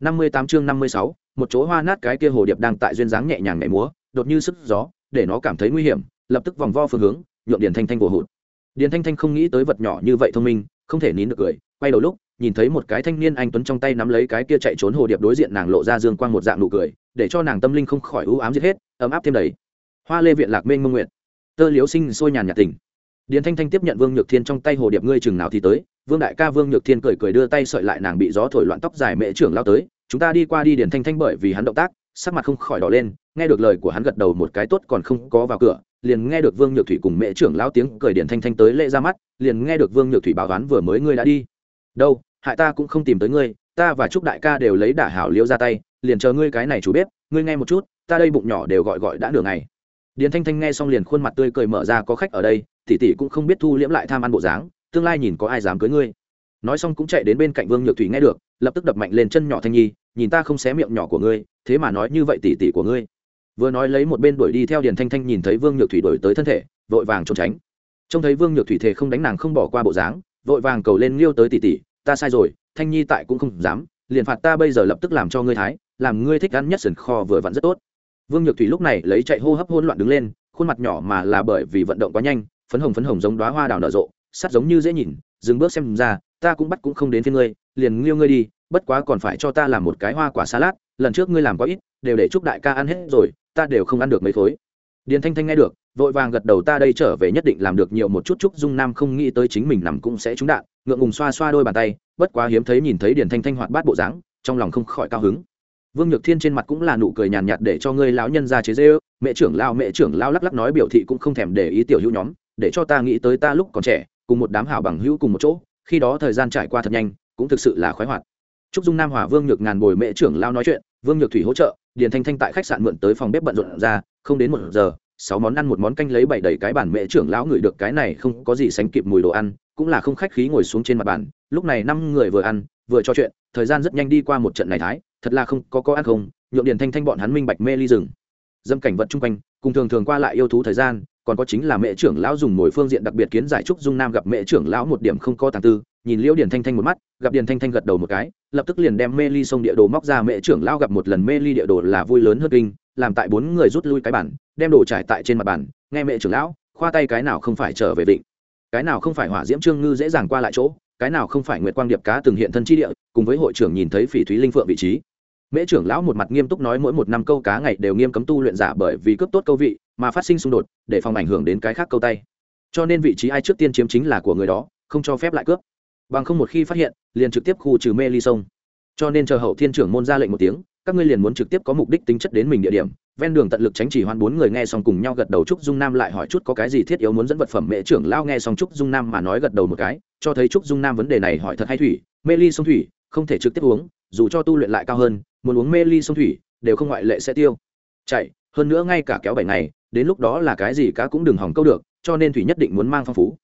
năm mươi tám chương năm mươi sáu, một chỗ hoa nát cái kia hồ điệp đang tại duyên dáng nhẹ nhàng nhảy múa, đột như sức gió, để nó cảm thấy nguy hiểm, lập tức vòng vo phương hướng nhượng điền thanh thanh của hụt. Điền thanh thanh không nghĩ tới vật nhỏ như vậy thông minh, không thể nín được cười, quay đầu lúc, nhìn thấy một cái thanh niên anh tuấn trong tay nắm lấy cái kia chạy trốn hồ điệp đối diện nàng lộ ra dương quang một dạng nụ cười, để cho nàng tâm linh không khỏi ưu ám giết hết, ấm áp thêm đầy. Hoa lê viện lạc mênh mông nguyện tơ liếu sinh sôi nhàn nhạt tỉnh. điền thanh thanh tiếp nhận vương nhược thiên trong tay hồ điệp, ngươi chừng nào thì tới vương đại ca vương nhược thiên cười cười đưa tay sợi lại nàng bị gió thổi loạn tóc dài mễ trưởng lao tới, chúng ta đi qua đi điền thanh thanh bởi vì hắn động tác, sắc mặt không khỏi đỏ lên, nghe được lời của hắn gật đầu một cái tốt còn không có vào cửa, liền nghe được vương nhược thủy cùng mẹ trưởng lao tiếng cười điền thanh thanh tới lễ ra mắt, liền nghe được vương nhược thủy báo toán vừa mới ngươi đã đi. Đâu, hại ta cũng không tìm tới ngươi, ta và chúc đại ca đều lấy đả hảo liễu ra tay, liền chờ ngươi cái này chủ bếp, ngươi nghe một chút, ta đây bụng nhỏ đều gọi gọi đã nửa ngày. Điền thanh thanh nghe xong liền khuôn mặt tươi cười mở ra, có khách ở đây, tỷ tỷ cũng không biết thu liễm lại tham ăn bộ dáng tương lai nhìn có ai dám cưới ngươi. Nói xong cũng chạy đến bên cạnh vương nhược thủy nghe được, lập tức đập mạnh lên chân nhỏ thanh nhi, nhìn ta không xé miệng nhỏ của ngươi, thế mà nói như vậy tỷ tỷ của ngươi. Vừa nói lấy một bên đuổi đi theo điền thanh thanh nhìn thấy vương nhược thủy đuổi tới thân thể, vội vàng trốn tránh. Trông thấy vương nhược thủy thể không đánh nàng không bỏ qua bộ dáng, vội vàng cầu lên liêu tới tỷ tỷ ta sai rồi, thanh nhi tại cũng không dám, liền phạt ta bây giờ lập tức làm cho ngươi thái, làm ngươi thích ăn nhất sườn kho vừa vặn rất tốt. Vương nhược thủy lúc này lấy chạy hô hấp hôn loạn đứng lên, khuôn mặt nhỏ mà là bởi vì vận động quá nhanh, phấn hồng phấn hồng giống đoá hoa đào nở rộ sắt giống như dễ nhìn dừng bước xem ra ta cũng bắt cũng không đến phía ngươi liền liêu ngươi đi bất quá còn phải cho ta làm một cái hoa quả salad lần trước ngươi làm quá ít đều để chúc đại ca ăn hết rồi ta đều không ăn được mấy khối. Điền thanh thanh nghe được vội vàng gật đầu ta đây trở về nhất định làm được nhiều một chút chúc dung nam không nghĩ tới chính mình nằm cũng sẽ trúng đạn ngượng ngùng xoa xoa đôi bàn tay bất quá hiếm thấy nhìn thấy điền thanh thanh hoạt bát bộ dáng trong lòng không khỏi cao hứng. Vương nhược thiên trên mặt cũng là nụ cười nhàn nhạt, để cho ngươi lão nhân ra chế dê ư mẹ trưởng lao mẹ trưởng lao lắc lắc nói biểu thị cũng không thèm để ý tiểu hữu nhóm để cho ta nghĩ tới ta lúc còn trẻ cùng một đám hảo bằng hữu cùng một chỗ, khi đó thời gian trải qua thật nhanh, cũng thực sự là khoái hoạt. Trúc dung nam hòa, vương nhược ngàn bồi mẹ trưởng lao nói chuyện, vương nhược thủy hỗ trợ, điền thanh thanh tại khách sạn mượn tới phòng bếp bận rộn ra, không đến một giờ, sáu món ăn một món canh lấy bảy đầy cái bản mẹ trưởng lão ngửi được cái này không có gì sánh kịp mùi đồ ăn, cũng là không khách khí ngồi xuống trên mặt bàn, lúc này năm người vừa ăn, vừa trò chuyện, thời gian rất nhanh đi qua một trận này thái, thật là không có có ăn không, nhượng điền thanh thanh bọn hắn minh bạch mê ly rừng. Dâm cảnh vật chung quanh, cùng thường thường qua lại yêu thú thời gian còn có chính là mẹ trưởng lão dùng mồi phương diện đặc biệt kiến giải trúc dung nam gặp mẹ trưởng lão một điểm không có tàng tư, nhìn liễu điền thanh thanh một mắt, gặp điền thanh thanh gật đầu một cái, lập tức liền đem mê ly sông địa đồ móc ra, mẹ trưởng lão gặp một lần mê ly địa đồ là vui lớn hơn kinh, làm tại bốn người rút lui cái bản, đem đồ trải tại trên mặt bàn, nghe mẹ trưởng lão, khoa tay cái nào không phải trở về vịnh, cái nào không phải hỏa diễm trương ngư dễ dàng qua lại chỗ, cái nào không phải nguyệt quang điệp cá từng hiện thân chi địa, cùng với hội trưởng nhìn thấy phỉ thúy linh phượng vị trí mễ trưởng lão một mặt nghiêm túc nói mỗi một năm câu cá ngày đều nghiêm cấm tu luyện giả bởi vì cướp tốt câu vị, mà phát sinh xung đột, để phòng ảnh hưởng đến cái khác câu tay. Cho nên vị trí ai trước tiên chiếm chính là của người đó, không cho phép lại cướp. Bằng không một khi phát hiện, liền trực tiếp khu trừ mê ly sông. Cho nên chờ hậu thiên trưởng môn ra lệnh một tiếng, các ngươi liền muốn trực tiếp có mục đích tính chất đến mình địa điểm. Ven đường tận lực tránh chỉ hoan bốn người nghe xong cùng nhau gật đầu trúc dung nam lại hỏi chút có cái gì thiết yếu muốn dẫn vật phẩm mẹ trưởng lao nghe xong trúc dung nam mà nói gật đầu một cái, cho thấy trúc dung nam vấn đề này hỏi thật hay thủy, mê ly sông thủy, không thể trực tiếp uống, dù cho tu luyện lại cao hơn muốn uống mê ly sông thủy, đều không ngoại lệ sẽ tiêu. Chạy, hơn nữa ngay cả kéo bảy ngày, đến lúc đó là cái gì cá cũng đừng hỏng câu được, cho nên thủy nhất định muốn mang phong phú.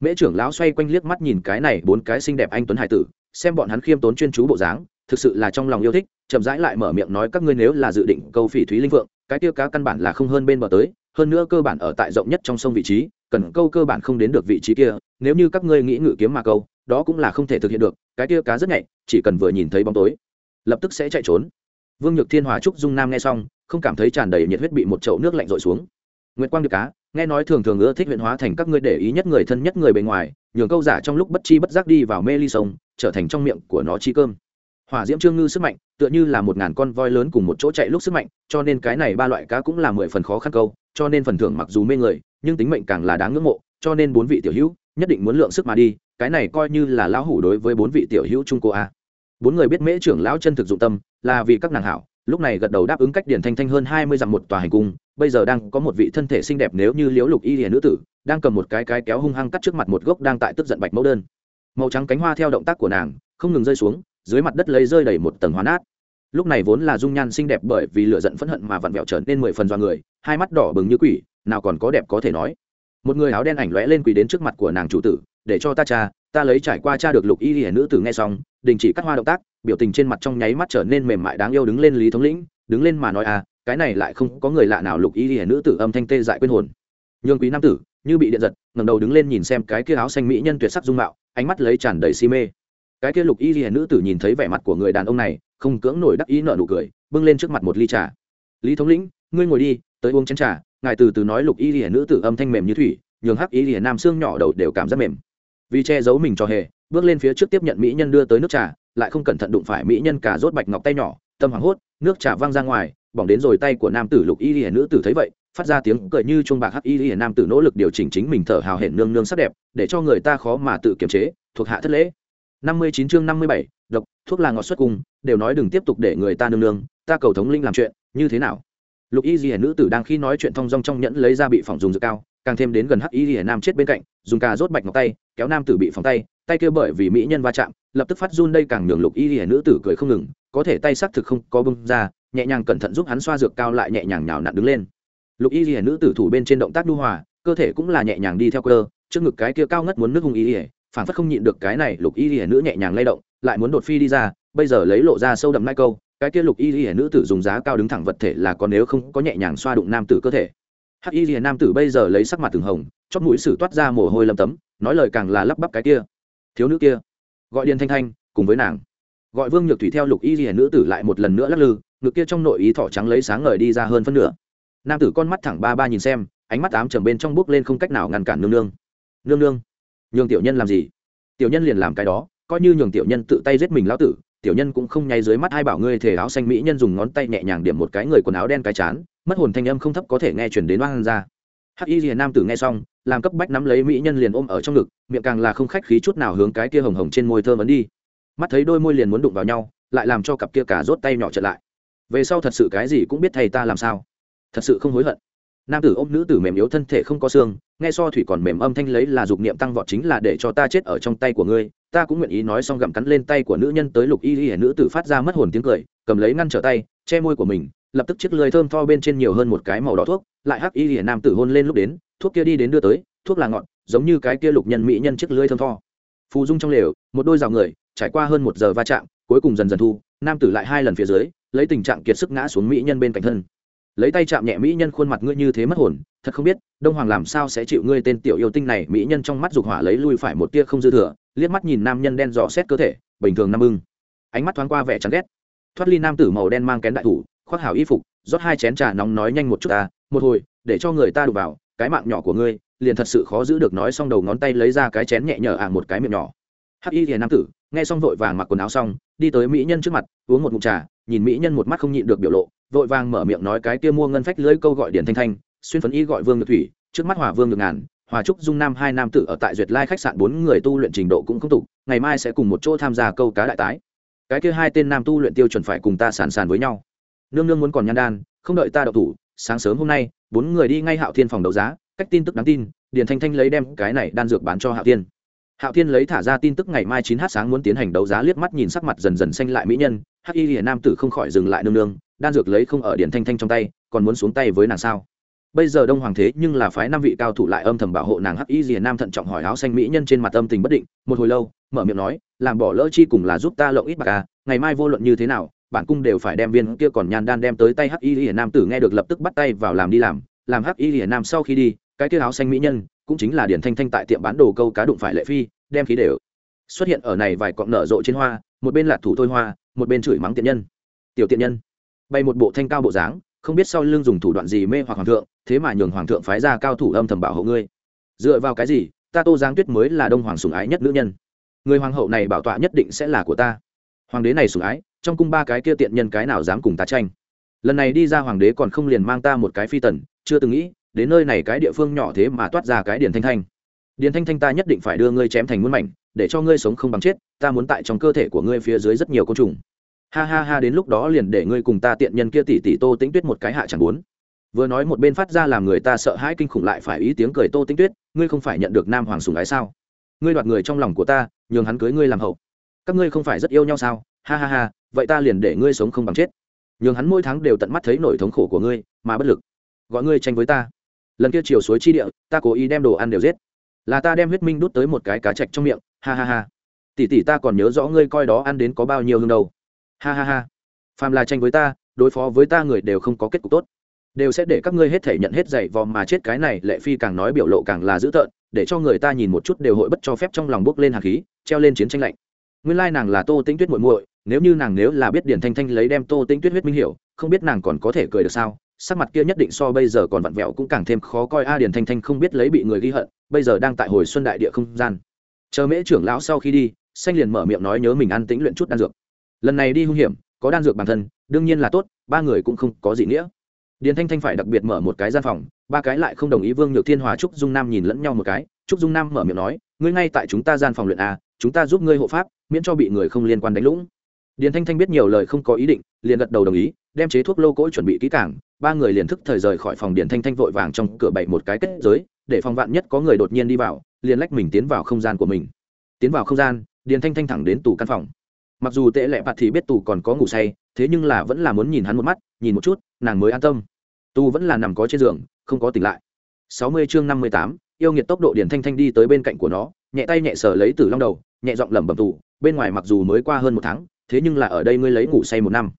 Mễ trưởng lão xoay quanh liếc mắt nhìn cái này bốn cái xinh đẹp anh tuấn hải tử, xem bọn hắn khiêm tốn chuyên chú bộ dáng, thực sự là trong lòng yêu thích, chậm rãi lại mở miệng nói các ngươi nếu là dự định câu phỉ thúy linh vượng cái tiêu cá căn bản là không hơn bên bờ tới, hơn nữa cơ bản ở tại rộng nhất trong sông vị trí, cần câu cơ bản không đến được vị trí kia, nếu như các ngươi nghĩ ngự kiếm mà câu, đó cũng là không thể thực hiện được, cái kia cá rất nhạy, chỉ cần vừa nhìn thấy bóng tối lập tức sẽ chạy trốn. Vương nhược thiên hòa trúc dung nam nghe xong, không cảm thấy tràn đầy nhiệt huyết bị một chậu nước lạnh rội xuống. Nguyệt quang được cá, nghe nói thường thường ưa thích huyện hóa thành các ngươi để ý nhất người thân nhất người bề ngoài, nhường câu giả trong lúc bất chi bất giác đi vào mê ly sông, trở thành trong miệng của nó chi cơm. Hỏa diễm trương ngư sức mạnh, tựa như là một ngàn con voi lớn cùng một chỗ chạy lúc sức mạnh, cho nên cái này ba loại cá cũng là mười phần khó khăn câu, cho nên phần thưởng mặc dù mê người, nhưng tính mệnh càng là đáng ngưỡng mộ, cho nên bốn vị tiểu hữu, nhất định muốn lượng sức mà đi, cái này coi như là lão hủ đối với bốn vị tiểu hữu trung cô a bốn người biết mễ trưởng lão chân thực dụng tâm là vì các nàng hảo, lúc này gật đầu đáp ứng cách điển thanh thanh hơn hai mươi dặm một tòa hành cung, bây giờ đang có một vị thân thể xinh đẹp nếu như liễu lục y hiền nữ tử, đang cầm một cái cái kéo hung hăng cắt trước mặt một gốc đang tại tức giận bạch mẫu đơn. Màu trắng cánh hoa theo động tác của nàng, không ngừng rơi xuống, dưới mặt đất lấy rơi đầy một tầng hoa nát. Lúc này vốn là dung nhan xinh đẹp bởi vì lửa giận phẫn hận mà vặn vẹo trở nên mười phần do người, hai mắt đỏ bừng như quỷ, nào còn có đẹp có thể nói. Một người áo đen ảnh lóe lên quỳ đến trước mặt của nàng chủ tử để cho ta cha, ta lấy trải qua cha được lục y hiển nữ tử nghe xong, đình chỉ cắt hoa động tác, biểu tình trên mặt trong nháy mắt trở nên mềm mại đáng yêu đứng lên lý thống lĩnh, đứng lên mà nói à cái này lại không có người lạ nào lục y hiển nữ tử âm thanh tê dại quên hồn. Nhường quý nam tử, như bị điện giật, ngẩng đầu đứng lên nhìn xem cái kia áo xanh mỹ nhân tuyệt sắc dung mạo, ánh mắt lấy tràn đầy si mê. Cái kia lục y hiển nữ tử nhìn thấy vẻ mặt của người đàn ông này, không cưỡng nổi đắc ý nợ nụ cười, bưng lên trước mặt một ly trà. Lý thống lĩnh, ngươi ngồi đi, tới uống chén trà. Ngài từ từ nói lục y hiển nữ tử âm thanh mềm như thủy, nhường hắc y hiển nam xương nhỏ đầu đều cảm giác mềm vì che giấu mình cho hề, bước lên phía trước tiếp nhận mỹ nhân đưa tới nước trà, lại không cẩn thận đụng phải mỹ nhân cả rốt bạch ngọc tay nhỏ, tâm hoảng hốt, nước trà văng ra ngoài, bỏng đến rồi tay của nam tử lục y lìa nữ tử thấy vậy, phát ra tiếng cười như chuông bạc hắc y lìa nam tử nỗ lực điều chỉnh chính mình thở hào hển nương nương sắc đẹp, để cho người ta khó mà tự kiềm chế, thuộc hạ thất lễ. Năm mươi chín chương năm mươi bảy, độc, thuốc là ngọt xuất cung đều nói đừng tiếp tục để người ta nương nương, ta cầu thống linh làm chuyện, như thế nào? Lục y lìa nữ tử đang khi nói chuyện thong dong trong nhẫn lấy ra bị phòng dùng dược cao càng thêm đến gần hắc y hiển nam chết bên cạnh, dùng cà rốt bạch ngọc tay, kéo nam tử bị phòng tay tay kia bởi vì mỹ nhân va chạm, lập tức phát run đây càng nhường lục y hiển nữ tử cười không ngừng, có thể tay xác thực không có bưng ra, nhẹ nhàng cẩn thận giúp hắn xoa dược cao lại nhẹ nhàng nhào nặn đứng lên. Lục y hiển nữ tử thủ bên trên động tác đu hòa, cơ thể cũng là nhẹ nhàng đi theo cơ, trước ngực cái kia cao ngất muốn nước hung y hiển phản phất không nhịn được cái này lục y hiển nữ nhẹ nhàng lay động, lại muốn đột phi đi ra, bây giờ lấy lộ ra sâu đậm nai câu, cái kia lục y hiển nữ tử dùng giá cao đứng thẳng vật thể là có nếu không có nhẹ nhàng xoa đụng nam tử cơ thể hắc y lìa nam tử bây giờ lấy sắc mặt từng hồng chót mũi sử toát ra mồ hôi lâm tấm, nói lời càng là lắp bắp cái kia. Thiếu nữ kia, gọi điền thanh thanh, cùng với nàng. Gọi vương nhược thủy theo lục y lìa nữ tử lại một lần nữa lắc lư, ngực kia trong nội ý thỏ trắng lấy sáng ngời đi ra hơn phân nửa. Nam tử con mắt thẳng ba ba nhìn xem, ánh mắt ám trầm bên trong bước lên không cách nào ngăn cản nương nương. Nương nương, nhường tiểu nhân làm gì? Tiểu nhân liền làm cái đó, coi như nhường tiểu nhân tự tay giết mình lão tử tiểu nhân cũng không nháy dưới mắt hai bảo ngươi thể áo xanh mỹ nhân dùng ngón tay nhẹ nhàng điểm một cái người quần áo đen cái chán, mất hồn thanh âm không thấp có thể nghe chuyển đến oan ra hắc y liền nam tử nghe xong, làm cấp bách nắm lấy mỹ nhân liền ôm ở trong ngực, miệng càng là không khách khí chút nào hướng cái kia hồng hồng trên môi thơm ấn đi. Mắt thấy đôi môi liền muốn đụng vào nhau, lại làm cho cặp kia cả rốt tay nhỏ trở lại. Về sau thật sự cái gì cũng biết thầy ta làm sao. Thật sự không hối hận. Nam tử ôm nữ tử mềm yếu thân thể không có xương, nghe so thủy còn mềm âm thanh lấy là dục niệm tăng vọt chính là để cho ta chết ở trong tay của ngươi ta cũng nguyện ý nói xong gặm cắn lên tay của nữ nhân tới lục y y nữ tử phát ra mất hồn tiếng cười, cầm lấy ngăn trở tay, che môi của mình, lập tức chiếc lưới thơm tho bên trên nhiều hơn một cái màu đỏ thuốc, lại hắc y y nam tử hôn lên lúc đến, thuốc kia đi đến đưa tới, thuốc là ngọn giống như cái kia lục nhân mỹ nhân chiếc lưới thơm tho. Phù dung trong lều, một đôi rào người, trải qua hơn một giờ va chạm, cuối cùng dần dần thu, nam tử lại hai lần phía dưới, lấy tình trạng kiệt sức ngã xuống mỹ nhân bên cạnh thân lấy tay chạm nhẹ mỹ nhân khuôn mặt ngươi như thế mất hồn, thật không biết, đông hoàng làm sao sẽ chịu ngươi tên tiểu yêu tinh này, mỹ nhân trong mắt dục hỏa lấy lui phải một tia không dư thừa, liếc mắt nhìn nam nhân đen dò xét cơ thể, bình thường nam ưng. Ánh mắt thoáng qua vẻ chán ghét. Thoát ly nam tử màu đen mang kén đại thủ, khoác hảo y phục, rót hai chén trà nóng nói nhanh một chút ta, một hồi, để cho người ta đụng vào, cái mạng nhỏ của ngươi, liền thật sự khó giữ được nói xong đầu ngón tay lấy ra cái chén nhẹ nhở ảng một cái miệng nhỏ. Hắc y thì nam tử, nghe xong vội vàng mặc quần áo xong, đi tới mỹ nhân trước mặt, uống một ngụm trà, nhìn mỹ nhân một mắt không nhịn được biểu lộ vội vàng mở miệng nói cái kia mua ngân phách lưới câu gọi điện thanh thanh, xuyên phấn y gọi vương ngược thủy, trước mắt hòa vương được ngàn, hòa trúc dung nam hai nam tử ở tại duyệt lai khách sạn bốn người tu luyện trình độ cũng không tục, ngày mai sẽ cùng một chỗ tham gia câu cá đại tái. Cái kia hai tên nam tu luyện tiêu chuẩn phải cùng ta sàn sàn với nhau. Nương nương muốn còn nhan đan, không đợi ta đậu thủ, sáng sớm hôm nay, bốn người đi ngay hạo thiên phòng đấu giá, cách tin tức đáng tin, điền thanh thanh lấy đem cái này đan dược bán cho hạo thiên. Hạo thiên lấy thả ra tin tức ngày mai chín h sáng muốn tiến hành đấu giá, liếc mắt nhìn sắc mặt dần dần xanh lại mỹ nhân, hắc y hiền nam tử không khỏi dừng lại nương nương đan dược lấy không ở điển thanh thanh trong tay, còn muốn xuống tay với nàng sao? Bây giờ đông hoàng thế nhưng là phái năm vị cao thủ lại âm thầm bảo hộ nàng hắc y rìa nam thận trọng hỏi áo xanh mỹ nhân trên mặt âm tình bất định, một hồi lâu, mở miệng nói, làm bỏ lỡ chi cùng là giúp ta lộng ít bạc à ngày mai vô luận như thế nào, bản cung đều phải đem viên kia còn nhan đan đem tới tay hắc y rìa nam tử nghe được lập tức bắt tay vào làm đi làm làm hắc y rìa nam sau khi đi, cái kia áo xanh mỹ nhân cũng chính là điển thanh thanh tại tiệm bán đồ câu cá đụng phải lệ phi, đem khí đều xuất hiện ở này vài cọng nở rộ trên hoa, một bên là thủ thôi hoa, một bên chửi mắng tiện nhân. Tiểu tiện nhân bày một bộ thanh cao bộ dáng, không biết sau lưng dùng thủ đoạn gì mê hoặc hoàng thượng, thế mà nhường hoàng thượng phái ra cao thủ âm thầm bảo hộ ngươi. Dựa vào cái gì, ta tô giáng tuyết mới là đông hoàng sủng ái nhất nữ nhân. Người hoàng hậu này bảo tọa nhất định sẽ là của ta. Hoàng đế này sủng ái, trong cung ba cái kia tiện nhân cái nào dám cùng ta tranh? Lần này đi ra hoàng đế còn không liền mang ta một cái phi tần, chưa từng nghĩ, đến nơi này cái địa phương nhỏ thế mà toát ra cái điền thanh thanh. Điền thanh thanh ta nhất định phải đưa ngươi chém thành muôn mảnh, để cho ngươi sống không bằng chết, ta muốn tại trong cơ thể của ngươi phía dưới rất nhiều côn trùng ha ha ha, đến lúc đó liền để ngươi cùng ta tiện nhân kia tỷ tỷ tô tĩnh tuyết một cái hạ chẳng muốn. Vừa nói một bên phát ra làm người ta sợ hãi kinh khủng lại phải ý tiếng cười tô tĩnh tuyết, ngươi không phải nhận được nam hoàng sùng ái sao? Ngươi đoạt người trong lòng của ta, nhường hắn cưới ngươi làm hậu. Các ngươi không phải rất yêu nhau sao? Ha ha ha, vậy ta liền để ngươi sống không bằng chết. Nhường hắn mỗi tháng đều tận mắt thấy nỗi thống khổ của ngươi, mà bất lực. Gọi ngươi tranh với ta. Lần kia chiều suối chi địa, ta cố ý đem đồ ăn đều giết. Là ta đem huyết minh đút tới một cái cá chạch trong miệng. Ha ha ha. Tỷ tỷ ta còn nhớ rõ ngươi coi đó ăn đến có bao nhiêu hương đâu ha ha ha. Phàm là tranh với ta, đối phó với ta người đều không có kết cục tốt. Đều sẽ để các ngươi hết thể nhận hết giày vò mà chết cái này, lệ phi càng nói biểu lộ càng là dữ tợn, để cho người ta nhìn một chút đều hội bất cho phép trong lòng bước lên hạt khí, treo lên chiến tranh lạnh. Nguyên lai nàng là tô tĩnh tuyết muội muội, nếu như nàng nếu là biết điển thanh thanh lấy đem tô tĩnh tuyết huyết minh hiểu, không biết nàng còn có thể cười được sao? Sắc mặt kia nhất định so bây giờ còn vặn vẹo cũng càng thêm khó coi. A điển thanh thanh không biết lấy bị người ghi hận, bây giờ đang tại hồi xuân đại địa không gian. Chờ mễ trưởng lão sau khi đi, xanh liền mở miệng nói nhớ mình ăn tĩnh luyện chút đan dược lần này đi hung hiểm, có đan dược bản thân, đương nhiên là tốt, ba người cũng không có gì nghĩa. Điền thanh thanh phải đặc biệt mở một cái gian phòng, ba cái lại không đồng ý vương nhược thiên hòa trúc dung nam nhìn lẫn nhau một cái. Trúc dung nam mở miệng nói, ngươi ngay tại chúng ta gian phòng luyện a, chúng ta giúp ngươi hộ pháp, miễn cho bị người không liên quan đánh lũng. Điền thanh thanh biết nhiều lời không có ý định, liền gật đầu đồng ý, đem chế thuốc lô cỗi chuẩn bị kỹ cảng ba người liền thức thời rời khỏi phòng điền thanh thanh vội vàng trong cửa bậy một cái kết giới, để phòng vạn nhất có người đột nhiên đi vào, liền lách mình tiến vào không gian của mình. Tiến vào không gian, điền thanh thanh thẳng đến tủ căn phòng mặc dù tệ lẹ bạt thì biết tù còn có ngủ say, thế nhưng là vẫn là muốn nhìn hắn một mắt, nhìn một chút, nàng mới an tâm. Tù vẫn là nằm có trên giường, không có tỉnh lại. Sáu mươi chương năm mươi tám, yêu nghiệt tốc độ điển thanh thanh đi tới bên cạnh của nó, nhẹ tay nhẹ sờ lấy từ long đầu, nhẹ giọng lẩm bẩm tù, bên ngoài mặc dù mới qua hơn một tháng, thế nhưng là ở đây ngươi lấy ngủ say một năm.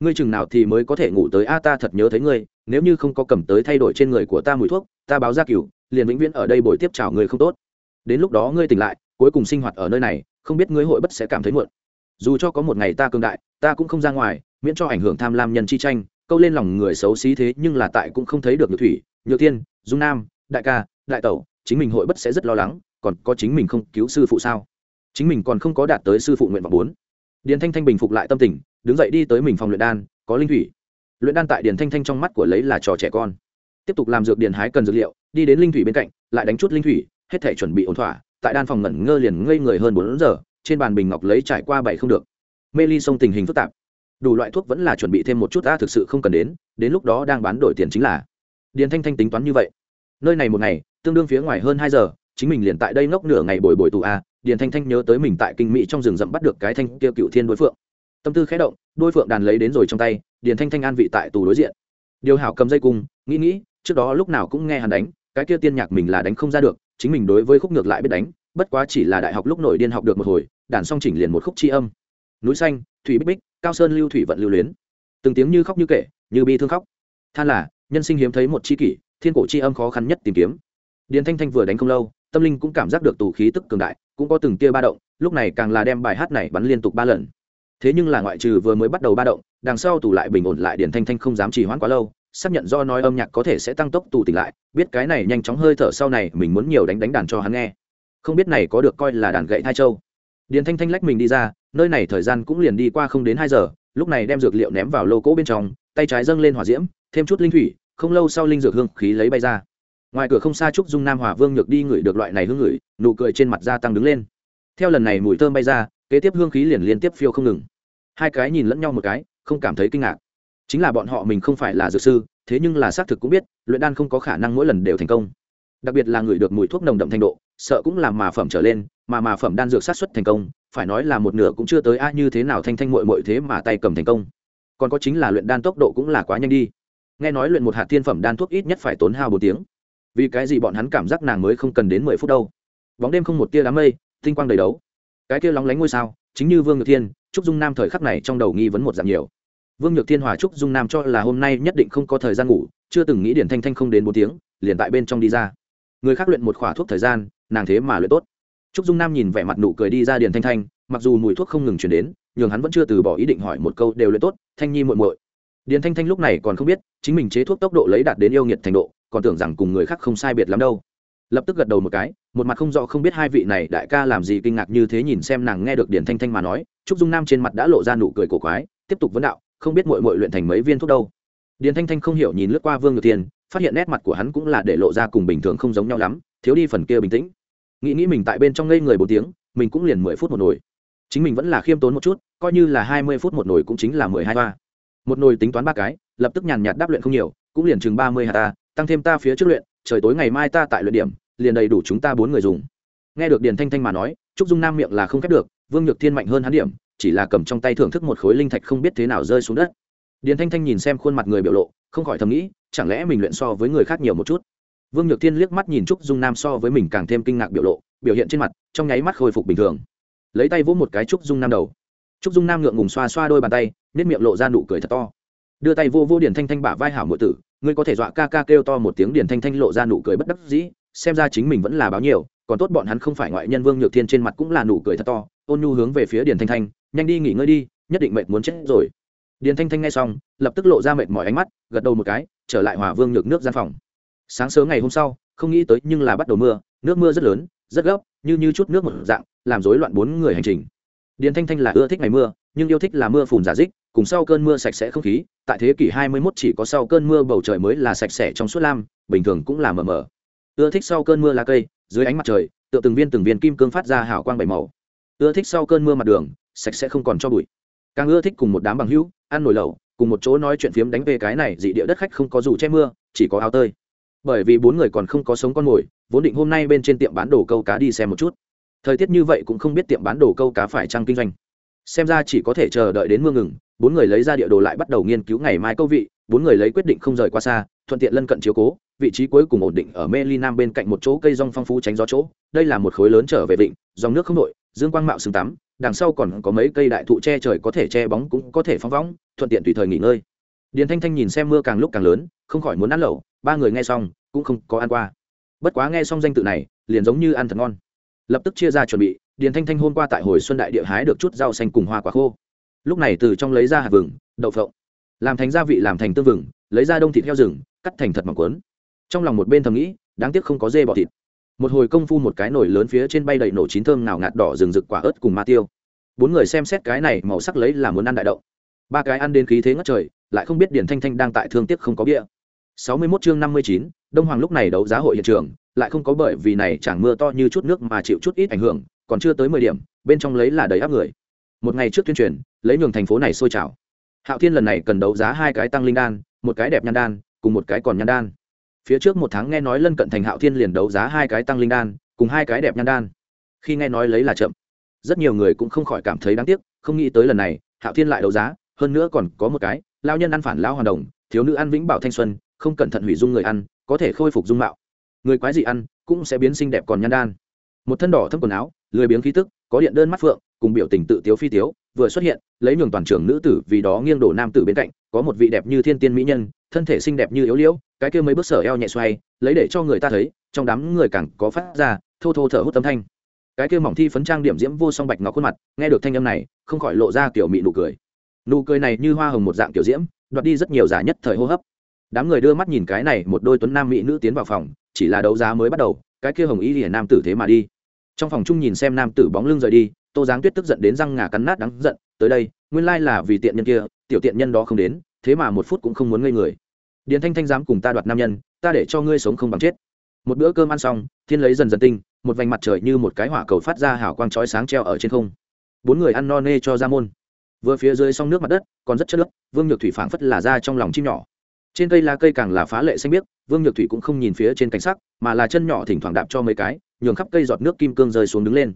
Ngươi chừng nào thì mới có thể ngủ tới, a, ta thật nhớ thấy ngươi, nếu như không có cầm tới thay đổi trên người của ta mùi thuốc, ta báo ra cửu, liền vĩnh viễn ở đây bồi tiếp chào người không tốt. Đến lúc đó ngươi tỉnh lại, cuối cùng sinh hoạt ở nơi này, không biết ngươi hội bất sẽ cảm thấy muộn dù cho có một ngày ta cương đại, ta cũng không ra ngoài, miễn cho ảnh hưởng tham lam nhân chi tranh, câu lên lòng người xấu xí thế nhưng là tại cũng không thấy được nhược thủy, nhược tiên dung nam, đại ca, đại tẩu, chính mình hội bất sẽ rất lo lắng, còn có chính mình không cứu sư phụ sao? Chính mình còn không có đạt tới sư phụ nguyện vọng bốn. Điền thanh thanh bình phục lại tâm tình, đứng dậy đi tới mình phòng luyện đan, có linh thủy. Luyện đan tại điền thanh thanh trong mắt của lấy là trò trẻ con. Tiếp tục làm dược điền hái cần dược liệu, đi đến linh thủy bên cạnh, lại đánh chút linh thủy, hết thể chuẩn bị ổn thỏa, tại đan phòng ngẩn ngơ liền ngây người hơn bốn giờ trên bàn bình ngọc lấy trải qua bảy không được. Mê ly sông tình hình phức tạp. Đủ loại thuốc vẫn là chuẩn bị thêm một chút ta thực sự không cần đến đến lúc đó đang bán đổi tiền chính là. Điền thanh thanh tính toán như vậy. Nơi này một ngày, tương đương phía ngoài hơn hai giờ, chính mình liền tại đây ngốc nửa ngày bồi bồi tù, a. Điền thanh thanh nhớ tới mình tại kinh mỹ trong rừng rậm bắt được cái thanh kia cựu thiên đối phượng. Tâm tư khẽ động đôi phượng đàn lấy đến rồi trong tay, điền thanh thanh an vị tại tù đối diện. Điều hảo cầm dây cung, nghĩ nghĩ, trước đó lúc nào cũng nghe hắn đánh, cái kia tiên nhạc mình là đánh không ra được, chính mình đối với khúc ngược lại biết đánh bất quá chỉ là đại học lúc nổi điên học được một hồi, đàn song chỉnh liền một khúc c âm. Núi xanh, thủy bích bích, cao sơn lưu thủy vận lưu luyến. Từng tiếng như khóc như kể, như bi thương khóc. Than là, nhân sinh hiếm thấy một c h i kỷ, thiên cổ c h i âm khó khăn nhất tìm kiếm. Điền thanh thanh vừa đánh không lâu, tâm linh cũng cảm giác được tù khí tức cường đại, cũng có từng tia ba động, lúc này càng là đem bài hát này bắn liên tục ba lần. Thế nhưng là ngoại trừ vừa mới bắt đầu ba động, đằng sau tù lại bình ổn lại điền thanh thanh không dám trì hoãn quá lâu, xác nhận do nói âm nhạc có thể sẽ tăng tốc tù tỉnh lại, biết cái này nhanh chóng hơi thở sau này mình muốn nhiều đánh đánh đàn cho hắn nghe không biết này có được coi là đàn gậy thai châu. Điền thanh thanh lách mình đi ra, nơi này thời gian cũng liền đi qua không đến hai giờ, lúc này đem dược liệu ném vào lô cỗ bên trong, tay trái dâng lên hỏa diễm, thêm chút linh thủy, không lâu sau linh dược hương khí lấy bay ra. Ngoài cửa không xa trúc dung nam hòa vương nhược đi ngửi được loại này hương ngửi, nụ cười trên mặt gia tăng đứng lên. Theo lần này mùi thơm bay ra, kế tiếp hương khí liền liên tiếp phiêu không ngừng. Hai cái nhìn lẫn nhau một cái, không cảm thấy kinh ngạc. Chính là bọn họ mình không phải là dược sư, thế nhưng là xác thực cũng biết, luyện đan không có khả năng mỗi lần đều thành công. Đặc biệt là người được mùi thuốc nồng đậm thanh độ sợ cũng làm mà phẩm trở lên, mà mà phẩm đan dược sát xuất thành công, phải nói là một nửa cũng chưa tới a, như thế nào thanh thanh mội mội thế mà tay cầm thành công. Còn có chính là luyện đan tốc độ cũng là quá nhanh đi. Nghe nói luyện một hạt thiên phẩm đan thuốc ít nhất phải tốn hao bốn tiếng. Vì cái gì bọn hắn cảm giác nàng mới không cần đến mười phút đâu. Bóng đêm không một tia đám mây, tinh quang đầy đấu. Cái kia lóng lánh ngôi sao, chính như vương nhược thiên, trúc dung nam thời khắc này trong đầu nghi vấn một dạng nhiều. Vương nhược thiên hòa trúc dung nam cho là hôm nay nhất định không có thời gian ngủ, chưa từng nghĩ điển thanh thanh không đến bốn tiếng, liền tại bên trong đi ra người khác luyện một khỏa thuốc thời gian, nàng thế mà luyện tốt. Trúc dung nam nhìn vẻ mặt nụ cười đi ra điền thanh thanh, mặc dù mùi thuốc không ngừng chuyển đến, nhường hắn vẫn chưa từ bỏ ý định hỏi một câu đều luyện tốt, thanh nhi muội muội. Điền thanh thanh lúc này còn không biết, chính mình chế thuốc tốc độ lấy đạt đến yêu nghiệt thành độ, còn tưởng rằng cùng người khác không sai biệt lắm đâu. Lập tức gật đầu một cái, một mặt không rõ không biết hai vị này đại ca làm gì kinh ngạc như thế nhìn xem nàng nghe được điền thanh thanh mà nói, trúc dung nam trên mặt đã lộ ra nụ cười cổ quái, tiếp tục vấn đạo, không biết muội muội luyện thành mấy viên thuốc đâu. Điền thanh thanh không hiểu nhìn lướt qua vương ngược tiền phát hiện nét mặt của hắn cũng là để lộ ra cùng bình thường không giống nhau lắm, thiếu đi phần kia bình tĩnh. Nghĩ nghĩ mình tại bên trong ngây người bốn tiếng, mình cũng liền mười phút một nồi. Chính mình vẫn là khiêm tốn một chút, coi như là hai mươi phút một nồi cũng chính là mười hai toa một nồi tính toán ba cái, lập tức nhàn nhạt đáp luyện không nhiều, cũng liền chừng ba mươi hạt ta, tăng thêm ta phía trước luyện, trời tối ngày mai ta tại luyện điểm, liền đầy đủ chúng ta bốn người dùng. Nghe được điền thanh thanh mà nói, trúc dung nam miệng là không khép được, vương nhược thiên mạnh hơn hắn điểm, chỉ là cầm trong tay thưởng thức một khối linh thạch không biết thế nào rơi xuống đất. Điền thanh thanh nhìn xem khuôn mặt người biểu lộ không khỏi thầm nghĩ, chẳng lẽ mình luyện so với người khác nhiều một chút? Vương nhược thiên liếc mắt nhìn trúc dung nam so với mình càng thêm kinh ngạc biểu lộ, biểu hiện trên mặt, trong nháy mắt khôi phục bình thường. Lấy tay vỗ một cái trúc dung nam đầu. Trúc dung nam ngượng ngùng xoa xoa đôi bàn tay nết miệng lộ ra nụ cười thật to. Đưa tay vô vô điền thanh thanh bả vai hảo ngụy tử, ngươi có thể dọa ca ca kêu to một tiếng điền thanh thanh lộ ra nụ cười bất đắc dĩ, xem ra chính mình vẫn là báo nhiều, còn tốt bọn hắn không phải ngoại nhân vương nhược thiên trên mặt cũng là nụ cười thật to, ôn nhu hướng về phía điền thanh thanh, nhanh đi nghỉ ngơi đi, nhất định mệt muốn chết rồi điền thanh thanh nghe xong, lập tức lộ ra mệt mỏi ánh mắt, gật đầu một cái, trở lại hòa vương nhược nước gian phòng. Sáng sớm ngày hôm sau, không nghĩ tới nhưng là bắt đầu mưa, nước mưa rất lớn, rất gấp, như như chút nước một dạng, làm rối loạn bốn người hành trình. Điền thanh thanh là ưa thích ngày mưa, nhưng yêu thích là mưa phùn giả dích, cùng sau cơn mưa sạch sẽ không khí, tại thế kỷ 21 chỉ có sau cơn mưa bầu trời mới là sạch sẽ trong suốt lam, bình thường cũng là mờ mờ. Ưa thích sau cơn mưa lá cây, dưới ánh mặt trời, tựa từng viên từng viên kim cương phát ra hào quang bảy màu. Ưa thích sau cơn mưa mặt đường, sạch sẽ không còn cho bụi càng ưa thích cùng một đám bằng hữu, ăn nồi lẩu, cùng một chỗ nói chuyện phiếm đánh về cái này dị địa đất khách không có dù che mưa, chỉ có áo tơi. Bởi vì bốn người còn không có sống con mồi, vốn định hôm nay bên trên tiệm bán đồ câu cá đi xem một chút. Thời tiết như vậy cũng không biết tiệm bán đồ câu cá phải trăng kinh doanh. Xem ra chỉ có thể chờ đợi đến mưa ngừng, bốn người lấy ra địa đồ lại bắt đầu nghiên cứu ngày mai câu vị, bốn người lấy quyết định không rời qua xa, thuận tiện lân cận chiếu cố, vị trí cuối cùng ổn định ở mê ly nam bên cạnh một chỗ cây rong phong phú tránh gió chỗ, đây là một khối lớn trở về vịnh, dòng nước không đội, dương quang mạo xứng tắm đằng sau còn có mấy cây đại thụ che trời có thể che bóng cũng có thể phóng võng thuận tiện tùy thời nghỉ ngơi. Điền thanh thanh nhìn xem mưa càng lúc càng lớn, không khỏi muốn ăn lẩu, ba người nghe xong, cũng không có ăn qua. Bất quá nghe xong danh tự này, liền giống như ăn thật ngon. Lập tức chia ra chuẩn bị, điền thanh thanh hôm qua tại hồi xuân đại địa hái được chút rau xanh cùng hoa quả khô. Lúc này từ trong lấy ra hạt vừng, đậu phộng, làm thành gia vị làm thành tương vừng, lấy ra đông thịt heo rừng, cắt thành thật mỏng quấn trong lòng một bên thầm nghĩ, đáng tiếc không có dê bọ thịt một hồi công phu một cái nồi lớn phía trên bay đầy nổ chín thơm nào ngạt đỏ rừng rực quả ớt cùng ma tiêu. Bốn người xem xét cái này màu sắc lấy là muốn ăn đại động. Ba cái ăn đến khí thế ngất trời, lại không biết điển thanh thanh đang tại thương tiếc không có bia. Sáu mươi 61 chương năm mươi chín, đông hoàng lúc này đấu giá hội hiện trường, lại không có bởi vì này chẳng mưa to như chút nước mà chịu chút ít ảnh hưởng, còn chưa tới mười điểm, bên trong lấy là đầy áp người. Một ngày trước tuyên truyền, lấy nhường thành phố này sôi trào. Hạo thiên lần này cần đấu giá hai cái tăng linh đan, một cái đẹp nhan đan, cùng một cái còn nhan đan phía trước một tháng nghe nói lân cận thành hạo thiên liền đấu giá hai cái tăng linh đan, cùng hai cái đẹp nhan đan. Khi nghe nói lấy là chậm. Rất nhiều người cũng không khỏi cảm thấy đáng tiếc, không nghĩ tới lần này, hạo thiên lại đấu giá, hơn nữa còn có một cái lao nhân ăn phản lao hoàn đồng, thiếu nữ ăn vĩnh bảo thanh xuân, không cẩn thận hủy dung người ăn, có thể khôi phục dung mạo. Người quái dị ăn, cũng sẽ biến xinh đẹp còn nhan đan. Một thân đỏ thâm quần áo, lười biếng khí tức, có điện đơn mắt phượng, cùng biểu tình tự tiếu phi tiếu, vừa xuất hiện, lấy nhường toàn trường nữ tử vì đó nghiêng đổ nam tử bên cạnh, có một vị đẹp như thiên tiên mỹ nhân thân thể xinh đẹp như yếu liễu, cái kia mấy bước sở eo nhẹ xoay, lấy để cho người ta thấy, trong đám người càng có phát ra, thô thô thở hút tấm thanh. Cái kia mỏng thi phấn trang điểm diễm vô song bạch ngọc khuôn mặt, nghe được thanh âm này, không khỏi lộ ra kiểu mị nụ cười. Nụ cười này như hoa hồng một dạng kiểu diễm, đoạt đi rất nhiều giả nhất thời hô hấp. Đám người đưa mắt nhìn cái này một đôi tuấn nam mỹ nữ tiến vào phòng, chỉ là đấu giá mới bắt đầu, cái kia hồng ý hiển nam tử thế mà đi. Trong phòng chung nhìn xem nam tử bóng lưng rời đi, tô giáng tuyết tức giận đến răng ngà cắn nát đắng giận, tới đây, nguyên lai là vì tiện nhân kia, tiểu tiện nhân đó không đến thế mà một phút cũng không muốn ngây người. Điền thanh thanh dám cùng ta đoạt nam nhân, ta để cho ngươi sống không bằng chết. Một bữa cơm ăn xong, thiên lấy dần dần tinh, một vành mặt trời như một cái hỏa cầu phát ra hào quang chói sáng treo ở trên không. Bốn người ăn no nê cho ra môn. Vừa phía dưới xong nước mặt đất, còn rất chất nước vương nhược thủy phảng phất là ra trong lòng chim nhỏ. Trên cây lá cây càng là phá lệ xanh biếc, vương nhược thủy cũng không nhìn phía trên cảnh sắc, mà là chân nhỏ thỉnh thoảng đạp cho mấy cái, nhường khắp cây giọt nước kim cương rơi xuống đứng lên.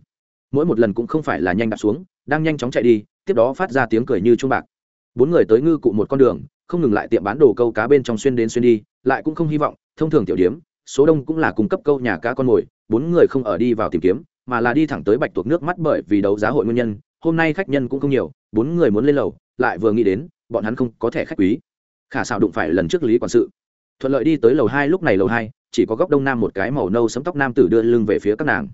Mỗi một lần cũng không phải là nhanh đạp xuống, đang nhanh chóng chạy đi, tiếp đó phát ra tiếng cười như chuông bạc bốn người tới ngư cụ một con đường, không ngừng lại tiệm bán đồ câu cá bên trong xuyên đến xuyên đi, lại cũng không hy vọng, thông thường tiểu điếm, số đông cũng là cung cấp câu nhà cá con mồi, bốn người không ở đi vào tìm kiếm, mà là đi thẳng tới bạch tuộc nước mắt bởi vì đấu giá hội nguyên nhân, hôm nay khách nhân cũng không nhiều, bốn người muốn lên lầu, lại vừa nghĩ đến, bọn hắn không có thẻ khách quý. Khả xảo đụng phải lần trước lý quản sự. Thuận lợi đi tới lầu hai, lúc này lầu hai, chỉ có góc đông nam một cái màu nâu sấm tóc nam tử đưa lưng về phía các nàng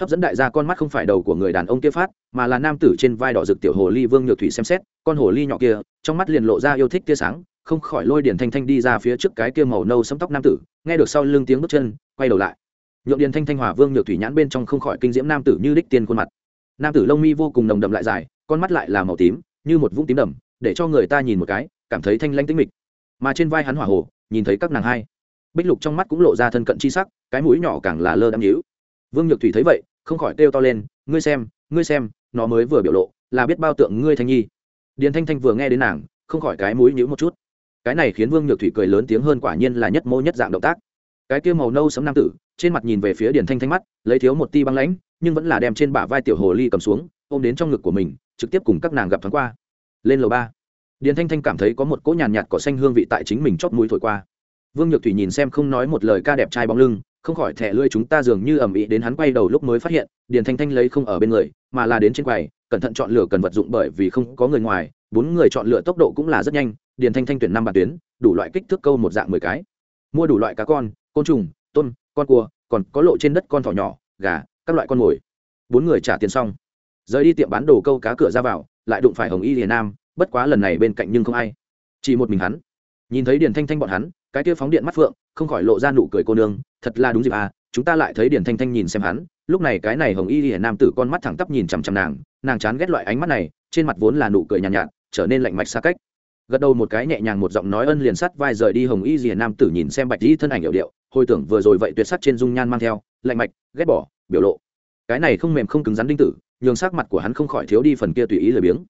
hấp dẫn đại gia con mắt không phải đầu của người đàn ông kia phát, mà là nam tử trên vai đỏ rực tiểu hồ ly vương nhược thủy xem xét, con hồ ly nhỏ kia, trong mắt liền lộ ra yêu thích tia sáng, không khỏi lôi điển thanh thanh đi ra phía trước cái kia màu nâu sấm tóc nam tử, nghe được sau lưng tiếng bước chân, quay đầu lại. Nhượng điền thanh thanh hòa vương nhược thủy nhãn bên trong không khỏi kinh diễm nam tử như đích tiên khuôn mặt. Nam tử lông mi vô cùng nồng đậm lại dài, con mắt lại là màu tím, như một vũng tím đầm để cho người ta nhìn một cái, cảm thấy thanh lanh tĩnh mịch. Mà trên vai hắn hỏa hồ nhìn thấy các nàng hai. Bích lục trong mắt cũng lộ ra thân cận chi sắc, cái mũi nhỏ càng là lơ đắm nhíu vương nhược thủy thấy vậy không khỏi kêu to lên ngươi xem ngươi xem nó mới vừa biểu lộ là biết bao tượng ngươi thanh nhi. Điền thanh thanh vừa nghe đến nàng không khỏi cái mũi nhíu một chút. Cái này khiến vương nhược thủy cười lớn tiếng hơn quả nhiên là nhất mô nhất dạng động tác. Cái kia màu nâu sấm nam tử trên mặt nhìn về phía điền thanh thanh mắt lấy thiếu một ti băng lãnh nhưng vẫn là đem trên bả vai tiểu hồ ly cầm xuống ôm đến trong ngực của mình trực tiếp cùng các nàng gặp thoáng qua. Lên lầu ba điền thanh thanh cảm thấy có một cỗ nhàn nhạt, nhạt cỏ xanh hương vị tại chính mình chót mũi thổi qua. Vương nhược thủy nhìn xem không nói một lời ca đẹp trai bóng lưng không khỏi thẻ lưỡi chúng ta dường như ầm ĩ đến hắn quay đầu lúc mới phát hiện, điền thanh thanh lấy không ở bên người, mà là đến trên quầy, cẩn thận chọn lựa cần vật dụng bởi vì không có người ngoài, bốn người chọn lựa tốc độ cũng là rất nhanh, điền thanh thanh tuyển năm bản tuyến, đủ loại kích thước câu một dạng mười cái. Mua đủ loại cá con, côn trùng, tôm, con cua, còn có lộ trên đất con thỏ nhỏ, gà, các loại con mồi. Bốn người trả tiền xong. Rời đi tiệm bán đồ câu cá cửa ra vào, lại đụng phải hồng y hiền nam, bất quá lần này bên cạnh nhưng không ai. Chỉ một mình hắn. Nhìn thấy điền thanh thanh bọn hắn, cái kia phóng điện mắt phượng không khỏi lộ ra nụ cười cô nương thật là đúng dịp à chúng ta lại thấy điển thanh thanh nhìn xem hắn lúc này cái này hồng y hiển nam tử con mắt thẳng tắp nhìn chằm chằm nàng nàng chán ghét loại ánh mắt này trên mặt vốn là nụ cười nhàn nhạt, nhạt trở nên lạnh mạch xa cách. Gật đầu một cái nhẹ nhàng một giọng nói ân liền sắt vai rời đi hồng y hiển nam tử nhìn xem bạch dĩ thân ảnh hiệu điệu hồi tưởng vừa rồi vậy tuyệt sắt trên dung nhan mang theo lạnh mạch ghét bỏ biểu lộ. Cái này không mềm không cứng rắn đinh tử nhường sắc mặt của hắn không khỏi thiếu đi phần kia tùy ý lười biếng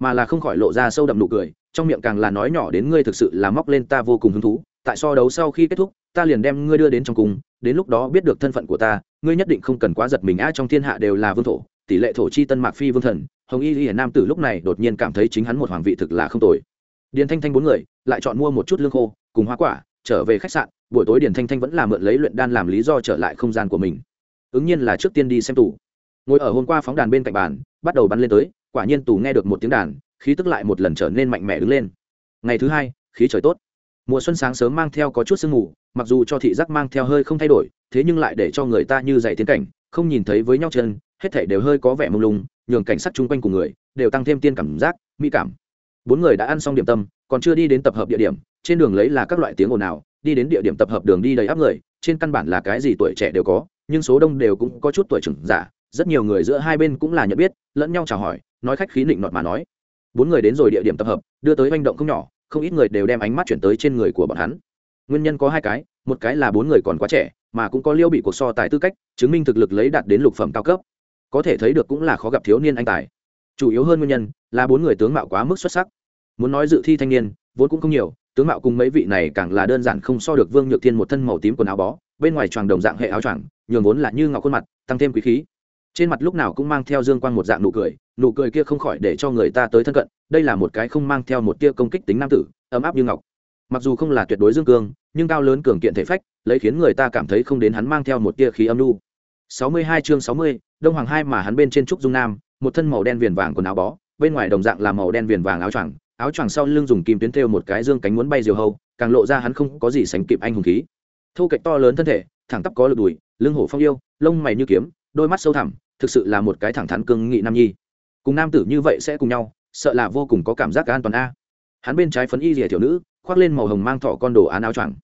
mà là không khỏi lộ ra sâu đậm nụ cười trong miệng càng là nói nhỏ đến ngươi thực sự là móc lên ta vô cùng hứng thú tại so đấu sau khi kết thúc, ta liền đem ngươi đưa đến trong cùng đến lúc đó biết được thân phận của ta, ngươi nhất định không cần quá giật mình. A, trong thiên hạ đều là vương thổ, tỷ lệ thổ chi tân mạc phi vương thần, hồng y hiển nam tử lúc này đột nhiên cảm thấy chính hắn một hoàng vị thực là không tồi. Điền thanh thanh bốn người, lại chọn mua một chút lương khô, cùng hoa quả, trở về khách sạn, buổi tối điền thanh thanh vẫn là mượn lấy luyện đan làm lý do trở lại không gian của mình. Ứng nhiên là trước tiên đi xem tủ ngồi ở hôm qua phóng đàn bên cạnh bàn, bắt đầu bắn lên tới, quả nhiên tù nghe được một tiếng đàn, khí tức lại một lần trở nên mạnh mẽ đứng lên. Ngày thứ hai, khí trời tốt mùa xuân sáng sớm mang theo có chút sương mù, mặc dù cho thị giác mang theo hơi không thay đổi, thế nhưng lại để cho người ta như dày tiến cảnh, không nhìn thấy với nhau chân, hết thể đều hơi có vẻ mông lung, nhường cảnh sát chung quanh của người đều tăng thêm tiên cảm giác, mỹ cảm. Bốn người đã ăn xong điểm tâm, còn chưa đi đến tập hợp địa điểm, trên đường lấy là các loại tiếng ồn ào, đi đến địa điểm tập hợp đường đi đầy áp người, trên căn bản là cái gì tuổi trẻ đều có, nhưng số đông đều cũng có chút tuổi trưởng giả, rất nhiều người giữa hai bên cũng là nhận biết, lẫn nhau chào hỏi, nói khách khí định nọt mà nói. Bốn người đến rồi địa điểm tập hợp, đưa tới manh động không nhỏ không ít người đều đem ánh mắt chuyển tới trên người của bọn hắn. Nguyên nhân có hai cái, một cái là bốn người còn quá trẻ, mà cũng có liêu bị cuộc so tài tư cách, chứng minh thực lực lấy đạt đến lục phẩm cao cấp. Có thể thấy được cũng là khó gặp thiếu niên anh tài. Chủ yếu hơn nguyên nhân là bốn người tướng mạo quá mức xuất sắc. Muốn nói dự thi thanh niên, vốn cũng không nhiều, tướng mạo cùng mấy vị này càng là đơn giản không so được vương nhược thiên một thân màu tím quần áo bó, bên ngoài choàng đồng dạng hệ áo choàng, nhường vốn là như ngọc khuôn mặt, tăng thêm quý khí trên mặt lúc nào cũng mang theo dương quang một dạng nụ cười nụ cười kia không khỏi để cho người ta tới thân cận đây là một cái không mang theo một tia công kích tính nam tử ấm áp như ngọc. Mặc dù không là tuyệt đối dương cương nhưng cao lớn cường kiện thể phách lấy khiến người ta cảm thấy không đến hắn mang theo một tia khí âm nu. 62 chương 60, đông hoàng hai mà hắn bên trên trúc dung nam một thân màu đen viền vàng quần áo bó bên ngoài đồng dạng là màu đen viền vàng áo choàng áo choàng sau lưng dùng kim tuyến thêu một cái dương cánh muốn bay diều hâu càng lộ ra hắn không có gì sánh kịp anh hùng khí. Thu kệch to lớn thân thể thẳng tắp có lực đùi lưng hổ phong yêu lông mày như kiếm đôi mắt sâu thẳm, thực sự là một cái thẳng thắn cương nghị nam nhi. Cùng nam tử như vậy sẽ cùng nhau, sợ là vô cùng có cảm giác an toàn a. Hắn bên trái phấn y rìa tiểu nữ, khoác lên màu hồng mang thỏ con đồ án áo choàng.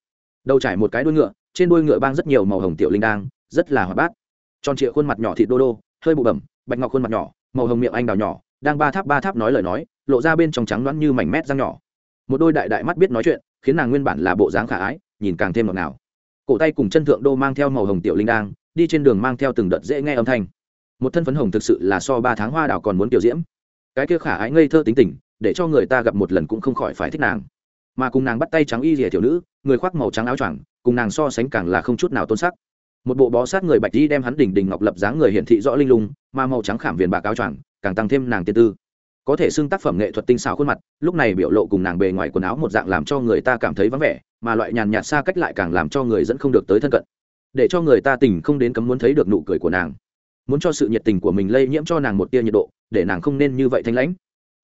Đầu trải một cái đuôi ngựa, trên đuôi ngựa bang rất nhiều màu hồng tiểu linh đang, rất là hoạt bát. Tròn trịa khuôn mặt nhỏ thịt đô đô, hơi bụ bẩm, bạch ngọc khuôn mặt nhỏ, màu hồng miệng anh đào nhỏ, đang ba tháp ba tháp nói lời nói, lộ ra bên trong trắng đoán như mảnh mét răng nhỏ. Một đôi đại đại mắt biết nói chuyện, khiến nàng nguyên bản là bộ dáng khả ái, nhìn càng thêm ngọt ngào. Cổ tay cùng chân thượng đô mang theo màu hồng tiểu linh đang đi trên đường mang theo từng đợt dễ nghe âm thanh. Một thân phấn hồng thực sự là so ba tháng hoa đào còn muốn tiểu diễm. Cái kia khả ái ngây thơ tính tình, để cho người ta gặp một lần cũng không khỏi phải thích nàng. Mà cùng nàng bắt tay trắng y rìa tiểu nữ, người khoác màu trắng áo choàng, cùng nàng so sánh càng là không chút nào tôn sắc. Một bộ bó sát người bạch đi đem hắn đỉnh đỉnh ngọc lập dáng người hiển thị rõ linh lung, mà màu trắng khảm viền bạc áo choàng, càng tăng thêm nàng tiên tư. Có thể xưng tác phẩm nghệ thuật tinh xảo khuôn mặt, lúc này biểu lộ cùng nàng bề ngoài quần áo một dạng làm cho người ta cảm thấy vắng vẻ, mà loại nhàn nhạt xa cách lại càng làm cho người dẫn không được tới thân cận để cho người ta tình không đến cấm muốn thấy được nụ cười của nàng. Muốn cho sự nhiệt tình của mình lây nhiễm cho nàng một tia nhiệt độ, để nàng không nên như vậy thanh lãnh.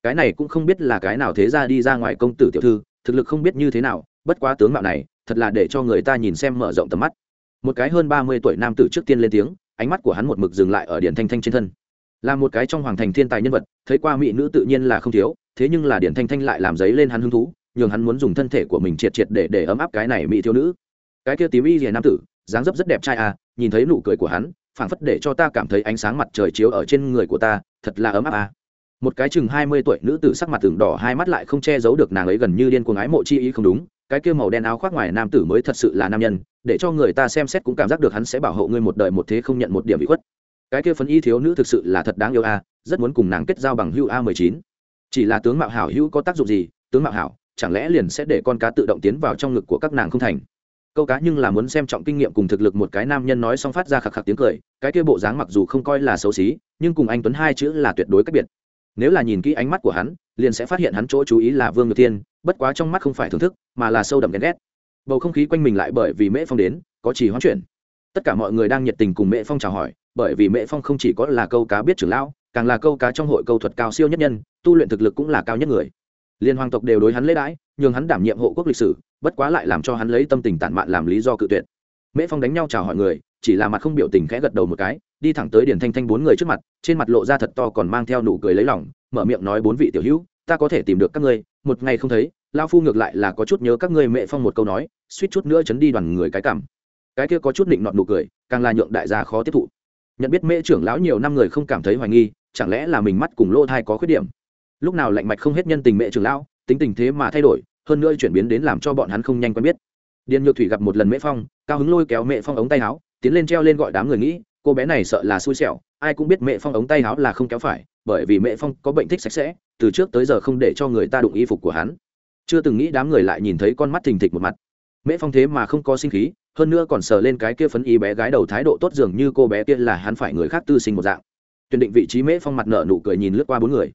Cái này cũng không biết là cái nào thế ra đi ra ngoài công tử tiểu thư, thực lực không biết như thế nào, bất quá tướng mạo này, thật là để cho người ta nhìn xem mở rộng tầm mắt. Một cái hơn ba mươi tuổi nam tử trước tiên lên tiếng, ánh mắt của hắn một mực dừng lại ở điện thanh thanh trên thân. Là một cái trong hoàng thành thiên tài nhân vật, thấy qua mỹ nữ tự nhiên là không thiếu, thế nhưng là điện thanh thanh lại làm giấy lên hắn hứng thú, nhường hắn muốn dùng thân thể của mình triệt triệt để để ấm áp cái này mỹ thiếu nữ. Cái kia tím y rìa nam tử dáng dấp rất đẹp trai à nhìn thấy nụ cười của hắn, phảng phất để cho ta cảm thấy ánh sáng mặt trời chiếu ở trên người của ta, thật là ấm áp à. Một cái chừng hai mươi tuổi nữ tử sắc mặt tường đỏ hai mắt lại không che giấu được nàng ấy gần như điên cuồng ái mộ chi ý không đúng, cái kia màu đen áo khoác ngoài nam tử mới thật sự là nam nhân, để cho người ta xem xét cũng cảm giác được hắn sẽ bảo hộ ngươi một đời một thế không nhận một điểm bị khuất. Cái kia phấn y thiếu nữ thực sự là thật đáng yêu a rất muốn cùng nàng kết giao bằng hữu a mười chín. Chỉ là tướng mạo hảo hữu có tác dụng gì, tướng mạo hảo, chẳng lẽ liền sẽ để con cá tự động tiến vào trong ngực của các nàng không thành? Câu cá nhưng là muốn xem trọng kinh nghiệm cùng thực lực một cái nam nhân nói xong phát ra khạc khạc tiếng cười cái kia bộ dáng mặc dù không coi là xấu xí nhưng cùng anh tuấn hai chữ là tuyệt đối cách biệt. Nếu là nhìn kỹ ánh mắt của hắn liền sẽ phát hiện hắn chỗ chú ý là vương ngược Thiên, bất quá trong mắt không phải thưởng thức mà là sâu đậm ghen ghét. Bầu không khí quanh mình lại bởi vì mễ phong đến có chỉ hoán chuyển. Tất cả mọi người đang nhiệt tình cùng mễ phong chào hỏi bởi vì mễ phong không chỉ có là câu cá biết trưởng lão càng là câu cá trong hội câu thuật cao siêu nhất nhân tu luyện thực lực cũng là cao nhất người. Liên hoàng tộc đều đối hắn lễ đãi nhường hắn đảm nhiệm hộ quốc lịch sử bất quá lại làm cho hắn lấy tâm tình tản mạn làm lý do cự tuyệt. Mễ phong đánh nhau chào hỏi người, chỉ là mặt không biểu tình khẽ gật đầu một cái, đi thẳng tới điền thanh thanh bốn người trước mặt, trên mặt lộ ra thật to còn mang theo nụ cười lấy lòng, mở miệng nói bốn vị tiểu hữu, ta có thể tìm được các ngươi, một ngày không thấy lao phu ngược lại là có chút nhớ các ngươi mẹ phong một câu nói, suýt chút nữa chấn đi đoàn người cái cảm. Cái kia có chút định nọt nụ cười, càng là nhượng đại gia khó tiếp thụ. Nhận biết mễ trưởng lão nhiều năm người không cảm thấy hoài nghi, chẳng lẽ là mình mắt cùng lỗ thai có khuyết điểm? Lúc nào lạnh mạch không hết nhân tình mẹ trưởng lão, tính tình thế mà thay đổi hơn nữa chuyển biến đến làm cho bọn hắn không nhanh quen biết. Điền nhược thủy gặp một lần mễ phong, cao hứng lôi kéo mẹ phong ống tay áo, tiến lên treo lên gọi đám người nghĩ, cô bé này sợ là xui xẻo, ai cũng biết mẹ phong ống tay áo là không kéo phải, bởi vì mẹ phong có bệnh thích sạch sẽ, từ trước tới giờ không để cho người ta đụng y phục của hắn. Chưa từng nghĩ đám người lại nhìn thấy con mắt thình thịch một mặt. Mẹ phong thế mà không có sinh khí, hơn nữa còn sờ lên cái kia phấn y bé gái đầu thái độ tốt dường như cô bé kia là hắn phải người khác tư sinh một dạng. Tuyển định vị trí mễ phong mặt nở nụ cười nhìn lướt qua bốn người.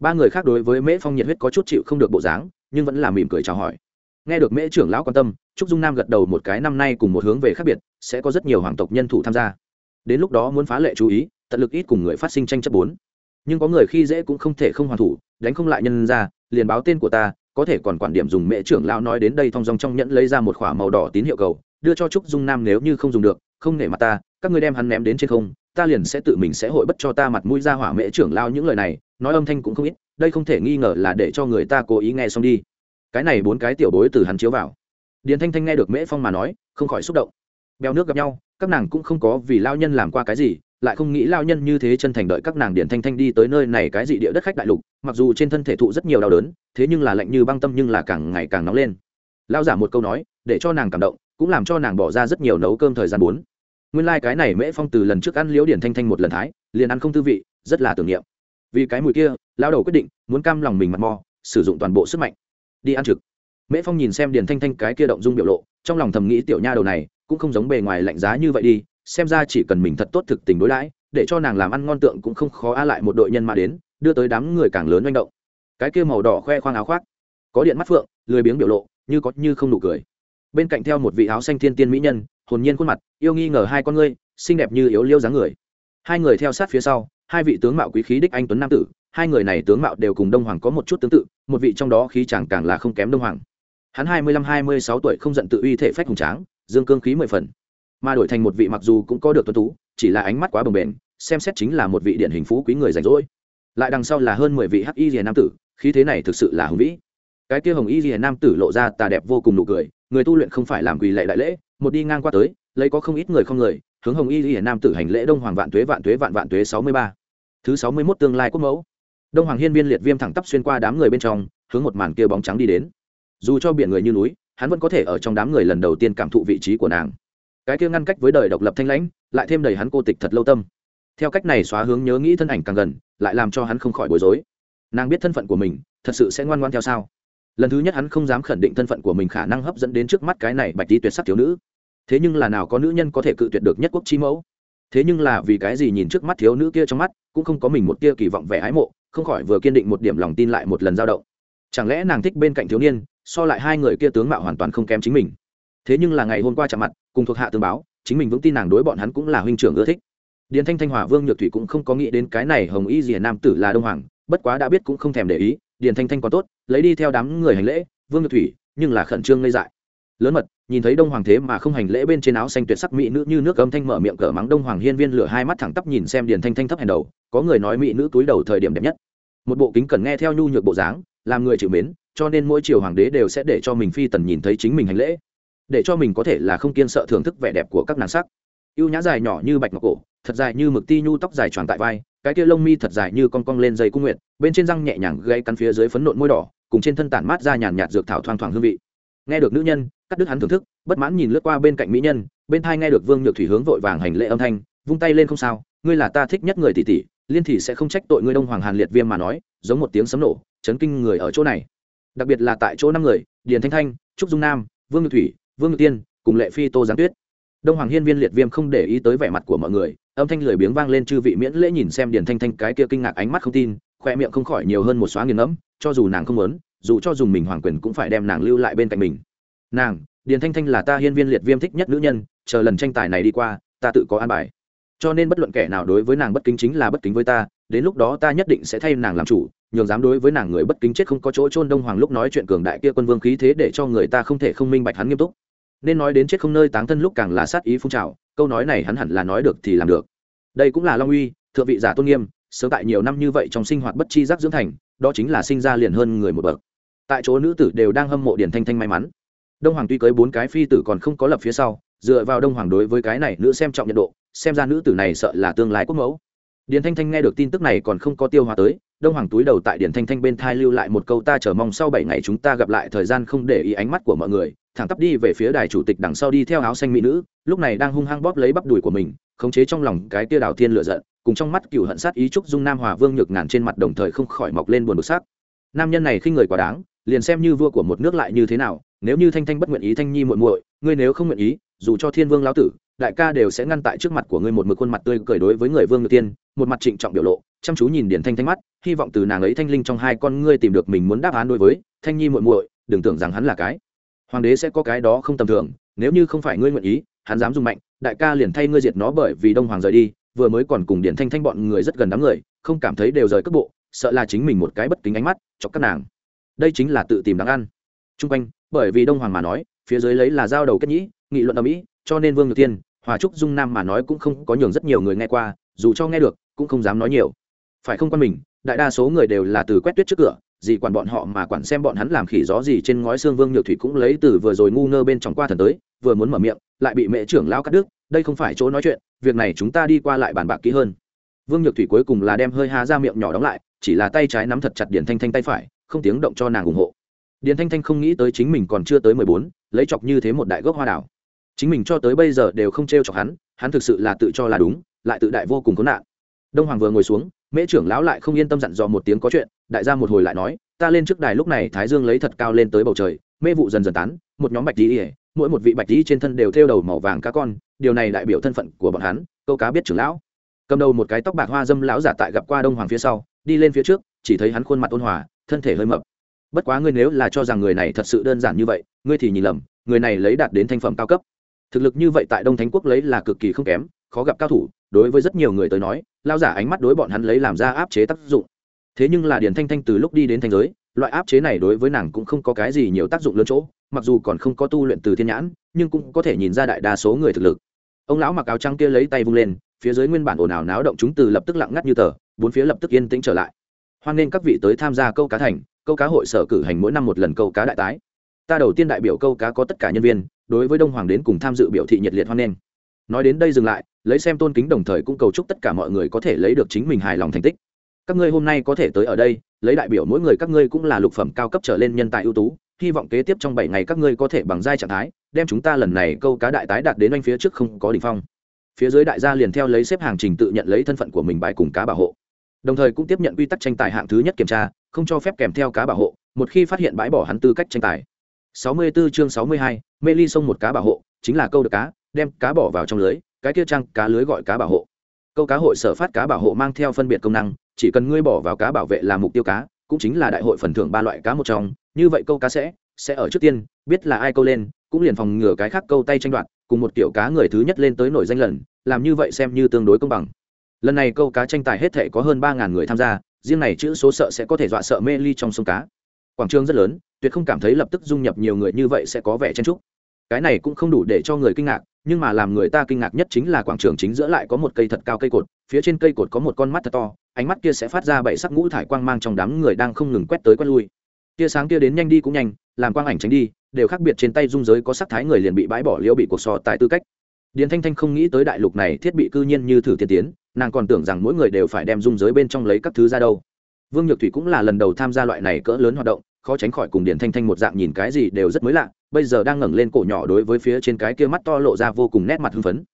Ba người khác đối với mễ phong nhiệt huyết có chút chịu không được bộ dáng nhưng vẫn là mỉm cười chào hỏi. Nghe được mễ trưởng lão quan tâm, trúc dung nam gật đầu một cái, năm nay cùng một hướng về khác biệt, sẽ có rất nhiều hoàng tộc nhân thủ tham gia. Đến lúc đó muốn phá lệ chú ý, tận lực ít cùng người phát sinh tranh chấp bốn. Nhưng có người khi dễ cũng không thể không hoàn thủ, đánh không lại nhân ra, liền báo tên của ta, có thể còn quản điểm dùng mễ trưởng lão nói đến đây thong dong trong nhẫn lấy ra một k h ỏ a màu đỏ tín hiệu cầu, đưa cho trúc dung nam nếu như không dùng được, không nể mặt ta, các ngươi đem hắn ném đến trên không, ta liền sẽ tự mình sẽ hội bất cho ta mặt mũi ra hỏa mễ trưởng lao những lời này, nói âm thanh cũng không ít đây không thể nghi ngờ là để cho người ta cố ý nghe xong đi. Cái này bốn cái tiểu bối từ hắn chiếu vào. Điền thanh thanh nghe được mễ phong mà nói, không khỏi xúc động. Beo nước gặp nhau, các nàng cũng không có vì lao nhân làm qua cái gì, lại không nghĩ lao nhân như thế chân thành đợi các nàng điển thanh thanh đi tới nơi này cái gì địa đất khách đại lục, mặc dù trên thân thể thụ rất nhiều đau đớn, thế nhưng là lạnh như băng tâm nhưng là càng ngày càng nóng lên. Lao giả một câu nói, để cho nàng cảm động, cũng làm cho nàng bỏ ra rất nhiều nấu cơm thời gian bốn. Nguyên lai、like、cái này mễ phong từ lần trước ăn liễu điển thanh thanh một lần thái, liền ăn không tư vị, rất là tưởng niệm vì cái mùi kia lao đầu quyết định muốn cam lòng mình mặt mò sử dụng toàn bộ sức mạnh. Đi ăn trực. Mễ phong nhìn xem Điền thanh thanh cái kia động dung biểu lộ, trong lòng thầm nghĩ tiểu nha đầu này cũng không giống bề ngoài lạnh giá như vậy đi, xem ra chỉ cần mình thật tốt thực tình đối đãi, để cho nàng làm ăn ngon tượng cũng không khó a lại một đội nhân mà đến, đưa tới đám người càng lớn manh động. Cái kia màu đỏ khoe khoang áo khoác, có điện mắt phượng, lười biếng biểu lộ, như có như không nụ cười. Bên cạnh theo một vị áo xanh thiên tiên mỹ nhân, hồn nhiên khuôn mặt, yêu nghi ngờ hai con ngươi, xinh đẹp như yếu liêu dáng người. Hai người theo sát phía sau hai vị tướng mạo quý khí đích anh tuấn nam tử, hai người này tướng mạo đều cùng đông hoàng có một chút tương tự, một vị trong đó khí chẳng càng là không kém đông hoàng. Hắn hai mươi lăm hai mươi sáu tuổi không giận tự uy thể phách hùng tráng, dương cương khí mười phần. Mà đổi thành một vị mặc dù cũng có được tuân tú, chỉ là ánh mắt quá bồng bềnh, xem xét chính là một vị điển hình phú quý người rảnh rỗi. Lại đằng sau là hơn mười vị hắc y rìa nam tử, khí thế này thực sự là hùng vĩ. Cái kia hồng y rìa nam tử lộ ra tà đẹp vô cùng nụ cười, người tu luyện không phải làm quỳ lệ đại lễ, một đi ngang qua tới, lấy có không ít người không người, hướng hồng y rìa nam tử hành lễ đông hoàng vạn tuế vạn tuế vạn vạn tuế sáu mươi ba thứ sáu mươi mốt tương lai quốc mẫu. Đông hoàng hiên viên liệt viêm thẳng tắp xuyên qua đám người bên trong, hướng một màn kia bóng trắng đi đến. Dù cho biển người như núi, hắn vẫn có thể ở trong đám người lần đầu tiên cảm thụ vị trí của nàng. Cái kia ngăn cách với đời độc lập thanh lãnh, lại thêm đầy hắn cô tịch thật lâu tâm. Theo cách này xóa hướng nhớ nghĩ thân ảnh càng gần, lại làm cho hắn không khỏi bối rối. Nàng biết thân phận của mình, thật sự sẽ ngoan ngoan theo sao lần thứ nhất hắn không dám khẳng định thân phận của mình khả năng hấp dẫn đến trước mắt cái này bạch tí tuyệt sắc thiếu nữ. Thế nhưng là nào có nữ nhân có thể cự tuyệt được nhất quốc chi mẫu? Thế nhưng là vì cái gì nhìn trước mắt thiếu nữ kia trong mắt, cũng không có mình một tia kỳ vọng vẻ ái mộ, không khỏi vừa kiên định một điểm lòng tin lại một lần dao động. Chẳng lẽ nàng thích bên cạnh thiếu niên, so lại hai người kia tướng mạo hoàn toàn không kém chính mình? Thế nhưng là ngày hôm qua chạm mặt, cùng thuộc hạ tương báo, chính mình vững tin nàng đối bọn hắn cũng là huynh trưởng ưa thích. Điền thanh thanh hòa vương nhược thủy cũng không có nghĩ đến cái này hồng y rìa nam tử là đông hoàng, bất quá đã biết cũng không thèm để ý, điền thanh thanh còn tốt, lấy đi theo đám người hành lễ, vương nhược thủy, nhưng là khẩn trương ngây dại. Lớn mật nhìn thấy đông hoàng thế mà không hành lễ bên trên áo xanh tuyệt sắc mỹ nữ như nước âm thanh mở miệng cờ mắng đông hoàng hiên viên lửa hai mắt thẳng tắp nhìn xem điền thanh thanh thấp hèn đầu, có người nói mỹ nữ túi đầu thời điểm đẹp nhất. Một bộ kính cần nghe theo nhu nhược bộ dáng, làm người chịu mến, cho nên mỗi chiều hoàng đế đều sẽ để cho mình phi tần nhìn thấy chính mình hành lễ, để cho mình có thể là không kiên sợ thưởng thức vẻ đẹp của các nàng sắc. Ưu nhã dài nhỏ như bạch ngọc cổ, thật dài như mực ti nhu, tóc dài tròn tại vai, cái kia lông mi thật dài như con cong lên dây cung nguyệt, bên trên răng nhẹ nhàng gây cắn phía dưới phấn nộn môi đỏ, cùng trên thân tản mát ra nhàn nhạt dược thảo thoang thoảng hương vị nghe được nữ nhân, cắt đứt hắn thưởng thức, bất mãn nhìn lướt qua bên cạnh mỹ nhân, bên thai nghe được vương nhược thủy hướng vội vàng hành lễ âm thanh, vung tay lên không sao, ngươi là ta thích nhất người tỷ tỷ, liên thị sẽ không trách tội ngươi đông hoàng hàn liệt viêm mà nói, giống một tiếng sấm nổ, chấn kinh người ở chỗ này. Đặc biệt là tại chỗ năm người, điền thanh thanh, trúc dung nam, vương nhược thủy, vương nhược tiên, cùng lệ phi tô giáng tuyết. Đông hoàng hiên viên liệt viêm không để ý tới vẻ mặt của mọi người, âm thanh lười biếng vang lên chư vị miễn lễ nhìn xem điền thanh thanh cái kia kinh ngạc ánh mắt không tin, khoe miệng không khỏi nhiều hơn một xóa nghiền ngẫm, cho dù nàng không muốn dù cho dùng mình hoàng quyền cũng phải đem nàng lưu lại bên cạnh mình. Nàng, điền thanh thanh là ta hiên viên liệt viêm thích nhất nữ nhân, chờ lần tranh tài này đi qua, ta tự có an bài. Cho nên bất luận kẻ nào đối với nàng bất kính chính là bất kính với ta, đến lúc đó ta nhất định sẽ thay nàng làm chủ, nhường dám đối với nàng người bất kính chết không có chỗ trôn đông hoàng lúc nói chuyện cường đại kia quân vương khí thế để cho người ta không thể không minh bạch hắn nghiêm túc. Nên nói đến chết không nơi táng thân lúc càng là sát ý phun trào, câu nói này hắn hẳn là nói được thì làm được. Đây cũng là long uy, thượng vị giả tôn nghiêm, sớm tại nhiều năm như vậy trong sinh hoạt bất chi giác dưỡng thành, đó chính là sinh ra liền hơn người một bậc tại chỗ nữ tử đều đang hâm mộ điển thanh thanh may mắn. Đông hoàng tuy cưới bốn cái phi tử còn không có lập phía sau, dựa vào đông hoàng đối với cái này nữ xem trọng nhiệt độ, xem ra nữ tử này sợ là tương lai quốc mẫu. Điền thanh thanh nghe được tin tức này còn không có tiêu hóa tới, đông hoàng túi đầu tại điền thanh thanh bên thai lưu lại một câu ta chờ mong sau bảy ngày chúng ta gặp lại thời gian không để ý ánh mắt của mọi người thẳng tắp đi về phía đài chủ tịch đằng sau đi theo áo xanh mỹ nữ, lúc này đang hung hăng bóp lấy bắp đùi của mình, khống chế trong lòng cái tia đào thiên lựa giận, cùng trong mắt cựu hận sát ý trúc dung nam hòa vương nhược ngàn trên mặt đồng thời không khỏi mọc lên buồn bực sắc. Nam nhân này khi người quá đáng liền xem như vua của một nước lại như thế nào, nếu như thanh thanh bất nguyện ý thanh nhi muội muội, ngươi nếu không nguyện ý, dù cho thiên vương lão tử, đại ca đều sẽ ngăn tại trước mặt của ngươi một mực khuôn mặt tươi cười đối với người vương ngự tiên, một mặt trịnh trọng biểu lộ, chăm chú nhìn điển thanh thanh mắt, hy vọng từ nàng ấy thanh linh trong hai con ngươi tìm được mình muốn đáp án đối với thanh nhi muội muội, đừng tưởng rằng hắn là cái. Hoàng đế sẽ có cái đó không tầm thường, nếu như không phải ngươi nguyện ý, hắn dám dùng mạnh, đại ca liền thay ngươi diệt nó bởi vì đông hoàng rời đi, vừa mới còn cùng điển thanh thanh bọn người rất gần đám người, không cảm thấy đều rời cấp bộ, sợ là chính mình một cái bất kính ánh mắt, chọc các nàng đây chính là tự tìm đáng ăn. T r u n g quanh, bởi vì đông hoàng mà nói, phía dưới lấy là giao đầu kết nhĩ, nghị luận ở mỹ cho nên vương nhược tiên, hòa trúc dung nam mà nói cũng không có nhường rất nhiều người nghe qua, dù cho nghe được, cũng không dám nói nhiều. Phải không quan mình, đại đa số người đều là từ quét tuyết trước cửa, gì quản bọn họ mà quản xem bọn hắn làm khỉ gió gì trên ngói xương vương nhược thủy cũng lấy từ vừa rồi ngu ngơ bên trong qua thần tới, vừa muốn mở miệng, lại bị mẹ trưởng lao cắt đứt, đây không phải chỗ nói chuyện, việc này chúng ta đi qua lại bàn bạc kỹ hơn. Vương nhược thủy cuối cùng là đem hơi há ra miệng nhỏ đóng lại, chỉ là tay trái nắm thật chặt điển thanh thanh tay phải không tiếng động cho nàng ủng hộ. Điền thanh thanh không nghĩ tới chính mình còn chưa tới mười bốn, lấy chọc như thế một đại gốc hoa đảo. Chính mình cho tới bây giờ đều không t r e o chọc hắn hắn thực sự là tự cho là đúng, lại tự đại vô cùng có nạn. Đông hoàng vừa ngồi xuống, mễ trưởng lão lại không yên tâm dặn dò một tiếng có chuyện, đại gia một hồi lại nói, ta lên trước đài lúc này thái dương lấy thật cao lên tới bầu trời, mê vụ dần dần tán, một nhóm bạch tí ỉa mỗi một vị bạch tí trên thân đều thêu đầu màu vàng cá con, điều này đại biểu thân phận của bọn hắn, câu cá biết trưởng lão. Cầm đầu một cái tóc bạc hoa dâm lão giả tại gặp qua đông hoàng phía sau, đi lên phía trước, chỉ thấy hắn khuôn mặt ôn hòa thân thể hơi mập. Bất quá ngươi nếu là cho rằng người này thật sự đơn giản như vậy, ngươi thì nhìn lầm, người này lấy đạt đến thanh phẩm cao cấp. Thực lực như vậy tại đông thánh quốc lấy là cực kỳ không kém, khó gặp cao thủ, đối với rất nhiều người tới nói, lao giả ánh mắt đối bọn hắn lấy làm ra áp chế tác dụng. Thế nhưng là điền thanh thanh từ lúc đi đến thanh giới, loại áp chế này đối với nàng cũng không có cái gì nhiều tác dụng lớn chỗ, mặc dù còn không có tu luyện từ thiên nhãn, nhưng cũng có thể nhìn ra đại đa số người thực lực. Ông lão mặc áo trắng kia lấy tay vung lên, phía dưới nguyên bản ồn ào náo động chúng từ lập tức lặng ngắt như tờ, bốn phía lập tức yên tĩnh trở lại hoan nghênh các vị tới tham gia câu cá thành, câu cá hội sở cử hành mỗi năm một lần câu cá đại tái. Ta đầu tiên đại biểu câu cá có tất cả nhân viên, đối với đông hoàng đến cùng tham dự biểu thị nhiệt liệt hoan nghênh nói đến đây dừng lại, lấy xem tôn kính đồng thời cũng cầu chúc tất cả mọi người có thể lấy được chính mình hài lòng thành tích. Các ngươi hôm nay có thể tới ở đây, lấy đại biểu mỗi người các ngươi cũng là lục phẩm cao cấp trở lên nhân tài ưu tú, hy vọng kế tiếp trong bảy ngày các ngươi có thể bằng giai trạng thái, đem chúng ta lần này câu cá đại tái đạt đến anh phía trước không có đ ỉ n h phong. Phía dưới đại gia liền theo lấy xếp hàng trình tự nhận lấy thân phận của mình bài cùng cá bảo hộ đồng thời cũng tiếp nhận quy tắc tranh tài hạng thứ nhất kiểm tra không cho phép kèm theo cá bảo hộ một khi phát hiện bãi bỏ hắn tư cách tranh tài. 64 chương 62, mê ly sông một cá bảo hộ chính là câu được cá đem cá bỏ vào trong lưới cái kia trang cá lưới gọi cá bảo hộ. Câu cá hội sở phát cá bảo hộ mang theo phân biệt công năng chỉ cần ngươi bỏ vào cá bảo vệ là mục tiêu cá cũng chính là đại hội phần thưởng ba loại cá một trong như vậy câu cá sẽ sẽ ở trước tiên biết là ai câu lên cũng liền phòng ngừa cái khác câu tay tranh đoạt cùng một kiểu cá người thứ nhất lên tới nổi danh lần làm như vậy xem như tương đối công bằng lần này câu cá tranh tài hết thể có hơn ba ngàn người tham gia, riêng này chữ số sợ sẽ có thể dọa sợ mê ly trong sông cá. Quảng trường rất lớn, tuyệt không cảm thấy lập tức dung nhập nhiều người như vậy sẽ có vẻ chen trúc cái này cũng không đủ để cho người kinh ngạc, nhưng mà làm người ta kinh ngạc nhất chính là quảng trường chính giữa lại có một cây thật cao cây cột, phía trên cây cột có một con mắt thật to, ánh mắt kia sẽ phát ra bảy sắc ngũ thải quang mang trong đám người đang không ngừng quét tới quét lui. Tia sáng kia đến nhanh đi cũng nhanh, làm quang ảnh tránh đi, đều khác biệt trên tay dung giới có sắc thái người liền bị bãi bỏ liễu bị cuộc sò tại tư cách điền thanh thanh không nghĩ tới đại lục này thiết bị cư nhiên như thử tiên tiến, nàng còn tưởng rằng mỗi người đều phải đem dung giới bên trong lấy các thứ ra đâu. Vương nhược thủy cũng là lần đầu tham gia loại này cỡ lớn hoạt động, khó tránh khỏi cùng điền thanh thanh một dạng nhìn cái gì đều rất mới lạ, bây giờ đang ngẩng lên cổ nhỏ đối với phía trên cái kia mắt to lộ ra vô cùng nét mặt hưng phấn.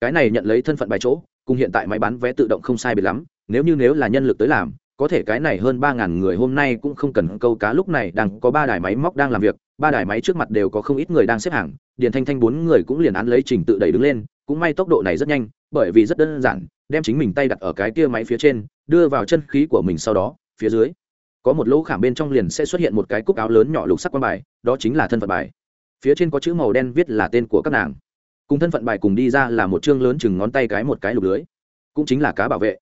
Cái này nhận lấy thân phận bài chỗ, cùng hiện tại máy bán vé tự động không sai biệt lắm, nếu như nếu là nhân lực tới làm, có thể cái này hơn ba ngàn người hôm nay cũng không cần câu cá lúc này đang có ba đài máy móc đang làm việc ba đài máy trước mặt đều có không ít người đang xếp hàng, điền thanh thanh bốn người cũng liền án lấy trình tự đẩy đứng lên, cũng may tốc độ này rất nhanh, bởi vì rất đơn giản, đem chính mình tay đặt ở cái kia máy phía trên, đưa vào chân khí của mình sau đó, phía dưới, có một lỗ khảm bên trong liền sẽ xuất hiện một cái cúc áo lớn nhỏ lục sắc quan bài, đó chính là thân phận bài. Phía trên có chữ màu đen viết là tên của các nàng. Cùng thân phận bài cùng đi ra là một chương lớn chừng ngón tay cái một cái lục lưới, cũng chính là cá bảo vệ.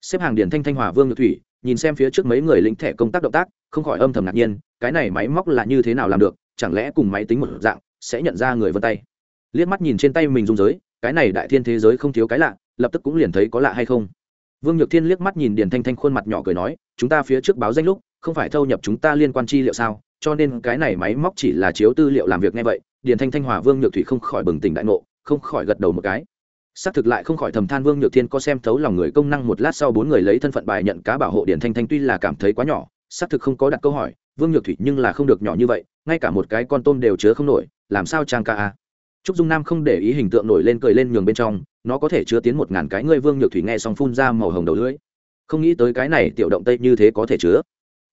Xếp hàng điển thanh thanh hòa vương nhược thủy, nhìn xem phía trước mấy người lĩnh thẻ công tác động tác, không khỏi âm thầm ngạc nhiên, cái này máy móc là như thế nào làm được chẳng lẽ cùng máy tính một dạng, sẽ nhận ra người vân tay? Liếc mắt nhìn trên tay mình dung giới, cái này đại thiên thế giới không thiếu cái lạ, lập tức cũng liền thấy có lạ hay không. Vương nhược thiên liếc mắt nhìn điền thanh thanh khuôn mặt nhỏ cười nói, chúng ta phía trước báo danh lúc, không phải thâu nhập chúng ta liên quan chi liệu sao? Cho nên cái này máy móc chỉ là chiếu tư liệu làm việc nghe vậy. Điền thanh thanh hòa vương nhược thủy không khỏi bừng tỉnh đại ngộ, không khỏi gật đầu một cái. Xác thực lại không khỏi thầm than vương nhược thiên có xem thấu lòng người công năng một lát sau bốn người lấy thân phận bài nhận cá bảo hộ điền thanh thanh tuy là cảm thấy quá nhỏ, xác thực không có đặt câu hỏi vương nhược thủy nhưng là không được nhỏ như vậy, ngay cả một cái con tôm đều chứa không nổi, làm sao trang ca a? Trúc dung nam không để ý hình tượng nổi lên cười lên nhường bên trong, nó có thể chứa tiến một ngàn cái, ngươi vương nhược thủy nghe xong phun ra màu hồng đầu lưỡi. Không nghĩ tới cái này tiểu động tây như thế có thể chứa.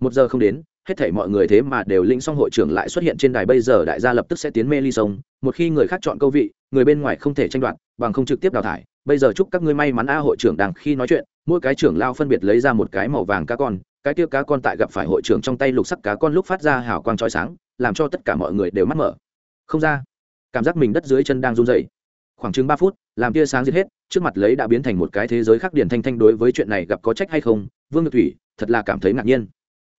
Một giờ không đến, hết thảy mọi người thế mà đều lĩnh xong hội trưởng lại xuất hiện trên đài, bây giờ đại gia lập tức sẽ tiến mê ly sông. Một khi người khác chọn câu vị, người bên ngoài không thể tranh đoạt, bằng không trực tiếp đào thải. Bây giờ chúc các ngươi may mắn a, hội trưởng đang khi nói chuyện, mỗi cái trưởng lao phân biệt lấy ra một cái màu vàng cá con cái kia cá con tại gặp phải hội trưởng trong tay lục sắc cá con lúc phát ra hào quang chói sáng, làm cho tất cả mọi người đều mắt mở. Không ra. Cảm giác mình đất dưới chân đang run rẩy. Khoảng chừng ba phút, làm tia sáng giết hết, trước mặt lấy đã biến thành một cái thế giới khác điển thanh thanh đối với chuyện này gặp có trách hay không, vương nhược thủy, thật là cảm thấy ngạc nhiên.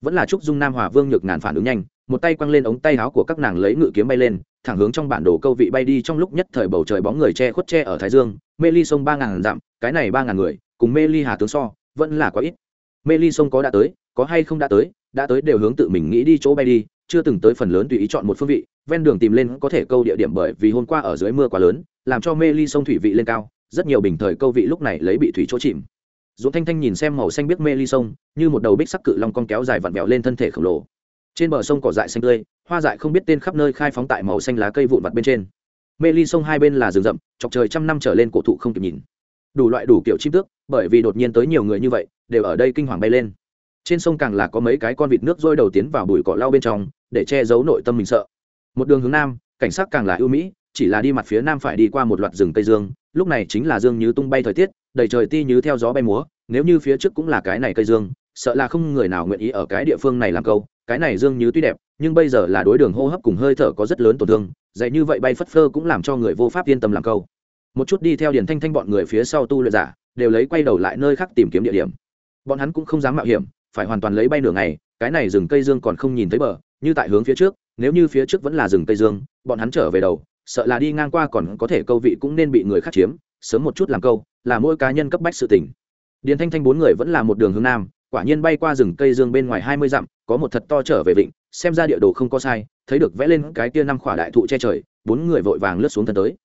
Vẫn là trúc dung nam hòa vương nhược ngàn phản ứng nhanh, một tay quăng lên ống tay áo của các nàng lấy ngự kiếm bay lên, thẳng hướng trong bản đồ câu vị bay đi trong lúc nhất thời bầu trời bóng người che khuất che ở thái dương, mê ly sông ba ngàn dặm, cái này ba ngàn người, cùng mê ly hà tướng so, vẫn là quá ít mê ly sông có đã tới, có hay không đã tới đã tới đều hướng tự mình nghĩ đi chỗ bay đi, chưa từng tới phần lớn tùy ý chọn một phương vị, ven đường tìm lên có thể câu địa điểm bởi vì hôm qua ở dưới mưa quá lớn, làm cho mê ly sông thủy vị lên cao, rất nhiều bình thời câu vị lúc này lấy bị thủy chỗ chìm. Dũng thanh thanh nhìn xem màu xanh biết mê ly sông, như một đầu bích sắc cự long con kéo dài vặn vẹo lên thân thể khổng lồ. Trên bờ sông cỏ dại xanh tươi, hoa dại không biết tên khắp nơi khai phóng tại màu xanh lá cây vụn vặt bên trên. Mê ly sông hai bên là rừng rậm, chọc trời trăm năm trở lên cổ thụ không kịp nhìn đủ loại đủ kiểu chim tước, bởi vì đột nhiên tới nhiều người như vậy, đều ở đây kinh hoàng bay lên. Trên sông càng là có mấy cái con vịt nước rôi đầu tiến vào bụi cỏ lau bên trong, để che giấu nội tâm mình sợ. Một đường hướng nam, cảnh sát càng là ưu mỹ, chỉ là đi mặt phía nam phải đi qua một loạt rừng tây dương, lúc này chính là dương như tung bay thời tiết, đầy trời ti như theo gió bay múa, nếu như phía trước cũng là cái này cây dương, sợ là không người nào nguyện ý ở cái địa phương này làm câu, cái này dương như tuy đẹp, nhưng bây giờ là đối đường hô hấp cùng hơi thở có rất lớn tổn thương, dạy như vậy bay phất phơ cũng làm cho người vô pháp yên tâm làm câu một chút đi theo điển thanh thanh bọn người phía sau tu luyện giả, đều lấy quay đầu lại nơi khác tìm kiếm địa điểm. Bọn hắn cũng không dám mạo hiểm, phải hoàn toàn lấy bay nửa ngày, cái này rừng cây dương còn không nhìn thấy bờ, như tại hướng phía trước, nếu như phía trước vẫn là rừng cây dương, bọn hắn trở về đầu, sợ là đi ngang qua còn có thể câu vị cũng nên bị người khác chiếm, sớm một chút làm câu, là mỗi cá nhân cấp bách sự tỉnh điền thanh thanh bốn người vẫn là một đường hướng nam, quả nhiên bay qua rừng cây dương bên ngoài hai mươi dặm, có một thật to trở về vịnh, xem ra địa đồ không có sai, thấy được vẽ lên cái kia năm khỏa đại thụ che trời, bốn người vội vàng lướt xuống thân tới.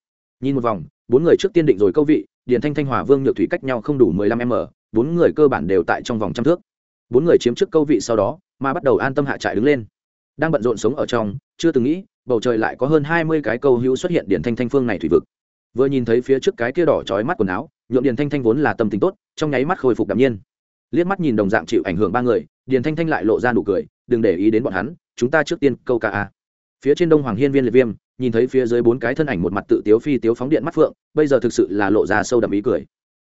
Nhìn một vòng bốn người trước tiên định rồi câu vị, điền thanh thanh, hòa vương, nhược thủy cách nhau không đủ mười lăm m bốn người cơ bản đều tại trong vòng trăm thước. Bốn người chiếm trước câu vị sau đó, mà bắt đầu an tâm hạ trại đứng lên. Đang bận rộn sống ở trong, chưa từng nghĩ, bầu trời lại có hơn hai mươi cái câu hữu xuất hiện điển thanh thanh phương này thủy vực. Vừa nhìn thấy phía trước cái kia đỏ trói mắt quần áo nhuộm điền thanh thanh vốn là tâm tính tốt, trong nháy mắt khôi phục đạm nhiên. Liếc mắt nhìn đồng dạng chịu ảnh hưởng ba người, điền thanh thanh lại lộ ra nụ cười, đừng để ý đến bọn hắn, chúng ta trước tiên câu ca a. Phía trên đông hoàng hiên viên liệt viêm nhìn thấy phía dưới bốn cái thân ảnh một mặt tự tiếu phi tiếu phóng điện mắt phượng, bây giờ thực sự là lộ ra sâu đậm ý cười.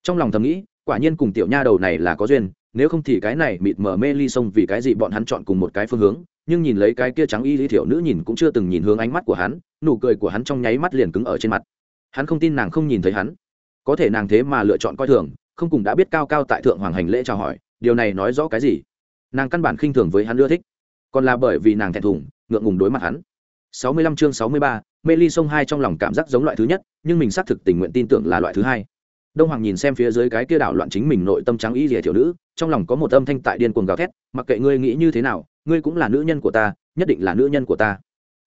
Trong lòng thầm nghĩ, quả nhiên cùng tiểu nha đầu này là có duyên, nếu không thì cái này mịt mờ mê ly sông vì cái gì bọn hắn chọn cùng một cái phương hướng, nhưng nhìn lấy cái kia trắng y lý thiểu nữ nhìn cũng chưa từng nhìn hướng ánh mắt của hắn, nụ cười của hắn trong nháy mắt liền cứng ở trên mặt. Hắn không tin nàng không nhìn thấy hắn. Có thể nàng thế mà lựa chọn coi thường, không cùng đã biết cao cao tại thượng hoàng hành lễ chào hỏi, điều này nói rõ cái gì? Nàng căn bản khinh thường với hắn ưa thích. Còn là bởi vì nàng thẹn thùng, ngượng ngùng đối mặt hắn sáu mươi lăm chương sáu mươi ba, mê ly sông hai trong lòng cảm giác giống loại thứ nhất, nhưng mình xác thực tình nguyện tin tưởng là loại thứ hai. Đông hoàng nhìn xem phía dưới cái kia đảo loạn chính mình nội tâm trắng y liễu thiểu nữ, trong lòng có một âm thanh tại điên cuồng gào thét, mặc kệ ngươi nghĩ như thế nào, ngươi cũng là nữ nhân của ta, nhất định là nữ nhân của ta.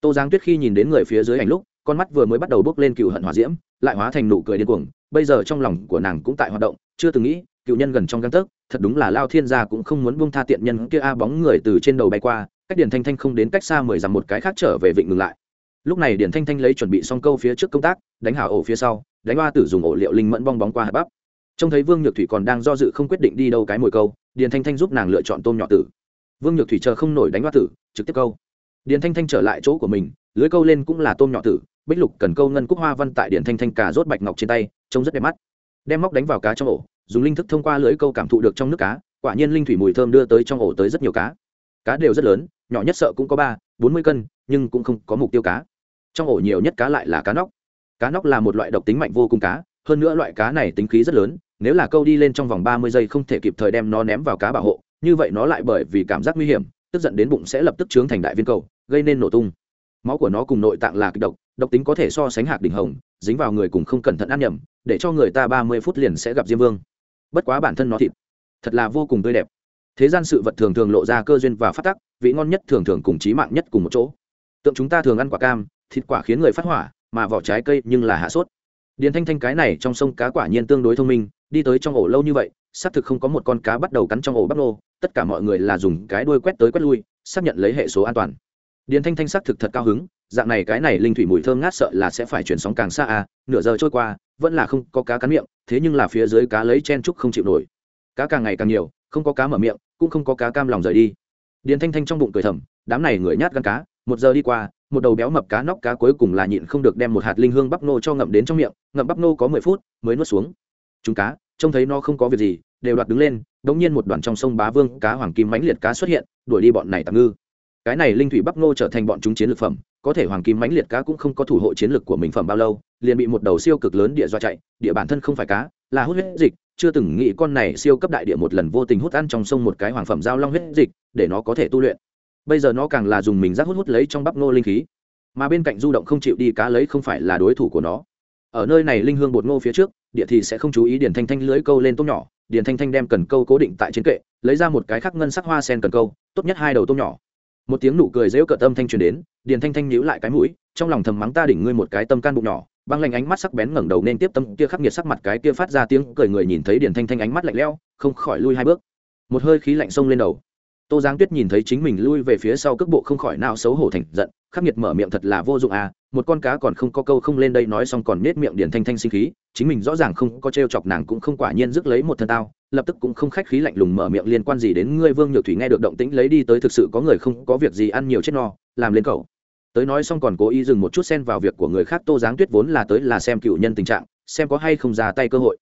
Tô giang tuyết khi nhìn đến người phía dưới ảnh lúc, con mắt vừa mới bắt đầu bốc lên cựu hận hỏa diễm, lại hóa thành nụ cười điên cuồng, bây giờ trong lòng của nàng cũng tại hoạt động, chưa từng nghĩ cựu nhân gần trong gang tấc, thật đúng là lao thiên gia cũng không muốn buông tha tiện nhân kia a bóng người từ trên đầu bay qua cách điển thanh thanh không đến cách xa mười dặm một cái khác trở về vịnh ngừng lại. Lúc này điển thanh thanh lấy chuẩn bị xong câu phía trước công tác, đánh hảo ổ phía sau, đánh hoa tử dùng ổ liệu linh mẫn bong bóng qua hạt bắp. Trông thấy vương nhược thủy còn đang do dự không quyết định đi đâu cái mồi câu điển thanh thanh giúp nàng lựa chọn tôm nhỏ tử. Vương nhược thủy chờ không nổi đánh hoa tử, trực tiếp câu. Điển thanh thanh trở lại chỗ của mình, lưới câu lên cũng là tôm nhỏ tử, bích lục cần câu ngân cúc hoa văn tại điển thanh thanh cà rốt bạch ngọc trên tay, trông rất đẹp mắt. Đem móc đánh vào cá trong ổ, dùng linh thức thông qua lưới câu cảm thụ được trong nước cá, quả nhiên linh thủy mùi thơm đưa tới trong ổ tới rất nhiều cá. Cá đều rất lớn nhỏ nhất sợ cũng có ba, bốn mươi cân, nhưng cũng không có mục tiêu cá. Trong ổ nhiều nhất cá lại là cá nóc. Cá nóc là một loại độc tính mạnh vô cùng cá, hơn nữa loại cá này tính khí rất lớn, nếu là câu đi lên trong vòng ba mươi giây không thể kịp thời đem nó ném vào cá bảo hộ, như vậy nó lại bởi vì cảm giác nguy hiểm, tức giận đến bụng sẽ lập tức trướng thành đại viên cầu, gây nên nổ tung. Máu của nó cùng nội tạng là kịch độc độc tính có thể so sánh hạc đỉnh hồng, dính vào người cùng không cẩn thận ăn nhầm, để cho người ta ba mươi phút liền sẽ gặp diêm vương. Bất quá bản thân nó thịt, thật là vô cùng tươi đẹp thế gian sự vật thường thường lộ ra cơ duyên và phát tắc, vị ngon nhất thường thường cùng trí mạng nhất cùng một chỗ. Tượng chúng ta thường ăn quả cam, thịt quả khiến người phát hỏa, mà vỏ trái cây nhưng là hạ sốt. Điền thanh thanh cái này trong sông cá quả nhiên tương đối thông minh, đi tới trong ổ lâu như vậy, xác thực không có một con cá bắt đầu cắn trong ổ bắp nô, tất cả mọi người là dùng cái đuôi quét tới quét lui, xác nhận lấy hệ số an toàn. Điền thanh thanh xác thực thật cao hứng, dạng này cái này linh thủy mùi thơm ngát sợ là sẽ phải chuyển sóng càng xa à nửa giờ trôi qua, vẫn là không có cá cắn miệng, thế nhưng là phía dưới cá lấy chen trúc không chịu nổi. Cá càng ngày càng nhiều không có cá mở miệng, cũng không có cá cam lòng rời đi. Điền thanh thanh trong bụng cười thầm, đám này người nhát gan cá, một giờ đi qua, một đầu béo mập cá nóc cá cuối cùng là nhịn không được đem một hạt linh hương bắp nô cho ngậm đến trong miệng, ngậm bắp nô có mười phút, mới nuốt xuống. Chúng cá, trông thấy nó không có việc gì, đều đoạt đứng lên đống nhiên một đoàn trong sông bá vương cá hoàng kim mãnh liệt cá xuất hiện, đuổi đi bọn này tạm ngư. Cái này linh thủy bắp nô trở thành bọn chúng chiến lược phẩm, có thể hoàng kim mãnh liệt cá cũng không có thủ hộ chiến lược của mình phẩm bao lâu, liền bị một đầu siêu cực lớn địa do chạy, địa bản thân không phải cá, là hút huyết dịch chưa từng nghĩ con này siêu cấp đại địa một lần vô tình hút ăn trong sông một cái hoàng phẩm giao long huyết dịch, để nó có thể tu luyện. Bây giờ nó càng là dùng mình rác hút hút lấy trong bắp nô linh khí. Mà bên cạnh du động không chịu đi cá lấy không phải là đối thủ của nó. Ở nơi này linh hương bột ngô phía trước, địa thì sẽ không chú ý điền thanh thanh lưới câu lên tôm nhỏ. Điền thanh thanh đem cần câu cố định tại trên kệ, lấy ra một cái khắc ngân sắc hoa sen cần câu, tốt nhất hai đầu tôm nhỏ. Một tiếng nụ cười dễu cợt tâm thanh truyền đến, điền thanh thanh nhíu lại cái mũi, trong lòng thầm mắng ta đỉnh ngươi một cái tâm can bụng nhỏ băng lạnh ánh mắt sắc bén ngẩng đầu nên tiếp tâm, kia khắc nghiệt sắc mặt cái kia phát ra tiếng cười người nhìn thấy điển thanh thanh ánh mắt lạnh lẽo, không khỏi lui hai bước. Một hơi khí lạnh xông lên đầu. Tô giáng tuyết nhìn thấy chính mình lui về phía sau cước bộ không khỏi nào xấu hổ thành giận, khắc nghiệt mở miệng thật là vô dụng à một con cá còn không có câu không lên đây nói xong còn nết miệng điển thanh thanh sinh khí, chính mình rõ ràng không có t chọc nàng cũng không quả nhiên rước lấy một thân tao, lập tức cũng không khách khí lạnh lùng mở miệng liên quan gì đến ngươi vương nhược thủy nghe được động tĩnh lấy đi tới thực sự có người không có việc gì ăn nhiều chết no, làm lên cậu tới nói xong còn cố ý dừng một chút xen vào việc của người khác, tô giáng tuyết vốn là tới là xem cựu nhân tình trạng, xem có hay không ra tay cơ hội.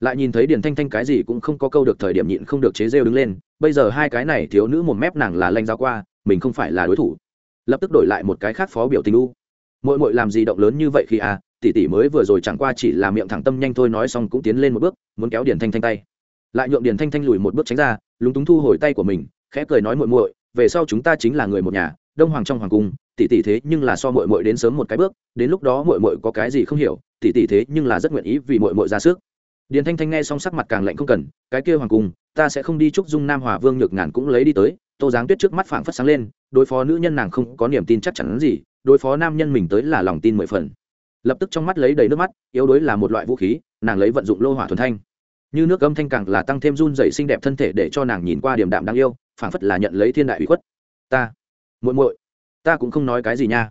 Lại nhìn thấy điền thanh thanh cái gì cũng không có câu được thời điểm nhịn không được chế rêu đứng lên, bây giờ hai cái này thiếu nữ một mép nàng là lanh giao qua, mình không phải là đối thủ. Lập tức đổi lại một cái khác phó biểu tình u. Mội mội làm gì động lớn như vậy khi à tỷ tỷ mới vừa rồi chẳng qua chỉ là miệng thẳng tâm nhanh thôi nói xong cũng tiến lên một bước, muốn kéo điền thanh thanh tay. Lại nhượng điền thanh thanh lùi một bước tránh ra, lúng túng thu hồi tay của mình, khẽ cười nói muội muội, về sau chúng ta chính là người một nhà, đông hoàng trong hoàng cung tỷ tỷ thế nhưng là so muội muội đến sớm một cái bước, đến lúc đó muội muội có cái gì không hiểu, tỷ tỷ thế nhưng là rất nguyện ý vì muội muội ra sức. Điền thanh thanh nghe xong sắc mặt càng lạnh không cần, cái kia hoàng cung, ta sẽ không đi chúc dung nam hòa vương nhược ngàn cũng lấy đi tới. Tô giáng tuyết trước mắt phảng phất sáng lên, đối phó nữ nhân nàng không có niềm tin chắc chắn gì, đối phó nam nhân mình tới là lòng tin mười phần. Lập tức trong mắt lấy đầy nước mắt, yếu đối là một loại vũ khí, nàng lấy vận dụng lô hỏa thuần thanh. Như nước âm thanh càng là tăng thêm run dày xinh đẹp thân thể để cho nàng nhìn qua điểm đạm đáng yêu, phảng phất là nhận lấy thiên đại ủy khuất. Ta, muội muội ta cũng không nói cái gì nha.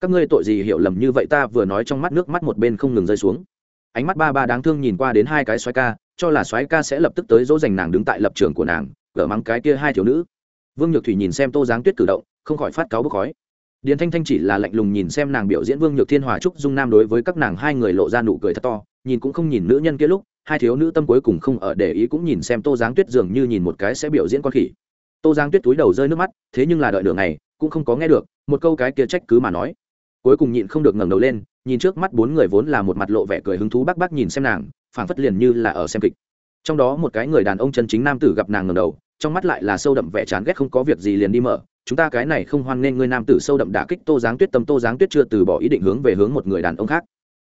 Các ngươi tội gì hiểu lầm như vậy ta vừa nói trong mắt nước mắt một bên không ngừng rơi xuống. Ánh mắt ba ba đáng thương nhìn qua đến hai cái xoáy ca, cho là xoáy ca sẽ lập tức tới dỗ dành nàng đứng tại lập trường của nàng, gỡ mắng cái kia hai thiếu nữ. Vương nhược thủy nhìn xem tô giáng tuyết cử động, không khỏi phát cáo bức khói. Điền thanh thanh chỉ là lạnh lùng nhìn xem nàng biểu diễn vương nhược thiên hòa trúc dung nam đối với các nàng hai người lộ ra nụ cười thật to, nhìn cũng không nhìn nữ nhân kia lúc, hai thiếu nữ tâm cuối cùng không ở để ý cũng nhìn xem tô giáng tuyết dường như nhìn một cái sẽ biểu diễn con khỉ. Tô giáng tuyết túi đầu rơi nước mắt, thế nhưng là đợi đường này cũng không có nghe được, một câu cái kia trách cứ mà nói. Cuối cùng nhịn không được ngẩng đầu lên, nhìn trước mắt bốn người vốn là một mặt lộ vẻ cười hứng thú bác bác nhìn xem nàng, phảng phất liền như là ở xem kịch. Trong đó một cái người đàn ông chân chính nam tử gặp nàng ngẩng đầu, trong mắt lại là sâu đậm vẻ chán ghét không có việc gì liền đi mở. Chúng ta cái này không hoan nên người nam tử sâu đậm đả kích tô giáng tuyết tâm, tô giáng tuyết chưa từ bỏ ý định hướng về hướng một người đàn ông khác.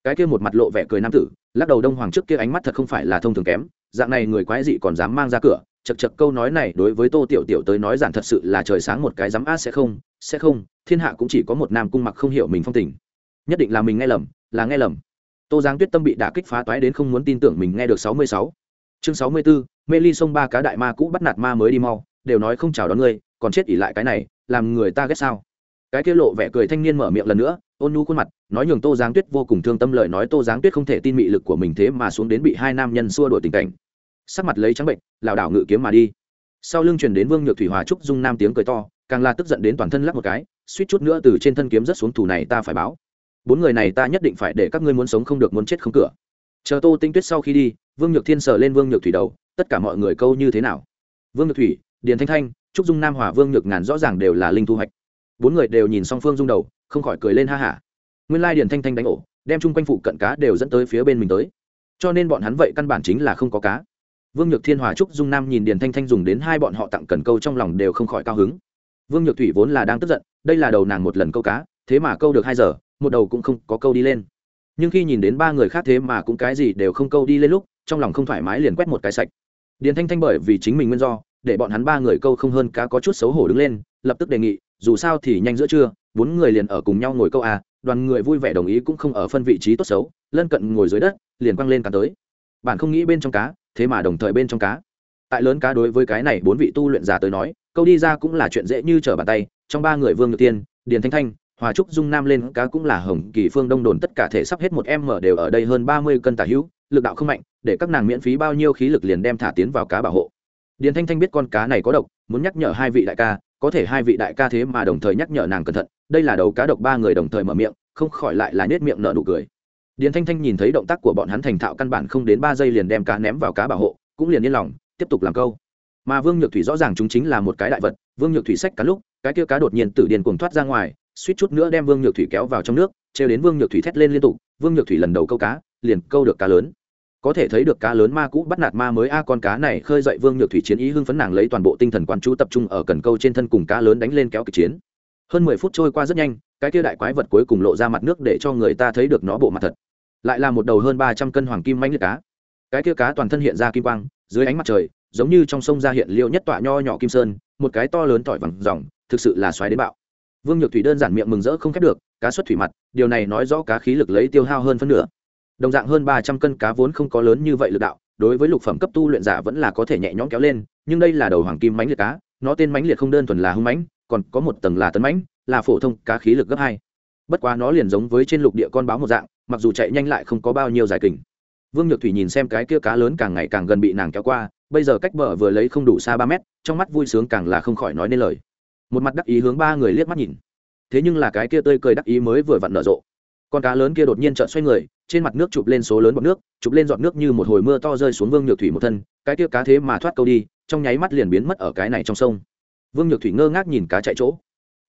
Cái kia một mặt lộ vẻ cười nam tử, lắc đầu đông hoàng trước kia ánh mắt thật không phải là thông thường kém, dạng này người quái dị còn dám mang ra cửa chật chật câu nói này đối với tô tiểu tiểu tới nói giản thật sự là trời sáng một cái dám a sẽ không sẽ không, thiên hạ cũng chỉ có một nam cung mặc không hiểu mình phong tình. Nhất định là mình nghe lầm, là nghe lầm. Tô giáng tuyết tâm bị đả kích phá toái đến không muốn tin tưởng mình nghe được sáu mươi sáu. Chương sáu mươi bốn mê ly sông ba cá đại ma cũ bắt nạt ma mới đi mau, đều nói không chào đón ngươi, còn chết ỉ lại cái này, làm người ta ghét sao? Cái kia lộ vẻ cười thanh niên mở miệng lần nữa, ôn nhu khuôn mặt, nói nhường tô giáng tuyết vô cùng thương tâm lời nói tô giáng tuyết không thể tin mị lực của mình thế mà xuống đến bị hai nam nhân xua đổi tình cảnh sắc mặt lấy trắng bệnh, lảo đảo ngự kiếm mà đi. Sau lưng truyền đến vương nhược thủy hòa trúc dung nam tiếng cười to, càng là tức giận đến toàn thân lắc một cái, suýt chút nữa từ trên thân kiếm rất xuống thủ này ta phải báo. Bốn người này ta nhất định phải để các ngươi muốn sống không được muốn chết không cửa. Chờ tô tinh tuyết sau khi đi, vương nhược thiên sờ lên vương nhược thủy đầu, tất cả mọi người câu như thế nào? Vương nhược thủy, điền thanh thanh, trúc dung nam hòa vương nhược ngàn rõ ràng đều là linh thu hoạch. Bốn người đều nhìn song phương dung đầu, không khỏi cười lên ha hả. Nguyên lai điền thanh thanh đánh ổ, đem chung quanh phụ cận cá đều dẫn tới phía bên mình tới. Cho nên bọn hắn vậy căn bản chính là không có cá vương nhược thiên hòa trúc dung nam nhìn điền thanh thanh dùng đến hai bọn họ tặng cần câu trong lòng đều không khỏi cao hứng. Vương nhược thủy vốn là đang tức giận, đây là đầu nàng một lần câu cá, thế mà câu được hai giờ, một đầu cũng không có câu đi lên. Nhưng khi nhìn đến ba người khác thế mà cũng cái gì đều không câu đi lên lúc, trong lòng không thoải mái liền quét một cái sạch. Điền thanh thanh bởi vì chính mình nguyên do, để bọn hắn ba người câu không hơn cá có chút xấu hổ đứng lên, lập tức đề nghị, dù sao thì nhanh giữa trưa, bốn người liền ở cùng nhau ngồi câu à đoàn người vui vẻ đồng ý cũng không ở phân vị trí tốt xấu, lân cận ngồi dưới đất, liền quăng lên cá tới. Bạn không nghĩ bên trong cá thế mà đồng thời bên trong cá. Tại lớn cá đối với cái này bốn vị tu luyện giả tới nói, câu đi ra cũng là chuyện dễ như trở bàn tay, trong ba người vương nhược tiên, điền thanh thanh, hòa trúc dung nam lên cá cũng là hồng kỳ phương đông đồn tất cả thể sắp hết một em mở đều ở đây hơn ba mươi cân tả hữu, lực đạo không mạnh, để các nàng miễn phí bao nhiêu khí lực liền đem thả tiến vào cá bảo hộ. Điền thanh thanh biết con cá này có độc, muốn nhắc nhở hai vị đại ca, có thể hai vị đại ca thế mà đồng thời nhắc nhở nàng cẩn thận, đây là đầu cá độc ba người đồng thời mở miệng, không khỏi lại là nết miệng nở nụ cười điền thanh thanh nhìn thấy động tác của bọn hắn thành thạo căn bản không đến ba giây liền đem cá ném vào cá bảo hộ, cũng liền yên lòng, tiếp tục làm câu. Mà vương nhược thủy rõ ràng chúng chính là một cái đại vật, vương nhược thủy xách cá lúc, cái kia cá đột nhiên từ điền cuồng thoát ra ngoài, suýt chút nữa đem vương nhược thủy kéo vào trong nước, trêu đến vương nhược thủy thét lên liên tục, vương nhược thủy lần đầu câu cá, liền câu được cá lớn. Có thể thấy được cá lớn ma cũ bắt nạt ma mới, a à, con cá này khơi dậy vương nhược thủy chiến ý hưng phấn nàng lấy toàn bộ tinh thần quan chú tập trung ở cần câu trên thân cùng cá lớn đánh lên kéo kịch chiến. Hơn mười phút trôi qua rất nhanh, cái kia đại quái vật cuối cùng lộ ra mặt nước để cho người ta thấy được nó bộ mặt thật lại là một đầu hơn ba trăm cân hoàng kim mãnh liệt cá. Cái kia cá toàn thân hiện ra kim quang dưới ánh mặt trời giống như trong sông ra hiện liệu nhất tọa nho nhỏ kim sơn một cái to lớn tỏi vàng dòng thực sự là xoáy đến bạo. Vương nhược thủy đơn giản miệng mừng rỡ không khép được cá xuất thủy mặt điều này nói rõ cá khí lực lấy tiêu hao hơn phân nửa. Đồng dạng hơn ba trăm cân cá vốn không có lớn như vậy lực đạo đối với lục phẩm cấp tu luyện giả vẫn là có thể nhẹ nhõm kéo lên nhưng đây là đầu hoàng kim mãnh liệt cá nó tên mãnh liệt không đơn thuần là hung mãnh, còn có một tầng là tấn mãnh, là phổ thông cá khí lực gấp hai. Bất quá nó liền giống với trên lục địa con báo một dạng mặc dù chạy nhanh lại không có bao nhiêu giải kình. Vương nhược thủy nhìn xem cái kia cá lớn càng ngày càng gần bị nàng kéo qua, bây giờ cách bờ vừa lấy không đủ xa ba mét, trong mắt vui sướng càng là không khỏi nói nên lời. Một mặt đắc ý hướng ba người liếc mắt nhìn. Thế nhưng là cái kia tươi cười đắc ý mới vừa vặn nở rộ. Con cá lớn kia đột nhiên trợn xoay người, trên mặt nước chụp lên số lớn bọt nước, chụp lên giọt nước như một hồi mưa to rơi xuống vương nhược thủy một thân, cái kia cá thế mà thoát câu đi, trong nháy mắt liền biến mất ở cái này trong sông. Vương nhược thủy ngơ ngác nhìn cá chạy chỗ.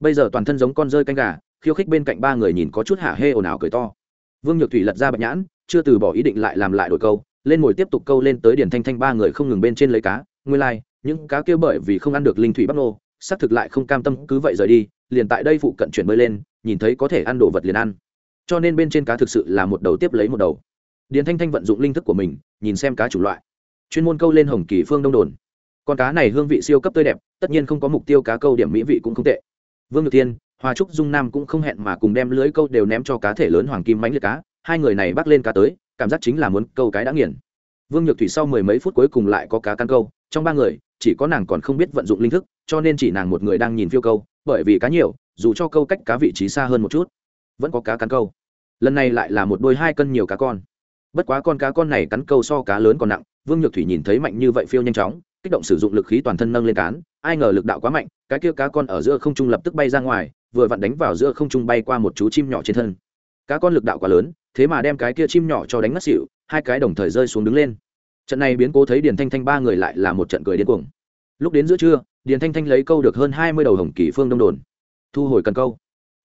Bây giờ toàn thân giống con rơi canh gà, khiêu khích bên cạnh ba người nhìn có chút hả hê ồn ào cười to vương nhược thủy lật ra bạch nhãn chưa từ bỏ ý định lại làm lại đổi câu lên ngồi tiếp tục câu lên tới điển thanh thanh ba người không ngừng bên trên lấy cá nguyên lai、like, những cá kia bởi vì không ăn được linh thủy bắc nô xác thực lại không cam tâm cứ vậy rời đi liền tại đây phụ cận chuyển bơi lên nhìn thấy có thể ăn đồ vật liền ăn. Cho nên bên trên cá thực sự là một đầu tiếp lấy một đầu. Điền thanh thanh vận dụng linh thức của mình nhìn xem cá chủ loại. Chuyên môn câu lên hồng kỳ phương đông đồn. Con cá này hương vị siêu cấp tươi đẹp tất nhiên không có mục tiêu cá câu điểm mỹ vị cũng không tệ. Vương nhược tiên hoa trúc dung nam cũng không hẹn mà cùng đem lưới câu đều ném cho cá thể lớn hoàng kim mánh liệt cá. Hai người này bắt lên cá tới, cảm giác chính là muốn câu cái đã nghiền. Vương nhược thủy sau mười mấy phút cuối cùng lại có cá căn câu, trong ba người, chỉ có nàng còn không biết vận dụng linh thức, cho nên chỉ nàng một người đang nhìn phiêu câu, bởi vì cá nhiều, dù cho câu cách cá vị trí xa hơn một chút, vẫn có cá cắn câu. Lần này lại là một đôi hai cân nhiều cá con. Bất quá con cá con này cắn câu so cá lớn còn nặng, vương nhược thủy nhìn thấy mạnh như vậy phiêu nhanh chóng, kích động sử dụng lực khí toàn thân nâng lên cán, ai ngờ lực đạo quá mạnh cái kia cá con ở giữa không trung lập tức bay ra ngoài, vừa vặn đánh vào giữa không trung bay qua một chú chim nhỏ trên thân. Cá con lực đạo quá lớn, thế mà đem cái kia chim nhỏ cho đánh mất xỉu, hai cái đồng thời rơi xuống đứng lên. Trận này biến cố thấy điền thanh thanh ba người lại là một trận cười điên cuồng. Lúc đến giữa trưa, điền thanh thanh lấy câu được hơn hai mươi đầu hồng kỳ phương đông đồn. Thu hồi cần câu.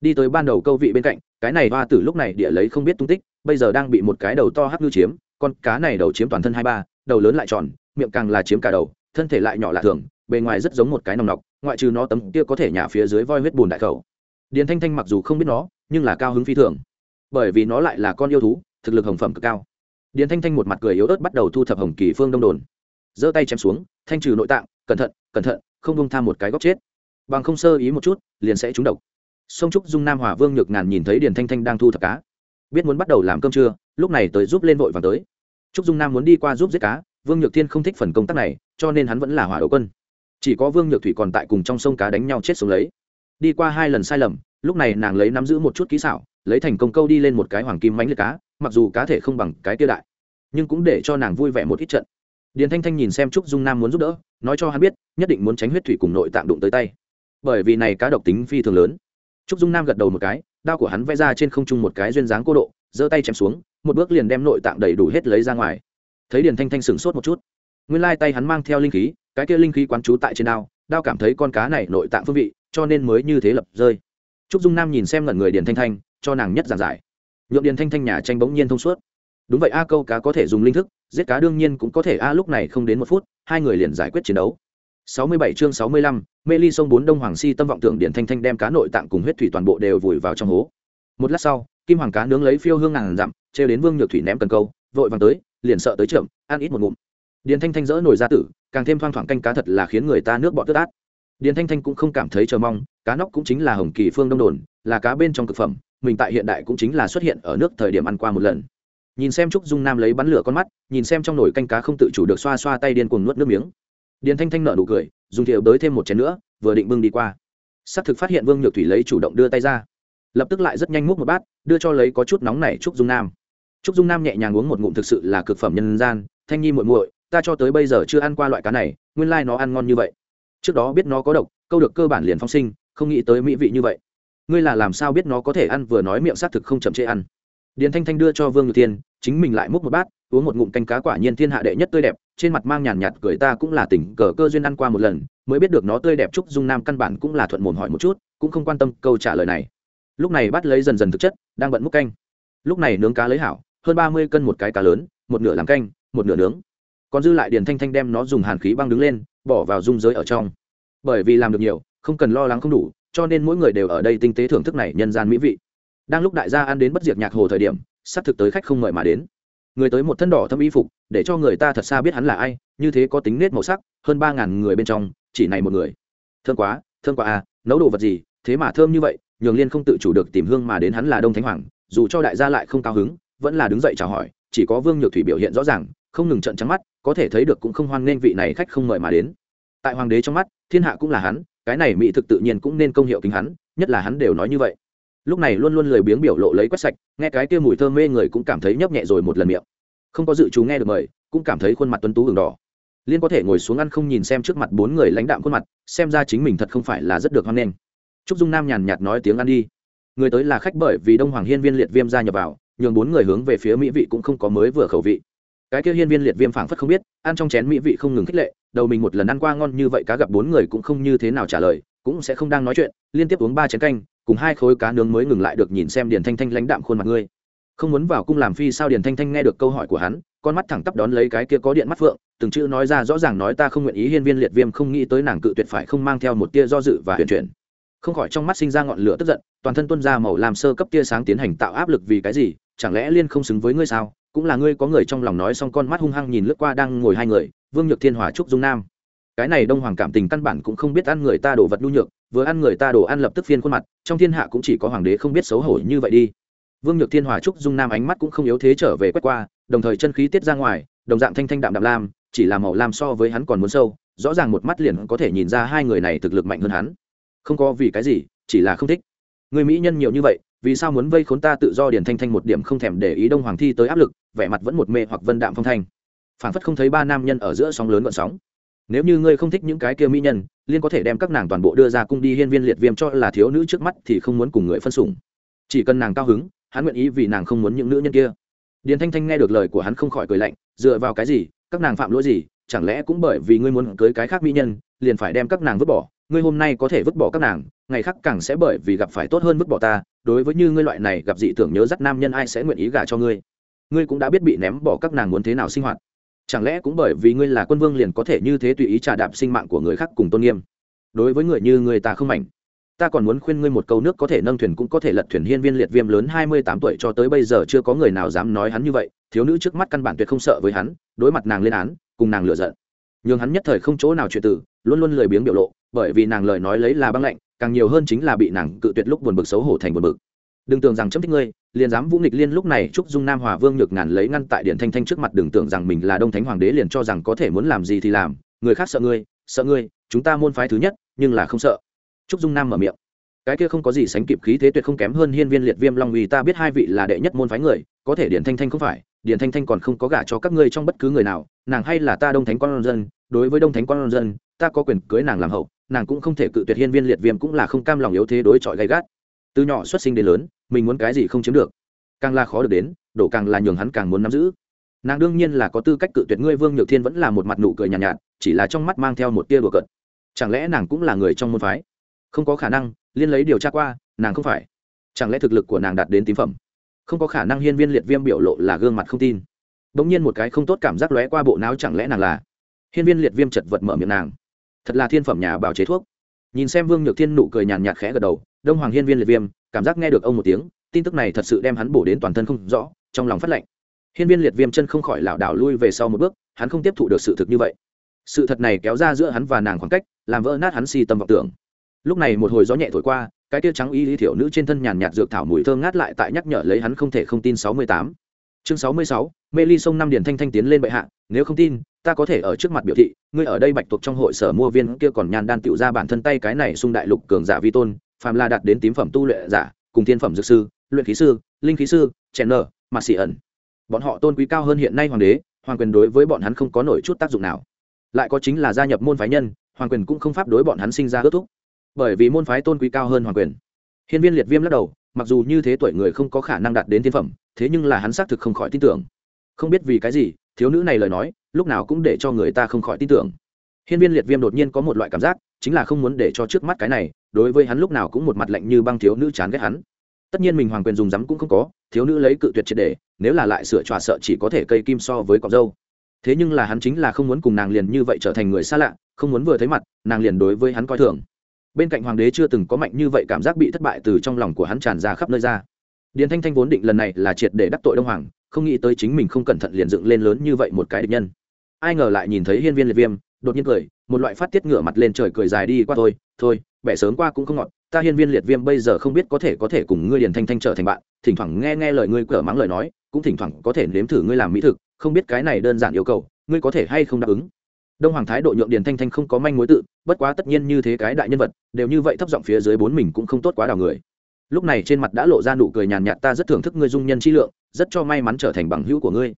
Đi tới ban đầu câu vị bên cạnh, cái này hoa tử lúc này địa lấy không biết tung tích, bây giờ đang bị một cái đầu to hắc ngư chiếm, con cá này đầu chiếm toàn thân hai ba, đầu lớn lại tròn, miệng càng là chiếm cả đầu, thân thể lại nhỏ lạ thường, bề ngoài rất giống một cái nòng nọc ngoại trừ nó tấm kia có thể nhả phía dưới voi huyết bùn đại khẩu. Điền thanh thanh mặc dù không biết nó, nhưng là cao hứng phi thường. Bởi vì nó lại là con yêu thú, thực lực hồng phẩm cực cao. Điền thanh thanh một mặt cười yếu ớt bắt đầu thu thập hồng kỳ phương đông đồn. Giơ tay chém xuống, thanh trừ nội tạng, cẩn thận cẩn thận, không bông tham một cái góc chết. Bằng không sơ ý một chút, liền sẽ trúng độc. Sông trúc dung nam hòa vương nhược ngàn nhìn thấy điền thanh thanh đang thu thập cá. Biết muốn bắt đầu làm cơm trưa, lúc này tới giúp lên vội vàng tới. Trúc dung nam muốn đi qua giúp giết cá, vương nhược thiên không thích phần công tác này, cho nên hắn vẫn là hỏa đấu quân chỉ có vương nhược thủy còn tại cùng trong sông cá đánh nhau chết sống lấy. Đi qua hai lần sai lầm, lúc này nàng lấy nắm giữ một chút kỹ xảo, lấy thành công câu đi lên một cái hoàng kim mánh liệt cá, mặc dù cá thể không bằng cái tiêu đại, nhưng cũng để cho nàng vui vẻ một ít trận. Điền thanh thanh nhìn xem trúc dung nam muốn giúp đỡ, nói cho hắn biết, nhất định muốn tránh huyết thủy cùng nội tạng đụng tới tay. Bởi vì này cá độc tính phi thường lớn. Trúc dung nam gật đầu một cái, đao của hắn vẽ ra trên không trung một cái duyên dáng cô độ, giơ tay chém xuống, một bước liền đem nội tạng đầy đủ hết lấy ra ngoài. Thấy điền thanh thanh sửng sốt một chút, nguyên lai tay hắn mang theo linh khí cái kia linh khí quán trú tại trên đao đao cảm thấy con cá này nội tạng phương vị cho nên mới như thế lập rơi. Trúc dung nam nhìn xem ngẩn người điền thanh thanh cho nàng nhất giản giải. Nhượng điền thanh thanh nhà tranh bỗng nhiên thông suốt. Đúng vậy a câu cá có thể dùng linh thức giết cá đương nhiên cũng có thể a lúc này không đến một phút hai người liền giải quyết chiến đấu. 67 chương 65, mê ly sông bốn đông hoàng si tâm vọng tưởng điển thanh thanh đem cá nội tạng cùng huyết thủy toàn bộ đều vùi vào trong hố. Một lát sau kim hoàng cá nướng lấy phiêu hương ngàn dặm treo đến vương nhược thủy ném cần câu vội vàng tới liền sợ tới trưởng ăn ít một ngụm điền thanh thanh dỡ nổi ra tử, càng thêm thoang thoảng canh cá thật là khiến người ta nước bọt tớt át. Điền thanh thanh cũng không cảm thấy chờ mong, cá nóc cũng chính là hồng kỳ phương đông đồn, là cá bên trong thực phẩm, mình tại hiện đại cũng chính là xuất hiện ở nước thời điểm ăn qua một lần. Nhìn xem trúc dung nam lấy bắn lửa con mắt, nhìn xem trong nồi canh cá không tự chủ được xoa xoa tay điên cuồng nuốt nước miếng. Điền thanh thanh nở nụ cười, dùng thiệu đới thêm một chén nữa, vừa định bưng đi qua. Xác thực phát hiện vương nhược thủy lấy chủ động đưa tay ra. Lập tức lại rất nhanh múc một bát, đưa cho lấy có chút nóng này trúc dung nam. Trúc dung nam nhẹ nhàng uống một ngụm thực sự là cực phẩm nhân gian, thanh nhi muội muội ta cho tới bây giờ chưa ăn qua loại cá này, nguyên lai nó ăn ngon như vậy. Trước đó biết nó có độc, câu được cơ bản liền phong sinh, không nghĩ tới mỹ vị như vậy. Ngươi là làm sao biết nó có thể ăn vừa nói miệng xác thực không chậm chê ăn. Điền thanh thanh đưa cho vương nhược tiên chính mình lại múc một bát, uống một ngụm canh cá quả nhiên thiên hạ đệ nhất tươi đẹp, trên mặt mang nhàn nhạt cười ta cũng là tỉnh cờ cơ duyên ăn qua một lần, mới biết được nó tươi đẹp trúc dung nam căn bản cũng là thuận mồm hỏi một chút, cũng không quan tâm câu trả lời này. Lúc này bắt lấy dần dần thực chất, đang bận múc canh. Lúc này nướng cá lấy hảo, hơn ba mươi cân một cái cá lớn, một nửa làm canh, một nửa nướng còn dư lại điền thanh thanh đem nó dùng hàn khí băng đứng lên, bỏ vào dung giới ở trong. Bởi vì làm được nhiều, không cần lo lắng không đủ, cho nên mỗi người đều ở đây tinh tế thưởng thức này nhân gian mỹ vị. Đang lúc đại gia ăn đến bất diệt nhạc hồ thời điểm, sắp thực tới khách không mời mà đến. Người tới một thân đỏ thâm y phục, để cho người ta thật xa biết hắn là ai, như thế có tính nết màu sắc, hơn ba ngàn người bên trong, chỉ này một người. Thơm quá thơm quá à nấu đồ vật gì, thế mà thơm như vậy, nhường liên không tự chủ được tìm hương mà đến hắn là đông thánh hoàng, dù cho đại gia lại không cao hứng, vẫn là đứng dậy chào hỏi, chỉ có vương nhược thủy biểu hiện rõ ràng, không ngừng trận trắng mắt có thể thấy được cũng không hoan nghênh vị này khách không mời mà đến. Tại hoàng đế trong mắt, thiên hạ cũng là hắn, cái này mỹ thực tự nhiên cũng nên công hiệu kính hắn, nhất là hắn đều nói như vậy. Lúc này luôn luôn lười biếng biểu lộ lấy quét sạch, nghe cái kia mùi thơm mê người cũng cảm thấy nhấp nhẹ rồi một lần miệng. Không có dự chú nghe được mời, cũng cảm thấy khuôn mặt tuấn tú hừng đỏ. Liên có thể ngồi xuống ăn không nhìn xem trước mặt bốn người lãnh đạm khuôn mặt, xem ra chính mình thật không phải là rất được hoan nghênh. Trúc dung nam nhàn nhạt nói tiếng ăn đi. Người tới là khách bởi vì đông hoàng hiên viên liệt viêm gia nhập vào, nhường bốn người hướng về phía mỹ vị cũng không có mới vừa khẩu vị cái kia hiên viên liệt viêm phảng phất không biết, ăn trong chén mỹ vị không ngừng khích lệ, đầu mình một lần ăn qua ngon như vậy cá gặp bốn người cũng không như thế nào trả lời, cũng sẽ không đang nói chuyện, liên tiếp uống ba chén canh, cùng hai khối cá nướng mới ngừng lại được nhìn xem điền thanh thanh lãnh đạm khuôn mặt ngươi. Không muốn vào cung làm phi sao điền thanh thanh nghe được câu hỏi của hắn, con mắt thẳng tắp đón lấy cái kia có điện mắt phượng, từng chữ nói ra rõ ràng nói ta không nguyện ý hiên viên liệt viêm không nghĩ tới nàng cự tuyệt phải không mang theo một tia do dự và huyền chuyển. Không khỏi trong mắt sinh ra ngọn lửa tức giận, toàn thân tuân ra màu làm sơ cấp tia sáng tiến hành tạo áp lực vì cái gì, chẳng lẽ liên không xứng với ngươi sao? Cũng là ngươi có người trong lòng nói xong con mắt hung hăng nhìn lướt qua đang ngồi hai người, vương nhược thiên hòa trúc dung nam. Cái này đông hoàng cảm tình căn bản cũng không biết ăn người ta đổ vật nhu nhược, vừa ăn người ta đổ ăn lập tức phiên khuôn mặt, trong thiên hạ cũng chỉ có hoàng đế không biết xấu hổ như vậy đi. Vương nhược thiên hòa trúc dung nam ánh mắt cũng không yếu thế trở về quét qua, đồng thời chân khí tiết ra ngoài, đồng dạng thanh thanh đạm đạm lam, chỉ là màu lam so với hắn còn muốn sâu, rõ ràng một mắt liền có thể nhìn ra hai người này thực lực mạnh hơn hắn. Không có vì cái gì, chỉ là không thích. Người mỹ nhân nhiều như vậy vì sao muốn vây khốn ta tự do điền thanh thanh một điểm không thèm để ý đông hoàng thi tới áp lực, vẻ mặt vẫn một mê hoặc vân đạm phong thanh. Phản phất không thấy ba nam nhân ở giữa sóng lớn gọn sóng. Nếu như ngươi không thích những cái kia mỹ nhân, liên có thể đem các nàng toàn bộ đưa ra cung đi hiên viên liệt viêm cho là thiếu nữ trước mắt thì không muốn cùng người phân sủng. Chỉ cần nàng cao hứng, hắn nguyện ý vì nàng không muốn những nữ nhân kia. Điền thanh thanh nghe được lời của hắn không khỏi cười lạnh, dựa vào cái gì, các nàng phạm lỗi gì, chẳng lẽ cũng bởi vì ngươi muốn cưới cái khác mỹ nhân, liền phải đem các nàng vứt bỏ? Ngươi hôm nay có thể vứt bỏ các nàng, ngày khác càng sẽ bởi vì gặp phải tốt hơn vứt bỏ ta, đối với như ngươi loại này gặp dị tưởng nhớ dắt nam nhân ai sẽ nguyện ý gả cho ngươi? Ngươi cũng đã biết bị ném bỏ các nàng muốn thế nào sinh hoạt. Chẳng lẽ cũng bởi vì ngươi là quân vương liền có thể như thế tùy ý trà đạp sinh mạng của người khác cùng tôn nghiêm? Đối với người như người ta không mảnh. Ta còn muốn khuyên ngươi một câu nước có thể nâng thuyền cũng có thể lật thuyền hiên viên liệt viêm lớn hai mươi tám tuổi cho tới bây giờ chưa có người nào dám nói hắn như vậy, thiếu nữ trước mắt căn bản tuyệt không sợ với hắn, đối mặt nàng lên án, cùng nàng lựa giận. Nhưng hắn nhất thời không chỗ nào chuyện tử luôn luôn lười biếng biểu lộ bởi vì nàng lời nói lấy là băng lạnh, càng nhiều hơn chính là bị nàng cự tuyệt lúc buồn bực xấu hổ thành buồn bực. Đừng tưởng rằng chấm thích ngươi, liền dám vũ nghịch liên lúc này trúc dung nam hòa vương nhược ngàn lấy ngăn tại điện thanh thanh trước mặt đừng tưởng rằng mình là đông thánh hoàng đế liền cho rằng có thể muốn làm gì thì làm, người khác sợ ngươi sợ ngươi, chúng ta môn phái thứ nhất, nhưng là không sợ. Trúc dung nam mở miệng. Cái kia không có gì sánh kịp khí thế tuyệt không kém hơn hiên viên liệt viêm long uy, ta biết hai vị là đệ nhất môn phái người, có thể điện thanh thanh không phải điện thanh thanh còn không có gả cho các ngươi trong bất cứ người nào, nàng hay là ta đông thánh con dân, đối với đông thánh con dân, ta có quyền cưới nàng làm hậu nàng cũng không thể cự tuyệt hiên viên liệt viêm cũng là không cam lòng yếu thế đối chọi gay gắt. Từ nhỏ xuất sinh đến lớn mình muốn cái gì không chiếm được. Càng là khó được đến đổ càng là nhường hắn càng muốn nắm giữ. Nàng đương nhiên là có tư cách cự tuyệt ngươi vương nhược thiên vẫn là một mặt nụ cười nhàn nhạt, nhạt chỉ là trong mắt mang theo một tia đùa cợt. Chẳng lẽ nàng cũng là người trong môn phái? Không có khả năng liên lấy điều tra qua nàng không phải. Chẳng lẽ thực lực của nàng đạt đến tím phẩm? Không có khả năng hiên viên liệt viêm biểu lộ là gương mặt không tin. Đống nhiên một cái không tốt cảm giác lóe qua bộ não chẳng lẽ nàng là? Hiên viên liệt viêm chật vật mở miệng nàng thật là thiên phẩm nhà bào chế thuốc. Nhìn xem vương nhược thiên nụ cười nhàn nhạt khẽ gật đầu, đông hoàng hiên viên liệt viêm, cảm giác nghe được ông một tiếng, tin tức này thật sự đem hắn bổ đến toàn thân không rõ, trong lòng phát lệnh. Hiên viên liệt viêm chân không khỏi lảo đảo lui về sau một bước, hắn không tiếp thụ được sự thực như vậy. Sự thật này kéo ra giữa hắn và nàng khoảng cách, làm vỡ nát hắn si tâm vọng tưởng. Lúc này một hồi gió nhẹ thổi qua, cái tia trắng y lý thiểu nữ trên thân nhàn nhạt dược thảo mùi thơm ngát lại tại nhắc nhở lấy hắn không thể không tin sáu mươi tám chương sáu mươi sáu, mê ly sông năm điền thanh thanh tiến lên bệ hạ, nếu không tin, ta có thể ở trước mặt biểu thị, ngươi ở đây bạch tuộc trong hội sở mua viên kia còn nhàn đan tựu ra bản thân tay cái này xung đại lục cường giả vi tôn, phàm là đạt đến tím phẩm tu luyện giả, cùng thiên phẩm dược sư, luyện khí sư, linh khí sư, chèn nở mà xỉ ẩn. Bọn họ tôn quý cao hơn hiện nay hoàng đế, hoàng quyền đối với bọn hắn không có nổi chút tác dụng nào. Lại có chính là gia nhập môn phái nhân, hoàng quyền cũng không pháp đối bọn hắn sinh ra ước thúc. Bởi vì môn phái tôn quý cao hơn hoàng quyền. Hiên viên liệt viêm lắc đầu, mặc dù như thế tuổi người không có khả năng đạt đến thiên phẩm thế nhưng là hắn xác thực không khỏi tin tưởng. Không biết vì cái gì, thiếu nữ này lời nói, lúc nào cũng để cho người ta không khỏi tin tưởng. Hiên viên liệt viêm đột nhiên có một loại cảm giác, chính là không muốn để cho trước mắt cái này, đối với hắn lúc nào cũng một mặt lạnh như băng thiếu nữ chán ghét hắn. Tất nhiên mình hoàng quyền dùng rắm cũng không có, thiếu nữ lấy cự tuyệt triệt để, nếu là lại sửa tròa sợ chỉ có thể cây kim so với cọc dâu. Thế nhưng là hắn chính là không muốn cùng nàng liền như vậy trở thành người xa lạ, không muốn vừa thấy mặt, nàng liền đối với hắn coi thường. Bên cạnh hoàng đế chưa từng có mạnh như vậy cảm giác bị thất bại từ trong lòng của hắn tràn ra khắp nơi ra điền thanh thanh vốn định lần này là triệt để đắc tội đông hoàng, không nghĩ tới chính mình không cẩn thận liền dựng lên lớn như vậy một cái địch nhân. Ai ngờ lại nhìn thấy hiên viên liệt viêm, đột nhiên cười, một loại phát tiết ngửa mặt lên trời cười dài đi qua thôi thôi, bẻ sớm qua cũng không ngọt, ta hiên viên liệt viêm bây giờ không biết có thể có thể cùng ngươi điền thanh thanh trở thành bạn, thỉnh thoảng nghe nghe lời ngươi cửa mắng lời nói, cũng thỉnh thoảng có thể nếm thử ngươi làm mỹ thực, không biết cái này đơn giản yêu cầu, ngươi có thể hay không đáp ứng. Đông hoàng thái độ nhượng điền thanh thanh không có manh mối tự, bất quá tất nhiên như thế cái đại nhân vật, đều như vậy thấp giọng phía dưới bốn mình cũng không tốt quá đào người lúc này trên mặt đã lộ ra nụ cười nhàn nhạt, ta rất thưởng thức ngươi dung nhân trí lượng, rất cho may mắn trở thành bằng hữu của ngươi.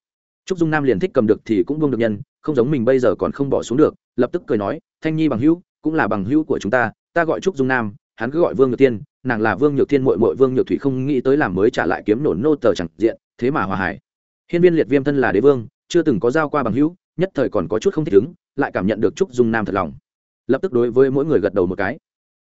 Trúc dung nam liền thích cầm được thì cũng vương được nhân, không giống mình bây giờ còn không bỏ xuống được, lập tức cười nói, thanh nhi bằng hữu, cũng là bằng hữu của chúng ta ta gọi trúc dung nam, hắn cứ gọi vương nhược tiên nàng là vương nhược tiên mội mội vương nhược thủy không nghĩ tới làm mới trả lại kiếm nổ nô tờ chẳng diện, thế mà hòa hải hiên viên liệt viêm thân là đế vương, chưa từng có giao qua bằng hữu, nhất thời còn có chút không thích ứng, lại cảm nhận được trúc dung nam thật lòng. Lập tức đối với mỗi người gật đầu một cái.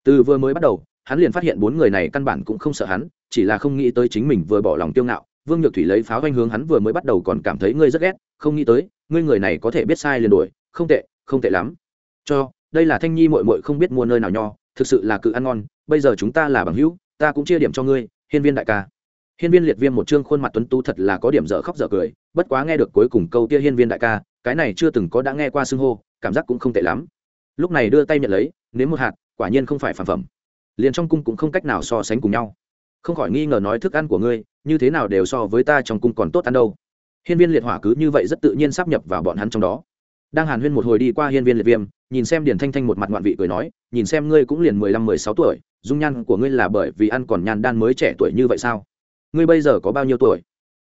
Từ vừa mới bắt đầu hắn liền phát hiện bốn người này căn bản cũng không sợ hắn, chỉ là không nghĩ tới chính mình vừa bỏ lòng tiêu ngạo, vương nhược thủy lấy pháo doanh hướng hắn vừa mới bắt đầu còn cảm thấy ngươi rất ghét, không nghĩ tới, ngươi người này có thể biết sai liền đuổi, không tệ không tệ lắm. Cho, đây là thanh nhi mội mội không biết mua nơi nào nho, thực sự là cự ăn ngon, bây giờ chúng ta là bằng hữu, ta cũng chia điểm cho ngươi, hiên viên đại ca. Hiên viên liệt viêm một chương khuôn mặt tuấn tu thật là có điểm dở khóc dở cười, bất quá nghe được cuối cùng câu kia hiên viên đại ca, cái này chưa từng có đã nghe qua xưng hô, cảm giác cũng không tệ lắm. Lúc này đưa tay nhận lấy, nếm một hạt, quả nhiên không phải phản phẩm liền trong cung cũng không cách nào so sánh cùng nhau. Không khỏi nghi ngờ nói thức ăn của ngươi, như thế nào đều so với ta trong cung còn tốt ăn đâu. Hiên viên liệt hỏa cứ như vậy rất tự nhiên sắp nhập vào bọn hắn trong đó. Đang hàn huyên một hồi đi qua hiên viên liệt viêm, nhìn xem điển thanh thanh một mặt ngoạn vị cười nói, nhìn xem ngươi cũng liền mười lăm, mười sáu tuổi, dung nhan của ngươi là bởi vì ăn còn nhàn đan mới trẻ tuổi như vậy sao? Ngươi bây giờ có bao nhiêu tuổi?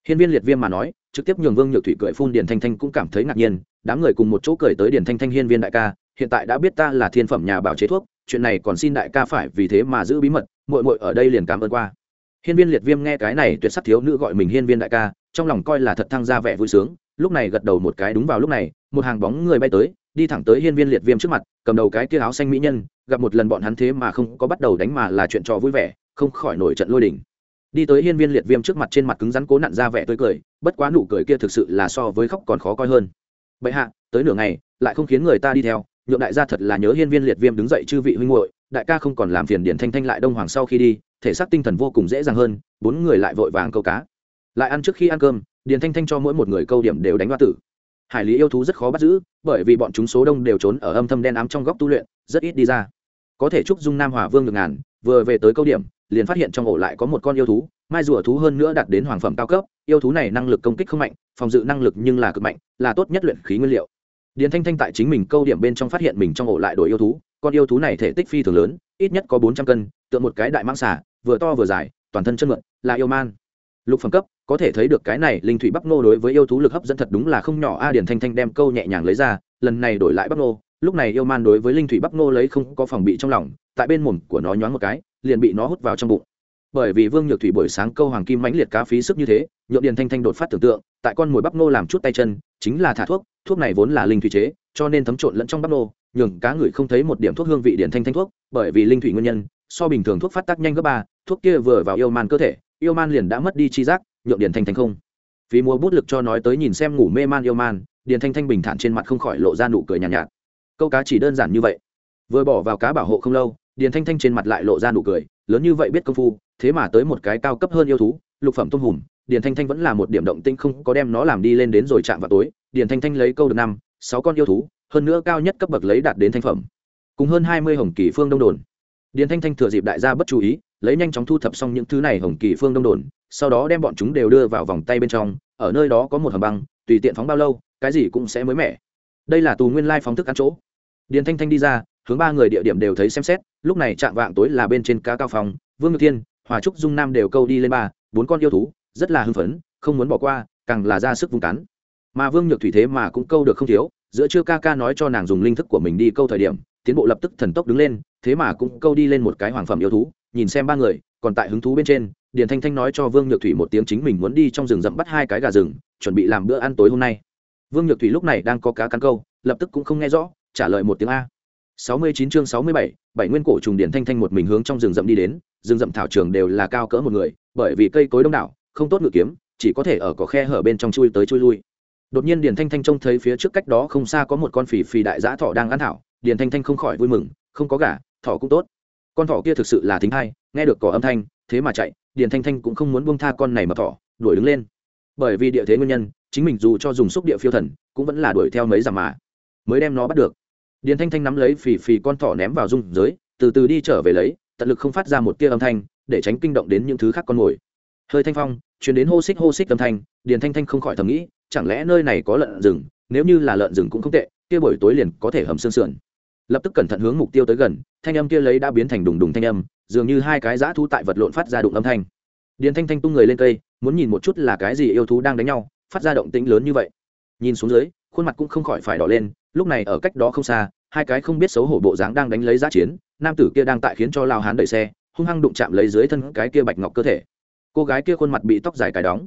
Hiên viên liệt viêm mà nói, trực tiếp nhường vương nhược thủy cười phun điển thanh thanh cũng cảm thấy ngạc nhiên, đám người cùng một chỗ cười tới điển thanh thanh hiên viên đại ca, hiện tại đã biết ta là thiên phẩm nhà bảo chế thuốc chuyện này còn xin đại ca phải vì thế mà giữ bí mật, muội muội ở đây liền cảm ơn qua hiên viên liệt viêm nghe cái này tuyệt sắc thiếu nữ gọi mình hiên viên đại ca, trong lòng coi là thật thăng ra vẻ vui sướng, lúc này gật đầu một cái đúng vào lúc này, một hàng bóng người bay tới, đi thẳng tới hiên viên liệt viêm trước mặt, cầm đầu cái kia áo xanh mỹ nhân, gặp một lần bọn hắn thế mà không có bắt đầu đánh mà là chuyện trò vui vẻ, không khỏi nổi trận lôi đình. đi tới hiên viên liệt viêm trước mặt trên mặt cứng rắn cố nặn ra vẻ tươi cười, bất quá nụ cười kia thực sự là so với khóc còn khó coi hơn bệ hạ, tới nửa ngày, lại không khiến người ta đi theo nhượng đại gia thật là nhớ hiên viên liệt viêm đứng dậy chư vị huynh muội, đại ca không còn làm phiền điển thanh thanh lại đông hoàng sau khi đi, thể xác tinh thần vô cùng dễ dàng hơn, bốn người lại vội vàng câu cá. Lại ăn trước khi ăn cơm, điền thanh thanh cho mỗi một người câu điểm đều đánh hoa tử. Hải lý yêu thú rất khó bắt giữ, bởi vì bọn chúng số đông đều trốn ở âm thâm đen ám trong góc tu luyện, rất ít đi ra. Có thể chúc dung nam hòa vương được ngàn, vừa về tới câu điểm, liền phát hiện trong ổ lại có một con yêu thú, mai rùa thú hơn nữa đạt đến hoàng phẩm cao cấp, yêu thú này năng lực công kích không mạnh, phòng dự năng lực nhưng là cực mạnh, là tốt nhất luyện khí nguyên liệu điền thanh thanh tại chính mình câu điểm bên trong phát hiện mình trong ổ lại đổi yêu thú, con yêu thú này thể tích phi thường lớn, ít nhất có bốn trăm cân, tượng một cái đại mang xả vừa to vừa dài, toàn thân chân mượn, là yêu man. Lục phẩm cấp, có thể thấy được cái này linh thủy bắc nô đối với yêu thú lực hấp dẫn thật đúng là không nhỏ. A, điền thanh thanh đem câu nhẹ nhàng lấy ra, lần này đổi lại bắc nô. Lúc này yêu man đối với linh thủy bắc nô lấy không có phòng bị trong lòng, tại bên mồm của nó nhoáng một cái, liền bị nó hút vào trong bụng. Bởi vì vương nhược thủy buổi sáng câu hoàng kim mãnh liệt cá phí sức như thế, nhượng điền thanh thanh đột phát tưởng tượng, tại con mồi bắc nô làm chút tay chân, chính là thả thuốc thuốc này vốn là linh thủy chế cho nên thấm trộn lẫn trong bắp nô nhường cá người không thấy một điểm thuốc hương vị điển thanh thanh thuốc bởi vì linh thủy nguyên nhân so bình thường thuốc phát tác nhanh gấp ba thuốc kia vừa vào yêu man cơ thể yêu man liền đã mất đi chi giác nhượng điển thanh thanh không. Vì mua bút lực cho nói tới nhìn xem ngủ mê man yêu man điển thanh thanh bình thản trên mặt không khỏi lộ ra nụ cười nhàn nhạt, nhạt câu cá chỉ đơn giản như vậy. Vừa bỏ vào cá bảo hộ không lâu điển thanh thanh trên mặt lại lộ ra nụ cười lớn như vậy biết công phu thế mà tới một cái cao cấp hơn yêu thú lục phẩm tôm hùm điền thanh thanh vẫn là một điểm động tinh không có đem nó làm đi lên đến rồi chạm vào tối điền thanh thanh lấy câu được năm, sáu con yêu thú, hơn nữa cao nhất cấp bậc lấy đạt đến thanh phẩm. Cùng hơn hai mươi hồng kỳ phương đông đồn. Điền thanh thanh thừa dịp đại gia bất chú ý, lấy nhanh chóng thu thập xong những thứ này hồng kỳ phương đông đồn, sau đó đem bọn chúng đều đưa vào vòng tay bên trong, ở nơi đó có một hầm băng, tùy tiện phóng bao lâu, cái gì cũng sẽ mới mẻ. Đây là tù nguyên lai phóng thức ăn chỗ. Điền thanh thanh đi ra, hướng ba người địa điểm đều thấy xem xét, lúc này chạm vạng tối là bên trên cá cao phòng vương ngự thiên, hòa trúc dung nam đều câu đi lên ba, bốn con yêu thú, rất là hưng phấn, không muốn bỏ qua, càng là ra sức vung cắn mà vương nhược thủy thế mà cũng câu được không thiếu, giữa chưa ca ca nói cho nàng dùng linh thức của mình đi câu thời điểm, tiến bộ lập tức thần tốc đứng lên, thế mà cũng câu đi lên một cái hoàng phẩm yêu thú, nhìn xem ba người, còn tại hứng thú bên trên, điền thanh thanh nói cho vương nhược thủy một tiếng chính mình muốn đi trong rừng rậm bắt hai cái gà rừng, chuẩn bị làm bữa ăn tối hôm nay. Vương nhược thủy lúc này đang có cá cắn câu, lập tức cũng không nghe rõ, trả lời một tiếng a. Sáu mươi chín chương sáu mươi bảy bảy nguyên cổ trùng điền thanh thanh một mình hướng trong rừng rậm đi đến, rừng rậm thảo trường đều là cao cỡ một người, bởi vì cây cối đông đảo, không tốt ngự kiếm, chỉ có thể ở có khe hở bên trong chui tới chui lui đột nhiên Điền thanh thanh trông thấy phía trước cách đó không xa có một con phì phì đại giã thỏ đang ăn thảo. Điền thanh thanh không khỏi vui mừng, không có gà, thỏ cũng tốt. Con thỏ kia thực sự là thính hay nghe được cỏ âm thanh, thế mà chạy. Điền thanh thanh cũng không muốn buông tha con này mà thỏ, đuổi đứng lên. Bởi vì địa thế nguyên nhân, chính mình dù cho dùng xúc địa phiêu thần, cũng vẫn là đuổi theo mấy dặm mà, mới đem nó bắt được. Điền thanh thanh nắm lấy phì phì con thỏ ném vào dung giới từ từ đi trở về lấy, tận lực không phát ra một tia âm thanh, để tránh kinh động đến những thứ khác con mồi. Hơi thanh phong chuyển đến hô xích hô xích âm thanh, điền thanh thanh không khỏi thầm nghĩ chẳng lẽ nơi này có lợn rừng? Nếu như là lợn rừng cũng không tệ, kia buổi tối liền có thể hầm xương sườn. Lập tức cẩn thận hướng mục tiêu tới gần, thanh âm kia lấy đã biến thành đùng đùng thanh âm, dường như hai cái dã thu tại vật lộn phát ra đụng âm thanh. Điền thanh thanh tung người lên cây, muốn nhìn một chút là cái gì yêu thú đang đánh nhau, phát ra động tĩnh lớn như vậy. Nhìn xuống dưới, khuôn mặt cũng không khỏi phải đỏ lên, lúc này ở cách đó không xa, hai cái không biết xấu hổ bộ dáng đang đánh lấy giá chiến, nam tử kia đang tại khiến cho lao hán đẩy xe, hung hăng đụng chạm lấy dưới thân cái kia bạch ngọc cơ thể. Cô gái kia khuôn mặt bị tóc dài cài đóng.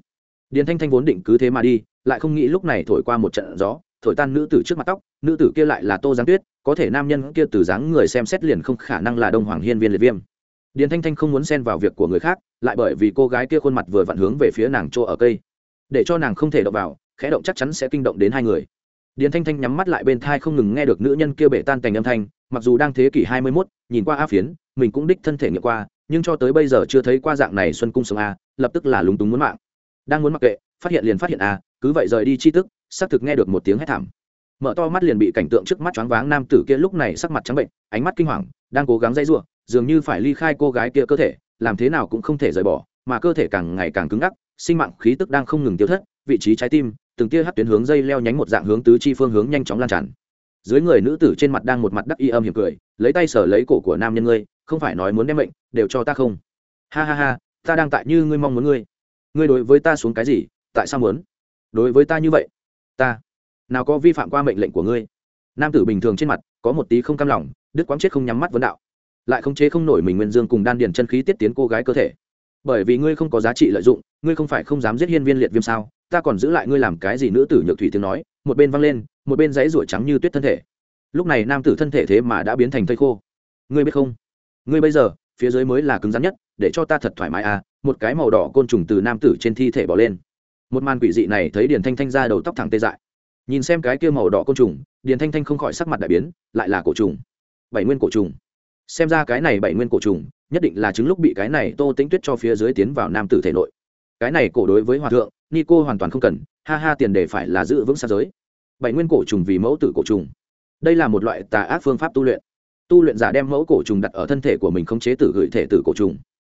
Điền thanh thanh vốn định cứ thế mà đi lại không nghĩ lúc này thổi qua một trận gió, thổi tan nữ tử trước mặt tóc, nữ tử kia lại là tô giáng tuyết, có thể nam nhân kia từ dáng người xem xét liền không khả năng là đông hoàng hiên viên liệt viêm. Điền thanh thanh không muốn xen vào việc của người khác, lại bởi vì cô gái kia khuôn mặt vừa vặn hướng về phía nàng chỗ ở cây. Để cho nàng không thể động vào, khẽ động chắc chắn sẽ kinh động đến hai người. Điền thanh thanh nhắm mắt lại bên thai không ngừng nghe được nữ nhân kia bể tan cành âm thanh, mặc dù đang thế kỷ hai mươi mốt, nhìn qua a phiến, mình cũng đích thân thể nghiệm qua, nhưng cho tới bây giờ chưa thấy qua dạng này xuân cung sống a, lập tức là lúng túng muốn mạng. Đang muốn mặc kệ, phát hiện liền phát hiện a cứ vậy rời đi chi tức, xác thực nghe được một tiếng hét thảm. Mở to mắt liền bị cảnh tượng trước mắt choáng váng nam tử kia lúc này sắc mặt trắng bệnh, ánh mắt kinh hoàng, đang cố gắng dây giụa dường như phải ly khai cô gái kia cơ thể, làm thế nào cũng không thể rời bỏ, mà cơ thể càng ngày càng cứng ngắc, sinh mạng khí tức đang không ngừng tiêu thất, vị trí trái tim, từng tia hắt tuyến hướng dây leo nhánh một dạng hướng tứ chi phương hướng nhanh chóng lan tràn. Dưới người nữ tử trên mặt đang một mặt đắc y âm hiểm cười, lấy tay sở lấy cổ của nam nhân ngươi, không phải nói muốn đem bệnh đều cho ta không? Ha ha ha, ta đang tại như ngươi mong muốn ngươi. Ngươi đối với ta xuống cái gì, tại sao muốn? Đối với ta như vậy, ta nào có vi phạm qua mệnh lệnh của ngươi. Nam tử bình thường trên mặt có một tí không cam lòng, đứt quáng chết không nhắm mắt vấn đạo. Lại không chế không nổi mình nguyên dương cùng đan điền chân khí tiết tiến cô gái cơ thể. Bởi vì ngươi không có giá trị lợi dụng, ngươi không phải không dám giết hiên viên liệt viêm sao? Ta còn giữ lại ngươi làm cái gì nữ tử nhược thủy tiếng nói, một bên văng lên, một bên dãy ruổi trắng như tuyết thân thể. Lúc này nam tử thân thể thế mà đã biến thành thây khô. Ngươi biết không? Ngươi bây giờ, phía dưới mới là cứng rắn nhất, để cho ta thật thoải mái à một cái màu đỏ côn trùng từ nam tử trên thi thể bỏ lên một màn quỷ dị này thấy điền thanh thanh ra đầu tóc thẳng tê dại. Nhìn xem cái kia màu đỏ côn trùng, điền thanh thanh không khỏi sắc mặt đại biến, lại là cổ trùng. Bảy nguyên cổ trùng. Xem ra cái này bảy nguyên cổ trùng, nhất định là chứng lúc bị cái này tô tính tuyết cho phía dưới tiến vào nam tử thể nội. Cái này cổ đối với hòa thượng, nico hoàn toàn không cần, ha ha tiền đề phải là giữ vững xa giới. Bảy nguyên cổ trùng vì mẫu tử cổ trùng. Đây là một loại tà ác phương pháp tu luyện. Tu luyện giả đem mẫu cổ trùng đặt ở thân thể của mình không chế tử gửi thể tử cổ trùng.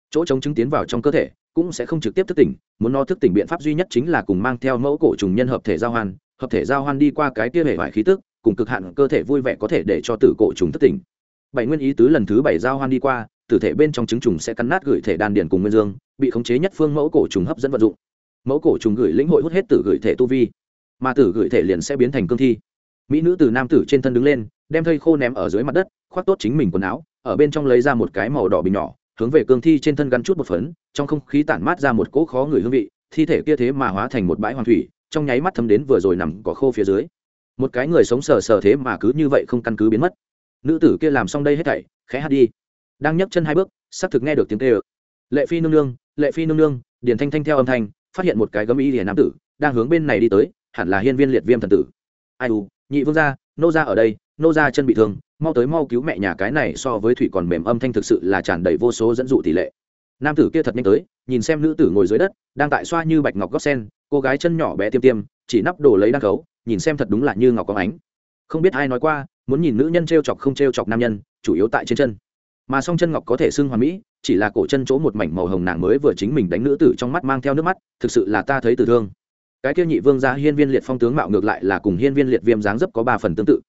Chỗ chống chứng tiến vào trong cơ thể cũng sẽ không trực tiếp thức tỉnh, muốn nó thức tỉnh biện pháp duy nhất chính là cùng mang theo mẫu cổ trùng nhân hợp thể giao hoan, hợp thể giao hoan đi qua cái kia hệ hoại khí tức, cùng cực hạn cơ thể vui vẻ có thể để cho tử cổ trùng thức tỉnh. Bảy nguyên ý tứ lần thứ bảy giao hoan đi qua, tử thể bên trong trứng trùng sẽ cắn nát gửi thể đan điền cùng nguyên dương, bị khống chế nhất phương mẫu cổ trùng hấp dẫn vận dụng. Mẫu cổ trùng gửi lĩnh hội hút hết tử gửi thể tu vi, mà tử gửi thể liền sẽ biến thành cương thi. Mỹ nữ từ nam tử trên thân đứng lên, đem thây khô ném ở dưới mặt đất, khoác tốt chính mình quần áo, ở bên trong lấy ra một cái màu đỏ bình nhỏ hướng về cương thi trên thân gắn chút một phấn, trong không khí tản mát ra một cỗ khó người hương vị, thi thể kia thế mà hóa thành một bãi hoàng thủy, trong nháy mắt thấm đến vừa rồi nằm cỏ khô phía dưới. Một cái người sống sờ sờ thế mà cứ như vậy không căn cứ biến mất. Nữ tử kia làm xong đây hết thảy, khẽ hát đi. Đang nhấc chân hai bước xác thực nghe được tiếng kêu. Lệ phi nương nương, lệ phi nương nương, điền thanh thanh theo âm thanh, phát hiện một cái gấm y hiền nam tử, đang hướng bên này đi tới, hẳn là hiên viên liệt viêm thần tử. Ai u, nhị vương gia, nô gia ở đây nô gia chân bị thương, mau tới mau cứu mẹ nhà cái này so với thủy còn mềm âm thanh thực sự là tràn đầy vô số dẫn dụ tỷ lệ. Nam tử kia thật nhanh tới, nhìn xem nữ tử ngồi dưới đất, đang tại xoa như bạch ngọc gót sen, cô gái chân nhỏ bé tiêm tiêm, chỉ nắp đổ lấy đăng khấu, nhìn xem thật đúng là như ngọc có ánh. Không biết ai nói qua, muốn nhìn nữ nhân t r e o chọc không t r e o chọc nam nhân, chủ yếu tại trên chân. Mà song chân ngọc có thể xưng hoàn mỹ, chỉ là cổ chân chỗ một mảnh màu hồng nàng mới vừa chính mình đánh nữ tử trong mắt mang theo nước mắt, thực sự là ta thấy tử thương. Cái kia nhị vương gia hiên viên liệt phong tướng mạo ngược lại là cùng hiên viên liệt viêm dáng dấp có ba phần tương tự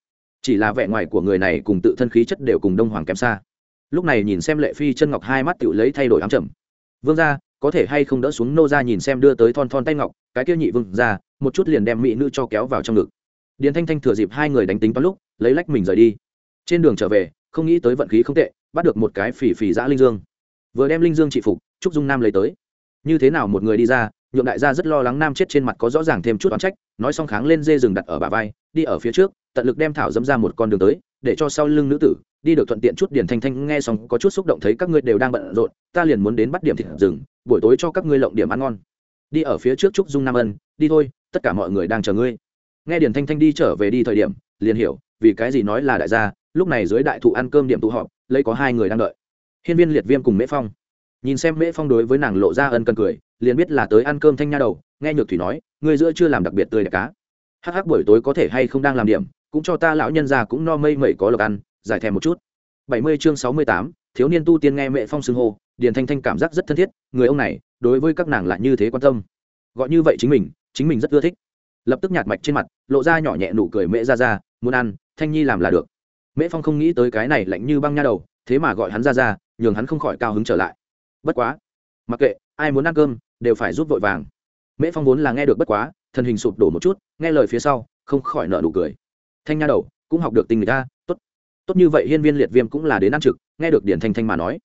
chỉ là vẻ ngoài của người này cùng tự thân khí chất đều cùng đông hoàng kém xa. Lúc này nhìn xem lệ phi chân ngọc hai mắt tự lấy thay đổi ám trầm. Vương gia, có thể hay không đỡ xuống nô ra nhìn xem đưa tới thon thon tay ngọc, cái kia nhị vương ra một chút liền đem mỹ nữ cho kéo vào trong ngực. Điền thanh thanh thừa dịp hai người đánh tính toán lúc, lấy lách mình rời đi. Trên đường trở về, không nghĩ tới vận khí không tệ, bắt được một cái phỉ phỉ giã linh dương. Vừa đem linh dương trị phục, trúc dung nam lấy tới. Như thế nào một người đi ra, nhượng đại gia rất lo lắng nam chết trên mặt có rõ ràng thêm chút oán trách, nói xong kháng lên dê rừng đặt ở bà vai, đi ở phía trước tận lực đem thảo dẫm ra một con đường tới, để cho sau lưng nữ tử đi được thuận tiện chút điển thanh thanh nghe xong có chút xúc động thấy các ngươi đều đang bận rộn, ta liền muốn đến bắt điểm thịt rừng, buổi tối cho các ngươi lộng điểm ăn ngon. Đi ở phía trước trúc dung nam ân, đi thôi, tất cả mọi người đang chờ ngươi. Nghe điển thanh thanh đi trở về đi thời điểm, liền hiểu, vì cái gì nói là đại gia, lúc này dưới đại thụ ăn cơm điểm tụ họp, lấy có hai người đang đợi. Hiên viên liệt viêm cùng mễ phong. Nhìn xem mễ phong đối với nàng lộ ra ân cần cười, liền biết là tới ăn cơm thanh nha đầu, nghe nhược thủy nói người giữa chưa làm đặc biệt tươi đẹp cá. Hắc hắc buổi tối có thể hay không đang làm điểm cũng cho ta lão nhân già cũng no mây mẩy có lộc ăn, giải thèm một chút. Bảy mươi chương sáu mươi tám, thiếu niên tu tiên nghe mẹ phong xưng hô, điền thanh thanh cảm giác rất thân thiết, người ông này, đối với các nàng lại như thế quan tâm. Gọi như vậy chính mình chính mình rất ưa thích. Lập tức nhạt mạch trên mặt, lộ ra nhỏ nhẹ nụ cười mẹ ra ra muốn ăn, thanh nhi làm là được. Mẹ phong không nghĩ tới cái này lạnh như băng nha đầu, thế mà gọi hắn ra ra nhường hắn không khỏi cao hứng trở lại. Bất quá, mặc kệ, ai muốn ăn cơm, đều phải giúp vội vàng. Mễ phong vốn là nghe được bất quá, thân hình sụp đổ một chút, nghe lời phía sau, không khỏi nợ nụ cười thanh nha đầu, cũng học được tình người ta tốt. Tốt như vậy hiên viên liệt viêm cũng là đến ăn trực, nghe được điển thanh thanh mà nói.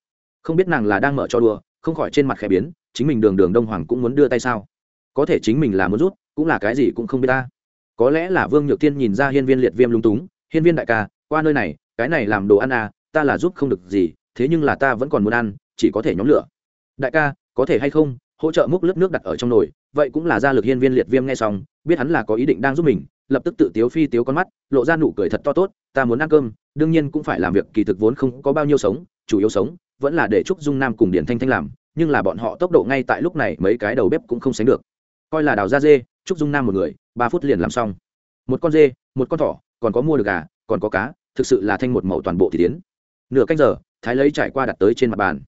Không biết nàng là đang mở cho đùa, không khỏi trên mặt khẽ biến, chính mình đường đường đông hoàng cũng muốn đưa tay sao? Có thể chính mình là muốn rút, cũng là cái gì cũng không biết ta. Có lẽ là vương nhược Thiên nhìn ra hiên viên liệt viêm lung túng, hiên viên đại ca, qua nơi này, cái này làm đồ ăn à ta là giúp không được gì, thế nhưng là ta vẫn còn muốn ăn, chỉ có thể nhóm lửa. Đại ca, có thể hay không, hỗ trợ múc lớp nước đặt ở trong nồi, vậy cũng là gia lực hiên viên liệt viêm nghe xong, biết hắn là có ý định đang giúp mình lập tức tự tiếu phi tiếu con mắt, lộ ra nụ cười thật to tốt, ta muốn ăn cơm, đương nhiên cũng phải làm việc, kỳ thực vốn không có bao nhiêu sống, chủ yếu sống, vẫn là để trúc dung nam cùng điển thanh thanh làm, nhưng là bọn họ tốc độ ngay tại lúc này mấy cái đầu bếp cũng không sánh được. Coi là đào ra dê trúc dung nam một người, ba phút liền làm xong. Một con dê, một con thỏ, còn có mua được gà, còn có cá, thực sự là thanh một mẫu toàn bộ thì tiến. Nửa canh giờ, thái lấy trải qua đặt tới trên mặt bàn.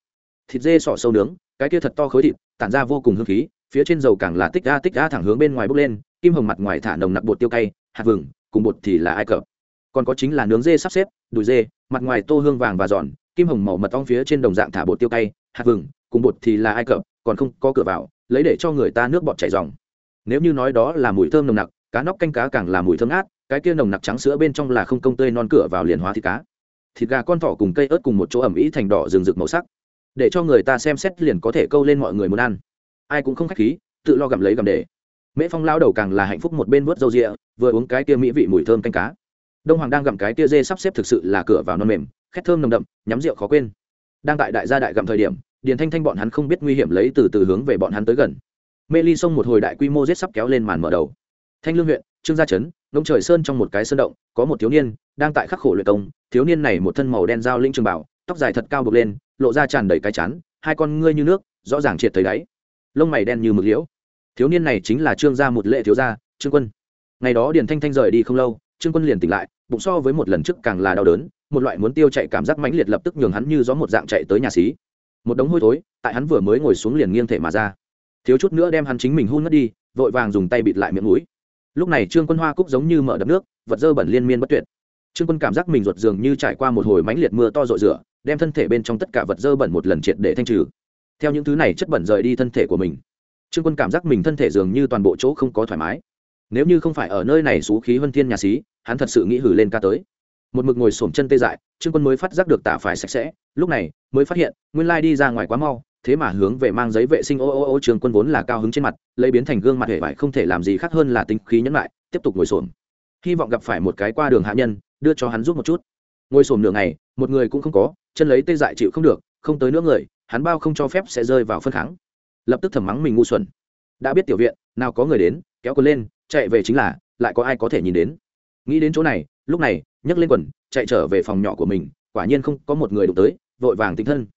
Thịt dê sọ sâu nướng, cái kia thật to khối thịt, tản ra vô cùng hương khí, phía trên dầu càng là tích ga tích ga thẳng hướng bên ngoài bốc lên kim hồng mặt ngoài thả nồng nặc bột tiêu cay, hạt vừng, cùng bột thì là ai cập. Còn có chính là nướng dê sắp xếp, đùi dê, mặt ngoài tô hương vàng và giòn, kim hồng màu mật ong phía trên đồng dạng thả bột tiêu cay, hạt vừng, cùng bột thì là ai cập, còn không có cửa vào, lấy để cho người ta nước bọt chảy dòng. Nếu như nói đó là mùi thơm nồng nặc, cá nóc canh cá càng là mùi thơm át cái kia nồng nặc trắng sữa bên trong là không công tươi non cửa vào liền hóa thịt cá. Thịt gà con thỏ cùng cây ớt cùng một chỗ ẩm ý thành đỏ rừng rực màu sắc. Để cho người ta xem xét liền có thể câu lên mọi người muốn ăn. Ai cũng không khách khí, tự lo gặm lấy gặm để mễ phong lao đầu càng là hạnh phúc một bên vớt râu rịa, vừa uống cái kia mỹ vị mùi thơm canh cá. Đông hoàng đang gặm cái kia dê sắp xếp thực sự là cửa vào non mềm, khét thơm nồng đậm, nhắm rượu khó quên. Đang tại đại gia đại gặm thời điểm, điền thanh thanh bọn hắn không biết nguy hiểm lấy từ từ hướng về bọn hắn tới gần. Mê ly sông một hồi đại quy mô giết sắp kéo lên màn mở đầu. Thanh lương huyện, trương gia trấn nông trời sơn trong một cái sơn động, có một thiếu niên đang tại khắc khổ luyện công. Thiếu niên này một thân màu đen dao linh trường bảo, tóc dài thật cao bực lên, lộ ra tràn đầy cái chán, hai con ngươi như nước, rõ ràng triệt thấy đáy. Lông mày đen như mực liễu thiếu niên này chính là trương gia một lệ thiếu gia, trương quân. Ngày đó điền thanh thanh rời đi không lâu, trương quân liền tỉnh lại, bụng so với một lần trước càng là đau đớn, một loại muốn tiêu chạy cảm giác mãnh liệt lập tức nhường hắn như gió một dạng chạy tới nhà xí. Một đống hôi thối, tại hắn vừa mới ngồi xuống liền nghiêng thể mà ra. Thiếu chút nữa đem hắn chính mình hun mất đi, vội vàng dùng tay bịt lại miệng mũi. Lúc này trương quân hoa cúc giống như mở đập nước, vật dơ bẩn liên miên bất tuyệt. Trương quân cảm giác mình ruột dường như trải qua một hồi mãnh liệt mưa to rội rửa, đem thân thể bên trong tất cả vật dơ bẩn một lần triệt để thanh trừ. Theo những thứ này chất bẩn rời đi thân thể của mình trương quân cảm giác mình thân thể dường như toàn bộ chỗ không có thoải mái. Nếu như không phải ở nơi này xú khí vân thiên nhà xí, hắn thật sự nghĩ hử lên ca tới. Một mực ngồi xổm chân tê dại, trương quân mới phát giác được tả phải sạch sẽ, lúc này mới phát hiện, nguyên lai đi ra ngoài quá mau, thế mà hướng về mang giấy vệ sinh ô ô ô trương quân vốn là cao hứng trên mặt, lấy biến thành gương mặt hệ vải không thể làm gì khác hơn là tính khí nhẫn lại, tiếp tục ngồi xổm. Hy vọng gặp phải một cái qua đường hạ nhân, đưa cho hắn giúp một chút. Ngồi xổm nửa ngày, một người cũng không có, chân lấy tê dại chịu không được, không tới nữa người, hắn bao không cho phép sẽ rơi vào phân kháng lập tức thầm mắng mình ngu xuẩn. Đã biết tiểu viện, nào có người đến, kéo quần lên, chạy về chính là, lại có ai có thể nhìn đến. Nghĩ đến chỗ này, lúc này, nhấc lên quần, chạy trở về phòng nhỏ của mình, quả nhiên không có một người đụng tới, vội vàng tinh thân.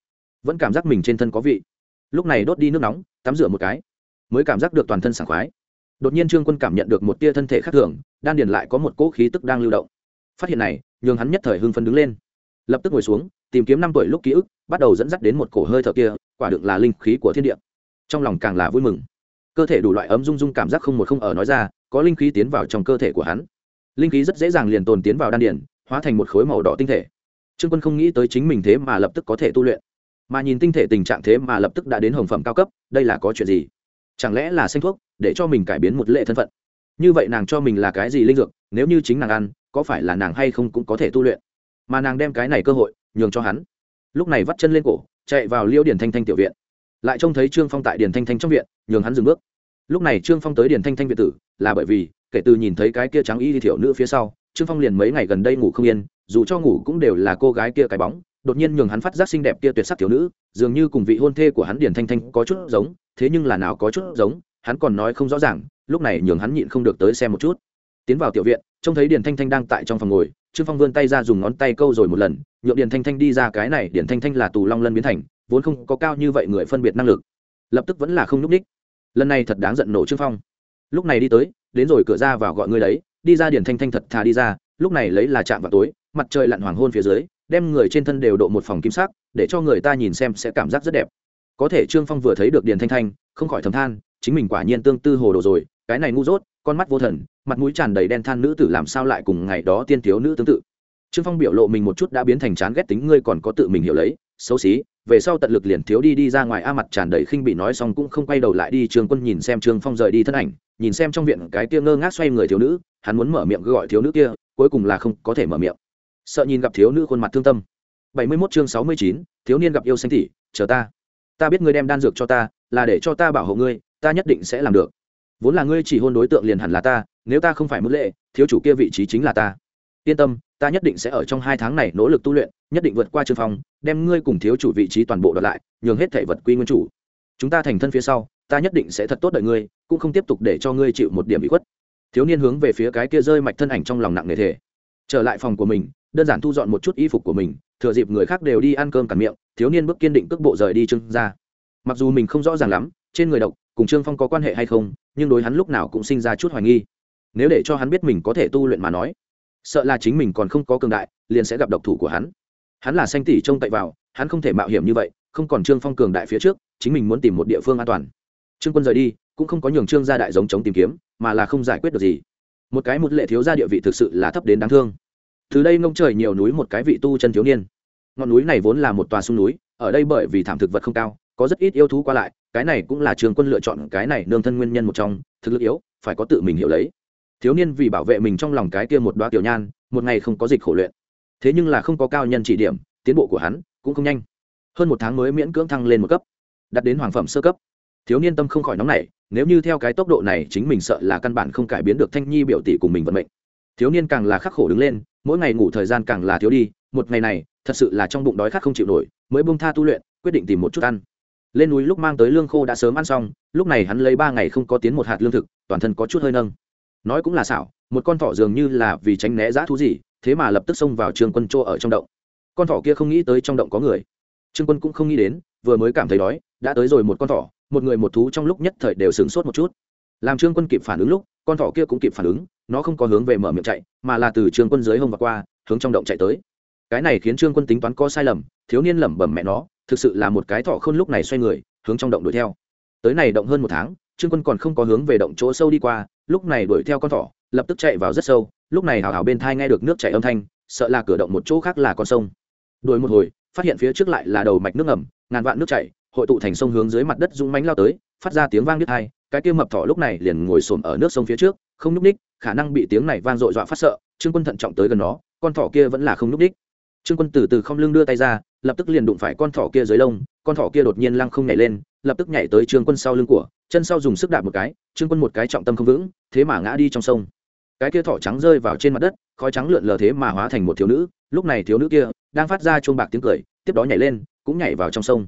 Vẫn cảm giác mình trên thân có vị. Lúc này đốt đi nước nóng, tắm rửa một cái, mới cảm giác được toàn thân sảng khoái. Đột nhiên trương quân cảm nhận được một tia thân thể khác thường, đan điền lại có một cỗ khí tức đang lưu động. Phát hiện này, nhường hắn nhất thời hưng phấn đứng lên. Lập tức ngồi xuống, tìm kiếm năm tuổi lúc ký ức, bắt đầu dẫn dắt đến một cổ hơi thở kia, quả được là linh khí của thiên địa trong lòng càng là vui mừng. Cơ thể đủ loại ấm rung rung cảm giác không một không ở nói ra, có linh khí tiến vào trong cơ thể của hắn. Linh khí rất dễ dàng liền tồn tiến vào đan điển hóa thành một khối màu đỏ tinh thể. Trương quân không nghĩ tới chính mình thế mà lập tức có thể tu luyện. Mà nhìn tinh thể tình trạng thế mà lập tức đã đến hồng phẩm cao cấp, đây là có chuyện gì? Chẳng lẽ là xanh thuốc, để cho mình cải biến một lệ thân phận? Như vậy nàng cho mình là cái gì linh dược, nếu như chính nàng ăn, có phải là nàng hay không cũng có thể tu luyện? Mà nàng đem cái này cơ hội nhường cho hắn. Lúc này vắt chân lên cổ, chạy vào liêu điển thanh thanh tiểu viện lại trông thấy trương phong tại điển thanh thanh trong viện, nhường hắn dừng bước. Lúc này trương phong tới điển thanh thanh viện tử, là bởi vì, kể từ nhìn thấy cái kia trắng y thiểu nữ phía sau, trương phong liền mấy ngày gần đây ngủ không yên, dù cho ngủ cũng đều là cô gái kia cái bóng, đột nhiên nhường hắn phát giác xinh đẹp kia tuyệt sắc thiếu nữ, dường như cùng vị hôn thê của hắn điển thanh thanh có chút giống, thế nhưng là nào có chút giống, hắn còn nói không rõ ràng, lúc này nhường hắn nhịn không được tới xem một chút. Tiến vào tiểu viện, trông thấy điển thanh thanh đang tại trong phòng ngồi, trương phong vươn tay ra dùng ngón tay câu rồi một lần, nhượng điển thanh thanh đi ra cái này điển thanh thanh là tù long lân biến thành vốn không có cao như vậy người phân biệt năng lực, lập tức vẫn là không nhúc ních lần này thật đáng giận nổ trương phong. Lúc này đi tới, đến rồi cửa ra vào gọi người đấy, đi ra điển thanh thanh thật thà đi ra, lúc này lấy là chạm vào tối, mặt trời lặn hoàng hôn phía dưới, đem người trên thân đều độ một phòng kim sắc, để cho người ta nhìn xem sẽ cảm giác rất đẹp. Có thể trương phong vừa thấy được điền thanh thanh, không khỏi thầm than, chính mình quả nhiên tương tư hồ đồ rồi, cái này ngu dốt, con mắt vô thần, mặt mũi tràn đầy đen than nữ tử làm sao lại cùng ngày đó tiên thiếu nữ tương tự. Trương phong biểu lộ mình một chút đã biến thành chán ghét tính, ngươi còn có tự mình hiểu lấy, xấu xí về sau tận lực liền thiếu đi đi ra ngoài a mặt tràn đầy khinh bị nói xong cũng không quay đầu lại đi trường quân nhìn xem trương phong rời đi thân ảnh, nhìn xem trong viện cái kia ngơ ngác xoay người thiếu nữ, hắn muốn mở miệng gọi thiếu nữ kia, cuối cùng là không có thể mở miệng. Sợ nhìn gặp thiếu nữ khuôn mặt thương tâm. Bảy mươi 71 chương sáu mươi chín, thiếu niên gặp yêu xanh tỷ chờ ta. Ta biết ngươi đem đan dược cho ta, là để cho ta bảo hộ ngươi, ta nhất định sẽ làm được. Vốn là ngươi chỉ hôn đối tượng liền hẳn là ta, nếu ta không phải mức lệ, thiếu chủ kia vị trí chính là ta. Yên tâm, ta nhất định sẽ ở trong hai tháng này nỗ lực tu luyện nhất định vượt qua trương phong, đem ngươi cùng thiếu chủ vị trí toàn bộ đoạt lại, nhường hết thể vật quy nguyên chủ. Chúng ta thành thân phía sau, ta nhất định sẽ thật tốt đợi ngươi, cũng không tiếp tục để cho ngươi chịu một điểm bị khuất. Thiếu niên hướng về phía cái kia rơi mạch thân ảnh trong lòng nặng nề thể trở lại phòng của mình, đơn giản thu dọn một chút y phục của mình, thừa dịp người khác đều đi ăn cơm cản miệng, thiếu niên bước kiên định cước bộ rời đi trương ra mặc dù mình không rõ ràng lắm, trên người độc, cùng trương phong có quan hệ hay không, nhưng đối hắn lúc nào cũng sinh ra chút hoài nghi. Nếu để cho hắn biết mình có thể tu luyện mà nói, sợ là chính mình còn không có cường đại, liền sẽ gặp độc thủ của hắn hắn là xanh tỷ trông cậy vào, hắn không thể mạo hiểm như vậy, không còn trương phong cường đại phía trước, chính mình muốn tìm một địa phương an toàn. Trương quân rời đi, cũng không có nhường trương gia đại giống chống tìm kiếm, mà là không giải quyết được gì. Một cái một lệ thiếu gia địa vị thực sự là thấp đến đáng thương. Từ đây ngông trời nhiều núi một cái vị tu chân thiếu niên. Ngọn núi này vốn là một tòa sông núi, ở đây bởi vì thảm thực vật không cao, có rất ít yêu thú qua lại, cái này cũng là trường quân lựa chọn cái này nương thân nguyên nhân một trong, thực lực yếu, phải có tự mình hiểu lấy. Thiếu niên vì bảo vệ mình trong lòng cái kia một đoá tiểu nhan, một ngày không có dịch khổ luyện thế nhưng là không có cao nhân chỉ điểm, tiến bộ của hắn cũng không nhanh. Hơn một tháng mới miễn cưỡng thăng lên một cấp đặt đến hoàng phẩm sơ cấp. Thiếu niên tâm không khỏi nóng nảy, nếu như theo cái tốc độ này chính mình sợ là căn bản không cải biến được thanh nhi biểu tỷ cùng mình vận mệnh. Thiếu niên càng là khắc khổ đứng lên, mỗi ngày ngủ thời gian càng là thiếu đi, một ngày này, thật sự là trong bụng đói khát không chịu nổi, mới bông tha tu luyện, quyết định tìm một chút ăn. Lên núi lúc mang tới lương khô đã sớm ăn xong, lúc này hắn lấy ba ngày không có tiến một hạt lương thực, toàn thân có chút hơi nâng. Nói cũng là xảo, một con thỏ dường như là vì tránh né giã thú gì thế mà lập tức xông vào trương quân chỗ ở trong động. Con thỏ kia không nghĩ tới trong động có người. Trương quân cũng không nghĩ đến, vừa mới cảm thấy đói, đã tới rồi một con thỏ, một người một thú trong lúc nhất thời đều sửng sốt một chút. Làm trương quân kịp phản ứng lúc, con thỏ kia cũng kịp phản ứng, nó không có hướng về mở miệng chạy, mà là từ trương quân dưới hông và qua, hướng trong động chạy tới. Cái này khiến trương quân tính toán có sai lầm, thiếu niên lẩm bẩm mẹ nó, thực sự là một cái thỏ khôn lúc này xoay người, hướng trong động đuổi theo. Tới này động hơn một tháng, trương quân còn không có hướng về động chỗ sâu đi qua, lúc này đuổi theo con thỏ, lập tức chạy vào rất sâu lúc này hào hào bên thai nghe được nước chảy âm thanh, sợ là cửa động một chỗ khác là con sông. Đuổi một hồi, phát hiện phía trước lại là đầu mạch nước ngầm, ngàn vạn nước chảy, hội tụ thành sông hướng dưới mặt đất rung mánh lao tới, phát ra tiếng vang nước hai cái kia mập thỏ lúc này liền ngồi xổm ở nước sông phía trước, không nhúc ních, khả năng bị tiếng này vang dội dọa phát sợ, trương quân thận trọng tới gần nó, con thỏ kia vẫn là không nhúc ních. Trương quân từ từ không lưng đưa tay ra, lập tức liền đụng phải con thỏ kia dưới lông, con thỏ kia đột nhiên lăng không nhảy lên, lập tức nhảy tới trương quân sau lưng của, chân sau dùng sức đạp một cái, trương quân một cái trọng tâm không vững, thế mà ngã đi trong sông cái kia thỏ trắng rơi vào trên mặt đất, khói trắng lượn lờ thế mà hóa thành một thiếu nữ. Lúc này thiếu nữ kia đang phát ra chuông bạc tiếng cười, tiếp đó nhảy lên, cũng nhảy vào trong sông.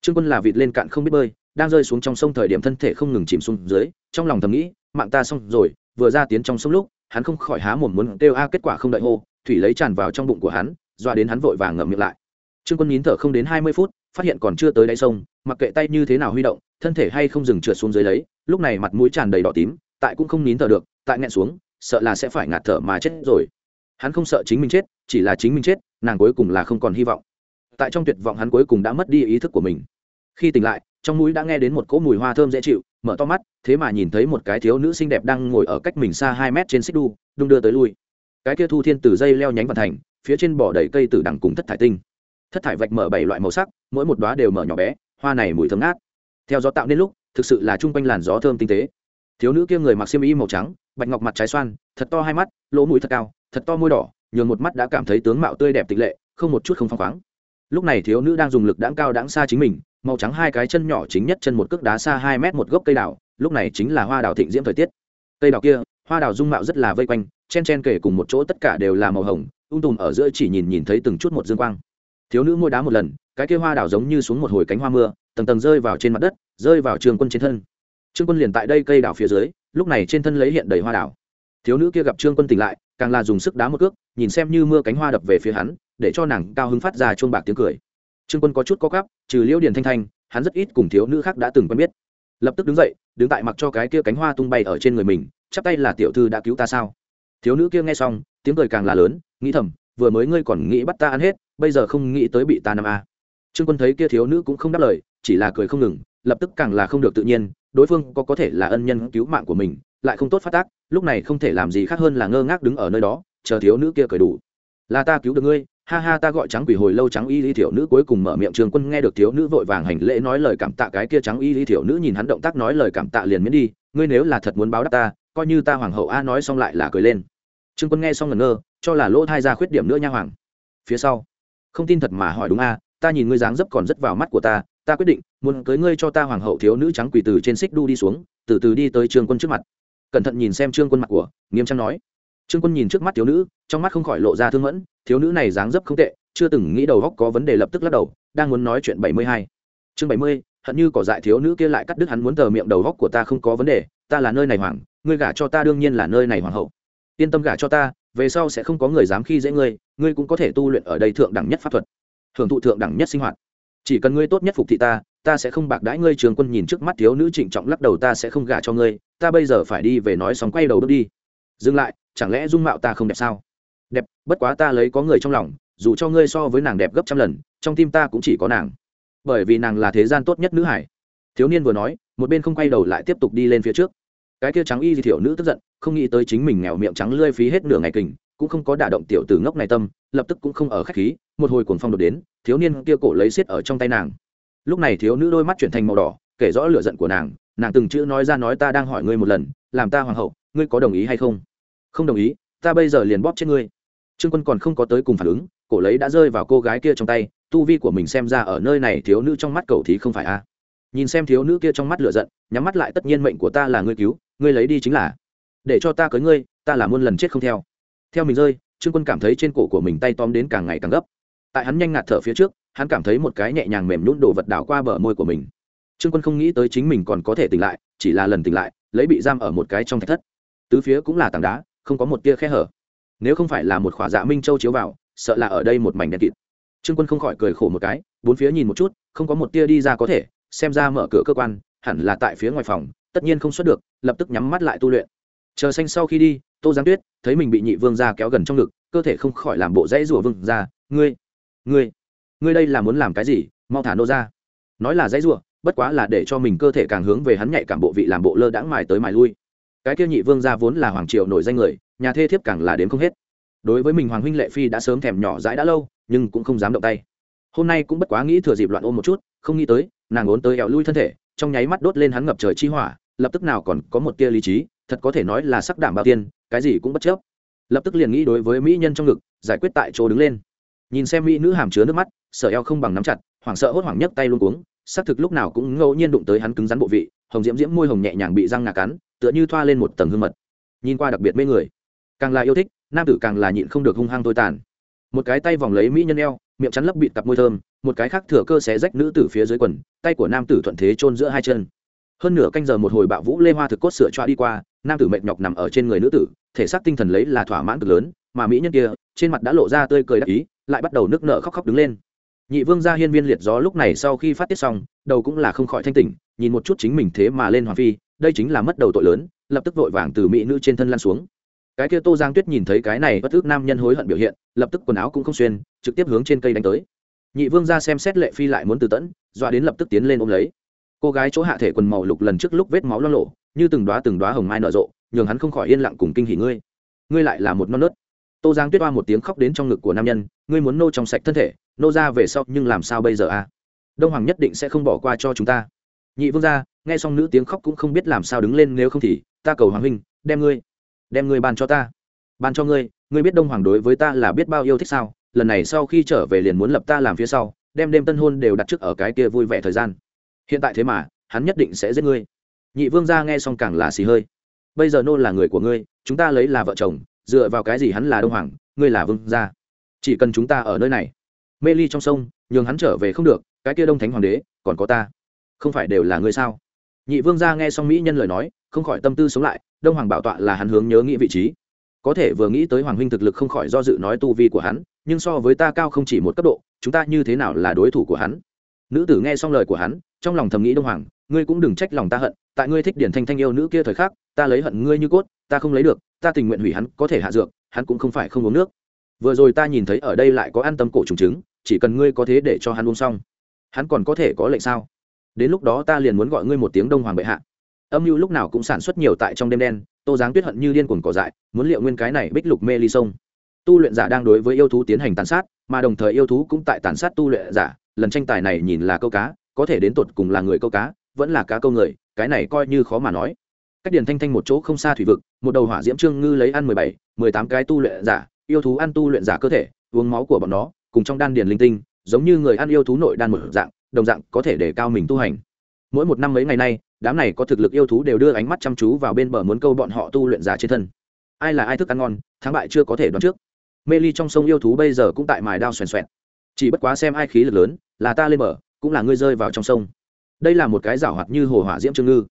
Trương quân là vịt lên cạn không biết bơi, đang rơi xuống trong sông thời điểm thân thể không ngừng chìm xuống dưới, trong lòng thầm nghĩ, mạng ta xong rồi, vừa ra tiến trong sông lúc, hắn không khỏi há mồm muốn kêu a, kết quả không đợi hô, thủy lấy tràn vào trong bụng của hắn doa đến hắn vội vàng ngậm miệng lại. Trương quân nín thở không đến hai mươi phút, phát hiện còn chưa tới đáy sông, mặc kệ tay như thế nào huy động, thân thể hay không dừng trượt xuống dưới lấy, lúc này mặt mũi tràn đầy đỏ tím, tại cũng không nín thở được, tại nghẹn xuống sợ là sẽ phải ngạt thở mà chết rồi. Hắn không sợ chính mình chết, chỉ là chính mình chết, nàng cuối cùng là không còn hy vọng. Tại trong tuyệt vọng hắn cuối cùng đã mất đi ý thức của mình. Khi tỉnh lại, trong mũi đã nghe đến một cỗ mùi hoa thơm dễ chịu, mở to mắt, thế mà nhìn thấy một cái thiếu nữ xinh đẹp đang ngồi ở cách mình xa hai mét trên xích đu, đung đưa tới lui. Cái kia thu thiên từ dây leo nhánh vận thành, phía trên bỏ đầy cây tử đằng cùng thất thải tinh. Thất thải vạch mở bảy loại màu sắc, mỗi một đoá đều mở nhỏ bé, hoa này mùi thơm ngát. Theo gió tạo nên lúc, thực sự là chung quanh làn gió thơm tinh tế. Thiếu nữ kia người mặc xiêm y màu trắng bạch ngọc mặt trái xoan, thật to hai mắt, lỗ mũi thật cao, thật to môi đỏ, nhường một mắt đã cảm thấy tướng mạo tươi đẹp tịch lệ, không một chút không phăng khoáng. Lúc này thiếu nữ đang dùng lực đáng cao đáng xa chính mình, màu trắng hai cái chân nhỏ chính nhất chân một cước đá xa hai mét một gốc cây đào, lúc này chính là hoa đào thịnh diễm thời tiết. Cây đào kia, hoa đào dung mạo rất là vây quanh, chen chen kể cùng một chỗ tất cả đều là màu hồng, ung tùm ở giữa chỉ nhìn nhìn thấy từng chút một dương quang. Thiếu nữ môi đá một lần, cái kia hoa đào giống như xuống một hồi cánh hoa mưa, tầng tầng rơi vào trên mặt đất, rơi vào trường quân trên thân. Trương quân liền tại đây cây đào phía dưới lúc này trên thân lấy hiện đầy hoa đào thiếu nữ kia gặp trương quân tỉnh lại, càng là dùng sức đá một cước, nhìn xem như mưa cánh hoa đập về phía hắn, để cho nàng cao hứng phát ra chuông bạc tiếng cười. Trương quân có chút có cắp trừ liễu điền thanh thanh, hắn rất ít cùng thiếu nữ khác đã từng quen biết. Lập tức đứng dậy, đứng tại mặc cho cái kia cánh hoa tung bay ở trên người mình, chắp tay là, tiểu thư đã cứu ta sao? Thiếu nữ kia nghe xong, tiếng cười càng là lớn, nghĩ thầm, vừa mới ngươi còn nghĩ bắt ta ăn hết, bây giờ không nghĩ tới bị ta nằm a trương quân thấy kia thiếu nữ cũng không đáp lời, chỉ là cười không ngừng, lập tức càng là không được tự nhiên đối phương có có thể là ân nhân cứu mạng của mình, lại không tốt phát tác, lúc này không thể làm gì khác hơn là ngơ ngác đứng ở nơi đó, chờ thiếu nữ kia cởi đủ. Là ta cứu được ngươi. Ha ha, ta gọi trắng quỷ hồi lâu trắng y lý thiểu nữ cuối cùng mở miệng trường quân nghe được thiếu nữ vội vàng hành lễ nói lời cảm tạ cái kia trắng y lý thiểu nữ nhìn hắn động tác nói lời cảm tạ liền miễn đi, ngươi nếu là thật muốn báo đáp ta, coi như ta hoàng hậu a nói xong lại là cười lên. Trương quân nghe xong ngẩn ngơ, cho là lỗ thai ra khuyết điểm nữa nha hoàng. Phía sau. Không tin thật mà hỏi đúng a, ta nhìn ngươi dáng dấp còn rất vào mắt của ta ta quyết định, muốn cưới ngươi cho ta hoàng hậu thiếu nữ trắng quỳ từ trên xích đu đi xuống, từ từ đi tới trương quân trước mặt. Cẩn thận nhìn xem trương quân mặt của, nghiêm trang nói. Trương quân nhìn trước mắt thiếu nữ, trong mắt không khỏi lộ ra thương mẫn, thiếu nữ này dáng dấp không tệ, chưa từng nghĩ đầu góc có vấn đề lập tức lắc đầu, đang muốn nói chuyện bảy mươi hai. Chương bảy mươi, hận như cỏ dại thiếu nữ kia lại cắt đứt hắn muốn tờ miệng đầu góc của ta không có vấn đề, ta là nơi này hoàng, ngươi gả cho ta đương nhiên là nơi này hoàng hậu. Yên tâm gả cho ta, về sau sẽ không có người dám khi dễ ngươi ngươi cũng có thể tu luyện ở đây thượng đẳng nhất pháp thuật, hưởng thụ thượng đẳng nhất sinh hoạt chỉ cần ngươi tốt nhất phục thị ta ta sẽ không bạc đãi ngươi trường quân nhìn trước mắt thiếu nữ trịnh trọng lắc đầu ta sẽ không gả cho ngươi, ta bây giờ phải đi về nói xong quay đầu bước đi. Dừng lại, chẳng lẽ dung mạo ta không đẹp sao? Đẹp, bất quá ta lấy có người trong lòng, dù cho ngươi so với nàng đẹp gấp trăm lần, trong tim ta cũng chỉ có nàng. Bởi vì nàng là thế gian tốt nhất nữ hải. Thiếu niên vừa nói, một bên không quay đầu lại tiếp tục đi lên phía trước. Cái kia trắng y thì thiểu nữ tức giận, không nghĩ tới chính mình nghèo miệng trắng lươi phí hết nửa ngày kình cũng không có đả động tiểu tử ngốc này tâm, lập tức cũng không ở khách khí, một hồi cuồng phong đột đến, thiếu niên kia cổ lấy xiết ở trong tay nàng. Lúc này thiếu nữ đôi mắt chuyển thành màu đỏ, kể rõ lửa giận của nàng nàng từng chữ nói ra nói ta đang hỏi ngươi một lần, làm ta hoàng hậu, ngươi có đồng ý hay không? Không đồng ý, ta bây giờ liền bóp chết ngươi. Trương quân còn không có tới cùng phản ứng, cổ lấy đã rơi vào cô gái kia trong tay, tu vi của mình xem ra ở nơi này thiếu nữ trong mắt cầu thì không phải a. Nhìn xem thiếu nữ kia trong mắt lửa giận, nhắm mắt lại tất nhiên mệnh của ta là ngươi cứu, ngươi lấy đi chính là. Để cho ta cưới ngươi, ta là muôn lần chết không theo theo mình rơi, trương quân cảm thấy trên cổ của mình tay tóm đến càng ngày càng gấp. Tại hắn nhanh ngạt thở phía trước, hắn cảm thấy một cái nhẹ nhàng mềm nhún đồ vật đảo qua bờ môi của mình. Trương quân không nghĩ tới chính mình còn có thể tỉnh lại, chỉ là lần tỉnh lại, lấy bị giam ở một cái trong thạch thất. Tứ phía cũng là tảng đá, không có một tia khe hở. Nếu không phải là một khỏa dạ minh châu chiếu vào, sợ là ở đây một mảnh đen kịt. Trương quân không khỏi cười khổ một cái, bốn phía nhìn một chút, không có một tia đi ra có thể, xem ra mở cửa cơ quan, hẳn là tại phía ngoài phòng, tất nhiên không xuất được, lập tức nhắm mắt lại tu luyện. Chờ xanh sau khi đi tô giáng tuyết, thấy mình bị nhị vương ra kéo gần trong ngực, cơ thể không khỏi làm bộ dãy rủa vương ra ngươi ngươi ngươi đây là muốn làm cái gì? Mau thả nô ra. Nói là dãy rủa, bất quá là để cho mình cơ thể càng hướng về hắn nhạy cảm bộ vị làm bộ lơ đãng mài tới mài lui. Cái kia nhị vương gia vốn là hoàng triều nổi danh người, nhà thê thiếp càng là đến không hết. Đối với mình hoàng huynh lệ phi đã sớm thèm nhỏ dãi đã lâu, nhưng cũng không dám động tay. Hôm nay cũng bất quá nghĩ thừa dịp loạn ôm một chút, không nghĩ tới, nàng ốn tới ẹo lui thân thể, trong nháy mắt đốt lên hắn ngập trời chi hỏa lập tức nào còn có một tia lý trí, thật có thể nói là sắc đảm bao tiên, cái gì cũng bất chấp. Lập tức liền nghĩ đối với mỹ nhân trong ngực, giải quyết tại chỗ đứng lên. Nhìn xem mỹ nữ hàm chứa nước mắt sợ eo không bằng nắm chặt, hoảng sợ hốt hoảng nhấc tay luôn cuống, xác thực lúc nào cũng ngẫu nhiên đụng tới hắn cứng rắn bộ vị, hồng diễm diễm môi hồng nhẹ nhàng bị răng ngà cắn, tựa như thoa lên một tầng hương mật. Nhìn qua đặc biệt mê người. Càng là yêu thích, nam tử càng là nhịn không được hung hăng tôi tàn. Một cái tay vòng lấy mỹ nhân eo, miệng chắn lấp bịt cặp môi thơm, một cái khác thừa cơ xé rách nữ tử phía dưới quần, tay của nam tử thuận thế chôn giữa hai chân hơn nửa canh giờ một hồi bạo vũ lê hoa thực cốt sửa choa đi qua, nam tử mệt nhọc nằm ở trên người nữ tử, thể xác tinh thần lấy là thỏa mãn cực lớn, mà mỹ nhân kia, trên mặt đã lộ ra tươi cười đắc ý, lại bắt đầu nước nợ khóc khóc đứng lên. Nhị vương gia hiên viên liệt gió lúc này sau khi phát tiết xong, đầu cũng là không khỏi thanh tỉnh, nhìn một chút chính mình thế mà lên hoàng phi, đây chính là mất đầu tội lớn, lập tức vội vàng từ mỹ nữ trên thân lan xuống. Cái kia tô giang tuyết nhìn thấy cái này bất ước nam nhân hối hận biểu hiện, lập tức quần áo cũng không xuyên, trực tiếp hướng trên cây đánh tới. Nhị vương ra xem xét lệ phi lại muốn từ tẫn dọa đến lập tức tiến lên ôm lấy cô gái chỗ hạ thể quần màu lục lần trước lúc vết máu lo lộ, như từng đoá từng đoá hồng mai nở rộ, nhường hắn không khỏi yên lặng cùng kinh hỉ ngươi. Ngươi lại là một non nớt. Tô giang tuyết oa một tiếng khóc đến trong ngực của nam nhân, ngươi muốn nô trong sạch thân thể, nô ra về sau nhưng làm sao bây giờ a đông hoàng nhất định sẽ không bỏ qua cho chúng ta. Nhị vương gia, nghe xong nữ tiếng khóc cũng không biết làm sao đứng lên, nếu không thì, ta cầu hoàng huynh, đem ngươi đem ngươi ban cho ta. Ban cho ngươi ngươi biết đông hoàng đối với ta là biết bao yêu thích sao? Lần này sau khi trở về liền muốn lập ta làm phía sau, đem đêm tân hôn đều đặt trước ở cái kia vui vẻ thời gian hiện tại thế mà, hắn nhất định sẽ giết ngươi. Nhị vương gia nghe xong càng là xì hơi. Bây giờ nô là người của ngươi, chúng ta lấy là vợ chồng, dựa vào cái gì hắn là đông hoàng, ngươi là vương gia. Chỉ cần chúng ta ở nơi này. Mê ly trong sông, nhường hắn trở về không được, cái kia đông thánh hoàng đế, còn có ta. Không phải đều là ngươi sao? Nhị vương gia nghe xong mỹ nhân lời nói, không khỏi tâm tư sống lại, đông hoàng bảo tọa là hắn hướng nhớ nghĩ vị trí. Có thể vừa nghĩ tới hoàng huynh thực lực không khỏi do dự nói tu vi của hắn, nhưng so với ta cao không chỉ một cấp độ, chúng ta như thế nào là đối thủ của hắn? Nữ tử nghe xong lời của hắn trong lòng thầm nghĩ đông hoàng, ngươi cũng đừng trách lòng ta hận, tại ngươi thích điển thanh thanh yêu nữ kia thời khắc, ta lấy hận ngươi như cốt, ta không lấy được, ta tình nguyện hủy hắn, có thể hạ dược, hắn cũng không phải không uống nước. Vừa rồi ta nhìn thấy ở đây lại có an tâm cổ trùng trứng, chỉ cần ngươi có thế để cho hắn uống xong, hắn còn có thể có lệnh sao? Đến lúc đó ta liền muốn gọi ngươi một tiếng đông hoàng bệ hạ. Âm mưu lúc nào cũng sản xuất nhiều tại trong đêm đen, tô giáng tuyết hận như điên cuồng cỏ dại, muốn liệu nguyên cái này bích lục mê ly sông. Tu luyện giả đang đối với yêu thú tiến hành tàn sát, mà đồng thời yêu thú cũng tại tàn sát tu luyện giả, lần tranh tài này nhìn là câu cá có thể đến tột cùng là người câu cá, vẫn là cá câu người, cái này coi như khó mà nói. Cách điền thanh thanh một chỗ không xa thủy vực, một đầu hỏa diễm trương ngư lấy ăn mười bảy, mười tám cái tu luyện giả, yêu thú ăn tu luyện giả cơ thể, uống máu của bọn nó, cùng trong đan điền linh tinh, giống như người ăn yêu thú nội đan một dạng, đồng dạng có thể để cao mình tu hành. Mỗi một năm mấy ngày nay, đám này có thực lực yêu thú đều đưa ánh mắt chăm chú vào bên bờ muốn câu bọn họ tu luyện giả trên thân. Ai là ai thức ăn ngon, thắng bại chưa có thể đoán trước. Mê ly trong sông yêu thú bây giờ cũng tại mài đao xoèn xoẹn. Chỉ bất quá xem ai khí lực lớn, là ta lên bờ cũng là ngươi rơi vào trong sông đây là một cái giảo hoạt như hồ hỏa diễm trương ngư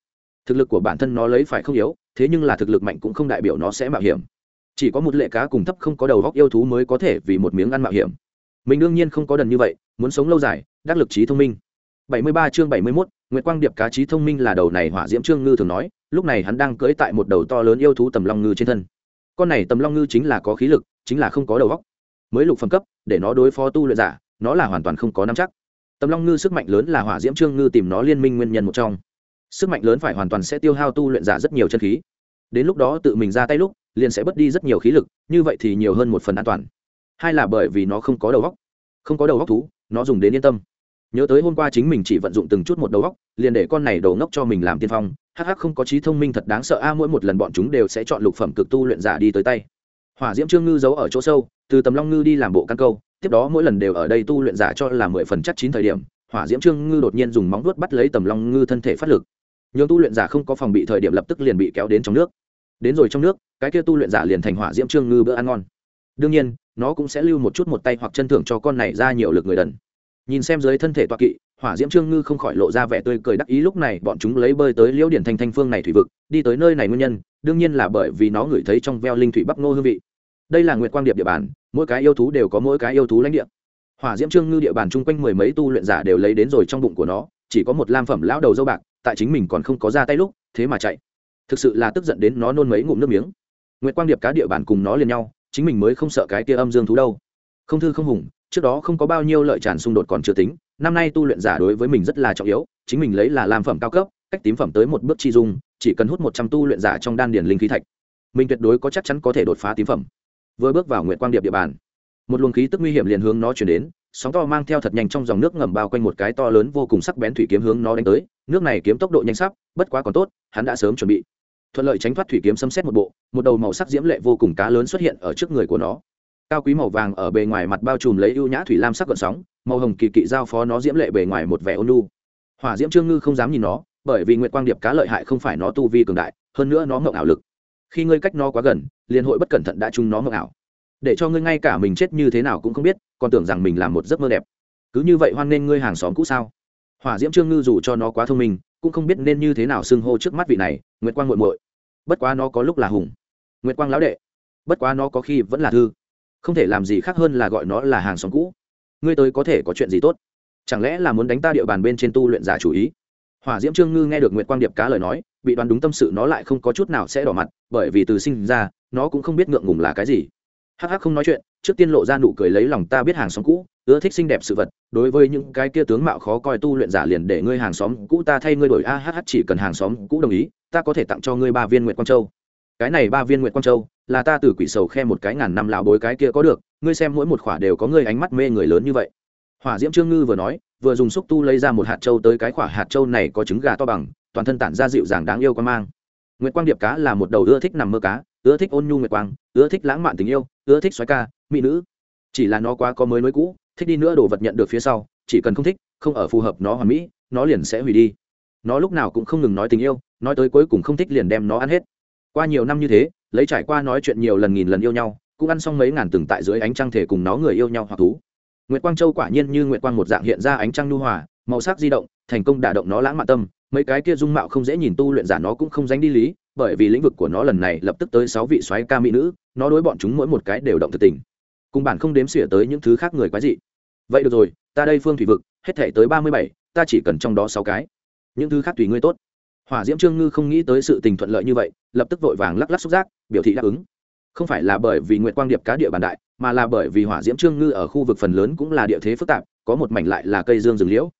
thực lực của bản thân nó lấy phải không yếu thế nhưng là thực lực mạnh cũng không đại biểu nó sẽ mạo hiểm chỉ có một lệ cá cùng thấp không có đầu góc yêu thú mới có thể vì một miếng ăn mạo hiểm mình đương nhiên không có đần như vậy muốn sống lâu dài đắc lực trí thông minh 73 chương 71, Nguyệt Quang Điệp cá trí thông minh là đầu này hỏa diễm trương ngư thường nói, lúc này hắn đang cưỡi tại một đầu to lớn yêu thú tầm long ngư trên thân. Con này tầm long ngư chính là có khí lực, chính là không có đầu óc. Mới lục phẩm cấp, để nó đối phó tu luyện giả, nó là hoàn toàn không có nắm chắc. Tầm long ngư sức mạnh lớn là hỏa diễm trương ngư tìm nó liên minh nguyên nhân một trong. Sức mạnh lớn phải hoàn toàn sẽ tiêu hao tu luyện giả rất nhiều chân khí. Đến lúc đó tự mình ra tay lúc, liền sẽ bớt đi rất nhiều khí lực, như vậy thì nhiều hơn một phần an toàn. Hai là bởi vì nó không có đầu góc Không có đầu góc thú, nó dùng đến yên tâm nhớ tới hôm qua chính mình chỉ vận dụng từng chút một đầu góc liền để con này đầu ngốc cho mình làm tiên phong hắc hắc không có trí thông minh thật đáng sợ a mỗi một lần bọn chúng đều sẽ chọn lục phẩm cực tu luyện giả đi tới tay hỏa diễm trương ngư giấu ở chỗ sâu từ tầm long ngư đi làm bộ căn câu tiếp đó mỗi lần đều ở đây tu luyện giả cho là mười phần chắc chín thời điểm, hỏa diễm trương ngư đột nhiên dùng móng vuốt bắt lấy tầm long ngư thân thể phát lực. Nhường tu luyện giả không có phòng bị thời điểm lập tức liền bị kéo đến trong nước. Đến rồi trong nước, cái kia tu luyện giả liền thành hỏa diễm trương ngư bữa ăn ngon. Đương nhiên, nó cũng sẽ lưu một chút một tay hoặc chân thưởng cho con này ra nhiều lực người đần. Nhìn xem dưới thân thể toa kỵ, hỏa diễm trương ngư không khỏi lộ ra vẻ tươi cười đắc ý lúc này bọn chúng lấy bơi tới liễu điển thanh thanh phương này thủy vực, đi tới nơi này nguyên nhân, đương nhiên là bởi vì nó ngửi thấy trong veo linh thủy bắc nô hương vị đây là nguyệt quang điệp địa bàn, mỗi cái yêu thú đều có mỗi cái yêu thú lãnh địa. Hỏa diễm trương ngư địa bàn chung quanh mười mấy tu luyện giả đều lấy đến rồi trong bụng của nó, chỉ có một lam phẩm lão đầu dâu bạc, tại chính mình còn không có ra tay lúc, thế mà chạy. Thực sự là tức giận đến nó nôn mấy ngụm nước miếng. Nguyệt quang điệp cá địa bàn cùng nó liền nhau, chính mình mới không sợ cái kia âm dương thú đâu. Không thư không hùng, trước đó không có bao nhiêu lợi tràn xung đột còn chưa tính, năm nay tu luyện giả đối với mình rất là trọng yếu, chính mình lấy là lam phẩm cao cấp, cách tím phẩm tới một bước chi dung, chỉ cần hút một trăm tu luyện giả trong đan điển linh khí thạch. Mình tuyệt đối có chắc chắn có thể đột phá tím phẩm vừa bước vào Nguyệt quang điệp địa bàn. Một luồng khí tức nguy hiểm liền hướng nó chuyển đến, sóng to mang theo thật nhanh trong dòng nước ngầm bao quanh một cái to lớn vô cùng sắc bén thủy kiếm hướng nó đánh tới. Nước này kiếm tốc độ nhanh sắp, bất quá còn tốt, hắn đã sớm chuẩn bị. Thuận lợi tránh thoát thủy kiếm xâm xét một bộ, một đầu màu sắc diễm lệ vô cùng cá lớn xuất hiện ở trước người của nó. Cao quý màu vàng ở bề ngoài mặt bao trùm lấy ưu nhã thủy lam sắc gợn sóng, màu hồng kỳ kỵ giao phó nó diễm lệ bề ngoài một vẻ ôn lu hỏa diễm trương ngư không dám nhìn nó, bởi vì nguyệt quang điệp cá lợi hại không phải nó tu vi cường đại, hơn nữa nó ngộng ảo lực khi ngươi cách nó quá gần, liền hội bất cẩn thận đã chung nó mơ ảo. Để cho ngươi ngay cả mình chết như thế nào cũng không biết, còn tưởng rằng mình làm một giấc mơ đẹp. Cứ như vậy hoan nên ngươi hàng xóm cũ sao? Hỏa diễm trương ngư dù cho nó quá thông minh, cũng không biết nên như thế nào xưng hô trước mắt vị này, nguyệt quang muội muội. Bất quá nó có lúc là hùng. Nguyệt quang lão đệ. Bất quá nó có khi vẫn là thư. Không thể làm gì khác hơn là gọi nó là hàng xóm cũ. Ngươi tới có thể có chuyện gì tốt? Chẳng lẽ là muốn đánh ta địa bàn bên trên tu luyện giả chủ ý? Hỏa diễm trương ngư nghe được nguyệt quang điệp cá lời nói bị đoán đúng tâm sự nó lại không có chút nào sẽ đỏ mặt, bởi vì từ sinh ra, nó cũng không biết ngượng ngùng là cái gì. Hắc hắc không nói chuyện, trước tiên lộ ra nụ cười lấy lòng ta biết hàng xóm cũ, ưa thích xinh đẹp sự vật, đối với những cái kia tướng mạo khó coi tu luyện giả liền để ngươi hàng xóm cũ ta thay ngươi đổi, a hh chỉ cần hàng xóm cũ đồng ý, ta có thể tặng cho ngươi ba viên nguyệt quang châu. Cái này ba viên nguyệt quang châu, là ta từ quỷ sầu khe một cái ngàn năm lão bối cái kia có được, ngươi xem mỗi một khỏa đều có ngươi ánh mắt mê người lớn như vậy. Hỏa diễm trương ngư vừa nói, vừa dùng xúc tu lấy ra một hạt châu tới cái khỏa hạt châu này có trứng gà to bằng toàn thân tản ra dịu dàng đáng yêu quan mang. Nguyệt quang điệp cá là một đầu ưa thích nằm mơ cá, ưa thích ôn nhu nguyệt quang, ưa thích lãng mạn tình yêu, ưa thích xoáy ca, mỹ nữ. Chỉ là nó quá có mới mới cũ, thích đi nữa đồ vật nhận được phía sau, chỉ cần không thích, không ở phù hợp nó hoàn mỹ, nó liền sẽ hủy đi. Nó lúc nào cũng không ngừng nói tình yêu, nói tới cuối cùng không thích liền đem nó ăn hết. Qua nhiều năm như thế, lấy trải qua nói chuyện nhiều lần nghìn lần yêu nhau, cũng ăn xong mấy ngàn từng tại dưới ánh trăng thể cùng nó người yêu nhau hoặc thú. Nguyệt quang châu quả nhiên như nguyệt quang một dạng hiện ra ánh trăng nhu hòa, màu sắc di động, thành công đả động nó lãng mạn tâm mấy cái kia dung mạo không dễ nhìn tu luyện giả nó cũng không dánh đi lý, bởi vì lĩnh vực của nó lần này lập tức tới sáu vị soái ca mỹ nữ, nó đối bọn chúng mỗi một cái đều động thực tình. Cùng bản không đếm xỉa tới những thứ khác người quái dị. Vậy được rồi, ta đây phương thủy vực, hết thể tới ba mươi bảy, ta chỉ cần trong đó sáu cái. Những thứ khác tùy ngươi tốt. Hỏa diễm trương ngư không nghĩ tới sự tình thuận lợi như vậy, lập tức vội vàng lắc lắc xúc giác, biểu thị đáp ứng. Không phải là bởi vì nguyện quang điệp cá địa bàn đại, mà là bởi vì hỏa diễm trương ngư ở khu vực phần lớn cũng là địa thế phức tạp, có một mảnh lại là cây dương rừng liễu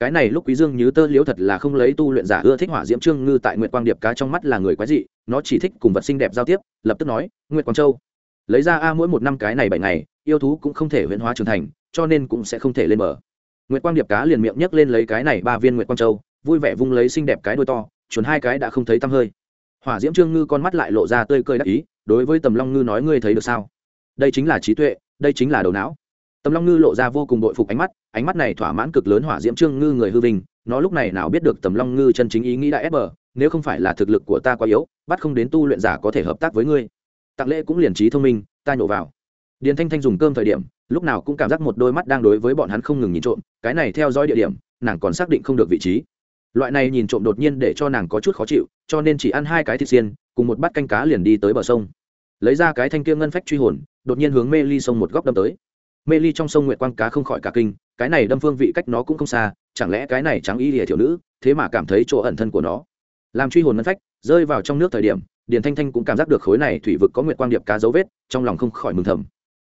cái này lúc quý dương như tơ liễu thật là không lấy tu luyện giả ưa thích hỏa diễm trương ngư tại nguyệt quang điệp cá trong mắt là người quái dị, nó chỉ thích cùng vật xinh đẹp giao tiếp, lập tức nói, nguyệt quang châu, lấy ra a mỗi một năm cái này bảy ngày, yêu thú cũng không thể huyễn hóa trưởng thành, cho nên cũng sẽ không thể lên bờ. Nguyệt quang điệp cá liền miệng nhấc lên lấy cái này ba viên nguyệt quang châu, vui vẻ vung lấy xinh đẹp cái đuôi to, chuẩn hai cái đã không thấy tăm hơi. Hỏa diễm trương ngư con mắt lại lộ ra tươi cười đắc ý, đối với tầm long ngư nói, ngươi thấy được sao? Đây chính là trí tuệ, đây chính là đầu não. Tầm long ngư lộ ra vô cùng đội phục ánh mắt ánh mắt này thỏa mãn cực lớn hỏa diễm trương ngư người hư vinh, nó lúc này nào biết được tầm long ngư chân chính ý nghĩ đã ép bờ, nếu không phải là thực lực của ta quá yếu, bắt không đến tu luyện giả có thể hợp tác với ngươi. Tặng lễ cũng liền trí thông minh, ta nhổ vào. Điền thanh thanh dùng cơm thời điểm, lúc nào cũng cảm giác một đôi mắt đang đối với bọn hắn không ngừng nhìn trộm, cái này theo dõi địa điểm, nàng còn xác định không được vị trí. Loại này nhìn trộm đột nhiên để cho nàng có chút khó chịu, cho nên chỉ ăn hai cái thịt xiên, cùng một bát canh cá liền đi tới bờ sông. Lấy ra cái thanh kia ngân phách truy hồn, đột nhiên hướng mê ly sông một góc đâm tới. Mê ly trong sông nguyệt quang cá không khỏi cả kinh cái này đâm phương vị cách nó cũng không xa, chẳng lẽ cái này trắng y lìa thiểu nữ, thế mà cảm thấy chỗ ẩn thân của nó? Làm truy hồn ngân phách, rơi vào trong nước thời điểm, điền thanh thanh cũng cảm giác được khối này thủy vực có nguyệt quang điệp cá dấu vết, trong lòng không khỏi mừng thầm.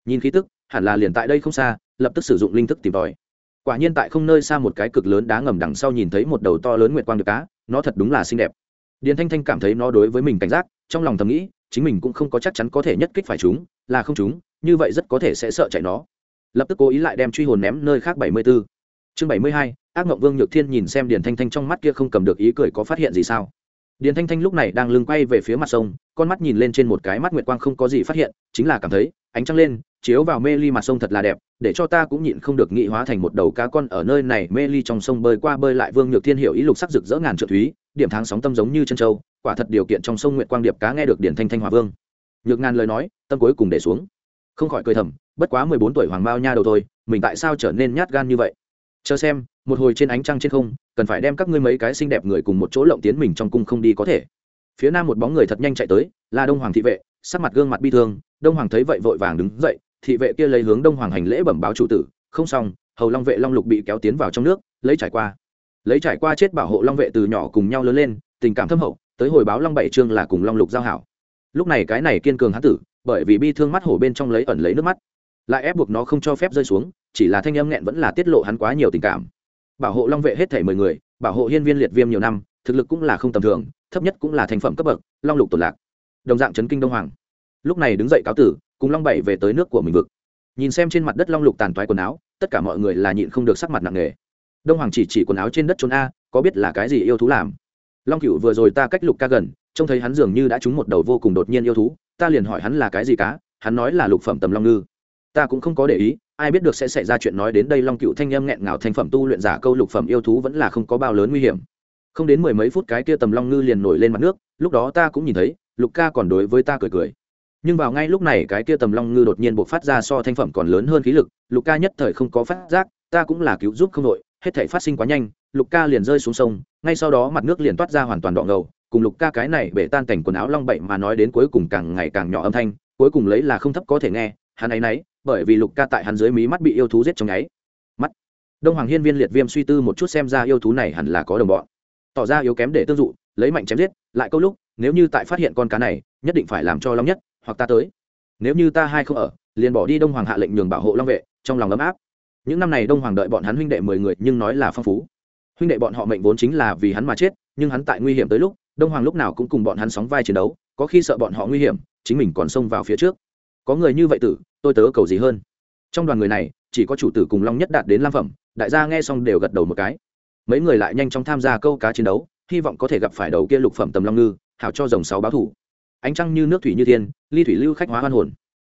Nhìn khí tức, hẳn là liền tại đây không xa, lập tức sử dụng linh thức tìm tòi. Quả nhiên tại không nơi xa một cái cực lớn đá ngầm đằng sau nhìn thấy một đầu to lớn nguyệt quang điệp cá, nó thật đúng là xinh đẹp. Điền thanh thanh cảm thấy nó đối với mình cảnh giác, trong lòng thầm nghĩ, chính mình cũng không có chắc chắn có thể nhất kích phải chúng, là không chúng, như vậy rất có thể sẽ sợ chạy nó lập tức cố ý lại đem truy hồn ném nơi khác bảy mươi 74. chương bảy mươi hai, ác mộng vương nhược thiên nhìn xem điền thanh thanh trong mắt kia không cầm được ý cười có phát hiện gì sao? Điền thanh thanh lúc này đang lưng quay về phía mặt sông, con mắt nhìn lên trên một cái mắt nguyệt quang không có gì phát hiện, chính là cảm thấy, ánh trăng lên, chiếu vào mê ly mặt sông thật là đẹp, để cho ta cũng nhịn không được nghị hóa thành một đầu cá con ở nơi này, mê ly trong sông bơi qua bơi lại vương nhược thiên hiểu ý lục sắc rực rỡ ngàn trượng thúy, điểm tháng sóng tâm giống như chân châu, quả thật điều kiện trong sông nguyệt quang điệp cá nghe được điển thanh thanh hòa vương. Nhược ngàn lời nói, tâm cuối cùng để xuống không khỏi cười thầm, bất quá mười bốn tuổi hoàng bao nha đầu thôi, mình tại sao trở nên nhát gan như vậy? Chờ xem, một hồi trên ánh trăng trên không, cần phải đem các ngươi mấy cái xinh đẹp người cùng một chỗ lộng tiến mình trong cung không đi có thể. Phía nam một bóng người thật nhanh chạy tới, là đông hoàng thị vệ, sắc mặt gương mặt bi thương, đông hoàng thấy vậy vội vàng đứng dậy, thị vệ kia lấy hướng đông hoàng hành lễ bẩm báo chủ tử, không xong, hầu long vệ long lục bị kéo tiến vào trong nước, lấy trải qua. Lấy trải qua chết bảo hộ long vệ từ nhỏ cùng nhau lớn lên, tình cảm thâm hậu, tới hồi báo long bảy trương là cùng long lục giao hảo. Lúc này cái này kiên cường hán tử bởi vì bi thương mắt hổ bên trong lấy ẩn lấy nước mắt. Lại ép buộc nó không cho phép rơi xuống, chỉ là thanh âm nghẹn vẫn là tiết lộ hắn quá nhiều tình cảm. Bảo hộ long vệ hết thể mười người, bảo hộ hiên viên liệt viêm nhiều năm, thực lực cũng là không tầm thường, thấp nhất cũng là thành phẩm cấp bậc, long lục tổn lạc. Đồng dạng chấn kinh đông hoàng. Lúc này đứng dậy cáo tử, cùng long bảy về tới nước của mình vực. Nhìn xem trên mặt đất long lục tàn toái quần áo, tất cả mọi người là nhịn không được sắc mặt nặng nề. Đông hoàng chỉ chỉ quần áo trên đất trốn a, có biết là cái gì yêu thú làm? Long cựu vừa rồi ta cách lục ca gần, trông thấy hắn dường như đã trúng một đầu vô cùng đột nhiên yêu thú ta liền hỏi hắn là cái gì cá, hắn nói là lục phẩm tầm long ngư. Ta cũng không có để ý, ai biết được sẽ xảy ra chuyện nói đến đây long cựu thanh em nghẹn ngào thành phẩm tu luyện giả câu lục phẩm yêu thú vẫn là không có bao lớn nguy hiểm. Không đến mười mấy phút cái kia tầm long ngư liền nổi lên mặt nước, lúc đó ta cũng nhìn thấy, lục ca còn đối với ta cười cười. Nhưng vào ngay lúc này cái kia tầm long ngư đột nhiên buộc phát ra so thanh phẩm còn lớn hơn khí lực, lục ca nhất thời không có phát giác, ta cũng là cứu giúp không đội hết thể phát sinh quá nhanh, lục ca liền rơi xuống sông, ngay sau đó mặt nước liền toát ra hoàn toàn đọ ngầu cùng lục ca cái này bể tan cảnh quần áo long bậy mà nói đến cuối cùng càng ngày càng nhỏ âm thanh, cuối cùng lấy là không thấp có thể nghe, hắn ấy nấy, bởi vì lục ca tại hắn dưới mí mắt bị yêu thú giết trong nháy đông hoàng hiên viên liệt viêm suy tư một chút xem ra yêu thú này hẳn là có đồng bọn. Tỏ ra yếu kém để tương dụ, lấy mạnh chém giết, lại câu lúc, nếu như tại phát hiện con cá này, nhất định phải làm cho long nhất, hoặc ta tới. Nếu như ta hai không ở, liền bỏ đi đông hoàng hạ lệnh nhường bảo hộ long vệ, trong lòng ấm áp. Những năm này đông hoàng đợi bọn hắn huynh đệ mười người, nhưng nói là phong phú. Huynh đệ bọn họ mệnh vốn chính là vì hắn mà chết, nhưng hắn tại nguy hiểm tới lúc đông hoàng lúc nào cũng cùng bọn hắn sóng vai chiến đấu có khi sợ bọn họ nguy hiểm chính mình còn xông vào phía trước. Có người như vậy tử tôi tớ cầu gì hơn? Trong đoàn người này chỉ có chủ tử cùng long nhất đạt đến lam phẩm đại gia nghe xong đều gật đầu một cái. Mấy người lại nhanh chóng tham gia câu cá chiến đấu hy vọng có thể gặp phải đầu kia lục phẩm tầm long ngư hảo cho dòng sáu báo thủ. Ánh trăng như nước thủy như thiên, ly thủy lưu khách hóa hoan hồn.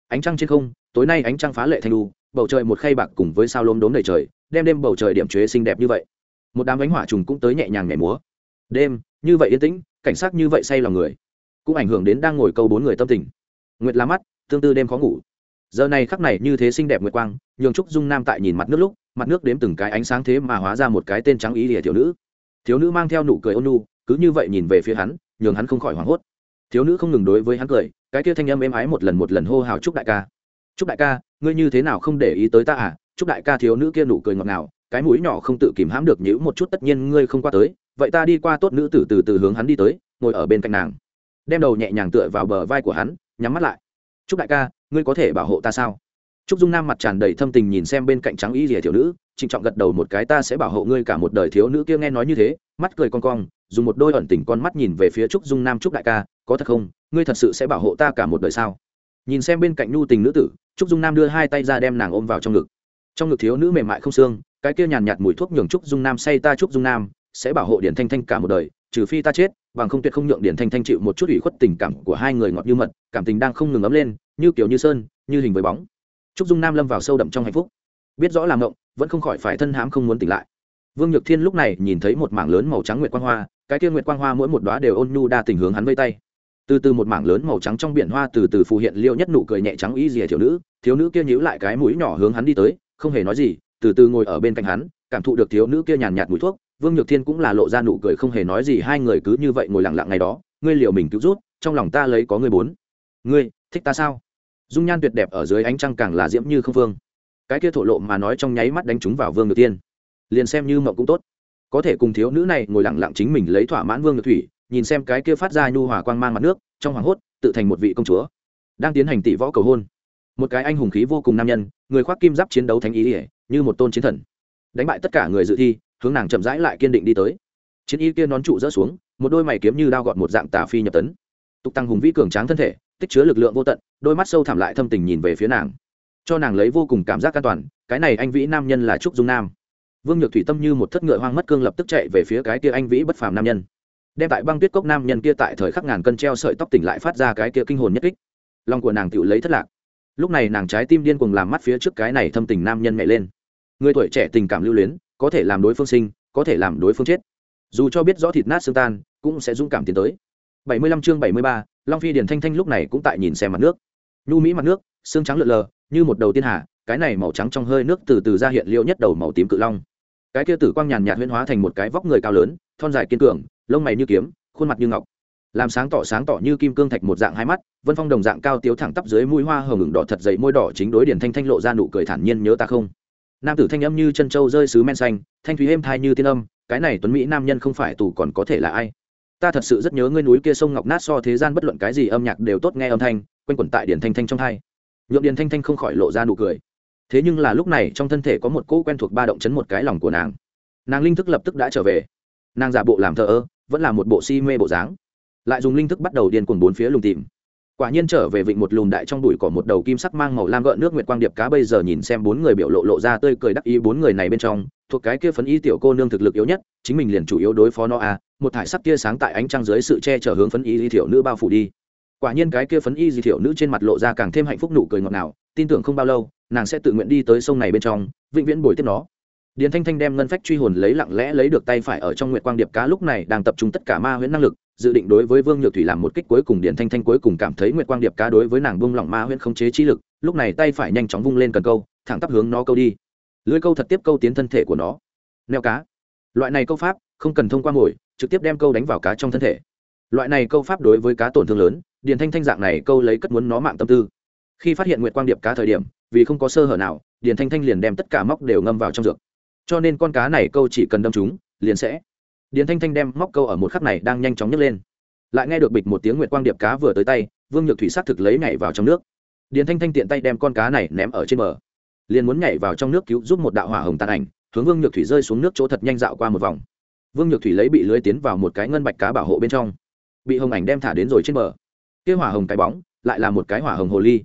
Ánh trăng trên không tối nay ánh trăng phá lệ thanh lu bầu trời một khay bạc cùng với sao lốm đốm đầy trời đem đêm bầu trời điểm chế xinh đẹp như vậy. Một đám ánh hỏa trùng cũng tới nhẹ nhàng nhảy múa. Đêm như vậy yên tĩnh, cảnh sát như vậy say lòng người, cũng ảnh hưởng đến đang ngồi câu bốn người tâm tình. Nguyệt la mắt, tương tư đêm khó ngủ. Giờ này khắc này như thế xinh đẹp nguyệt quang, nhường trúc dung nam tại nhìn mặt nước lúc, mặt nước đếm từng cái ánh sáng thế mà hóa ra một cái tên trắng ý lìa thiếu nữ. Thiếu nữ mang theo nụ cười ôn nu cứ như vậy nhìn về phía hắn, nhường hắn không khỏi hoảng hốt. Thiếu nữ không ngừng đối với hắn cười, cái kia thanh âm êm ái một lần một lần hô hào chúc đại ca. Chúc đại ca, ngươi như thế nào không để ý tới ta à? Chúc đại ca thiếu nữ kia nụ cười ngọt ngào, cái mũi nhỏ không tự kìm hãm được nhữ một chút, tất nhiên ngươi không qua tới vậy ta đi qua tốt nữ tử từ từ hướng hắn đi tới, ngồi ở bên cạnh nàng. Đem đầu nhẹ nhàng tựa vào bờ vai của hắn, nhắm mắt lại. Chúc đại ca, ngươi có thể bảo hộ ta sao? Trúc dung nam mặt tràn đầy thâm tình nhìn xem bên cạnh trắng y rìa thiếu nữ, trịnh trọng gật đầu một cái ta sẽ bảo hộ ngươi cả một đời thiếu nữ kia nghe nói như thế, mắt cười con cong, dùng một đôi ẩn tình con mắt nhìn về phía trúc dung nam. Trúc đại ca, có thật không? Ngươi thật sự sẽ bảo hộ ta cả một đời sao? Nhìn xem bên cạnh nhu tình nữ tử trúc dung nam đưa hai tay ra đem nàng ôm vào trong ngực. Trong ngực thiếu nữ mềm mại không xương, cái kia nhàn nhạt mùi thuốc nhường trúc dung nam say ta trúc dung nam sẽ bảo hộ điển thanh thanh cả một đời, trừ phi ta chết, bằng không tuyệt không nhượng điển thanh thanh chịu một chút ủy khuất tình cảm của hai người ngọt như mật, cảm tình đang không ngừng ấm lên, như kiểu như sơn, như hình với bóng. Trúc dung nam lâm vào sâu đậm trong hạnh phúc. Biết rõ làm ngộng, vẫn không khỏi phải thân hãm không muốn tỉnh lại. Vương nhược thiên lúc này nhìn thấy một mảng lớn màu trắng nguyệt quang hoa, cái kia nguyệt quang hoa mỗi một đóa đều ôn nhu đa tình hướng hắn vây tay. Từ từ một mảng lớn màu trắng trong biển hoa từ từ phù hiện liêu nhất nụ cười nhẹ trắng ý rìa thiếu nữ thiếu nữ kia nhíu lại cái mũi nhỏ hướng hắn đi tới, không hề nói gì, từ từ ngồi ở bên cạnh hắn, cảm thụ được thiếu nữ kia nhàn nhạt mùi thuốc vương nhược thiên cũng là lộ ra nụ cười không hề nói gì hai người cứ như vậy ngồi lặng lặng ngày đó ngươi liệu mình cứu rút trong lòng ta lấy có ngươi bốn. Ngươi thích ta sao? Dung nhan tuyệt đẹp ở dưới ánh trăng càng là diễm như không vương. Cái kia thổ lộ mà nói trong nháy mắt đánh trúng vào vương nhược Thiên, liền xem như mộng cũng tốt. Có thể cùng thiếu nữ này ngồi lặng lặng chính mình lấy thỏa mãn vương nhược thủy nhìn xem cái kia phát ra nhu hòa quang mang mặt nước trong hoàng hốt tự thành một vị công chúa. Đang tiến hành tỷ võ cầu hôn. Một cái anh hùng khí vô cùng nam nhân người khoác kim giáp chiến đấu thánh ý ỉa như một tôn chiến thần. Đánh bại tất cả người dự thi hướng nàng chậm rãi lại kiên định đi tới. Chiến y kia nón trụ rỡ xuống, một đôi mày kiếm như đao gọt một dạng tà phi nhập tấn. Tục tăng hùng vĩ cường tráng thân thể, tích chứa lực lượng vô tận, đôi mắt sâu thẳm lại thâm tình nhìn về phía nàng. Cho nàng lấy vô cùng cảm giác an toàn, cái này anh vĩ nam nhân là trúc dung nam. Vương nhược thủy tâm như một thất ngựa hoang mất cương lập tức chạy về phía cái kia anh vĩ bất phàm nam nhân. Đem tại băng tuyết cốc nam nhân kia tại thời khắc ngàn cân treo sợi tóc tỉnh lại phát ra cái kia kinh hồn nhất kích. Lòng của nàng tự lấy thất lạc. Lúc này nàng trái tim điên cuồng làm mắt phía trước cái này thâm tình nam nhân mẹ lên. Người tuổi trẻ tình cảm lưu luyến có thể làm đối phương sinh có thể làm đối phương chết. Dù cho biết rõ thịt nát xương tan cũng sẽ dũng cảm tiến tới. 75 chương 73, long phi điền thanh thanh lúc này cũng tại nhìn xem mặt nước. Nhu mỹ mặt nước xương trắng lượn lờ như một đầu tiên hà cái này màu trắng trong hơi nước từ từ ra hiện liêu nhất đầu màu tím cự long. Cái kia tử quang nhàn nhạt huyễn hóa thành một cái vóc người cao lớn thon dài kiên cường lông mày như kiếm khuôn mặt như ngọc. Làm sáng tỏ sáng tỏ như kim cương thạch một dạng hai mắt vân phong đồng dạng cao tiếu thẳng tắp dưới mũi hoa hồng ngừng đỏ thật dày môi đỏ chính đối điển thanh thanh lộ ra nụ cười thản nhiên nhớ ta không? Nam tử thanh âm như chân châu rơi sứ men xanh, thanh thúy êm thai như tiên âm, cái này tuấn mỹ nam nhân không phải tù còn có thể là ai? Ta thật sự rất nhớ ngươi núi kia sông ngọc nát so thế gian bất luận cái gì âm nhạc đều tốt nghe âm thanh, quanh quẩn tại điển thanh thanh trong thai nhượng điển thanh thanh không khỏi lộ ra nụ cười. Thế nhưng là lúc này trong thân thể có một cỗ quen thuộc ba động chấn một cái lòng của nàng. Nàng linh thức lập tức đã trở về. Nàng giả bộ làm thờ ơ, vẫn là một bộ si mê bộ dáng. Lại dùng linh thức bắt đầu điên cuồng bốn phía lùng tìm quả nhiên trở về vịnh một lùm đại trong đùi cỏ một đầu kim sắc mang màu lam gợn nước nguyệt quang điệp cá bây giờ nhìn xem bốn người biểu lộ lộ ra tươi cười đắc ý bốn người này bên trong, thuộc cái kia phấn y tiểu cô nương thực lực yếu nhất, chính mình liền chủ yếu đối phó nó a một thải sắc tia sáng tại ánh trăng dưới sự che chở hướng phấn y di thiểu nữ bao phủ đi. Quả nhiên cái kia phấn y di thiểu nữ trên mặt lộ ra càng thêm hạnh phúc nụ cười ngọt ngào, tin tưởng không bao lâu, nàng sẽ tự nguyện đi tới sông này bên trong, vĩnh viễn bồi tiếp nó điền thanh thanh đem ngân phách truy hồn lấy lặng lẽ lấy được tay phải ở trong nguyệt quang điệp cá lúc này đang tập trung tất cả ma huyễn năng lực, dự định đối với vương nhược thủy làm một kích cuối cùng điền thanh thanh cuối cùng cảm thấy nguyệt quang điệp cá đối với nàng buông lỏng ma huyễn không chế trí lực, lúc này tay phải nhanh chóng vung lên cần câu, thẳng tắp hướng nó câu đi. Lưới câu thật tiếp câu tiến thân thể của nó. Neo cá. Loại này câu pháp, không cần thông qua mồi, trực tiếp đem câu đánh vào cá trong thân thể. Loại này câu pháp đối với cá tổn thương lớn, điền thanh thanh dạng này câu lấy cất muốn nó mạng tâm tư. Khi phát hiện nguyệt quang điệp cá thời điểm, vì không có sơ hở nào, điền thanh thanh liền đem tất cả móc đều ngâm vào trong dược cho nên con cá này câu chỉ cần đâm chúng, liền sẽ. Điền thanh thanh đem móc câu ở một khắc này đang nhanh chóng nhấc lên. Lại nghe được bịch một tiếng nguyệt quang điệp cá vừa tới tay, vương nhược thủy s á t thực lấy nhảy vào trong nước. Điền thanh thanh tiện tay đem con cá này ném ở trên bờ. Liền muốn nhảy vào trong nước cứu giúp một đạo hỏa hồng tàn ảnh, hướng vương nhược thủy rơi xuống nước chỗ thật nhanh dạo qua một vòng. Vương nhược thủy lấy bị lưới tiến vào một cái ngân bạch cá bảo hộ bên trong. Bị hồng ảnh đem thả đến rồi trên bờ. Kia hỏa hồng cái bóng, lại là một cái hỏa hồng hồ ly.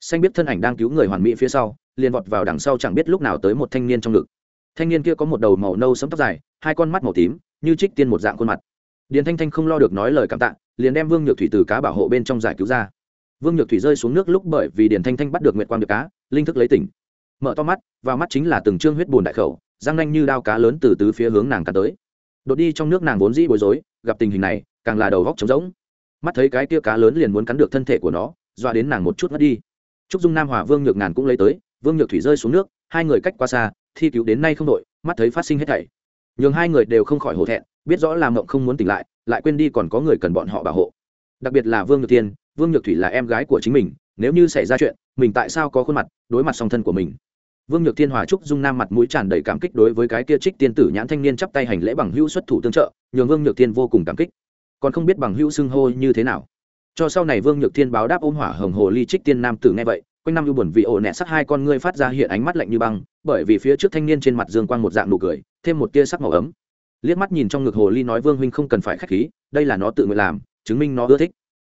Xanh biết thân ảnh đang cứu người hoàn mỹ phía sau, liền vọt vào đằng sau chẳng biết lúc nào tới một thanh niên trong ngực thanh niên kia có một đầu màu nâu sấm tóc dài, hai con mắt màu tím, như trích tiên một dạng khuôn mặt. Điền thanh thanh không lo được nói lời cảm tạ, liền đem vương nhược thủy từ cá bảo hộ bên trong giải cứu ra. Vương nhược thủy rơi xuống nước lúc bởi vì điền thanh thanh bắt được nguyệt quang được cá, linh thức lấy tỉnh. Mở to mắt, vào mắt chính là từng trương huyết bùn đại khẩu, răng nanh như đao cá lớn từ tứ phía hướng nàng cá tới. Đột đi trong nước nàng vốn dĩ bối rối, gặp tình hình này, càng là đầu góc trống rỗng. Mắt thấy cái tia cá lớn liền muốn cắn được thân thể của nó, dọa đến nàng một chút mất đi. Trúc dung nam hòa vương nhược ngàn cũng lấy tới, vương nhược thủy rơi xuống nước hai người cách qua xa, thi cứu đến nay không đội, mắt thấy phát sinh hết thảy. Nhường hai người đều không khỏi hổ thẹn, biết rõ làm mộng không muốn tỉnh lại lại quên đi còn có người cần bọn họ bảo hộ. Đặc biệt là vương nhược tiên vương nhược thủy là em gái của chính mình, nếu như xảy ra chuyện, mình tại sao có khuôn mặt, đối mặt song thân của mình? Vương nhược thiên hòa trúc dung nam mặt mũi tràn đầy cảm kích đối với cái kia trích tiên tử nhãn thanh niên chắp tay hành lễ bằng hữu xuất thủ tương trợ, nhường vương nhược thiên vô cùng cảm kích. Còn không biết bằng hữu xưng hô như thế nào. Cho sau này vương nhược thiên báo đáp ôm hỏa hồng hồ ly trích tiên nam tử nghe vậy quanh năm ưu buồn vì ổ nẹt sắc hai con ngươi phát ra hiện ánh mắt lạnh như băng, bởi vì phía trước thanh niên trên mặt dương quang một dạng nụ cười, thêm một tia sắc màu ấm. Liếc mắt nhìn trong ngực hồ ly nói vương huynh không cần phải k h á c h khí, đây là nó tự nguyện làm, chứng minh nó ưa thích.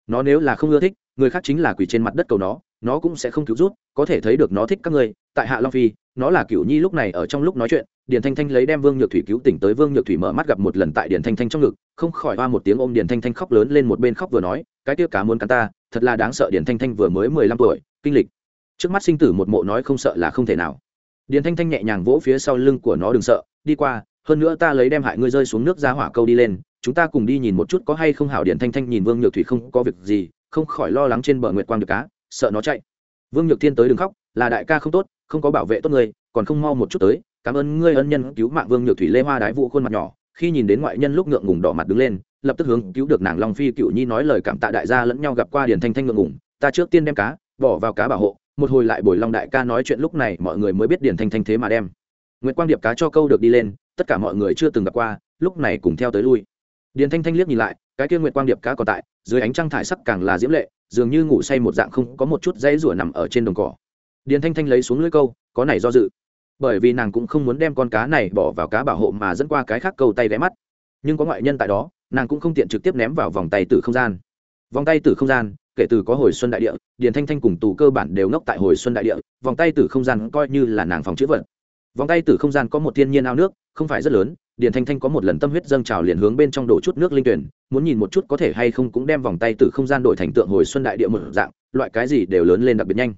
Nó nếu là không ưa thích, người khác chính là quỷ trên mặt đất cầu nó nó cũng sẽ không cứu rút có thể thấy được nó thích các ngươi tại hạ long phi, nó là cựu nhi lúc này ở trong lúc nói chuyện, điền thanh thanh lấy đem vương nhược thủy cứu tỉnh tới vương nhược thủy mở mắt gặp một lần tại điền thanh thanh trong ngực, không khỏi hoa một tiếng ôm điền thanh thanh khóc lớn lên một bên khóc vừa nói, cái tiêu cá muốn cắn ta, thật là đáng sợ. Điền thanh thanh vừa mới mười lăm tuổi, kinh lịch trước mắt sinh tử một mộ nói không sợ là không thể nào. Điền thanh thanh nhẹ nhàng vỗ phía sau lưng của nó đừng sợ, đi qua, hơn nữa ta lấy đem hại ngươi rơi xuống nước ra hỏa câu đi lên, chúng ta cùng đi nhìn một chút có hay không hảo. Điền thanh thanh nhìn vương nhược thủy không có việc gì, không khỏi lo lắng trên bờ nguyệt quang được cá sợ nó chạy. Vương nhược thiên tới đừng khóc, là đại ca không tốt, không có bảo vệ tốt người còn không mau một chút tới, cảm ơn ngươi ân nhân cứu mạng vương nhược thủy lê hoa đái vụ khuôn mặt nhỏ. Khi nhìn đến ngoại nhân lúc ngượng ngùng đỏ mặt đứng lên, lập tức hướng cứu được nàng long phi cựu nhi nói lời cảm tạ đại gia lẫn nhau gặp qua điền thanh thanh ngượng ngùng, ta trước tiên đem cá bỏ vào cá bảo hộ một hồi lại bồi long đại ca nói chuyện lúc này mọi người mới biết điền thanh thanh thế mà đem nguyễn quang điệp cá cho câu được đi lên tất cả mọi người chưa từng gặp qua lúc này cùng theo tới lui điền thanh thanh liếc nhìn lại cái kia nguyệt quang điệp cá còn tại dưới ánh trăng thải sắc càng là diễm lệ dường như ngủ say một dạng không có một chút dãy rủa nằm ở trên đồng cỏ điền thanh thanh lấy xuống lưỡi câu có này do dự bởi vì nàng cũng không muốn đem con cá này bỏ vào cá bảo hộ mà dẫn qua cái khác câu tay ghé mắt nhưng có ngoại nhân tại đó nàng cũng không tiện trực tiếp ném vào vòng tay từ không gian vòng tay từ không gian kể từ có hồi xuân đại địa, điền thanh thanh cùng tù cơ bản đều ngốc tại hồi xuân đại địa, vòng tay từ không gian coi như là nàng phòng chữ vật. Vòng tay từ không gian có một thiên nhiên ao nước, không phải rất lớn, điền thanh thanh có một lần tâm huyết dâng trào liền hướng bên trong đổ chút nước linh tuyển, muốn nhìn một chút có thể hay không cũng đem vòng tay từ không gian đổi thành tượng hồi xuân đại địa một dạng, loại cái gì đều lớn lên đặc biệt nhanh.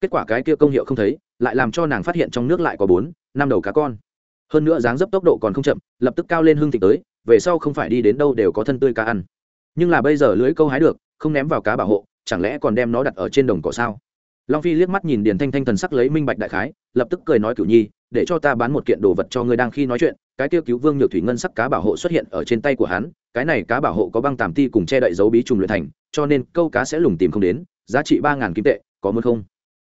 Kết quả cái kia công hiệu không thấy, lại làm cho nàng phát hiện trong nước lại có bốn, năm đầu cá con. Hơn nữa dáng dấp tốc độ còn không chậm, lập tức cao lên hương thịt tới, về sau không phải đi đến đâu đều có thân tươi cá ăn. Nhưng là bây giờ lưới câu hái được không ném vào cá bảo hộ chẳng lẽ còn đem nó đặt ở trên đồng cỏ sao? Long phi liếc mắt nhìn điền thanh thanh thần sắc lấy minh bạch đại khái lập tức cười nói cửu nhi để cho ta bán một kiện đồ vật cho ngươi đang khi nói chuyện. Cái tiêu cứu vương nhược thủy ngân sắc cá bảo hộ xuất hiện ở trên tay của hắn cái này cá bảo hộ có băng tàm ti cùng che đậy dấu bí trùng luyện thành cho nên câu cá sẽ lùng tìm không đến giá trị ba ngàn kim tệ có muốn không?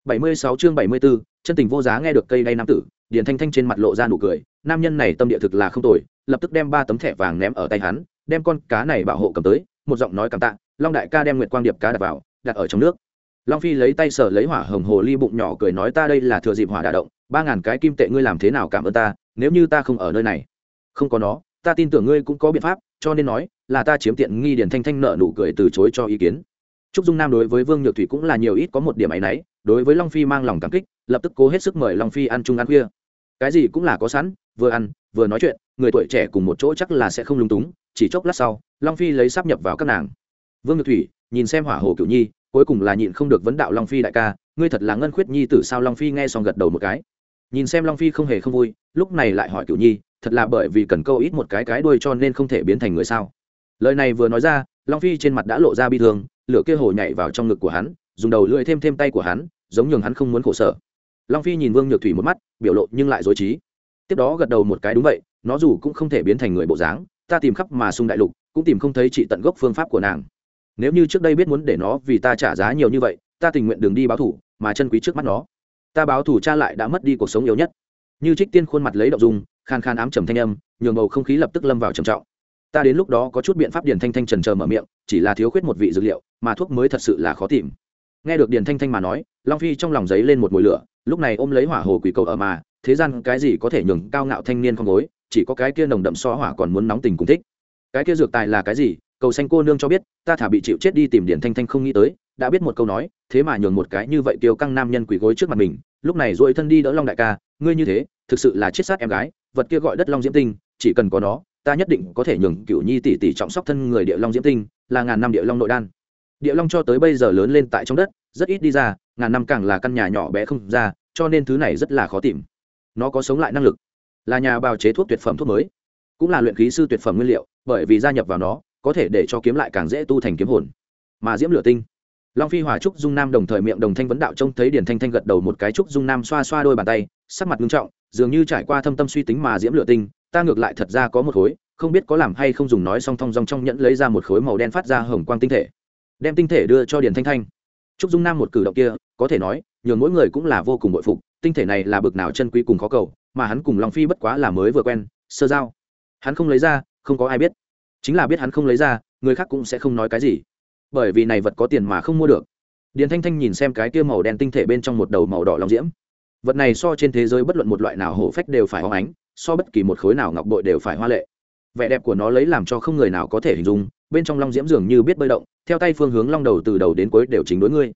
Bảy mươi sáu chương bảy mươi 74, chân tình vô giá nghe được cây đay nam tử điền thanh thanh trên mặt lộ ra nụ cười nam nhân này tâm địa thực là không tồi lập tức đem ba tấm thẻ vàng ném ở tay hắn đem con cá này bảo hộ cầm tới một giọng nói cảm tạ, long đại ca đem nguyệt quang điệp cá đặt vào, đặt ở trong nước. Long phi lấy tay sở lấy hỏa hồng hồ ly bụng nhỏ cười nói ta đây là thừa dịp hỏa đả động, ba ngàn cái kim tệ ngươi làm thế nào cảm ơn ta, nếu như ta không ở nơi này. Không có nó, ta tin tưởng ngươi cũng có biện pháp, cho nên nói là ta chiếm tiện nghi điền thanh thanh nợ nụ cười từ chối cho ý kiến. Trúc dung nam đối với vương nhược thủy cũng là nhiều ít có một điểm áy náy, đối với long phi mang lòng cảm kích, lập tức cố hết sức mời long phi ăn chung ăn khuya. Cái gì cũng là có sẵn vừa ăn, vừa nói chuyện, người tuổi trẻ cùng một chỗ chắc là sẽ không lung túng, chỉ chốc lát sau, long phi lấy sắp nhập vào các nàng. Vương nhược thủy, nhìn xem hỏa hồ cửu nhi, cuối cùng là nhịn không được vấn đạo long phi đại ca, ngươi thật là ngân khuyết nhi tử sao? Long phi nghe xong gật đầu một cái. Nhìn xem long phi không hề không vui, lúc này lại hỏi cửu nhi, thật là bởi vì cần câu ít một cái cái đuôi cho nên không thể biến thành người sao? Lời này vừa nói ra, long phi trên mặt đã lộ ra bi thương, lửa kia hồ nhảy vào trong ngực của hắn, dùng đầu lưỡi thêm thêm tay của hắn, giống nhường hắn không muốn khổ sở. Long phi nhìn vương nhược thủy một mắt, biểu lộ nhưng lại dối trí tiếp đó gật đầu một cái, đúng vậy, nó dù cũng không thể biến thành người bộ dáng, ta tìm khắp mà sung đại lục, cũng tìm không thấy chị tận gốc phương pháp của nàng. Nếu như trước đây biết muốn để nó vì ta trả giá nhiều như vậy, ta tình nguyện đường đi báo thủ, mà chân quý trước mắt nó. Ta báo thủ cha lại đã mất đi cuộc sống yếu nhất. Như trích tiên khuôn mặt lấy đậu dung, khan khan ám trầm thanh âm, nhường bầu không khí lập tức lâm vào trầm trọng. Ta đến lúc đó có chút biện pháp điền thanh thanh trần trờ mở miệng, chỉ là thiếu khuyết một vị dược liệu, mà thuốc mới thật sự là khó tìm. Nghe được điền thanh thanh mà nói, long phi trong lòng giấy lên một mùi lửa lúc này ôm lấy hỏa hồ quỷ cầu ở mà, thế gian cái gì có thể nhường cao ngạo thanh niên không gối chỉ có cái kia nồng đậm so hỏa còn muốn nóng tình cùng thích. Cái kia dược tài là cái gì? Cầu xanh cô nương cho biết, ta thả bị chịu chết đi tìm điển thanh thanh không nghĩ tới, đã biết một câu nói, thế mà nhường một cái như vậy tiêu căng nam nhân quỷ gối trước mặt mình, lúc này dội thân đi đỡ long đại ca, ngươi như thế, thực sự là chết sát em gái, vật kia gọi đất long diễm tinh, chỉ cần có nó, ta nhất định có thể nhường cựu nhi tỷ tỷ trọng sóc thân người địa long diễm tinh, là ngàn năm địa long nội đan. Địa long cho tới bây giờ lớn lên tại trong đất rất ít đi ra, ngàn năm càng là căn nhà nhỏ bé không ra, cho nên thứ này rất là khó tìm. Nó có sống lại năng lực. Là nhà bào chế thuốc tuyệt phẩm thuốc mới. Cũng là luyện khí sư tuyệt phẩm nguyên liệu, bởi vì gia nhập vào nó, có thể để cho kiếm lại càng dễ tu thành kiếm hồn. Mà diễm lửa tinh, long phi hòa trúc dung nam đồng thời miệng đồng thanh vấn đạo trông thấy điển thanh thanh gật đầu một cái trúc dung nam xoa xoa đôi bàn tay, sắc mặt nghiêm trọng, dường như trải qua thâm tâm suy tính mà diễm lửa tinh, ta ngược lại thật ra có một khối, không biết có làm hay không dùng nói song thong dong trong nhẫn lấy ra một khối màu đen phát ra hồng quang tinh thể. Đem tinh thể đưa cho điển thanh thanh trúc dung nam một cử động kia, có thể nói, nhường mỗi người cũng là vô cùng bội phục, tinh thể này là bực nào chân quý cùng khó cầu, mà hắn cùng long phi bất quá là mới vừa quen, sơ giao. Hắn không lấy ra, không có ai biết. Chính là biết hắn không lấy ra, người khác cũng sẽ không nói cái gì. Bởi vì này vật có tiền mà không mua được. Điền thanh thanh nhìn xem cái kia màu đen tinh thể bên trong một đầu màu đỏ long diễm. Vật này so trên thế giới bất luận một loại nào hổ phách đều phải hóng ánh, so bất kỳ một khối nào ngọc bội đều phải hoa lệ. Vẻ đẹp của nó lấy làm cho không người nào có thể hình dung bên trong long diễm dường như biết bơi động, theo tay phương hướng long đầu từ đầu đến cuối đều chính đối ngươi.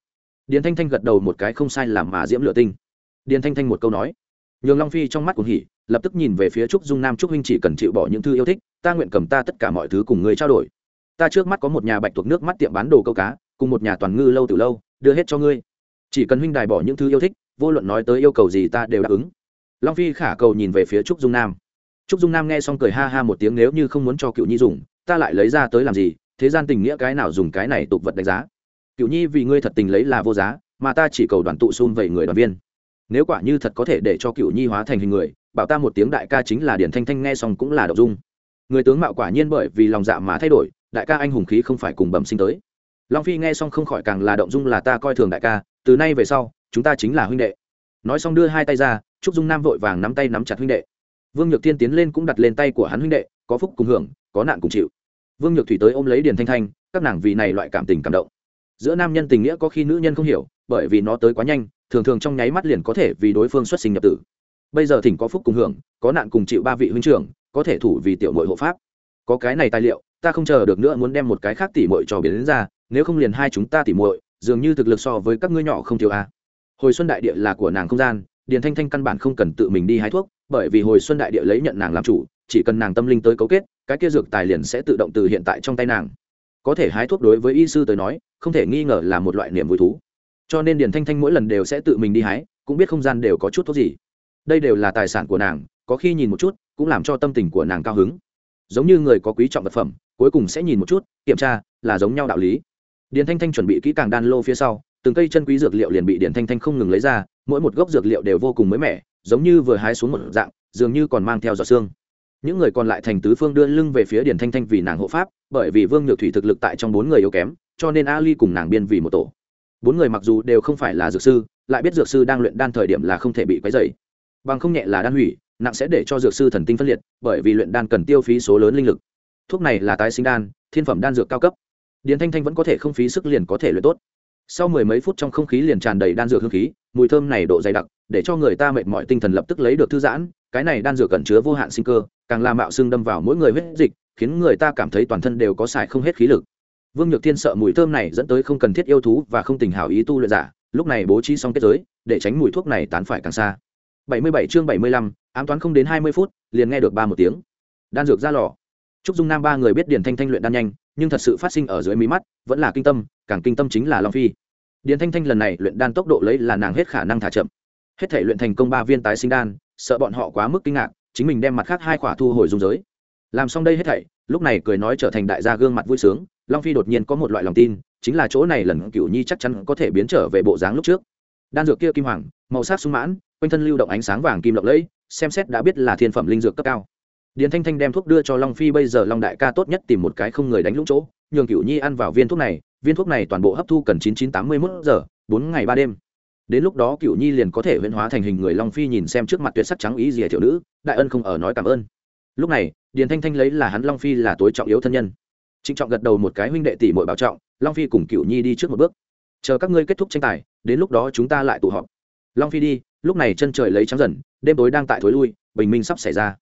Điền thanh thanh gật đầu một cái không sai làm mà diễm lựa tinh. Điền thanh thanh một câu nói. Nhường long phi trong mắt cũng hỉ, lập tức nhìn về phía trúc dung nam, trúc huynh chỉ cần chịu bỏ những thư yêu thích, ta nguyện cầm ta tất cả mọi thứ cùng ngươi trao đổi. Ta trước mắt có một nhà bạch thuộc nước mắt tiệm bán đồ câu cá, cùng một nhà toàn ngư lâu từ lâu, đưa hết cho ngươi. Chỉ cần huynh đài bỏ những thứ yêu thích, vô luận nói tới yêu cầu gì ta đều đáp ứng. Long phi khả cầu nhìn về phía trúc dung nam. Trúc dung nam nghe xong cười ha ha một tiếng, nếu như không muốn cho cựu nhi dùng ta lại lấy ra tới làm gì, thế gian tình nghĩa cái nào dùng cái này tục vật đánh giá. Cựu nhi vì ngươi thật tình lấy là vô giá, mà ta chỉ cầu đoàn tụ xung vậy người đoàn viên. Nếu quả như thật có thể để cho cựu nhi hóa thành hình người, bảo ta một tiếng đại ca chính là điển thanh thanh nghe xong cũng là đậu dung. Người tướng mạo quả nhiên bởi vì lòng dạ mà thay đổi, đại ca anh hùng khí không phải cùng bẩm sinh tới. Long phi nghe xong không khỏi càng là động dung là ta coi thường đại ca, từ nay về sau, chúng ta chính là huynh đệ. Nói xong đưa hai tay ra, trúc dung nam vội vàng nắm tay nắm chặt huynh đệ. Vương nhược thiên tiến lên cũng đặt lên tay của hắn huynh đệ có phúc cùng hưởng, có nạn cùng chịu. Vương nhược thủy tới ôm lấy điền thanh thanh, các nàng vì này loại cảm tình cảm động. Giữa nam nhân tình nghĩa có khi nữ nhân không hiểu, bởi vì nó tới quá nhanh, thường thường trong nháy mắt liền có thể vì đối phương xuất sinh nhập tử. Bây giờ thỉnh có phúc cùng hưởng, có nạn cùng chịu ba vị huynh trưởng, có thể thủ vì tiểu mội hộ pháp. Có cái này tài liệu, ta không chờ được nữa muốn đem một cái khác tỉ mội cho biến đến ra, nếu không liền hai chúng ta tỉ mội dường như thực lực so với các ngươi nhỏ không thiếu a. Hồi xuân đại địa là của nàng không gian, điền thanh thanh căn bản không cần tự mình đi hái thuốc, bởi vì hồi xuân đại địa lấy nhận nàng làm chủ chỉ cần nàng tâm linh tới cấu kết, cái kia dược tài liền sẽ tự động từ hiện tại trong tay nàng. Có thể hái thuốc đối với y sư tới nói, không thể nghi ngờ là một loại niềm vui thú. Cho nên điền thanh thanh mỗi lần đều sẽ tự mình đi hái, cũng biết không gian đều có chút thuốc gì. Đây đều là tài sản của nàng, có khi nhìn một chút, cũng làm cho tâm tình của nàng cao hứng. Giống như người có quý trọng vật phẩm, cuối cùng sẽ nhìn một chút, kiểm tra, là giống nhau đạo lý. Điền thanh thanh chuẩn bị kỹ càng đan lô phía sau, từng cây chân quý dược liệu liền bị điền thanh thanh không ngừng lấy ra, mỗi một gốc dược liệu đều vô cùng mới mẻ, giống như vừa hái xuống một dạng, dường như còn mang theo giọt xương những người còn lại thành tứ phương đưa lưng về phía điền thanh thanh vì nàng hộ pháp, bởi vì vương nhược thủy thực lực tại trong bốn người yếu kém, cho nên ali cùng nàng biên vì một tổ. Bốn người mặc dù đều không phải là dược sư, lại biết dược sư đang luyện đan thời điểm là không thể bị quấy dày bằng không nhẹ là đan hủy, nặng sẽ để cho dược sư thần tinh phân liệt, bởi vì luyện đan cần tiêu phí số lớn linh lực. Thuốc này là tái sinh đan, thiên phẩm đan dược cao cấp. Điền thanh thanh vẫn có thể không phí sức liền có thể luyện tốt. Sau mười mấy phút trong không khí liền tràn đầy đan dược hương khí, mùi thơm này độ dày đặc, để cho người ta mệt mỏi tinh thần lập tức lấy được thư giãn cái này đan dược cẩn chứa vô hạn sinh cơ càng làm mạo xương đâm vào mỗi người huyết dịch khiến người ta cảm thấy toàn thân đều có xài không hết khí lực. Vương nhược thiên sợ mùi thơm này dẫn tới không cần thiết yêu thú và không tình hảo ý tu luyện giả lúc này bố trí xong kết giới để tránh mùi thuốc này tán phải càng xa. 77 chương 75, ám toán không đến 20 phút liền nghe được ba một tiếng. Đan dược ra lò. Trúc dung nam ba người biết điền thanh thanh luyện đan nhanh nhưng thật sự phát sinh ở dưới mí mắt vẫn là kinh tâm càng kinh tâm chính là long phi. Điền thanh thanh lần này luyện đan tốc độ lấy là nàng hết khả năng thả chậm. Hết thể luyện thành công ba viên tái sinh đan sợ bọn họ quá mức kinh ngạc, chính mình đem mặt khác hai khỏa thu hồi dung giới. Làm xong đây hết thảy, lúc này cười nói trở thành đại gia gương mặt vui sướng, long phi đột nhiên có một loại lòng tin, chính là chỗ này lần cựu nhi chắc chắn có thể biến trở về bộ dáng lúc trước. Đan dược kia kim hoàng, màu sắc sung mãn, quanh thân lưu động ánh sáng vàng kim lộng lẫy, xem xét đã biết là thiên phẩm linh dược cấp cao. Điền thanh thanh đem thuốc đưa cho long phi, bây giờ long đại ca tốt nhất tìm một cái không người đánh lũng chỗ, nhường cựu nhi ăn vào viên thuốc này, viên thuốc này toàn bộ hấp thu cần chín chín tám mươi mốt giờ, bốn ngày ba đêm đến lúc đó cựu nhi liền có thể huyễn hóa thành hình người long phi nhìn xem trước mặt tuyệt sắc trắng ý rìa thiểu nữ, đại ân không ở nói cảm ơn. Lúc này, điền thanh thanh lấy là hắn long phi là tối trọng yếu thân nhân. Trịnh trọng gật đầu một cái huynh đệ tỷ muội bảo trọng, long phi cùng cựu nhi đi trước một bước. Chờ các ngươi kết thúc tranh tài, đến lúc đó chúng ta lại tụ họp. Long phi đi, lúc này chân trời lấy trắng dần, đêm tối đang tại thối lui, bình minh sắp xảy ra.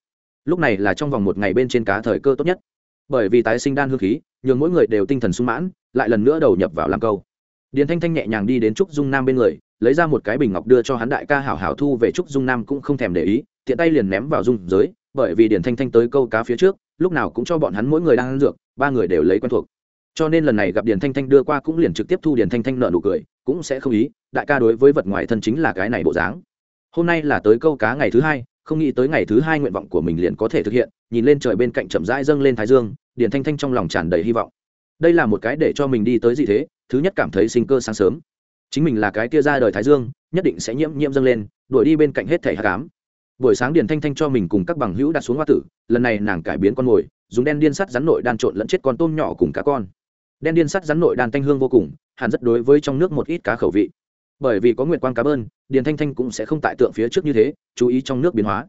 Lúc này là trong vòng một ngày bên trên cá thời cơ tốt nhất. Bởi vì tái sinh đan hương khí, nhường mỗi người đều tinh thần sung mãn, lại lần nữa đầu nhập vào làm câu điền thanh thanh nhẹ nhàng đi đến trúc dung nam bên người, lấy ra một cái bình ngọc đưa cho hắn đại ca hảo hảo thu về trúc dung nam cũng không thèm để ý, tiện tay liền ném vào dung giới, bởi vì điền thanh thanh tới câu cá phía trước, lúc nào cũng cho bọn hắn mỗi người đang ăn dược, ba người đều lấy quen thuộc. Cho nên lần này gặp điền thanh thanh đưa qua cũng liền trực tiếp thu điền thanh thanh nợ nụ cười, cũng sẽ không ý, đại ca đối với vật ngoài thân chính là cái này bộ dáng. Hôm nay là tới câu cá ngày thứ hai, không nghĩ tới ngày thứ hai nguyện vọng của mình liền có thể thực hiện, nhìn lên trời bên cạnh chậm rãi dâng lên thái dương, điền thanh thanh trong lòng tràn đầy hy vọng. Đây là một cái để cho mình đi tới gì thế thứ nhất cảm thấy sinh cơ sáng sớm. Chính mình là cái kia ra đời thái dương, nhất định sẽ nhiễm nhiễm dâng lên, đuổi đi bên cạnh hết thẻ hạ cám buổi sáng điền thanh thanh cho mình cùng các bằng hữu đặt xuống hoa tử, lần này nàng cải biến con mồi, dùng đen điên sắt rắn nội đan trộn lẫn chết con tôm nhỏ cùng cá con. Đen điên sắt rắn nội đan thanh hương vô cùng, hẳn rất đối với trong nước một ít cá khẩu vị. Bởi vì có nguyệt quang cá bơn, điền thanh thanh cũng sẽ không tại tượng phía trước như thế, chú ý trong nước biến hóa.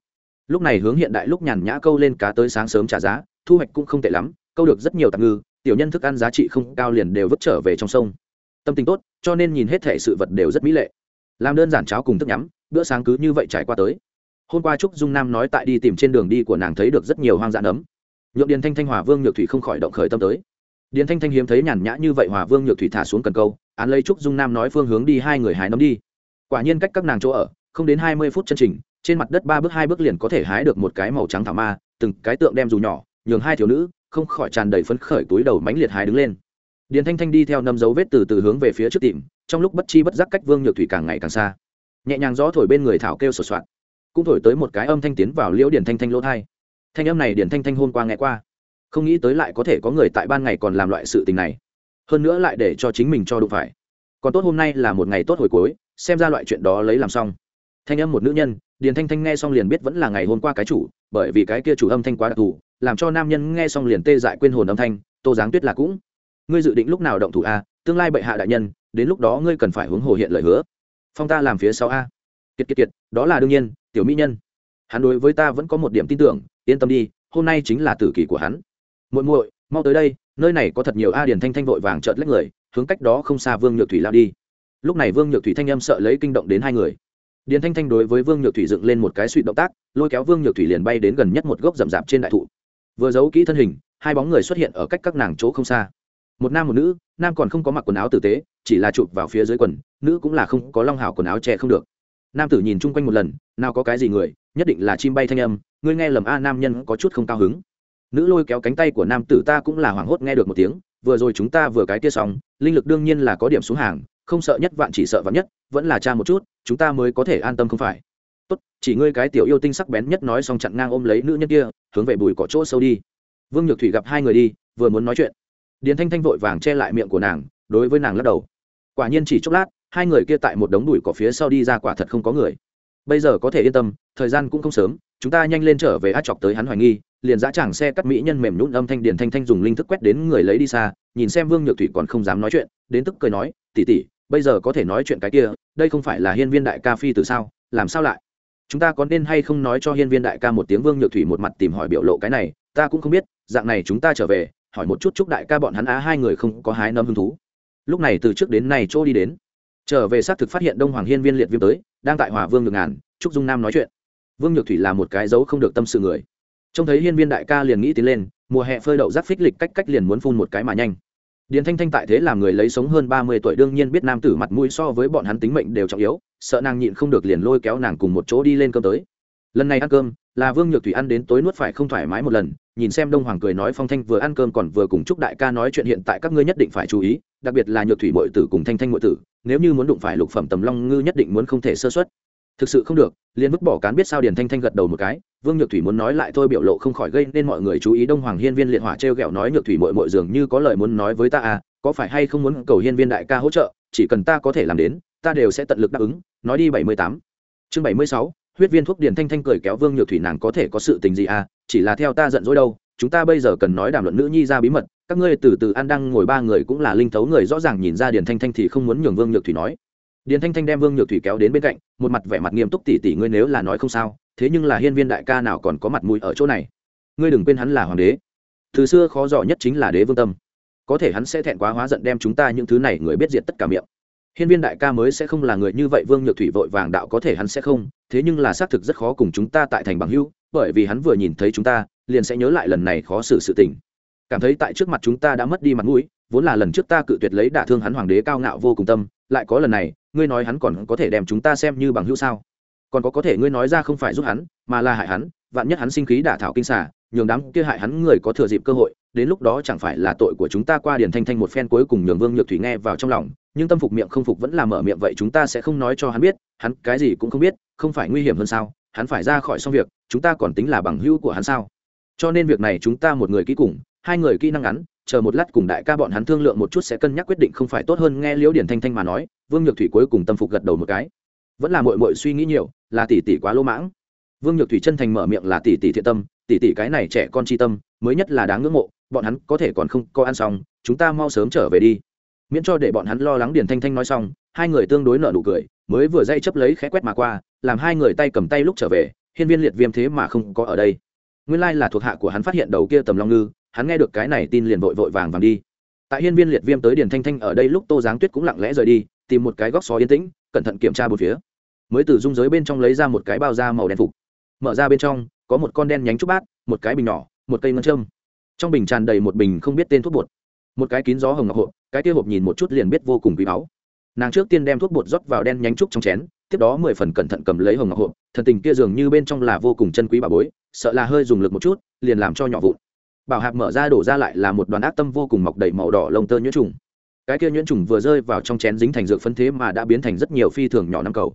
Lúc này hướng hiện đại lúc nhàn nhã câu lên cá tới sáng sớm trả giá, thu hoạch cũng không tệ lắm, câu được rất nhiều tạm ngư tiểu nhân thức ăn giá trị không cao liền đều vứt trở về trong sông. Tâm tình tốt, cho nên nhìn hết thể sự vật đều rất mỹ lệ. Làm đơn giản cháo cùng thức nhắm, bữa sáng cứ như vậy trải qua tới. Hôm qua trúc dung nam nói tại đi tìm trên đường đi của nàng thấy được rất nhiều hoang dã nấm. Nhượng điền thanh thanh hòa vương nhược thủy không khỏi động khởi tâm tới. Điền thanh thanh hiếm thấy nhàn nhã như vậy hòa vương nhược thủy thả xuống cần câu, án lấy trúc dung nam nói phương hướng đi hai người hái nấm đi. Quả nhiên cách các nàng chỗ ở, không đến hai mươi phút chân trình, trên mặt đất ba bước hai bước liền có thể hái được một cái màu trắng thảo ma, từng cái tượng đem dù nhỏ, nhường hai thiếu nữ không khỏi tràn đầy phấn khởi túi đầu mánh liệt hái đứng lên. Điền thanh thanh đi theo nâm dấu vết từ từ hướng về phía trước tìm, trong lúc bất chi bất giác cách vương nhược thủy càng ngày càng xa. Nhẹ nhàng gió thổi bên người thảo kêu sột soạt. Cũng thổi tới một cái âm thanh tiến vào liễu điền thanh thanh lỗ thai thanh âm này điền thanh thanh hôn qua nghe qua. Không nghĩ tới lại có thể có người tại ban ngày còn làm loại sự tình này. Hơn nữa lại để cho chính mình cho đụng phải. Còn tốt hôm nay là một ngày tốt hồi cuối, xem ra loại chuyện đó lấy làm xong. Thanh âm một nữ nhân, điền thanh thanh nghe xong liền biết vẫn là ngày hôm qua cái chủ, bởi vì cái kia chủ âm thanh quá đặc thù làm cho nam nhân nghe xong liền tê dại quên hồn âm thanh, tô giáng tuyết là cũng, ngươi dự định lúc nào động thủ a? Tương lai bệ hạ đại nhân, đến lúc đó ngươi cần phải hướng hồ hiện lời hứa. Phong ta làm phía sau a. Kiệt kiệt kiệt, đó là đương nhiên, tiểu mỹ nhân. Hắn đối với ta vẫn có một điểm tin tưởng, yên tâm đi, hôm nay chính là tử kỳ của hắn. Muội muội, mau tới đây, nơi này có thật nhiều a điền thanh thanh vội vàng trợt lấy người, hướng cách đó không xa vương nhược thủy lao đi. Lúc này vương nhược thủy thanh âm sợ lấy kinh động đến hai người. Điền thanh thanh đối với vương nhược thủy dựng lên một cái suy động tác, lôi kéo vương nhược thủy liền bay đến gần nhất một gốc rậm rạp trên đại thụ vừa giấu kỹ thân hình, hai bóng người xuất hiện ở cách các nàng chỗ không xa. Một nam một nữ, nam còn không có mặc quần áo tử tế, chỉ là chụp vào phía dưới quần, nữ cũng là không có long hào quần áo che không được. Nam tử nhìn chung quanh một lần, nào có cái gì người, nhất định là chim bay thanh âm, ngươi nghe lầm a, nam nhân có chút không cao hứng. Nữ lôi kéo cánh tay của nam tử ta cũng là hoảng hốt nghe được một tiếng, vừa rồi chúng ta vừa cái kia xong, linh lực đương nhiên là có điểm xuống hàng, không sợ nhất vạn chỉ sợ vạn nhất, vẫn là cha một chút, chúng ta mới có thể an tâm không phải tốt, chỉ ngươi cái tiểu yêu tinh sắc bén nhất nói xong chặn ngang ôm lấy nữ nhân kia, hướng về bùi cỏ chỗ sâu đi. Vương nhược thủy gặp hai người đi, vừa muốn nói chuyện, điền thanh thanh vội vàng che lại miệng của nàng, đối với nàng lắc đầu. Quả nhiên chỉ chốc lát, hai người kia tại một đống đùi cỏ phía sau đi ra quả thật không có người. Bây giờ có thể yên tâm, thời gian cũng không sớm, chúng ta nhanh lên trở về át chọc tới hắn hoài nghi, liền dã chẳng xe cắt mỹ nhân mềm nhún âm thanh điền thanh thanh dùng linh thức quét đến người lấy đi xa, nhìn xem vương nhược thủy còn không dám nói chuyện, đến tức cười nói tỉ tỉ bây giờ có thể nói chuyện cái kia, đây không phải là hiên viên đại ca phi từ sao, làm sao lại? Chúng ta có nên hay không nói cho hiên viên đại ca một tiếng vương nhược thủy một mặt tìm hỏi biểu lộ cái này, ta cũng không biết, dạng này chúng ta trở về, hỏi một chút chúc đại ca bọn hắn á hai người không có hái nấm hứng thú. Lúc này từ trước đến nay chỗ đi đến. Trở về xác thực phát hiện đông hoàng hiên viên liệt viêm tới, đang tại hòa vương ngược ngàn trúc dung nam nói chuyện. Vương nhược thủy là một cái dấu không được tâm sự người. Trông thấy hiên viên đại ca liền nghĩ tiến lên, mùa hè phơi đậu giáp phích lịch cách cách liền muốn phun một cái mà nhanh điền thanh thanh tại thế làm người lấy sống hơn ba mươi tuổi, đương nhiên biết nam tử mặt mũi so với bọn hắn tính mệnh đều trọng yếu, sợ nàng nhịn không được liền lôi kéo nàng cùng một chỗ đi lên cơm tới. Lần này ăn cơm, là vương nhược thủy ăn đến tối nuốt phải không thoải mái một lần, nhìn xem đông hoàng cười nói phong thanh vừa ăn cơm còn vừa cùng chúc đại ca nói chuyện hiện tại các ngươi nhất định phải chú ý, đặc biệt là nhược thủy mội tử cùng thanh thanh mội tử, nếu như muốn đụng phải lục phẩm tầm long ngư nhất định muốn không thể sơ xuất thực sự không được, liền vứt bỏ cán biết sao điền thanh thanh gật đầu một cái, vương nhược thủy muốn nói lại thôi biểu lộ không khỏi gây nên mọi người chú ý. Đông hoàng hiên viên liệt hỏa t r e o g ẹ o nói, nhược thủy mội mội dường như có lời muốn nói với ta à có phải hay không muốn cầu hiên viên đại ca hỗ trợ? Chỉ cần ta có thể làm đến, ta đều sẽ tận lực đáp ứng. Nói đi, bảy mươi tám. Chương bảy mươi sáu, huyết viên thuốc điền thanh thanh cười kéo vương nhược thủy, nàng có thể có sự tình gì à? Chỉ là theo ta giận dỗi đâu, chúng ta bây giờ cần nói đàm luận nữ nhi ra bí mật. Các ngươi từ từ ăn đang ngồi ba người cũng là linh thấu người, rõ ràng nhìn ra điền thanh thanh thì không muốn nhường vương nhược thủy nói điền thanh thanh đem vương nhược thủy kéo đến bên cạnh, một mặt vẻ mặt nghiêm túc tỉ tỉ, ngươi nếu là nói không sao, thế nhưng là hiên viên đại ca nào còn có mặt mũi ở chỗ này? Ngươi đừng quên hắn là hoàng đế. Từ xưa khó dò nhất chính là đế vương tâm. Có thể hắn sẽ thẹn quá hóa giận đem chúng ta những thứ này người biết diệt tất cả miệng. Hiên viên đại ca mới sẽ không là người như vậy, vương nhược thủy vội vàng đạo, có thể hắn sẽ không, thế nhưng là xác thực rất khó cùng chúng ta tại thành bằng hữu, bởi vì hắn vừa nhìn thấy chúng ta, liền sẽ nhớ lại lần này khó xử sự tình. Cảm thấy tại trước mặt chúng ta đã mất đi mặt mũi, vốn là lần trước ta cự tuyệt lấy đả thương hắn hoàng đế cao ngạo vô cùng tâm, lại có lần này ngươi nói hắn còn có thể đem chúng ta xem như bằng hữu sao? Còn có có thể ngươi nói ra không phải giúp hắn, mà là hại hắn, vạn nhất hắn sinh khí đả thảo kinh xả nhường đám kia hại hắn người có thừa dịp cơ hội, đến lúc đó chẳng phải là tội của chúng ta qua điền thanh thanh một phen cuối cùng nhường vương nhược thủy nghe vào trong lòng, nhưng tâm phục miệng không phục vẫn là mở miệng vậy chúng ta sẽ không nói cho hắn biết, hắn cái gì cũng không biết, không phải nguy hiểm hơn sao, hắn phải ra khỏi xong việc, chúng ta còn tính là bằng hữu của hắn sao? Cho nên việc này chúng ta một người kỹ cùng, hai người kỹ năng ngắn chờ một lát cùng đại ca bọn hắn thương lượng một chút sẽ cân nhắc quyết định không phải tốt hơn, nghe liễu điển thanh thanh mà nói, vương nhược thủy cuối cùng tâm phục gật đầu một cái. Vẫn là mội mội suy nghĩ nhiều, là tỷ tỷ quá lỗ mãng. Vương nhược thủy chân thành mở miệng là tỷ tỷ thiện tâm, tỷ tỷ cái này trẻ con tri tâm, mới nhất là đáng ngưỡng mộ, bọn hắn có thể còn không có ăn xong, chúng ta mau sớm trở về đi. Miễn cho để bọn hắn lo lắng điển thanh thanh nói xong, hai người tương đối nợ nụ cười, mới vừa dây chấp lấy khẽ quét mà qua, làm hai người tay cầm tay lúc trở về, hiên viên liệt viêm thế mà không có ở đây. Nguyên lai là thuộc hạ của hắn phát hiện đầu kia tầm long ngư hắn nghe được cái này tin liền vội vội vàng vàng đi. Tại hiên viên liệt viêm tới điền thanh thanh ở đây lúc tô giáng tuyết cũng lặng lẽ rời đi, tìm một cái góc xó yên tĩnh, cẩn thận kiểm tra bốn phía. Mới từ dung giới bên trong lấy ra một cái bao da màu đen phục. Mở ra bên trong, có một con đen nhánh trúc bát, một cái bình nhỏ, một cây ngân châm. Trong bình tràn đầy một bình không biết tên thuốc bột. Một cái kín gió hồng ngọc hộp, cái kia hộp nhìn một chút liền biết vô cùng quý báu. Nàng trước tiên đem thuốc bột rót vào đen nhánh trúc trong chén, tiếp đó mười phần cẩn thận cầm lấy hồng ngọc hộp, thần tình kia dường như bên trong là vô cùng chân quý bà bối, sợ là hơi dùng lực một chút, liền làm cho nhỏ vụn bảo hạp mở ra đổ ra lại là một đoàn ác tâm vô cùng mọc đầy màu đỏ lông tơ nhuyễn trùng. Cái kia nhuyễn trùng vừa rơi vào trong chén dính thành dược phân thế mà đã biến thành rất nhiều phi thường nhỏ năm cầu.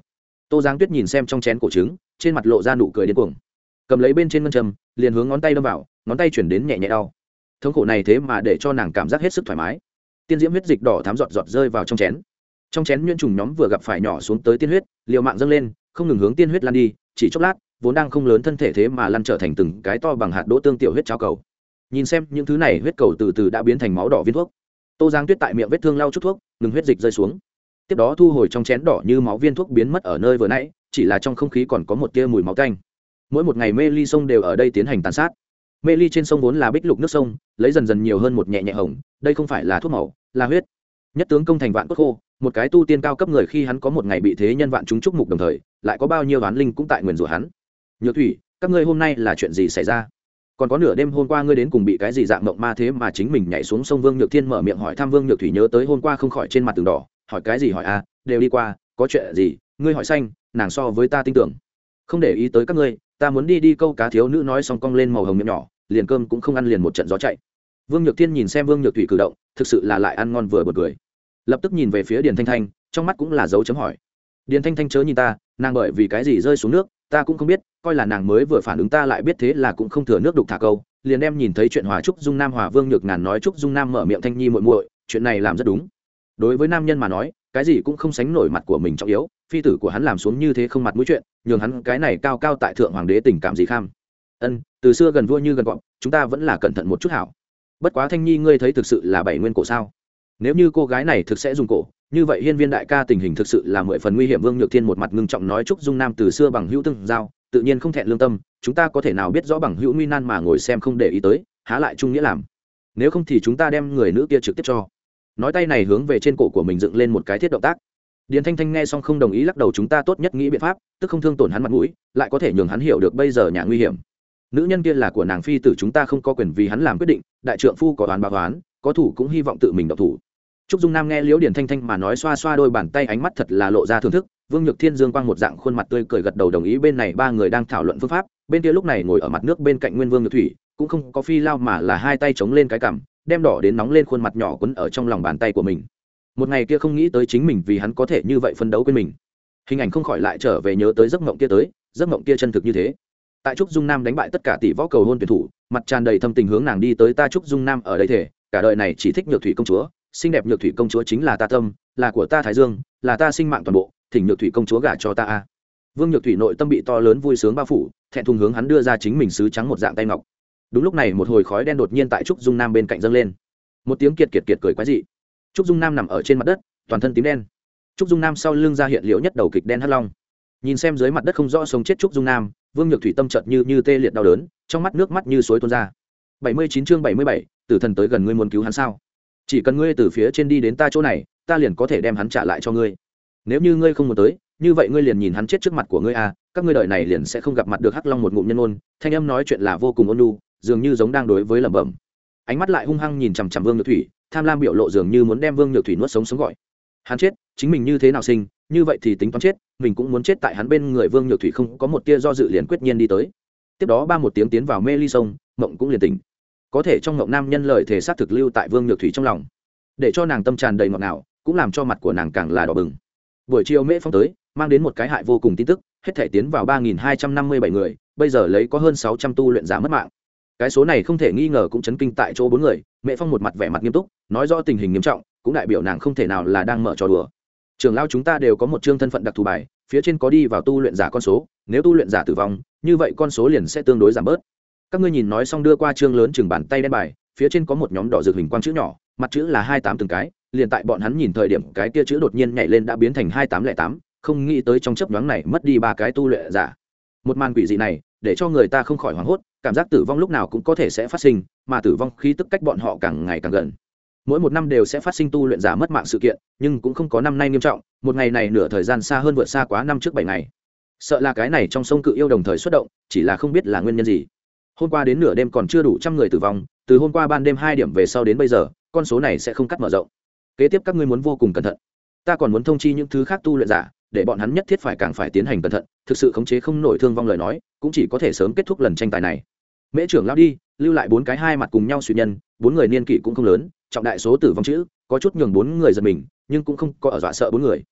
Tô giáng tuyết nhìn xem trong chén cổ trứng, trên mặt lộ ra nụ cười điên cuồng. Cầm lấy bên trên ngân châm, liền hướng ngón tay đâm vào, ngón tay chuyển đến nhẹ nhẹ đau. Thống khổ này thế mà để cho nàng cảm giác hết sức thoải mái. Tiên diễm huyết dịch đỏ thám giọt giọt rơi vào trong chén. Trong chén nhuyễn trùng nhóm vừa gặp phải nhỏ xuống tới tiên huyết, liều mạng dâng lên, không ngừng hướng tiên huyết lan đi, chỉ chốc lát, vốn đang không lớn thân thể thế mà lăn trở thành từng cái to bằng hạt đỗ tương tiểu huyết cháo cầu nhìn xem những thứ này huyết cầu từ từ đã biến thành máu đỏ viên thuốc. Tô giang tuyết tại miệng vết thương lau chút thuốc, ngừng huyết dịch rơi xuống. Tiếp đó thu hồi trong chén đỏ như máu viên thuốc biến mất ở nơi vừa nãy, chỉ là trong không khí còn có một tia mùi máu tanh. Mỗi một ngày mê ly sông đều ở đây tiến hành tàn sát. Mê ly trên sông vốn là bích lục nước sông, lấy dần dần nhiều hơn một nhẹ nhẹ hồng, đây không phải là thuốc màu, là huyết. Nhất tướng công thành vạn cốt khô, một cái tu tiên cao cấp người khi hắn có một ngày bị thế nhân vạn chúng chúc mục đồng thời, lại có bao nhiêu oán linh cũng tại nguyền rủa hắn. Nhược thủy, các ngươi hôm nay là chuyện gì xảy ra? Còn có nửa đêm hôm qua ngươi đến cùng bị cái gì dạng mộng ma thế mà chính mình nhảy xuống sông vương nhược thiên mở miệng hỏi thăm vương nhược thủy nhớ tới hôm qua không khỏi trên mặt tường đỏ, hỏi cái gì hỏi a đều đi qua, có chuyện gì, ngươi hỏi xanh, nàng so với ta tin tưởng. Không để ý tới các ngươi, ta muốn đi đi câu cá thiếu nữ nói xong cong lên màu hồng miệng nhỏ, liền cơm cũng không ăn liền một trận gió chạy. Vương nhược thiên nhìn xem vương nhược thủy cử động, thực sự là lại ăn ngon vừa bật cười. Lập tức nhìn về phía điền thanh thanh, trong mắt cũng là dấu chấm hỏi. Điền thanh thanh chớ nhìn ta, nàng bởi vì cái gì rơi xuống nước ta cũng không biết, coi là nàng mới vừa phản ứng ta lại biết thế là cũng không thừa nước đục thả câu, liền em nhìn thấy chuyện hòa trúc dung nam hòa vương nhược ngàn nói trúc dung nam mở miệng thanh nhi muội muội, chuyện này làm rất đúng. Đối với nam nhân mà nói, cái gì cũng không sánh nổi mặt của mình trọng yếu, phi tử của hắn làm xuống như thế không mặt mũi chuyện, nhường hắn cái này cao cao tại thượng hoàng đế tình cảm gì kham. Ân, từ xưa gần vua như gần gọn, chúng ta vẫn là cẩn thận một chút hảo. Bất quá thanh nhi ngươi thấy thực sự là bảy nguyên cổ sao? Nếu như cô gái này thực sẽ dùng cổ như vậy hiên viên đại ca tình hình thực sự là mười phần nguy hiểm. Vương nhược thiên một mặt ngưng trọng nói chúc dung nam từ xưa bằng hữu tương giao, tự nhiên không thẹn lương tâm, chúng ta có thể nào biết rõ bằng hữu nguy nan mà ngồi xem không để ý tới, há lại trung nghĩa làm. Nếu không thì chúng ta đem người nữ kia trực tiếp cho. Nói tay này hướng về trên cổ của mình dựng lên một cái thiết động tác. Điền thanh thanh nghe xong không đồng ý, lắc đầu chúng ta tốt nhất nghĩ biện pháp, tức không thương tổn hắn mặt mũi, lại có thể nhường hắn hiểu được bây giờ nhà nguy hiểm. Nữ nhân kia là của nàng phi tử, chúng ta không có quyền vì hắn làm quyết định, đại trượng phu có đoán báo đoán có thủ cũng hy vọng tự mình độc thủ trúc dung nam nghe liễu điển thanh thanh mà nói xoa xoa đôi bàn tay ánh mắt thật là lộ ra thưởng thức, vương nhược thiên dương quang một dạng khuôn mặt tươi cười gật đầu đồng ý bên này ba người đang thảo luận phương pháp, bên kia lúc này ngồi ở mặt nước bên cạnh nguyên vương nhược thủy, cũng không có phi lao mà là hai tay chống lên cái cằm, đem đỏ đến nóng lên khuôn mặt nhỏ quấn ở trong lòng bàn tay của mình. Một ngày kia không nghĩ tới chính mình vì hắn có thể như vậy phân đấu quên mình. Hình ảnh không khỏi lại trở về nhớ tới giấc mộng kia tới, giấc mộng kia chân thực như thế. Tại trúc dung nam đánh bại tất cả tỷ võ cầu hôn tuyển thủ, mặt tràn đầy thâm tình hướng nàng đi tới ta trúc dung nam ở đây thể cả đời này chỉ thích nhược thủy công chúa xinh đẹp nhược thủy công chúa chính là ta tâm, là của ta thái dương, là ta sinh mạng toàn bộ, thỉnh nhược thủy công chúa gả cho ta a. Vương nhược thủy nội tâm bị to lớn vui sướng bao phủ, thẹn thùng hướng hắn đưa ra chính mình sứ trắng một dạng tay ngọc. Đúng lúc này một hồi khói đen đột nhiên tại trúc dung nam bên cạnh dâng lên. Một tiếng kiệt kiệt kiệt cười quái dị. Trúc dung nam nằm ở trên mặt đất, toàn thân tím đen. Trúc dung nam sau lưng ra hiện liễu nhất đầu kịch đen hắt long. Nhìn xem dưới mặt đất không rõ sống chết trúc dung nam, vương nhược thủy tâm chợt như như tê liệt đau đớn, trong mắt nước mắt như suối tuôn ra. Bảy mươi chín chương bảy mươi bảy, tử thần tới gần ngươi muốn cứu hắn sao? Chỉ cần ngươi từ phía trên đi đến ta chỗ này, ta liền có thể đem hắn trả lại cho ngươi. Nếu như ngươi không muốn tới, như vậy ngươi liền nhìn hắn chết trước mặt của ngươi à các ngươi đợi này liền sẽ không gặp mặt được hắc long một ngụm nhân ôn, thanh âm nói chuyện là vô cùng ôn nhu, dường như giống đang đối với lẩm bẩm. Ánh mắt lại hung hăng nhìn chằm chằm vương nhược thủy, tham lam biểu lộ dường như muốn đem vương nhược thủy nuốt sống sống gọi. Hắn chết, chính mình như thế nào sinh, như vậy thì tính toán chết, mình cũng muốn chết tại hắn bên người vương nhược thủy không có một tia do dự liền quyết nhiên đi tới. Tiếp đó ba một tiếng tiến vào mê ly sông, mộng cũng liền tỉnh có thể trong ngộng nam nhân lời thể xác thực lưu tại vương nhược thủy trong lòng. Để cho nàng tâm tràn đầy ngọt ngào, cũng làm cho mặt của nàng càng là đỏ bừng. Buổi chiều mễ phong tới, mang đến một cái hại vô cùng tin tức, hết thể tiến vào ba nghìn hai trăm năm mươi bảy người, bây giờ lấy có hơn sáu trăm tu luyện giả mất mạng. Cái số này không thể nghi ngờ cũng chấn kinh tại chỗ bốn người mẹ phong một mặt vẻ mặt nghiêm túc, nói rõ tình hình nghiêm trọng, cũng đại biểu nàng không thể nào là đang mở trò đùa. Trường lao chúng ta đều có một chương thân phận đặc thù bài, phía trên có đi vào tu luyện giả con số, nếu tu luyện giả tử vong, như vậy con số liền sẽ tương đối giảm bớt các ngươi nhìn nói xong đưa qua chương lớn chừng bàn tay đen bài, phía trên có một nhóm đỏ rực hình quang chữ nhỏ, mặt chữ là hai tám từng cái, liền tại bọn hắn nhìn thời điểm cái kia chữ đột nhiên nhảy lên đã biến thành hai tám lẻ tám, không nghĩ tới trong chấp nhoáng này mất đi ba cái tu luyện giả. Một màn quỷ dị này, để cho người ta không khỏi hoảng hốt, cảm giác tử vong lúc nào cũng có thể sẽ phát sinh, mà tử vong khí tức cách bọn họ càng ngày càng gần. Mỗi một năm đều sẽ phát sinh tu luyện giả mất mạng sự kiện, nhưng cũng không có năm nay nghiêm trọng, một ngày này nửa thời gian xa hơn vượt xa quá năm trước bảy ngày. Sợ là cái này trong sông cự yêu đồng thời xuất động, chỉ là không biết là nguyên nhân gì hôm qua đến nửa đêm còn chưa đủ trăm người tử vong, từ hôm qua ban đêm hai điểm về sau đến bây giờ, con số này sẽ không cắt mở rộng. Kế tiếp các ngươi muốn vô cùng cẩn thận. Ta còn muốn thông chi những thứ khác tu luyện giả, để bọn hắn nhất thiết phải càng phải tiến hành cẩn thận, thực sự khống chế không nổi thương vong lời nói, cũng chỉ có thể sớm kết thúc lần tranh tài này. Mễ trưởng lao đi, lưu lại bốn cái hai mặt cùng nhau suy nhân, bốn người niên kỷ cũng không lớn, trọng đại số tử vong chữ, có chút nhường bốn người giật mình, nhưng cũng không có ở dọa sợ bốn người.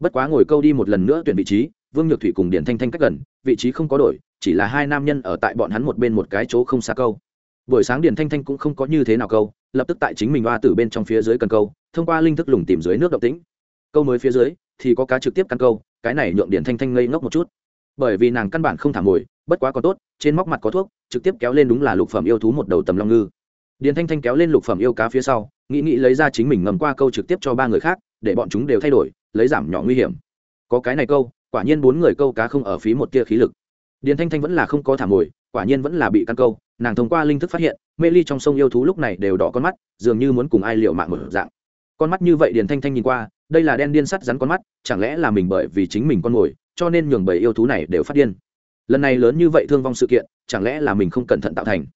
Bất quá ngồi câu đi một lần nữa tuyển vị trí, vương nhược thủy cùng điển thanh thanh cách gần, vị trí không có đổi chỉ là hai nam nhân ở tại bọn hắn một bên một cái chỗ không xa câu. Buổi sáng Điền thanh thanh cũng không có như thế nào câu, lập tức tại chính mình oa từ bên trong phía dưới cần câu, thông qua linh thức lùng tìm dưới nước động tĩnh. Câu mới phía dưới, thì có cá trực tiếp căn câu, cái này nhượng Điền thanh thanh ngây ngốc một chút. Bởi vì nàng căn bản không thả ngồi, bất quá có tốt, trên móc mặt có thuốc, trực tiếp kéo lên đúng là lục phẩm yêu thú một đầu tầm long ngư. Điền thanh thanh kéo lên lục phẩm yêu cá phía sau, nghĩ nghĩ lấy ra chính mình ngầm qua câu trực tiếp cho ba người khác, để bọn chúng đều thay đổi, lấy giảm nhỏ nguy hiểm. Có cái này câu, quả nhiên bốn người câu cá không ở phí một tia khí lực điền thanh thanh vẫn là không có thả mồi, quả nhiên vẫn là bị căn câu, nàng thông qua linh thức phát hiện, mê ly trong sông yêu thú lúc này đều đỏ con mắt, dường như muốn cùng ai liệu mạng một dạng. Con mắt như vậy điền thanh thanh nhìn qua, đây là đen điên sắt rắn con mắt, chẳng lẽ là mình bởi vì chính mình con mồi, cho nên nhường bảy yêu thú này đều phát điên. Lần này lớn như vậy thương vong sự kiện, chẳng lẽ là mình không cẩn thận tạo thành?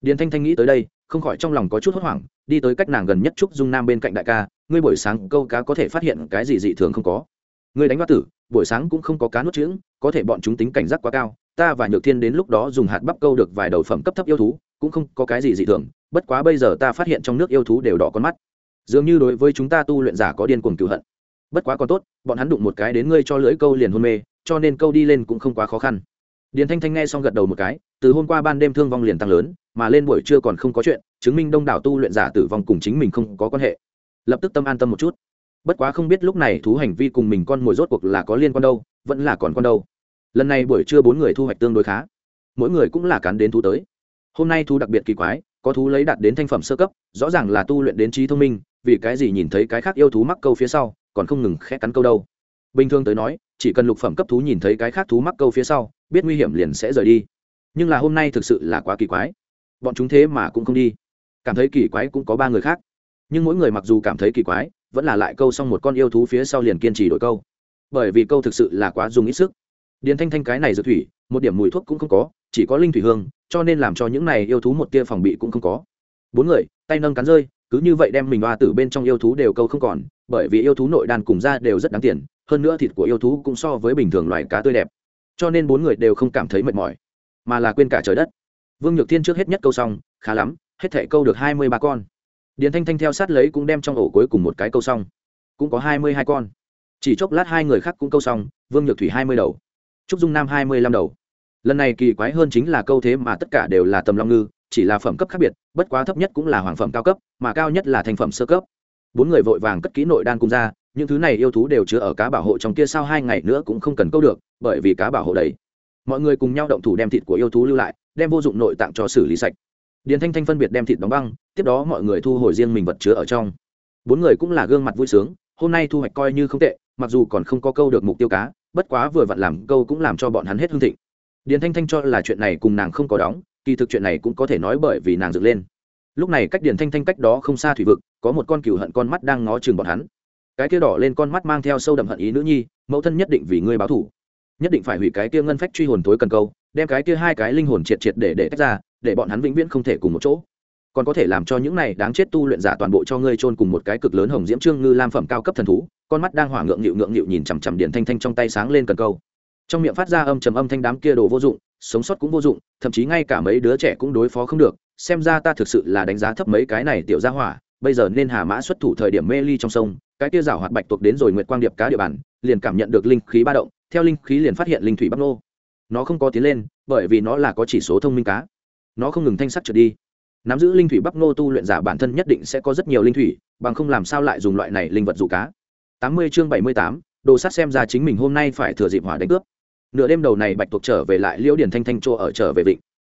Điền thanh thanh nghĩ tới đây, không khỏi trong lòng có chút hốt hoảng, đi tới cách nàng gần nhất trúc dung nam bên cạnh đại ca, ngươi buổi sáng câu cá có thể phát hiện cái gì dị thường không có? Ngươi đánh bắt tử buổi sáng cũng không có cá nuốt trứng, có thể bọn chúng tính cảnh giác quá cao. Ta và nhược thiên đến lúc đó dùng hạt bắp câu được vài đầu phẩm cấp thấp yêu thú, cũng không có cái gì dị thường, bất quá bây giờ ta phát hiện trong nước yêu thú đều đỏ con mắt. Dường như đối với chúng ta tu luyện giả có điên cuồng cừu hận. Bất quá còn tốt, bọn hắn đụng một cái đến ngươi cho lưỡi câu liền hôn mê, cho nên câu đi lên cũng không quá khó khăn. Điền thanh thanh nghe xong gật đầu một cái, từ hôm qua ban đêm thương vong liền tăng lớn, mà lên buổi trưa còn không có chuyện, chứng minh đông đảo tu luyện giả tử vong cùng chính mình không có quan hệ. Lập tức tâm an tâm một chút bất quá không biết lúc này thú hành vi cùng mình con mồi rốt cuộc là có liên quan đâu, vẫn là còn con đâu. Lần này buổi trưa bốn người thu hoạch tương đối khá. Mỗi người cũng là cán đến thú tới. Hôm nay thú đặc biệt kỳ quái, có thú lấy đạt đến thanh phẩm sơ cấp, rõ ràng là tu luyện đến trí thông minh, vì cái gì nhìn thấy cái khác yêu thú mắc câu phía sau, còn không ngừng khẽ cắn câu đâu. Bình thường tới nói, chỉ cần lục phẩm cấp thú nhìn thấy cái khác thú mắc câu phía sau, biết nguy hiểm liền sẽ rời đi. Nhưng là hôm nay thực sự là quá kỳ quái. Bọn chúng thế mà cũng không đi. Cảm thấy kỳ quái cũng có ba người khác. Nhưng mỗi người mặc dù cảm thấy kỳ quái vẫn là lại câu xong một con yêu thú phía sau liền kiên trì đổi câu. Bởi vì câu thực sự là quá dùng ít sức. Điền thanh thanh cái này dược thủy, một điểm mùi thuốc cũng không có, chỉ có linh thủy hương, cho nên làm cho những này yêu thú một tia phòng bị cũng không có. Bốn người, tay nâng cắn rơi, cứ như vậy đem mình hoa tử bên trong yêu thú đều câu không còn, bởi vì yêu thú nội đàn cùng ra đều rất đáng tiền, hơn nữa thịt của yêu thú cũng so với bình thường loài cá tươi đẹp. Cho nên bốn người đều không cảm thấy mệt mỏi, mà là quên cả trời đất. Vương nhược thiên trước hết nhất câu xong, khá lắm, hết thể câu được hai mươi ba con điền thanh thanh theo sát lấy cũng đem trong ổ cuối cùng một cái câu xong. Cũng có hai mươi hai con. Chỉ chốc lát hai người khác cũng câu xong, vương nhược thủy hai mươi đầu. Trúc dung nam hai mươi lăm đầu. Lần này kỳ quái hơn chính là câu thế mà tất cả đều là tầm long ngư, chỉ là phẩm cấp khác biệt, bất quá thấp nhất cũng là hoàng phẩm cao cấp, mà cao nhất là thành phẩm sơ cấp. Bốn người vội vàng cất kỹ nội đan cung ra, những thứ này yêu thú đều chứa ở cá bảo hộ trong kia sau hai ngày nữa cũng không cần câu được, bởi vì cá bảo hộ đầy. Mọi người cùng nhau động thủ đem thịt của yêu thú lưu lại, đem vô dụng nội tạng cho xử lý sạch điền thanh thanh phân biệt đem thịt đóng băng, tiếp đó mọi người thu hồi riêng mình vật chứa ở trong. Bốn người cũng là gương mặt vui sướng, hôm nay thu hoạch coi như không tệ, mặc dù còn không có câu được mục tiêu cá, bất quá vừa vặn làm câu cũng làm cho bọn hắn hết hương thịnh. Điền thanh thanh cho là chuyện này cùng nàng không có đóng, kỳ thực chuyện này cũng có thể nói bởi vì nàng dựng lên. Lúc này cách điền thanh thanh cách đó không xa thủy vực, có một con cừu hận con mắt đang ngó chừng bọn hắn. Cái kia đỏ lên con mắt mang theo sâu đậm hận ý nữ nhi, mẫu thân nhất định vì ngươi báo thủ nhất định phải hủy cái kia ngân phách truy hồn thối cần câu, đem cái kia hai cái linh hồn triệt triệt để để tách ra để bọn hắn vĩnh viễn không thể cùng một chỗ. Còn có thể làm cho những này đáng chết tu luyện giả toàn bộ cho ngươi chôn cùng một cái cực lớn hồng diễm trương ngư lam phẩm cao cấp thần thú, con mắt đang hỏa ngượng nghịu ngượng nghịu nhìn chằm chằm điện thanh thanh trong tay sáng lên cần câu. Trong miệng phát ra âm trầm âm thanh đám kia đồ vô dụng, sống sót cũng vô dụng, thậm chí ngay cả mấy đứa trẻ cũng đối phó không được, xem ra ta thực sự là đánh giá thấp mấy cái này tiểu gia hỏa, bây giờ nên hà mã xuất thủ thời điểm mê ly trong sông, cái kia rào hoạt bạch tuộc đến rồi nguyệt quang điệp cá địa bàn, liền cảm nhận được linh khí ba động, theo linh khí liền phát hiện linh thủy bắc nô. Nó không có tiến lên, bởi vì nó là có chỉ số thông minh cá nó không ngừng thanh sắc trở đi. Nắm giữ linh thủy bắp nô tu luyện giả bản thân nhất định sẽ có rất nhiều linh thủy, bằng không làm sao lại dùng loại này linh vật dụ cá. Tám mươi chương bảy mươi tám, đồ sắt xem ra chính mình hôm nay phải thừa dịp hỏa đánh cướp. Nửa đêm đầu này bạch tuộc trở về lại liễu điển thanh thanh chỗ ở trở về vịnh.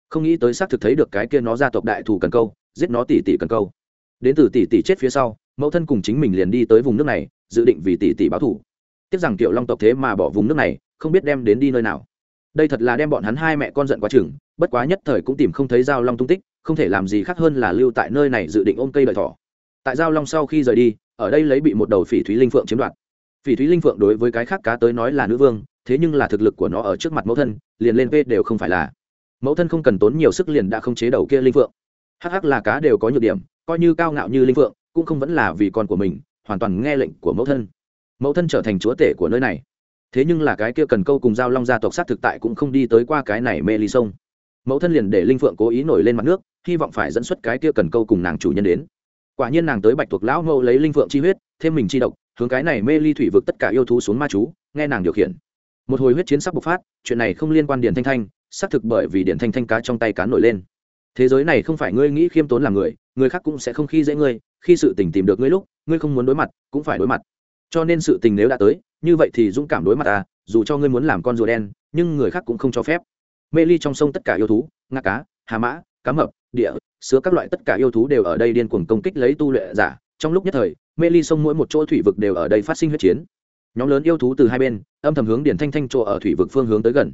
Không nghĩ tới xác thực thấy được cái kia nó gia tộc đại thủ cần câu, giết nó tỷ tỷ cần câu. Đến từ tỷ tỷ chết phía sau, mẫu thân cùng chính mình liền đi tới vùng nước này, dự định vì tỷ tỷ báo thù. Tiếc rằng tiểu long tộc thế mà bỏ vùng nước này, không biết đem đến đi nơi nào đây thật là đem bọn hắn hai mẹ con giận quá chừng, bất quá nhất thời cũng tìm không thấy giao long tung tích, không thể làm gì khác hơn là lưu tại nơi này dự định ôm cây đợi thỏ. Tại giao long sau khi rời đi, ở đây lấy bị một đầu phỉ thúy linh phượng chiếm đoạt. Phỉ thúy linh phượng đối với cái khác cá tới nói là nữ vương, thế nhưng là thực lực của nó ở trước mặt mẫu thân, liền lên vê đều không phải là. Mẫu thân không cần tốn nhiều sức liền đã không chế đầu kia linh phượng. Hắc hắc là cá đều có nhược điểm, coi như cao ngạo như linh phượng, cũng không vẫn là vì con của mình, hoàn toàn nghe lệnh của mẫu thân. Mẫu thân trở thành chúa tể của nơi này thế nhưng là cái kia cần câu cùng giao long gia tộc sát thực tại cũng không đi tới qua cái này mê ly sông. Mẫu thân liền để linh phượng cố ý nổi lên mặt nước, hy vọng phải dẫn xuất cái kia cần câu cùng nàng chủ nhân đến. Quả nhiên nàng tới bạch thuộc lão ngô lấy linh phượng chi huyết, thêm mình chi độc, hướng cái này mê ly thủy vực tất cả yêu thú xuống ma chú, nghe nàng điều khiển. Một hồi huyết chiến sắc bộc phát, chuyện này không liên quan điền thanh thanh, xác thực bởi vì điền thanh thanh cá trong tay cá nổi lên. Thế giới này không phải ngươi nghĩ khiêm tốn làm người người khác cũng sẽ không khi dễ ngươi, khi sự tình tìm được ngươi lúc, ngươi không muốn đối mặt, cũng phải đối mặt. Cho nên sự tình nếu đã tới như vậy thì dũng cảm đối mặt à dù cho ngươi muốn làm con rùa đen, nhưng người khác cũng không cho phép. Mê ly trong sông tất cả yêu thú ngã cá, hà mã, cá mập, địa, sứa các loại tất cả yêu thú đều ở đây điên cuồng công kích lấy tu luyện giả. Trong lúc nhất thời, mê ly sông mỗi một chỗ thủy vực đều ở đây phát sinh huyết chiến. Nhóm lớn yêu thú từ hai bên, âm thầm hướng điển thanh thanh chỗ ở thủy vực phương hướng tới gần.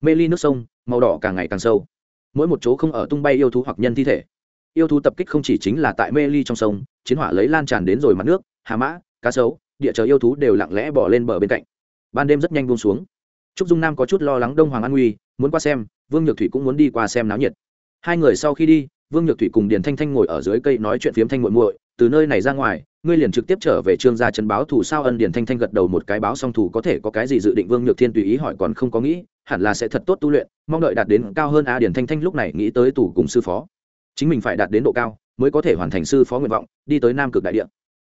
Mê ly nước sông, màu đỏ càng ngày càng sâu. Mỗi một chỗ không ở tung bay yêu thú hoặc nhân thi thể. Yêu thú tập kích không chỉ chính là tại mê ly trong sông, chiến hỏa lấy lan tràn đến rồi mặt nước, hà mã, cá sấu địa chờ yêu thú đều lặng lẽ bỏ lên bờ bên cạnh. Ban đêm rất nhanh buông xuống. Trúc dung nam có chút lo lắng đông hoàng an nguy, muốn qua xem, vương nhược thủy cũng muốn đi qua xem náo nhiệt. Hai người sau khi đi, vương nhược thủy cùng điền thanh thanh ngồi ở dưới cây nói chuyện phiếm thanh muội muội, từ nơi này ra ngoài, ngươi liền trực tiếp trở về trương gia trấn báo thủ sao? Ân điền thanh thanh gật đầu một cái báo song thủ có thể có cái gì dự định? Vương nhược thiên tùy ý hỏi còn không có nghĩ, hẳn là sẽ thật tốt tu luyện, mong đợi đạt đến cao hơn a điền thanh thanh lúc này nghĩ tới tủ cùng sư phó. Chính mình phải đạt đến độ cao mới có thể hoàn thành sư phó nguyện vọng, đi tới nam cực đại địa.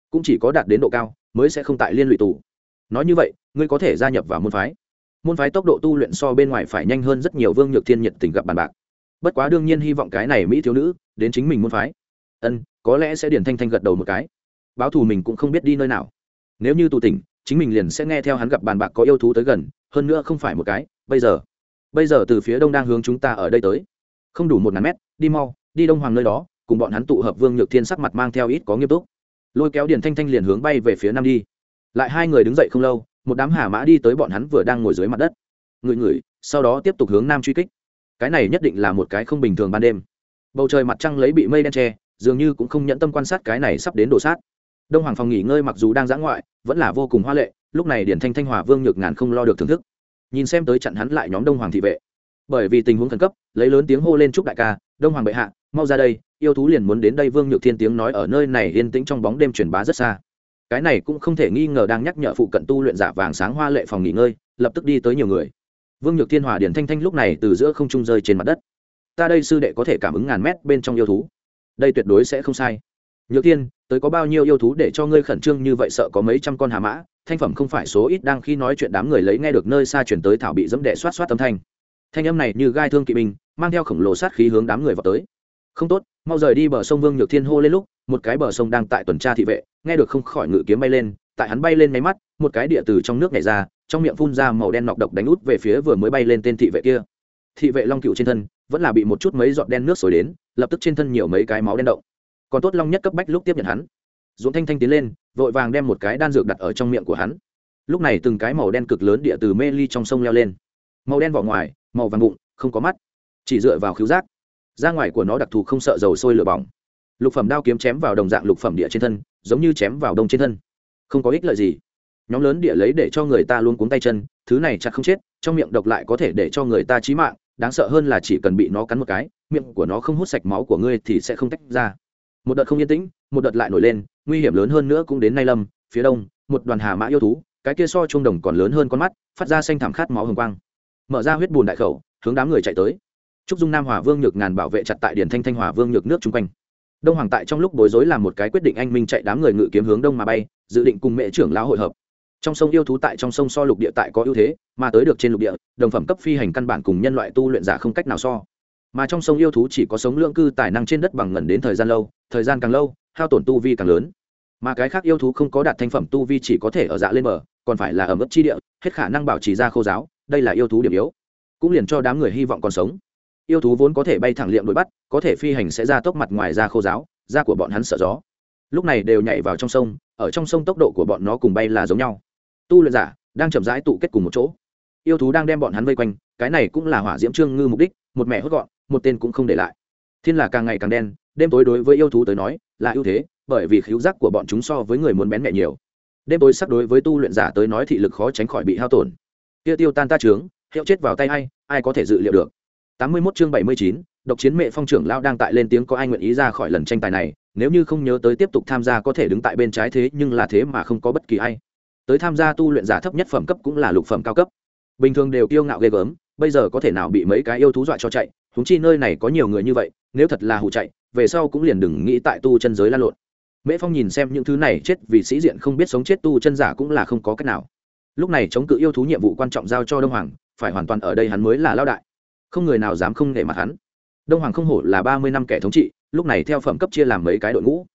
Cũng chỉ có đạt đến độ cao mới sẽ không tại liên lụy tù. Nói như vậy, ngươi có thể gia nhập vào môn phái. Môn phái tốc độ tu luyện so bên ngoài phải nhanh hơn rất nhiều, vương nhược thiên nhiệt tình gặp bàn bạc. Bất quá đương nhiên hy vọng cái này mỹ thiếu nữ đến chính mình môn phái. Ân, có lẽ sẽ điển thanh thanh gật đầu một cái. Báo thù mình cũng không biết đi nơi nào. Nếu như tù tỉnh, chính mình liền sẽ nghe theo hắn gặp bàn bạc có yêu thú tới gần, hơn nữa không phải một cái. Bây giờ bây giờ từ phía đông đang hướng chúng ta ở đây tới. Không đủ một ngàn mét, đi mau, đi đông hoàng nơi đó, cùng bọn hắn tụ hợp vương nhược thiên sắc mặt mang theo ít có nghiêm túc lôi kéo điền thanh thanh liền hướng bay về phía nam đi. Lại hai người đứng dậy không lâu, một đám hà mã đi tới bọn hắn vừa đang ngồi dưới mặt đất. Ngửi ngửi sau đó tiếp tục hướng nam truy kích. Cái này nhất định là một cái không bình thường ban đêm. Bầu trời mặt trăng lấy bị mây đen che, dường như cũng không nhẫn tâm quan sát cái này sắp đến đổ sát. Đông hoàng phòng nghỉ ngơi mặc dù đang giã ngoại, vẫn là vô cùng hoa lệ, lúc này điển thanh thanh hòa vương nhược ngàn không lo được thưởng thức. Nhìn xem tới chặn hắn lại nhóm đông hoàng thị vệ. Bởi vì tình huống khẩn cấp, lấy lớn tiếng hô lên chúc đại ca, đông hoàng bệ hạ, mau ra đây yêu thú liền muốn đến đây, vương nhược thiên tiếng nói ở nơi này yên tĩnh trong bóng đêm truyền bá rất xa. Cái này cũng không thể nghi ngờ đang nhắc nhở phụ cận tu luyện giả vàng sáng hoa lệ phòng nghỉ ngơi, lập tức đi tới nhiều người. Vương nhược thiên hòa điển thanh thanh lúc này từ giữa không trung rơi trên mặt đất. Ta đây sư đệ có thể cảm ứng ngàn mét bên trong yêu thú. Đây tuyệt đối sẽ không sai. Nhược thiên, tới có bao nhiêu yêu thú để cho ngươi khẩn trương như vậy sợ có mấy trăm con hà mã? Thanh phẩm không phải số ít, đang khi nói chuyện đám người lấy nghe được nơi xa chuyển tới thảo bị dẫm đệ xoát xoát âm thanh. Thanh âm này như gai thương kỵ binh, mang theo khổng lồ sát khí hướng đám người vào tới không tốt, mau rời đi bờ sông vương nhược thiên hô lên lúc, một cái bờ sông đang tại tuần tra thị vệ, nghe được không khỏi ngự kiếm bay lên, tại hắn bay lên máy mắt, một cái địa từ trong nước nhảy ra, trong miệng phun ra màu đen nọc độc đánh út về phía vừa mới bay lên tên thị vệ kia. Thị vệ long cựu trên thân, vẫn là bị một chút mấy giọt đen nước sồi đến, lập tức trên thân nhiều mấy cái máu đen động. Còn tốt long nhất cấp bách lúc tiếp nhận hắn. Dũng thanh thanh tiến lên, vội vàng đem một cái đan dược đặt ở trong miệng của hắn. Lúc này từng cái màu đen cực lớn địa từ mê ly trong sông leo lên. Màu đen vỏ ngoài, màu vàng bụng không có mắt, chỉ dựa vào khiếu giác ra ngoài của nó đặc thù không sợ dầu sôi lửa bỏng. Lục phẩm đao kiếm chém vào đồng dạng lục phẩm địa trên thân, giống như chém vào đông trên thân. Không có ích lợi gì. Nhóm lớn địa lấy để cho người ta luôn cuống tay chân, thứ này chặt không chết, trong miệng độc lại có thể để cho người ta chí mạng, đáng sợ hơn là chỉ cần bị nó cắn một cái, miệng của nó không hút sạch máu của ngươi thì sẽ không tách ra. Một đợt không yên tĩnh, một đợt lại nổi lên, nguy hiểm lớn hơn nữa cũng đến nay lâm, phía đông, một đoàn hà mã yêu thú, cái kia so trung đồng còn lớn hơn con mắt, phát ra xanh thảm khát máu hồng quang. Mở ra huyết bùn đại khẩu, hướng đám người chạy tới trúc dung nam hòa vương nhược ngàn bảo vệ chặt tại điển thanh thanh hòa vương nhược nước chung quanh. Đông hoàng tại trong lúc bối rối làm một cái quyết định anh minh chạy đám người ngự kiếm hướng đông mà bay, dự định cùng mẹ trưởng lão hội hợp. Trong sông yêu thú tại trong sông so lục địa tại có ưu thế, mà tới được trên lục địa, đồng phẩm cấp phi hành căn bản cùng nhân loại tu luyện giả không cách nào so. Mà trong sông yêu thú chỉ có sống lượng cư tài năng trên đất bằng ngẩn đến thời gian lâu, thời gian càng lâu, hao tổn tu vi càng lớn. Mà cái khác yêu thú không có đạt thanh phẩm tu vi chỉ có thể ở dạ lên bờ, còn phải là ở mức chi địa, hết khả năng bảo trì ra khô giáo, đây là yêu thú điểm yếu. Cũng liền cho đám người hy vọng còn sống yêu thú vốn có thể bay thẳng liệm đuổi bắt, có thể phi hành sẽ ra tốc mặt ngoài ra khô giáo, da của bọn hắn sợ gió. Lúc này đều nhảy vào trong sông, ở trong sông tốc độ của bọn nó cùng bay là giống nhau. Tu luyện giả đang chậm rãi tụ kết cùng một chỗ. Yêu thú đang đem bọn hắn vây quanh, cái này cũng là hỏa diễm trương ngư mục đích, một mẹ hốt gọn, một tên cũng không để lại. Thiên là càng ngày càng đen, đêm tối đối với yêu thú tới nói là ưu thế, bởi vì khíu giác của bọn chúng so với người muốn bén mẹ nhiều. Đêm tối sắc đối với tu luyện giả tới nói thị lực khó tránh khỏi bị hao tổn. Tiêu tiêu tan ta trướng, hiệu chết vào tay ai ai có thể dự liệu được? Tám mươi 81 chương bảy mươi chín, độc chiến mẹ phong trưởng lão đang tại lên tiếng có ai nguyện ý ra khỏi lần tranh tài này, nếu như không nhớ tới tiếp tục tham gia có thể đứng tại bên trái thế, nhưng là thế mà không có bất kỳ ai. Tới tham gia tu luyện giả thấp nhất phẩm cấp cũng là lục phẩm cao cấp. Bình thường đều kiêu ngạo ghê gớm, bây giờ có thể nào bị mấy cái yêu thú dọa cho chạy, huống chi nơi này có nhiều người như vậy, nếu thật là hù chạy, về sau cũng liền đừng nghĩ tại tu chân giới lan lộn. Mễ phong nhìn xem những thứ này chết vì sĩ diện không biết sống chết tu chân giả cũng là không có cách nào. Lúc này chống cự yêu thú nhiệm vụ quan trọng giao cho đông hoàng, phải hoàn toàn ở đây hắn mới là lao đại không người nào dám không nể mặt hắn. Đông hoàng không hổ là ba mươi năm kẻ thống trị, lúc này theo phẩm cấp chia làm mấy cái đội ngũ.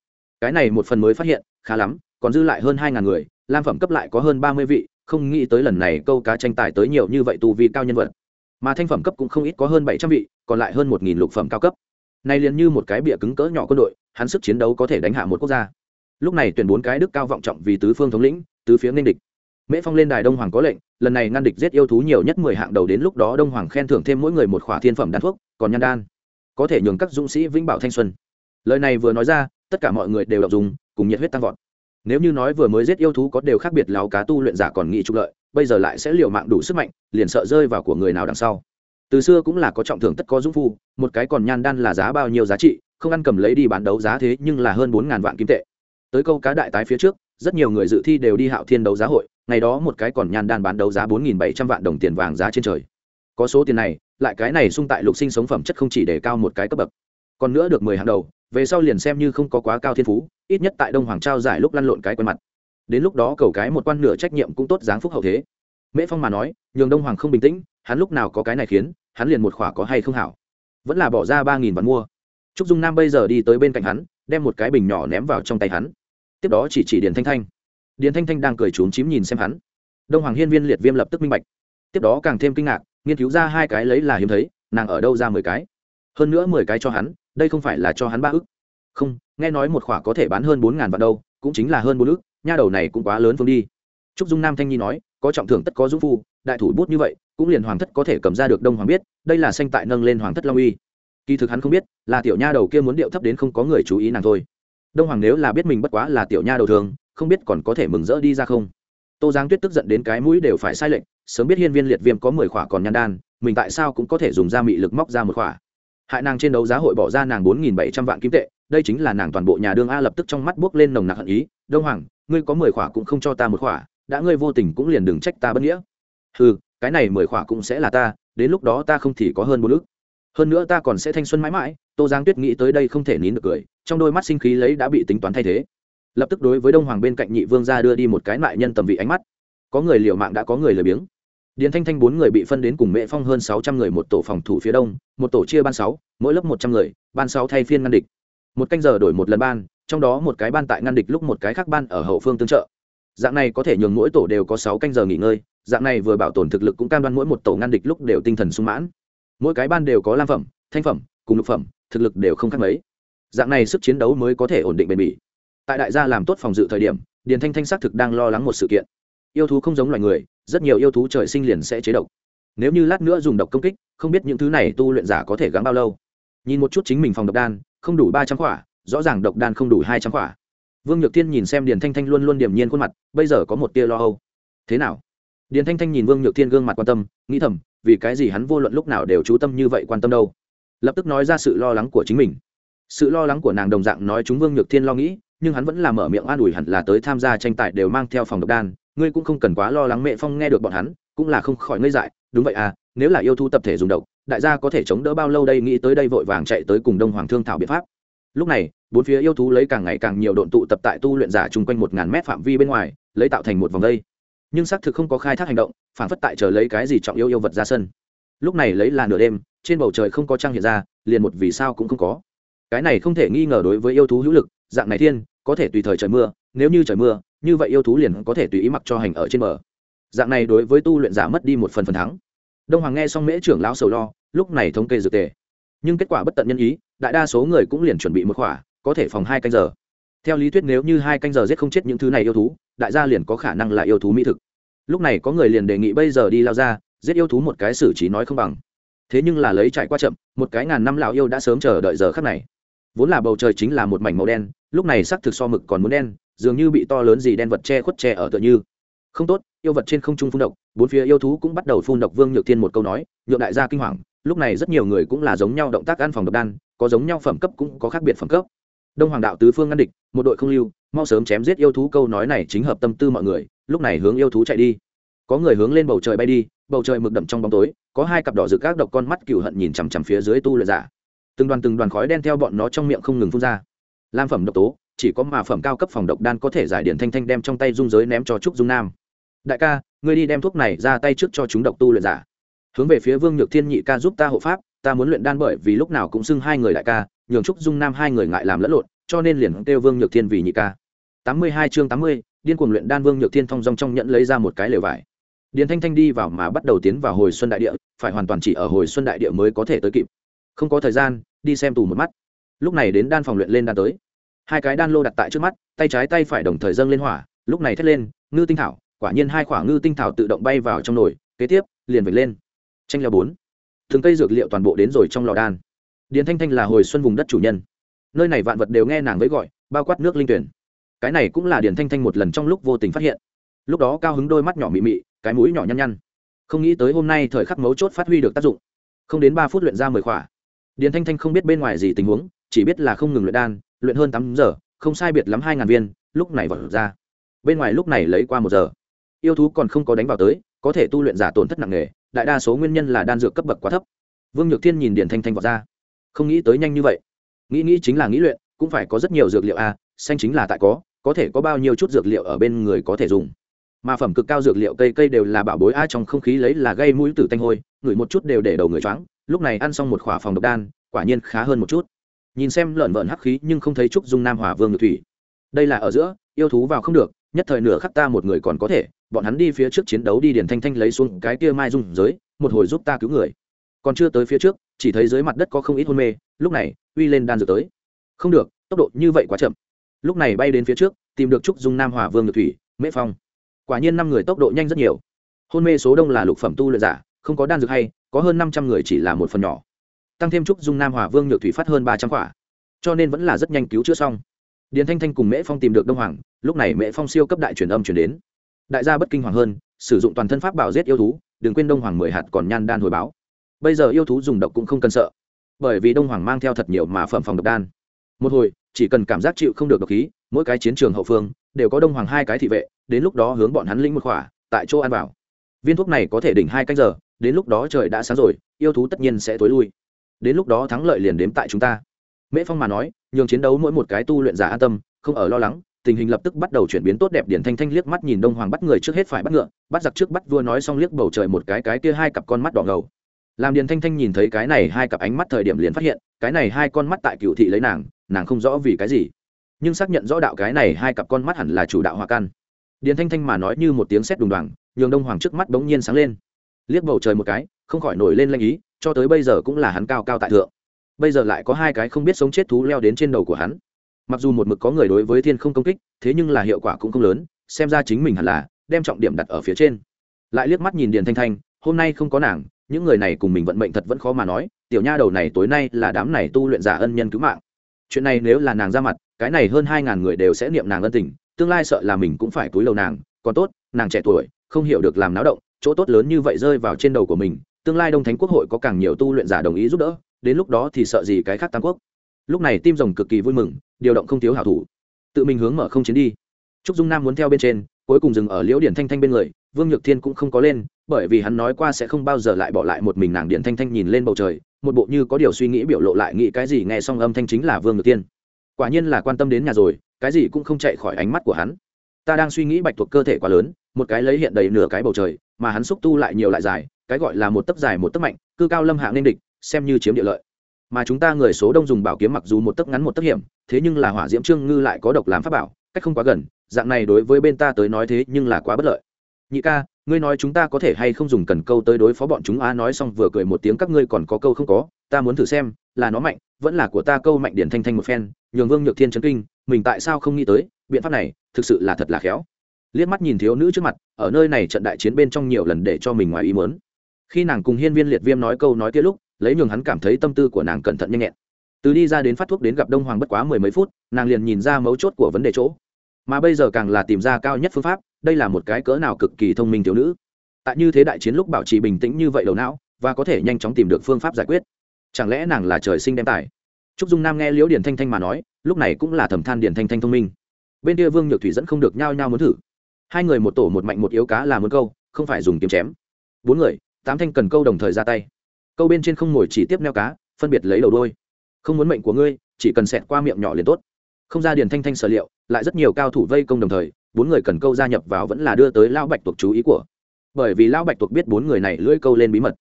Cái này một phần mới phát hiện, khá lắm, còn dư lại hơn hai ngàn người, lam phẩm cấp lại có hơn ba mươi vị, không nghĩ tới lần này câu cá tranh tài tới nhiều như vậy tu vi cao nhân vật. Mà thanh phẩm cấp cũng không ít có hơn bảy trăm vị, còn lại hơn một nghìn lục phẩm cao cấp. Này liền như một cái bịa cứng cỡ nhỏ quân đội, hắn sức chiến đấu có thể đánh hạ một quốc gia. Lúc này tuyển bốn cái đức cao vọng trọng vì tứ phương thống lĩnh, tứ phía nên địch mễ phong lên đài đông hoàng có lệnh, lần này ngăn địch giết yêu thú nhiều nhất mười hạng đầu đến lúc đó đông hoàng khen thưởng thêm mỗi người một khỏa thiên phẩm đan thuốc, còn nhan đan. Có thể nhường các dũng sĩ vĩnh bảo thanh xuân. Lời này vừa nói ra, tất cả mọi người đều đọc dùng cùng nhiệt huyết tăng vọt. Nếu như nói vừa mới giết yêu thú có đều khác biệt, láo cá tu luyện giả còn nghĩ trục lợi, bây giờ lại sẽ liều mạng đủ sức mạnh, liền sợ rơi vào của người nào đằng sau. Từ xưa cũng là có trọng thưởng tất có dũng phu, một cái còn nhan đan là giá bao nhiêu giá trị, không ăn cầm lấy đi bán đấu giá thế nhưng là hơn bốn ngàn vạn kim tệ. Tới câu cá đại tái phía trước, rất nhiều người dự thi đều đi hạo thiên đấu giá hội ngày đó một cái còn nhan đan bán đấu giá bốn nghìn bảy trăm vạn đồng tiền vàng giá trên trời. Có số tiền này, lại cái này sung tại lục sinh sống phẩm chất không chỉ để cao một cái cấp bậc. Còn nữa được mười hàng đầu, về sau liền xem như không có quá cao thiên phú, ít nhất tại đông hoàng trao giải lúc lăn lộn cái quen mặt. Đến lúc đó cầu cái một quan nửa trách nhiệm cũng tốt dáng phúc hậu thế. Mễ phong mà nói, nhường đông hoàng không bình tĩnh, hắn lúc nào có cái này khiến, hắn liền một khỏa có hay không hảo. Vẫn là bỏ ra ba nghìn vạn mua. Trúc dung nam bây giờ đi tới bên cạnh hắn, đem một cái bình nhỏ ném vào trong tay hắn. Tiếp đó chỉ chỉ điền thanh thanh điền thanh thanh đang cười trốn chím nhìn xem hắn. Đông hoàng hiên viên liệt viêm lập tức minh bạch. Tiếp đó càng thêm kinh ngạc, nghiên cứu ra hai cái lấy là hiếm thấy, nàng ở đâu ra mười cái? Hơn nữa mười cái cho hắn, đây không phải là cho hắn ba ức. Không, nghe nói một khỏa có thể bán hơn bốn ngàn vạn đâu, cũng chính là hơn bốn ức, nha đầu này cũng quá lớn phương đi. Trúc dung nam thanh nhi nói, có trọng thưởng tất có dũng phu, đại thủ bút như vậy, cũng liền hoàng thất có thể cầm ra được đông hoàng biết, đây là sanh tại nâng lên hoàng thất long uy. Kỳ thực hắn không biết, là tiểu nha đầu kia muốn điệu thấp đến không có người chú ý nàng thôi. Đông hoàng nếu là biết mình bất quá là tiểu nha đầu thường không biết còn có thể mừng rỡ đi ra không. Tô giáng tuyết tức giận đến cái mũi đều phải sai lệnh sớm biết hiên viên liệt viêm có mười khỏa còn nhan đan, mình tại sao cũng có thể dùng da mị lực móc ra một khỏa. Hại nàng trên đấu giá hội bỏ ra nàng bốn nghìn bảy trăm vạn kim tệ, đây chính là nàng toàn bộ nhà đương a lập tức trong mắt buốc lên nồng nặc hận ý, đông hoàng, ngươi có mười khỏa cũng không cho ta một khỏa, đã ngươi vô tình cũng liền đừng trách ta bất nghĩa. Ừ cái này mười khỏa cũng sẽ là ta, đến lúc đó ta không thì có hơn một ước hơn nữa ta còn sẽ thanh xuân mãi mãi. Tô giang tuyết nghĩ tới đây không thể nín được cười, trong đôi mắt sinh khí lấy đã bị tính toán thay thế lập tức đối với đông hoàng bên cạnh nhị vương ra đưa đi một cái mại nhân tầm vị ánh mắt. Có người liều mạng đã có người lười biếng. Điền thanh thanh bốn người bị phân đến cùng mẹ phong hơn sáu trăm người một tổ phòng thủ phía đông, một tổ chia ban sáu, mỗi lớp một trăm người, ban sáu thay phiên ngăn địch. Một canh giờ đổi một lần ban, trong đó một cái ban tại ngăn địch lúc một cái khác ban ở hậu phương tương trợ. Dạng này có thể nhường mỗi tổ đều có sáu canh giờ nghỉ ngơi, dạng này vừa bảo tồn thực lực cũng cam đoan mỗi một tổ ngăn địch lúc đều tinh thần sung mãn. Mỗi cái ban đều có lam phẩm, thanh phẩm, cùng lục phẩm, thực lực đều không khác mấy. Dạng này sức chiến đấu mới có thể ổn định bền bỉ tại đại gia làm tốt phòng dự thời điểm, điền thanh thanh xác thực đang lo lắng một sự kiện. Yêu thú không giống loài người, rất nhiều yêu thú trời sinh liền sẽ chế độc. Nếu như lát nữa dùng độc công kích, không biết những thứ này tu luyện giả có thể gắng bao lâu. Nhìn một chút chính mình phòng độc đan, không đủ ba trăm quả rõ ràng độc đan không đủ hai trăm quả vương nhược thiên nhìn xem điền thanh thanh luôn luôn điềm nhiên khuôn mặt, bây giờ có một tia lo âu. Thế nào? Điền thanh thanh nhìn vương nhược thiên gương mặt quan tâm, nghĩ thầm, vì cái gì hắn vô luận lúc nào đều chú tâm như vậy quan tâm đâu? Lập tức nói ra sự lo lắng của chính mình. Sự lo lắng của nàng đồng dạng nói chúng vương nhược thiên lo nghĩ nhưng hắn vẫn là mở miệng an ủi hẳn là tới tham gia tranh tài đều mang theo phòng độc đan, ngươi cũng không cần quá lo lắng mẹ phong nghe được bọn hắn, cũng là không khỏi ngây dại, đúng vậy à nếu là yêu thu tập thể dùng độc, đại gia có thể chống đỡ bao lâu đây, nghĩ tới đây vội vàng chạy tới cùng đông hoàng thương thảo biện pháp. Lúc này, bốn phía yêu thú lấy càng ngày càng nhiều độn tụ tập tại tu luyện giả chung quanh một ngàn mét phạm vi bên ngoài, lấy tạo thành một vòng đây. Nhưng xác thực không có khai thác hành động, phản phất tại chờ lấy cái gì trọng yêu yêu vật ra sân. Lúc này lấy là nửa đêm, trên bầu trời không có trăng hiện ra, liền một vì sao cũng không có. Cái này không thể nghi ngờ đối với yêu thú hữu lực dạng này thiên, có thể tùy thời trời mưa, nếu như trời mưa, như vậy yêu thú liền có thể tùy ý mặc cho hành ở trên bờ. Dạng này đối với tu luyện giả mất đi một phần phần thắng. Đông hoàng nghe xong mễ trưởng lão sầu lo, lúc này thống kê dược tề. Nhưng kết quả bất tận nhân ý, đại đa số người cũng liền chuẩn bị một khỏa, có thể phòng hai canh giờ. Theo lý thuyết nếu như hai canh giờ giết không chết những thứ này yêu thú, đại gia liền có khả năng là yêu thú mỹ thực. Lúc này có người liền đề nghị bây giờ đi lao ra, giết yêu thú một cái xử trí nói không bằng. Thế nhưng là lấy trải qua chậm, một cái ngàn năm lão yêu đã sớm chờ đợi giờ khắc này. Vốn là bầu trời chính là một mảnh màu đen lúc này sắc thực so mực còn muốn đen, dường như bị to lớn gì đen vật che khuất che ở tựa như. Không tốt, yêu vật trên không trung phun độc, bốn phía yêu thú cũng bắt đầu phun độc. Vương nhược thiên một câu nói, nhượng đại gia kinh hoàng, lúc này rất nhiều người cũng là giống nhau động tác ăn phòng độc đan, có giống nhau phẩm cấp cũng có khác biệt phẩm cấp. Đông hoàng đạo tứ phương ngăn địch, một đội không lưu, mau sớm chém giết yêu thú câu nói này chính hợp tâm tư mọi người, lúc này hướng yêu thú chạy đi. Có người hướng lên bầu trời bay đi, bầu trời mực đậm trong bóng tối, có hai cặp đỏ rực các độc con mắt cựu hận nhìn chằm chằm phía dưới tu lợi giả. Từng đoàn từng đoàn khói đen theo bọn nó trong miệng không ngừng phun ra lam phẩm độc tố, chỉ có mà phẩm cao cấp phòng độc đan có thể giải điện thanh thanh đem trong tay dung giới ném cho trúc dung nam. Đại ca, ngươi đi đem thuốc này ra tay trước cho chúng độc tu luyện giả. Hướng về phía vương nhược thiên nhị ca giúp ta hộ pháp, ta muốn luyện đan bởi vì lúc nào cũng xưng hai người đại ca, nhường trúc dung nam hai người ngại làm lẫn lộn, cho nên liền kêu vương nhược thiên vì nhị ca. Tám mươi hai chương tám mươi, điên cuồng luyện đan vương nhược thiên thong dong trong nhận lấy ra một cái lều vải. Điền thanh thanh đi vào mà bắt đầu tiến vào hồi xuân đại địa, phải hoàn toàn chỉ ở hồi xuân đại địa mới có thể tới kịp. Không có thời gian, đi xem tù một mắt lúc này đến đan phòng luyện lên đan tới. Hai cái đan lô đặt tại trước mắt, tay trái tay phải đồng thời dâng lên hỏa, lúc này thét lên, ngư tinh thảo, quả nhiên hai khoảng ngư tinh thảo tự động bay vào trong nồi, kế tiếp, liền vệt lên. Tranh leo bốn. Thường cây dược liệu toàn bộ đến rồi trong lò đan. Điền thanh thanh là hồi xuân vùng đất chủ nhân. Nơi này vạn vật đều nghe nàng với gọi, bao quát nước linh tuyển. Cái này cũng là điền thanh thanh một lần trong lúc vô tình phát hiện. Lúc đó cao hứng đôi mắt nhỏ mị mị, cái mũi nhỏ nhăn nhăn. Không nghĩ tới hôm nay thời khắc mấu chốt phát huy được tác dụng. Không đến ba phút luyện ra mười khỏa điền thanh thanh không biết bên ngoài gì tình huống chỉ biết là không ngừng luyện đan, luyện hơn tám giờ, không sai biệt lắm hai ngàn viên, lúc này vọt ra. Bên ngoài lúc này lấy qua một giờ. Yêu thú còn không có đánh vào tới, có thể tu luyện giả tổn thất nặng nề, đại đa số nguyên nhân là đan dược cấp bậc quá thấp. Vương nhược thiên nhìn điển thanh thanh vọt ra. Không nghĩ tới nhanh như vậy. Nghĩ nghĩ chính là nghĩ luyện, cũng phải có rất nhiều dược liệu a xanh chính là tại có có thể có bao nhiêu chút dược liệu ở bên người có thể dùng. Mà phẩm cực cao dược liệu cây cây đều là bảo bối a, trong không khí lấy là gây mũi tử tanh hôi ngửi một chút đều để đầu người choáng. Lúc này ăn xong một khỏa phòng độc đan, quả nhiên khá hơn một chút nhìn xem lợn vợn hắc khí nhưng không thấy trúc dung nam hòa vương ngự thủy. Đây là ở giữa, yêu thú vào không được, nhất thời nửa khắc ta một người còn có thể, bọn hắn đi phía trước chiến đấu đi điền thanh thanh lấy xuống cái kia mai dung giới, một hồi giúp ta cứu người. Còn chưa tới phía trước, chỉ thấy dưới mặt đất có không ít hôn mê, lúc này, uy lên đan dược tới. Không được, tốc độ như vậy quá chậm. Lúc này bay đến phía trước, tìm được trúc dung nam hòa vương ngự thủy, mễ phong. Quả nhiên năm người tốc độ nhanh rất nhiều. Hôn mê số đông là lục phẩm tu luyện giả, không có đan dược hay, có hơn năm trăm người chỉ là một phần nhỏ tăng thêm trúc dung nam hòa vương nhược thủy phát hơn ba trăm quả. Cho nên vẫn là rất nhanh cứu chữa xong. Điền thanh thanh cùng mễ phong tìm được đông hoàng, lúc này mễ phong siêu cấp đại truyền âm chuyển đến. Đại gia bất kinh hoàng hơn, sử dụng toàn thân pháp bảo giết yêu thú, đừng quên đông hoàng mười hạt còn nhan đan hồi báo. Bây giờ yêu thú dùng độc cũng không cần sợ, bởi vì đông hoàng mang theo thật nhiều mà phẩm phòng độc đan. Một hồi, chỉ cần cảm giác chịu không được độc khí, mỗi cái chiến trường hậu phương đều có đông hoàng hai cái thị vệ, đến lúc đó hướng bọn hắn lĩnh một khỏa, tại chỗ ăn vào. Viên thuốc này có thể đỉnh hai canh giờ, đến lúc đó trời đã sáng rồi, yêu thú tất nhiên sẽ tối lui đến lúc đó thắng lợi liền đếm tại chúng ta. Mễ phong mà nói, nhường chiến đấu mỗi một cái tu luyện giả an tâm, không ở lo lắng, tình hình lập tức bắt đầu chuyển biến tốt đẹp điển thanh thanh liếc mắt nhìn đông hoàng bắt người trước hết phải bắt ngựa, bắt giặc trước bắt vua nói xong liếc bầu trời một cái cái kia hai cặp con mắt đỏ ngầu. Làm điền thanh thanh nhìn thấy cái này hai cặp ánh mắt thời điểm liền phát hiện, cái này hai con mắt tại cựu thị lấy nàng nàng không rõ vì cái gì. Nhưng xác nhận rõ đạo cái này hai cặp con mắt hẳn là chủ đạo hòa căn. Điền thanh thanh mà nói như một tiếng sét đùng đoàng, nhường đông hoàng trước mắt bỗng nhiên sáng lên. Liếc bầu trời một cái, không khỏi nổi lên lanh ý cho tới bây giờ cũng là hắn cao cao tại thượng. Bây giờ lại có hai cái không biết sống chết thú leo đến trên đầu của hắn. Mặc dù một mực có người đối với thiên không công kích, thế nhưng là hiệu quả cũng không lớn, xem ra chính mình hẳn là đem trọng điểm đặt ở phía trên. Lại liếc mắt nhìn điền thanh thanh, hôm nay không có nàng, những người này cùng mình vận mệnh thật vẫn khó mà nói, tiểu nha đầu này tối nay là đám này tu luyện giả ân nhân cứu mạng. Chuyện này nếu là nàng ra mặt, cái này hơn hai ngàn người đều sẽ niệm nàng ân tình, tương lai sợ là mình cũng phải túi lầu nàng, còn tốt, nàng trẻ tuổi, không hiểu được làm náo động, chỗ tốt lớn như vậy rơi vào trên đầu của mình tương lai đông thánh quốc hội có càng nhiều tu luyện giả đồng ý giúp đỡ, đến lúc đó thì sợ gì cái khác tam quốc. Lúc này tim rồng cực kỳ vui mừng, điều động không thiếu hảo thủ. Tự mình hướng mở không chiến đi. Trúc dung nam muốn theo bên trên, cuối cùng dừng ở liễu điển thanh thanh bên người, vương nhược thiên cũng không có lên, bởi vì hắn nói qua sẽ không bao giờ lại bỏ lại một mình nàng điển thanh thanh nhìn lên bầu trời, một bộ như có điều suy nghĩ biểu lộ lại nghĩ cái gì nghe xong âm thanh chính là vương nhược thiên. Quả nhiên là quan tâm đến nhà rồi, cái gì cũng không chạy khỏi ánh mắt của hắn. Ta đang suy nghĩ bạch thuộc cơ thể quá lớn, một cái lấy hiện đầy nửa cái bầu trời, mà hắn xúc tu lại nhiều lại dài cái gọi là một tấc dài một tấc mạnh, cư cao lâm hạ nên địch, xem như chiếm địa lợi. Mà chúng ta người số đông dùng bảo kiếm mặc dù một tấc ngắn một tấc hiểm, thế nhưng là hỏa diễm trương ngư lại có độc làm pháp bảo, cách không quá gần, dạng này đối với bên ta tới nói thế nhưng là quá bất lợi. Nhị ca, ngươi nói chúng ta có thể hay không dùng cần câu tới đối phó bọn chúng? A nói xong vừa cười một tiếng, các ngươi còn có câu không có, ta muốn thử xem, là nó mạnh, vẫn là của ta câu mạnh điển thanh thanh một phen, nhường vương nhược thiên chấn kinh, mình tại sao không nghĩ tới, biện pháp này, thực sự là thật là khéo. Liếc mắt nhìn thiếu nữ trước mặt, ở nơi này trận đại chiến bên trong nhiều lần để cho mình ngoài ý mớn khi nàng cùng hiên viên liệt viêm nói câu nói kia lúc, lấy nhường hắn cảm thấy tâm tư của nàng cẩn thận nhanh nhẹn. Từ đi ra đến phát thuốc đến gặp đông hoàng bất quá mười mấy phút, nàng liền nhìn ra mấu chốt của vấn đề chỗ. Mà bây giờ càng là tìm ra cao nhất phương pháp, đây là một cái cỡ nào cực kỳ thông minh thiếu nữ. Tại như thế đại chiến lúc bảo trì bình tĩnh như vậy đầu não, và có thể nhanh chóng tìm được phương pháp giải quyết. Chẳng lẽ nàng là trời sinh đem tài? Trúc dung nam nghe liễu điển thanh thanh mà nói, lúc này cũng là thầm than điển thanh thanh thông minh. Bên kia vương nhược thủy dẫn không được nhao nhao muốn thử. Hai người một tổ một mạnh một yếu cá là muốn câu, không phải dùng kiếm chém. Bốn người tám thanh cần câu đồng thời ra tay. Câu bên trên không ngồi chỉ tiếp neo cá, phân biệt lấy đầu đôi. Không muốn mệnh của ngươi, chỉ cần xẹt qua miệng nhỏ liền tốt. Không ra điền thanh thanh sở liệu, lại rất nhiều cao thủ vây công đồng thời, bốn người cần câu gia nhập vào vẫn là đưa tới lão bạch tuộc chú ý của. Bởi vì lão bạch tuộc biết bốn người này lưỡi câu lên bí mật.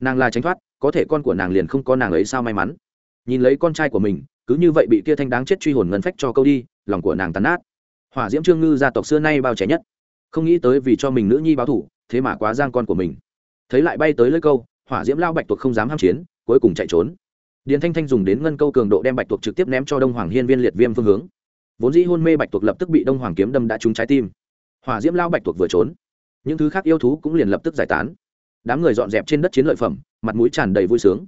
Nàng là tránh thoát, có thể con của nàng liền không có nàng ấy sao may mắn. Nhìn lấy con trai của mình, cứ như vậy bị kia thanh đáng chết truy hồn ngân phách cho câu đi, lòng của nàng tàn nát. Hỏa diễm trương ngư gia tộc xưa nay bao trẻ nhất. Không nghĩ tới vì cho mình nữ nhi báo thủ, thế mà quá giang con của mình thấy lại bay tới lưỡi câu, hỏa diễm lao bạch tuộc không dám ham chiến, cuối cùng chạy trốn. Điền thanh thanh dùng đến ngân câu cường độ đem bạch tuộc trực tiếp ném cho đông hoàng hiên viên liệt viêm phương hướng. Vốn dĩ hôn mê bạch tuộc lập tức bị đông hoàng kiếm đâm đã trúng trái tim. Hỏa diễm lao bạch tuộc vừa trốn. Những thứ khác yêu thú cũng liền lập tức giải tán. Đám người dọn dẹp trên đất chiến lợi phẩm, mặt mũi tràn đầy vui sướng.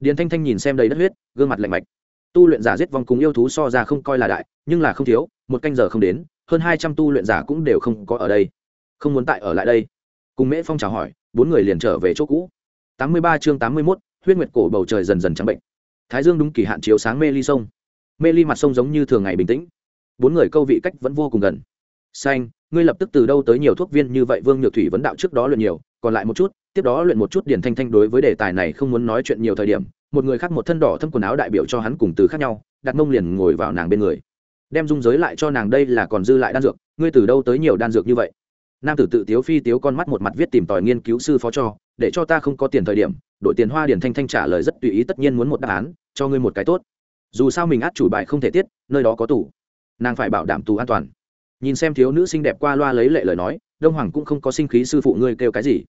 Điền thanh thanh nhìn xem đầy đất huyết, gương mặt lạnh mạch. Tu luyện giả giết vong cùng yêu thú so ra không coi là đại, nhưng là không thiếu, một canh giờ không đến, hơn hai trăm tu luyện giả cũng đều không có ở đây. Không muốn tại ở lại đây. Cùng mễ phong chào hỏi bốn người liền trở về chỗ cũ. Tám mươi ba chương tám mươi mốt, huyết nguyệt cổ bầu trời dần dần trắng bệnh. Thái dương đúng kỳ hạn chiếu sáng mê ly sông. Mê ly mặt sông giống như thường ngày bình tĩnh. Bốn người câu vị cách vẫn vô cùng gần. Xanh, ngươi lập tức từ đâu tới nhiều thuốc viên như vậy? Vương nhược thủy vấn đạo trước đó luyện nhiều, còn lại một chút, tiếp đó luyện một chút điển thanh thanh đối với đề tài này không muốn nói chuyện nhiều thời điểm, một người khác một thân đỏ thâm quần áo đại biểu cho hắn cùng từ khác nhau, đặt mông liền ngồi vào nàng bên người. Đem dung giới lại cho nàng đây là còn dư lại đan dược, ngươi từ đâu tới nhiều đan dược như vậy? Nam tử tự tiếu phi tiếu con mắt một mặt viết tìm tòi nghiên cứu sư phó cho, để cho ta không có tiền thời điểm, đội tiền hoa điển thanh thanh trả lời rất tùy ý, tất nhiên muốn một đáp án, cho ngươi một cái tốt. Dù sao mình át chủ bài không thể tiết, nơi đó có tủ nàng phải bảo đảm tù an toàn. Nhìn xem thiếu nữ xinh đẹp qua loa lấy lệ lời nói, đông hoàng cũng không có sinh khí sư phụ ngươi kêu cái gì.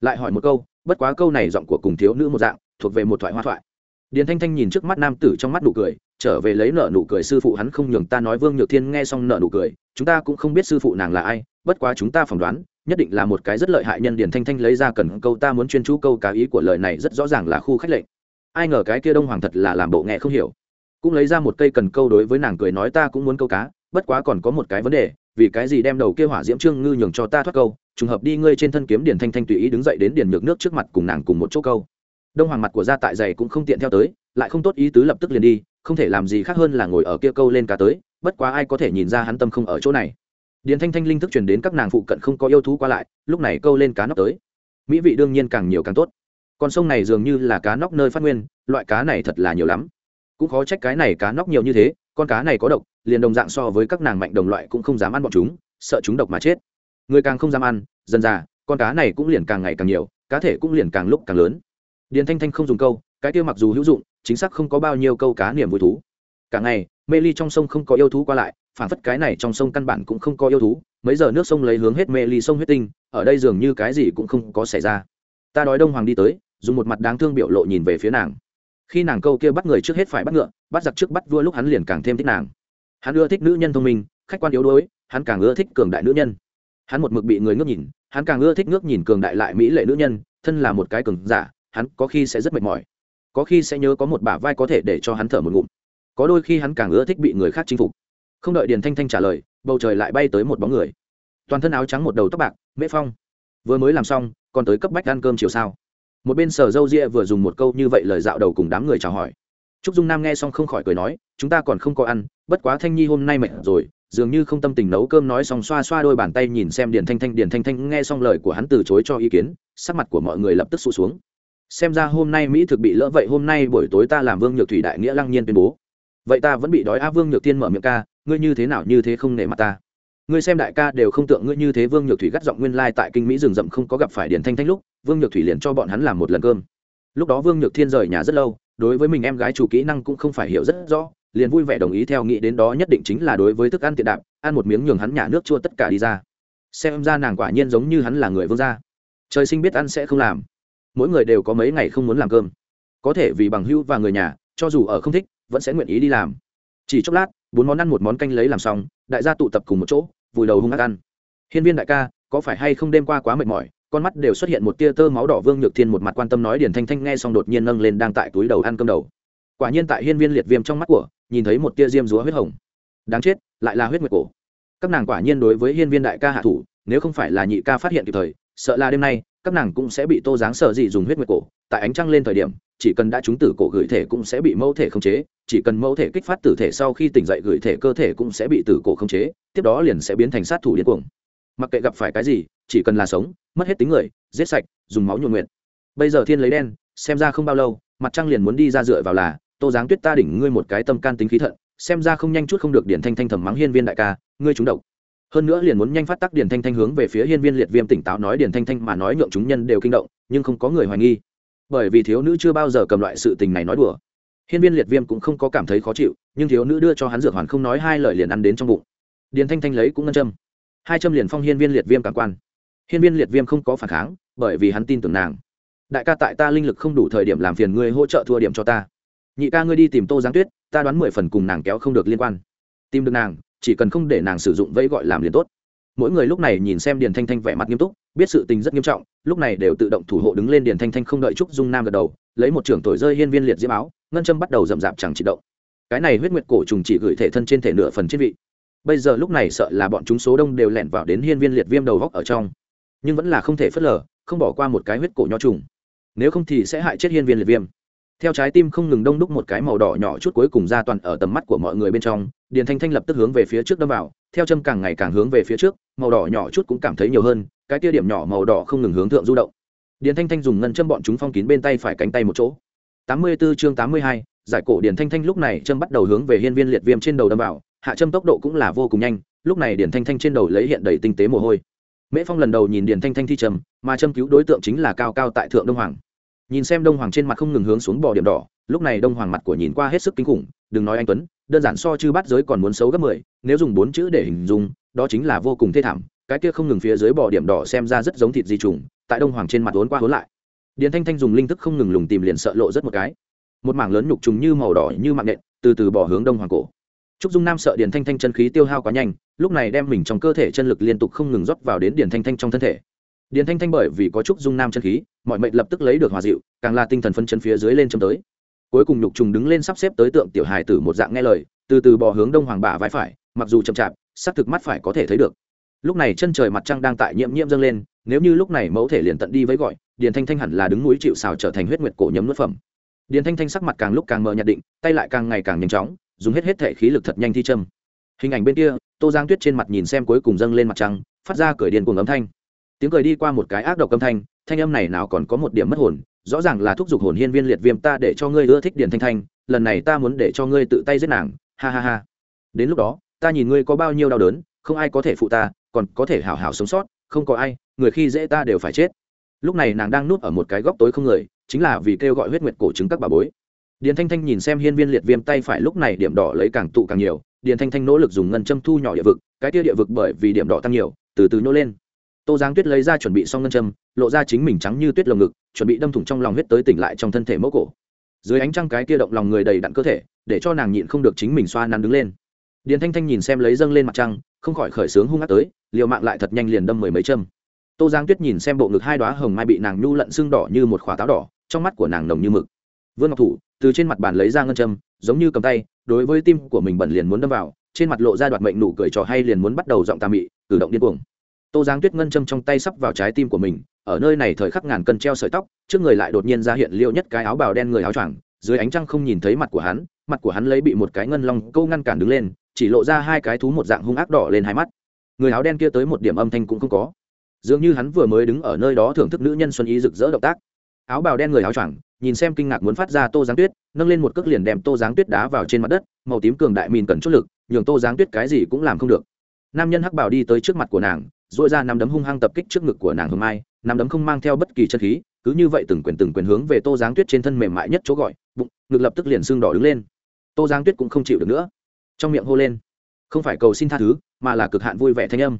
Lại hỏi một câu, bất quá câu này giọng của cùng thiếu nữ một dạng, thuộc về một thoại hoa thoại. Điền thanh thanh nhìn trước mắt nam tử trong mắt nụ cười trở về lấy nợ nụ cười sư phụ hắn không nhường ta nói vương nhược thiên nghe xong nợ nụ cười, chúng ta cũng không biết sư phụ nàng là ai, bất quá chúng ta phỏng đoán, nhất định là một cái rất lợi hại nhân điền thanh thanh lấy ra cần câu ta muốn chuyên chú câu cá ý của lời này rất rõ ràng là khu khách lệnh. Ai ngờ cái kia đông hoàng thật là làm bộ nghe không hiểu. Cũng lấy ra một cây cần câu đối với nàng cười nói ta cũng muốn câu cá, bất quá còn có một cái vấn đề, vì cái gì đem đầu kia hỏa diễm trương ngư nhường cho ta thoát câu, trùng hợp đi ngươi trên thân kiếm điền thanh thanh tùy ý đứng dậy đến điền nhược nước trước mặt cùng nàng cùng một chỗ câu. Đông hoàng mặt của gia tại dày cũng không tiện theo tới, lại không tốt ý tứ lập tức liền đi không thể làm gì khác hơn là ngồi ở kia câu lên cá tới, bất quá ai có thể nhìn ra hắn tâm không ở chỗ này. Điền thanh thanh linh thức truyền đến các nàng phụ cận không có yêu thú qua lại, lúc này câu lên cá nóc tới. Mỹ vị đương nhiên càng nhiều càng tốt. Con sông này dường như là cá nóc nơi phát nguyên, loại cá này thật là nhiều lắm. Cũng khó trách cái này cá nóc nhiều như thế, con cá này có độc, liền đồng dạng so với các nàng mạnh đồng loại cũng không dám ăn bọn chúng, sợ chúng độc mà chết. Người càng không dám ăn, dần dà, con cá này cũng liền càng ngày càng nhiều, cá thể cũng liền càng lúc càng lớn. Điền thanh thanh không dùng câu, cái kia mặc dù hữu dụng chính xác không có bao nhiêu câu cá niềm vui thú. Cả ngày, mê ly trong sông không có yêu thú qua lại, phản phất cái này trong sông căn bản cũng không có yêu thú, mấy giờ nước sông lấy hướng hết mê ly sông huyết tinh, ở đây dường như cái gì cũng không có xảy ra. Ta đói đông hoàng đi tới, dùng một mặt đáng thương biểu lộ nhìn về phía nàng. Khi nàng câu kia bắt người trước hết phải bắt ngựa, bắt giặc trước bắt vua lúc hắn liền càng thêm thích nàng. Hắn ưa thích nữ nhân thông minh, khách quan yếu đuối, hắn càng ưa thích cường đại nữ nhân. Hắn một mực bị người ngước nhìn, hắn càng ưa thích ngước nhìn cường đại lại mỹ lệ nữ nhân, thân là một cái cường giả, hắn có khi sẽ rất mệt mỏi có khi sẽ nhớ có một bả vai có thể để cho hắn thở một ngụm. Có đôi khi hắn càng ưa thích bị người khác chinh phục. Không đợi điền thanh thanh trả lời, bầu trời lại bay tới một bóng người. Toàn thân áo trắng một đầu tóc bạc, mễ phong. Vừa mới làm xong, còn tới cấp bách ăn cơm chiều sao? Một bên sở dâu ria vừa dùng một câu như vậy lời dạo đầu cùng đám người chào hỏi. Trúc dung nam nghe xong không khỏi cười nói, chúng ta còn không có ăn, bất quá thanh nhi hôm nay mệt rồi, dường như không tâm tình nấu cơm nói xong xoa xoa đôi bàn tay nhìn xem điền thanh thanh. Điền thanh thanh nghe xong lời của hắn từ chối cho ý kiến, sắc mặt của mọi người lập tức sụt xuống xem ra hôm nay mỹ thực bị lỡ vậy hôm nay buổi tối ta làm vương nhược thủy đại nghĩa lăng nhiên tuyên bố. Vậy ta vẫn bị đói a vương nhược tiên mở miệng ca, ngươi như thế nào như thế không nể mặt ta. Ngươi xem đại ca đều không tượng ngươi như thế, vương nhược thủy gắt giọng nguyên lai tại kinh mỹ rừng rậm không có gặp phải điền thanh thanh lúc, vương nhược thủy liền cho bọn hắn làm một lần cơm. Lúc đó vương nhược thiên rời nhà rất lâu, đối với mình em gái chủ kỹ năng cũng không phải hiểu rất rõ, liền vui vẻ đồng ý theo nghĩ đến đó nhất định chính là đối với thức ăn tiện đạp ăn một miếng nhường hắn nhà nước chua tất cả đi ra. Xem ra nàng quả nhiên giống như hắn là người vương gia. Trời sinh biết ăn sẽ không làm mỗi người đều có mấy ngày không muốn làm cơm. Có thể vì bằng hữu và người nhà, cho dù ở không thích, vẫn sẽ nguyện ý đi làm. Chỉ chốc lát, bốn món ăn một món canh lấy làm xong, đại gia tụ tập cùng một chỗ, vùi đầu hung ác ăn. Hiên viên đại ca, có phải hay không đêm qua quá mệt mỏi, con mắt đều xuất hiện một tia tơ máu đỏ vương nhược thiên một mặt quan tâm nói điển thanh thanh nghe xong đột nhiên nâng lên đang tại túi đầu ăn cơm đầu. Quả nhiên tại hiên viên liệt viêm trong mắt của, nhìn thấy một tia diêm rúa huyết hồng. Đáng chết, lại là huyết nguyệt cổ. Các nàng quả nhiên đối với hiên viên đại ca hạ thủ, nếu không phải là nhị ca phát hiện kịp thời, sợ là đêm nay các nàng cũng sẽ bị tô dáng sợ gì dùng huyết nguyệt cổ, tại ánh trăng lên thời điểm, chỉ cần đã trúng tử cổ gửi thể cũng sẽ bị mẫu thể khống chế, chỉ cần mẫu thể kích phát tử thể sau khi tỉnh dậy gửi thể cơ thể cũng sẽ bị tử cổ khống chế, tiếp đó liền sẽ biến thành sát thủ điên cuồng. Mặc kệ gặp phải cái gì, chỉ cần là sống, mất hết tính người, giết sạch, dùng máu nhuộn nguyện bây giờ thiên lấy đen, xem ra không bao lâu, mặt trăng liền muốn đi ra dựa vào là, tô giáng tuyết ta đỉnh ngươi một cái tâm can tính khí thận, xem ra không nhanh chút không được điển thanh thanh thầm mắng hiên viên đại ca, ngươi trúng độc hơn nữa liền muốn nhanh phát tác điển thanh thanh hướng về phía hiên viên liệt viêm tỉnh táo nói điển thanh thanh mà nói nhượng chúng nhân đều kinh động, nhưng không có người hoài nghi. Bởi vì thiếu nữ chưa bao giờ cầm loại sự tình này nói đùa. Hiên viên liệt viêm cũng không có cảm thấy khó chịu, nhưng thiếu nữ đưa cho hắn dược hoàn không nói hai lời liền ăn đến trong bụng. Điền thanh thanh lấy cũng ngân châm. Hai châm liền phong hiên viên liệt viêm cảm quan. Hiên viên liệt viêm không có phản kháng, bởi vì hắn tin tưởng nàng. Đại ca tại ta linh lực không đủ thời điểm làm phiền ngươi hỗ trợ thua điểm cho ta. Nhị ca ngươi đi tìm tô giáng tuyết, ta đoán mười phần cùng nàng kéo không được liên quan. Tìm được nàng chỉ cần không để nàng sử dụng vẫy gọi làm liền tốt. Mỗi người lúc này nhìn xem điền thanh thanh vẻ mặt nghiêm túc, biết sự tình rất nghiêm trọng, lúc này đều tự động thủ hộ đứng lên điền thanh thanh không đợi trúc dung nam gật đầu, lấy một trưởng thổi rơi hiên viên liệt diễm áo, ngân châm bắt đầu rậm rạp chẳng chỉ động. Cái này huyết nguyệt cổ trùng chỉ gửi thể thân trên thể nửa phần trên vị. Bây giờ lúc này sợ là bọn chúng số đông đều lẻn vào đến hiên viên liệt viêm đầu góc ở trong, nhưng vẫn là không thể phớt lờ, không bỏ qua một cái huyết cổ nho trùng. Nếu không thì sẽ hại chết hiên viên liệt viêm. Theo trái tim không ngừng đông đúc một cái màu đỏ nhỏ chút cuối cùng ra toàn ở tầm mắt của mọi người bên trong điền thanh thanh lập tức hướng về phía trước đâm vào theo châm càng ngày càng hướng về phía trước màu đỏ nhỏ chút cũng cảm thấy nhiều hơn cái tia điểm nhỏ màu đỏ không ngừng hướng thượng du động. Điền thanh thanh dùng ngân châm bọn chúng phong kín bên tay phải cánh tay một chỗ. Tám mươi 84 chương tám mươi hai, giải cổ điền thanh thanh lúc này châm bắt đầu hướng về hiên viên liệt viêm trên đầu đâm vào hạ châm tốc độ cũng là vô cùng nhanh lúc này điền thanh thanh trên đầu lấy hiện đầy tinh tế mồ hôi. Mễ phong lần đầu nhìn điền thanh thanh thi trầm mà châm cứu đối tượng chính là cao cao tại thượng đông hoàng nhìn xem đông hoàng trên mặt không ngừng hướng xuống bò điểm đỏ, lúc này đông hoàng mặt của nhìn qua hết sức kinh khủng, đừng nói anh tuấn, đơn giản so chư bát giới còn muốn xấu gấp mười, nếu dùng bốn chữ để hình dung, đó chính là vô cùng thê thảm, cái kia không ngừng phía dưới bò điểm đỏ xem ra rất giống thịt di trùng, tại đông hoàng trên mặt uốn qua uốn lại. Điền thanh thanh dùng linh thức không ngừng lùng tìm liền sợ lộ rất một cái. Một mảng lớn nhục trùng như màu đỏ như mạng nện từ từ bỏ hướng đông hoàng cổ. Trúc dung nam sợ điền thanh thanh chân khí tiêu hao quá nhanh, lúc này đem mình trong cơ thể chân lực liên tục không ngừng rót vào đến điền thanh thanh trong thân thể điền thanh thanh bởi vì có trúc dung nam chân khí, mọi mệnh lập tức lấy được hòa dịu, càng là tinh thần phân chân phía dưới lên châm tới. Cuối cùng nhục trùng đứng lên sắp xếp tới tượng tiểu hài tử một dạng nghe lời, từ từ bỏ hướng đông hoàng bả vai phải, mặc dù chậm chạp xác thực mắt phải có thể thấy được. Lúc này chân trời mặt trăng đang tại nhiễm nhiễm dâng lên, nếu như lúc này mẫu thể liền tận đi với gọi, điền thanh thanh hẳn là đứng núi chịu xào trở thành huyết nguyệt cổ nhấm nuốt phẩm. Điền thanh thanh sắc mặt càng lúc càng mờ nhạt định, tay lại càng ngày càng nhanh chóng, dùng hết hết thể khí lực thật nhanh thi châm. Hình ảnh bên kia, tô giang tuyết trên mặt nhìn xem cuối cùng dâng lên mặt trăng, phát ra cười điền cuồng âm thanh tiếng cười đi qua một cái ác độc âm thanh thanh âm này nào còn có một điểm mất hồn, rõ ràng là thúc giục hồn hiên viên liệt viêm ta để cho ngươi ưa thích điền thanh thanh, lần này ta muốn để cho ngươi tự tay giết nàng, ha ha ha. Đến lúc đó, ta nhìn ngươi có bao nhiêu đau đớn, không ai có thể phụ ta, còn có thể hảo hảo sống sót, không có ai, người khi dễ ta đều phải chết. Lúc này nàng đang núp ở một cái góc tối không người, chính là vì kêu gọi huyết nguyệt cổ chứng các bà bối. Điền thanh thanh nhìn xem hiên viên liệt viêm tay phải lúc này điểm đỏ lấy càng tụ càng nhiều, điền thanh thanh nỗ lực dùng ngân châm thu nhỏ địa vực, cái tia địa vực bởi vì điểm đỏ tăng nhiều, từ từ nhô lên tô giáng tuyết lấy ra chuẩn bị xong ngân châm, lộ ra chính mình trắng như tuyết lồng ngực, chuẩn bị đâm thủng trong lòng huyết tới tỉnh lại trong thân thể mẫu cổ. Dưới ánh trăng cái kia động lòng người đầy đặn cơ thể, để cho nàng nhịn không được chính mình xoa nắn đứng lên. Điền thanh thanh nhìn xem lấy dâng lên mặt trăng, không khỏi khởi sướng hung hát tới, liều mạng lại thật nhanh liền đâm mười mấy châm. Tô giang tuyết nhìn xem bộ ngực hai đoá hồng mai bị nàng nhu lận xương đỏ như một khỏa táo đỏ, trong mắt của nàng nồng như mực. Vương ngọc thủ, từ trên mặt bàn lấy ra ngân châm, giống như cầm tay, đối với tim của mình bẩn liền muốn đâm vào, trên mặt lộ ra đoạt mệnh nụ cười trò hay liền muốn bắt đầu giọng tà mị, cử động điên cuồng tô giang tuyết ngân châm trong tay sắp vào trái tim của mình, ở nơi này thời khắc ngàn cân treo sợi tóc, trước người lại đột nhiên ra hiện liệu nhất cái áo bào đen người áo choàng, dưới ánh trăng không nhìn thấy mặt của hắn, mặt của hắn lấy bị một cái ngân long câu ngăn cản đứng lên, chỉ lộ ra hai cái thú một dạng hung ác đỏ lên hai mắt. Người áo đen kia tới một điểm âm thanh cũng không có. Dường như hắn vừa mới đứng ở nơi đó thưởng thức nữ nhân xuân ý rực rỡ động tác. Áo bào đen người áo choàng, nhìn xem kinh ngạc muốn phát ra tô giáng tuyết, nâng lên một cước liền đem tô giáng tuyết đá vào trên mặt đất, màu tím cường đại mìn cần chút lực, nhường tô giáng tuyết cái gì cũng làm không được. Nam nhân hắc bảo đi tới trước mặt của nàng dội ra nắm đấm hung hăng tập kích trước ngực của nàng hương mai, nắm đấm không mang theo bất kỳ chân khí, cứ như vậy từng quyền từng quyền hướng về tô giáng tuyết trên thân mềm mại nhất chỗ gọi, bụng, ngực lập tức liền xương đỏ đứng lên. Tô giáng tuyết cũng không chịu được nữa. Trong miệng hô lên, không phải cầu xin tha thứ, mà là cực hạn vui vẻ thanh âm.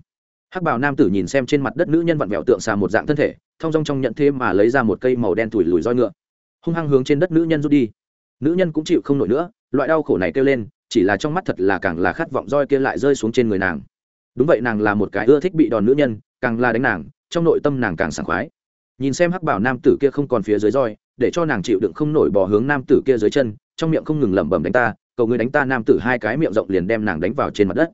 Hắc bào nam tử nhìn xem trên mặt đất nữ nhân vặn vẹo tượng xà một dạng thân thể, thong dong trong nhận thêm mà lấy ra một cây màu đen thủi lùi roi ngựa. Hung hăng hướng trên đất nữ nhân rút đi. Nữ nhân cũng chịu không nổi nữa, loại đau khổ này kêu lên, chỉ là trong mắt thật là càng là khát vọng roi kia lại rơi xuống trên người nàng đúng vậy, nàng là một cái ưa thích bị đòn nữ nhân, càng là đánh nàng, trong nội tâm nàng càng sảng khoái. Nhìn xem hắc bảo nam tử kia không còn phía dưới roi, để cho nàng chịu đựng không nổi bò hướng nam tử kia dưới chân, trong miệng không ngừng lẩm bẩm đánh ta, cầu người đánh ta, nam tử hai cái miệng rộng liền đem nàng đánh vào trên mặt đất.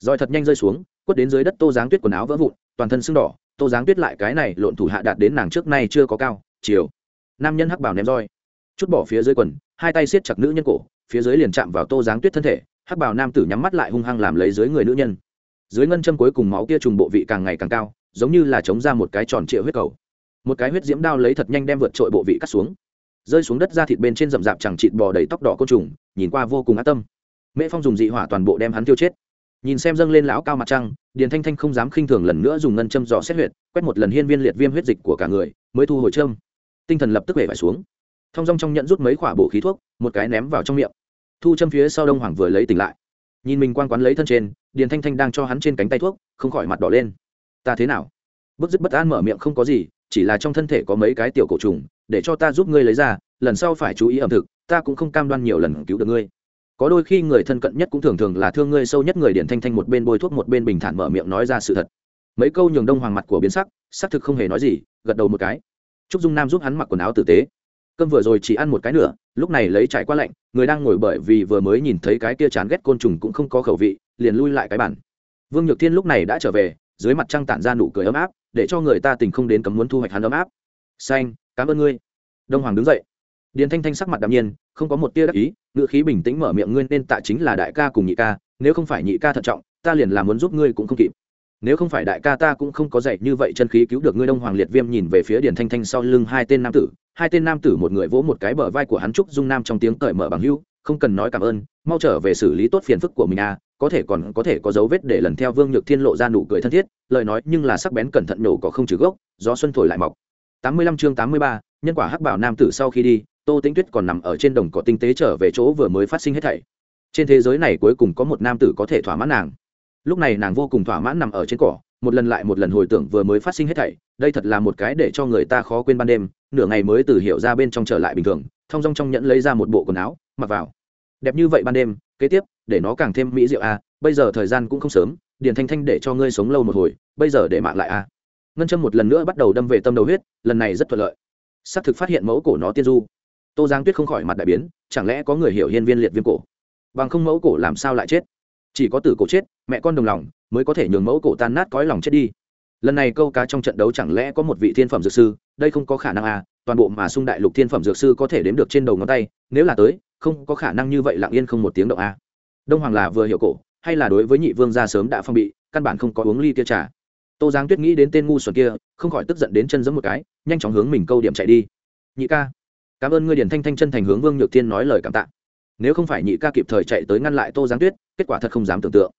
Roi thật nhanh rơi xuống, quất đến dưới đất tô giáng tuyết quần áo vỡ vụn, toàn thân sưng đỏ, tô giáng tuyết lại cái này lộn thủ hạ đạt đến nàng trước nay chưa có cao, chiều. Nam nhân hắc bảo ném roi, chút bỏ phía dưới quần, hai tay siết chặt nữ nhân cổ, phía dưới liền chạm vào tô giáng tuyết thân thể, hắc bảo nam tử nhắm mắt lại hung hăng làm lấy dưới người nữ nhân dưới ngân châm cuối cùng máu kia trùng bộ vị càng ngày càng cao, giống như là chống ra một cái tròn trịa huyết cầu. Một cái huyết diễm đao lấy thật nhanh đem vượt trội bộ vị cắt xuống. Rơi xuống đất ra thịt bên trên rậm rạp chẳng chịt bò đầy tóc đỏ côn trùng, nhìn qua vô cùng ác tâm. Mễ phong dùng dị hỏa toàn bộ đem hắn tiêu chết. Nhìn xem dâng lên lão cao mặt trăng, điền thanh thanh không dám khinh thường lần nữa dùng ngân châm dò xét huyệt, quét một lần hiên viên liệt viêm huyết dịch của cả người, mới thu hồi châm. Tinh thần lập tức về phải xuống. Thong dong trong nhận rút mấy khỏa bổ khí thuốc, một cái ném vào trong miệng. Thu châm phía sau đông hoàng vừa lấy tỉnh lại nhìn mình quan quán lấy thân trên, điền thanh thanh đang cho hắn trên cánh tay thuốc, không khỏi mặt đỏ lên. Ta thế nào? Bức dứt bất an mở miệng không có gì, chỉ là trong thân thể có mấy cái tiểu cổ trùng, để cho ta giúp ngươi lấy ra, lần sau phải chú ý ẩm thực, ta cũng không cam đoan nhiều lần cứu được ngươi. Có đôi khi người thân cận nhất cũng thường thường là thương ngươi sâu nhất người điển thanh thanh một bên bôi thuốc một bên bình thản mở miệng nói ra sự thật. Mấy câu nhường đông hoàng mặt của biến sắc, xác thực không hề nói gì, gật đầu một cái. Trúc dung nam giúp hắn mặc quần áo tử tế. Cơm vừa rồi chỉ ăn một cái nữa lúc này lấy trải qua lạnh, người đang ngồi bởi vì vừa mới nhìn thấy cái kia chán ghét côn trùng cũng không có khẩu vị, liền lui lại cái bản vương nhược thiên lúc này đã trở về, dưới mặt trăng tản ra nụ cười ấm áp, để cho người ta tình không đến cấm muốn thu hoạch hắn ấm áp. Xanh, cảm ơn ngươi. Đông hoàng đứng dậy. Điền thanh thanh sắc mặt đạm nhiên, không có một tia đắc ý ngự khí bình tĩnh mở miệng ngươi nên tạ chính là đại ca cùng nhị ca, nếu không phải nhị ca thận trọng, ta liền làm muốn giúp ngươi cũng không kịp. Nếu không phải đại ca ta cũng không có dạy như vậy chân khí cứu được ngươi đông hoàng liệt viêm nhìn về phía điền thanh thanh sau lưng hai tên nam tử hai tên nam tử một người vỗ một cái bờ vai của hắn trúc dung nam trong tiếng cởi mở bằng hưu, không cần nói cảm ơn, mau trở về xử lý tốt phiền phức của mình à có thể còn có thể có dấu vết để lần theo vương nhược thiên lộ ra nụ cười thân thiết, lời nói nhưng là sắc bén cẩn thận nổ có không trừ gốc, gió xuân thổi lại mọc. Tám mươi lăm chương tám mươi ba, nhân quả hắc bảo nam tử sau khi đi, tô tĩnh tuyết còn nằm ở trên đồng cỏ tinh tế trở về chỗ vừa mới phát sinh hết thảy. Trên thế giới này cuối cùng có một nam tử có thể thỏa mãn nàng. Lúc này nàng vô cùng thỏa mãn nằm ở trên cỏ, một lần lại một lần hồi tưởng vừa mới phát sinh hết thảy, đây thật là một cái để cho người ta khó quên ban đêm nửa ngày mới từ hiểu ra bên trong trở lại bình thường thong dong trong nhẫn lấy ra một bộ quần áo mặc vào. Đẹp như vậy ban đêm kế tiếp để nó càng thêm mỹ diệu a à, bây giờ thời gian cũng không sớm điền thanh thanh để cho ngươi sống lâu một hồi bây giờ để mạng lại a à. ngân châm một lần nữa bắt đầu đâm về tâm đầu huyết lần này rất thuận lợi. Xác thực phát hiện mẫu cổ nó tiên du. Tô giang tuyết không khỏi mặt đại biến chẳng lẽ có người hiểu hiên viên liệt viêm cổ? Bằng không mẫu cổ làm sao lại chết? Chỉ có tử cổ chết mẹ con đồng lòng mới có thể nhường mẫu cổ tan nát cõi lòng chết đi lần này câu cá trong trận đấu chẳng lẽ có một vị thiên phẩm dược sư? Đây không có khả năng à toàn bộ mà sung đại lục thiên phẩm dược sư có thể đếm được trên đầu ngón tay, nếu là tới, không có khả năng như vậy lặng yên không một tiếng động à. đông hoàng là vừa hiểu cổ, hay là đối với nhị vương gia sớm đã phong bị, căn bản không có uống ly kia trà. Tô giang tuyết nghĩ đến tên ngu xuẩn kia, không khỏi tức giận đến chân giấm một cái, nhanh chóng hướng mình câu điểm chạy đi. Nhị ca, cảm ơn ngươi điển thanh thanh chân thành hướng vương nhược thiên nói lời cảm tạ. Nếu không phải nhị ca kịp thời chạy tới ngăn lại tô giáng tuyết, kết quả thật không dám tưởng tượng.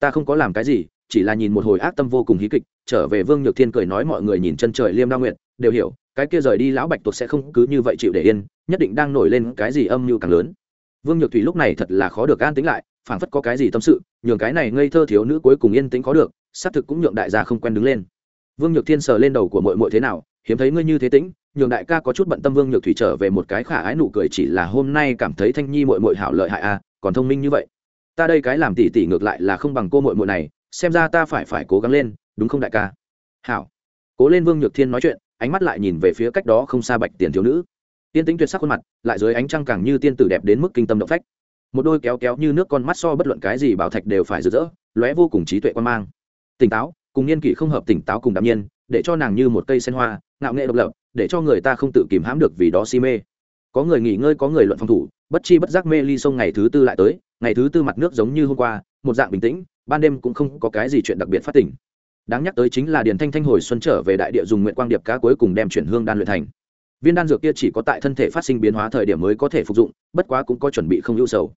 Ta không có làm cái gì chỉ là nhìn một hồi ác tâm vô cùng hí kịch trở về vương nhược thiên cười nói mọi người nhìn chân trời liêm đa nguyện đều hiểu cái kia rời đi lão bạch tuộc sẽ không cứ như vậy chịu để yên nhất định đang nổi lên cái gì âm mưu càng lớn. Vương nhược thủy lúc này thật là khó được an tính lại phảng phất có cái gì tâm sự nhường cái này ngây thơ thiếu nữ cuối cùng yên tĩnh có được xác thực cũng nhượng đại gia không quen đứng lên. Vương nhược thiên sờ lên đầu của mội mội thế nào hiếm thấy ngươi như thế tĩnh nhường đại ca có chút bận tâm vương nhược thủy trở về một cái khả ái nụ cười chỉ là hôm nay cảm thấy thanh nhi mội mội hảo lợi hại a à, còn thông minh như vậy. Ta đây cái làm tỉ tỉ ngược lại là không bằng cô mội mội này xem ra ta phải phải cố gắng lên, đúng không đại ca? Hảo. Cố lên vương nhược thiên nói chuyện, ánh mắt lại nhìn về phía cách đó không xa bạch tiền thiếu nữ. Tiên tính tuyệt sắc khuôn mặt, lại dưới ánh trăng càng như tiên tử đẹp đến mức kinh tâm động phách. Một đôi kéo kéo như nước con mắt so bất luận cái gì bảo thạch đều phải rực rỡ, lóe vô cùng trí tuệ quan mang. Tỉnh táo, cùng niên kỷ không hợp tỉnh táo cùng đạm nhiên, để cho nàng như một cây sen hoa, ngạo nghệ độc lập, để cho người ta không tự kìm hãm được vì đó si mê. Có người nghỉ ngơi, có người luận phòng thủ, bất chi bất giác mê ly sông ngày thứ tư lại tới, ngày thứ tư mặt nước giống như hôm qua, một dạng bình tĩnh ban đêm cũng không có cái gì chuyện đặc biệt phát tỉnh đáng nhắc tới chính là điền thanh thanh hồi xuân trở về đại địa dùng nguyện quang điệp cá cuối cùng đem chuyển hương đan luyện thành. Viên đan dược kia chỉ có tại thân thể phát sinh biến hóa thời điểm mới có thể phục dụng, bất quá cũng có chuẩn bị không ưu sầu.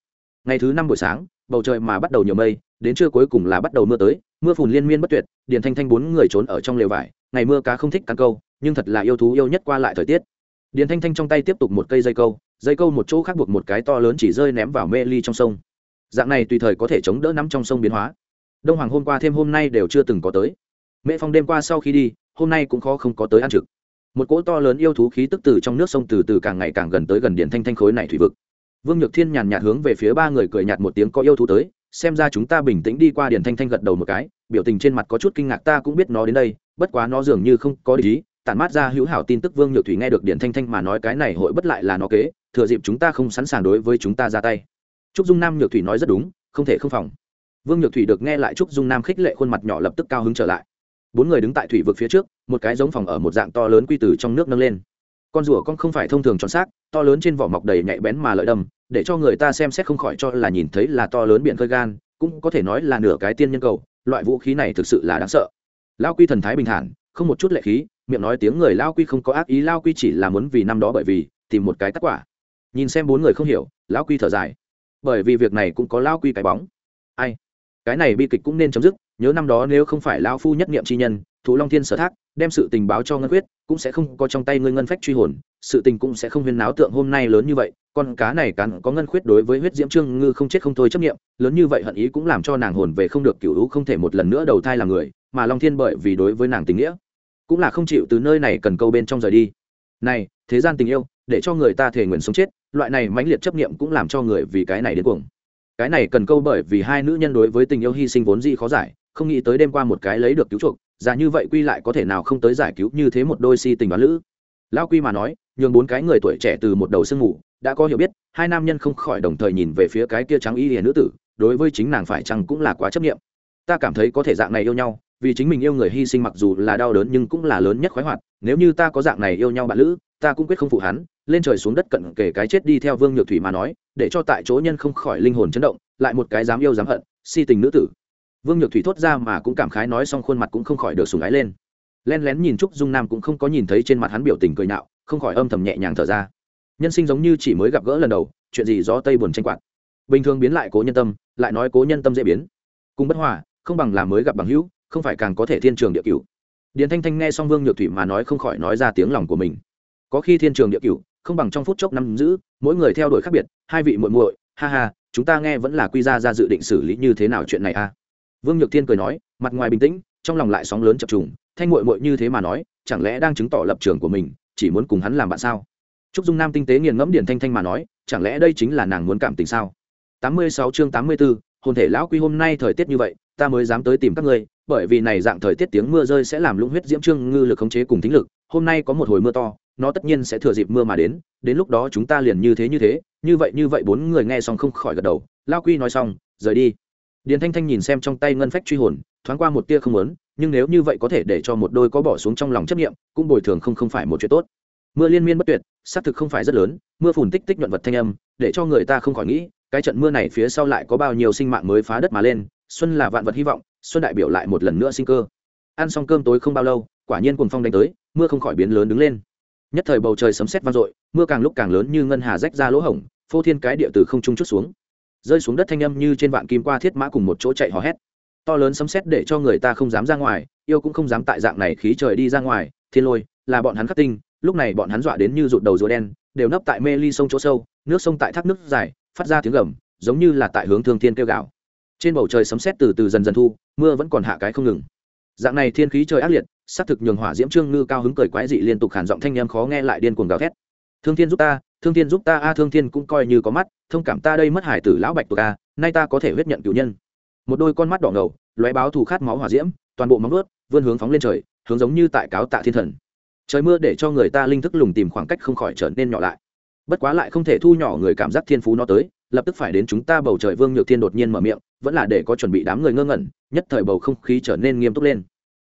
Ngày thứ năm buổi sáng, bầu trời mà bắt đầu nhiều mây, đến trưa cuối cùng là bắt đầu mưa tới, mưa phùn liên miên bất tuyệt, điền thanh thanh bốn người trốn ở trong lều vải, ngày mưa cá không thích cắn câu, nhưng thật là yêu thú yêu nhất qua lại thời tiết. Điền thanh thanh trong tay tiếp tục một cây dây câu dây câu một chỗ khác buộc một cái to lớn chỉ rơi ném vào mê ly trong sông dạng này tùy thời có thể chống đỡ nắm trong sông biến hóa. Đông hoàng hôm qua thêm hôm nay đều chưa từng có tới. Mễ phong đêm qua sau khi đi, hôm nay cũng khó không có tới ăn trực. Một cỗ to lớn yêu thú khí tức từ trong nước sông từ từ càng ngày càng gần tới gần điện thanh thanh khối này thủy vực. Vương nhược thiên nhàn nhạt hướng về phía ba người cười nhạt một tiếng có yêu thú tới, xem ra chúng ta bình tĩnh đi qua điện thanh thanh gật đầu một cái, biểu tình trên mặt có chút kinh ngạc ta cũng biết nó đến đây, bất quá nó dường như không có lý tản mát ra hữu hảo tin tức vương nhược thủy nghe được điện thanh thanh mà nói cái này hội bất lại là nó kế, thừa dịp chúng ta không sẵn sàng đối với chúng ta ra tay trúc dung nam nhược thủy nói rất đúng, không thể không phòng. Vương nhược thủy được nghe lại trúc dung nam khích lệ khuôn mặt nhỏ lập tức cao hứng trở lại. Bốn người đứng tại thủy vực phía trước, một cái giống phòng ở một dạng to lớn quy tử trong nước nâng lên. Con rùa con không phải thông thường tròn xác, to lớn trên vỏ mọc đầy nhạy bén mà lợi đâm để cho người ta xem xét không khỏi cho là nhìn thấy là to lớn biển khơi gan, cũng có thể nói là nửa cái tiên nhân cầu, loại vũ khí này thực sự là đáng sợ. Lao quy thần thái bình thản, không một chút lệ khí, miệng nói tiếng người lao quy không có ác ý, lao quy chỉ là muốn vì năm đó bởi vì, tìm một cái tất quả. Nhìn xem bốn người không hiểu lão quy thở dài bởi vì việc này cũng có lao quy cái bóng. Ai? Cái này bi kịch cũng nên chấm dứt, nhớ năm đó nếu không phải lao phu nhất niệm chi nhân, thú long thiên sở thác, đem sự tình báo cho ngân quyết cũng sẽ không có trong tay ngươi ngân phách truy hồn, sự tình cũng sẽ không huyên náo tượng hôm nay lớn như vậy, con cá này cắn có ngân khuyết đối với huyết diễm trương ngư không chết không thôi chấp nghiệm lớn như vậy hận ý cũng làm cho nàng hồn về không được cựu hữu không thể một lần nữa đầu thai làm người, mà long thiên bởi vì đối với nàng tình nghĩa, cũng là không chịu từ nơi này cần câu bên trong rời đi. Này, thế gian tình yêu để cho người ta thể nguyện sống chết, loại này mãnh liệt chấp nghiệm cũng làm cho người vì cái này đến cuồng. Cái này cần câu bởi vì hai nữ nhân đối với tình yêu hy sinh vốn di khó giải, không nghĩ tới đêm qua một cái lấy được cứu chuộc giả như vậy quy lại có thể nào không tới giải cứu như thế một đôi si tình bán lữ. Lao quy mà nói, nhường bốn cái người tuổi trẻ từ một đầu sương ngủ đã có hiểu biết, hai nam nhân không khỏi đồng thời nhìn về phía cái kia trắng y hiền nữ tử, đối với chính nàng phải chăng cũng là quá chấp nghiệm ta cảm thấy có thể dạng này yêu nhau, vì chính mình yêu người hy sinh mặc dù là đau đớn nhưng cũng là lớn nhất khoái hoạt, nếu như ta có dạng này yêu nhau bạn lữ, ta cũng quyết không phụ hắn lên trời xuống đất cận kể cái chết đi theo vương nhược thủy mà nói, để cho tại chỗ nhân không khỏi linh hồn chấn động, lại một cái dám yêu dám hận, si tình nữ tử. Vương nhược thủy thốt ra mà cũng cảm khái nói xong khuôn mặt cũng không khỏi được sùng ái lên. Len lén nhìn trúc dung nam cũng không có nhìn thấy trên mặt hắn biểu tình cười nạo không khỏi âm thầm nhẹ nhàng thở ra. Nhân sinh giống như chỉ mới gặp gỡ lần đầu, chuyện gì gió tây buồn tranh quạt. Bình thường biến lại cố nhân tâm, lại nói cố nhân tâm dễ biến. Cùng bất hòa, không bằng là mới gặp bằng hữu, không phải càng có thể thiên trường địa cửu. Điền thanh thanh nghe xong vương nhược thủy mà nói không khỏi nói ra tiếng lòng của mình. Có khi thiên trường địa cửu không bằng trong phút chốc năm giữ mỗi người theo đuổi khác biệt hai vị muội muội ha ha chúng ta nghe vẫn là quy ra ra dự định xử lý như thế nào chuyện này a vương nhược thiên cười nói mặt ngoài bình tĩnh trong lòng lại sóng lớn chập trùng thanh muội muội như thế mà nói chẳng lẽ đang chứng tỏ lập trường của mình chỉ muốn cùng hắn làm bạn sao? Trúc dung nam tinh tế nghiền ngẫm điển thanh thanh mà nói chẳng lẽ đây chính là nàng muốn cảm tình sao? Tám mươi sáu chương tám mươi 84, hồn thể lão quy hôm nay thời tiết như vậy ta mới dám tới tìm các ngươi bởi vì này dạng thời tiết tiếng mưa rơi sẽ làm lũng huyết diễm trương ngư lực khống chế cùng tính lực hôm nay có một hồi mưa to nó tất nhiên sẽ thừa dịp mưa mà đến đến lúc đó chúng ta liền như thế như thế, như vậy như vậy bốn người nghe xong không khỏi gật đầu, lao quy nói xong, rời đi. Điền thanh thanh nhìn xem trong tay ngân phách truy hồn, thoáng qua một tia không lớn nhưng nếu như vậy có thể để cho một đôi có bỏ xuống trong lòng chấp nghiệm cũng bồi thường không không phải một chuyện tốt. Mưa liên miên bất tuyệt, xác thực không phải rất lớn, mưa phùn tích tích nhuận vật thanh âm, để cho người ta không khỏi nghĩ, cái trận mưa này phía sau lại có bao nhiêu sinh mạng mới phá đất mà lên, xuân là vạn vật hy vọng, xuân đại biểu lại một lần nữa sinh cơ. Ăn xong cơm tối không bao lâu, quả nhiên cuồng phong đánh tới, mưa không khỏi biến lớn đứng lên nhất thời bầu trời sấm sét vang dội, mưa càng lúc càng lớn như ngân hà rách ra lỗ hổng, phô thiên cái địa từ không trung chút xuống. Rơi xuống đất thanh âm như trên vạn kim qua thiết mã cùng một chỗ chạy hò hét. To lớn sấm sét để cho người ta không dám ra ngoài, yêu cũng không dám tại dạng này khí trời đi ra ngoài. Thiên lôi, là bọn hắn khắc tinh, lúc này bọn hắn dọa đến như rụt đầu rùa đen, đều nấp tại mê ly sông chỗ sâu, nước sông tại thác nước dài, phát ra tiếng gầm, giống như là tại hướng thương thiên kêu gạo trên bầu trời sấm sét từ từ dần dần thu, mưa vẫn còn hạ cái không ngừng. Dạng này thiên khí trời ác liệt xác thực nhường hỏa diễm trương ngư cao hứng cười quái dị liên tục khản giọng thanh em khó nghe lại điên cuồng gào thét. Thương thiên giúp ta, thương thiên giúp ta, a, thương thiên cũng coi như có mắt, thông cảm ta đây mất hải tử lão bạch tuộc a, nay ta có thể huyết nhận cựu nhân. Một đôi con mắt đỏ ngầu, lóe báo thù khát máu hỏa diễm, toàn bộ móng ướt vươn hướng phóng lên trời, hướng giống như tại cáo tạ thiên thần. Trời mưa để cho người ta linh thức lùng tìm khoảng cách không khỏi trở nên nhỏ lại. Bất quá lại không thể thu nhỏ người cảm giác thiên phú nó tới, lập tức phải đến chúng ta bầu trời vương nhược thiên đột nhiên mở miệng, vẫn là để có chuẩn bị đám người ngơ ngẩn, nhất thời bầu không khí trở nên nghiêm túc lên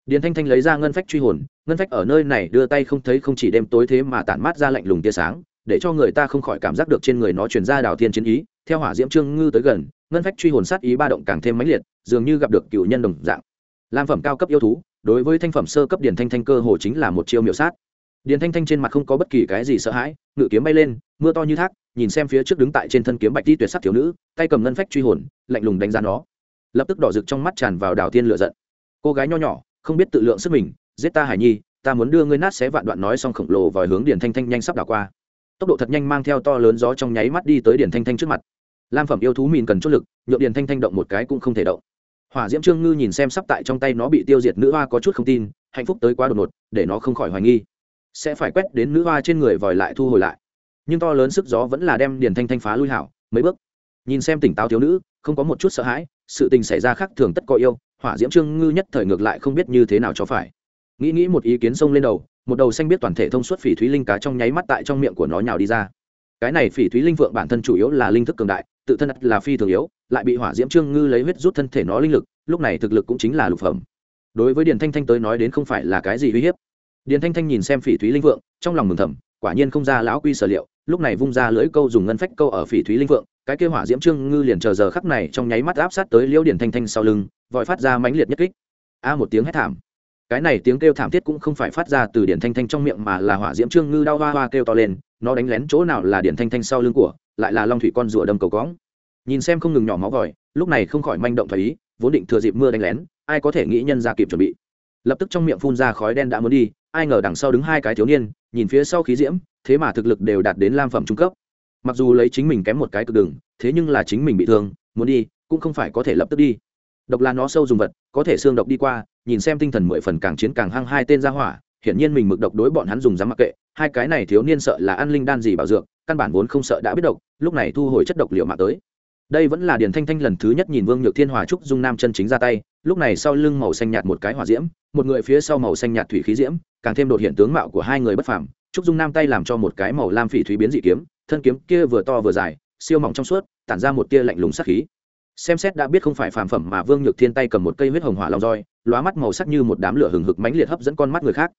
điền thanh thanh lấy ra ngân phách truy hồn, ngân phách ở nơi này đưa tay không thấy không chỉ đêm tối thế mà tản mát ra lạnh lùng tia sáng, để cho người ta không khỏi cảm giác được trên người nó truyền ra đào thiên chiến ý. Theo hỏa diễm trương ngư tới gần, ngân phách truy hồn sát ý ba động càng thêm mãnh liệt, dường như gặp được cựu nhân đồng dạng. Lam phẩm cao cấp yêu thú, đối với thanh phẩm sơ cấp điền thanh thanh cơ hồ chính là một chiêu miểu sát. Điền thanh thanh trên mặt không có bất kỳ cái gì sợ hãi, ngự kiếm bay lên, mưa to như thác, nhìn xem phía trước đứng tại trên thân kiếm bạch đi tuyệt sắc thiếu nữ, tay cầm ngân phách truy hồn, lạnh lùng đánh giá nó. Lập tức đỏ rực trong mắt tràn vào đào tiên lửa giận. Cô gái nho nhỏ không biết tự lượng sức mình, giết ta hải nhi, ta muốn đưa ngươi nát xé vạn đoạn nói xong khổng lồ vòi hướng điển thanh thanh nhanh sắp đảo qua. Tốc độ thật nhanh mang theo to lớn gió trong nháy mắt đi tới điển thanh thanh trước mặt. Lam phẩm yêu thú mìn cần chốt lực, nhượng điển thanh thanh động một cái cũng không thể động. Hỏa diễm trương ngư nhìn xem sắp tại trong tay nó bị tiêu diệt nữ hoa có chút không tin, hạnh phúc tới quá đột ngột, để nó không khỏi hoài nghi. Sẽ phải quét đến nữ hoa trên người vòi lại thu hồi lại. Nhưng to lớn sức gió vẫn là đem điển thanh thanh phá lui hảo, mấy bước. Nhìn xem tỉnh táo thiếu nữ, không có một chút sợ hãi, sự tình xảy ra khác thường tất có yêu hỏa diễm trương ngư nhất thời ngược lại không biết như thế nào cho phải. Nghĩ nghĩ một ý kiến xông lên đầu, một đầu xanh biết toàn thể thông suốt phỉ thúy linh cá trong nháy mắt tại trong miệng của nó nhào đi ra. Cái này phỉ thúy linh vượng bản thân chủ yếu là linh thức cường đại, tự thân là phi thường yếu, lại bị hỏa diễm trương ngư lấy huyết rút thân thể nó linh lực, lúc này thực lực cũng chính là lục phẩm. Đối với điền thanh thanh tới nói đến không phải là cái gì uy hiếp. Điền thanh thanh nhìn xem phỉ thúy linh vượng, trong lòng mừng thầm, quả nhiên không ra lão quy sở liệu, lúc này vung ra lưỡi câu dùng ngân phách câu ở phỉ thúy linh vượng cái kêu hỏa diễm trương ngư liền chờ giờ khắc này trong nháy mắt áp sát tới liễu điển thanh thanh sau lưng, vội phát ra mãnh liệt nhất kích. A một tiếng hét thảm. Cái này tiếng kêu thảm thiết cũng không phải phát ra từ điển thanh thanh trong miệng mà là hỏa diễm trương ngư đau hoa hoa kêu to lên, nó đánh lén chỗ nào là điển thanh thanh sau lưng của, lại là long thủy con rùa đâm cầu cõng. Nhìn xem không ngừng nhỏ máu vòi, lúc này không khỏi manh động thấy ý, vốn định thừa dịp mưa đánh lén, ai có thể nghĩ nhân ra kịp chuẩn bị. Lập tức trong miệng phun ra khói đen đã muốn đi, ai ngờ đằng sau đứng hai cái thiếu niên, nhìn phía sau khí diễm, thế mà thực lực đều đạt đến lam phẩm trung cấp mặc dù lấy chính mình kém một cái cực đường, thế nhưng là chính mình bị thương, muốn đi, cũng không phải có thể lập tức đi. Độc là nó sâu dùng vật, có thể xương độc đi qua, nhìn xem tinh thần mười phần càng chiến càng hăng hai tên ra hỏa, hiển nhiên mình mực độc đối bọn hắn dùng dám mặc kệ, hai cái này thiếu niên sợ là an linh đan gì bảo dược, căn bản vốn không sợ đã biết độc, lúc này thu hồi chất độc liệu mạng tới. Đây vẫn là điền thanh thanh lần thứ nhất nhìn vương nhược thiên hòa trúc dung nam chân chính ra tay, lúc này sau lưng màu xanh nhạt một cái hỏa diễm, một người phía sau màu xanh nhạt thủy khí diễm, càng thêm đột hiện tướng mạo của hai người bất phàm, trúc dung nam tay làm cho một cái màu lam phỉ thúy biến dị kiếm thân kiếm kia vừa to vừa dài, siêu mỏng trong suốt, tản ra một tia lạnh lùng sắc khí. Xem xét đã biết không phải phàm phẩm mà vương nhược thiên tay cầm một cây huyết hồng hỏa long roi, lóa mắt màu sắc như một đám lửa hừng hực mãnh liệt hấp dẫn con mắt người khác.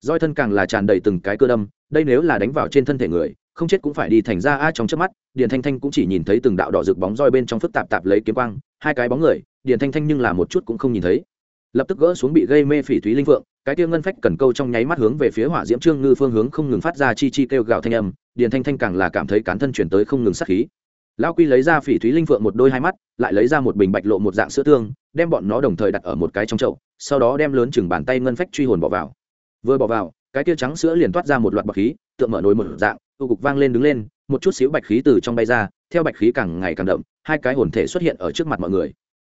Roi thân càng là tràn đầy từng cái cơ đâm, đây nếu là đánh vào trên thân thể người, không chết cũng phải đi thành ra a trong trước mắt, điền thanh thanh cũng chỉ nhìn thấy từng đạo đỏ rực bóng roi bên trong phức tạp tạp lấy kiếm quang, hai cái bóng người, điền thanh thanh nhưng là một chút cũng không nhìn thấy. Lập tức gỡ xuống bị gây mê phỉ thúy linh vượng, cái tiêu ngân phách cần câu trong nháy mắt hướng về phía hỏa diễm trương ngư phương hướng không ngừng phát ra chi chi kêu gào thanh âm điền thanh thanh càng là cảm thấy cán thân chuyển tới không ngừng sát khí. Lão quy lấy ra phỉ thúy linh phượng một đôi hai mắt, lại lấy ra một bình bạch lộ một dạng sữa tương, đem bọn nó đồng thời đặt ở một cái trong chậu, sau đó đem lớn chừng bàn tay ngân phách truy hồn bỏ vào. Vừa bỏ vào, cái tia trắng sữa liền toát ra một loạt bạch khí, tượng mở nồi một dạng tu cục vang lên đứng lên, một chút xíu bạch khí từ trong bay ra, theo bạch khí càng ngày càng đậm, hai cái hồn thể xuất hiện ở trước mặt mọi người.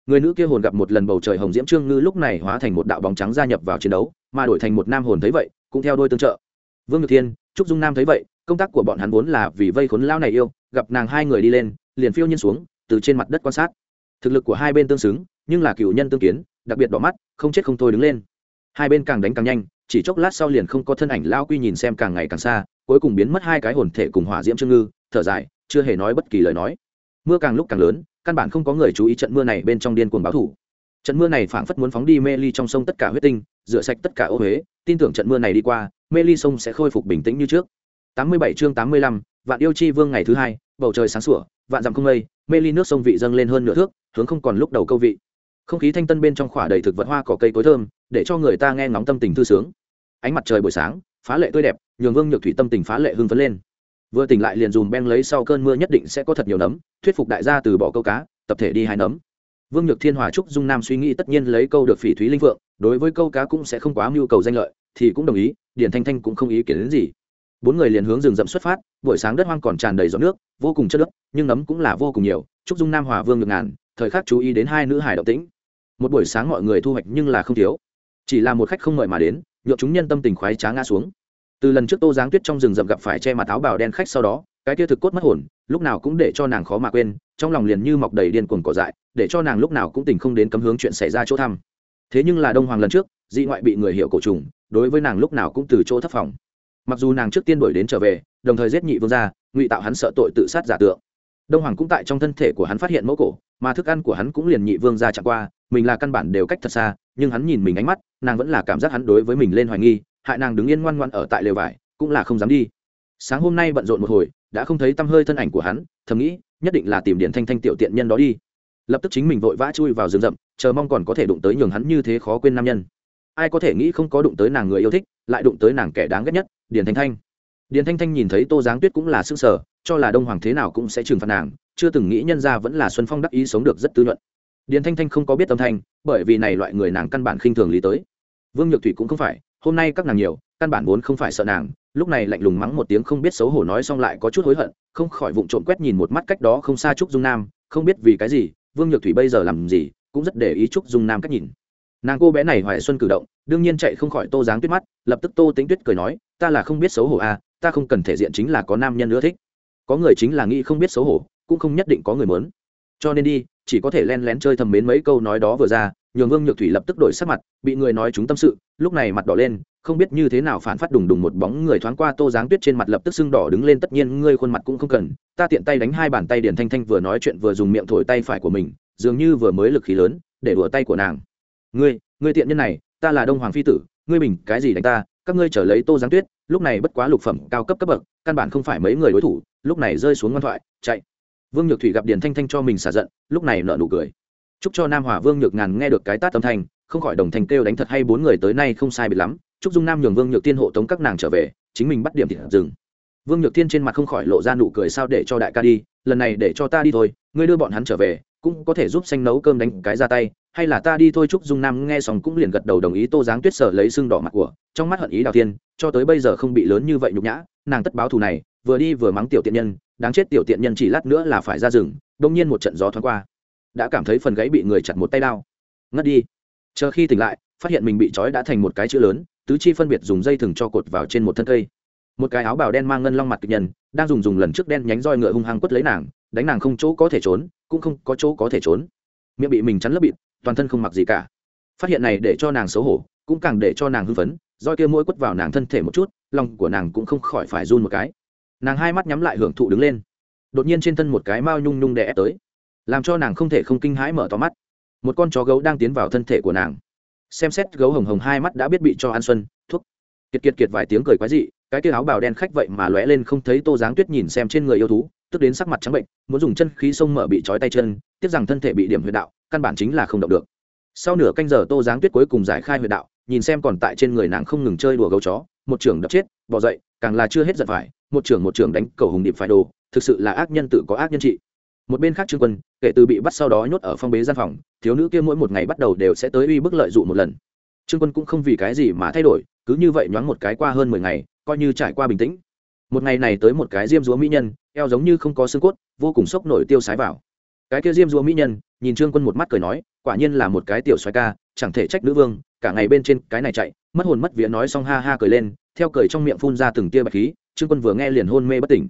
Người nữ kia hồn gặp một lần bầu trời hồng diễm trương ngư lúc này hóa thành một đạo bóng trắng gia nhập vào chiến đấu, mà đổi thành một nam hồn thấy vậy, cũng theo đôi tương trợ. Vương nhược thiên, trúc dung nam thấy vậy công tác của bọn hắn vốn là vì vây khốn lao này yêu, gặp nàng hai người đi lên, liền phiêu nhiên xuống, từ trên mặt đất quan sát. Thực lực của hai bên tương xứng, nhưng là cựu nhân tương kiến, đặc biệt đỏ mắt, không chết không thôi đứng lên. Hai bên càng đánh càng nhanh, chỉ chốc lát sau liền không có thân ảnh lao quy nhìn xem càng ngày càng xa, cuối cùng biến mất hai cái hồn thể cùng hỏa diễm trương ngư, thở dài, chưa hề nói bất kỳ lời nói. Mưa càng lúc càng lớn, căn bản không có người chú ý trận mưa này bên trong điên cuồng báo thủ. Trận mưa này phảng phất muốn phóng đi mê ly trong sông tất cả huyết tinh, rửa sạch tất cả ô huế tin tưởng trận mưa này đi qua, mê ly sông sẽ khôi phục bình tĩnh như trước. 87 chương 85, vạn yêu chi vương ngày thứ hai bầu trời sáng sủa vạn dặm không mây mê ly nước sông vị dâng lên hơn nửa thước hướng không còn lúc đầu câu vị. Không khí thanh tân bên trong khỏa đầy thực vật hoa cỏ cây cối thơm để cho người ta nghe ngóng tâm tình thư sướng. Ánh mặt trời buổi sáng phá lệ tươi đẹp nhường vương nhược thủy tâm tình phá lệ hưng phấn lên. Vừa tỉnh lại liền dùm beng lấy sau cơn mưa nhất định sẽ có thật nhiều nấm thuyết phục đại gia từ bỏ câu cá tập thể đi hai nấm. Vương nhược thiên hòa trúc dung nam suy nghĩ tất nhiên lấy câu được phỉ thúy linh vượng đối với câu cá cũng sẽ không quá mưu cầu danh lợi thì cũng đồng ý điển thanh thanh cũng không ý kiến đến gì bốn người liền hướng rừng rậm xuất phát, buổi sáng đất hoang còn tràn đầy giọt nước, vô cùng chất nước nhưng nấm cũng là vô cùng nhiều trúc dung nam hòa vương ngược ngàn, thời khắc chú ý đến hai nữ hải động tĩnh. Một buổi sáng mọi người thu hoạch nhưng là không thiếu. Chỉ là một khách không mời mà đến, nhộn chúng nhân tâm tình khoái trá ngã xuống. Từ lần trước tô giáng tuyết trong rừng rậm gặp phải che mặt áo bào đen khách sau đó, cái kia thực cốt mất hồn, lúc nào cũng để cho nàng khó mà quên, trong lòng liền như mọc đầy điên cuồng cỏ dại, để cho nàng lúc nào cũng tình không đến cấm hướng chuyện xảy ra chỗ thăm. Thế nhưng là đông hoàng lần trước, dị ngoại bị người hiểu cổ trùng, đối với nàng lúc nào cũng từ chỗ thất phòng mặc dù nàng trước tiên đuổi đến trở về, đồng thời giết nhị vương gia, ngụy tạo hắn sợ tội tự sát giả tượng. Đông hoàng cũng tại trong thân thể của hắn phát hiện mẫu cổ, mà thức ăn của hắn cũng liền nhị vương gia chẳng qua, mình là căn bản đều cách thật xa, nhưng hắn nhìn mình ánh mắt, nàng vẫn là cảm giác hắn đối với mình lên hoài nghi, hại nàng đứng yên ngoan ngoan ở tại lều vải, cũng là không dám đi. Sáng hôm nay bận rộn một hồi, đã không thấy tăm hơi thân ảnh của hắn, thầm nghĩ, nhất định là tìm điện thanh thanh tiểu tiện nhân đó đi. Lập tức chính mình vội vã chui vào rừng rậm, chờ mong còn có thể đụng tới nhường hắn như thế khó quên nam nhân. Ai có thể nghĩ không có đụng tới nàng người yêu thích, lại đụng tới nàng kẻ đáng ghét nhất điền thanh thanh. Điền thanh thanh nhìn thấy tô giáng tuyết cũng là s ư ơ n g sở cho là đông hoàng thế nào cũng sẽ trừng phạt nàng, chưa từng nghĩ nhân ra vẫn là xuân phong đắc ý sống được rất tư luận điền thanh thanh không có biết tâm thanh, bởi vì này loại người nàng căn bản khinh thường lý tới. Vương nhược thủy cũng không phải, hôm nay các nàng nhiều, căn bản vốn không phải sợ nàng, lúc này lạnh lùng mắng một tiếng không biết xấu hổ nói xong lại có chút hối hận, không khỏi vụng trộm quét nhìn một mắt cách đó không xa trúc dung nam, không biết vì cái gì, vương nhược thủy bây giờ làm gì, cũng rất để ý trúc dung nam cách nhìn. Nàng cô bé này hoài xuân cử động, đương nhiên chạy không khỏi tô Giáng tuyết mắt, lập tức tô tính tuyết cười nói ta là không biết xấu hổ à ta không cần thể diện chính là có nam nhân ưa thích. Có người chính là nghĩ không biết xấu hổ, cũng không nhất định có người mớn cho nên đi, chỉ có thể len lén chơi thầm mến mấy câu nói đó vừa ra, nhường vương nhược thủy lập tức đổi sắc mặt, bị người nói chúng tâm sự, lúc này mặt đỏ lên, không biết như thế nào phản phát đùng đùng một bóng người thoáng qua tô giáng tuyết trên mặt lập tức sưng đỏ đứng lên, tất nhiên ngươi khuôn mặt cũng không cần, ta tiện tay đánh hai bàn tay điển thanh thanh vừa nói chuyện vừa dùng miệng thổi tay phải của mình, dường như vừa mới lực khí lớn, để đùa tay của nàng. Ngươi ngươi tiện nhân này, ta là đông hoàng phi tử, ngươi bình cái gì đánh ta các ngươi trở lấy tô giáng tuyết, lúc này bất quá lục phẩm cao cấp cấp bậc, căn bản không phải mấy người đối thủ, lúc này rơi xuống ngoan thoại, chạy. Vương nhược thủy gặp điền thanh thanh cho mình xả giận, lúc này nợ nụ cười. Chúc cho nam hòa vương nhược ngàn nghe được cái tát âm thanh, không khỏi đồng thanh kêu đánh thật hay bốn người tới nay không sai biệt lắm, chúc dung nam nhường vương nhược tiên hộ tống các nàng trở về, chính mình bắt điểm thịt rừng. Vương nhược tiên trên mặt không khỏi lộ ra nụ cười sao để cho đại ca đi, lần này để cho ta đi thôi, ngươi đưa bọn hắn trở về cũng có thể giúp xanh nấu cơm đánh cái ra tay, hay là ta đi thôi chúc dung nam nghe xong cũng liền gật đầu đồng ý tô giáng tuyết sở lấy xương đỏ mặt của, trong mắt hận ý đào tiên cho tới bây giờ không bị lớn như vậy nhục nhã, nàng tất báo thù này, vừa đi vừa mắng tiểu tiện nhân, đáng chết tiểu tiện nhân chỉ lát nữa là phải ra rừng, đông nhiên một trận gió thoáng qua, đã cảm thấy phần gáy bị người chặt một tay đao. Ngất đi. Chờ khi tỉnh lại, phát hiện mình bị trói đã thành một cái chữ lớn, tứ chi phân biệt dùng dây thừng cho cột vào trên một thân cây một cái áo bào đen mang ngân long mặt kịch nhân, đang dùng dùng lần trước đen nhánh roi ngựa hung hăng quất lấy nàng, đánh nàng không chỗ có thể trốn, cũng không có chỗ có thể trốn. Miệng bị mình chắn lấp bịt, toàn thân không mặc gì cả. Phát hiện này để cho nàng xấu hổ, cũng càng để cho nàng hưng phấn, roi kia mỗi quất vào nàng thân thể một chút, lòng của nàng cũng không khỏi phải run một cái. Nàng hai mắt nhắm lại hưởng thụ đứng lên. Đột nhiên trên thân một cái mao nhung nhung đè ép tới, làm cho nàng không thể không kinh hãi mở to mắt. Một con chó gấu đang tiến vào thân thể của nàng. Xem xét gấu hồng hồng hai mắt đã biết bị cho ăn xuân, thuốc. Kiệt kiệt kiệt vài tiếng cười quái dị cái kia áo bào đen khách vậy mà lóe lên không thấy tô Giáng tuyết nhìn xem trên người yêu thú, tức đến sắc mặt trắng bệnh, muốn dùng chân khí sông mở bị trói tay chân, tiếc rằng thân thể bị điểm huyệt đạo, căn bản chính là không động được. Sau nửa canh giờ tô Giáng tuyết cuối cùng giải khai huyệt đạo, nhìn xem còn tại trên người nàng không ngừng chơi đùa gấu chó, một trưởng đập chết, bỏ dậy, càng là chưa hết giận phải, một trưởng một trưởng đánh cầu hùng điệp phải đồ, thực sự là ác nhân tự có ác nhân trị. Một bên khác trương quân, kể từ bị bắt sau đó nhốt ở phong bế gian phòng, thiếu nữ kia mỗi một ngày bắt đầu đều sẽ tới uy bức lợi dụ một lần trương quân cũng không vì cái gì mà thay đổi, cứ như vậy nhoáng một cái qua hơn mười ngày, coi như trải qua bình tĩnh. Một ngày này tới một cái diêm dúa mỹ nhân, eo giống như không có xương cốt, vô cùng sốc nổi tiêu sái vào. Cái kia diêm dúa mỹ nhân, nhìn trương quân một mắt cười nói, quả nhiên là một cái tiểu xoay ca, chẳng thể trách nữ vương, cả ngày bên trên cái này chạy, mất hồn mất vía nói xong ha ha cười lên, theo cười trong miệng phun ra từng tia bạch khí, trương quân vừa nghe liền hôn mê bất tỉnh.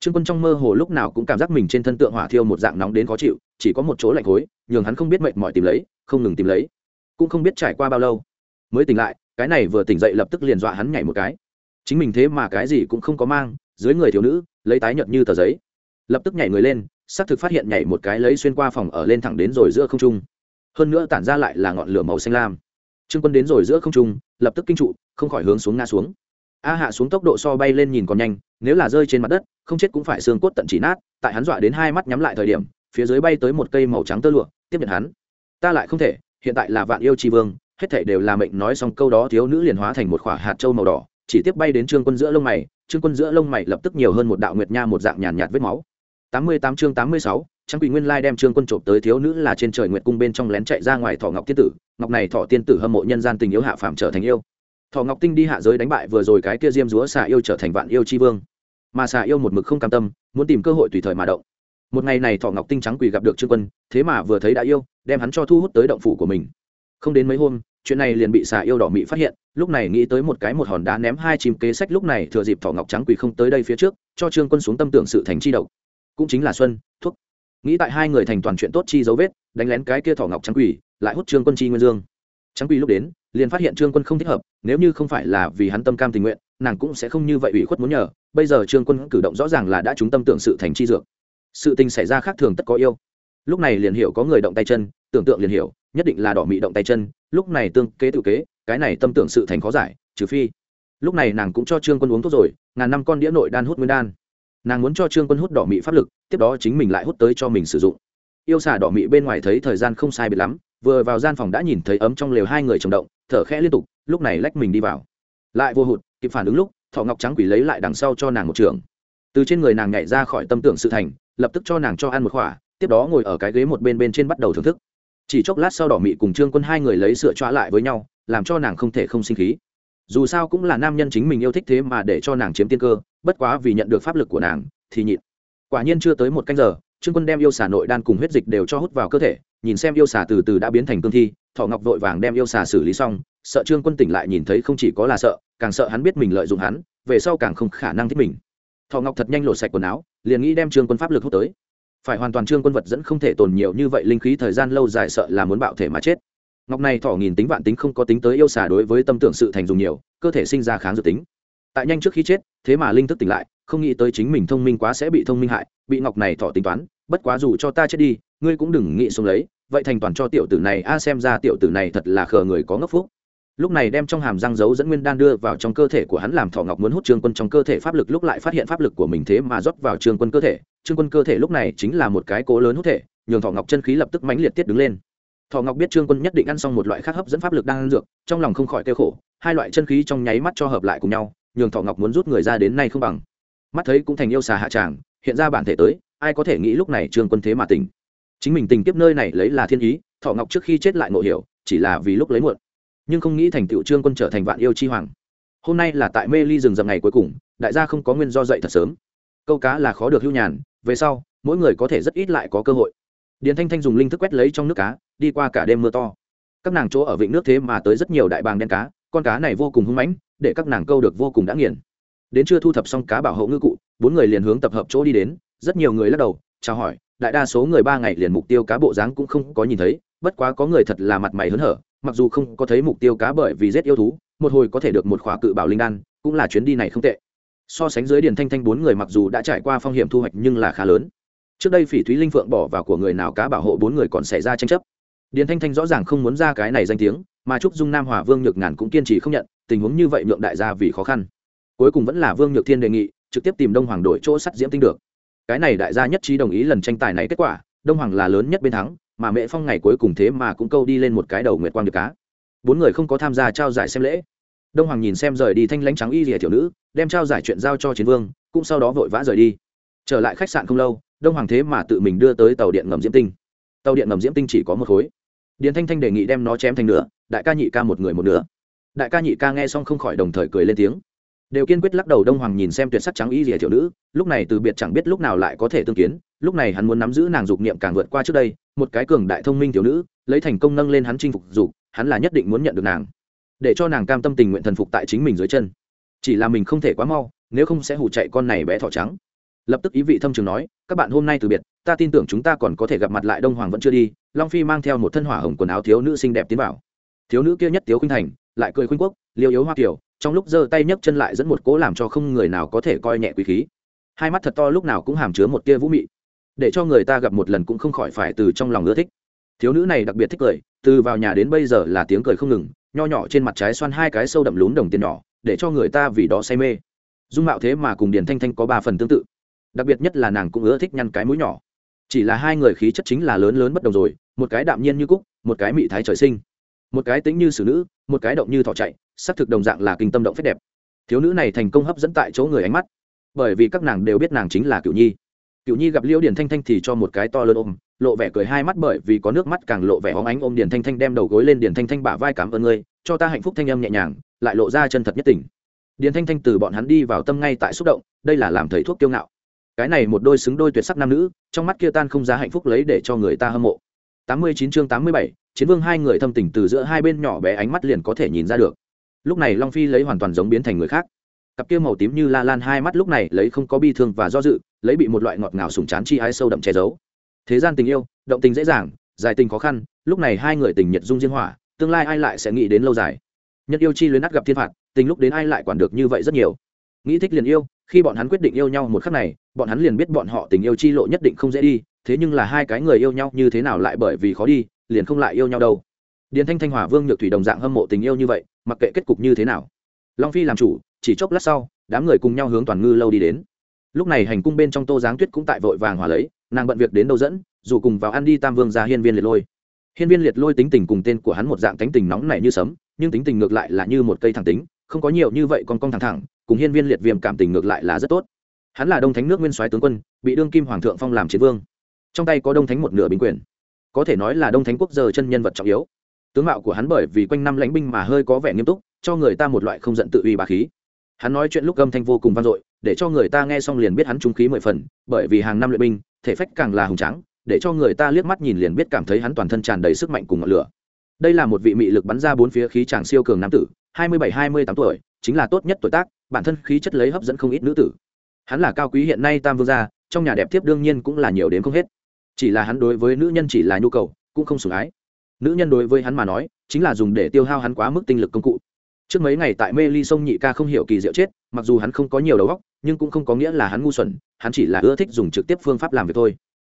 Trương quân trong mơ hồ lúc nào cũng cảm giác mình trên thân tượng hỏa thiêu một dạng nóng đến khó chịu, chỉ có một chỗ lạnh khối nhường hắn không biết mệt mỏi tìm lấy, không ngừng tìm lấy. Cũng không biết trải qua bao lâu mới tỉnh lại, cái này vừa tỉnh dậy lập tức liền dọa hắn nhảy một cái. Chính mình thế mà cái gì cũng không có mang, dưới người thiếu nữ, lấy tái nhợt như tờ giấy. Lập tức nhảy người lên, xác thực phát hiện nhảy một cái lấy xuyên qua phòng ở lên thẳng đến rồi giữa không trung. Hơn nữa tản ra lại là ngọn lửa màu xanh lam. Trương quân đến rồi giữa không trung, lập tức kinh trụ, không khỏi hướng xuống ngã xuống. A hạ xuống tốc độ so bay lên nhìn còn nhanh, nếu là rơi trên mặt đất, không chết cũng phải xương cốt tận chỉ nát, tại hắn dọa đến hai mắt nhắm lại thời điểm, phía dưới bay tới một cây màu trắng tơ lụa, tiếp nhận hắn. Ta lại không thể, hiện tại là vạn yêu tri vương hết thảy đều là mệnh nói xong câu đó thiếu nữ liền hóa thành một khỏa hạt châu màu đỏ chỉ tiếp bay đến trương quân giữa lông mày trương quân giữa lông mày lập tức nhiều hơn một đạo nguyệt nha một dạng nhàn nhạt, vết máu. Tám mươi tám chương tám mươi sáu quỷ nguyên lai đem trương quân trộm tới thiếu nữ là trên trời nguyệt cung bên trong lén chạy ra ngoài thọ ngọc tiên tử ngọc này thọ tiên tử hâm mộ nhân gian tình yêu hạ phàm trở thành yêu. Thọ ngọc tinh đi hạ giới đánh bại vừa rồi cái kia diêm dúa xà yêu trở thành vạn yêu chi vương. Mà xà yêu một mực không cam tâm muốn tìm cơ hội tùy thời mà động. Một ngày này thọ ngọc tinh trắng quỷ gặp được trương quân thế mà vừa thấy đã yêu đem hắn cho thu hút tới động phủ của mình không đến mấy hôm, chuyện này liền bị xà yêu đỏ mỹ phát hiện, lúc này nghĩ tới một cái một hòn đá ném hai chìm kế sách lúc này thừa dịp thỏ ngọc trắng quỳ không tới đây phía trước, cho trương quân xuống tâm tưởng sự thành chi độc. Cũng chính là xuân thuốc nghĩ tại hai người thành toàn chuyện tốt chi dấu vết, đánh lén cái kia thỏ ngọc trắng quỷ lại hút trương quân chi nguyên dương. Trắng quỷ lúc đến, liền phát hiện trương quân không thích hợp, nếu như không phải là vì hắn tâm cam tình nguyện, nàng cũng sẽ không như vậy ủy khuất muốn nhờ, bây giờ trương quân cử động rõ ràng là đã trúng tâm tưởng sự thành chi dược. Sự tình xảy ra khác thường tất có yêu. Lúc này liền hiểu có người động tay chân, tưởng tượng liền hiểu nhất định là đỏ mị động tay chân, lúc này tương kế tự kế, cái này tâm tưởng sự thành khó giải, trừ phi. Lúc này nàng cũng cho trương quân uống thuốc rồi, ngàn năm con đĩa nội đan hút nguyên đan. Nàng muốn cho trương quân hút đỏ mị pháp lực, tiếp đó chính mình lại hút tới cho mình sử dụng. Yêu xà đỏ mị bên ngoài thấy thời gian không sai biệt lắm, vừa vào gian phòng đã nhìn thấy ấm trong lều hai người chồng động, thở khẽ liên tục, lúc này lách mình đi vào. Lại vô hụt, kịp phản ứng lúc, thọ ngọc trắng quỷ lấy lại đằng sau cho nàng một trường. Từ trên người nàng nhảy ra khỏi tâm tưởng sự thành, lập tức cho nàng cho ăn một khỏa tiếp đó ngồi ở cái ghế một bên bên trên bắt đầu thưởng thức chỉ chốc lát sau đỏ mị cùng trương quân hai người lấy sữa choa lại với nhau, làm cho nàng không thể không sinh khí. Dù sao cũng là nam nhân chính mình yêu thích thế mà để cho nàng chiếm tiên cơ, bất quá vì nhận được pháp lực của nàng, thì nhịn. Quả nhiên chưa tới một canh giờ, trương quân đem yêu xà nội đan cùng huyết dịch đều cho hút vào cơ thể, nhìn xem yêu xà từ từ đã biến thành cương thi, thọ ngọc vội vàng đem yêu xà xử lý xong, sợ trương quân tỉnh lại nhìn thấy không chỉ có là sợ, càng sợ hắn biết mình lợi dụng hắn, về sau càng không khả năng thích mình. Thọ ngọc thật nhanh lột sạch quần áo, liền nghĩ đem trương quân pháp lực hút tới phải hoàn toàn trương quân vật dẫn không thể tồn nhiều như vậy linh khí thời gian lâu dài sợ là muốn bạo thể mà chết. Ngọc này thọ nghìn tính vạn tính không có tính tới yêu xà đối với tâm tưởng sự thành dùng nhiều, cơ thể sinh ra kháng dự tính. Tại nhanh trước khi chết, thế mà linh thức tỉnh lại, không nghĩ tới chính mình thông minh quá sẽ bị thông minh hại, bị ngọc này thọ tính toán, bất quá dù cho ta chết đi, ngươi cũng đừng nghĩ xuống lấy, vậy thành toàn cho tiểu tử này, a, xem ra tiểu tử này thật là khờ người có ngốc phúc lúc này đem trong hàm răng giấu dẫn nguyên đan đưa vào trong cơ thể của hắn làm thọ ngọc muốn hút trương quân trong cơ thể pháp lực, lúc lại phát hiện pháp lực của mình thế mà rót vào trương quân cơ thể. Trương quân cơ thể lúc này chính là một cái cố lớn hút thể, nhường thọ ngọc chân khí lập tức mãnh liệt tiết đứng lên. Thọ ngọc biết trương quân nhất định ăn xong một loại khác hấp dẫn pháp lực đang ăn dược, trong lòng không khỏi kêu khổ, hai loại chân khí trong nháy mắt cho hợp lại cùng nhau, nhường thọ ngọc muốn rút người ra đến nay không bằng. Mắt thấy cũng thành yêu xà hạ tràng, hiện ra bản thể tới, ai có thể nghĩ lúc này trương quân thế mà tỉnh. Chính mình tình kiếp nơi này lấy là thiên ý thọ ngọc trước khi chết lại ngộ hiểu, chỉ là vì lúc lấy muộn nhưng không nghĩ thành tựu trương quân trở thành vạn yêu chi hoàng. Hôm nay là tại mê ly rừng rậm ngày cuối cùng, đại gia không có nguyên do dậy thật sớm. Câu cá là khó được hưu nhàn, về sau, mỗi người có thể rất ít lại có cơ hội. Điền thanh thanh dùng linh thức quét lấy trong nước cá, đi qua cả đêm mưa to. Các nàng chỗ ở vịnh nước thế mà tới rất nhiều đại bàng đen cá, con cá này vô cùng hung mãnh, để các nàng câu được vô cùng đã nghiền. Đến chưa thu thập xong cá bảo hộ ngư cụ, bốn người liền hướng tập hợp chỗ đi đến, rất nhiều người lắc đầu, chào hỏi, đại đa số người ba ngày liền mục tiêu cá bộ dáng cũng không có nhìn thấy bất quá có người thật là mặt mày hớn hở, mặc dù không có thấy mục tiêu cá bởi vì rét yêu thú, một hồi có thể được một khóa cự bảo linh đan, cũng là chuyến đi này không tệ. So sánh dưới điền thanh thanh bốn người mặc dù đã trải qua phong hiểm thu hoạch nhưng là khá lớn. Trước đây phỉ thúy linh phượng bỏ vào của người nào cá bảo hộ bốn người còn xảy ra tranh chấp. Điền thanh thanh rõ ràng không muốn ra cái này danh tiếng, mà trúc dung nam hòa vương nhược ngàn cũng kiên trì không nhận, tình huống như vậy nhượng đại gia vì khó khăn. Cuối cùng vẫn là vương nhược thiên đề nghị, trực tiếp tìm đông hoàng đổi chỗ sắt diễm tinh được. Cái này đại gia nhất trí đồng ý lần tranh tài này kết quả, đông hoàng là lớn nhất bên thắng mà mẹ phong ngày cuối cùng thế mà cũng câu đi lên một cái đầu nguyệt quang được cá. Bốn người không có tham gia trao giải xem lễ. Đông hoàng nhìn xem rời đi thanh lãnh trắng y rìa tiểu nữ, đem trao giải chuyện giao cho chiến vương, cũng sau đó vội vã rời đi. Trở lại khách sạn không lâu, đông hoàng thế mà tự mình đưa tới tàu điện ngầm diễm tinh. Tàu điện ngầm diễm tinh chỉ có một khối. Điền thanh thanh đề nghị đem nó chém thành nửa, đại ca nhị ca một người một nửa. Đại ca nhị ca nghe xong không khỏi đồng thời cười lên tiếng. Đều kiên quyết lắc đầu đông hoàng nhìn xem tuyệt sắc trắng y rìa tiểu nữ, lúc này từ biệt chẳng biết lúc nào lại có thể tương kiến lúc này hắn muốn nắm giữ nàng dục niệm càng vượt qua trước đây, một cái cường đại thông minh thiếu nữ, lấy thành công nâng lên hắn chinh phục dục, hắn là nhất định muốn nhận được nàng. Để cho nàng cam tâm tình nguyện thần phục tại chính mình dưới chân. Chỉ là mình không thể quá mau, nếu không sẽ hủ chạy con này bé thỏ trắng. Lập tức ý vị thâm trường nói, các bạn hôm nay từ biệt, ta tin tưởng chúng ta còn có thể gặp mặt lại đông hoàng vẫn chưa đi, long phi mang theo một thân hỏa hồng quần áo thiếu nữ xinh đẹp tiến vào. Thiếu nữ kia nhất tiếu Khinh thành, lại cười khuynh quốc, liêu yếu hoa kiều trong lúc giơ tay nhấc chân lại dẫn một cố làm cho không người nào có thể coi nhẹ quý khí. Hai mắt thật to lúc nào cũng hàm chứa một tia vũ mị để cho người ta gặp một lần cũng không khỏi phải từ trong lòng ưa thích. Thiếu nữ này đặc biệt thích cười, từ vào nhà đến bây giờ là tiếng cười không ngừng, nho nhỏ trên mặt trái xoan hai cái sâu đậm lún đồng tiền nhỏ, để cho người ta vì đó say mê. Dung mạo thế mà cùng điền thanh thanh có ba phần tương tự. Đặc biệt nhất là nàng cũng ưa thích nhăn cái mũi nhỏ. Chỉ là hai người khí chất chính là lớn lớn bất đồng rồi, một cái đạm nhiên như cúc, một cái mị thái trời sinh. Một cái tính như xử nữ, một cái động như thỏ chạy xác thực đồng dạng là kinh tâm động phép đẹp. Thiếu nữ này thành công hấp dẫn tại chỗ người ánh mắt. Bởi vì các nàng đều biết nàng chính là cựu nhi cựu nhi gặp liễu điền thanh thanh thì cho một cái to lớn ôm, lộ vẻ cười hai mắt bởi vì có nước mắt càng lộ vẻ hóng ánh ôm điền thanh thanh đem đầu gối lên điền thanh thanh bả vai cảm ơn ngươi, cho ta hạnh phúc thanh âm nhẹ nhàng, lại lộ ra chân thật nhất tình. Điền thanh thanh từ bọn hắn đi vào tâm ngay tại xúc động, đây là làm thầy thuốc kiêu ngạo. Cái này một đôi xứng đôi tuyệt sắc nam nữ, trong mắt kia tan không giá hạnh phúc lấy để cho người ta hâm mộ. Tám mươi chín chương tám mươi bảy, chiến vương hai người thâm tình từ giữa hai bên nhỏ bé ánh mắt liền có thể nhìn ra được. Lúc này long phi lấy hoàn toàn giống biến thành người khác. Cặp kia màu tím như la lan hai mắt lúc này lấy không có bi thương và do dự lấy bị một loại ngọt ngào sùng chán chi ái sâu đậm che giấu. Thế gian tình yêu, động tình dễ dàng, dài tình khó khăn, lúc này hai người tình nhiệt dung diên hỏa, tương lai ai lại sẽ nghĩ đến lâu dài? Nhất yêu chi luyến ắt gặp thiên phạt, tình lúc đến ai lại quản được như vậy rất nhiều. Nghĩ thích liền yêu, khi bọn hắn quyết định yêu nhau một khắc này, bọn hắn liền biết bọn họ tình yêu chi lộ nhất định không dễ đi, thế nhưng là hai cái người yêu nhau như thế nào lại bởi vì khó đi, liền không lại yêu nhau đâu. Điền thanh thanh hòa vương nhược thủy đồng dạng hâm mộ tình yêu như vậy, mặc kệ kết cục như thế nào. Long phi làm chủ, chỉ chốc lát sau, đám người cùng nhau hướng toàn ngư lâu đi đến lúc này hành cung bên trong tô giáng tuyết cũng tại vội vàng hòa lấy, nàng bận việc đến đâu dẫn, dù cùng vào ăn đi tam vương ra hiên viên liệt lôi. Hiên viên liệt lôi tính tình cùng tên của hắn một dạng tánh tình nóng này như sấm, nhưng tính tình ngược lại là như một cây thẳng tính, không có nhiều như vậy còn cong thẳng thẳng, cùng hiên viên liệt viêm cảm tình ngược lại là rất tốt. Hắn là đông thánh nước nguyên soái tướng quân, bị đương kim hoàng thượng phong làm chiến vương. Trong tay có đông thánh một nửa binh quyền. Có thể nói là đông thánh quốc giờ chân nhân vật trọng yếu. Tướng mạo của hắn bởi vì quanh năm lãnh binh mà hơi có vẻ nghiêm túc, cho người ta một loại không giận tự uy bà khí hắn nói chuyện lúc âm thanh vô cùng vang dội, để cho người ta nghe xong liền biết hắn trung khí mười phần, bởi vì hàng năm luyện binh, thể phách càng là hùng trắng để cho người ta liếc mắt nhìn liền biết cảm thấy hắn toàn thân tràn đầy sức mạnh cùng ngọn lửa. Đây là một vị mị lực bắn ra bốn phía khí chàng siêu cường nam tử, hai mươi bảy, hai mươi tám tuổi, chính là tốt nhất tuổi tác, bản thân khí chất lấy hấp dẫn không ít nữ tử. Hắn là cao quý hiện nay tam vương gia, trong nhà đẹp thiếp đương nhiên cũng là nhiều đến không hết. Chỉ là hắn đối với nữ nhân chỉ là nhu cầu, cũng không sủng ái. Nữ nhân đối với hắn mà nói, chính là dùng để tiêu hao hắn quá mức tinh lực công cụ trước mấy ngày tại mê ly sông nhị ca không hiểu kỳ diệu chết, mặc dù hắn không có nhiều đầu óc, nhưng cũng không có nghĩa là hắn ngu xuẩn, hắn chỉ là ưa thích dùng trực tiếp phương pháp làm việc thôi.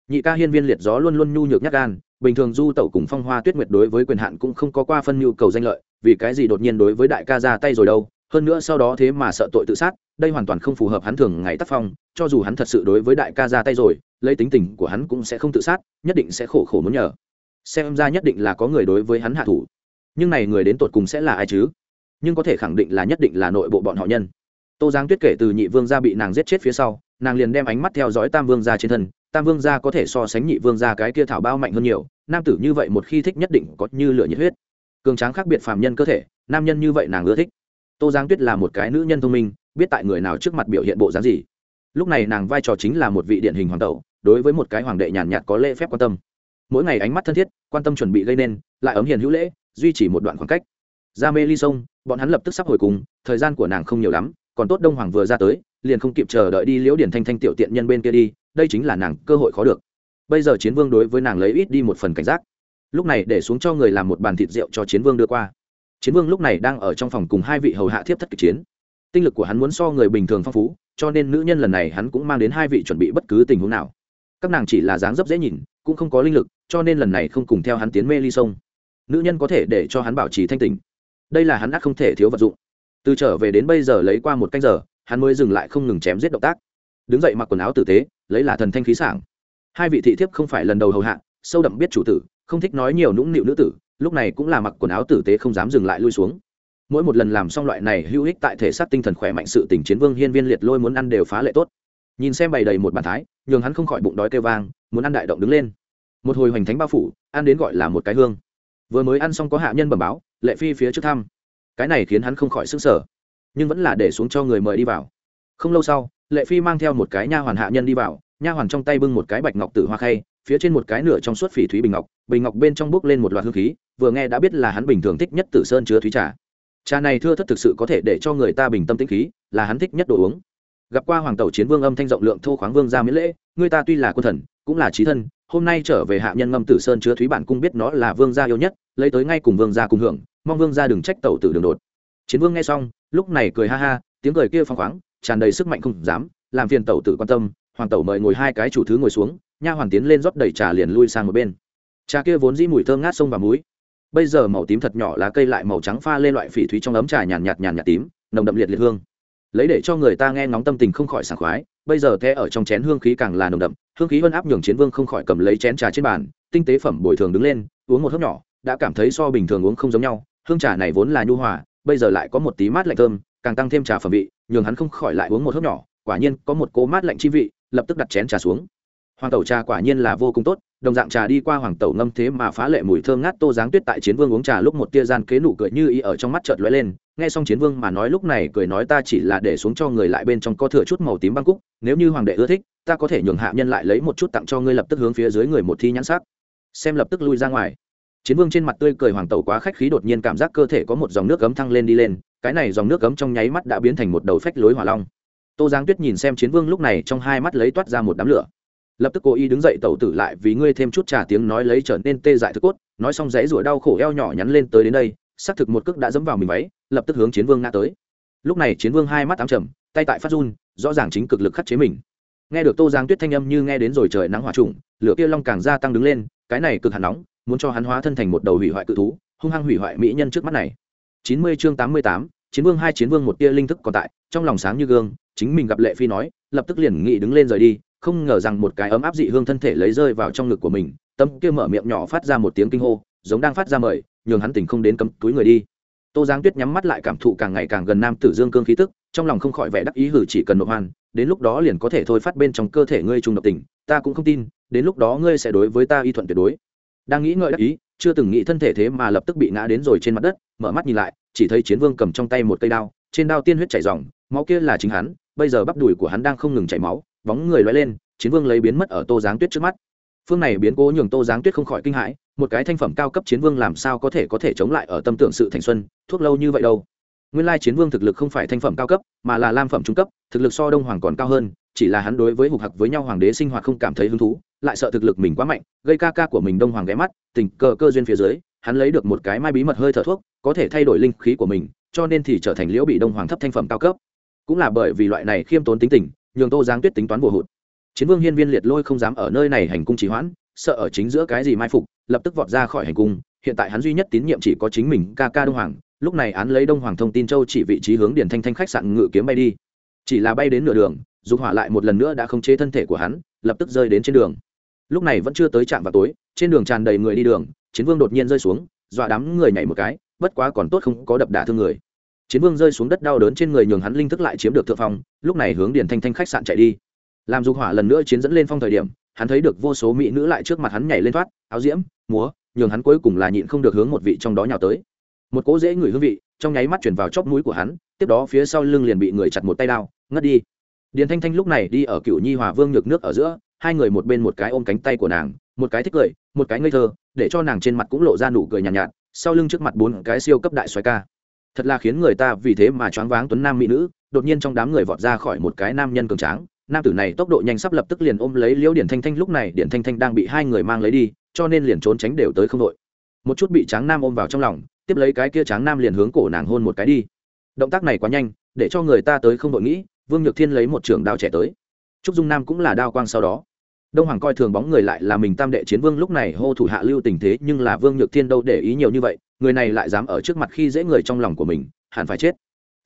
Nhị ca hiên viên liệt gió luôn luôn nhu nhược nhắc gan, bình thường du tẩu cùng phong hoa tuyết nguyệt đối với quyền hạn cũng không có qua phân nhu cầu danh lợi, vì cái gì đột nhiên đối với đại ca ra tay rồi đâu, hơn nữa sau đó thế mà sợ tội tự sát, đây hoàn toàn không phù hợp hắn thường ngày tác phong, cho dù hắn thật sự đối với đại ca ra tay rồi, lấy tính tình của hắn cũng sẽ không tự sát, nhất định sẽ khổ khổ muốn nhờ. Xem ra nhất định là có người đối với hắn hạ thủ. Nhưng này người đến tột cùng sẽ là ai chứ? Nhưng có thể khẳng định là nhất định là nội bộ bọn họ nhân. Tô giang tuyết kể từ nhị vương gia bị nàng giết chết phía sau, nàng liền đem ánh mắt theo dõi tam vương gia trên thân, tam vương gia có thể so sánh nhị vương gia cái kia thảo bao mạnh hơn nhiều, nam tử như vậy một khi thích nhất định có như lửa nhiệt huyết. Cường tráng khác biệt phàm nhân cơ thể, nam nhân như vậy nàng ưa thích. Tô giang tuyết là một cái nữ nhân thông minh, biết tại người nào trước mặt biểu hiện bộ dáng gì. Lúc này nàng vai trò chính là một vị điển hình hoàng tẩu, đối với một cái hoàng đệ nhàn nhạt có lễ phép quan tâm. Mỗi ngày ánh mắt thân thiết, quan tâm chuẩn bị gây nên, lại ấm hiền hữu lễ, duy trì một đoạn khoảng cách. Ra mê ly sông bọn hắn lập tức sắp hồi cùng, thời gian của nàng không nhiều lắm, còn tốt đông hoàng vừa ra tới, liền không kịp chờ đợi đi liễu điển thanh thanh tiểu tiện nhân bên kia đi, đây chính là nàng cơ hội khó được. Bây giờ chiến vương đối với nàng lấy ít đi một phần cảnh giác. Lúc này để xuống cho người làm một bàn thịt rượu cho chiến vương đưa qua. Chiến vương lúc này đang ở trong phòng cùng hai vị hầu hạ thiếp thất kịch chiến. Tinh lực của hắn muốn so người bình thường phong phú, cho nên nữ nhân lần này hắn cũng mang đến hai vị chuẩn bị bất cứ tình huống nào. Các nàng chỉ là dáng dấp dễ nhìn, cũng không có linh lực, cho nên lần này không cùng theo hắn tiến mê ly sông. Nữ nhân có thể để cho hắn bảo trì thanh tình đây là hắn ắt không thể thiếu vật dụng. Từ trở về đến bây giờ lấy qua một canh giờ, hắn mới dừng lại không ngừng chém giết động tác. Đứng dậy mặc quần áo tử tế, lấy là thần thanh khí sảng. Hai vị thị thiếp không phải lần đầu hầu hạ, sâu đậm biết chủ tử, không thích nói nhiều nũng nịu nữ tử, lúc này cũng là mặc quần áo tử tế không dám dừng lại lui xuống. Mỗi một lần làm xong loại này hữu ích tại thể xác tinh thần khỏe mạnh sự tình chiến vương hiên viên liệt lôi muốn ăn đều phá lệ tốt. Nhìn xem bày đầy một bàn thái, nhường hắn không khỏi bụng đói kêu vang, muốn ăn đại động đứng lên. Một hồi hoành thánh bao phủ, ăn đến gọi là một cái hương. Vừa mới ăn xong có hạ nhân bẩm báo lệ phi phía trước thăm. Cái này khiến hắn không khỏi sức sở nhưng vẫn là để xuống cho người mời đi vào. Không lâu sau, lệ phi mang theo một cái nha hoàn hạ nhân đi vào, nha hoàn trong tay bưng một cái bạch ngọc tử hoa khay, phía trên một cái nửa trong suốt phỉ thúy bình ngọc bình ngọc bên trong bước lên một loạt hương khí, vừa nghe đã biết là hắn bình thường thích nhất tử sơn chứa thúy trà. Trà này thưa thất thực sự có thể để cho người ta bình tâm tĩnh khí, là hắn thích nhất đồ uống. Gặp qua hoàng tẩu chiến vương âm thanh rộng lượng thô khoáng vương ra miễn lễ, người ta tuy là quân thần, cũng là trí thân, hôm nay trở về hạ nhân ngâm tử sơn chứa thúy bản cung biết nó là vương gia yêu nhất, lấy tới ngay cùng vương gia cùng hưởng mong vương ra đừng trách tẩu tử đường đột. Chiến vương nghe xong, lúc này cười ha ha, tiếng cười kia phong khoáng, tràn đầy sức mạnh không dám, làm phiền tẩu tử quan tâm, hoàng tẩu mời ngồi hai cái chủ thứ ngồi xuống, nha hoàn tiến lên rót đầy trà liền lui sang một bên. Trà kia vốn dĩ mùi thơm ngát sông và muối. Bây giờ màu tím thật nhỏ lá cây lại màu trắng pha lên loại phỉ thúy trong ấm trà nhàn nhạt nhàn nhạt tím, nồng đậm liệt liệt hương. Lấy để cho người ta nghe ngóng tâm tình không khỏi sảng khoái, bây giờ the ở trong chén hương khí càng là nồng đậm, hương khí vân áp nhường chiến vương không khỏi cầm lấy chén trà trên bàn, tinh tế phẩm bồi thường đứng lên, uống một hớp nhỏ, đã cảm thấy so bình thường uống không giống nhau hương trà này vốn là nhu hòa, bây giờ lại có một tí mát lạnh thơm, càng tăng thêm trà phẩm vị, nhường hắn không khỏi lại uống một hớp nhỏ, quả nhiên có một cỗ mát lạnh chi vị, lập tức đặt chén trà xuống. Hoàng tẩu trà quả nhiên là vô cùng tốt, đồng dạng trà đi qua hoàng tẩu ngâm thế mà phá lệ mùi thơm ngát tô giáng tuyết tại chiến vương uống trà lúc một tia gian kế nụ cười như ý ở trong mắt chợt lóe lên, nghe xong chiến vương mà nói lúc này cười nói ta chỉ là để xuống cho người lại bên trong có thừa chút màu tím băng cúc, nếu như hoàng đệ ưa thích, ta có thể nhường hạ nhân lại lấy một chút tặng cho ngươi lập tức hướng phía dưới người một thi nhãn sắc. Xem lập tức lui ra ngoài chiến vương trên mặt tươi cười hoàng tẩu quá khách khí đột nhiên cảm giác cơ thể có một dòng nước cấm thăng lên đi lên, cái này dòng nước cấm trong nháy mắt đã biến thành một đầu phách lối hỏa long. Tô giáng tuyết nhìn xem chiến vương lúc này trong hai mắt lấy toát ra một đám lửa. Lập tức cô y đứng dậy tẩu tử lại vì ngươi thêm chút trà tiếng nói lấy trở nên tê dại thức cốt, nói xong dãy rủa đau khổ eo nhỏ nhắn lên tới đến đây, xác thực một cước đã dẫm vào mình váy, lập tức hướng chiến vương ngã tới. Lúc này chiến vương hai mắt ám trầm, tay tại phát run, rõ ràng chính cực lực khắc chế mình. Nghe được tô giang tuyết thanh âm như nghe đến rồi trời nắng hỏa trùng, lửa kia long càng gia tăng đứng lên, cái này cực hàn nóng muốn cho hắn hóa thân thành một đầu hủy hoại cự thú, hung hăng hủy hoại mỹ nhân trước mắt này. Chín mươi chương tám mươi tám, chiến vương hai chiến vương một tia linh thức còn tại, trong lòng sáng như gương, chính mình gặp lệ phi nói, lập tức liền nghị đứng lên rời đi, không ngờ rằng một cái ấm áp dị hương thân thể lấy rơi vào trong ngực của mình, tâm kia mở miệng nhỏ phát ra một tiếng kinh hô, giống đang phát ra mời, nhường hắn tỉnh không đến cấm túi người đi. Tô giáng tuyết nhắm mắt lại cảm thụ càng ngày càng gần nam tử dương cương khí tức, trong lòng không khỏi vẻ đắc ý hử chỉ cần nộp hoàn, đến lúc đó liền có thể thôi phát bên trong cơ thể ngươi trung độc tình, ta cũng không tin, đến lúc đó ngươi sẽ đối với ta y thuận tuyệt đối đang nghĩ ngợi đắc ý, chưa từng nghĩ thân thể thế mà lập tức bị ngã đến rồi trên mặt đất, mở mắt nhìn lại, chỉ thấy chiến vương cầm trong tay một cây đao, trên đao tiên huyết chảy dòng máu kia là chính hắn, bây giờ bắp đùi của hắn đang không ngừng chảy máu, bóng người loay lên, chiến vương lấy biến mất ở tô giáng tuyết trước mắt. Phương này biến cố nhường tô giáng tuyết không khỏi kinh hãi, một cái thanh phẩm cao cấp chiến vương làm sao có thể có thể chống lại ở tâm tưởng sự thành xuân, thuốc lâu như vậy đâu. Nguyên lai chiến vương thực lực không phải thanh phẩm cao cấp, mà là lam phẩm trung cấp, thực lực so đông hoàng còn cao hơn chỉ là hắn đối với hục hặc với nhau hoàng đế sinh hoạt không cảm thấy hứng thú, lại sợ thực lực mình quá mạnh, gây ca ca của mình đông hoàng ghé mắt, tình cờ cơ duyên phía dưới, hắn lấy được một cái mai bí mật hơi thở thuốc, có thể thay đổi linh khí của mình, cho nên thì trở thành liễu bị đông hoàng thấp thanh phẩm cao cấp. Cũng là bởi vì loại này khiêm tốn tính tình, nhường tô giáng tuyết tính toán bùa hụt. Chiến vương hiên viên liệt lôi không dám ở nơi này hành cung trì hoãn, sợ ở chính giữa cái gì mai phục, lập tức vọt ra khỏi hành cung, hiện tại hắn duy nhất tín nhiệm chỉ có chính mình, ca ca đông hoàng, lúc này án lấy đông hoàng thông tin châu chỉ vị trí hướng điển thanh thanh khách sạn ngự kiếm bay đi. Chỉ là bay đến nửa đường dục hỏa lại một lần nữa đã khống chế thân thể của hắn, lập tức rơi đến trên đường. Lúc này vẫn chưa tới trạm vào tối, trên đường tràn đầy người đi đường, chiến vương đột nhiên rơi xuống, dọa đám người nhảy một cái, bất quá còn tốt không có đập đả thương người. Chiến vương rơi xuống đất đau đớn trên người nhường hắn linh thức lại chiếm được thượng phong, lúc này hướng điền thanh thanh khách sạn chạy đi. Làm dục hỏa lần nữa chiến dẫn lên phong thời điểm, hắn thấy được vô số mỹ nữ lại trước mặt hắn nhảy lên thoát, áo diễm, múa, nhường hắn cuối cùng là nhịn không được hướng một vị trong đó nhào tới. Một cỗ dễ người hương vị, trong nháy mắt chuyển vào chóp mũi của hắn, tiếp đó phía sau lưng liền bị người chặt một tay đao, ngất đi điền thanh thanh lúc này đi ở cựu nhi hòa vương nhược nước ở giữa hai người một bên một cái ôm cánh tay của nàng một cái thích cười một cái ngây thơ để cho nàng trên mặt cũng lộ ra nụ cười nhàn nhạt, nhạt sau lưng trước mặt bốn cái siêu cấp đại xoáy ca. Thật là khiến người ta vì thế mà choáng váng tuấn nam mỹ nữ đột nhiên trong đám người vọt ra khỏi một cái nam nhân cường tráng. Nam tử này tốc độ nhanh sắp lập tức liền ôm lấy liễu điển thanh thanh lúc này điển thanh thanh đang bị hai người mang lấy đi cho nên liền trốn tránh đều tới không đội. Một chút bị tráng nam ôm vào trong lòng tiếp lấy cái kia tráng nam liền hướng cổ nàng hôn một cái đi. Động tác này quá nhanh để cho người ta tới không đội nghĩ vương nhược thiên lấy một trường đao trẻ tới. Trúc dung nam cũng là đao quang sau đó. Đông hoàng coi thường bóng người lại là mình tam đệ chiến vương, lúc này hô thủ hạ lưu tình thế, nhưng là vương nhược thiên đâu để ý nhiều như vậy, người này lại dám ở trước mặt khi dễ người trong lòng của mình, hẳn phải chết.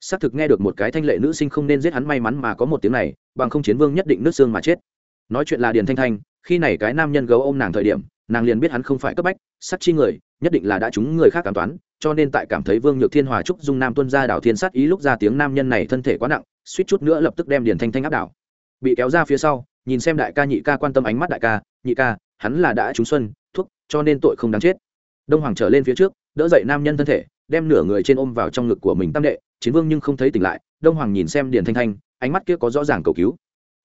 Xác thực nghe được một cái thanh lệ nữ sinh không nên giết hắn may mắn mà có một tiếng này, bằng không chiến vương nhất định nước xương mà chết. Nói chuyện là điền thanh thanh, khi này cái nam nhân gấu ôm nàng thời điểm nàng liền biết hắn không phải cấp bách sắc chi người, nhất định là đã trúng người khác cảm toán, cho nên tại cảm thấy vương nhược thiên hòa trúc dung nam tuân ra đảo thiên sát ý lúc ra tiếng nam nhân này thân thể quá nặng, suýt chút nữa lập tức đem điền thanh thanh áp đảo. Bị kéo ra phía sau, nhìn xem đại ca nhị ca quan tâm ánh mắt đại ca, nhị ca, hắn là đã trúng xuân, thuốc, cho nên tội không đáng chết. Đông hoàng trở lên phía trước, đỡ dậy nam nhân thân thể, đem nửa người trên ôm vào trong ngực của mình tam đệ, chiến vương nhưng không thấy tỉnh lại, đông hoàng nhìn xem điền thanh thanh, ánh mắt kia có rõ ràng cầu cứu.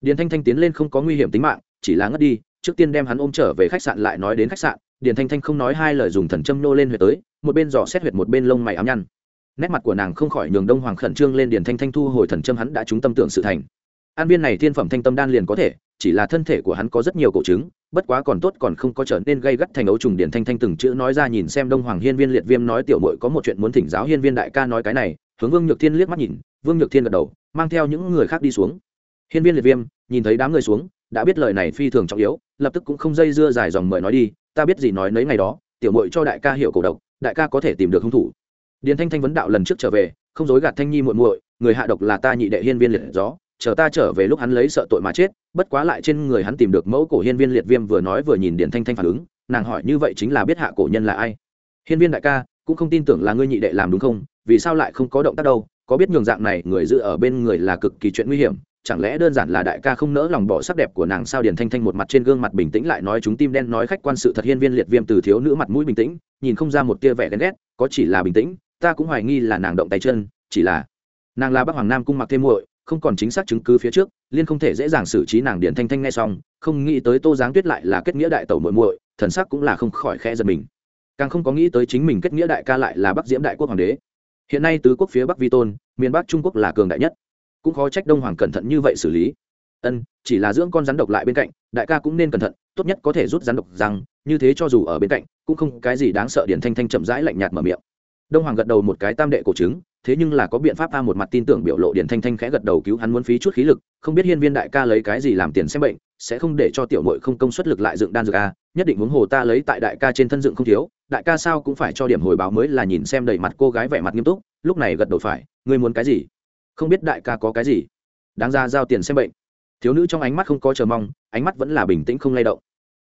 Điền thanh thanh tiến lên không có nguy hiểm tính mạng, chỉ là ngất đi trước tiên đem hắn ôm trở về khách sạn lại nói đến khách sạn, điền thanh thanh không nói hai lời dùng thần châm nô lên huyệt tới, một bên dò xét huyệt một bên lông mày ám nhăn. Nét mặt của nàng không khỏi nhường đông hoàng khẩn trương lên điền thanh thanh thu hồi thần châm hắn đã trúng tâm tưởng sự thành. An viên này thiên phẩm thanh tâm đan liền có thể, chỉ là thân thể của hắn có rất nhiều cổ chứng, bất quá còn tốt còn không có trở nên gây gắt thành ấu trùng điển thanh thanh từng chữ nói ra nhìn xem đông hoàng hiên viên liệt viêm nói tiểu mội có một chuyện muốn thỉnh giáo hiên viên đại ca nói cái này, hướng vương nhược thiên liếc mắt nhìn, vương nhược thiên gật đầu, mang theo những người khác đi xuống. Hiên viên liệt viêm nhìn thấy đám người xuống đã biết lời này phi thường trọng yếu, lập tức cũng không dây dưa dài dòng mời nói đi, ta biết gì nói nấy ngày đó, tiểu mội cho đại ca hiểu cổ độc, đại ca có thể tìm được hung thủ. Điền thanh thanh vấn đạo lần trước trở về, không dối gạt thanh nhi muội muội, người hạ độc là ta nhị đệ hiên viên liệt gió, chờ ta trở về lúc hắn lấy sợ tội mà chết. Bất quá lại trên người hắn tìm được mẫu cổ hiên viên liệt viêm vừa nói vừa nhìn điền thanh thanh phản ứng, nàng hỏi như vậy chính là biết hạ cổ nhân là ai? Hiên viên đại ca, cũng không tin tưởng là ngươi nhị đệ làm đúng không? Vì sao lại không có động tác đâu? Có biết nhường dạng này người giữ ở bên người là cực kỳ chuyện nguy hiểm chẳng lẽ đơn giản là đại ca không nỡ lòng bỏ sắc đẹp của nàng sao? Điền thanh thanh một mặt trên gương mặt bình tĩnh lại nói, chúng tim đen nói khách quan sự thật hiên viên liệt viêm từ thiếu nữ mặt mũi bình tĩnh, nhìn không ra một tia vẻ ghen ghét, có chỉ là bình tĩnh, ta cũng hoài nghi là nàng động tay chân, chỉ là nàng là bác hoàng nam cung mặc thêm muội, không còn chính xác chứng cứ phía trước, liên không thể dễ dàng xử trí nàng. Điền thanh thanh nghe xong, không nghĩ tới tô giáng tuyết lại là kết nghĩa đại tẩu muội muội, thần sắc cũng là không khỏi khẽ giật mình. Càng không có nghĩ tới chính mình kết nghĩa đại ca lại là bắc diễm đại quốc hoàng đế. Hiện nay tứ quốc phía bắc vi tôn, miền bắc trung quốc là cường đại nhất cũng khó trách đông hoàng cẩn thận như vậy xử lý. Ân, chỉ là dưỡng con rắn độc lại bên cạnh, đại ca cũng nên cẩn thận, tốt nhất có thể rút rắn độc rằng như thế cho dù ở bên cạnh, cũng không cái gì đáng sợ điển thanh thanh chậm rãi lạnh nhạt mở miệng. Đông hoàng gật đầu một cái tam đệ cổ trứng thế nhưng là có biện pháp a một mặt tin tưởng biểu lộ điển thanh thanh khẽ gật đầu cứu hắn muốn phí chút khí lực, không biết hiên viên đại ca lấy cái gì làm tiền xem bệnh, sẽ không để cho tiểu mội không công suất lực lại dựng đan dược a, nhất định huống hồ ta lấy tại đại ca trên thân dựng không thiếu, đại ca sao cũng phải cho điểm hồi báo mới là nhìn xem đầy mặt cô gái vẻ mặt nghiêm túc, lúc này gật đầu phải, ngươi muốn cái gì? Không biết đại ca có cái gì. Đáng ra giao tiền xem bệnh. Thiếu nữ trong ánh mắt không có chờ mong, ánh mắt vẫn là bình tĩnh không lay động.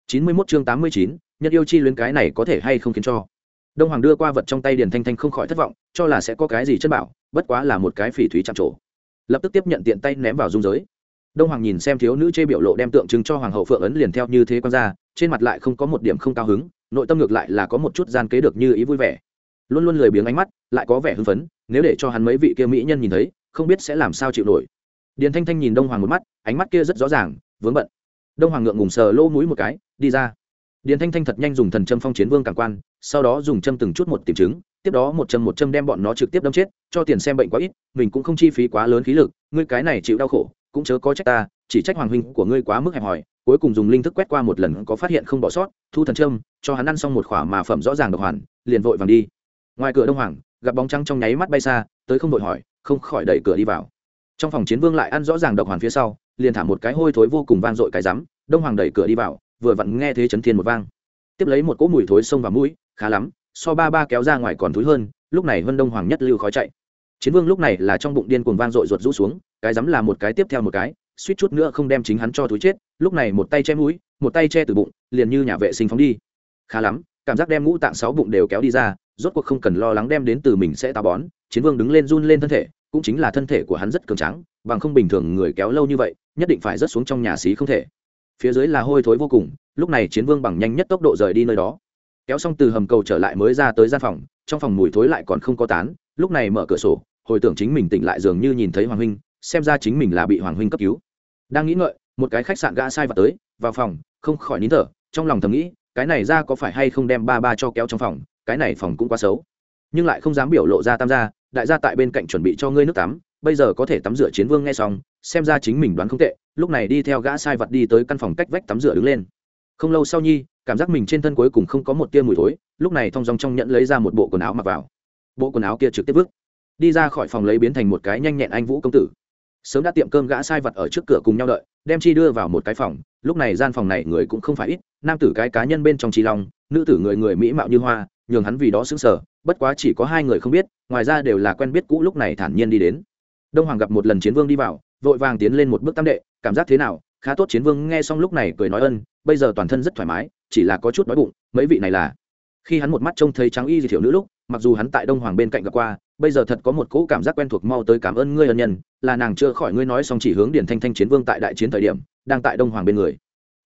Chín mươi mốt chương tám mươi chín, nhân yêu chi luyến cái này có thể hay không khiến cho. Đông hoàng đưa qua vật trong tay điền thanh thanh không khỏi thất vọng, cho là sẽ có cái gì chất bảo, bất quá là một cái phỉ thúy chạm trổ. Lập tức tiếp nhận tiện tay ném vào dung giới. Đông hoàng nhìn xem thiếu nữ chê biểu lộ đem tượng trưng cho hoàng hậu phượng ấn liền theo như thế quan ra, trên mặt lại không có một điểm không cao hứng, nội tâm ngược lại là có một chút gian kế được như ý vui vẻ. Luôn luôn lười biếng ánh mắt, lại có vẻ hưng phấn, nếu để cho hắn mấy vị kia mỹ nhân nhìn thấy không biết sẽ làm sao chịu nổi. Điền thanh thanh nhìn đông hoàng một mắt ánh mắt kia rất rõ ràng vướng bận. Đông hoàng ngượng ngùng sờ lỗ mũi một cái đi ra. Điền thanh thanh thật nhanh dùng thần châm phong chiến vương cảm quan sau đó dùng châm từng chút một tìm chứng tiếp đó một châm một châm đem bọn nó trực tiếp đâm chết cho tiền xem bệnh quá ít mình cũng không chi phí quá lớn khí lực ngươi cái này chịu đau khổ cũng chớ có trách ta chỉ trách hoàng huynh của ngươi quá mức hẹp hòi cuối cùng dùng linh thức quét qua một lần có phát hiện không bỏ sót thu thần châm, cho hắn ăn xong một khỏa mà phẩm rõ ràng độc hoàn liền vội vàng đi. Ngoài cửa đông hoàng gặp bóng trăng trong nháy mắt bay xa tới không vội hỏi không khỏi đẩy cửa đi vào. Trong phòng chiến vương lại ăn rõ ràng độc hoàn phía sau, liền thả một cái hôi thối vô cùng vang dội cái rắm, đông hoàng đẩy cửa đi vào, vừa vặn nghe thế chấn thiên một vang. Tiếp lấy một cỗ mùi thối sông vào mũi, khá lắm, so ba ba kéo ra ngoài còn thúi hơn, lúc này vân đông hoàng nhất lưu khói chạy. Chiến vương lúc này là trong bụng điên cuồng vang dội ruột rũ xuống, cái rắm là một cái tiếp theo một cái, suýt chút nữa không đem chính hắn cho túi chết, lúc này một tay che mũi, một tay che từ bụng, liền như nhà vệ sinh phóng đi. Khá lắm, cảm giác đem ngũ tạng sáu bụng đều kéo đi ra, rốt cuộc không cần lo lắng đem đến từ mình sẽ táo bón chiến vương đứng lên run lên thân thể, cũng chính là thân thể của hắn rất cường tráng, bằng không bình thường người kéo lâu như vậy, nhất định phải rớt xuống trong nhà xí không thể. Phía dưới là hôi thối vô cùng, lúc này chiến vương bằng nhanh nhất tốc độ rời đi nơi đó. Kéo xong từ hầm cầu trở lại mới ra tới gian phòng, trong phòng mùi thối lại còn không có tán, lúc này mở cửa sổ, hồi tưởng chính mình tỉnh lại dường như nhìn thấy hoàng huynh, xem ra chính mình là bị hoàng huynh cấp cứu. Đang nghĩ ngợi, một cái khách sạn gã sai vào tới, vào phòng, không khỏi nín thở, trong lòng thầm nghĩ, cái này ra có phải hay không đem ba ba cho kéo trong phòng, cái này phòng cũng quá xấu. Nhưng lại không dám biểu lộ ra tam gia đại gia tại bên cạnh chuẩn bị cho ngươi nước tắm, bây giờ có thể tắm rửa chiến vương nghe xong, xem ra chính mình đoán không tệ, lúc này đi theo gã sai vật đi tới căn phòng cách vách tắm rửa đứng lên. Không lâu sau nhi, cảm giác mình trên thân cuối cùng không có một tia mùi thối, lúc này thong dong trong nhẫn lấy ra một bộ quần áo mặc vào. Bộ quần áo kia trực tiếp vứt. Đi ra khỏi phòng lấy biến thành một cái nhanh nhẹn anh vũ công tử. Sớm đã tiệm cơm gã sai vật ở trước cửa cùng nhau đợi, đem chi đưa vào một cái phòng, lúc này gian phòng này người cũng không phải ít, nam tử cái cá nhân bên trong trí long, nữ tử người người mỹ mạo như hoa, nhường hắn vì đó xứng sở bất quá chỉ có hai người không biết, ngoài ra đều là quen biết cũ lúc này thản nhiên đi đến. Đông hoàng gặp một lần chiến vương đi vào, vội vàng tiến lên một bước tam đệ, cảm giác thế nào? Khá tốt chiến vương, nghe xong lúc này cười nói ân, bây giờ toàn thân rất thoải mái, chỉ là có chút đói bụng, mấy vị này là. Khi hắn một mắt trông thấy trắng y di thiểu nữ lúc, mặc dù hắn tại đông hoàng bên cạnh gặp qua, bây giờ thật có một cỗ cảm giác quen thuộc mau tới cảm ơn ngươi ân nhân, là nàng chưa khỏi ngươi nói xong chỉ hướng điển thanh thanh chiến vương tại đại chiến thời điểm, đang tại đông hoàng bên người.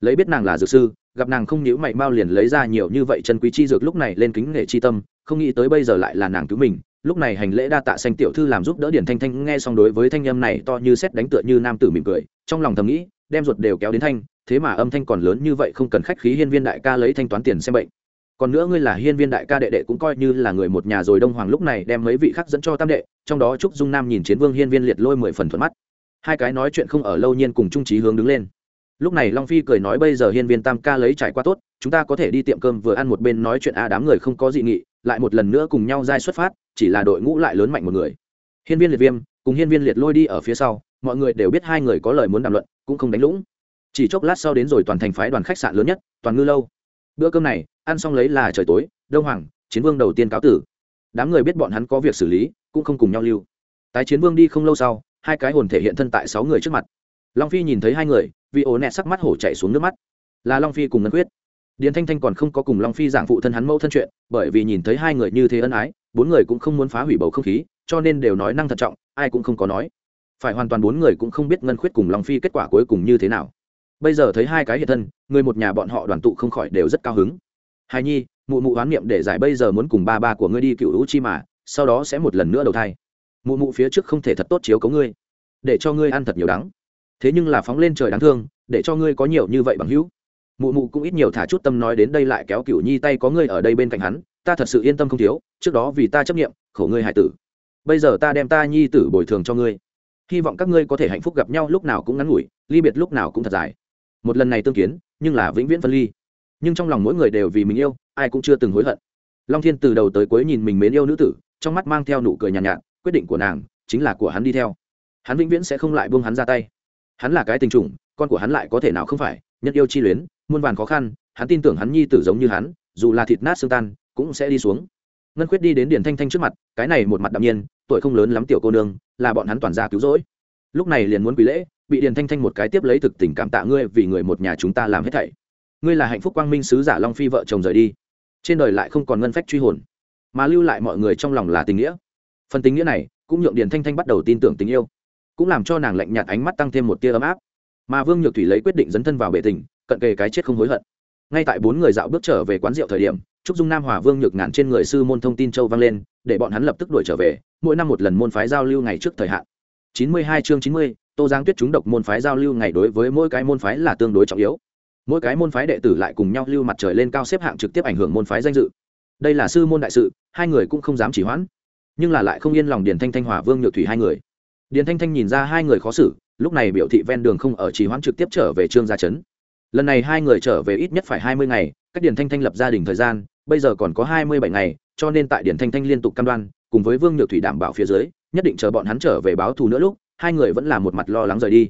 Lấy biết nàng là dược sư, gặp nàng không nhữ mày mau liền lấy ra nhiều như vậy chân quý chi dược lúc này lên kính nghệ chi tâm không nghĩ tới bây giờ lại là nàng cứu mình. Lúc này hành lễ đa tạ xanh tiểu thư làm giúp đỡ điển thanh thanh, nghe xong đối với thanh âm này to như xét đánh tựa như nam tử mỉm cười, trong lòng thầm nghĩ, đem ruột đều kéo đến thanh, thế mà âm thanh còn lớn như vậy không cần khách khí hiên viên đại ca lấy thanh toán tiền xem bệnh. Còn nữa ngươi là hiên viên đại ca đệ đệ cũng coi như là người một nhà rồi, đông hoàng lúc này đem mấy vị khác dẫn cho tam đệ, trong đó trúc dung nam nhìn chiến vương hiên viên liệt lôi mười phần thuận mắt. Hai cái nói chuyện không ở lâu nhiên cùng trung trí hướng đứng lên. Lúc này long phi cười nói bây giờ hiên viên tam ca lấy trải qua tốt, chúng ta có thể đi tiệm cơm vừa ăn một bên nói chuyện a đám người không có dị nghị lại một lần nữa cùng nhau giai xuất phát, chỉ là đội ngũ lại lớn mạnh một người. Hiên viên liệt viêm cùng hiên viên liệt lôi đi ở phía sau, mọi người đều biết hai người có lời muốn đàm luận, cũng không đánh lũng. Chỉ chốc lát sau đến rồi toàn thành phái đoàn khách sạn lớn nhất, toàn ngư lâu. Bữa cơm này, ăn xong lấy là trời tối, đông hoàng, chiến vương đầu tiên cáo tử. Đám người biết bọn hắn có việc xử lý, cũng không cùng nhau lưu. Tái chiến vương đi không lâu sau, hai cái hồn thể hiện thân tại sáu người trước mặt. Long phi nhìn thấy hai người, vì ổ nẹt sắc mắt hổ chạy xuống nước mắt. Là long phi cùng ngân quyết điền thanh thanh còn không có cùng long phi giảng phụ thân hắn mẫu thân chuyện, bởi vì nhìn thấy hai người như thế ân ái, bốn người cũng không muốn phá hủy bầu không khí, cho nên đều nói năng thận trọng, ai cũng không có nói. Phải hoàn toàn bốn người cũng không biết ngân khuyết cùng long phi kết quả cuối cùng như thế nào. Bây giờ thấy hai cái hiện thân, người một nhà bọn họ đoàn tụ không khỏi đều rất cao hứng. Hài nhi, mụ mụ hoán niệm để giải bây giờ muốn cùng ba ba của ngươi đi cựu hữu chi mà, sau đó sẽ một lần nữa đầu thai. Mụ mụ phía trước không thể thật tốt chiếu cấu ngươi, để cho ngươi ăn thật nhiều đắng. Thế nhưng là phóng lên trời đáng thương, để cho ngươi có nhiều như vậy bằng hữu mụ mụ cũng ít nhiều thả chút tâm nói đến đây lại kéo cựu nhi tay có ngươi ở đây bên cạnh hắn ta thật sự yên tâm không thiếu trước đó vì ta chấp nghiệm khổ ngươi hải tử. Bây giờ ta đem ta nhi tử bồi thường cho ngươi. Hy vọng các ngươi có thể hạnh phúc gặp nhau lúc nào cũng ngắn ngủi ly biệt lúc nào cũng thật dài. Một lần này tương kiến nhưng là vĩnh viễn phân ly. Nhưng trong lòng mỗi người đều vì mình yêu ai cũng chưa từng hối hận. Long thiên từ đầu tới cuối nhìn mình mến yêu nữ tử trong mắt mang theo nụ cười nhàn nhạt, nhạt quyết định của nàng chính là của hắn đi theo. Hắn vĩnh viễn sẽ không lại buông hắn ra tay. Hắn là cái tình trùng con của hắn lại có thể nào không phải nhân yêu chi luyến muôn vàn khó khăn, hắn tin tưởng hắn nhi tử giống như hắn, dù là thịt nát xương tan, cũng sẽ đi xuống. Ngân khuyết đi đến điền thanh thanh trước mặt, cái này một mặt đạm nhiên, tuổi không lớn lắm tiểu cô nương, là bọn hắn toàn ra cứu rỗi. Lúc này liền muốn quỳ lễ, bị điền thanh thanh một cái tiếp lấy thực tình cảm tạ ngươi vì người một nhà chúng ta làm hết thảy. Ngươi là hạnh phúc quang minh sứ giả long phi vợ chồng rời đi. Trên đời lại không còn ngân phách truy hồn, mà lưu lại mọi người trong lòng là tình nghĩa. Phần tình nghĩa này, cũng nhượng điền thanh thanh bắt đầu tin tưởng tình yêu, cũng làm cho nàng lạnh nhạt ánh mắt tăng thêm một tia ấm áp. Mà vương nhược thủy lấy quyết định dấn thân vào bệ tình cận kề cái chết không hối hận. Ngay tại bốn người dạo bước trở về quán rượu thời điểm, trúc dung nam hòa vương nhược ngàn trên người sư môn thông tin châu vang lên, để bọn hắn lập tức đuổi trở về, mỗi năm một lần môn phái giao lưu ngày trước thời hạn. Chín mươi hai chương chín mươi, tô giang tuyết chúng độc môn phái giao lưu ngày đối với mỗi cái môn phái là tương đối trọng yếu. Mỗi cái môn phái đệ tử lại cùng nhau lưu mặt trời lên cao xếp hạng trực tiếp ảnh hưởng môn phái danh dự. Đây là sư môn đại sự, hai người cũng không dám chỉ hoãn. Nhưng là lại không yên lòng điền thanh thanh hòa vương nhược thủy hai người. Điền thanh thanh nhìn ra hai người khó xử, lúc này biểu thị ven đường không ở chỉ hoãn trực tiếp trở về trương gia trấn lần này hai người trở về ít nhất phải hai mươi ngày, cách điền thanh thanh lập gia đình thời gian, bây giờ còn có hai mươi bảy ngày, cho nên tại điền thanh thanh liên tục cam đoan, cùng với vương nhược thủy đảm bảo phía dưới, nhất định chờ bọn hắn trở về báo thù nữa lúc, hai người vẫn là một mặt lo lắng rời đi.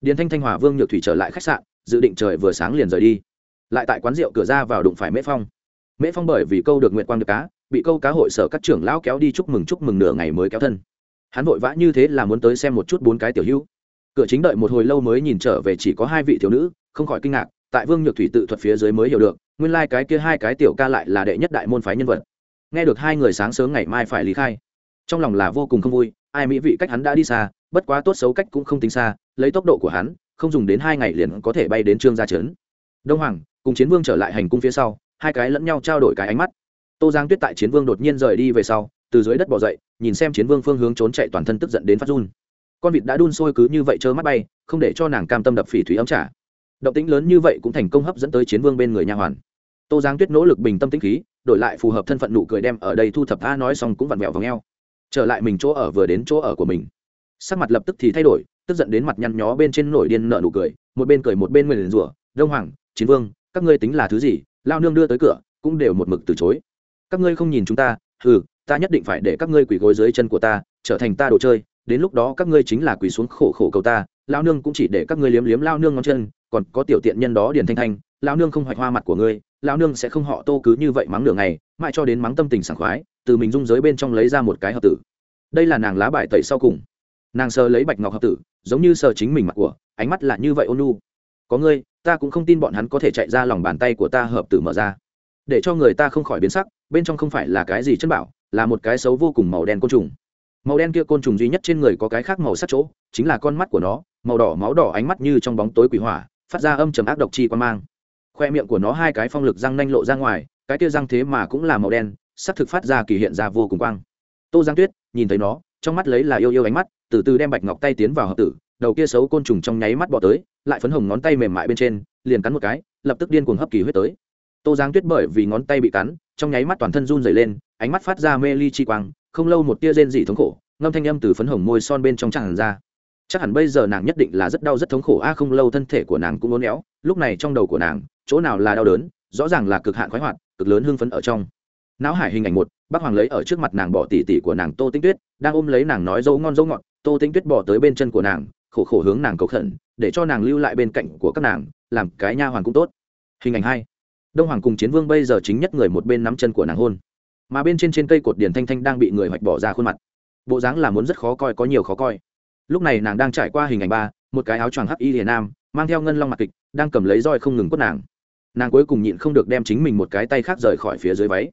Điền thanh thanh hòa vương nhược thủy trở lại khách sạn, dự định trời vừa sáng liền rời đi. Lại tại quán rượu cửa ra vào đụng phải mễ phong. Mễ phong bởi vì câu được nguyện quang được cá, bị câu cá hội sở các trưởng lão kéo đi chúc mừng chúc mừng nửa ngày mới kéo thân. Hắn vội vã như thế là muốn tới xem một chút bốn cái tiểu hữu. Cửa chính đợi một hồi lâu mới nhìn trở về chỉ có hai vị thiếu nữ không khỏi kinh ngạc, tại vương nhược thủy tự thuật phía dưới mới hiểu được, nguyên lai、like、cái kia hai cái tiểu ca lại là đệ nhất đại môn phái nhân vật. Nghe được hai người sáng sớm ngày mai phải lý khai, trong lòng là vô cùng không vui, ai mỹ vị cách hắn đã đi xa, bất quá tốt xấu cách cũng không tính xa, lấy tốc độ của hắn, không dùng đến hai ngày liền có thể bay đến trương gia trấn. Đông hoàng, cùng chiến vương trở lại hành cung phía sau, hai cái lẫn nhau trao đổi cái ánh mắt. Tô giang tuyết tại chiến vương đột nhiên rời đi về sau, từ dưới đất bỏ dậy, nhìn xem chiến vương phương hướng trốn chạy toàn thân tức giận đến phát run. Con vịt đã đun sôi cứ như vậy trơ mắt bay, không để cho nàng cam tâm đập phỉ thủy ấm trả động tĩnh lớn như vậy cũng thành công hấp dẫn tới chiến vương bên người nha hoàn. Tô giang tuyết nỗ lực bình tâm tĩnh khí, đổi lại phù hợp thân phận nụ cười đem ở đây thu thập tha nói xong cũng vặn vẹo vào ngheo. Trở lại mình chỗ ở vừa đến chỗ ở của mình. Sắc mặt lập tức thì thay đổi, tức giận đến mặt nhăn nhó bên trên nổi điên nợ nụ cười, một bên cười một bên nguyền rủa, đông hoàng, chiến vương, các ngươi tính là thứ gì? Lao nương đưa tới cửa, cũng đều một mực từ chối. Các ngươi không nhìn chúng ta ừ ta nhất định phải để các ngươi quỳ gối dưới chân của ta, trở thành ta đồ chơi, đến lúc đó các ngươi chính là quỳ xuống khổ khổ cầu ta. Lao nương cũng chỉ để các ngươi liếm liếm lao nương ngón chân còn có tiểu tiện nhân đó điền thanh thanh lao nương không hoạch hoa mặt của ngươi lao nương sẽ không họ tô cứ như vậy mắng nửa ngày, mãi cho đến mắng tâm tình sảng khoái, từ mình dung giới bên trong lấy ra một cái hợp tử. Đây là nàng lá bài tẩy sau cùng. Nàng sờ lấy bạch ngọc hợp tử, giống như sờ chính mình mặt của, ánh mắt là như vậy ôn nu có ngươi, ta cũng không tin bọn hắn có thể chạy ra lòng bàn tay của ta hợp tử mở ra. Để cho người ta không khỏi biến sắc, bên trong không phải là cái gì chân bảo, là một cái xấu vô cùng màu đen côn trùng. Màu đen kia côn trùng duy nhất trên người có cái khác màu sắc chỗ, chính là con mắt của nó, màu đỏ máu đỏ ánh mắt như trong bóng tối quỷ hỏa phát ra âm trầm ác độc chi quan mang. Khoe miệng của nó hai cái phong lực răng nanh lộ ra ngoài, cái kia răng thế mà cũng là màu đen sắc thực phát ra kỳ hiện ra vô cùng quang. Tô giang tuyết nhìn thấy nó, trong mắt lấy là yêu yêu ánh mắt, từ từ đem bạch ngọc tay tiến vào hợp tử, đầu kia xấu côn trùng trong nháy mắt bỏ tới, lại phấn hồng ngón tay mềm mại bên trên, liền cắn một cái, lập tức điên cuồng hấp kỳ huyết tới. Tô giang tuyết bởi vì ngón tay bị cắn, trong nháy mắt toàn thân run dày lên, ánh mắt phát ra mê ly chi quang, không lâu một tia rên dị thống khổ, ngâm thanh âm từ phấn hồng môi son bên trong tràn ra chắc hẳn bây giờ nàng nhất định là rất đau rất thống khổ. A không lâu thân thể của nàng cũng ố néo lúc này trong đầu của nàng, chỗ nào là đau đớn, rõ ràng là cực hạn khoái hoạt, cực lớn hưng phấn ở trong. Não hải hình ảnh một, bác hoàng lấy ở trước mặt nàng bỏ tỉ tỉ của nàng tô tinh tuyết, đang ôm lấy nàng nói dấu ngon dấu ngọt. Tô tinh tuyết bỏ tới bên chân của nàng, khổ khổ hướng nàng cầu khẩn, để cho nàng lưu lại bên cạnh của các nàng, làm cái nha hoàn cũng tốt. Hình ảnh hai, đông hoàng cùng chiến vương bây giờ chính nhất người một bên nắm chân của nàng hôn. Mà bên trên trên cây cột điển thanh thanh đang bị người hoạch bỏ ra khuôn mặt. Bộ dáng là muốn rất khó coi, có nhiều khó coi lúc này nàng đang trải qua hình ảnh ba, một cái áo choàng hắc y liền nam, mang theo ngân long mặt kịch, đang cầm lấy roi không ngừng quất nàng. Nàng cuối cùng nhịn không được đem chính mình một cái tay khác rời khỏi phía dưới váy.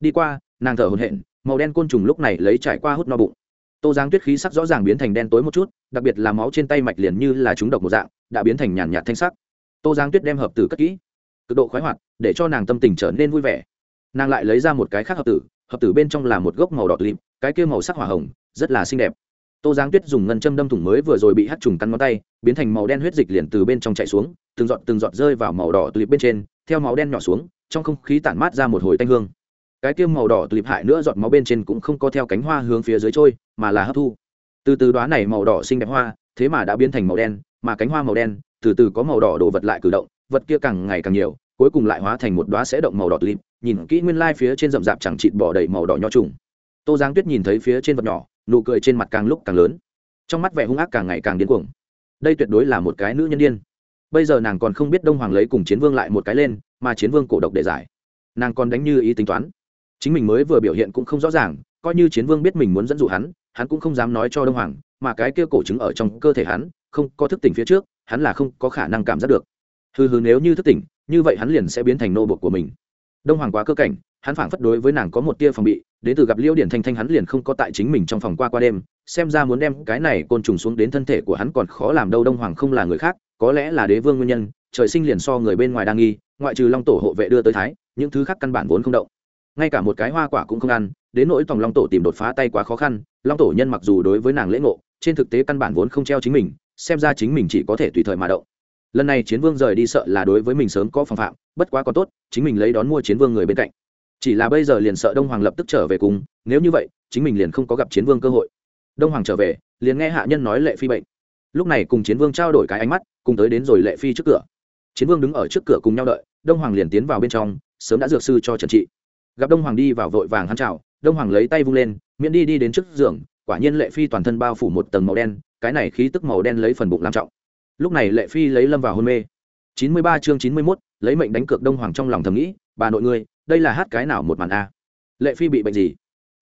Đi qua, nàng thở hồn hện màu đen côn trùng lúc này lấy trải qua hút no bụng. Tô giang tuyết khí sắc rõ ràng biến thành đen tối một chút, đặc biệt là máu trên tay mạch liền như là chúng độc một dạng, đã biến thành nhàn nhạt thanh sắc. Tô giang tuyết đem hợp tử cất kỹ, cực độ khoái hoạt, để cho nàng tâm tình trở nên vui vẻ. Nàng lại lấy ra một cái khác hợp tử hợp tử bên trong là một gốc màu đỏ lịp cái kia màu sắc hỏa hồng, rất là xinh đẹp tô Giáng tuyết dùng ngân châm đâm thủng mới vừa rồi bị hát trùng cắn ngón tay, biến thành màu đen huyết dịch liền từ bên trong chạy xuống, từng giọt từng giọt rơi vào màu đỏ tulip bên trên, theo máu đen nhỏ xuống, trong không khí tản mát ra một hồi tanh hương. Cái tiêm màu đỏ tulip hại nữa giọt máu bên trên cũng không có theo cánh hoa hướng phía dưới trôi, mà là hấp thu. Từ từ đoá này màu đỏ xinh đẹp hoa, thế mà đã biến thành màu đen, mà cánh hoa màu đen, từ từ có màu đỏ đổ vật lại cử động, vật kia càng ngày càng nhiều, cuối cùng lại hóa thành một đoá sẽ động màu đỏ tulip nhìn kỹ nguyên lai phía trên rậm rạp chẳng chịt bỏ đầy màu đỏ nho trùng. Tô giáng tuyết nhìn thấy phía trên vật nhỏ nụ cười trên mặt càng lúc càng lớn. Trong mắt vẻ hung ác càng ngày càng điên cuồng. Đây tuyệt đối là một cái nữ nhân điên. Bây giờ nàng còn không biết đông hoàng lấy cùng chiến vương lại một cái lên, mà chiến vương cổ độc để giải. Nàng còn đánh như ý tính toán. Chính mình mới vừa biểu hiện cũng không rõ ràng, coi như chiến vương biết mình muốn dẫn dụ hắn hắn cũng không dám nói cho đông hoàng, mà cái kia cổ trứng ở trong cơ thể hắn, không có thức tỉnh phía trước, hắn là không có khả năng cảm giác được. Hừ hừ, nếu như thức tỉnh, như vậy hắn liền sẽ biến thành nô bột của mình. Đông hoàng quá cơ cảnh hắn phảng phất đối với nàng có một tia phòng bị đến từ gặp liêu điển thanh thanh hắn liền không có tại chính mình trong phòng qua qua đêm, xem ra muốn đem cái này côn trùng xuống đến thân thể của hắn còn khó làm đâu, đông hoàng không là người khác, có lẽ là đế vương nguyên nhân, trời sinh liền so người bên ngoài đang nghi, ngoại trừ long tổ hộ vệ đưa tới thái, những thứ khác căn bản vốn không động. Ngay cả một cái hoa quả cũng không ăn, đến nỗi tòng long tổ tìm đột phá tay quá khó khăn, long tổ nhân mặc dù đối với nàng lễ ngộ, trên thực tế căn bản vốn không treo chính mình, xem ra chính mình chỉ có thể tùy thời mà động. Lần này chiến vương rời đi sợ là đối với mình sớm có phòng phạm, bất quá có tốt, chính mình lấy đón mua chiến vương người bên cạnh chỉ là bây giờ liền sợ đông hoàng lập tức trở về cùng, nếu như vậy, chính mình liền không có gặp chiến vương cơ hội. Đông hoàng trở về, liền nghe hạ nhân nói lệ phi bệnh. Lúc này cùng chiến vương trao đổi cái ánh mắt, cùng tới đến rồi lệ phi trước cửa. Chiến vương đứng ở trước cửa cùng nhau đợi, đông hoàng liền tiến vào bên trong, sớm đã dược sư cho trần trị. Gặp đông hoàng đi vào vội vàng hắn chào, đông hoàng lấy tay vung lên, miễn đi đi đến trước giường, quả nhiên lệ phi toàn thân bao phủ một tầng màu đen, cái này khí tức màu đen lấy phần bụng làm trọng. Lúc này lệ phi lấy lâm vào hôn mê. Chín mươi ba chương chín mươi mốt, lấy mệnh đánh cược đông hoàng trong lòng thầm nghĩ, bà nội ngươi đây là hát cái nào một màn a? Lệ phi bị bệnh gì?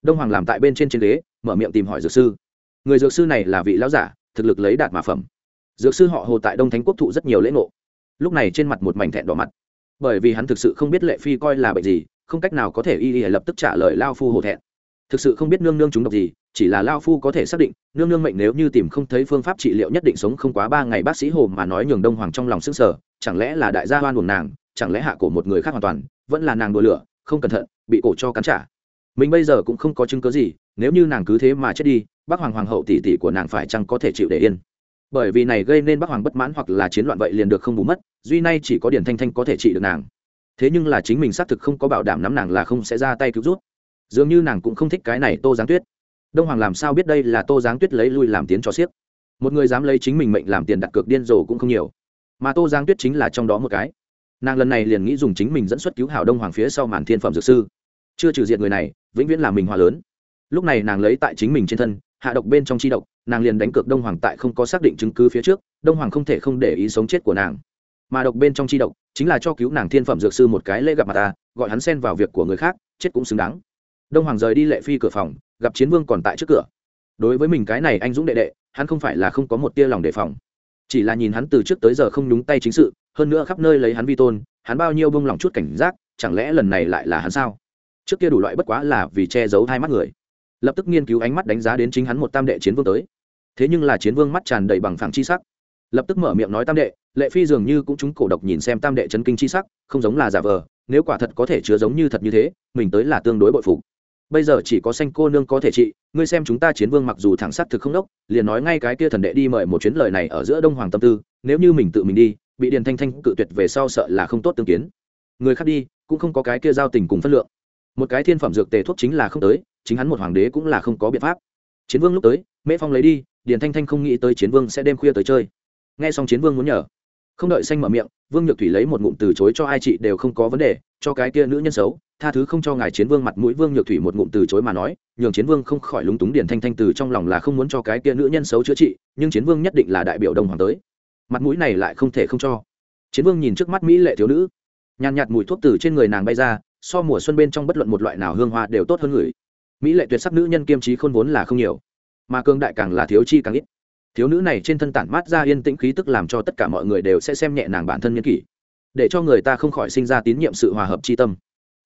Đông hoàng làm tại bên trên trên ghế, mở miệng tìm hỏi dược sư. Người dược sư này là vị lão giả, thực lực lấy đạt mà phẩm. Dược sư họ hồ tại đông thánh quốc thụ rất nhiều lễ ngộ. Lúc này trên mặt một mảnh thẹn đỏ mặt. Bởi vì hắn thực sự không biết lệ phi coi là bệnh gì, không cách nào có thể y y lập tức trả lời lao phu hồ thẹn. Thực sự không biết nương nương chúng độc gì, chỉ là lao phu có thể xác định, nương nương mệnh nếu như tìm không thấy phương pháp trị liệu nhất định sống không quá ba ngày. Bác sĩ hồ mà nói nhường đông hoàng trong lòng sức sở chẳng lẽ là đại gia hoan buồn nàng chẳng lẽ hạ cổ một người khác hoàn toàn, vẫn là nàng đùa lửa, không cẩn thận, bị cổ cho cắn trả. Mình bây giờ cũng không có chứng cớ gì, nếu như nàng cứ thế mà chết đi bác hoàng hoàng hậu tỷ tỷ của nàng phải chăng có thể chịu để yên? Bởi vì này gây nên bác hoàng bất mãn hoặc là chiến loạn vậy liền được không bù mất, duy nay chỉ có điển thanh thanh có thể trị được nàng. Thế nhưng là chính mình xác thực không có bảo đảm nắm nàng là không sẽ ra tay cứu rút dường như nàng cũng không thích cái này tô giáng tuyết. Đông hoàng làm sao biết đây là tô giáng tuyết lấy lui làm tiến cho siếc? Một người dám lấy chính mình mệnh làm tiền đặt cược điên rồ cũng không nhiều. Mà tô giáng tuyết chính là trong đó một cái nàng lần này liền nghĩ dùng chính mình dẫn xuất cứu hảo đông hoàng phía sau màn thiên phẩm dược sư. Chưa trừ diệt người này, vĩnh viễn là mình hòa lớn. Lúc này nàng lấy tại chính mình trên thân, hạ độc bên trong chi độc, nàng liền đánh cược đông hoàng tại không có xác định chứng cứ phía trước, đông hoàng không thể không để ý sống chết của nàng. Mà độc bên trong chi độc, chính là cho cứu nàng thiên phẩm dược sư một cái lễ gặp mặt ta, gọi hắn xen vào việc của người khác, chết cũng xứng đáng. Đông hoàng rời đi lệ phi cửa phòng, gặp chiến vương còn tại trước cửa. Đối với mình cái này anh dũng đệ đệ, hắn không phải là không có một tia lòng đề phòng chỉ là nhìn hắn từ trước tới giờ không nhúng tay chính sự, hơn nữa khắp nơi lấy hắn vi tôn, hắn bao nhiêu bông lòng chút cảnh giác, chẳng lẽ lần này lại là hắn sao? Trước kia đủ loại bất quá là vì che giấu hai mắt người. Lập tức nghiên cứu ánh mắt đánh giá đến chính hắn một tam đệ chiến vương tới. Thế nhưng là chiến vương mắt tràn đầy bằng phẳng chi sắc. Lập tức mở miệng nói tam đệ, lệ phi dường như cũng chúng cổ độc nhìn xem tam đệ chấn kinh chi sắc, không giống là giả vờ, nếu quả thật có thể chứa giống như thật như thế, mình tới là tương đối bội phục bây giờ chỉ có xanh cô nương có thể trị, ngươi xem chúng ta chiến vương mặc dù thẳng sắt thực không đốc, liền nói ngay cái kia thần đệ đi mời một chuyến lời này ở giữa đông hoàng tâm tư, nếu như mình tự mình đi, bị điền thanh thanh cự tuyệt về sau sợ là không tốt tương kiến. Người khác đi, cũng không có cái kia giao tình cùng phân lượng. Một cái thiên phẩm dược tề thuốc chính là không tới, chính hắn một hoàng đế cũng là không có biện pháp. Chiến vương lúc tới, mễ phong lấy đi, điền thanh thanh không nghĩ tới chiến vương sẽ đêm khuya tới chơi. Nghe xong chiến vương muốn nhờ, không đợi xanh mở miệng, vương nhược thủy lấy một ngụm từ chối cho ai chị đều không có vấn đề, cho cái kia nữ nhân xấu tha thứ không cho ngài chiến vương mặt mũi vương nhược thủy một ngụm từ chối mà nói, nhường chiến vương không khỏi lúng túng điển thanh thanh từ trong lòng là không muốn cho cái kia nữ nhân xấu chữa trị, nhưng chiến vương nhất định là đại biểu đồng hoàng tới. Mặt mũi này lại không thể không cho. Chiến vương nhìn trước mắt mỹ lệ thiếu nữ, nhàn nhạt mùi thuốc từ trên người nàng bay ra, so mùa xuân bên trong bất luận một loại nào hương hoa đều tốt hơn người. Mỹ lệ tuyệt sắc nữ nhân kiêm trí khôn vốn là không nhiều, mà cương đại càng là thiếu chi càng ít. Thiếu nữ này trên thân tản mát ra yên tĩnh khí tức làm cho tất cả mọi người đều sẽ xem nhẹ nàng bản thân nhân kỷ, để cho người ta không khỏi sinh ra tín nhiệm sự hòa hợp c tâm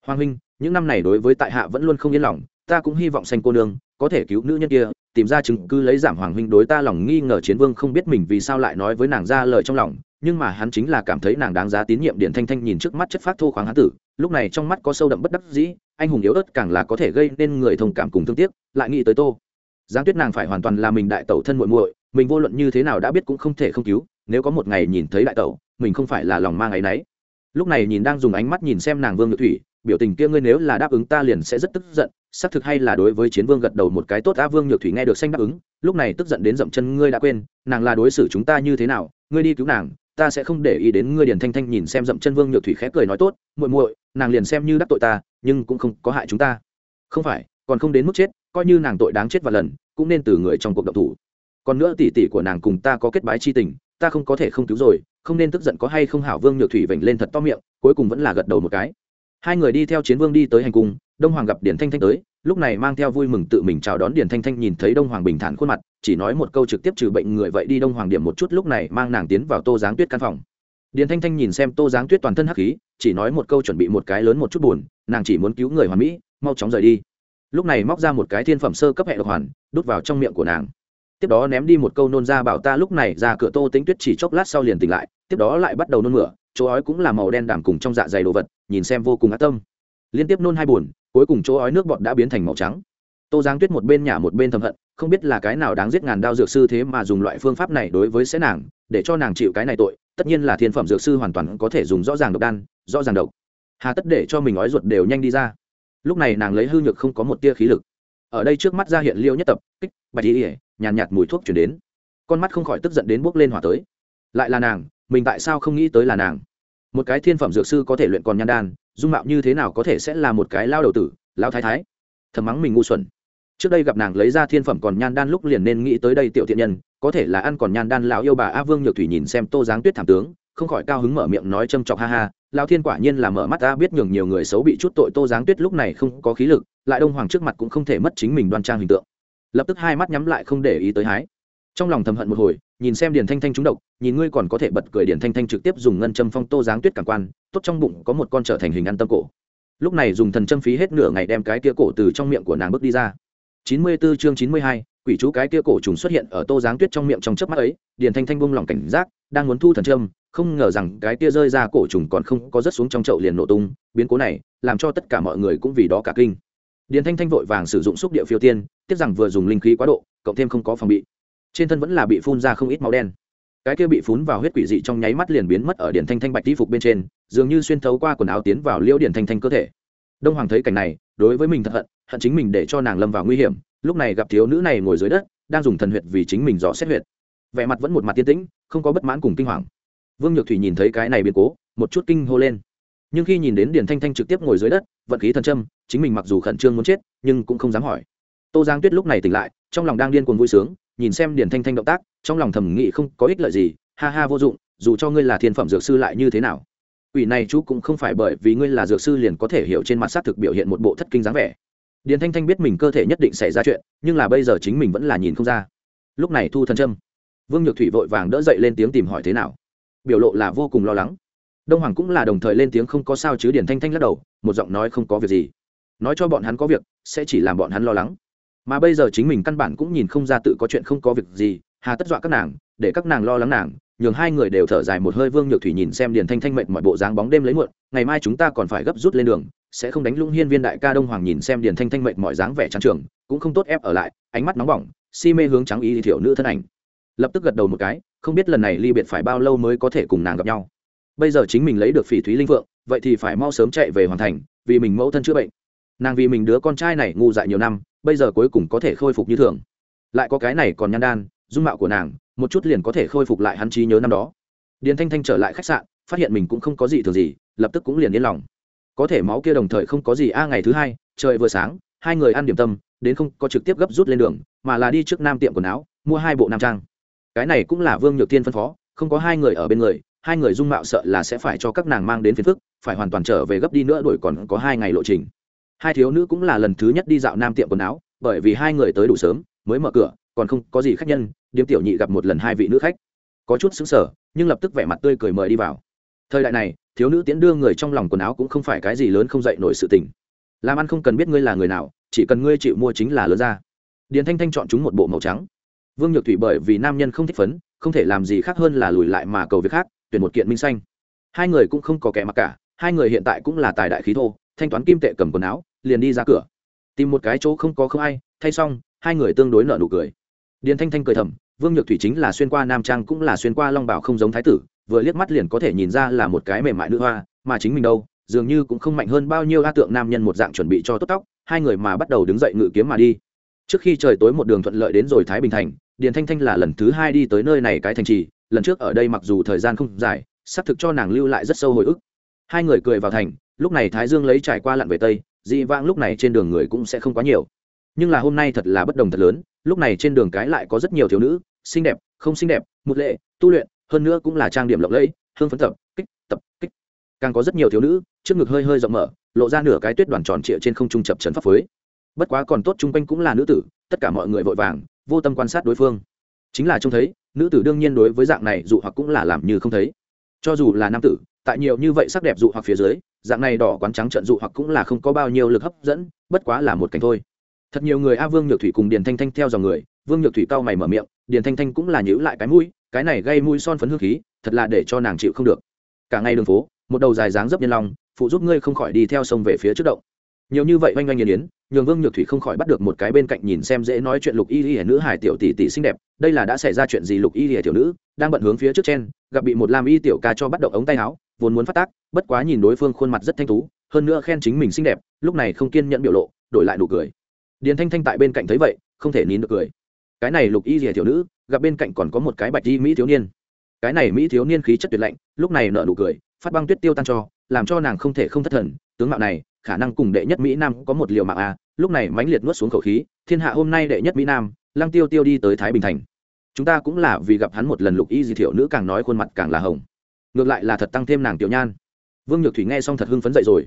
hoàng huynh, những năm này đối với tại hạ vẫn luôn không yên lòng, ta cũng hy vọng xanh cô nương, có thể cứu nữ nhân kia, tìm ra chứng cứ lấy giảm hoàng huynh đối ta lòng nghi ngờ chiến vương không biết mình vì sao lại nói với nàng ra lời trong lòng, nhưng mà hắn chính là cảm thấy nàng đáng giá tín nhiệm điện thanh thanh nhìn trước mắt chất phát thô khoáng hán tử, lúc này trong mắt có sâu đậm bất đắc dĩ, anh hùng yếu ớt càng là có thể gây nên người thông cảm cùng thương tiếc, lại nghĩ tới tô. Giáng tuyết nàng phải hoàn toàn là mình đại tẩu thân muội muội, mình vô luận như thế nào đã biết cũng không thể không cứu, nếu có một ngày nhìn thấy đại tẩu, mình không phải là lòng mang ấy nấy. Lúc này nhìn đang dùng ánh mắt nhìn xem nàng vương nhược thủy biểu tình kia ngươi nếu là đáp ứng ta liền sẽ rất tức giận, xác thực hay là đối với chiến vương gật đầu một cái tốt á, vương nhược thủy nghe được xanh đáp ứng, lúc này tức giận đến dậm chân ngươi đã quên, nàng là đối xử chúng ta như thế nào, ngươi đi cứu nàng, ta sẽ không để ý đến ngươi điền thanh thanh nhìn xem dậm chân vương nhược thủy khẽ cười nói tốt, muội muội, nàng liền xem như đắc tội ta, nhưng cũng không có hại chúng ta. Không phải, còn không đến mức chết, coi như nàng tội đáng chết và lần, cũng nên từ người trong cuộc độc thủ. Còn nữa tỷ tỷ của nàng cùng ta có kết bái chi tình, ta không có thể không cứu rồi, không nên tức giận có hay không hảo vương nhược thủy vểnh lên thật to miệng, cuối cùng vẫn là gật đầu một cái hai người đi theo chiến vương đi tới hành cung, đông hoàng gặp điển thanh thanh tới, lúc này mang theo vui mừng tự mình chào đón điển thanh thanh nhìn thấy đông hoàng bình thản khuôn mặt, chỉ nói một câu trực tiếp trừ bệnh người vậy đi đông hoàng điểm một chút lúc này mang nàng tiến vào tô giáng tuyết căn phòng. Điển thanh thanh nhìn xem tô giáng tuyết toàn thân hắc khí, chỉ nói một câu chuẩn bị một cái lớn một chút buồn, nàng chỉ muốn cứu người hoàn mỹ, mau chóng rời đi. Lúc này móc ra một cái thiên phẩm sơ cấp hệ độc hoàn, đút vào trong miệng của nàng. Tiếp đó ném đi một câu nôn ra bảo ta lúc này ra cửa tô tính tuyết chỉ chốc lát sau liền tỉnh lại, tiếp đó lại bắt đầu nôn mửa, chỗ ói cũng là màu đen đảm cùng trong dạ dày đồ vật nhìn xem vô cùng ác tâm. Liên tiếp nôn hai buồn, cuối cùng chỗ ói nước bọt đã biến thành màu trắng. Tô giáng tuyết một bên nhả một bên thầm hận, không biết là cái nào đáng giết ngàn đao dược sư thế mà dùng loại phương pháp này đối với sẽ nàng, để cho nàng chịu cái này tội, tất nhiên là thiên phẩm dược sư hoàn toàn có thể dùng rõ ràng độc đan, rõ ràng độc. Hà tất để cho mình ói ruột đều nhanh đi ra. Lúc này nàng lấy hư nhược không có một tia khí lực. Ở đây trước mắt ra hiện liêu nhất tập, kích, bạch ý ỉa nhàn nhạt mùi thuốc chuyển đến. Con mắt không khỏi tức giận đến bốc lên hỏa tới. Lại là nàng, mình tại sao không nghĩ tới là nàng? Một cái thiên phẩm dược sư có thể luyện còn nhan đan, dung mạo như thế nào có thể sẽ là một cái lao đầu tử, lao thái thái. Thầm mắng mình ngu xuẩn. Trước đây gặp nàng lấy ra thiên phẩm còn nhan đan lúc liền nên nghĩ tới đây tiểu thiện nhân, có thể là ăn còn nhan đan lão yêu bà a vương nhược thủy nhìn xem tô giáng tuyết thảm tướng, không khỏi cao hứng mở miệng nói châm chọc ha ha lao thiên quả nhiên là mở mắt ta biết nhường nhiều người xấu bị chút tội tô giáng tuyết lúc này không có khí lực, lại đông hoàng trước mặt cũng không thể mất chính mình đoan trang hình tượng. Lập tức hai mắt nhắm lại không để ý tới hái trong lòng thầm hận một hồi nhìn xem điền thanh thanh trúng độc nhìn ngươi còn có thể bật cười điền thanh thanh trực tiếp dùng ngân châm phong tô giáng tuyết cảm quan tốt trong bụng có một con trở thành hình ăn tâm cổ. Lúc này dùng thần châm phí hết nửa ngày đem cái kia cổ từ trong miệng của nàng bước đi ra. Chín mươi 94 chương chín mươi hai, quỷ chú cái kia cổ trùng xuất hiện ở tô giáng tuyết trong miệng trong chớp mắt ấy điền thanh thanh buông lòng cảnh giác đang muốn thu thần châm không ngờ rằng cái kia rơi ra cổ trùng còn không có rớt xuống trong chậu liền nổ tung biến cố này làm cho tất cả mọi người cũng vì đó cả kinh. Điền thanh thanh vội vàng sử dụng xúc địa phiêu tiên tiếc rằng vừa dùng linh khí quá độ cộng thêm không có phòng bị trên thân vẫn là bị phun ra không ít máu đen. Cái kia bị phun vào huyết quỷ dị trong nháy mắt liền biến mất ở điển thanh thanh bạch y phục bên trên, dường như xuyên thấu qua quần áo tiến vào liễu điển thanh thanh cơ thể. Đông hoàng thấy cảnh này, đối với mình thật hận hận chính mình để cho nàng lâm vào nguy hiểm, lúc này gặp thiếu nữ này ngồi dưới đất, đang dùng thần huyệt vì chính mình dò xét huyệt. Vẻ mặt vẫn một mặt tiên tĩnh, không có bất mãn cùng kinh hoàng. Vương nhược thủy nhìn thấy cái này biến cố, một chút kinh hô lên. Nhưng khi nhìn đến điển thanh thanh trực tiếp ngồi dưới đất, vận khí thần châm, chính mình mặc dù khẩn trương muốn chết, nhưng cũng không dám hỏi. Tô giang tuyết lúc này tỉnh lại, trong lòng đang điên cuồng vui sướng nhìn xem điển thanh thanh động tác, trong lòng thầm nghĩ không có ích lợi gì, ha ha vô dụng, dù cho ngươi là thiên phẩm dược sư lại như thế nào. Ủy này chú cũng không phải bởi vì ngươi là dược sư liền có thể hiểu trên mặt xác thực biểu hiện một bộ thất kinh dáng vẻ. Điền thanh thanh biết mình cơ thể nhất định xảy ra chuyện, nhưng là bây giờ chính mình vẫn là nhìn không ra. Lúc này thu thần trâm, vương nhược thủy vội vàng đỡ dậy lên tiếng tìm hỏi thế nào. Biểu lộ là vô cùng lo lắng. Đông hoàng cũng là đồng thời lên tiếng không có sao chứ điền thanh thanh lắc đầu, một giọng nói không có việc gì. Nói cho bọn hắn có việc, sẽ chỉ làm bọn hắn lo lắng mà bây giờ chính mình căn bản cũng nhìn không ra tự có chuyện không có việc gì, hà tất dọa các nàng, để các nàng lo lắng nàng, nhường hai người đều thở dài một hơi vương nhược thủy nhìn xem điền thanh thanh mệnh mọi bộ dáng bóng đêm lấy muộn, ngày mai chúng ta còn phải gấp rút lên đường, sẽ không đánh lung hiên viên đại ca đông hoàng nhìn xem điền thanh thanh mệnh mọi dáng vẻ trắng trường, cũng không tốt ép ở lại, ánh mắt nóng bỏng, si mê hướng trắng ý thì thiểu nữ thân ảnh. Lập tức gật đầu một cái, không biết lần này ly biệt phải bao lâu mới có thể cùng nàng gặp nhau. Bây giờ chính mình lấy được phỉ thúy linh vượng vậy thì phải mau sớm chạy về hoàn thành, vì mình mẫu thân chữa bệnh. Nàng vì mình đứa con trai này ngu dại nhiều năm bây giờ cuối cùng có thể khôi phục như thường. Lại có cái này còn nhan đan, dung mạo của nàng, một chút liền có thể khôi phục lại hắn trí nhớ năm đó. Điền thanh thanh trở lại khách sạn, phát hiện mình cũng không có gì thường gì, lập tức cũng liền yên lòng. Có thể máu kia đồng thời không có gì, a, ngày thứ hai, trời vừa sáng, hai người ăn điểm tâm, đến không có trực tiếp gấp rút lên đường, mà là đi trước nam tiệm quần áo, mua hai bộ nam trang. Cái này cũng là vương nhược tiên phân phó, không có hai người ở bên người, hai người dung mạo sợ là sẽ phải cho các nàng mang đến phiền phức, phải hoàn toàn trở về gấp đi nữa đuổi còn có hai ngày lộ trình hai thiếu nữ cũng là lần thứ nhất đi dạo nam tiệm quần áo, bởi vì hai người tới đủ sớm, mới mở cửa, còn không có gì khách nhân, điếm tiểu nhị gặp một lần hai vị nữ khách. Có chút xứng sở nhưng lập tức vẻ mặt tươi cười mời đi vào. Thời đại này, thiếu nữ tiễn đưa người trong lòng quần áo cũng không phải cái gì lớn không dậy nổi sự tình. Làm ăn không cần biết ngươi là người nào, chỉ cần ngươi chịu mua chính là lớn ra. Điền thanh thanh chọn chúng một bộ màu trắng. Vương nhược thủy bởi vì nam nhân không thích phấn, không thể làm gì khác hơn là lùi lại mà cầu việc khác, tuyển một kiện minh xanh. Hai người cũng không có kẻ mặc cả, hai người hiện tại cũng là tài đại khí thô thanh toán kim tệ cầm quần áo, liền đi ra cửa. Tìm một cái chỗ không có không ai, thay xong, hai người tương đối nợ nụ cười. Điền thanh thanh cười thầm, vương nhược thủy chính là xuyên qua nam trang cũng là xuyên qua long bảo không giống thái tử, vừa liếc mắt liền có thể nhìn ra là một cái mềm mại nữ hoa, mà chính mình đâu, dường như cũng không mạnh hơn bao nhiêu a tượng nam nhân một dạng chuẩn bị cho tốt tóc, hai người mà bắt đầu đứng dậy ngự kiếm mà đi. Trước khi trời tối một đường thuận lợi đến rồi thái bình thành, điền thanh thanh là lần thứ hai đi tới nơi này cái thành trì, lần trước ở đây mặc dù thời gian không dài xác thực cho nàng lưu lại rất sâu hồi ức. Hai người cười vào thành lúc này thái dương lấy trải qua lặn về tây, dị vãng lúc này trên đường người cũng sẽ không quá nhiều. Nhưng là hôm nay thật là bất đồng thật lớn, lúc này trên đường cái lại có rất nhiều thiếu nữ, xinh đẹp, không xinh đẹp, một lệ, tu luyện, hơn nữa cũng là trang điểm lộng lẫy, hương phấn tập, kích tập, kích. Càng có rất nhiều thiếu nữ, trước ngực hơi hơi rộng mở, lộ ra nửa cái tuyết đoàn tròn trịa trên không trung chập trấn pháp phới bất quá còn tốt chung quanh cũng là nữ tử, tất cả mọi người vội vàng, vô tâm quan sát đối phương. Chính là trông thấy, nữ tử đương nhiên đối với dạng này dụ hoặc cũng là làm như không thấy. Cho dù là nam tử, tại nhiều như vậy sắc đẹp dụ hoặc phía dưới dạng này đỏ quán trắng trận dụ hoặc cũng là không có bao nhiêu lực hấp dẫn, bất quá là một cảnh thôi. Thật nhiều người a vương nhược thủy cùng điền thanh thanh theo dòng người, vương nhược thủy cau mày mở miệng, điền thanh thanh cũng là nhữ lại cái mũi, cái này gây mũi son phấn hương khí, thật là để cho nàng chịu không được. Cả ngày đường phố, một đầu dài dáng dấp nhân long, phụ giúp ngươi không khỏi đi theo sông về phía trước động. Nhiều như vậy oanh oanh nghiền yến nhường vương nhược thủy không khỏi bắt được một cái bên cạnh nhìn xem dễ nói chuyện lục y y nữ hải tiểu tỷ tỷ xinh đẹp, đây là đã xảy ra chuyện gì lục y y tiểu nữ, đang bận hướng phía trước trên gặp bị một lam y tiểu ca cho bắt động ống tay áo, vốn muốn phát tác, bất quá nhìn đối phương khuôn mặt rất thanh tú, hơn nữa khen chính mình xinh đẹp, lúc này không kiên nhẫn biểu lộ, đổi lại nụ cười. Điền thanh thanh tại bên cạnh thấy vậy, không thể nín được cười. Cái này lục y lìa tiểu nữ, gặp bên cạnh còn có một cái bạch y mỹ thiếu niên. Cái này mỹ thiếu niên khí chất tuyệt lạnh, lúc này nở nụ cười, phát băng tuyết tiêu tan cho, làm cho nàng không thể không thất thần, tướng mạo này khả năng cùng đệ nhất mỹ nam có một liều mạng a, lúc này mãnh liệt nuốt xuống khẩu khí, thiên hạ hôm nay đệ nhất mỹ nam, lăng tiêu tiêu đi tới thái bình thành. Chúng ta cũng là vì gặp hắn một lần lục y di thiểu nữ càng nói khuôn mặt càng là hồng. Ngược lại là thật tăng thêm nàng tiểu nhan. Vương nhược thủy nghe xong thật hưng phấn dậy rồi.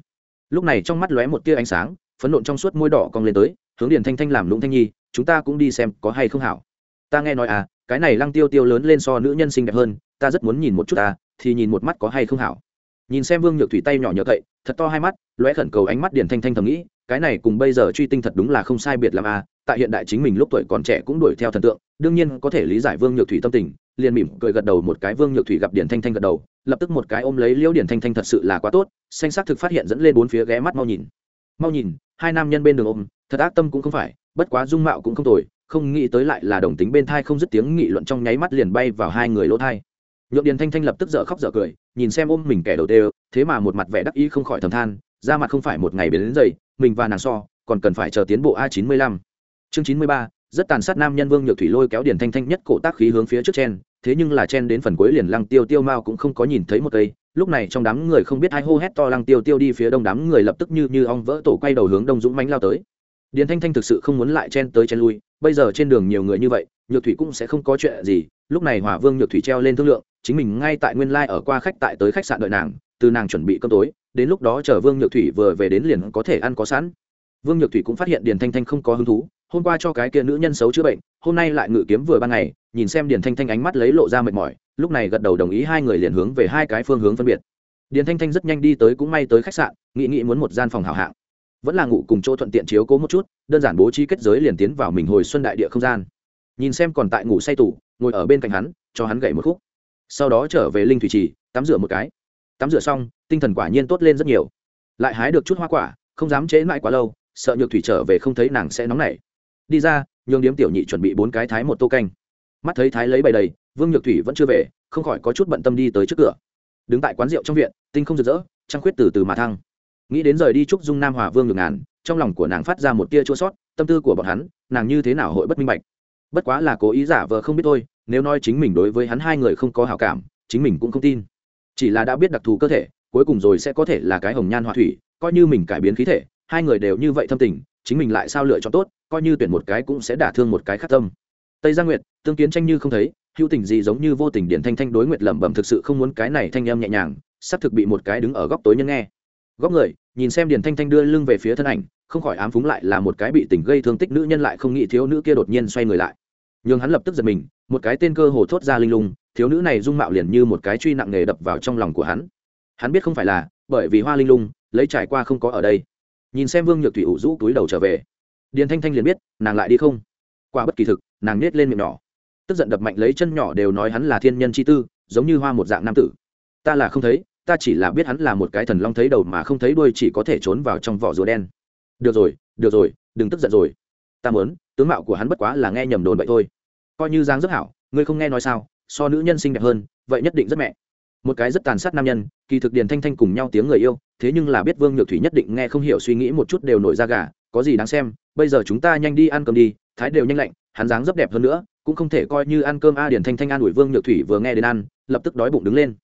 Lúc này trong mắt lóe một tia ánh sáng, phấn nộn trong suốt môi đỏ cong lên tới, hướng điền thanh thanh làm lũng thanh nhi, chúng ta cũng đi xem có hay không hảo. Ta nghe nói à cái này lăng tiêu tiêu lớn lên so nữ nhân xinh đẹp hơn, ta rất muốn nhìn một chút ta, thì nhìn một mắt có hay không hảo nhìn xem vương nhược thủy tay nhỏ nhờ cậy, thật to hai mắt, lóe khẩn cầu ánh mắt điền thanh thanh thầm nghĩ, cái này cùng bây giờ truy tinh thật đúng là không sai biệt làm à tại hiện đại chính mình lúc tuổi còn trẻ cũng đuổi theo thần tượng, đương nhiên có thể lý giải vương nhược thủy tâm tình, liền mỉm cười gật đầu một cái vương nhược thủy gặp điền thanh thanh gật đầu, lập tức một cái ôm lấy liễu điền thanh thanh thật sự là quá tốt, xanh xác thực phát hiện dẫn lên bốn phía ghé mắt mau nhìn. Mau nhìn, hai nam nhân bên đường ôm, thật ác tâm cũng không phải, bất quá dung mạo cũng không tồi, không nghĩ tới lại là đồng tính bên thai không dứt tiếng nghị luận trong nháy mắt liền bay vào hai người lỗ thai nhượng điền thanh thanh lập tức dở khóc dở cười, nhìn xem ôm mình kẻ đầu tê thế mà một mặt vẻ đắc ý không khỏi thầm than, ra mặt không phải một ngày biến đến dậy, mình và nàng so, còn cần phải chờ tiến bộ a chín mươi lăm. Chương chín mươi ba, rất tàn sát nam nhân vương nhược thủy lôi kéo điền thanh thanh nhất cổ tác khí hướng phía trước chen, thế nhưng là chen đến phần cuối liền lăng tiêu tiêu mao cũng không có nhìn thấy một cây, lúc này trong đám người không biết ai hô hét to lăng tiêu tiêu đi phía đông, đám người lập tức như như ong vỡ tổ quay đầu hướng đông dũng mánh lao tới. Điền thanh thanh thực sự không muốn lại chen tới chen lui, bây giờ trên đường nhiều người như vậy, nhược thủy cũng sẽ không có chuyện gì, lúc này hỏa vương nhược thủy treo lên thương lượng chính mình ngay tại nguyên lai ở qua khách tại tới khách sạn đợi nàng, từ nàng chuẩn bị cơm tối, đến lúc đó chờ vương nhược thủy vừa về đến liền có thể ăn có sẵn. Vương nhược thủy cũng phát hiện điền thanh thanh không có hứng thú, hôm qua cho cái kia nữ nhân xấu chữa bệnh, hôm nay lại ngự kiếm vừa ban ngày, nhìn xem điền thanh thanh ánh mắt lấy lộ ra mệt mỏi, lúc này gật đầu đồng ý hai người liền hướng về hai cái phương hướng phân biệt. Điền thanh thanh rất nhanh đi tới cũng may tới khách sạn, nghĩ nghĩ muốn một gian phòng hảo hạng. Vẫn là ngủ cùng chỗ thuận tiện chiếu cố một chút, đơn giản bố trí kết giới liền tiến vào mình hồi xuân đại địa không gian. Nhìn xem còn tại ngủ say tủ, ngồi ở bên cạnh hắn, cho hắn gậy một khúc sau đó trở về linh thủy trì, tắm rửa một cái. Tắm rửa xong, tinh thần quả nhiên tốt lên rất nhiều. Lại hái được chút hoa quả, không dám chế mãi quá lâu, sợ nhược thủy trở về không thấy nàng sẽ nóng nảy. Đi ra, nhường điếm tiểu nhị chuẩn bị bốn cái thái một tô canh. Mắt thấy thái lấy bày đầy, vương nhược thủy vẫn chưa về, không khỏi có chút bận tâm đi tới trước cửa. Đứng tại quán rượu trong viện, tinh không rực rỡ, trăng khuyết từ từ mà thăng. Nghĩ đến rời đi chúc dung nam hòa vương ngược ngàn, trong lòng của nàng phát ra một tia chua sót, tâm tư của bọn hắn, nàng như thế nào hội bất minh bạch bất quá là cố ý giả vờ không biết thôi, nếu nói chính mình đối với hắn hai người không có hào cảm, chính mình cũng không tin. Chỉ là đã biết đặc thù cơ thể, cuối cùng rồi sẽ có thể là cái hồng nhan họa thủy, coi như mình cải biến khí thể, hai người đều như vậy thâm tình, chính mình lại sao lựa chọn tốt, coi như tuyển một cái cũng sẽ đả thương một cái khắc tâm. Tây gia nguyệt, tương kiến tranh như không thấy, hữu tình gì giống như vô tình điển thanh thanh đối nguyệt lẩm bẩm thực sự không muốn cái này thanh em nhẹ nhàng, sắp thực bị một cái đứng ở góc tối nhân nghe. Góc người, nhìn xem điển thanh thanh đưa lưng về phía thân ảnh, không khỏi ám phúng lại là một cái bị tình gây thương tích nữ nhân lại không nghĩ thiếu nữ kia đột nhiên xoay người lại nhưng hắn lập tức giật mình, một cái tên cơ hồ thốt ra linh lung, thiếu nữ này dung mạo liền như một cái truy nặng nghề đập vào trong lòng của hắn. Hắn biết không phải là, bởi vì hoa linh lung, lấy trải qua không có ở đây. Nhìn xem vương nhược thủy ủ rũ túi đầu trở về. Điền thanh thanh liền biết, nàng lại đi không? Qua bất kỳ thực, nàng nết lên miệng nhỏ. Tức giận đập mạnh lấy chân nhỏ đều nói hắn là thiên nhân chi tư, giống như hoa một dạng nam tử. Ta là không thấy, ta chỉ là biết hắn là một cái thần long thấy đầu mà không thấy đuôi chỉ có thể trốn vào trong vỏ rùa đen. Được rồi được rồi, đừng tức giận rồi ta muốn, tướng mạo của hắn bất quá là nghe nhầm đồn vậy thôi. Coi như giang rất hảo, ngươi không nghe nói sao, so nữ nhân xinh đẹp hơn, vậy nhất định rất mẹ. Một cái rất tàn sát nam nhân, kỳ thực điền thanh thanh cùng nhau tiếng người yêu, thế nhưng là biết vương nhược thủy nhất định nghe không hiểu suy nghĩ một chút đều nổi ra gà, có gì đáng xem, bây giờ chúng ta nhanh đi ăn cơm đi, thái đều nhanh lạnh, hắn dáng rất đẹp hơn nữa, cũng không thể coi như ăn cơm a điển thanh thanh an ủi vương nhược thủy vừa nghe đến ăn, lập tức đói bụng đứng lên.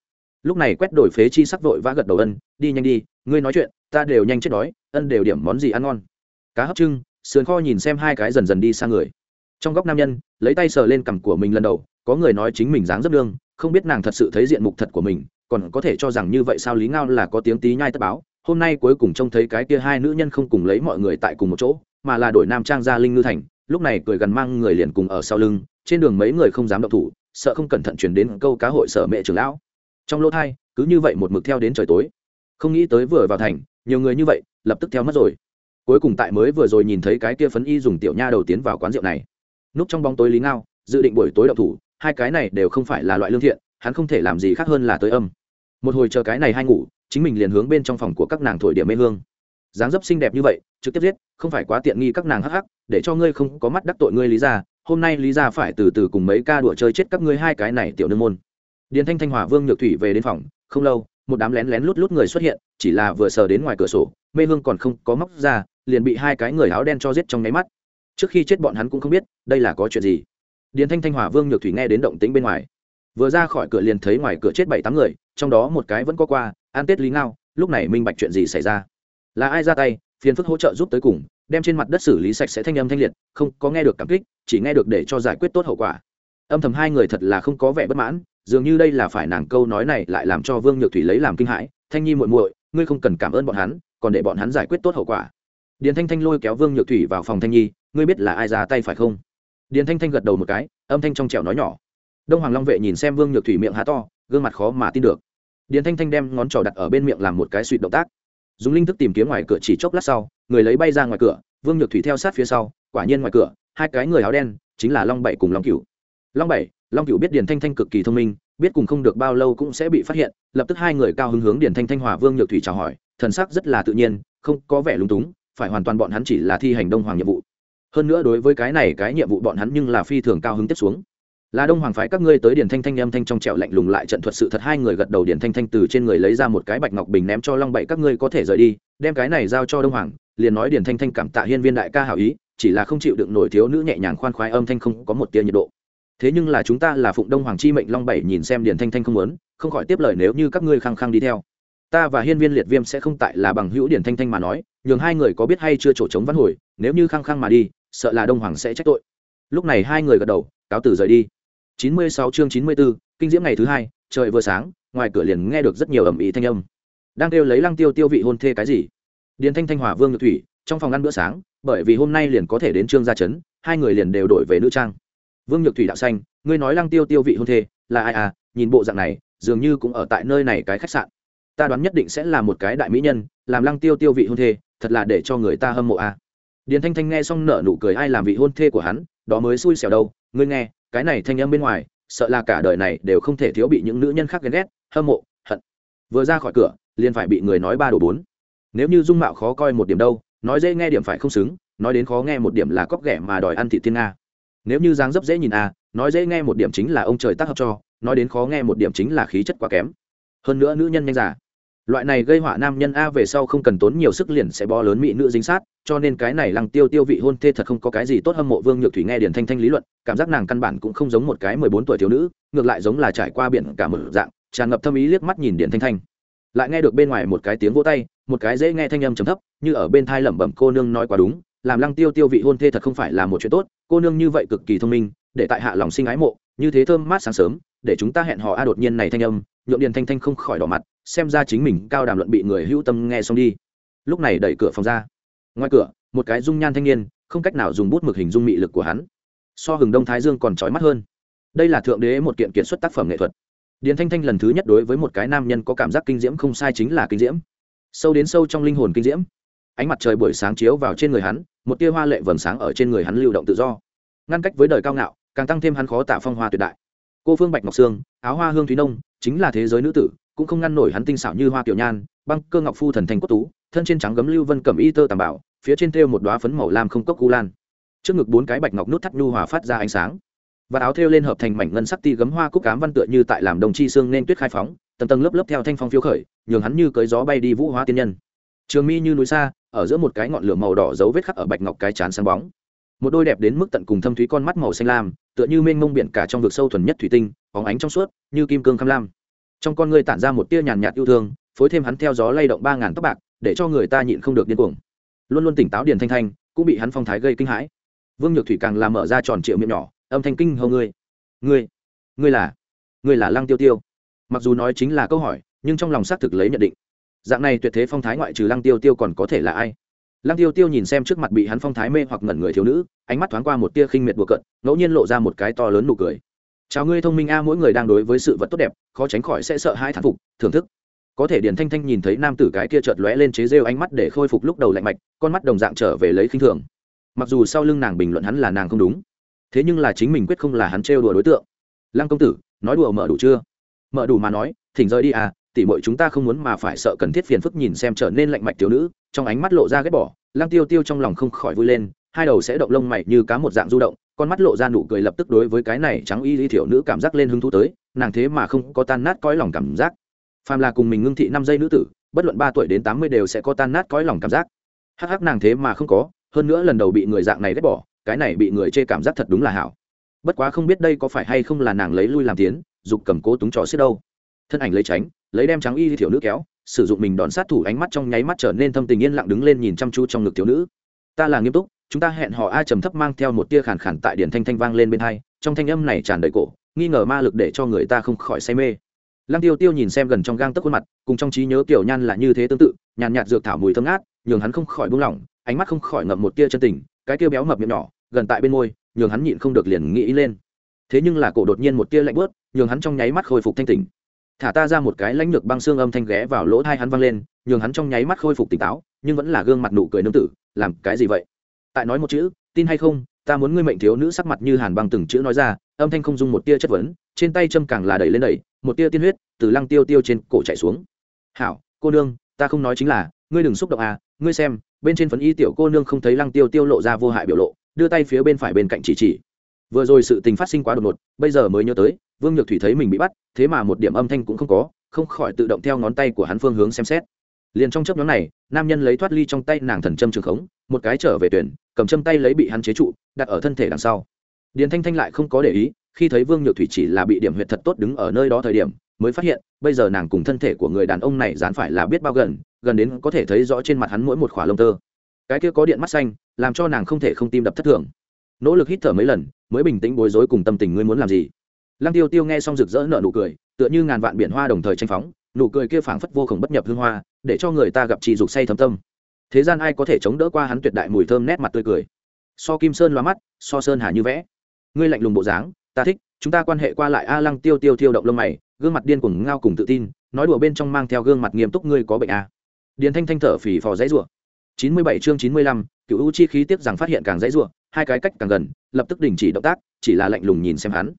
Lúc này quét đổi phế chi sắc vội vã gật đầu ân, đi nhanh đi, ngươi nói chuyện, ta đều nhanh chết đói, ân đều điểm món gì ăn ngon? Cá hấp trưng sườn kho nhìn xem hai cái dần dần đi sang người. Trong góc nam nhân, lấy tay sờ lên cằm của mình lần đầu, có người nói chính mình dáng rất đương, không biết nàng thật sự thấy diện mục thật của mình, còn có thể cho rằng như vậy sao lý ngao là có tiếng tí nhai tất báo, hôm nay cuối cùng trông thấy cái kia hai nữ nhân không cùng lấy mọi người tại cùng một chỗ, mà là đổi nam trang ra linh ngư thành, lúc này cười gần mang người liền cùng ở sau lưng, trên đường mấy người không dám động thủ, sợ không cẩn thận chuyển đến câu cá hội sở mẹ trưởng lão. Trong lỗ thai, cứ như vậy một mực theo đến trời tối. Không nghĩ tới vừa vào thành, nhiều người như vậy, lập tức theo mất rồi cuối cùng tại mới vừa rồi nhìn thấy cái kia phấn y dùng tiểu nha đầu tiến vào quán rượu này. Núp trong bóng tối lý ngao, dự định buổi tối đậu thủ, hai cái này đều không phải là loại lương thiện, hắn không thể làm gì khác hơn là tới âm. Một hồi chờ cái này hai ngủ, chính mình liền hướng bên trong phòng của các nàng thổi điểm mê hương. Dáng dấp xinh đẹp như vậy, trực tiếp giết, không phải quá tiện nghi các nàng hắc hắc, để cho ngươi không có mắt đắc tội ngươi lý ra hôm nay lý ra phải từ từ cùng mấy ca đùa chơi chết các ngươi hai cái này tiểu nương môn. Điền thanh thanh hòa vương nhược thủy về đến phòng, không lâu, một đám lén lén lút lút người xuất hiện, chỉ là vừa sờ đến ngoài cửa sổ, mê hương còn không có móc ra liền bị hai cái người áo đen cho giết trong nháy mắt. Trước khi chết bọn hắn cũng không biết, đây là có chuyện gì. Điền thanh thanh hòa vương nhược thủy nghe đến động tĩnh bên ngoài, vừa ra khỏi cửa liền thấy ngoài cửa chết bảy tám người, trong đó một cái vẫn có qua an tết lý ngao, lúc này minh bạch chuyện gì xảy ra. Là ai ra tay, phiền phức hỗ trợ giúp tới cùng, đem trên mặt đất xử lý sạch sẽ thanh âm thanh liệt, không có nghe được cảm kích, chỉ nghe được để cho giải quyết tốt hậu quả. Âm thầm hai người thật là không có vẻ bất mãn, dường như đây là phải nàng câu nói này lại làm cho vương nhược thủy lấy làm kinh hãi, thanh nhi muội muội, ngươi không cần cảm ơn bọn hắn, còn để bọn hắn giải quyết tốt hậu quả điền thanh thanh lôi kéo vương nhược thủy vào phòng thanh nhi, ngươi biết là ai ra tay phải không? Điền thanh thanh gật đầu một cái, âm thanh trong trẻo nói nhỏ. Đông hoàng long vệ nhìn xem vương nhược thủy miệng há to, gương mặt khó mà tin được. Điền thanh thanh đem ngón trỏ đặt ở bên miệng làm một cái suỵt động tác. Dùng linh thức tìm kiếm ngoài cửa chỉ chốc lát sau, người lấy bay ra ngoài cửa, vương nhược thủy theo sát phía sau, quả nhiên ngoài cửa, hai cái người áo đen, chính là long bảy cùng long cửu. Long bảy, long cửu biết điền thanh thanh cực kỳ thông minh, biết cùng không được bao lâu cũng sẽ bị phát hiện, lập tức hai người cao hứng hướng điền thanh thanh hòa vương nhược thủy chào hỏi, thần sắc rất là tự nhiên, không có vẻ lúng túng phải hoàn toàn bọn hắn chỉ là thi hành đông hoàng nhiệm vụ. Hơn nữa đối với cái này cái nhiệm vụ bọn hắn nhưng là phi thường cao hứng tiếp xuống. Là đông hoàng phái các ngươi tới điền thanh thanh âm thanh trong trẹo lạnh lùng lại trận thuật sự thật, hai người gật đầu điền thanh thanh từ trên người lấy ra một cái bạch ngọc bình ném cho long bảy, các ngươi có thể rời đi, đem cái này giao cho đông hoàng, liền nói điền thanh thanh cảm tạ hiên viên đại ca hảo ý, chỉ là không chịu đựng nổi thiếu nữ nhẹ nhàng khoan khoái âm thanh không có một tia nhiệt độ. Thế nhưng là chúng ta là phụng đông hoàng chi mệnh long bảy nhìn xem điền thanh thanh không muốn, không khỏi tiếp lời nếu như các ngươi khăng khăng đi theo ta và hiên viên liệt viêm sẽ không tại là bằng hữu điển thanh thanh mà nói nhường hai người có biết hay chưa chỗ chống văn hồi nếu như khăng khăng mà đi sợ là đông hoàng sẽ trách tội. Lúc này hai người gật đầu cáo tử rời đi. Chín mươi sáu chương chín mươi 94, kinh diễm ngày thứ hai trời vừa sáng ngoài cửa liền nghe được rất nhiều ầm ĩ thanh âm. Đang kêu lấy lăng tiêu tiêu vị hôn thê cái gì? Điền thanh thanh hòa vương nhược thủy trong phòng ăn bữa sáng bởi vì hôm nay liền có thể đến trương gia trấn hai người liền đều đổi về nữ trang. Vương nhược thủy đạo xanh ngươi nói lăng tiêu tiêu vị hôn thê là ai à? Nhìn bộ dạng này dường như cũng ở tại nơi này cái khách sạn ta đoán nhất định sẽ là một cái đại mỹ nhân, làm lăng tiêu tiêu vị hôn thê, thật là để cho người ta hâm mộ a. À. điền thanh thanh nghe xong nở nụ cười ai làm vị hôn thê của hắn, đó mới xui xẻo đâu, ngươi nghe, cái này thanh âm bên ngoài, sợ là cả đời này đều không thể thiếu bị những nữ nhân khác ghen ghét, hâm mộ, hận. Vừa ra khỏi cửa, liền phải bị người nói ba đồ bốn. Nếu như dung mạo khó coi một điểm đâu, nói dễ nghe điểm phải không xứng, nói đến khó nghe một điểm là cóc ghẻ mà đòi ăn thị thiên nga. Nếu như dáng dấp dễ nhìn à nói dễ nghe một điểm chính là ông trời tác hợp cho, nói đến khó nghe một điểm chính là khí chất quá kém. Hơn nữa nữ nhân nhanh giả loại này gây họa nam nhân a về sau không cần tốn nhiều sức liền sẽ bó lớn mỹ nữ dính sát, cho nên cái này lăng tiêu tiêu vị hôn thê thật không có cái gì tốt hâm mộ vương nhược thủy nghe điển thanh thanh lý luận, cảm giác nàng căn bản cũng không giống một cái mười bốn tuổi thiếu nữ, ngược lại giống là trải qua biển cả một dạng, tràn ngập thâm ý liếc mắt nhìn điển thanh thanh. Lại nghe được bên ngoài một cái tiếng vỗ tay, một cái dễ nghe thanh âm trầm thấp, như ở bên thai lẩm bẩm cô nương nói quá đúng, làm lăng tiêu tiêu vị hôn thê thật không phải là một chuyện tốt, cô nương như vậy cực kỳ thông minh, để tại hạ lòng sinh ái mộ, như thế thơm mát sáng sớm để chúng ta hẹn hò a đột nhiên này thanh âm, nhượng điền thanh thanh không khỏi đỏ mặt, xem ra chính mình cao đàm luận bị người hữu tâm nghe xong đi. Lúc này đẩy cửa phòng ra. Ngoài cửa, một cái dung nhan thanh niên, không cách nào dùng bút mực hình dung mị lực của hắn. So hừng đông thái dương còn trói mắt hơn. Đây là thượng đế một kiện kiệt xuất tác phẩm nghệ thuật. Điền thanh thanh lần thứ nhất đối với một cái nam nhân có cảm giác kinh diễm không sai chính là kinh diễm. Sâu đến sâu trong linh hồn kinh diễm. Ánh mặt trời buổi sáng chiếu vào trên người hắn, một tia hoa lệ vầng sáng ở trên người hắn lưu động tự do. Ngăn cách với đời cao ngạo, càng tăng thêm hắn khó tả phong hoa tuyệt đại cô phương bạch ngọc sương, áo hoa hương thúy nông, chính là thế giới nữ tử, cũng không ngăn nổi hắn tinh xảo như hoa kiểu nhan, băng cơ ngọc phu thần thành quốc tú, thân trên trắng gấm lưu vân cẩm y tơ tàm bảo, phía trên thêu một đoá phấn màu lam không cốc cu lan. Trước ngực bốn cái bạch ngọc nút thắt nhu hòa phát ra ánh sáng. Và áo thêu lên hợp thành mảnh ngân sắc ti gấm hoa cúc cám văn tựa như tại làm đồng chi xương nên tuyết khai phóng, tầng tầng lớp lớp theo thanh phong phiêu khởi, nhường hắn như cưới gió bay đi vũ hóa tiên nhân. Trường mi như núi xa, ở giữa một cái ngọn lửa màu đỏ dấu vết khắc ở bạch ngọc cái chán sáng bóng một đôi đẹp đến mức tận cùng thâm thúy con mắt màu xanh lam, tựa như mênh mông biển cả trong vực sâu thuần nhất thủy tinh óng ánh trong suốt, như kim cương khăm lam. Trong con người tản ra một tia nhàn nhạt yêu thương, phối thêm hắn theo gió lay động ba ngàn tóc bạc, để cho người ta nhịn không được điên cuồng. Luôn luôn tỉnh táo điền thanh thanh, cũng bị hắn phong thái gây kinh hãi. Vương nhược thủy càng làm mở ra tròn triệu miệng nhỏ, âm thanh kinh hầu ngươi. Ngươi ngươi là ngươi là lăng tiêu tiêu. Mặc dù nói chính là câu hỏi, nhưng trong lòng xác thực lấy nhận định. Dạng này tuyệt thế phong thái ngoại trừ lăng tiêu tiêu còn có thể là ai? Lăng tiêu tiêu nhìn xem trước mặt bị hắn phong thái mê hoặc ngẩn người thiếu nữ, ánh mắt thoáng qua một tia khinh miệt bùa cận ngẫu nhiên lộ ra một cái to lớn nụ cười. Chào ngươi thông minh a, mỗi người đang đối với sự vật tốt đẹp, khó tránh khỏi sẽ sợ hai thán phục, thưởng thức. Có thể điển thanh thanh nhìn thấy nam tử cái kia chợt lóe lên chế rêu ánh mắt để khôi phục lúc đầu lạnh mạch, con mắt đồng dạng trở về lấy khinh thường. Mặc dù sau lưng nàng bình luận hắn là nàng không đúng, thế nhưng là chính mình quyết không là hắn trêu đùa đối tượng. Lăng công tử, nói đùa mở đủ chưa? Mở đủ mà nói, thỉnh rời đi à tỉ mọi chúng ta không muốn mà phải sợ cần thiết phiền phức nhìn xem trở nên lạnh mạch thiếu nữ, trong ánh mắt lộ ra ghét bỏ, lăng tiêu tiêu trong lòng không khỏi vui lên, hai đầu sẽ động lông mày như cá một dạng du động, con mắt lộ ra nụ cười lập tức đối với cái này trắng y lý thiểu nữ cảm giác lên hứng thú tới, nàng thế mà không có tan nát cõi lòng cảm giác. Phàm là cùng mình ngưng thị năm giây nữ tử, bất luận ba tuổi đến tám mươi đều sẽ có tan nát cõi lòng cảm giác. Hắc hắc, nàng thế mà không có, hơn nữa lần đầu bị người dạng này ghét bỏ, cái này bị người chê cảm giác thật đúng là hảo. Bất quá không biết đây có phải hay không là nàng lấy lui làm tiến, dục cầm cố túng trò xiết đâu. Thân ảnh lấy tránh lấy đem trắng y thiểu nữ kéo, sử dụng mình đòn sát thủ ánh mắt trong nháy mắt trở nên thâm tình yên lặng đứng lên nhìn chăm chú trong ngực thiếu nữ. Ta là nghiêm túc, chúng ta hẹn họ a trầm thấp mang theo một tia khàn khàn tại điện thanh thanh vang lên bên hai, trong thanh âm này tràn đầy cổ, nghi ngờ ma lực để cho người ta không khỏi say mê. Lăng tiêu tiêu nhìn xem gần trong gang tấc khuôn mặt, cùng trong trí nhớ kiểu nhan là như thế tương tự, nhàn nhạt dược thảo mùi thơm ngát, nhường hắn không khỏi buông lỏng, ánh mắt không khỏi ngậm một tia chân tình, cái tia béo mập miệng nhỏ, gần tại bên môi, nhường hắn nhịn không được liền nghĩ lên. Thế nhưng là cổ đột nhiên một tia lạnh bớt nhường hắn trong nháy mắt khôi phục thanh tỉnh thả ta ra một cái lãnh lược băng xương âm thanh ghé vào lỗ thai hắn văng lên, nhường hắn trong nháy mắt khôi phục tỉnh táo, nhưng vẫn là gương mặt nụ cười nương tử, làm cái gì vậy? Tại nói một chữ, tin hay không? Ta muốn ngươi mệnh thiếu nữ sắc mặt như hàn băng từng chữ nói ra, âm thanh không dung một tia chất vấn, trên tay châm càng là đẩy lên đẩy, một tia tiên huyết từ lăng tiêu tiêu trên cổ chạy xuống. Hảo, cô nương, ta không nói chính là, ngươi đừng xúc động à ngươi xem, bên trên phấn y tiểu cô nương không thấy lăng tiêu tiêu lộ ra vô hại biểu lộ, đưa tay phía bên phải bên cạnh chỉ chỉ vừa rồi sự tình phát sinh quá đột ngột, bây giờ mới nhớ tới, vương nhược thủy thấy mình bị bắt, thế mà một điểm âm thanh cũng không có, không khỏi tự động theo ngón tay của hắn phương hướng xem xét. Liền trong chấp nhóm này, nam nhân lấy thoát ly trong tay nàng thần châm trường khống, một cái trở về tuyển, cầm châm tay lấy bị hắn chế trụ, đặt ở thân thể đằng sau. Điền thanh thanh lại không có để ý, khi thấy vương nhược thủy chỉ là bị điểm huyệt thật tốt đứng ở nơi đó thời điểm, mới phát hiện, bây giờ nàng cùng thân thể của người đàn ông này dán phải là biết bao gần gần đến có thể thấy rõ trên mặt hắn mỗi một khỏa lông tơ. Cái kia có điện mắt xanh, làm cho nàng không thể không tim đập thất thường nỗ lực hít thở mấy lần, mới bình tĩnh bối rối cùng tâm tình ngươi muốn làm gì. Lăng tiêu tiêu nghe xong rực rỡ nợ nụ cười, tựa như ngàn vạn biển hoa đồng thời tranh phóng, nụ cười kia phảng phất vô khổng bất nhập hương hoa, để cho người ta gặp chị dục say thấm tâm. Thế gian ai có thể chống đỡ qua hắn tuyệt đại mùi thơm nét mặt tươi cười? So kim sơn loa mắt, so sơn hà như vẽ. Ngươi lạnh lùng bộ dáng, ta thích, chúng ta quan hệ qua lại a lăng tiêu tiêu Tiêu động lông mày, gương mặt điên cuồng ngao cùng tự tin, nói đùa bên trong mang theo gương mặt nghiêm túc ngươi có bệnh a điền thanh thanh thở phì phò dãy rủa. Chín mươi bảy chương chín mươi lăm cựu u chi khí tiếp rằng phát hiện càng dãy rủa hai cái cách càng gần lập tức đình chỉ động tác chỉ là lạnh lùng nhìn xem hắn.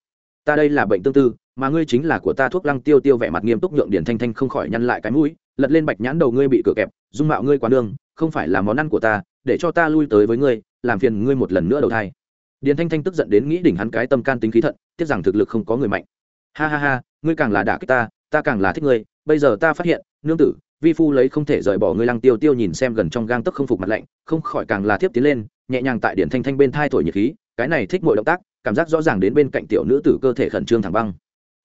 Ta đây là bệnh tương tư mà ngươi chính là của ta thuốc lăng tiêu tiêu vẻ mặt nghiêm túc nhượng điển thanh thanh không khỏi nhăn lại cái mũi lật lên bạch nhãn đầu ngươi bị cửa kẹp dung mạo ngươi quá nương, không phải là món ăn của ta để cho ta lui tới với ngươi làm phiền ngươi một lần nữa đầu thai. Điền thanh thanh tức giận đến nghĩ đỉnh hắn cái tâm can tính khí thận tiếc rằng thực lực không có người mạnh. Ha ha ha ngươi càng là đả kích ta ta càng là thích ngươi bây giờ ta phát hiện nương tử vi phu lấy không thể rời bỏ ngươi lăng tiêu tiêu nhìn xem gần trong gang tấc không phục mặt lạnh không khỏi càng là thiếp tiến lên nhẹ nhàng tại điển thanh thanh bên thai thổi nhiệt khí, cái này thích mọi động tác, cảm giác rõ ràng đến bên cạnh tiểu nữ tử cơ thể khẩn trương thẳng băng.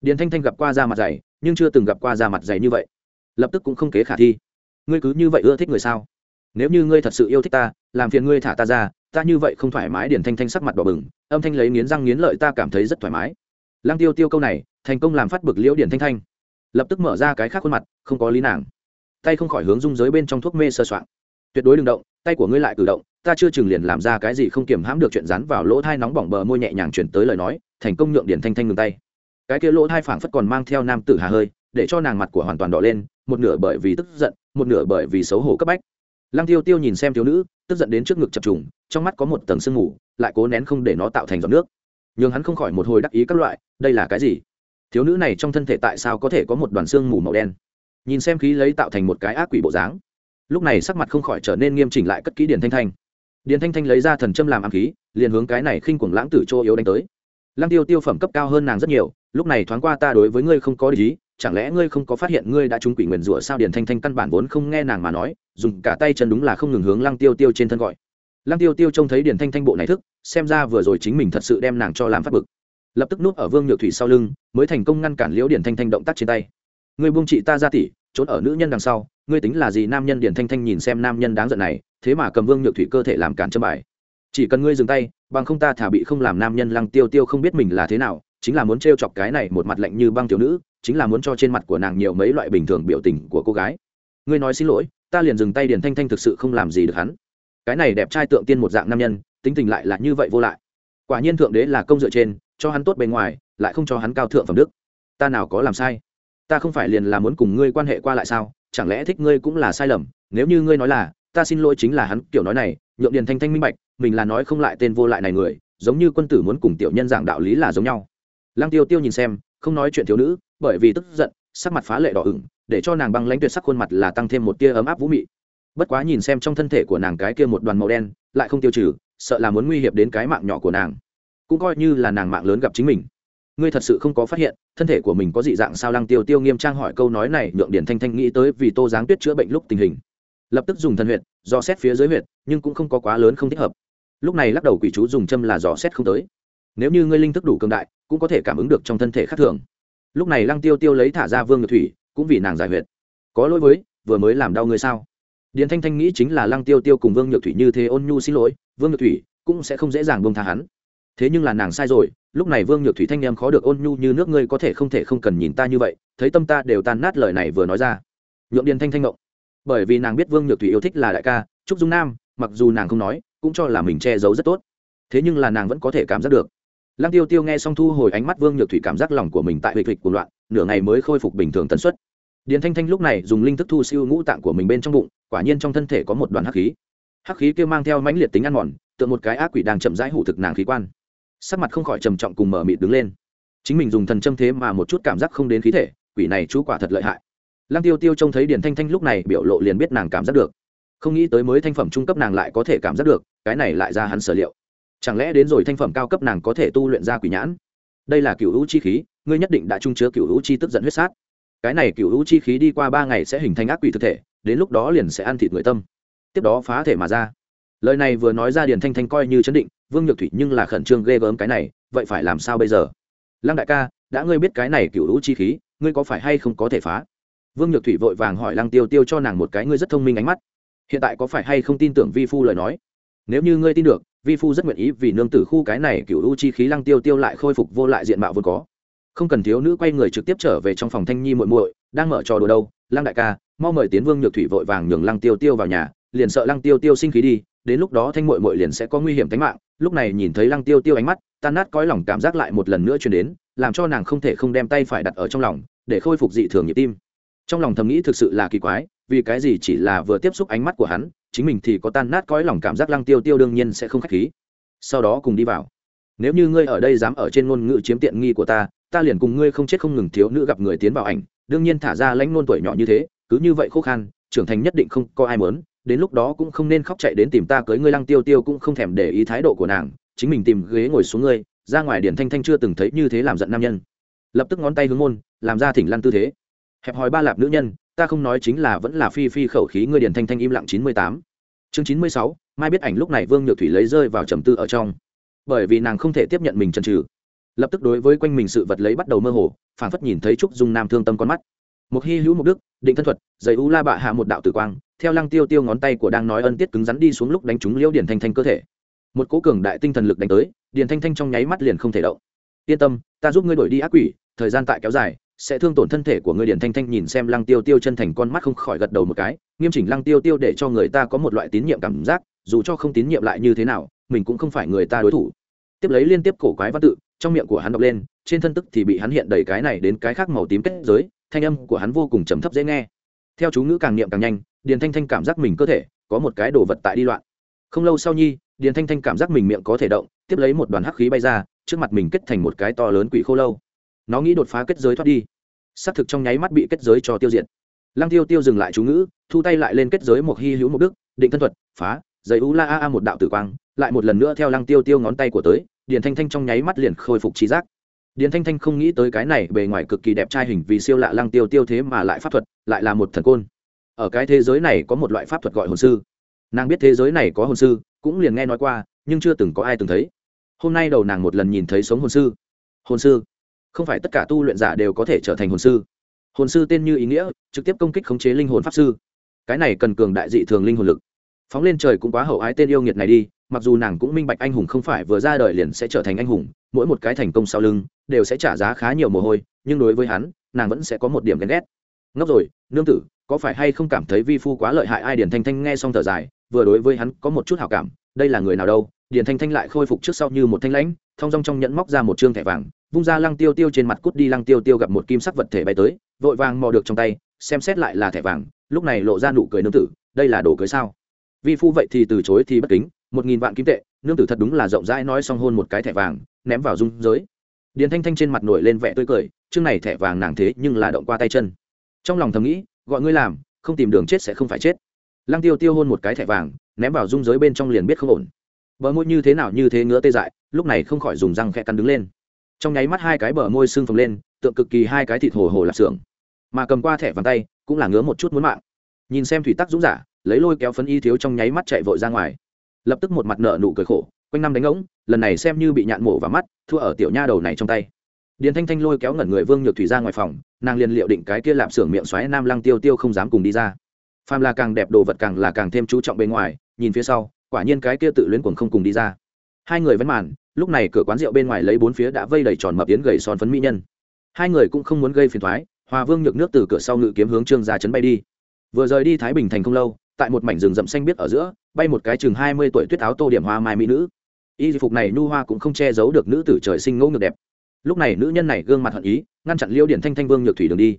Điển thanh thanh gặp qua da mặt dày, nhưng chưa từng gặp qua da mặt dày như vậy. Lập tức cũng không kế khả thi. Ngươi cứ như vậy ưa thích người sao? Nếu như ngươi thật sự yêu thích ta, làm phiền ngươi thả ta ra, ta như vậy không thoải mái, điển thanh thanh sắc mặt đỏ bừng, âm thanh lấy nghiến răng nghiến lợi ta cảm thấy rất thoải mái. Lăng tiêu tiêu câu này, thành công làm phát bực liễu điển thanh thanh. Lập tức mở ra cái khác khuôn mặt, không có lý nàng. Tay không khỏi hướng dung giới bên trong thuốc mê sơ soạn. Tuyệt đối đừng động, tay của ngươi lại cử động ta chưa chừng liền làm ra cái gì không kiềm hãm được chuyện rắn vào lỗ thai nóng bỏng bờ môi nhẹ nhàng chuyển tới lời nói, thành công nhượng điển thanh thanh ngừng tay. Cái kia lỗ thai phảng phất còn mang theo nam tử hà hơi, để cho nàng mặt của hoàn toàn đỏ lên, một nửa bởi vì tức giận, một nửa bởi vì xấu hổ cấp bách. Lăng tiêu tiêu nhìn xem thiếu nữ, tức giận đến trước ngực chập trùng, trong mắt có một tầng sương mù, lại cố nén không để nó tạo thành giọt nước. Nhưng hắn không khỏi một hồi đắc ý các loại, đây là cái gì? Thiếu nữ này trong thân thể tại sao có thể có một đoàn xương mù màu đen? Nhìn xem khí lấy tạo thành một cái ác quỷ bộ dáng. Lúc này sắc mặt không khỏi trở nên nghiêm chỉnh lại cất kỹ điển thanh thanh điền thanh thanh lấy ra thần châm làm ám khí, liền hướng cái này khinh cuồng lãng tử chỗ yếu đánh tới. Lăng tiêu tiêu phẩm cấp cao hơn nàng rất nhiều, lúc này thoáng qua ta đối với ngươi không có lý chẳng lẽ ngươi không có phát hiện ngươi đã trúng quỷ nguyền rủa sao? Điền thanh thanh căn bản vốn không nghe nàng mà nói, dùng cả tay chân đúng là không ngừng hướng lăng tiêu tiêu trên thân gọi. Lăng tiêu tiêu trông thấy điền thanh thanh bộ này thức, xem ra vừa rồi chính mình thật sự đem nàng cho làm phát bực. Lập tức núp ở vương nhược thủy sau lưng, mới thành công ngăn cản liễu điển thanh thanh động tác trên tay. Người buông chị ta ra tỉ, trốn ở nữ nhân đằng sau, ngươi tính là gì? Nam nhân điển thanh thanh nhìn xem nam nhân đáng giận này thế mà cầm vương nhược thủy cơ thể làm cản châm bài. Chỉ cần ngươi dừng tay, bằng không ta thả bị không làm nam nhân lăng tiêu tiêu không biết mình là thế nào, chính là muốn t chọc cái này một mặt lạnh như băng thiếu nữ, chính là muốn cho trên mặt của nàng nhiều mấy loại bình thường biểu tình của cô gái. Ngươi nói xin lỗi, ta liền dừng tay điền thanh thanh thực sự không làm gì được hắn. Cái này đẹp trai tượng tiên một dạng nam nhân, tính tình lại là như vậy vô lại. Quả nhiên thượng đế là công dựa trên, cho hắn tốt bề ngoài, lại không cho hắn cao thượng phẩm đức. Ta nào có làm sai? Ta không phải liền là muốn cùng ngươi quan hệ qua lại sao? Chẳng lẽ thích ngươi cũng là sai lầm? Nếu như ngươi nói là ta xin lỗi chính là hắn, kiểu nói này, nhượng điền thanh thanh minh bạch, mình là nói không lại tên vô lại này người, giống như quân tử muốn cùng tiểu nhân giảng đạo lý là giống nhau. Lăng tiêu tiêu nhìn xem, không nói chuyện thiếu nữ, bởi vì tức giận, sắc mặt phá lệ đỏ ửng, để cho nàng băng lãnh tuyệt sắc khuôn mặt là tăng thêm một tia ấm áp vũ mị. Bất quá nhìn xem trong thân thể của nàng cái kia một đoàn màu đen, lại không tiêu trừ, sợ là muốn nguy hiểm đến cái mạng nhỏ của nàng. Cũng coi như là nàng mạng lớn gặp chính mình. Ngươi thật sự không có phát hiện, thân thể của mình có dị dạng sao? Lăng tiêu tiêu nghiêm trang hỏi câu nói này, nhượng điển thanh thanh nghĩ tới vì tô giáng tuyết chữa bệnh lúc tình hình lập tức dùng thần huyệt dò xét phía dưới huyệt, nhưng cũng không có quá lớn không thích hợp. Lúc này lắc đầu quỷ chú dùng châm là dò xét không tới. Nếu như ngươi linh thức đủ cường đại, cũng có thể cảm ứng được trong thân thể khác thường. Lúc này lăng tiêu tiêu lấy thả ra vương ngược thủy, cũng vì nàng giải huyệt. Có lỗi với, vừa mới làm đau ngươi sao? Điền thanh thanh nghĩ chính là lăng tiêu tiêu cùng vương nhược thủy như thế ôn nhu xin lỗi, vương nhược thủy cũng sẽ không dễ dàng bông tha hắn. Thế nhưng là nàng sai rồi, lúc này vương nhược thủy thanh em khó được ôn nhu như nước ngươi có thể không thể không cần nhìn ta như vậy, thấy tâm ta đều tan nát lời này vừa nói ra. Nhượng điền thanh thanh ngộng bởi vì nàng biết vương nhược thủy yêu thích là đại ca, trúc dung nam, mặc dù nàng không nói, cũng cho là mình che giấu rất tốt. Thế nhưng là nàng vẫn có thể cảm giác được. Lăng tiêu tiêu nghe xong thu hồi ánh mắt, vương nhược thủy cảm giác lòng của mình tại huệ thịch của loạn, nửa ngày mới khôi phục bình thường tần suất. Điền thanh thanh lúc này dùng linh thức thu siêu ngũ tạng của mình bên trong bụng, quả nhiên trong thân thể có một đoàn hắc khí. Hắc khí kia mang theo mãnh liệt tính ăn mòn tượng một cái ác quỷ đang chậm rãi hủ thực nàng khí quan. Sắc mặt không khỏi trầm trọng cùng mở mịt đứng lên. Chính mình dùng thần châm thế mà một chút cảm giác không đến khí thể, quỷ này chú quả thật lợi hại lăng tiêu tiêu trông thấy điền thanh thanh lúc này biểu lộ liền biết nàng cảm giác được. Không nghĩ tới mới thanh phẩm trung cấp nàng lại có thể cảm giác được, cái này lại ra hắn sở liệu. Chẳng lẽ đến rồi thanh phẩm cao cấp nàng có thể tu luyện ra quỷ nhãn? Đây là cựu hữu chi khí, ngươi nhất định đã trung chứa cựu hữu chi tức giận huyết sát. Cái này cựu hữu chi khí đi qua ba ngày sẽ hình thành ác quỷ thực thể, đến lúc đó liền sẽ ăn thịt người tâm. Tiếp đó phá thể mà ra. Lời này vừa nói ra điền thanh thanh coi như chấn định, vương nhược thủy nhưng là khẩn trương ghê gớm cái này, vậy phải làm sao bây giờ? Lăng đại ca, đã ngươi biết cái này cựu hữu chi khí, ngươi có phải hay không có thể phá? Vương nhược thủy vội vàng hỏi lăng tiêu tiêu cho nàng một cái ngươi rất thông minh ánh mắt. Hiện tại có phải hay không tin tưởng vi phu lời nói? Nếu như ngươi tin được, vi phu rất nguyện ý vì nương tử khu cái này cựu U chi khí lăng tiêu tiêu lại khôi phục vô lại diện mạo vốn có. Không cần thiếu nữ quay người trực tiếp trở về trong phòng thanh nhi muội muội, đang mở trò đùa đâu, lăng đại ca, mau mời tiến vương nhược thủy vội vàng nhường lăng tiêu tiêu vào nhà, liền sợ lăng tiêu tiêu sinh khí đi, đến lúc đó thanh muội muội liền sẽ có nguy hiểm tính mạng. Lúc này nhìn thấy lăng tiêu tiêu ánh mắt, tan nát cõi lòng cảm giác lại một lần nữa truyền đến, làm cho nàng không thể không đem tay phải đặt ở trong lòng, để khôi phục dị thường nhịp tim trong lòng thầm nghĩ thực sự là kỳ quái, vì cái gì chỉ là vừa tiếp xúc ánh mắt của hắn, chính mình thì có tan nát cõi lòng cảm giác lăng tiêu tiêu đương nhiên sẽ không khách khí. Sau đó cùng đi vào. Nếu như ngươi ở đây dám ở trên ngôn ngữ chiếm tiện nghi của ta ta liền cùng ngươi không chết không ngừng thiếu nữ gặp người tiến vào ảnh, đương nhiên thả ra lãnh nôn tuổi nhỏ như thế, cứ như vậy khô khan, trưởng thành nhất định không có ai mớn đến lúc đó cũng không nên khóc chạy đến tìm ta cưới ngươi lăng tiêu tiêu cũng không thèm để ý thái độ của nàng, chính mình tìm ghế ngồi xuống ngươi, ra ngoài điển thanh thanh chưa từng thấy như thế làm giận nam nhân. Lập tức ngón tay hướng môn, làm ra thỉnh lăn tư thế hẹp hòi ba lạp nữ nhân, ta không nói chính là vẫn là phi phi khẩu khí ngươi điền thanh thanh im lặng chín mươi tám. Chương chín mươi sáu, mai biết ảnh lúc này vương nhược thủy lấy rơi vào trầm tư ở trong. Bởi vì nàng không thể tiếp nhận mình trần trừ lập tức đối với quanh mình sự vật lấy bắt đầu mơ hồ phản phất nhìn thấy trúc dung nam thương tâm con mắt. Một hy hữu mục đức, định thân thuật giày u la bạ hạ một đạo tử quang, theo lăng tiêu tiêu ngón tay của đang nói ân tiết cứng rắn đi xuống lúc đánh trúng liễu điển thanh thanh cơ thể. Một cố cường đại tinh thần lực đánh tới điển thanh thanh trong nháy mắt liền không thể động. Yên tâm, ta giúp ngươi đổi đi ác quỷ, thời gian tại kéo dài sẽ thương tổn thân thể của ngươi điển thanh thanh nhìn xem lăng tiêu tiêu chân thành con mắt không khỏi gật đầu một cái, nghiêm chỉnh lăng tiêu tiêu để cho người ta có một loại tín nhiệm cảm giác, dù cho không tín nhiệm lại như thế nào, mình cũng không phải người ta đối thủ. Tiếp lấy liên tiếp cổ quái văn tự, trong miệng của hắn đọc lên, trên thân tức thì bị hắn hiện đầy cái này đến cái khác màu tím kết giới, thanh âm của hắn vô cùng trầm thấp dễ nghe. Theo chú ngữ càng niệm càng nhanh, điền thanh thanh cảm giác mình cơ thể có một cái đồ vật tại đi loạn. Không lâu sau nhi, điền thanh thanh cảm giác mình miệng có thể động, tiếp lấy một đoàn hắc khí bay ra, trước mặt mình kết thành một cái to lớn quỷ khô lâu nó nghĩ đột phá kết giới thoát đi. Xác thực trong nháy mắt bị kết giới cho tiêu diệt. Lăng tiêu tiêu dừng lại chú ngữ, thu tay lại lên kết giới một hy hữu một đức, định thân thuật, phá giấy u la a a một đạo tử quang, lại một lần nữa theo lăng tiêu tiêu ngón tay của tới, điền thanh thanh trong nháy mắt liền khôi phục trí giác. Điền thanh thanh không nghĩ tới cái này bề ngoài cực kỳ đẹp trai hình vì siêu lạ lăng tiêu tiêu thế mà lại pháp thuật, lại là một thần côn. Ở cái thế giới này có một loại pháp thuật gọi hồn sư. Nàng biết thế giới này có hồn sư, cũng liền nghe nói qua, nhưng chưa từng có ai từng thấy. Hôm nay đầu nàng một lần nhìn thấy sống hồn sư. Hồn sư không phải tất cả tu luyện giả đều có thể trở thành hồn sư. Hồn sư tên như ý nghĩa, trực tiếp công kích khống chế linh hồn pháp sư. Cái này cần cường đại dị thường linh hồn lực. Phóng lên trời cũng quá hậu ái tên yêu nghiệt này đi, mặc dù nàng cũng minh bạch anh hùng không phải vừa ra đời liền sẽ trở thành anh hùng, mỗi một cái thành công sau lưng đều sẽ trả giá khá nhiều mồ hôi, nhưng đối với hắn, nàng vẫn sẽ có một điểm ghen ghét. Ngốc rồi, nương tử, có phải hay không cảm thấy vi phu quá lợi hại ai điền thanh thanh nghe xong thở dài, vừa đối với hắn có một chút hảo cảm, đây là người nào đâu? Điền thanh thanh lại khôi phục trước sau như một thanh lãnh, thong dong trong nhẫn móc ra một trương thẻ vàng vung ra lăng tiêu tiêu trên mặt cút đi lăng tiêu tiêu gặp một kim sắc vật thể bay tới, vội vàng mò được trong tay, xem xét lại là thẻ vàng, lúc này lộ ra nụ cười nương tử, đây là đồ cưới sao? Vi phu vậy thì từ chối thì bất kính, một nghìn vạn kim tệ, nương tử thật đúng là rộng rãi nói xong hôn một cái thẻ vàng, ném vào dung giới. Điền thanh thanh trên mặt nổi lên vẻ tươi cười, chương này thẻ vàng nàng thế nhưng là động qua tay chân. Trong lòng thầm nghĩ, gọi ngươi làm, không tìm đường chết sẽ không phải chết. Lăng tiêu tiêu hôn một cái thẻ vàng, ném vào dung giới bên trong liền biết không ổn. Bờ môi như thế nào như thế ngứa tê dại, lúc này không khỏi dùng răng khẽ cắn đứng lên trong nháy mắt hai cái bờ môi sưng phồng lên, tượng cực kỳ hai cái thịt hồ hồ lạp xưởng. Mà cầm qua thẻ vàng tay, cũng là ngứa một chút muốn mạng. Nhìn xem thủy tắc dũng giả, lấy lôi kéo phấn y thiếu trong nháy mắt chạy vội ra ngoài. Lập tức một mặt nợ nụ cười khổ, quanh năm đánh ống lần này xem như bị nhạn mổ vào mắt, thua ở tiểu nha đầu này trong tay. Điền thanh thanh lôi kéo ngẩn người vương nhược thủy ra ngoài phòng, nàng liền liệu định cái kia lạp xưởng miệng xoáy nam lăng tiêu tiêu không dám cùng đi ra. Phàm là càng đẹp đồ vật càng là càng thêm chú trọng bên ngoài, nhìn phía sau, quả nhiên cái kia tự luyến cuồng không cùng đi ra. Hai người vẫn màn lúc này cửa quán rượu bên ngoài lấy bốn phía đã vây đầy tròn mập yến gầy son phấn mỹ nhân. Hai người cũng không muốn gây phiền thoái, hòa vương nhược nước từ cửa sau ngự kiếm hướng trương ra chấn bay đi. Vừa rời đi thái bình thành không lâu, tại một mảnh rừng rậm xanh biếc ở giữa, bay một cái chừng hai mươi tuổi tuyết áo tô điểm hoa mai mỹ nữ. Y phục này nu hoa cũng không che giấu được nữ tử trời sinh ngẫu ngược đẹp. Lúc này nữ nhân này gương mặt hận ý, ngăn chặn liêu điển thanh thanh vương nhược thủy đường đi.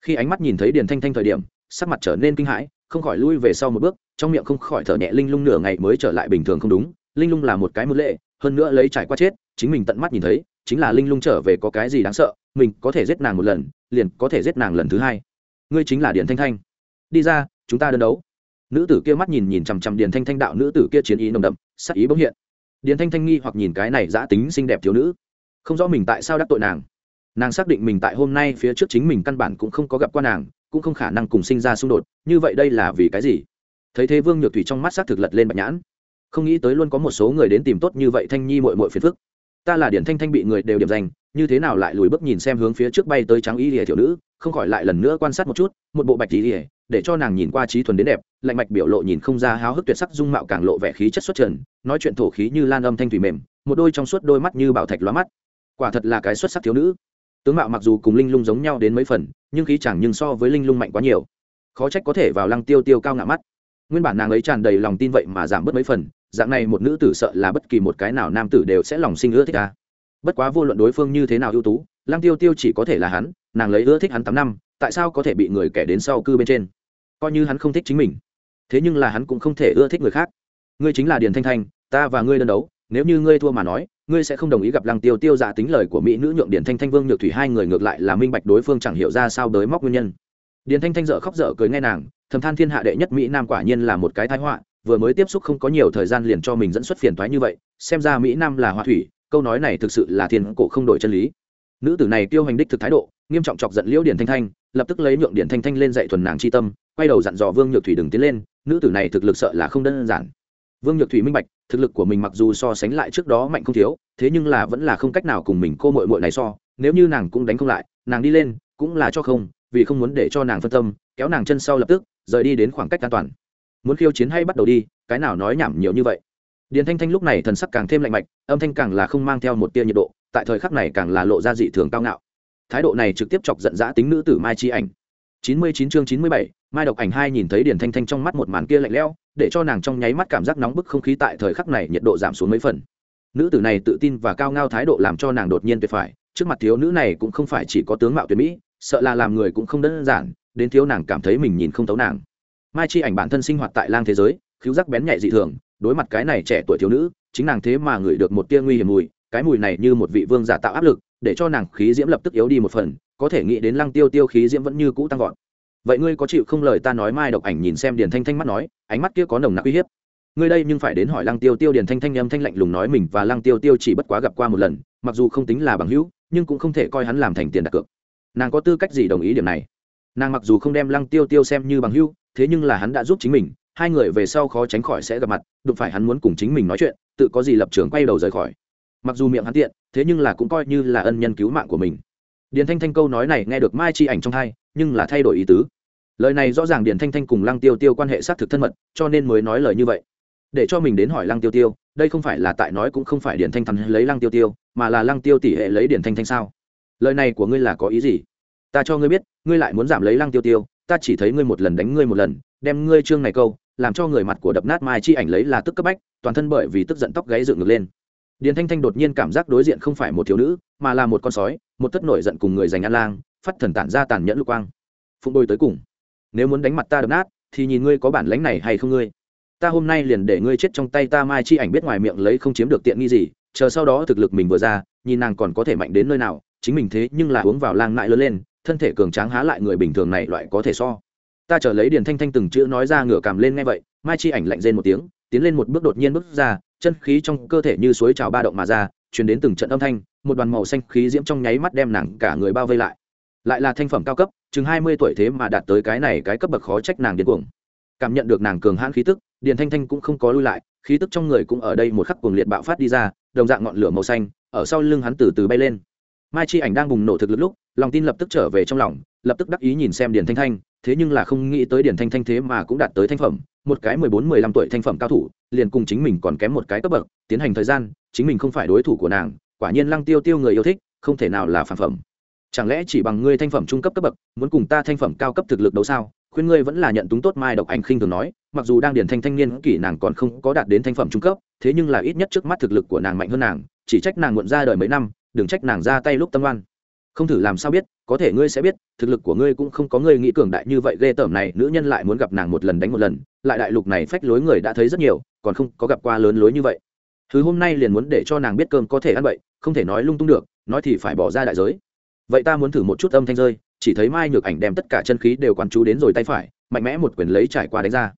Khi ánh mắt nhìn thấy điển thanh thanh thời điểm, sắc mặt trở nên kinh hãi, không khỏi lui về sau một bước, trong miệng không khỏi thở nhẹ linh lung nửa ngày mới trở lại bình thường không đúng, linh lung là một cái mưu lệ hơn nữa lấy trải qua chết, chính mình tận mắt nhìn thấy, chính là linh lung trở về có cái gì đáng sợ, mình có thể giết nàng một lần, liền có thể giết nàng lần thứ hai. Ngươi chính là Điền thanh thanh. Đi ra, chúng ta đơn đấu. Nữ tử kia mắt nhìn nhìn chằm chằm điền thanh thanh đạo nữ tử kia chiến ý nồng đậm, sắc ý bỗng hiện. Điền thanh thanh nghi hoặc nhìn cái này giã tính xinh đẹp thiếu nữ. Không rõ mình tại sao đắc tội nàng. Nàng xác định mình tại hôm nay phía trước chính mình căn bản cũng không có gặp qua nàng, cũng không khả năng cùng sinh ra xung đột, như vậy đây là vì cái gì? Thấy thế vương nhược thủy trong mắt xác thực lật lên bạch nhãn không nghĩ tới luôn có một số người đến tìm tốt như vậy thanh nhi mội mội phiền phức. Ta là điển thanh thanh bị người đều điểm danh, như thế nào lại lùi bước nhìn xem hướng phía trước bay tới trắng y lìa thiểu nữ, không khỏi lại lần nữa quan sát một chút, một bộ bạch y lìa, để cho nàng nhìn qua trí thuần đến đẹp, lạnh mạch biểu lộ nhìn không ra háo hức tuyệt sắc dung mạo càng lộ vẻ khí chất xuất trần, nói chuyện thổ khí như lan âm thanh thủy mềm, một đôi trong suốt đôi mắt như bảo thạch lóa mắt. Quả thật là cái xuất sắc thiếu nữ. Tướng mạo mặc dù cùng linh lung giống nhau đến mấy phần, nhưng khí chẳng nhưng so với linh lung mạnh quá nhiều. Khó trách có thể vào lăng tiêu tiêu cao ngạo mắt. Nguyên bản nàng ấy tràn đầy lòng tin vậy mà giảm bớt mấy phần dạng này một nữ tử sợ là bất kỳ một cái nào nam tử đều sẽ lòng sinh ưa thích ta. Bất quá vô luận đối phương như thế nào ưu tú, lăng tiêu tiêu chỉ có thể là hắn, nàng lấy ưa thích hắn tám năm, tại sao có thể bị người kẻ đến sau cư bên trên? Coi như hắn không thích chính mình, thế nhưng là hắn cũng không thể ưa thích người khác. Ngươi chính là điền thanh thanh, ta và ngươi đơn đấu, nếu như ngươi thua mà nói, ngươi sẽ không đồng ý gặp lăng tiêu tiêu giả tính lời của mỹ nữ nhượng điền thanh thanh vương nhược thủy hai người ngược lại là minh bạch đối phương chẳng hiểu ra sao đới móc nguyên nhân. Điền thanh thanh dợ khóc dở cười nghe nàng, thầm than thiên hạ đệ nhất mỹ nam quả nhiên là một cái thái họa vừa mới tiếp xúc không có nhiều thời gian liền cho mình dẫn xuất phiền toái như vậy, xem ra mỹ nam là hoa thủy, câu nói này thực sự là thiên cổ không đổi chân lý. Nữ tử này tiêu hành đích thực thái độ, nghiêm trọng chọc giận liễu điển thanh thanh, lập tức lấy nhượng điển thanh thanh lên dạy thuần nàng chi tâm, quay đầu dặn dò vương nhược thủy đừng tiến lên, nữ tử này thực lực sợ là không đơn giản. Vương nhược thủy minh bạch, thực lực của mình mặc dù so sánh lại trước đó mạnh không thiếu, thế nhưng là vẫn là không cách nào cùng mình cô mội mội này so, nếu như nàng cũng đánh không lại, nàng đi lên cũng là cho không, vì không muốn để cho nàng phân tâm, kéo nàng chân sau lập tức, rời đi đến khoảng cách an toàn muốn khiêu chiến hay bắt đầu đi, cái nào nói nhảm nhiều như vậy. Điền thanh thanh lúc này thần sắc càng thêm lạnh mạch, âm thanh càng là không mang theo một tia nhiệt độ, tại thời khắc này càng là lộ ra dị thường cao ngạo. Thái độ này trực tiếp chọc giận dã tính nữ tử mai chi ảnh. Chín mươi chín chương chín mươi bảy, mai độc ảnh hai nhìn thấy điền thanh thanh trong mắt một màn kia lạnh lẽo, để cho nàng trong nháy mắt cảm giác nóng bức không khí tại thời khắc này nhiệt độ giảm xuống mấy phần. Nữ tử này tự tin và cao ngao thái độ làm cho nàng đột nhiên tuyệt phải, trước mặt thiếu nữ này cũng không phải chỉ có tướng mạo tuyệt mỹ, sợ là làm người cũng không đơn giản, đến thiếu nàng cảm thấy mình nhìn không thấu nàng mai chi ảnh bản thân sinh hoạt tại lang thế giới, khiếu giác bén nhạy dị thường, đối mặt cái này trẻ tuổi thiếu nữ, chính nàng thế mà ngửi được một tia nguy hiểm mùi, cái mùi này như một vị vương giả tạo áp lực, để cho nàng khí diễm lập tức yếu đi một phần, có thể nghĩ đến lăng tiêu tiêu khí diễm vẫn như cũ tăng vọt. Vậy ngươi có chịu không lời ta nói mai độc ảnh nhìn xem điền thanh thanh mắt nói, ánh mắt kia có nồng nặc uy hiếp. Ngươi đây nhưng phải đến hỏi lăng tiêu tiêu điền thanh thanh âm thanh lạnh lùng nói mình và lăng tiêu tiêu chỉ bất quá gặp qua một lần, mặc dù không tính là bằng hữu, nhưng cũng không thể coi hắn làm thành tiền đặt cược. Nàng có tư cách gì đồng ý điểm này? Nàng mặc dù không đem lăng tiêu tiêu xem như bằng hữu thế nhưng là hắn đã giúp chính mình, hai người về sau khó tránh khỏi sẽ gặp mặt, đụng phải hắn muốn cùng chính mình nói chuyện, tự có gì lập trường quay đầu rời khỏi. Mặc dù miệng hắn tiện, thế nhưng là cũng coi như là ân nhân cứu mạng của mình. Điền thanh thanh câu nói này nghe được mai chi ảnh trong thai nhưng là thay đổi ý tứ. Lời này rõ ràng điền thanh thanh cùng lăng tiêu tiêu quan hệ xác thực thân mật, cho nên mới nói lời như vậy. Để cho mình đến hỏi lăng tiêu tiêu, đây không phải là tại nói cũng không phải điền thanh thanh lấy lăng tiêu tiêu, mà là lăng tiêu tỷ hệ lấy điền thanh thanh sao? Lời này của ngươi là có ý gì? Ta cho ngươi biết, ngươi lại muốn giảm lấy lăng tiêu tiêu ta chỉ thấy ngươi một lần đánh ngươi một lần, đem ngươi trương này câu, làm cho người mặt của đập nát mai chi ảnh lấy là tức cấp bách, toàn thân bởi vì tức giận tóc gáy dựng ngược lên. Điền thanh thanh đột nhiên cảm giác đối diện không phải một thiếu nữ, mà là một con sói, một tất nổi giận cùng người giành ăn lang, phát thần tản ra tàn nhẫn lục quang. Phụng đôi tới cùng. Nếu muốn đánh mặt ta đập nát, thì nhìn ngươi có bản lánh này hay không ngươi? Ta hôm nay liền để ngươi chết trong tay ta mai chi ảnh biết ngoài miệng lấy không chiếm được tiện nghi gì, chờ sau đó thực lực mình vừa ra, nhìn nàng còn có thể mạnh đến nơi nào, chính mình thế nhưng là uống vào lang nại lớn lên thân thể cường tráng há lại người bình thường này loại có thể so. Ta chờ lấy điền thanh thanh từng chữ nói ra ngửa cằm lên nghe vậy, mai chi ảnh lạnh rên một tiếng, tiến lên một bước đột nhiên bước ra, chân khí trong cơ thể như suối trào ba động mà ra, truyền đến từng trận âm thanh, một đoàn màu xanh khí diễm trong nháy mắt đem nàng cả người bao vây lại. Lại là thanh phẩm cao cấp, chừng hai mươi tuổi thế mà đạt tới cái này cái cấp bậc khó trách nàng điên cuồng. Cảm nhận được nàng cường hãn khí tức, điền thanh thanh cũng không có lui lại, khí tức trong người cũng ở đây một khắc cuồng liệt bạo phát đi ra, đồng dạng ngọn lửa màu xanh, ở sau lưng hắn từ từ bay lên mai chi ảnh đang bùng nổ thực lực lúc, lòng tin lập tức trở về trong lòng, lập tức đắc ý nhìn xem điền thanh thanh, thế nhưng là không nghĩ tới điền thanh thanh thế mà cũng đạt tới thanh phẩm, một cái mười bốn mười lăm tuổi thanh phẩm cao thủ, liền cùng chính mình còn kém một cái cấp bậc, tiến hành thời gian, chính mình không phải đối thủ của nàng, quả nhiên lăng tiêu tiêu người yêu thích, không thể nào là phản phẩm. Chẳng lẽ chỉ bằng ngươi thanh phẩm trung cấp cấp bậc, muốn cùng ta thanh phẩm cao cấp thực lực đấu sao? Khuyên ngươi vẫn là nhận túng tốt mai độc ảnh khinh thường nói, mặc dù đang điển thanh thanh niên kỷ nàng còn không có đạt đến thanh phẩm trung cấp, thế nhưng là ít nhất trước mắt thực lực của nàng mạnh hơn nàng, chỉ trách nàng muộn ra đời mấy năm đừng trách nàng ra tay lúc tâm oan. Không thử làm sao biết, có thể ngươi sẽ biết, thực lực của ngươi cũng không có ngươi nghĩ cường đại như vậy, ghê tởm này, nữ nhân lại muốn gặp nàng một lần đánh một lần, lại đại lục này phách lối người đã thấy rất nhiều, còn không có gặp qua lớn lối như vậy. Thứ hôm nay liền muốn để cho nàng biết cơm có thể ăn vậy, không thể nói lung tung được, nói thì phải bỏ ra đại giới. Vậy ta muốn thử một chút âm thanh rơi, chỉ thấy mai nhược ảnh đem tất cả chân khí đều quán chú đến rồi tay phải, mạnh mẽ một quyền lấy trải qua đánh ra.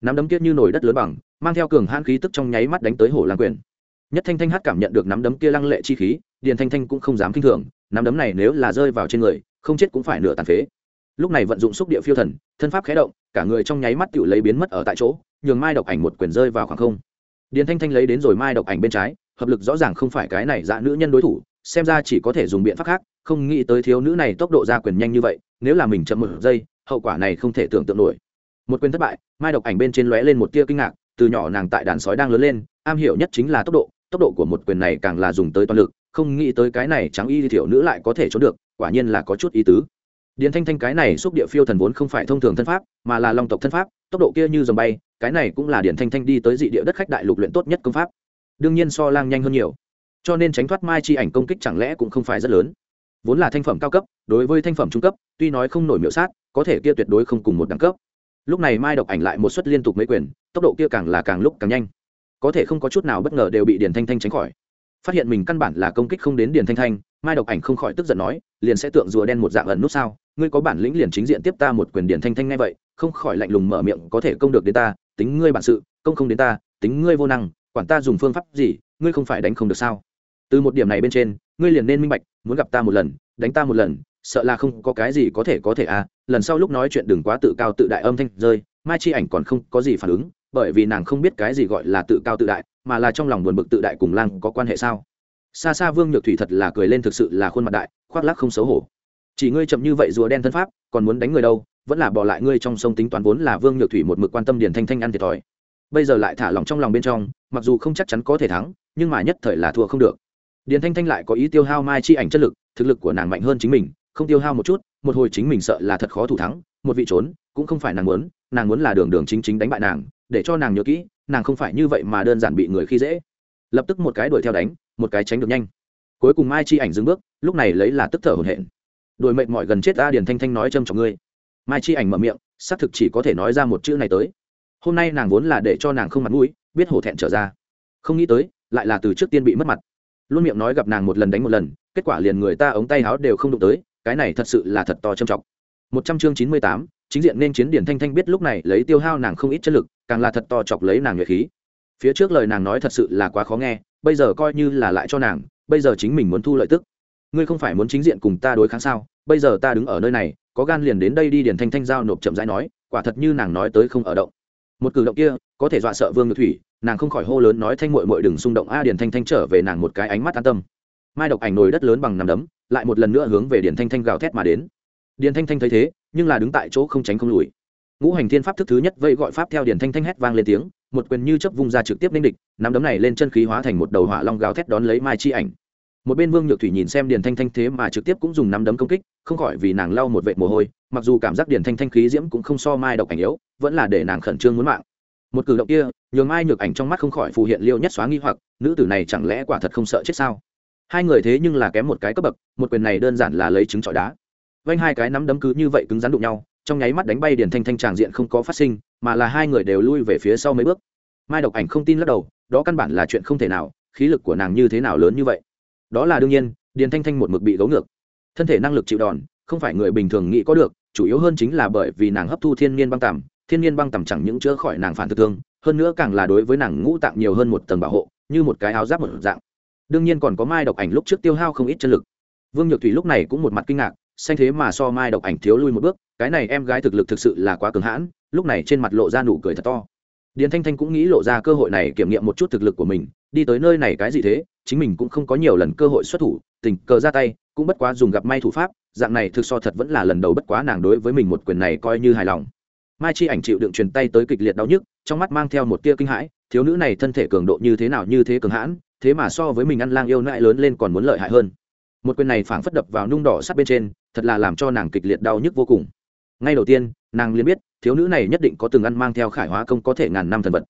Nắm đấm kia như nổi đất lớn bằng, mang theo cường hãn khí tức trong nháy mắt đánh tới hổ lang quyền. Nhất thanh thanh hát cảm nhận được nắm đấm kia lăng lệ chi khí điền thanh thanh cũng không dám kinh thường, nắm đấm này nếu là rơi vào trên người, không chết cũng phải nửa tàn phế. Lúc này vận dụng xúc địa phiêu thần, thân pháp khé động, cả người trong nháy mắt tự lấy biến mất ở tại chỗ, nhường mai độc ảnh một quyền rơi vào khoảng không. Điền thanh thanh lấy đến rồi mai độc ảnh bên trái, hợp lực rõ ràng không phải cái này dạ nữ nhân đối thủ, xem ra chỉ có thể dùng biện pháp khác, không nghĩ tới thiếu nữ này tốc độ ra quyền nhanh như vậy, nếu là mình chậm một giây, hậu quả này không thể tưởng tượng nổi. Một quyền thất bại, mai độc ảnh bên trên lóe lên một tia kinh ngạc, từ nhỏ nàng tại đàn sói đang lớn lên, am hiểu nhất chính là tốc độ tốc độ của một quyền này càng là dùng tới toàn lực không nghĩ tới cái này trắng y thiểu nữ lại có thể trốn được, quả nhiên là có chút ý tứ. Điền thanh thanh cái này xúc địa phiêu thần vốn không phải thông thường thân pháp, mà là long tộc thân pháp, tốc độ kia như dòng bay, cái này cũng là điền thanh thanh đi tới dị địa đất khách đại lục luyện tốt nhất công pháp. Đương nhiên so lang nhanh hơn nhiều. Cho nên tránh thoát mai chi ảnh công kích chẳng lẽ cũng không phải rất lớn. Vốn là thanh phẩm cao cấp, đối với thanh phẩm trung cấp, tuy nói không nổi miễu sát, có thể kia tuyệt đối không cùng một đẳng cấp. Lúc này mai độc ảnh lại một suất liên tục mấy quyền, tốc độ kia càng là càng lúc càng nhanh. Có thể không có chút nào bất ngờ đều bị điền thanh thanh tránh khỏi phát hiện mình căn bản là công kích không đến điền thanh thanh, mai độc ảnh không khỏi tức giận nói, liền sẽ tượng rùa đen một dạng ẩn nút sao? Ngươi có bản lĩnh liền chính diện tiếp ta một quyền điền thanh thanh ngay vậy, không khỏi lạnh lùng mở miệng, có thể công được đến ta, tính ngươi bản sự, công không đến ta, tính ngươi vô năng, quản ta dùng phương pháp gì, ngươi không phải đánh không được sao? Từ một điểm này bên trên, ngươi liền nên minh bạch, muốn gặp ta một lần, đánh ta một lần, sợ là không có cái gì có thể có thể à? Lần sau lúc nói chuyện đừng quá tự cao tự đại âm thanh rơi, mai chi ảnh còn không có gì phản ứng, bởi vì nàng không biết cái gì gọi là tự cao tự đại mà là trong lòng buồn bực tự đại cùng lang có quan hệ sao? Xa xa vương nhược thủy thật là cười lên thực sự là khuôn mặt đại, khoác lắc không xấu hổ. Chỉ ngươi chậm như vậy rùa đen thân pháp, còn muốn đánh người đâu? Vẫn là bỏ lại ngươi trong sông tính toán vốn là vương nhược thủy một mực quan tâm điền thanh thanh ăn thiệt thòi. Bây giờ lại thả lòng trong lòng bên trong, mặc dù không chắc chắn có thể thắng, nhưng mà nhất thời là thua không được. Điền thanh thanh lại có ý tiêu hao mai chi ảnh chất lực, thực lực của nàng mạnh hơn chính mình, không tiêu hao một chút, một hồi chính mình sợ là thật khó thủ thắng, một vị trốn, cũng không phải nàng muốn nàng muốn là đường đường chính chính đánh bại nàng, để cho nàng nhớ kỹ nàng không phải như vậy mà đơn giản bị người khi dễ. Lập tức một cái đuổi theo đánh, một cái tránh được nhanh. Cuối cùng mai chi ảnh dừng bước, lúc này lấy là tức thở hổn hển. Đuổi mệt mỏi gần chết ta điền thanh thanh nói châm trọng ngươi. Mai chi ảnh mở miệng, xác thực chỉ có thể nói ra một chữ này tới. Hôm nay nàng vốn là để cho nàng không mặt mũi, biết hổ thẹn trở ra. Không nghĩ tới, lại là từ trước tiên bị mất mặt. Luôn miệng nói gặp nàng một lần đánh một lần, kết quả liền người ta ống tay háo đều không đụng tới, cái này thật sự là thật to trầm trọng. Một trăm chương chín mươi tám chính diện nên chiến điển thanh thanh biết lúc này lấy tiêu hao nàng không ít chất lực, càng là thật to chọc lấy nàng nhuệ khí. Phía trước lời nàng nói thật sự là quá khó nghe, bây giờ coi như là lại cho nàng, bây giờ chính mình muốn thu lợi tức. Ngươi không phải muốn chính diện cùng ta đối kháng sao? Bây giờ ta đứng ở nơi này, có gan liền đến đây đi điển thanh thanh giao nộp chậm rãi nói, quả thật như nàng nói tới không ở động. Một cử động kia, có thể dọa sợ vương nhược thủy, nàng không khỏi hô lớn nói thanh mội mội đừng xung động. A điển thanh thanh trở về nàng một cái ánh mắt an tâm. Mai độc ảnh nồi đất lớn bằng nằm đấm, lại một lần nữa hướng về điển thanh thanh gào thét mà đến điền thanh thanh thấy thế, nhưng là đứng tại chỗ không tránh không lùi. Ngũ hành thiên pháp thức thứ nhất vây gọi pháp theo điền thanh thanh hét vang lên tiếng, một quyền như chấp vung ra trực tiếp ninh địch, nắm đấm này lên chân khí hóa thành một đầu hỏa long gào thét đón lấy mai chi ảnh. Một bên vương nhược thủy nhìn xem điền thanh thanh thế mà trực tiếp cũng dùng nắm đấm công kích, không khỏi vì nàng lau một vệt mồ hôi, mặc dù cảm giác điền thanh thanh khí diễm cũng không so mai độc ảnh yếu, vẫn là để nàng khẩn trương muốn mạng. Một cử động kia, nhường mai nhược ảnh trong mắt không khỏi phù hiện liêu nhất xóa nghi hoặc, nữ tử này chẳng lẽ quả thật không sợ chết sao? Hai người thế nhưng là kém một cái cấp bậc, một quyền này đơn giản là lấy trứng trọi đá vanh hai cái nắm đấm cứ như vậy cứng rắn đụng nhau, trong nháy mắt đánh bay điền thanh thanh tràng diện không có phát sinh, mà là hai người đều lui về phía sau mấy bước. Mai độc ảnh không tin lắc đầu, đó căn bản là chuyện không thể nào, khí lực của nàng như thế nào lớn như vậy? Đó là đương nhiên điền thanh thanh một mực bị gấu ngược. Thân thể năng lực chịu đòn, không phải người bình thường nghĩ có được, chủ yếu hơn chính là bởi vì nàng hấp thu thiên nhiên băng tằm thiên nhiên băng tằm chẳng những chữa khỏi nàng phản thực thương, hơn nữa càng là đối với nàng ngũ tạng nhiều hơn một tầng bảo hộ, như một cái áo giáp một dạng. Đương nhiên còn có mai độc ảnh lúc trước tiêu hao không ít chân lực. Vương nhược thủy lúc này cũng một mặt kinh ngạc xanh thế mà so mai độc ảnh thiếu lui một bước, cái này em gái thực lực thực sự là quá cường hãn, lúc này trên mặt lộ ra nụ cười thật to. Điền thanh thanh cũng nghĩ lộ ra cơ hội này kiểm nghiệm một chút thực lực của mình, đi tới nơi này cái gì thế, chính mình cũng không có nhiều lần cơ hội xuất thủ, tình cờ ra tay, cũng bất quá dùng gặp may thủ pháp, dạng này thực so thật vẫn là lần đầu bất quá nàng đối với mình một quyền này coi như hài lòng. Mai chi ảnh chịu đựng truyền tay tới kịch liệt đau nhức, trong mắt mang theo một tia kinh hãi, thiếu nữ này thân thể cường độ như thế nào như thế cường hãn, thế mà so với mình ăn lang yêu nại lớn lên còn muốn lợi hại hơn một quyền này phảng phất đập vào nung đỏ sắt bên trên, thật là làm cho nàng kịch liệt đau nhức vô cùng. Ngay đầu tiên, nàng liền biết, thiếu nữ này nhất định có từng ăn mang theo khải hóa công có thể ngàn năm thần vật.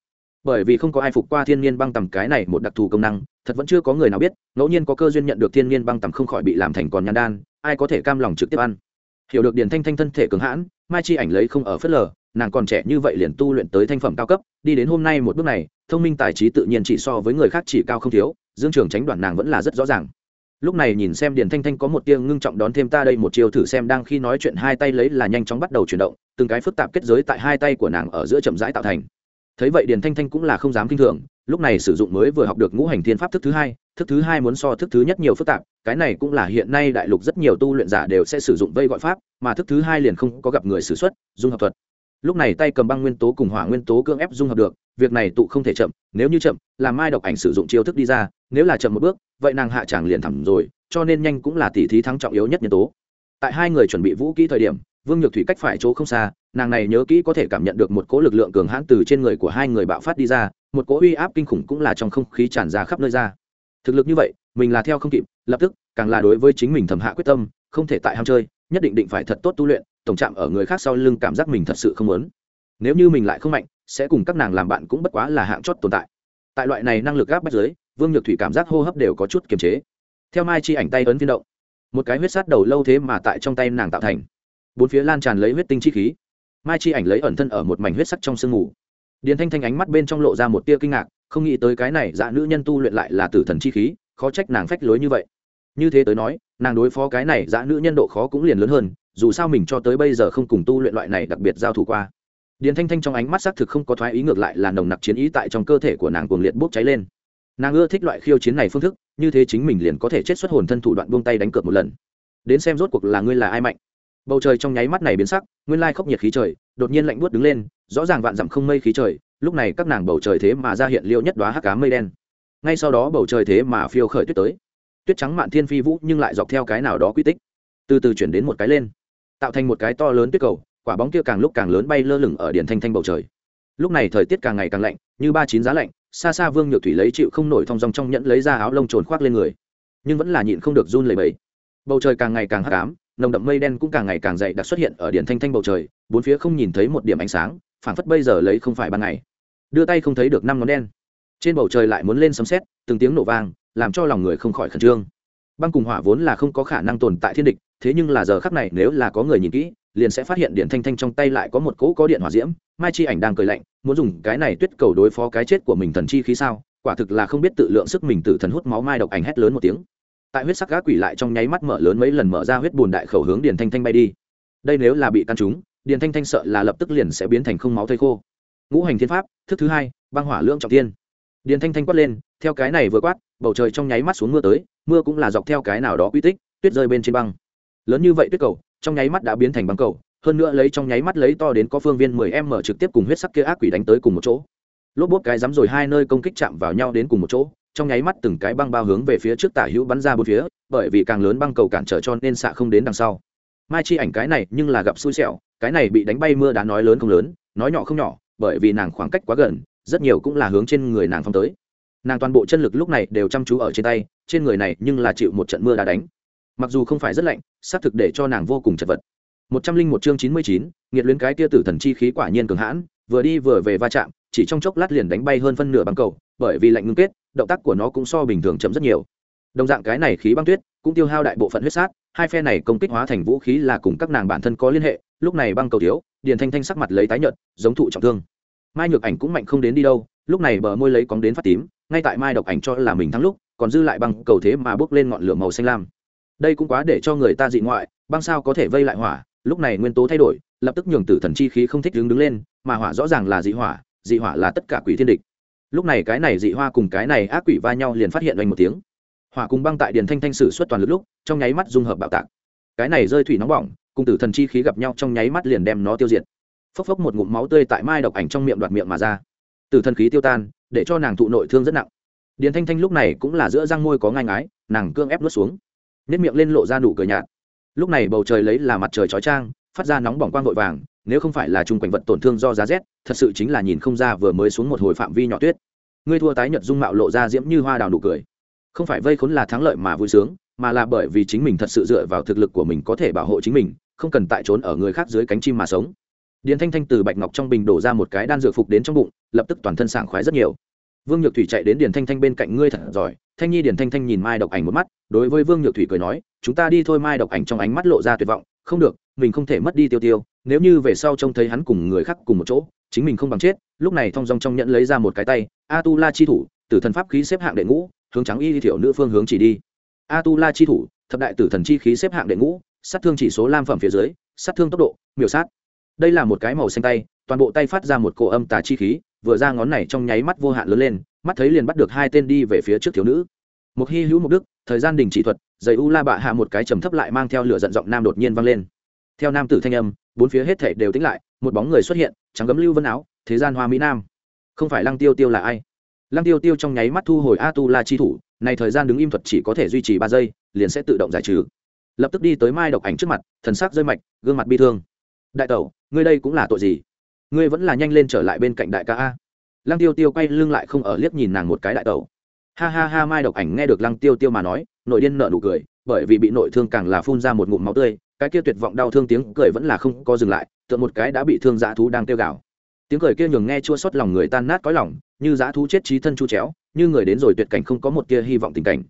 Bởi vì không có ai phục qua thiên nhiên băng tầm cái này một đặc thù công năng, thật vẫn chưa có người nào biết, ngẫu nhiên có cơ duyên nhận được thiên nhiên băng tầm không khỏi bị làm thành còn nhan đan, ai có thể cam lòng trực tiếp ăn. Hiểu được Điền thanh thanh thân thể cường hãn, mai chi ảnh lấy không ở phớt lờ, nàng còn trẻ như vậy liền tu luyện tới thanh phẩm cao cấp, đi đến hôm nay một bước này, thông minh tài trí tự nhiên chỉ so với người khác chỉ cao không thiếu, dương trường tránh đoạn nàng vẫn là rất rõ ràng lúc này nhìn xem điền thanh thanh có một tiếng ngưng trọng đón thêm ta đây một chiều thử xem đang khi nói chuyện hai tay lấy là nhanh chóng bắt đầu chuyển động, từng cái phức tạp kết giới tại hai tay của nàng ở giữa chậm rãi tạo thành. Thấy vậy điền thanh thanh cũng là không dám kinh thường, lúc này sử dụng mới vừa học được ngũ hành thiên pháp thức thứ hai, thức thứ hai muốn so thức thứ nhất nhiều phức tạp, cái này cũng là hiện nay đại lục rất nhiều tu luyện giả đều sẽ sử dụng vây gọi pháp, mà thức thứ hai liền không có gặp người xử xuất, dung hợp thuật. Lúc này tay cầm băng nguyên tố cùng hỏa nguyên tố cưỡng ép dung hợp được việc này tụ không thể chậm, nếu như chậm, là mai độc ảnh sử dụng chiêu thức đi ra, nếu là chậm một bước, vậy nàng hạ tràng liền thẳng rồi, cho nên nhanh cũng là tỷ thí thắng trọng yếu nhất nhân tố. Tại hai người chuẩn bị vũ kỹ thời điểm, vương nhược thủy cách phải chỗ không xa, nàng này nhớ kỹ có thể cảm nhận được một cỗ lực lượng cường hãn từ trên người của hai người bạo phát đi ra, một cỗ uy áp kinh khủng cũng là trong không khí tràn ra khắp nơi ra. Thực lực như vậy, mình là theo không kịp, lập tức, càng là đối với chính mình thầm hạ quyết tâm, không thể tại ham chơi, nhất định định phải thật tốt tu luyện, tổng chạm ở người khác sau lưng cảm giác mình thật sự không muốn. Nếu như mình lại không mạnh sẽ cùng các nàng làm bạn cũng bất quá là hạng chót tồn tại. Tại loại này năng lực gáp bách giới vương nhược thủy cảm giác hô hấp đều có chút kiềm chế. Theo mai chi ảnh tay ấn phiên động, một cái huyết sát đầu lâu thế mà tại trong tay nàng tạo thành. Bốn phía lan tràn lấy huyết tinh chi khí. Mai chi ảnh lấy ẩn thân ở một mảnh huyết sắc trong sương mù. Điền thanh thanh ánh mắt bên trong lộ ra một tia kinh ngạc, không nghĩ tới cái này dạ nữ nhân tu luyện lại là tử thần chi khí, khó trách nàng phách lối như vậy. Như thế tới nói, nàng đối phó cái này dạ nữ nhân độ khó cũng liền lớn hơn, dù sao mình cho tới bây giờ không cùng tu luyện loại này đặc biệt giao thủ qua điền thanh thanh trong ánh mắt xác thực không có thoái ý, ngược lại là nồng nặc chiến ý tại trong cơ thể của nàng cuồng liệt bốc cháy lên. Nàng ưa thích loại khiêu chiến này phương thức, như thế chính mình liền có thể chết xuất hồn thân thủ đoạn buông tay đánh cược một lần. Đến xem rốt cuộc là ngươi là ai mạnh. Bầu trời trong nháy mắt này biến sắc, nguyên lai khốc nhiệt khí trời, đột nhiên lạnh buốt đứng lên, rõ ràng vạn dặm không mây khí trời, lúc này các nàng bầu trời thế mà ra hiện liêu nhất đoá hắc cá mây đen. Ngay sau đó bầu trời thế mà phiêu khởi tuyết tới. Tuyết trắng mạn thiên phi vũ nhưng lại dọc theo cái nào đó quy tích. Từ từ chuyển đến một cái lên, tạo thành một cái to lớn tuyết cầu quả bóng kia càng lúc càng lớn bay lơ lửng ở điện thanh thanh bầu trời. Lúc này thời tiết càng ngày càng lạnh như ba chín giá lạnh xa xa vương nhược thủy lấy chịu không nổi thong dong trong nhẫn lấy ra áo lông trồn khoác lên người. Nhưng vẫn là nhịn không được run lầy bẩy. bầu trời càng ngày càng hắc ám nồng đậm mây đen cũng càng ngày càng dày đặc xuất hiện ở điện thanh thanh bầu trời bốn phía không nhìn thấy một điểm ánh sáng phảng phất bây giờ lấy không phải ban ngày. Đưa tay không thấy được năm ngón đen. Trên bầu trời lại muốn lên sấm sét, từng tiếng nổ vang làm cho lòng người không khỏi khẩn trương. Băng cùng hỏa vốn là không có khả năng tồn tại thiên địch thế nhưng là giờ khắc này nếu là có người nhìn kỹ liền sẽ phát hiện điện thanh thanh trong tay lại có một cỗ có điện hỏa diễm. Mai chi ảnh đang cười lạnh, muốn dùng cái này tuyết cầu đối phó cái chết của mình thần chi khí sao? Quả thực là không biết tự lượng sức mình tử thần hút máu mai độc ảnh hét lớn một tiếng. Tại huyết sắc gã quỷ lại trong nháy mắt mở lớn mấy lần mở ra huyết bùn đại khẩu hướng điền thanh thanh bay đi. Đây nếu là bị căn trúng điền thanh thanh sợ là lập tức liền sẽ biến thành không máu thây khô. Ngũ hành thiên pháp, thức thứ hai, băng hỏa lưỡng trọng tiên điền thanh thanh quát lên, theo cái này vừa quát, bầu trời trong nháy mắt xuống mưa tới, mưa cũng là dọc theo cái nào đó quy tích, tuyết rơi bên trên băng. Lớn như vậy tuyết cầu trong nháy mắt đã biến thành băng cầu, hơn nữa lấy trong nháy mắt lấy to đến có phương viên mười em mở trực tiếp cùng huyết sắc kia ác quỷ đánh tới cùng một chỗ. Lốp bốt cái dám rồi hai nơi công kích chạm vào nhau đến cùng một chỗ, trong nháy mắt từng cái băng bao hướng về phía trước tả hữu bắn ra bốn phía, bởi vì càng lớn băng cầu cản trở cho nên xạ không đến đằng sau. Mai chi ảnh cái này nhưng là gặp xui xẻo, cái này bị đánh bay mưa đá nói lớn không lớn, nói nhỏ không nhỏ, bởi vì nàng khoảng cách quá gần, rất nhiều cũng là hướng trên người nàng phong tới. Nàng toàn bộ chân lực lúc này đều chăm chú ở trên tay, trên người này nhưng là chịu một trận mưa đá đánh mặc dù không phải rất lạnh, xác thực để cho nàng vô cùng chật vật. Một trăm linh một chương chín mươi chín, nghiệt luyến cái tia tử thần chi khí quả nhiên cường hãn, vừa đi vừa về va chạm, chỉ trong chốc lát liền đánh bay hơn phân nửa băng cầu, bởi vì lạnh ngưng kết, động tác của nó cũng so bình thường chậm rất nhiều. Đồng dạng cái này khí băng tuyết cũng tiêu hao đại bộ phận huyết sát, hai phe này công kích hóa thành vũ khí là cùng các nàng bản thân có liên hệ, lúc này băng cầu thiếu, điền thanh thanh sắc mặt lấy tái nhợt, giống thụ trọng thương. Mai nhược ảnh cũng mạnh không đến đi đâu, lúc này bờ môi lấy cóng đến phát tím, ngay tại mai độc ảnh cho là mình thắng lúc, còn dư lại băng cầu thế mà bước lên ngọn lửa màu xanh lam đây cũng quá để cho người ta dị ngoại, băng sao có thể vây lại hỏa, lúc này nguyên tố thay đổi, lập tức nhường tử thần chi khí không thích đứng đứng lên, mà hỏa rõ ràng là dị hỏa dị hỏa là tất cả quỷ thiên địch. Lúc này cái này dị hoa cùng cái này ác quỷ va nhau liền phát hiện oanh một tiếng. Hỏa cùng băng tại điền thanh thanh sử xuất toàn lực lúc, trong nháy mắt dung hợp bạo tạc. Cái này rơi thủy nóng bỏng, cùng tử thần chi khí gặp nhau trong nháy mắt liền đem nó tiêu diệt. Phốc phốc một ngụm máu tươi tại mai độc ảnh trong miệng đoạt miệng mà ra. Tử thần khí tiêu tan, để cho nàng thụ nội thương rất nặng. Điền thanh thanh lúc này cũng là giữa răng môi có ngai ngái, nàng cương ép nuốt xuống nếp miệng lên lộ ra nụ cười nhạt. Lúc này bầu trời lấy là mặt trời chói trang phát ra nóng bỏng quang vội vàng, nếu không phải là chung quanh vật tổn thương do giá rét, thật sự chính là nhìn không ra vừa mới xuống một hồi phạm vi nhỏ tuyết. Ngươi thua tái nhật dung mạo lộ ra diễm như hoa đào nụ cười. Không phải vây khốn là thắng lợi mà vui sướng, mà là bởi vì chính mình thật sự dựa vào thực lực của mình có thể bảo hộ chính mình, không cần tại trốn ở người khác dưới cánh chim mà sống. Điền thanh thanh từ bạch ngọc trong bình đổ ra một cái đan dược phục đến trong bụng, lập tức toàn thân sảng khoái rất nhiều vương nhược thủy chạy đến điền thanh thanh bên cạnh ngươi thật giỏi, thanh nhi điền thanh thanh nhìn mai độc ảnh một mắt, đối với vương nhược thủy cười nói, chúng ta đi thôi. Mai độc ảnh trong ánh mắt lộ ra tuyệt vọng, không được, mình không thể mất đi tiêu tiêu, nếu như về sau trông thấy hắn cùng người khác cùng một chỗ, chính mình không bằng chết. Lúc này thong dong trong nhận lấy ra một cái tay, a tu la chi thủ, tử thần pháp khí xếp hạng đệ ngũ, hướng trắng y thiểu nữ phương hướng chỉ đi. A tu la chi thủ, thập đại tử thần chi khí xếp hạng đệ ngũ, sát thương chỉ số lam phẩm phía dưới, sát thương tốc độ, miểu sát. Đây là một cái màu xanh tay, toàn bộ tay phát ra một cổ âm tà chi khí vừa ra ngón này trong nháy mắt vô hạn lớn lên, mắt thấy liền bắt được hai tên đi về phía trước thiếu nữ. Một hy hữu mục đức, thời gian đình chỉ thuật, giày u la bạ hạ một cái trầm thấp lại mang theo lửa giận giọng nam đột nhiên vang lên. Theo nam tử thanh âm, bốn phía hết thể đều tính lại, một bóng người xuất hiện, trắng gấm lưu vân áo, thế gian hoa mỹ nam. Không phải lăng tiêu tiêu là ai? Lăng tiêu tiêu trong nháy mắt thu hồi a tu la chi thủ, này thời gian đứng im thuật chỉ có thể duy trì ba giây, liền sẽ tự động giải trừ. Lập tức đi tới mai độc ảnh trước mặt, thần sắc rơi mạch, gương mặt bi thương. Đại tẩu, ngươi đây cũng là tội gì? Ngươi vẫn là nhanh lên trở lại bên cạnh đại ca a. Lăng tiêu tiêu quay lưng lại không ở liếc nhìn nàng một cái đại tẩu. Ha ha ha, mai độc ảnh nghe được lăng tiêu tiêu mà nói, nội điên nợ nụ cười, bởi vì bị nội thương càng là phun ra một ngụm máu tươi, cái kia tuyệt vọng đau thương tiếng cười vẫn là không có dừng lại, tựa một cái đã bị thương dã thú đang tiêu gạo tiếng cười kia nhường nghe chua xót lòng người tan nát cõi lòng, như dã thú chết trí thân chu chéo, như người đến rồi tuyệt cảnh không có một tia hy vọng tình cảnh.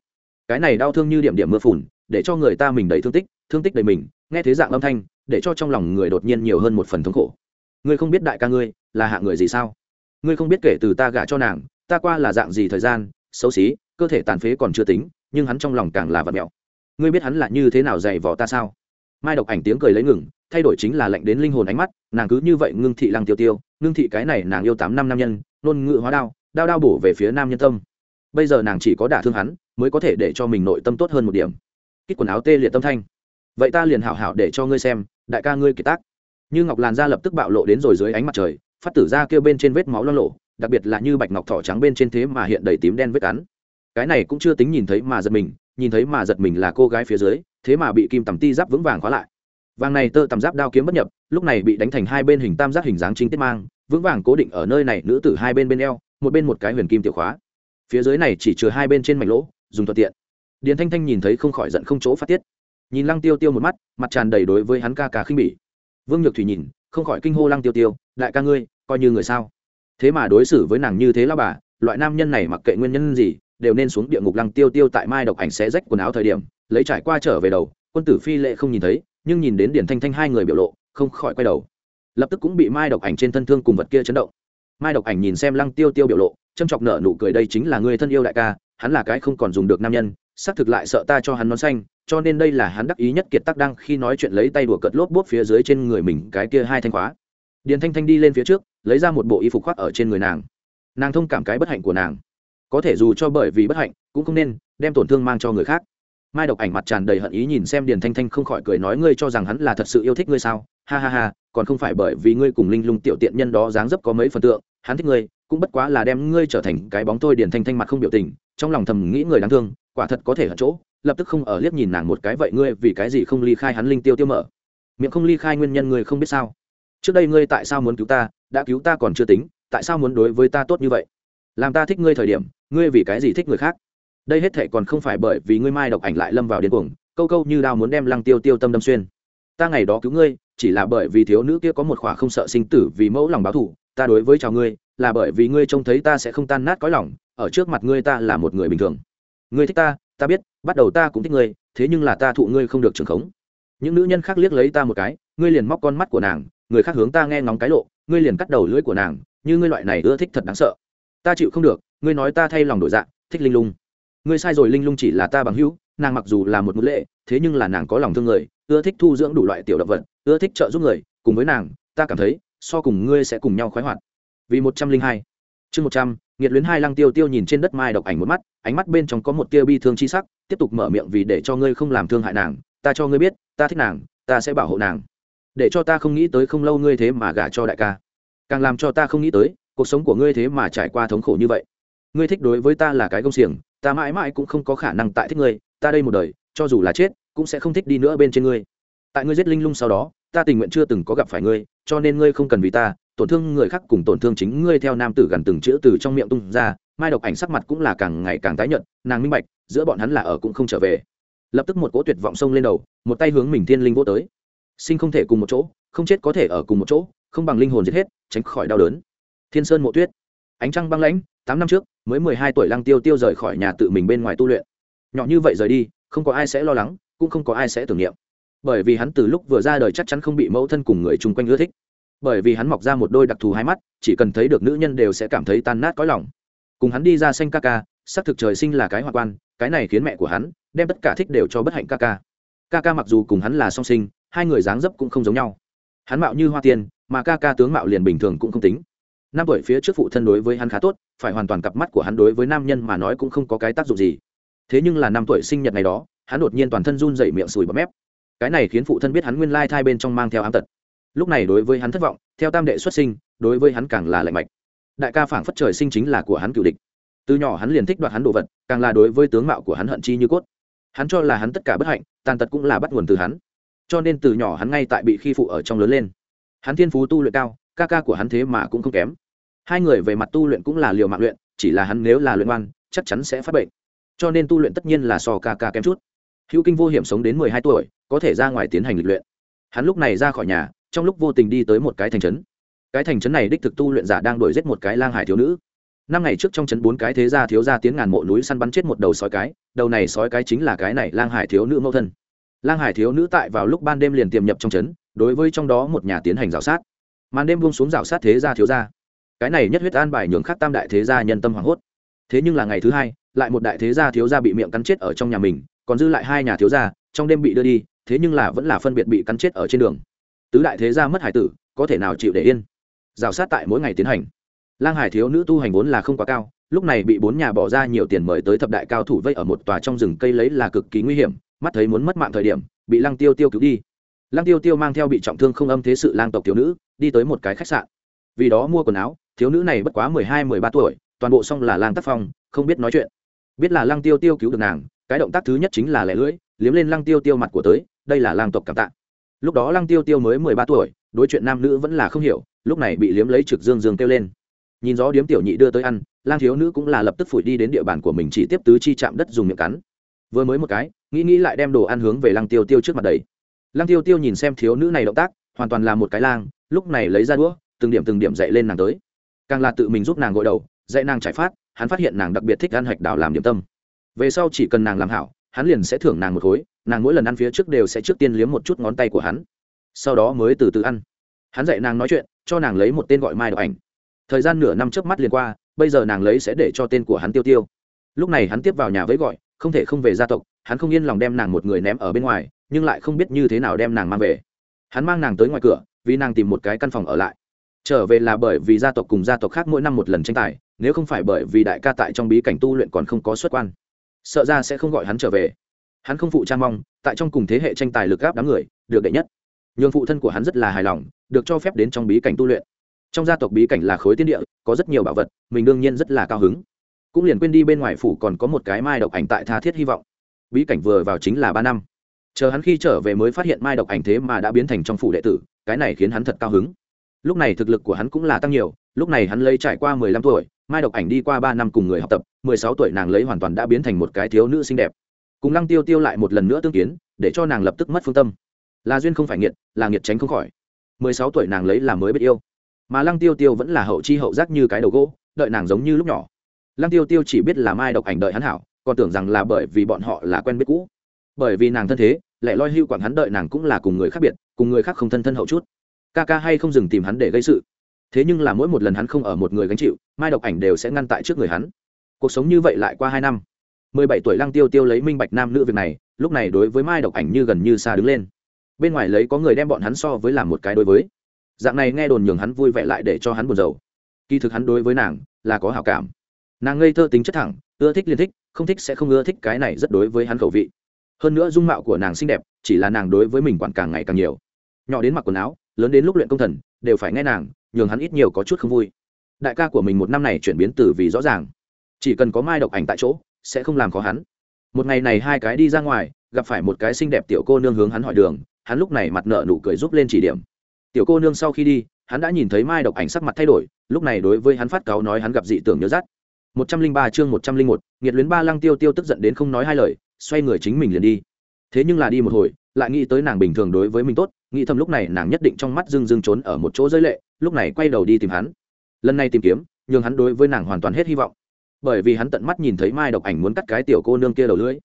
Cái này đau thương như điểm điểm mưa phùn, để cho người ta mình đầy thương tích thương tích đầy mình, nghe thế dạng âm thanh, để cho trong lòng người đột nhiên nhiều hơn một phần thống khổ ngươi không biết đại ca ngươi là hạ người gì sao? Ngươi không biết kể từ ta gả cho nàng, ta qua là dạng gì thời gian, xấu xí, cơ thể tàn phế còn chưa tính, nhưng hắn trong lòng càng là vật mẹo. Ngươi biết hắn là như thế nào dày vò ta sao? Mai độc ảnh tiếng cười lấy ngừng, thay đổi chính là lệnh đến linh hồn ánh mắt, nàng cứ như vậy ngưng thị lăng tiêu tiêu, ngưng thị cái này nàng yêu tám năm nam nhân, nôn ngự hóa đao đao đao bổ về phía nam nhân tâm. Bây giờ nàng chỉ có đả thương hắn, mới có thể để cho mình nội tâm tốt hơn một điểm. Kích quần áo tê liệt tâm thanh. Vậy ta liền hảo hảo để cho ngươi xem, đại ca ngươi kiệt tác như ngọc làn da lập tức bạo lộ đến rồi dưới ánh mặt trời, phát tử ra kêu bên trên vết máu lo lộ, đặc biệt là như bạch ngọc thỏ trắng bên trên thế mà hiện đầy tím đen vết cắn. Cái này cũng chưa tính nhìn thấy mà giật mình, nhìn thấy mà giật mình là cô gái phía dưới, thế mà bị kim tầm ti giáp vững vàng khóa lại. Vàng này tơ tầm giáp đao kiếm bất nhập, lúc này bị đánh thành hai bên hình tam giác hình dáng chính tiết mang, vững vàng cố định ở nơi này nữ tử hai bên bên eo, một bên một cái huyền kim tiểu khóa. Phía dưới này chỉ chừa hai bên trên mảnh lỗ, dùng thuận tiện. Điền thanh thanh nhìn thấy không khỏi giận không chỗ phát tiết. Nhìn lăng tiêu tiêu một mắt, mặt tràn đầy đối với hắn ca ca khinh bỉ vương nhược thủy nhìn, không khỏi kinh hô lăng tiêu tiêu, đại ca ngươi, coi như người sao? Thế mà đối xử với nàng như thế là bà, loại nam nhân này mặc kệ nguyên nhân gì, đều nên xuống địa ngục lăng tiêu tiêu tại mai độc ảnh sẽ rách quần áo thời điểm, lấy trải qua trở về đầu, quân tử phi lệ không nhìn thấy, nhưng nhìn đến điển thanh thanh hai người biểu lộ, không khỏi quay đầu. Lập tức cũng bị mai độc ảnh trên thân thương cùng vật kia chấn động. Mai độc ảnh nhìn xem lăng tiêu tiêu biểu lộ, châm chọc nở nụ cười, đây chính là người thân yêu đại ca, hắn là cái không còn dùng được nam nhân xác thực lại sợ ta cho hắn nón xanh, cho nên đây là hắn đắc ý nhất kiệt tác đang khi nói chuyện lấy tay đùa cợt lốp bốp phía dưới trên người mình cái kia hai thanh khóa. Điền thanh thanh đi lên phía trước, lấy ra một bộ y phục khoác ở trên người nàng. Nàng thông cảm cái bất hạnh của nàng. Có thể dù cho bởi vì bất hạnh, cũng không nên đem tổn thương mang cho người khác. Mai độc ảnh mặt tràn đầy hận ý nhìn xem điền thanh thanh không khỏi cười nói ngươi cho rằng hắn là thật sự yêu thích ngươi sao? Ha ha ha, còn không phải bởi vì ngươi cùng linh lung tiểu tiện nhân đó dáng dấp có mấy phần tượng, hắn thích ngươi, cũng bất quá là đem ngươi trở thành cái bóng thôi. Điền thanh thanh mặt không biểu tình, trong lòng thầm nghĩ người đáng thương quả thật có thể ở chỗ, lập tức không ở liếc nhìn nàng một cái, vậy ngươi vì cái gì không ly khai hắn linh tiêu tiêu mở? Miệng không ly khai nguyên nhân ngươi không biết sao? Trước đây ngươi tại sao muốn cứu ta? Đã cứu ta còn chưa tính, tại sao muốn đối với ta tốt như vậy? Làm ta thích ngươi thời điểm, ngươi vì cái gì thích người khác? Đây hết thệ còn không phải bởi vì ngươi mai độc ảnh lại lâm vào điên cuồng, câu câu như đao muốn đem lăng tiêu tiêu tâm đâm xuyên. Ta ngày đó cứu ngươi, chỉ là bởi vì thiếu nữ kia có một khỏa không sợ sinh tử vì mẫu lòng báo thù, ta đối với chào ngươi, là bởi vì ngươi trông thấy ta sẽ không tan nát cõi lòng, ở trước mặt ngươi ta là một người bình thường ngươi thích ta ta biết, bắt đầu ta cũng thích ngươi, thế nhưng là ta thụ ngươi không được trường khống. Những nữ nhân khác liếc lấy ta một cái, ngươi liền móc con mắt của nàng, người khác hướng ta nghe ngóng cái lộ, ngươi liền cắt đầu lưỡi của nàng, như ngươi loại này ưa thích thật đáng sợ. Ta chịu không được, ngươi nói ta thay lòng đổi dạng thích linh lung. Ngươi sai rồi, linh lung chỉ là ta bằng hữu, nàng mặc dù là một ngữ lệ, thế nhưng là nàng có lòng thương người, ưa thích thu dưỡng đủ loại tiểu động vật, ưa thích trợ giúp người, cùng với nàng, ta cảm thấy, so cùng ngươi sẽ cùng nhau khoái hoạt. Vì một trăm linh hai chương một trăm, nghiệt luyến hai lăng tiêu tiêu nhìn trên đất mai độc ảnh một mắt, ánh mắt bên trong có một tia bi thương chi sắc, tiếp tục mở miệng vì để cho ngươi không làm thương hại nàng, ta cho ngươi biết, ta thích nàng, ta sẽ bảo hộ nàng. Để cho ta không nghĩ tới không lâu ngươi thế mà gả cho đại ca. Càng làm cho ta không nghĩ tới, cuộc sống của ngươi thế mà trải qua thống khổ như vậy. Ngươi thích đối với ta là cái công xiềng, ta mãi mãi cũng không có khả năng tại thích ngươi, ta đây một đời, cho dù là chết, cũng sẽ không thích đi nữa bên trên ngươi. Tại ngươi giết linh lung sau đó, ta tình nguyện chưa từng có gặp phải ngươi, cho nên ngươi không cần vì ta tổn thương người khác cùng tổn thương chính ngươi theo nam tử gần từng chữ từ trong miệng tung ra, mai độc ảnh sắc mặt cũng là càng ngày càng tái nhợt, nàng minh bạch, giữa bọn hắn là ở cũng không trở về. Lập tức một cỗ tuyệt vọng sông lên đầu, một tay hướng mình thiên linh vô tới. Sinh không thể cùng một chỗ, không chết có thể ở cùng một chỗ, không bằng linh hồn giết hết, tránh khỏi đau đớn. Thiên sơn mộ tuyết. Ánh trăng băng lãnh, tám năm trước, mới mười hai tuổi lăng tiêu tiêu rời khỏi nhà tự mình bên ngoài tu luyện. Nhỏ như vậy rời đi, không có ai sẽ lo lắng, cũng không có ai sẽ tưởng niệm. Bởi vì hắn từ lúc vừa ra đời chắc chắn không bị mẫu thân cùng người chung quanh ưa thích bởi vì hắn mọc ra một đôi đặc thù hai mắt, chỉ cần thấy được nữ nhân đều sẽ cảm thấy tan nát cõi lòng. Cùng hắn đi ra xanh ca ca, xác thực trời sinh là cái hoa quan, cái này khiến mẹ của hắn đem tất cả thích đều cho bất hạnh ca ca. Ca ca mặc dù cùng hắn là song sinh, hai người dáng dấp cũng không giống nhau. Hắn mạo như hoa tiên, mà ca ca tướng mạo liền bình thường cũng không tính. Năm tuổi phía trước phụ thân đối với hắn khá tốt, phải hoàn toàn cặp mắt của hắn đối với nam nhân mà nói cũng không có cái tác dụng gì. Thế nhưng là năm tuổi sinh nhật ngày đó, hắn đột nhiên toàn thân run dậy miệng sùi bọt mép. Cái này khiến phụ thân biết hắn nguyên lai thai bên trong mang theo ám tật lúc này đối với hắn thất vọng, theo tam đệ xuất sinh, đối với hắn càng là lạnh mạch. Đại ca phảng phất trời sinh chính là của hắn cựu địch. Từ nhỏ hắn liền thích đoạt hắn đồ vật, càng là đối với tướng mạo của hắn hận chi như cốt. Hắn cho là hắn tất cả bất hạnh, tàn tật cũng là bắt nguồn từ hắn. Cho nên từ nhỏ hắn ngay tại bị khi phụ ở trong lớn lên. Hắn thiên phú tu luyện cao, ca ca của hắn thế mà cũng không kém. Hai người về mặt tu luyện cũng là liều mạng luyện, chỉ là hắn nếu là luyện oan chắc chắn sẽ phát bệnh. Cho nên tu luyện tất nhiên là so ca ca kém chút. Hữu kinh vô hiểm sống đến mười hai tuổi, có thể ra ngoài tiến hành lịch luyện. Hắn lúc này ra khỏi nhà trong lúc vô tình đi tới một cái thành trấn. Cái thành trấn này đích thực tu luyện giả đang đuổi giết một cái lang hải thiếu nữ. Năm ngày trước trong trấn bốn cái thế gia thiếu gia tiến ngàn mộ núi săn bắn chết một đầu sói cái, đầu này sói cái chính là cái này lang hải thiếu nữ mẫu thân. Lang hải thiếu nữ tại vào lúc ban đêm liền tiềm nhập trong trấn, đối với trong đó một nhà tiến hành rào sát. Màn đêm buông xuống rào sát thế gia thiếu gia. Cái này nhất huyết an bài nhường khắc tam đại thế gia nhân tâm hoảng hốt. Thế nhưng là ngày thứ hai, lại một đại thế gia thiếu gia bị miệng cắn chết ở trong nhà mình, còn dư lại hai nhà thiếu gia, trong đêm bị đưa đi, thế nhưng là vẫn là phân biệt bị cắn chết ở trên đường tứ đại thế gia mất hải tử, có thể nào chịu để yên? Rào sát tại mỗi ngày tiến hành. Lang hải thiếu nữ tu hành vốn là không quá cao, lúc này bị bốn nhà bỏ ra nhiều tiền mời tới thập đại cao thủ vây ở một tòa trong rừng cây lấy là cực kỳ nguy hiểm, mắt thấy muốn mất mạng thời điểm, bị lăng tiêu tiêu cứu đi. Lăng tiêu tiêu mang theo bị trọng thương không âm thế sự lang tộc thiếu nữ, đi tới một cái khách sạn. Vì đó mua quần áo, thiếu nữ này bất quá mười hai, mười ba tuổi, toàn bộ xong là lang tác phong, không biết nói chuyện. Biết là lăng tiêu tiêu cứu được nàng, cái động tác thứ nhất chính là lẻ lưỡi, liếm lên lăng tiêu tiêu mặt của tới, đây là lang tộc cảm tạ lúc đó lăng tiêu tiêu mới mười ba tuổi, đối chuyện nam nữ vẫn là không hiểu, lúc này bị liếm lấy trực dương dương kêu lên. Nhìn gió điếm tiểu nhị đưa tới ăn, lang thiếu nữ cũng là lập tức phủi đi đến địa bàn của mình chỉ tiếp tứ chi chạm đất dùng miệng cắn. Vừa mới một cái, nghĩ nghĩ lại đem đồ ăn hướng về lăng tiêu tiêu trước mặt đầy lăng tiêu tiêu nhìn xem thiếu nữ này động tác, hoàn toàn là một cái lang, lúc này lấy ra đũa, từng điểm từng điểm dậy lên nàng tới. Càng là tự mình giúp nàng gội đầu, dạy nàng trải phát, hắn phát hiện nàng đặc biệt thích ăn hạch đào làm điểm tâm. Về sau chỉ cần nàng làm hảo hắn liền sẽ thưởng nàng một khối, nàng mỗi lần ăn phía trước đều sẽ trước tiên liếm một chút ngón tay của hắn. Sau đó mới từ từ ăn. Hắn dạy nàng nói chuyện, cho nàng lấy một tên gọi mai đọc ảnh. Thời gian nửa năm trước mắt liền qua, bây giờ nàng lấy sẽ để cho tên của hắn tiêu tiêu. Lúc này hắn tiếp vào nhà với gọi, không thể không về gia tộc, hắn không yên lòng đem nàng một người ném ở bên ngoài, nhưng lại không biết như thế nào đem nàng mang về. Hắn mang nàng tới ngoài cửa, vì nàng tìm một cái căn phòng ở lại. Trở về là bởi vì gia tộc cùng gia tộc khác mỗi năm một lần tranh tài, nếu không phải bởi vì đại ca tại trong bí cảnh tu luyện còn không có xuất quan sợ ra sẽ không gọi hắn trở về. Hắn không phụ cha mong, tại trong cùng thế hệ tranh tài lực gáp đám người, được đệ nhất. Nhường phụ thân của hắn rất là hài lòng, được cho phép đến trong bí cảnh tu luyện. Trong gia tộc bí cảnh là khối tiên địa, có rất nhiều bảo vật, mình đương nhiên rất là cao hứng. Cũng liền quên đi bên ngoài phủ còn có một cái mai độc ảnh tại tha thiết hy vọng. Bí cảnh vừa vào chính là ba năm. Chờ hắn khi trở về mới phát hiện mai độc ảnh thế mà đã biến thành trong phủ đệ tử, cái này khiến hắn thật cao hứng lúc này thực lực của hắn cũng là tăng nhiều, lúc này hắn lấy trải qua mười lăm tuổi, mai độc ảnh đi qua ba năm cùng người học tập, mười sáu tuổi nàng lấy hoàn toàn đã biến thành một cái thiếu nữ xinh đẹp. Cùng lăng tiêu tiêu lại một lần nữa tương kiến, để cho nàng lập tức mất phương tâm. Là duyên không phải nghiệt, là nghiệt tránh không khỏi. mười sáu tuổi nàng lấy là mới biết yêu. Mà lăng tiêu tiêu vẫn là hậu chi hậu giác như cái đầu gỗ, đợi nàng giống như lúc nhỏ. Lăng tiêu tiêu chỉ biết là mai độc ảnh đợi hắn hảo, còn tưởng rằng là bởi vì bọn họ là quen biết cũ. Bởi vì nàng thân thế lại loi hưu quản hắn đợi nàng cũng là cùng người khác biệt, cùng người khác không thân thân hậu chút ca ca hay không dừng tìm hắn để gây sự. Thế nhưng là mỗi một lần hắn không ở một người gánh chịu, mai độc ảnh đều sẽ ngăn tại trước người hắn. Cuộc sống như vậy lại qua hai năm. Mười bảy tuổi lăng tiêu tiêu lấy minh bạch nam nữ việc này, lúc này đối với mai độc ảnh như gần như xa đứng lên. Bên ngoài lấy có người đem bọn hắn so với làm một cái đối với. Dạng này nghe đồn nhường hắn vui vẻ lại để cho hắn buồn rầu. Kỳ thực hắn đối với nàng là có hảo cảm. Nàng ngây thơ tính chất thẳng, ưa thích liên thích, không thích sẽ không ưa thích cái này rất đối với hắn khẩu vị. Hơn nữa dung mạo của nàng xinh đẹp, chỉ là nàng đối với mình quản càng ngày càng nhiều nhỏ đến mặc quần áo, lớn đến lúc luyện công thần, đều phải nghe nàng, nhường hắn ít nhiều có chút không vui. Đại ca của mình một năm này chuyển biến từ vì rõ ràng. Chỉ cần có mai độc ảnh tại chỗ, sẽ không làm khó hắn. Một ngày này hai cái đi ra ngoài, gặp phải một cái xinh đẹp tiểu cô nương hướng hắn hỏi đường, hắn lúc này mặt nợ nụ cười giúp lên chỉ điểm. Tiểu cô nương sau khi đi, hắn đã nhìn thấy mai độc ảnh sắc mặt thay đổi, lúc này đối với hắn phát cáo nói hắn gặp dị tưởng nhớ rát. Một trăm linh ba chương một trăm linh một, nghiệt luyến ba lăng tiêu tiêu tức giận đến không nói hai lời, xoay người chính mình liền đi. Thế nhưng là đi một hồi, lại nghĩ tới nàng bình thường đối với mình tốt nghĩ thầm lúc này nàng nhất định trong mắt dưng dưng trốn ở một chỗ giới lệ, lúc này quay đầu đi tìm hắn. Lần này tìm kiếm nhưng hắn đối với nàng hoàn toàn hết hy vọng. Bởi vì hắn tận mắt nhìn thấy mai độc ảnh muốn cắt cái tiểu cô nương kia đầu lưỡi.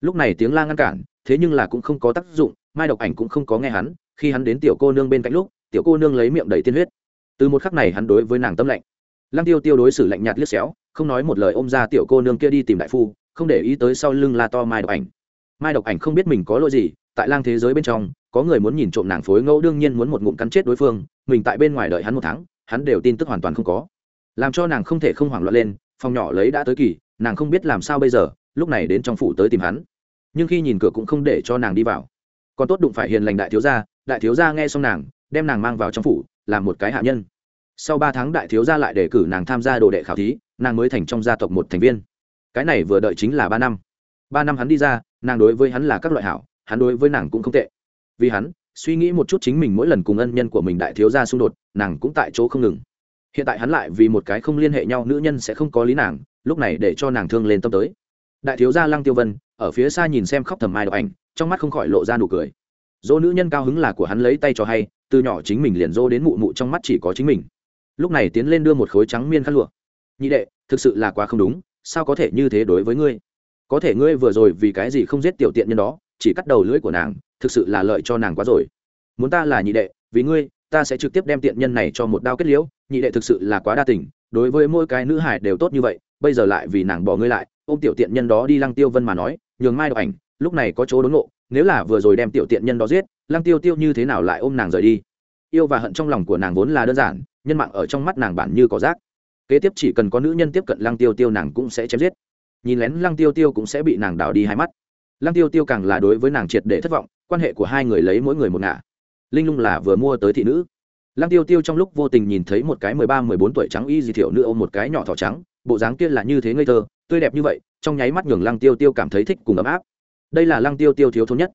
Lúc này tiếng la ngăn cản, thế nhưng là cũng không có tác dụng, mai độc ảnh cũng không có nghe hắn, khi hắn đến tiểu cô nương bên cạnh lúc, tiểu cô nương lấy miệng đầy tiên huyết. Từ một khắc này hắn đối với nàng tâm lạnh. Lăng tiêu tiêu đối xử lạnh nhạt liếc xéo, không nói một lời ôm ra tiểu cô nương kia đi tìm đại phu, không để ý tới sau lưng la to mai độc ảnh mai độc ảnh không biết mình có lỗi gì, tại lang thế giới bên trong, có người muốn nhìn trộm nàng phối ngẫu đương nhiên muốn một ngụm cắn chết đối phương, mình tại bên ngoài đợi hắn một tháng, hắn đều tin tức hoàn toàn không có. Làm cho nàng không thể không hoảng loạn lên, phòng nhỏ lấy đã tới kỳ, nàng không biết làm sao bây giờ, lúc này đến trong phủ tới tìm hắn. Nhưng khi nhìn cửa cũng không để cho nàng đi vào. Còn tốt đụng phải hiền lành đại thiếu gia, đại thiếu gia nghe xong nàng, đem nàng mang vào trong phủ, làm một cái hạ nhân. Sau ba tháng đại thiếu gia lại đề cử nàng tham gia đồ đệ khảo thí, nàng mới thành trong gia tộc một thành viên. Cái này vừa đợi chính là ba năm ba năm hắn đi ra, nàng đối với hắn là các loại hảo, hắn đối với nàng cũng không tệ. Vì hắn, suy nghĩ một chút chính mình mỗi lần cùng ân nhân của mình đại thiếu gia xung đột, nàng cũng tại chỗ không ngừng. Hiện tại hắn lại vì một cái không liên hệ nhau nữ nhân sẽ không có lý nàng, lúc này để cho nàng thương lên tâm tới. Đại thiếu gia lăng tiêu vân, ở phía xa nhìn xem khóc thầm ai đọc ảnh, trong mắt không khỏi lộ ra nụ cười. Dỗ nữ nhân cao hứng là của hắn lấy tay cho hay, từ nhỏ chính mình liền dỗ đến mụ mụ trong mắt chỉ có chính mình. Lúc này tiến lên đưa một khối trắng miên khăn lụa. Nhị đệ, thực sự là quá không đúng, sao có thể như thế đối với ngươi? Có thể ngươi vừa rồi vì cái gì không giết tiểu tiện nhân đó, chỉ cắt đầu lưỡi của nàng, thực sự là lợi cho nàng quá rồi. Muốn ta là nhị đệ, vì ngươi, ta sẽ trực tiếp đem tiện nhân này cho một đao kết liễu, nhị đệ thực sự là quá đa tình, đối với mỗi cái nữ hải đều tốt như vậy, bây giờ lại vì nàng bỏ ngươi lại, ôm tiểu tiện nhân đó đi lăng tiêu vân mà nói, nhường mai đọc ảnh, lúc này có chỗ đốn ngộ, nếu là vừa rồi đem tiểu tiện nhân đó giết, lăng tiêu tiêu như thế nào lại ôm nàng rời đi? Yêu và hận trong lòng của nàng vốn là đơn giản, nhân mạng ở trong mắt nàng bản như có rác. Kế tiếp chỉ cần có nữ nhân tiếp cận lăng tiêu tiêu nàng cũng sẽ chém giết nhìn lén lăng tiêu tiêu cũng sẽ bị nàng đảo đi hai mắt. Lăng tiêu tiêu càng là đối với nàng triệt để thất vọng, quan hệ của hai người lấy mỗi người một ngả. Linh lung là vừa mua tới thị nữ. Lăng tiêu tiêu trong lúc vô tình nhìn thấy một cái mười ba, mười bốn tuổi trắng y di thiểu nữ ôm một cái nhỏ thỏ trắng, bộ dáng kia là như thế ngây thơ, tươi đẹp như vậy, trong nháy mắt nhường lăng tiêu tiêu cảm thấy thích cùng ấm áp. Đây là lăng tiêu tiêu thiếu thốn nhất.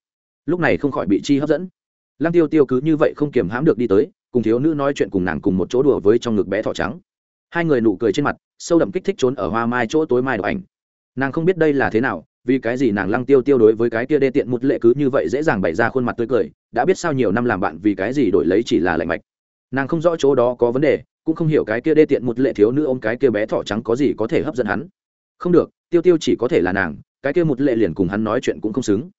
Lúc này không khỏi bị chi hấp dẫn. Lăng tiêu tiêu cứ như vậy không kiềm hãm được đi tới, cùng thiếu nữ nói chuyện cùng nàng cùng một chỗ đùa với trong ngực bé thỏ trắng. Hai người nụ cười trên mặt, sâu đậm kích thích trốn ở hoa mai chỗ tối mai đọc ảnh nàng không biết đây là thế nào, vì cái gì nàng lăng tiêu tiêu đối với cái kia đê tiện một lệ cứ như vậy dễ dàng bày ra khuôn mặt tươi cười, đã biết sao nhiều năm làm bạn vì cái gì đổi lấy chỉ là lạnh mạch. Nàng không rõ chỗ đó có vấn đề, cũng không hiểu cái kia đê tiện một lệ thiếu nữ ôm cái kia bé thỏ trắng có gì có thể hấp dẫn hắn. Không được, tiêu tiêu chỉ có thể là nàng, cái kia một lệ liền cùng hắn nói chuyện cũng không xứng.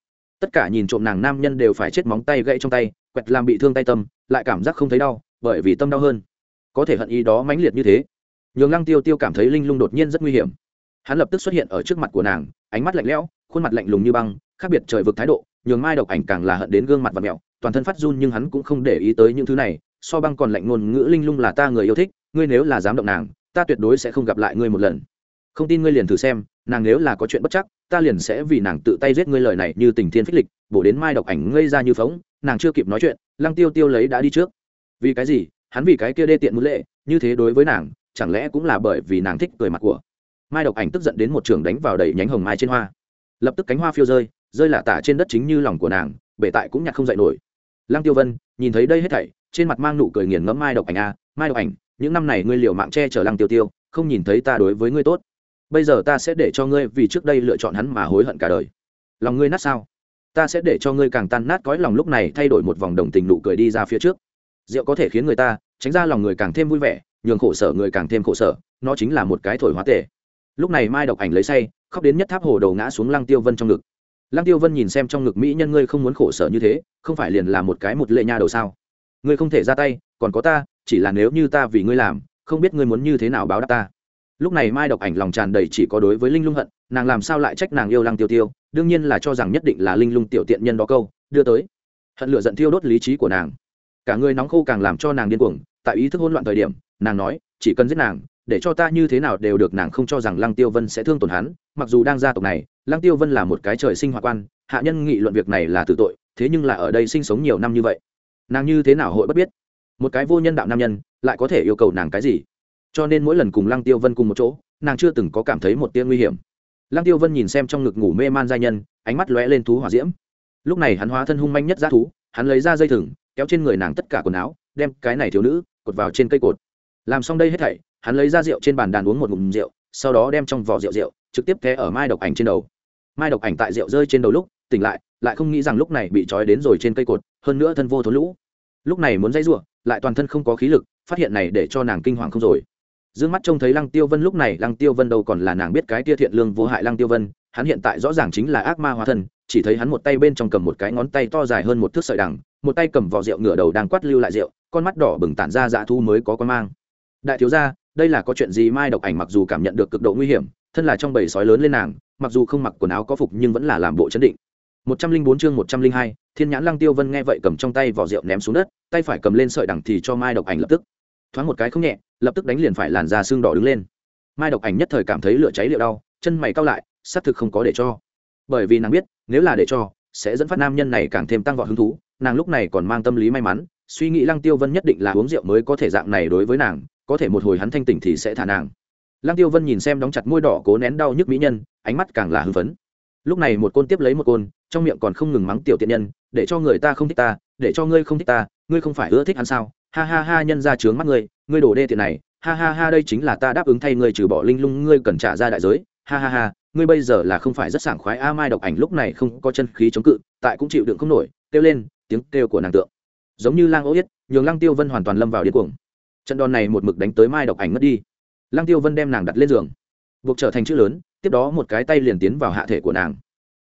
Tất cả nhìn trộm nàng nam nhân đều phải chết móng tay gãy trong tay, quẹt làm bị thương tay tâm, lại cảm giác không thấy đau, bởi vì tâm đau hơn. Có thể hận ý đó mãnh liệt như thế. Nhường lăng tiêu tiêu cảm thấy linh lung đột nhiên rất nguy hiểm hắn lập tức xuất hiện ở trước mặt của nàng, ánh mắt lạnh lẽo, khuôn mặt lạnh lùng như băng, khác biệt trời vực thái độ, nhường mai độc ảnh càng là hận đến gương mặt và mẹo, toàn thân phát run nhưng hắn cũng không để ý tới những thứ này, so băng còn lạnh ngôn ngữ linh lung là ta người yêu thích, ngươi nếu là dám động nàng, ta tuyệt đối sẽ không gặp lại ngươi một lần. Không tin ngươi liền thử xem, nàng nếu là có chuyện bất chắc, ta liền sẽ vì nàng tự tay giết ngươi lời này như tình thiên phích lịch, bổ đến mai độc ảnh ngây ra như phóng, nàng chưa kịp nói chuyện, lăng tiêu tiêu lấy đã đi trước. Vì cái gì? Hắn vì cái kia đê tiện muốn lệ, như thế đối với nàng, chẳng lẽ cũng là bởi vì nàng thích cười mặt của mai độc ảnh tức giận đến một trường đánh vào đầy nhánh hồng mai trên hoa. Lập tức cánh hoa phiêu rơi rơi lả tả trên đất chính như lòng của nàng bể tại cũng nhặt không dậy nổi. Lăng tiêu vân nhìn thấy đây hết thảy trên mặt mang nụ cười nghiền ngẫm mai độc ảnh a à, mai độc ảnh những năm này ngươi liều mạng che chở lăng tiêu tiêu không nhìn thấy ta đối với ngươi tốt. Bây giờ ta sẽ để cho ngươi vì trước đây lựa chọn hắn mà hối hận cả đời. Lòng ngươi nát sao? Ta sẽ để cho ngươi càng tan nát cõi lòng lúc này thay đổi một vòng đồng tình nụ cười đi ra phía trước. Rượu có thể khiến người ta tránh ra lòng người càng thêm vui vẻ nhường khổ sở người càng thêm khổ sở nó chính là một cái thổi hóa tệ lúc này mai độc ảnh lấy say, khóc đến nhất tháp hồ đầu ngã xuống lăng tiêu vân trong ngực. Lăng tiêu vân nhìn xem trong ngực mỹ nhân, ngươi không muốn khổ sở như thế, không phải liền là một cái một lệ nha đầu sao? Ngươi không thể ra tay, còn có ta, chỉ là nếu như ta vì ngươi làm, không biết ngươi muốn như thế nào báo đáp ta. Lúc này mai độc ảnh lòng tràn đầy chỉ có đối với linh lung hận, nàng làm sao lại trách nàng yêu lăng tiêu tiêu, đương nhiên là cho rằng nhất định là linh lung tiểu tiện nhân đó câu, đưa tới. Hận lửa giận thiêu đốt lý trí của nàng. Cả người nóng khô càng làm cho nàng điên cuồng, tại ý thức hỗn loạn thời điểm, nàng nói, chỉ cần giết nàng để cho ta như thế nào đều được nàng không cho rằng lăng tiêu vân sẽ thương tổn hắn, mặc dù đang gia tộc này, lăng tiêu vân là một cái trời sinh hoạt quan, hạ nhân nghị luận việc này là tử tội, thế nhưng là ở đây sinh sống nhiều năm như vậy. Nàng như thế nào hội bất biết? Một cái vô nhân đạo nam nhân, lại có thể yêu cầu nàng cái gì? Cho nên mỗi lần cùng lăng tiêu vân cùng một chỗ, nàng chưa từng có cảm thấy một tia nguy hiểm. Lăng tiêu vân nhìn xem trong ngực ngủ mê man giai nhân, ánh mắt lóe lên thú hỏa diễm. Lúc này hắn hóa thân hung manh nhất g thú, hắn lấy ra dây thừng, kéo trên người nàng tất cả quần áo, đem cái này thiếu nữ cột vào trên cây cột. Làm xong đây hết thảy hắn lấy ra rượu trên bàn đàn uống một ngụm rượu, sau đó đem trong vỏ rượu rượu, trực tiếp té ở mai độc ảnh trên đầu. Mai độc ảnh tại rượu rơi trên đầu lúc, tỉnh lại lại không nghĩ rằng lúc này bị trói đến rồi trên cây cột, hơn nữa thân vô thốn lũ. Lúc này muốn dây ruộng, lại toàn thân không có khí lực, phát hiện này để cho nàng kinh hoàng không rồi. D ư ơ n g mắt trông thấy lăng tiêu vân lúc này, lăng tiêu vân đâu còn là nàng biết cái tia thiện lương vô hại lăng tiêu vân, hắn hiện tại rõ ràng chính là ác ma hóa thân, chỉ thấy hắn một tay bên trong cầm một cái ngón tay to dài hơn một thước sợi đằng, một tay cầm vỏ rượu ngửa đầu đang quát lưu lại rượu, con mắt đỏ bừng tản ra dạ thu mới có con mang. Đại thiếu gia đây là có chuyện gì mai độc ảnh mặc dù cảm nhận được cực độ nguy hiểm, thân là trong bầy sói lớn lên nàng, mặc dù không mặc quần áo có phục nhưng vẫn là làm bộ chấn định. một trăm linh bốn chương một trăm linh hai, thiên nhãn lăng tiêu vân nghe vậy cầm trong tay vỏ rượu ném xuống đất, tay phải cầm lên sợi đằng thì cho mai độc ảnh lập tức. Thoáng một cái không nhẹ, lập tức đánh liền phải làn da xương đỏ đứng lên. Mai độc ảnh nhất thời cảm thấy lửa cháy liệu đau, chân mày cao lại, xác thực không có để cho. Bởi vì nàng biết, nếu là để cho, sẽ dẫn phát nam nhân này càng thêm tăng vọt hứng thú, nàng lúc này còn mang tâm lý may mắn, suy nghĩ lăng tiêu vân nhất định là uống rượu mới có thể dạng này đối với nàng có thể một hồi hắn thanh tỉnh thì sẽ thả nàng. Lăng tiêu vân nhìn xem đóng chặt môi đỏ cố nén đau nhức mỹ nhân, ánh mắt càng là hưng phấn. Lúc này một côn tiếp lấy một côn, trong miệng còn không ngừng mắng tiểu tiện nhân, để cho người ta không thích ta, để cho ngươi không thích ta, ngươi không phải ưa thích hắn sao? Ha ha ha, nhân ra trướng mắt ngươi ngươi đổ đê tiện này. Ha ha ha, đây chính là ta đáp ứng thay ngươi trừ bỏ linh lung, ngươi cần trả ra đại giới. Ha ha ha, ngươi bây giờ là không phải rất sảng khoái, a mai độc ảnh lúc này không có chân khí chống cự, tại cũng chịu đựng không nổi, kêu lên, tiếng kêu của nàng tượng. Giống như lang ô yết, nhường lăng tiêu vân hoàn toàn lâm vào điên cuồng trận đòn này một mực đánh tới mai độc ảnh mất đi. Lăng tiêu vân đem nàng đặt lên giường. Buộc trở thành chữ lớn, tiếp đó một cái tay liền tiến vào hạ thể của nàng.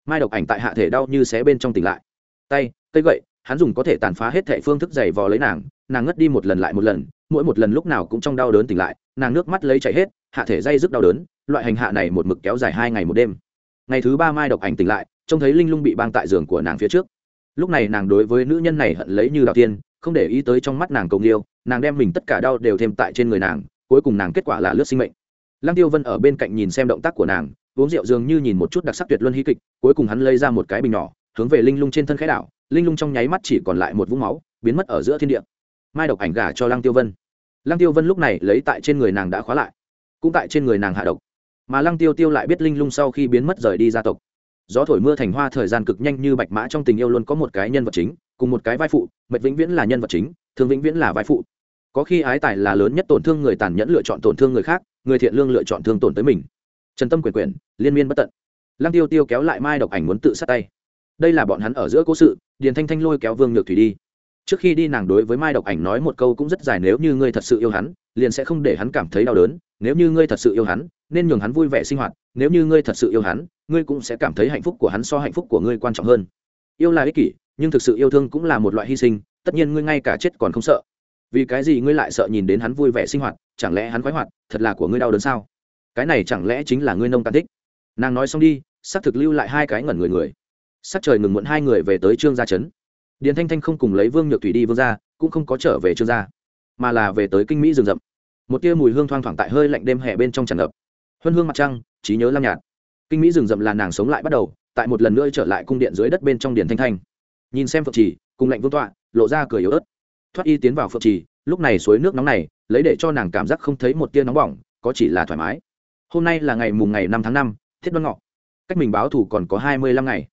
Mai độc ảnh tại hạ thể đau như xé bên trong tỉnh lại. Tay, cây gậy, hắn dùng có thể tàn phá hết thể phương thức giày vò lấy nàng nàng ngất đi một lần lại một lần, mỗi một lần lúc nào cũng trong đau đớn tỉnh lại, nàng nước mắt lấy chảy hết, hạ thể dây dứt đau đớn, loại hành hạ này một mực kéo dài hai ngày một đêm. Ngày thứ ba mai độc ảnh tỉnh lại, trông thấy linh lung bị băng tại giường của nàng phía trước. Lúc này nàng đối với nữ nhân này hận lấy như đào tiên, không để ý tới trong mắt nàng cầu nghiêu nàng đem mình tất cả đau đều thêm tại trên người nàng, cuối cùng nàng kết quả là lướt sinh mệnh. Lăng tiêu vân ở bên cạnh nhìn xem động tác của nàng, uống rượu dường như nhìn một chút đặc sắc tuyệt luân hí kịch, cuối cùng hắn lấy ra một cái bình nhỏ, hướng về linh lung trên thân khái đảo, linh lung trong nháy mắt chỉ còn lại một vũng máu, biến mất ở giữa thiên địa. Mai độc ảnh gả cho lăng tiêu vân. Lăng tiêu vân lúc này lấy tại trên người nàng đã khóa lại, cũng tại trên người nàng hạ độc. Mà lăng tiêu tiêu lại biết linh lung sau khi biến mất rời đi gia tộc. Gió thổi mưa thành hoa thời gian cực nhanh như bạch mã trong tình yêu luôn có một cái nhân vật chính, cùng một cái vai phụ, mệnh vĩnh viễn là nhân vật chính thường vĩnh viễn là vai phụ có khi ái tài là lớn nhất tổn thương người tàn nhẫn lựa chọn tổn thương người khác, người thiện lương lựa chọn thương tổn tới mình. Trần tâm quyền quyền, liên miên bất tận. Lăng tiêu tiêu kéo lại mai độc ảnh muốn tự sát tay. Đây là bọn hắn ở giữa cố sự, điền thanh thanh lôi kéo vương nhược thủy đi. Trước khi đi nàng đối với mai độc ảnh nói một câu cũng rất dài, nếu như ngươi thật sự yêu hắn, liền sẽ không để hắn cảm thấy đau đớn. Nếu như ngươi thật sự yêu hắn, nên nhường hắn vui vẻ sinh hoạt. Nếu như ngươi thật sự yêu hắn, ngươi cũng sẽ cảm thấy hạnh phúc của hắn so hạnh phúc của ngươi quan trọng hơn. Yêu là ích kỷ, nhưng thực sự yêu thương cũng là một loại hy sinh, tất nhiên ngươi ngay cả chết còn không sợ vì cái gì ngươi lại sợ nhìn đến hắn vui vẻ sinh hoạt, chẳng lẽ hắn khoái hoạt, thật là của ngươi đau đớn sao? Cái này chẳng lẽ chính là ngươi nông tàn thích? Nàng nói xong đi, xác thực lưu lại hai cái ngẩn người người. Sắc trời ngừng muộn hai người về tới trương gia trấn. Điền thanh thanh không cùng lấy vương nhược thủy đi vương gia, cũng không có trở về trương gia, mà là về tới kinh mỹ rừng rậm. Một tia mùi hương thoang thoảng tại hơi lạnh đêm hè bên trong tràn ngập. Huân hương mặt trăng, trí nhớ lam nhạt. Kinh mỹ rừng rậm là nàng sống lại bắt đầu, tại một lần nữa trở lại cung điện dưới đất bên trong điền thanh thanh. Nhìn xem phượng trì cùng lạnh vương tọa, lộ ra cười yếu ớt thoát y tiến vào phượng trì, lúc này suối nước nóng này, lấy để cho nàng cảm giác không thấy một tia nóng bỏng, có chỉ là thoải mái. Hôm nay là ngày mùng ngày năm tháng năm, thiết đoan ngọ. Cách mình báo thủ còn có hai mươi lăm ngày.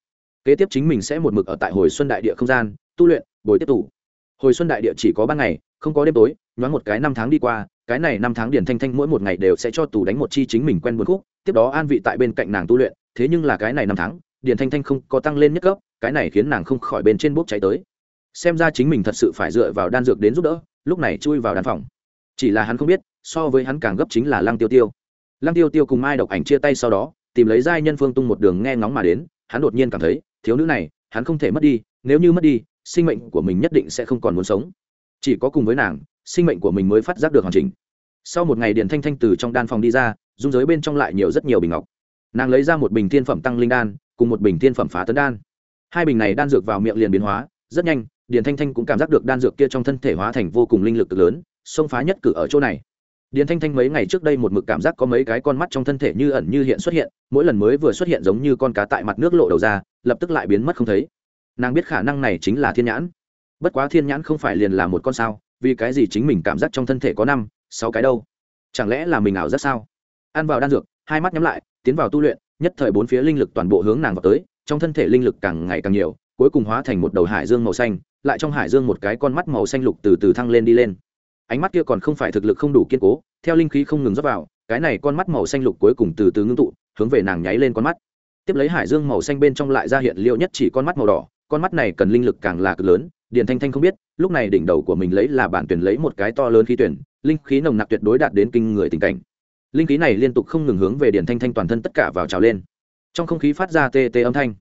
Kế tiếp chính mình sẽ một mực ở tại hồi xuân đại địa không gian, tu luyện, bồi tiếp tủ hồi xuân đại địa chỉ có ba ngày, không có đêm tối, nhoáng một cái năm tháng đi qua, cái này năm tháng điển thanh thanh mỗi một ngày đều sẽ cho tù đánh một chi chính mình quen buồn khúc, tiếp đó an vị tại bên cạnh nàng tu luyện, thế nhưng là cái này năm tháng điển thanh thanh không có tăng lên nhất cấp, cái này khiến nàng không khỏi bên trên bốc cháy tới xem ra chính mình thật sự phải dựa vào đan dược đến giúp đỡ, lúc này chui vào đan phòng. Chỉ là hắn không biết, so với hắn càng gấp chính là lăng tiêu tiêu. Lăng tiêu tiêu cùng mai độc ảnh chia tay sau đó, tìm lấy giai nhân phương tung một đường nghe ngóng mà đến, hắn đột nhiên cảm thấy, thiếu nữ này, hắn không thể mất đi, nếu như mất đi, sinh mệnh của mình nhất định sẽ không còn muốn sống. Chỉ có cùng với nàng, sinh mệnh của mình mới phát giác được hoàn chỉnh. Sau một ngày điện thanh thanh từ trong đan phòng đi ra, dung giới bên trong lại nhiều rất nhiều bình ngọc. Nàng lấy ra một bình thiên phẩm tăng linh đan, cùng một bình thiên phẩm phá tấn đan. Hai bình này đan dược vào miệng liền biến hóa, rất nhanh điền thanh thanh cũng cảm giác được đan dược kia trong thân thể hóa thành vô cùng linh lực cực lớn, xông phá nhất cử ở chỗ này. Điền thanh thanh mấy ngày trước đây một mực cảm giác có mấy cái con mắt trong thân thể như ẩn như hiện xuất hiện, mỗi lần mới vừa xuất hiện giống như con cá tại mặt nước lộ đầu ra, lập tức lại biến mất không thấy. Nàng biết khả năng này chính là thiên nhãn. Bất quá thiên nhãn không phải liền là một con sao, vì cái gì chính mình cảm giác trong thân thể có năm, sáu cái đâu? Chẳng lẽ là mình ảo giác sao? Ăn vào đan dược, hai mắt nhắm lại, tiến vào tu luyện, nhất thời bốn phía linh lực toàn bộ hướng nàng vào tới, trong thân thể linh lực càng ngày càng nhiều cuối cùng hóa thành một đầu hải dương màu xanh, lại trong hải dương một cái con mắt màu xanh lục từ từ thăng lên đi lên. Ánh mắt kia còn không phải thực lực không đủ kiên cố, theo linh khí không ngừng rót vào, cái này con mắt màu xanh lục cuối cùng từ từ ngưng tụ, hướng về nàng nháy lên con mắt. Tiếp lấy hải dương màu xanh bên trong lại ra hiện liệu nhất chỉ con mắt màu đỏ, con mắt này cần linh lực càng là cực lớn, điền thanh thanh không biết, lúc này đỉnh đầu của mình lấy là bản tuyển lấy một cái to lớn khí tuyển, linh khí nồng nặc tuyệt đối đạt đến kinh người tình cảnh. Linh khí này liên tục không ngừng hướng về điền thanh thanh toàn thân tất cả vào trào lên. Trong không khí phát ra tê tê âm thanh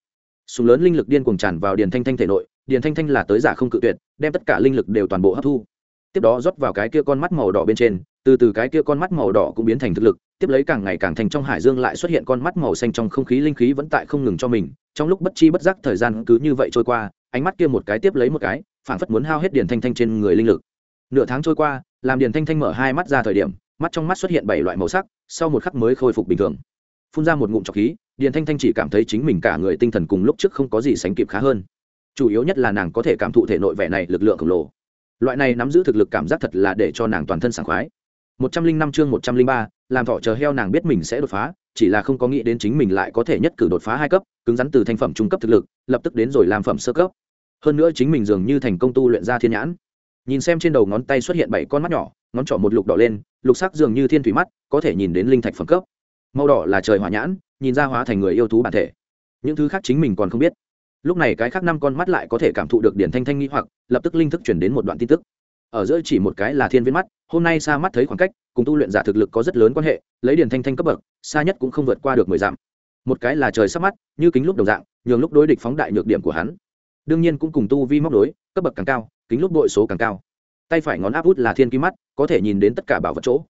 súng lớn linh lực điên cuồng tràn vào điền thanh thanh thể nội, điền thanh thanh là tới giả không cự tuyệt, đem tất cả linh lực đều toàn bộ hấp thu. Tiếp đó rót vào cái kia con mắt màu đỏ bên trên, từ từ cái kia con mắt màu đỏ cũng biến thành thực lực, tiếp lấy càng ngày càng thành trong hải dương lại xuất hiện con mắt màu xanh trong không khí linh khí vẫn tại không ngừng cho mình, trong lúc bất chi bất giác thời gian cứ như vậy trôi qua, ánh mắt kia một cái tiếp lấy một cái phản phất muốn hao hết điền thanh thanh trên người linh lực. Nửa tháng trôi qua, làm điền thanh thanh mở hai mắt ra thời điểm, mắt trong mắt xuất hiện bảy loại màu sắc, sau một khắc mới khôi phục bình thường. Phun ra một ngụm trọc khí điền thanh thanh chỉ cảm thấy chính mình cả người tinh thần cùng lúc trước không có gì sánh kịp khá hơn. Chủ yếu nhất là nàng có thể cảm thụ thể nội vẻ này lực lượng khổng lồ. Loại này nắm giữ thực lực cảm giác thật là để cho nàng toàn thân sảng khoái. Một trăm linh năm chương một trăm linh ba, làm thọ chờ heo nàng biết mình sẽ đột phá, chỉ là không có nghĩ đến chính mình lại có thể nhất cử đột phá hai cấp, cứng rắn từ thành phẩm trung cấp thực lực, lập tức đến rồi làm phẩm sơ cấp. Hơn nữa chính mình dường như thành công tu luyện ra thiên nhãn. Nhìn xem trên đầu ngón tay xuất hiện bảy con mắt nhỏ, ngón trỏ một lục đỏ lên, lục sắc dường như thiên thủy mắt, có thể nhìn đến linh thạch phẩm cấp. Màu đỏ là trời hỏa nhãn nhìn ra hóa thành người yêu thú bản thể. Những thứ khác chính mình còn không biết. Lúc này cái khác năm con mắt lại có thể cảm thụ được điển thanh thanh nghi hoặc, lập tức linh thức chuyển đến một đoạn tin tức. Ở giữa chỉ một cái là thiên viên mắt, hôm nay xa mắt thấy khoảng cách, cùng tu luyện giả thực lực có rất lớn quan hệ, lấy điển thanh thanh cấp bậc xa nhất cũng không vượt qua được mười dặm. Một cái là trời sắp mắt, như kính lúc đồng dạng, nhường lúc đối địch phóng đại nhược điểm của hắn. Đương nhiên cũng cùng tu vi móc đối, cấp bậc càng cao, kính lúc đội số càng cao. Tay phải ngón áp út là thiên kim mắt, có thể nhìn đến tất cả bảo vật chỗ.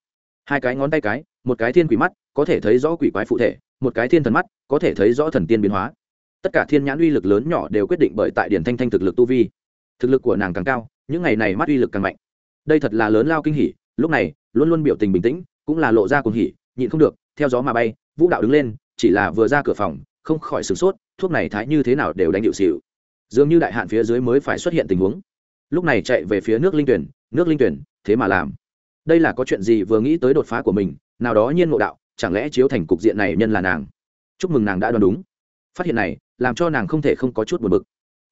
Hai cái ngón tay cái, một cái thiên quỷ mắt, có thể thấy rõ quỷ quái phụ thể một cái thiên thần mắt, có thể thấy rõ thần tiên biến hóa. Tất cả thiên nhãn uy lực lớn nhỏ đều quyết định bởi tại điển thanh thanh thực lực tu vi. Thực lực của nàng càng cao, những ngày này mắt uy lực càng mạnh. Đây thật là lớn lao kinh hỉ, lúc này, luôn luôn biểu tình bình tĩnh, cũng là lộ ra cuồng hỉ, nhịn không được, theo gió mà bay, vũ đạo đứng lên, chỉ là vừa ra cửa phòng, không khỏi sửng sốt, thuốc này thái như thế nào đều đánh điệu xịu. Dường như đại hạn phía dưới mới phải xuất hiện tình huống. Lúc này chạy về phía nước linh tuyển, nước linh tuyển, thế mà làm. Đây là có chuyện gì vừa nghĩ tới đột phá của mình, nào đó nhiên ngộ đạo chẳng lẽ chiếu thành cục diện này nhân là nàng? Chúc mừng nàng đã đoán đúng. Phát hiện này, làm cho nàng không thể không có chút buồn bực.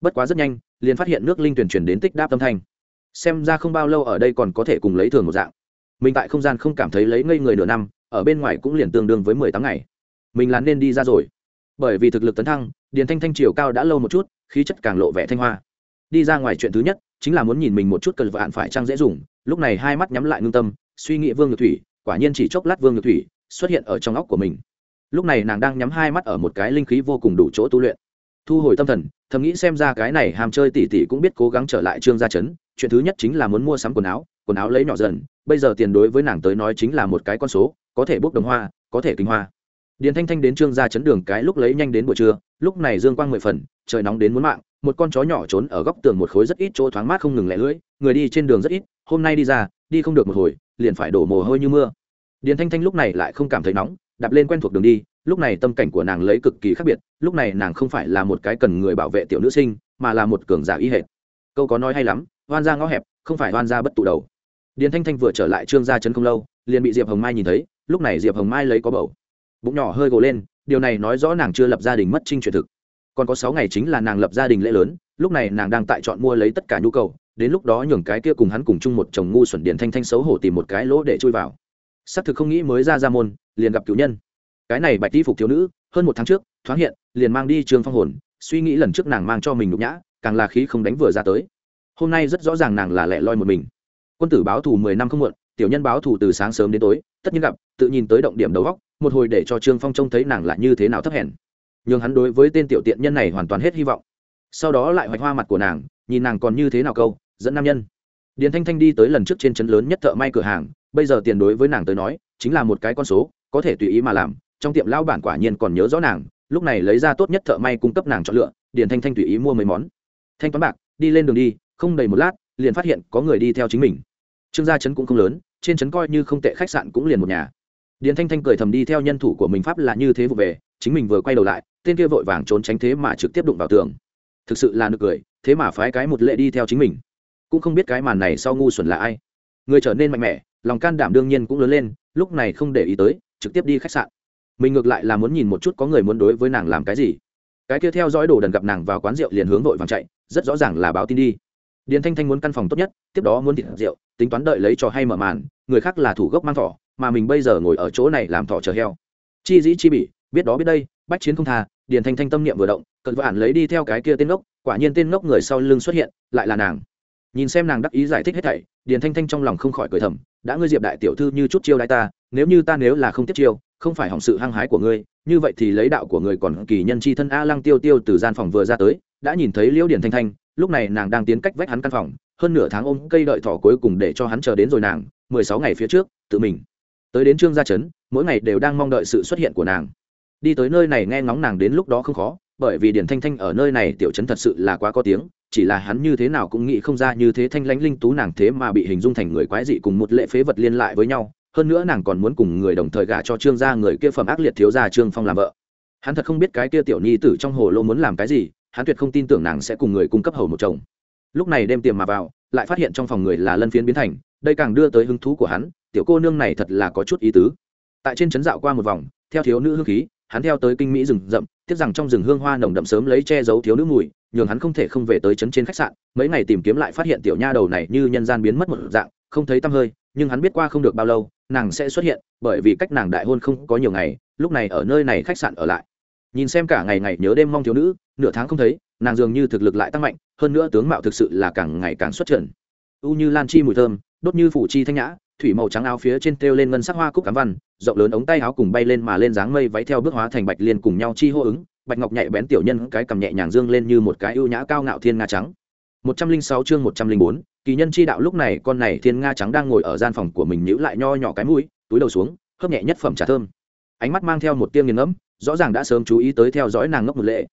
Bất quá rất nhanh, liền phát hiện nước linh tuyển chuyển đến tích đáp tâm thanh. Xem ra không bao lâu ở đây còn có thể cùng lấy thường một dạng. Mình tại không gian không cảm thấy lấy ngây người nửa năm, ở bên ngoài cũng liền tương đương với mười tám ngày. Mình là nên đi ra rồi. Bởi vì thực lực tấn thăng, điền thanh thanh chiều cao đã lâu một chút, khí chất càng lộ vẻ thanh hoa. Đi ra ngoài chuyện thứ nhất, chính là muốn nhìn mình một chút cờ vạn phải trang dễ dùng. Lúc này hai mắt nhắm lại ngưng tâm, suy nghĩ vương nhược thủy, quả nhiên chỉ chốc lát vương nhược thủy xuất hiện ở trong óc của mình. Lúc này nàng đang nhắm hai mắt ở một cái linh khí vô cùng đủ chỗ tu luyện. Thu hồi tâm thần, thầm nghĩ xem ra cái này hàm chơi tỉ tỉ cũng biết cố gắng trở lại trương gia chấn chuyện thứ nhất chính là muốn mua sắm quần áo quần áo lấy nhỏ dần, bây giờ tiền đối với nàng tới nói chính là một cái con số, có thể bốc đồng hoa, có thể kinh hoa. Điền thanh thanh đến trương gia chấn đường cái lúc lấy nhanh đến buổi trưa, lúc này dương quang mười phần, trời nóng đến muốn mạng, một con chó nhỏ trốn ở góc tường một khối rất ít chỗ thoáng mát không ngừng lẻ lưỡi, người đi trên đường rất ít, hôm nay đi ra, đi không được một hồi, liền phải đổ mồ hôi như mưa điền thanh thanh lúc này lại không cảm thấy nóng, đạp lên quen thuộc đường đi, lúc này tâm cảnh của nàng lấy cực kỳ khác biệt, lúc này nàng không phải là một cái cần người bảo vệ tiểu nữ sinh, mà là một cường giả y hệt. Câu có nói hay lắm, oan ra ngõ hẹp, không phải oan ra bất tụ đầu. Điền thanh thanh vừa trở lại trương gia trấn không lâu, liền bị diệp hồng mai nhìn thấy, lúc này diệp hồng mai lấy có bầu. Bụng nhỏ hơi gồ lên, điều này nói rõ nàng chưa lập gia đình mất trinh truyền thực. Còn có sáu ngày chính là nàng lập gia đình lễ lớn, lúc này nàng đang tại chọn mua lấy tất cả nhu cầu, đến lúc đó nhường cái kia cùng hắn cùng chung một chồng ngu xuẩn điền thanh thanh xấu hổ tìm một cái lỗ để chui vào xác thực không nghĩ mới ra ra môn, liền gặp cựu nhân. Cái này bạch đi phục thiếu nữ, hơn một tháng trước, thoáng hiện, liền mang đi trường phong hồn, suy nghĩ lần trước nàng mang cho mình nhục nhã, càng là khí không đánh vừa ra tới. Hôm nay rất rõ ràng nàng là lẻ loi một mình. Quân tử báo thù mười năm không muộn, tiểu nhân báo thù từ sáng sớm đến tối, tất nhiên gặp, tự nhìn tới động điểm đầu góc một hồi để cho trương phong trông thấy nàng là như thế nào thấp hèn. Nhưng hắn đối với tên tiểu tiện nhân này hoàn toàn hết hy vọng. Sau đó lại hoạch hoa mặt của nàng, nhìn nàng còn như thế nào câu, dẫn nam nhân. Điền thanh thanh đi tới lần trước trên trấn lớn nhất thợ may cửa hàng bây giờ tiền đối với nàng tới nói, chính là một cái con số, có thể tùy ý mà làm, trong tiệm lao bản quả nhiên còn nhớ rõ nàng, lúc này lấy ra tốt nhất thợ may cung cấp nàng chọn lựa, điền thanh thanh tùy ý mua mấy món. Thanh toán bạc, đi lên đường đi, không đầy một lát, liền phát hiện có người đi theo chính mình. Trương gia trấn cũng không lớn, trên trấn coi như không tệ, khách sạn cũng liền một nhà. Điền thanh thanh cười thầm đi theo nhân thủ của mình pháp là như thế vụ về, chính mình vừa quay đầu lại, tên kia vội vàng trốn tránh thế mà trực tiếp đụng vào tường. Thực sự là nực cười, thế mà phái cái một lệ đi theo chính mình. Cũng không biết cái màn này sau ngu xuẩn là ai. Người trở nên mạnh mẽ lòng can đảm đương nhiên cũng lớn lên, lúc này không để ý tới, trực tiếp đi khách sạn. Mình ngược lại là muốn nhìn một chút có người muốn đối với nàng làm cái gì. Cái kia theo dõi đồ đần gặp nàng vào quán rượu liền hướng vội vàng chạy, rất rõ ràng là báo tin đi. Điền thanh thanh muốn căn phòng tốt nhất, tiếp đó muốn thịt rượu, tính toán đợi lấy trò hay mở màn, người khác là thủ gốc mang thỏ, mà mình bây giờ ngồi ở chỗ này làm thỏ chờ heo. Chi dĩ chi bỉ, biết đó biết đây, bách chiến không tha, điền thanh thanh tâm niệm vừa động cận vạn lấy đi theo cái kia tên ngốc, quả nhiên tên ngốc người sau lưng xuất hiện, lại là nàng. Nhìn xem nàng đắc ý giải thích hết thảy, điền thanh thanh trong lòng không khỏi cười thầm đã ngươi diệp đại tiểu thư như chút chiêu đại ta, nếu như ta nếu là không tiếp chiêu, không phải hỏng sự hăng hái của ngươi, như vậy thì lấy đạo của người còn kỳ nhân chi thân a lăng tiêu tiêu từ gian phòng vừa ra tới, đã nhìn thấy liễu điền thanh thanh, lúc này nàng đang tiến cách vách hắn căn phòng, hơn nửa tháng ôm cây đợi thỏ cuối cùng để cho hắn chờ đến rồi nàng, mười sáu ngày phía trước, tự mình tới đến trương gia trấn, mỗi ngày đều đang mong đợi sự xuất hiện của nàng. Đi tới nơi này nghe ngóng nàng đến lúc đó không khó bởi vì điển thanh thanh ở nơi này tiểu trấn thật sự là quá có tiếng, chỉ là hắn như thế nào cũng nghĩ không ra như thế thanh lãnh linh tú nàng thế mà bị hình dung thành người quái dị cùng một lệ phế vật liên lại với nhau, hơn nữa nàng còn muốn cùng người đồng thời gả cho trương gia người kia phẩm ác liệt thiếu gia trương phong làm vợ. Hắn thật không biết cái kia tiểu nhi tử trong hồ lô muốn làm cái gì, hắn tuyệt không tin tưởng nàng sẽ cùng người cung cấp hầu một chồng. Lúc này đem tiềm mà vào, lại phát hiện trong phòng người là lân phiến biến thành, đây càng đưa tới hứng thú của hắn, tiểu cô nương này thật là có chút ý tứ. Tại trên trấn dạo qua một vòng, theo thiếu nữ hương khí, hắn theo tới kinh mỹ rừng rậm tiếc rằng trong rừng hương hoa nồng đậm sớm lấy che giấu thiếu nữ mùi, nhường hắn không thể không về tới trấn trên khách sạn, mấy ngày tìm kiếm lại phát hiện tiểu nha đầu này như nhân gian biến mất một dạng, không thấy tăm hơi, nhưng hắn biết qua không được bao lâu, nàng sẽ xuất hiện, bởi vì cách nàng đại hôn không có nhiều ngày, lúc này ở nơi này khách sạn ở lại. Nhìn xem cả ngày ngày nhớ đêm mong thiếu nữ, nửa tháng không thấy, nàng dường như thực lực lại tăng mạnh, hơn nữa tướng mạo thực sự là càng ngày càng xuất trần. U như lan chi mùi thơm, đốt như phủ chi thanh nhã thủy màu trắng áo phía trên treo lên ngân sắc hoa cúc cám văn, rộng lớn ống tay áo cùng bay lên mà lên dáng mây váy theo bước hóa thành bạch liên cùng nhau chi hô ứng, bạch ngọc nhạy bén tiểu nhân cái cầm nhẹ nhàng dương lên như một cái ưu nhã cao ngạo thiên nga trắng. Một trăm linh sáu chương một trăm linh bốn, kỳ nhân chi đạo lúc này, con này thiên nga trắng đang ngồi ở gian phòng của mình nhíu lại nho nhỏ cái mũi, túi đầu xuống, hớp nhẹ nhất phẩm trà thơm. Ánh mắt mang theo một tia nghiền ngẫm, rõ ràng đã sớm chú ý tới theo dõi nàng ngốc một lệ.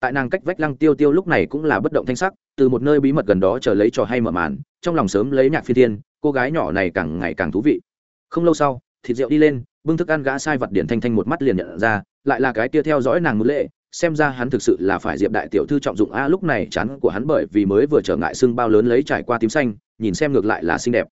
Tại nàng cách vách lăng tiêu tiêu lúc này cũng là bất động thanh sắc, từ một nơi bí mật gần đó chờ lấy trò hay mở màn, trong lòng sớm lấy nhạc phi thiên cô gái nhỏ này càng ngày càng thú vị. Không lâu sau, thịt rượu đi lên, bưng thức ăn gã sai vật điển thanh thanh một mắt liền nhận ra, lại là cái kia theo dõi nàng một lệ, xem ra hắn thực sự là phải diệp đại tiểu thư trọng dụng. A, lúc này chán của hắn bởi vì mới vừa trở ngại xương bao lớn lấy trải qua tím xanh, nhìn xem ngược lại là xinh đẹp.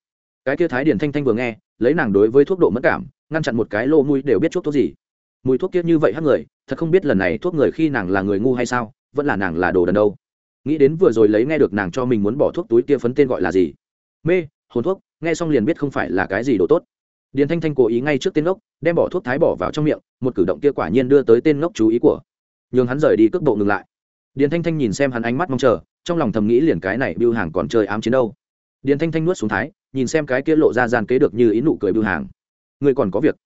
Cái kia thái điển thanh thanh vừa nghe, lấy nàng đối với thuốc độ mất cảm, ngăn chặn một cái lô mùi đều biết chuốc thuốc gì. Mùi thuốc kia như vậy hắc người, thật không biết lần này thuốc người khi nàng là người ngu hay sao, vẫn là nàng là đồ đần đâu. Nghĩ đến vừa rồi lấy nghe được nàng cho mình muốn bỏ thuốc túi kia phấn tên gọi là gì. Mê hồn thuốc, nghe xong liền biết không phải là cái gì đồ tốt. Điền thanh thanh cố ý ngay trước tên ngốc, đem bỏ thuốc thái bỏ vào trong miệng, một cử động kia quả nhiên đưa tới tên ngốc chú ý của nhường hắn rời đi cước bộ ngừng lại. Điền thanh thanh nhìn xem hắn ánh mắt mong chờ, trong lòng thầm nghĩ liền cái này bưu hàng còn chơi ám chiến đâu. Điền thanh thanh nuốt xuống thái, nhìn xem cái kia lộ ra gian kế được như ý nụ cười bưu hàng. Người còn có việc.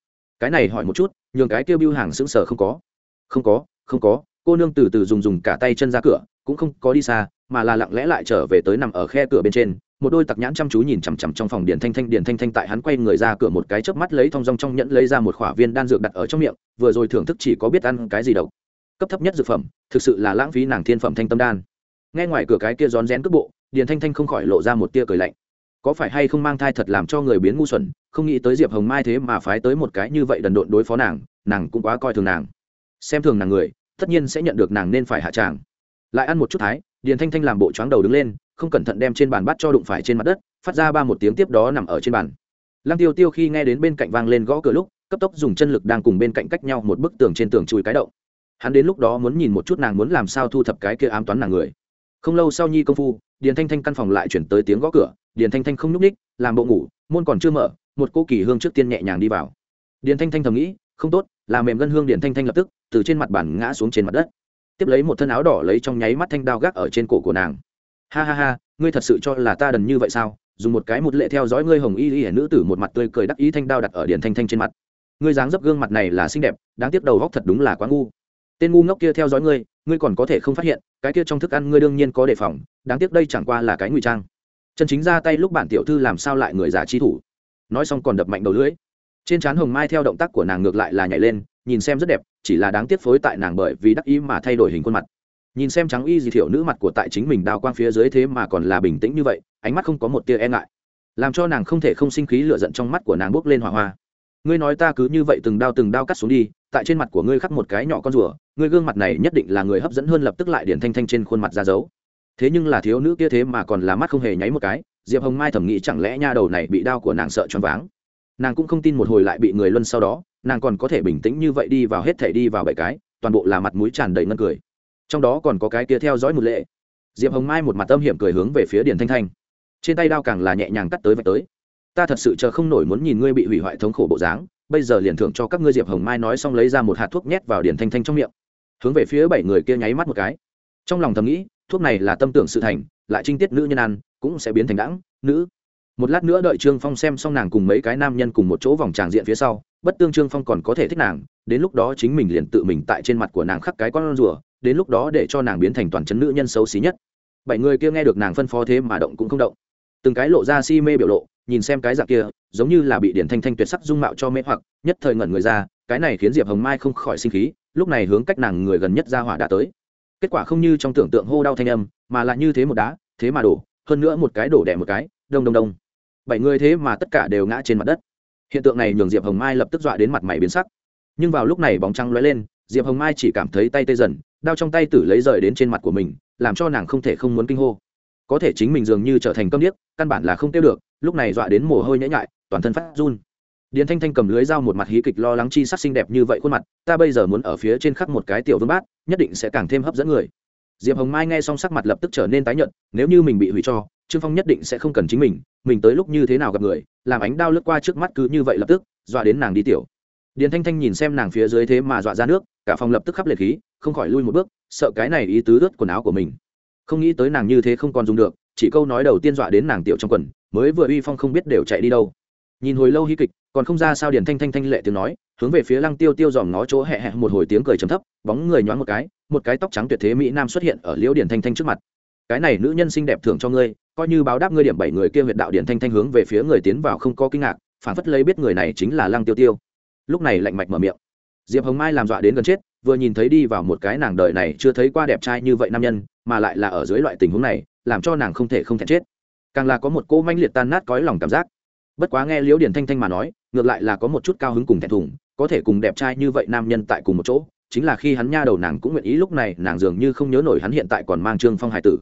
Cái này hỏi một chút, nhường cái kia bưu hàng sững sờ không có. Không có không có, cô nương từ từ dùng dùng cả tay chân ra cửa, cũng không có đi xa, mà là lặng lẽ lại trở về tới nằm ở khe cửa bên trên một đôi tặc nhãn chăm chú nhìn chằm chằm trong phòng điền thanh thanh. Điền thanh thanh tại hắn quay người ra cửa một cái chớp mắt lấy thong dong trong nhẫn lấy ra một khỏa viên đan dược đặt ở trong miệng, vừa rồi thưởng thức chỉ có biết ăn cái gì độc. Cấp thấp nhất dược phẩm, thực sự là lãng phí nàng thiên phẩm thanh tâm đan. Nghe ngoài cửa cái kia rón rén cước bộ, điền thanh thanh không khỏi lộ ra một tia cười lạnh. Có phải hay không mang thai thật làm cho người biến ngu xuẩn, không nghĩ tới diệp hồng mai thế mà phái tới một cái như vậy đần độn đối phó nàng nàng cũng quá coi thường nàng. Xem thường nàng người, tất nhiên sẽ nhận được nàng nên phải hạ tràng. Lại ăn một chút thái, điền thanh thanh làm bộ choáng đầu đứng lên không cẩn thận đem trên bàn bát cho đụng phải trên mặt đất, phát ra ba một tiếng tiếp đó nằm ở trên bàn. Lăng tiêu tiêu khi nghe đến bên cạnh vang lên gõ cửa lúc, cấp tốc dùng chân lực đang cùng bên cạnh cách nhau một bức tường trên tường chui cái động. Hắn đến lúc đó muốn nhìn một chút nàng muốn làm sao thu thập cái kia ám toán nàng người. Không lâu sau nhi công phu, điền thanh thanh căn phòng lại chuyển tới tiếng gõ cửa, điền thanh thanh không nhúc ních làm bộ ngủ, môn còn chưa mở, một cô kỳ hương trước tiên nhẹ nhàng đi vào. Điền thanh thanh thầm nghĩ, không tốt, là mềm ngân hương điền thanh thanh lập tức từ trên mặt bàn ngã xuống trên mặt đất. Tiếp lấy một thân áo đỏ lấy trong nháy mắt thanh đao gác ở trên cổ của nàng ha ha ha, ngươi thật sự cho là ta đần như vậy sao? Dùng một cái một lệ theo dõi ngươi hồng y y nữ tử một mặt tươi cười đắc ý thanh đao đặt ở điển thanh thanh trên mặt. Ngươi dáng dấp gương mặt này là xinh đẹp, đáng tiếc đầu góc thật đúng là quá ngu. Tên ngu ngốc kia theo dõi ngươi ngươi còn có thể không phát hiện, cái kia trong thức ăn ngươi đương nhiên có đề phòng, đáng tiếc đây chẳng qua là cái ngụy trang. Chân chính ra tay lúc bản tiểu thư làm sao lại người giả chi thủ? Nói xong còn đập mạnh đầu lưỡi. Trên trán hồng mai theo động tác của nàng ngược lại là nhảy lên, nhìn xem rất đẹp, chỉ là đáng tiếc phối tại nàng bởi vì đắc ý mà thay đổi hình khuôn mặt nhìn xem trắng y gì thiểu nữ mặt của tại chính mình đào quang phía dưới thế mà còn là bình tĩnh như vậy, ánh mắt không có một tia e ngại. Làm cho nàng không thể không sinh khí lựa giận trong mắt của nàng bốc lên hỏa hoa. Ngươi nói ta cứ như vậy từng đao từng đao cắt xuống đi, tại trên mặt của ngươi khắc một cái nhỏ con rùa, ngươi gương mặt này nhất định là người hấp dẫn hơn lập tức lại điển thanh thanh trên khuôn mặt ra dấu. Thế nhưng là thiếu nữ kia thế mà còn là mắt không hề nháy một cái, diệp hồng mai thẩm nghĩ chẳng lẽ nha đầu này bị đau của nàng sợ choáng váng. Nàng cũng không tin một hồi lại bị người luân sau đó, nàng còn có thể bình tĩnh như vậy đi vào hết thể đi vào bảy cái, toàn bộ là mặt mũi tràn đầy ngân cười trong đó còn có cái kia theo dõi một lệ. Diệp hồng mai một mặt âm hiểm cười hướng về phía điền thanh thanh. Trên tay đao càng là nhẹ nhàng cắt tới và tới. Ta thật sự chờ không nổi muốn nhìn ngươi bị hủy hoại thống khổ bộ dáng, bây giờ liền thưởng cho các ngươi diệp hồng mai nói xong lấy ra một hạt thuốc nhét vào điền thanh thanh trong miệng. Hướng về phía bảy người kia nháy mắt một cái. Trong lòng thầm nghĩ, thuốc này là tâm tưởng sự thành, lại trinh tiết nữ nhân ăn, cũng sẽ biến thành đãng, nữ. Một lát nữa đợi trương phong xem xong nàng cùng mấy cái nam nhân cùng một chỗ vòng tràng diện phía sau, bất tương trương phong còn có thể thích nàng, đến lúc đó chính mình liền tự mình tại trên mặt của nàng khắc cái con rùa đến lúc đó để cho nàng biến thành toàn chấn nữ nhân xấu xí nhất. Bảy người kia nghe được nàng phân phó thế mà động cũng không động. Từng cái lộ ra si mê biểu lộ, nhìn xem cái dạng kia, giống như là bị điển thanh thanh tuyệt sắc dung mạo cho mê hoặc, nhất thời ngẩn người ra, cái này khiến diệp hồng mai không khỏi sinh khí, lúc này hướng cách nàng người gần nhất ra hỏa đã tới. Kết quả không như trong tưởng tượng hô đau thanh âm, mà là như thế một đá, thế mà đổ, hơn nữa một cái đổ đẻ một cái, đông đông đông. Bảy người thế mà tất cả đều ngã trên mặt đất. Hiện tượng này nhường diệp hồng mai lập tức dọa đến mặt mày biến sắc. Nhưng vào lúc này bóng trăng lóe lên, diệp hồng mai chỉ cảm thấy tay tê dần đao trong tay tử lấy rời đến trên mặt của mình, làm cho nàng không thể không muốn kinh hô. Có thể chính mình dường như trở thành câm điếc, căn bản là không tiêu được, lúc này dọa đến mồ hôi nhễ nhại, toàn thân phát run. Điền thanh thanh cầm lưới dao một mặt hí kịch lo lắng chi sắc xinh đẹp như vậy khuôn mặt, ta bây giờ muốn ở phía trên khắc một cái tiểu vương bát, nhất định sẽ càng thêm hấp dẫn người. Diệp hồng mai nghe xong sắc mặt lập tức trở nên tái nhợt, nếu như mình bị hủy cho, trương phong nhất định sẽ không cần chính mình mình tới lúc như thế nào gặp người, làm ánh đao lướt qua trước mắt cứ như vậy lập tức, dọa đến nàng đi tiểu điền thanh thanh nhìn xem nàng phía dưới thế mà dọa ra nước, cả phòng lập tức khắp liệt khí, không khỏi lui một bước, sợ cái này ý tứ ướt quần áo của mình. Không nghĩ tới nàng như thế không còn dùng được, chỉ câu nói đầu tiên dọa đến nàng tiểu trong quần, mới vừa uy phong không biết đều chạy đi đâu. Nhìn hồi lâu hí kịch, còn không ra sao điền thanh thanh thanh lệ tiếng nói, hướng về phía lăng tiêu tiêu dòm ngó chỗ hẹ hẹ một hồi tiếng cười trầm thấp, bóng người nhoáng một cái một cái tóc trắng tuyệt thế mỹ nam xuất hiện ở liễu điền thanh thanh trước mặt. Cái này nữ nhân xinh đẹp thưởng cho ngươi, coi như báo đáp ngươi điểm bảy người kia huyện đạo điền thanh thanh hướng về phía người tiến vào không có kinh ngạc, phản phất lấy biết người này chính là lăng tiêu tiêu lúc này lạnh mạch mở miệng. Diệp hồng mai làm dọa đến gần chết, vừa nhìn thấy đi vào một cái nàng đời này chưa thấy qua đẹp trai như vậy nam nhân, mà lại là ở dưới loại tình huống này, làm cho nàng không thể không thẹn chết. Càng là có một cô manh liệt tan nát cõi lòng cảm giác. Bất quá nghe liễu điển thanh thanh mà nói, ngược lại là có một chút cao hứng cùng thẹn thùng, có thể cùng đẹp trai như vậy nam nhân tại cùng một chỗ, chính là khi hắn nha đầu nàng cũng nguyện ý, lúc này nàng dường như không nhớ nổi hắn hiện tại còn mang trương phong hải tử.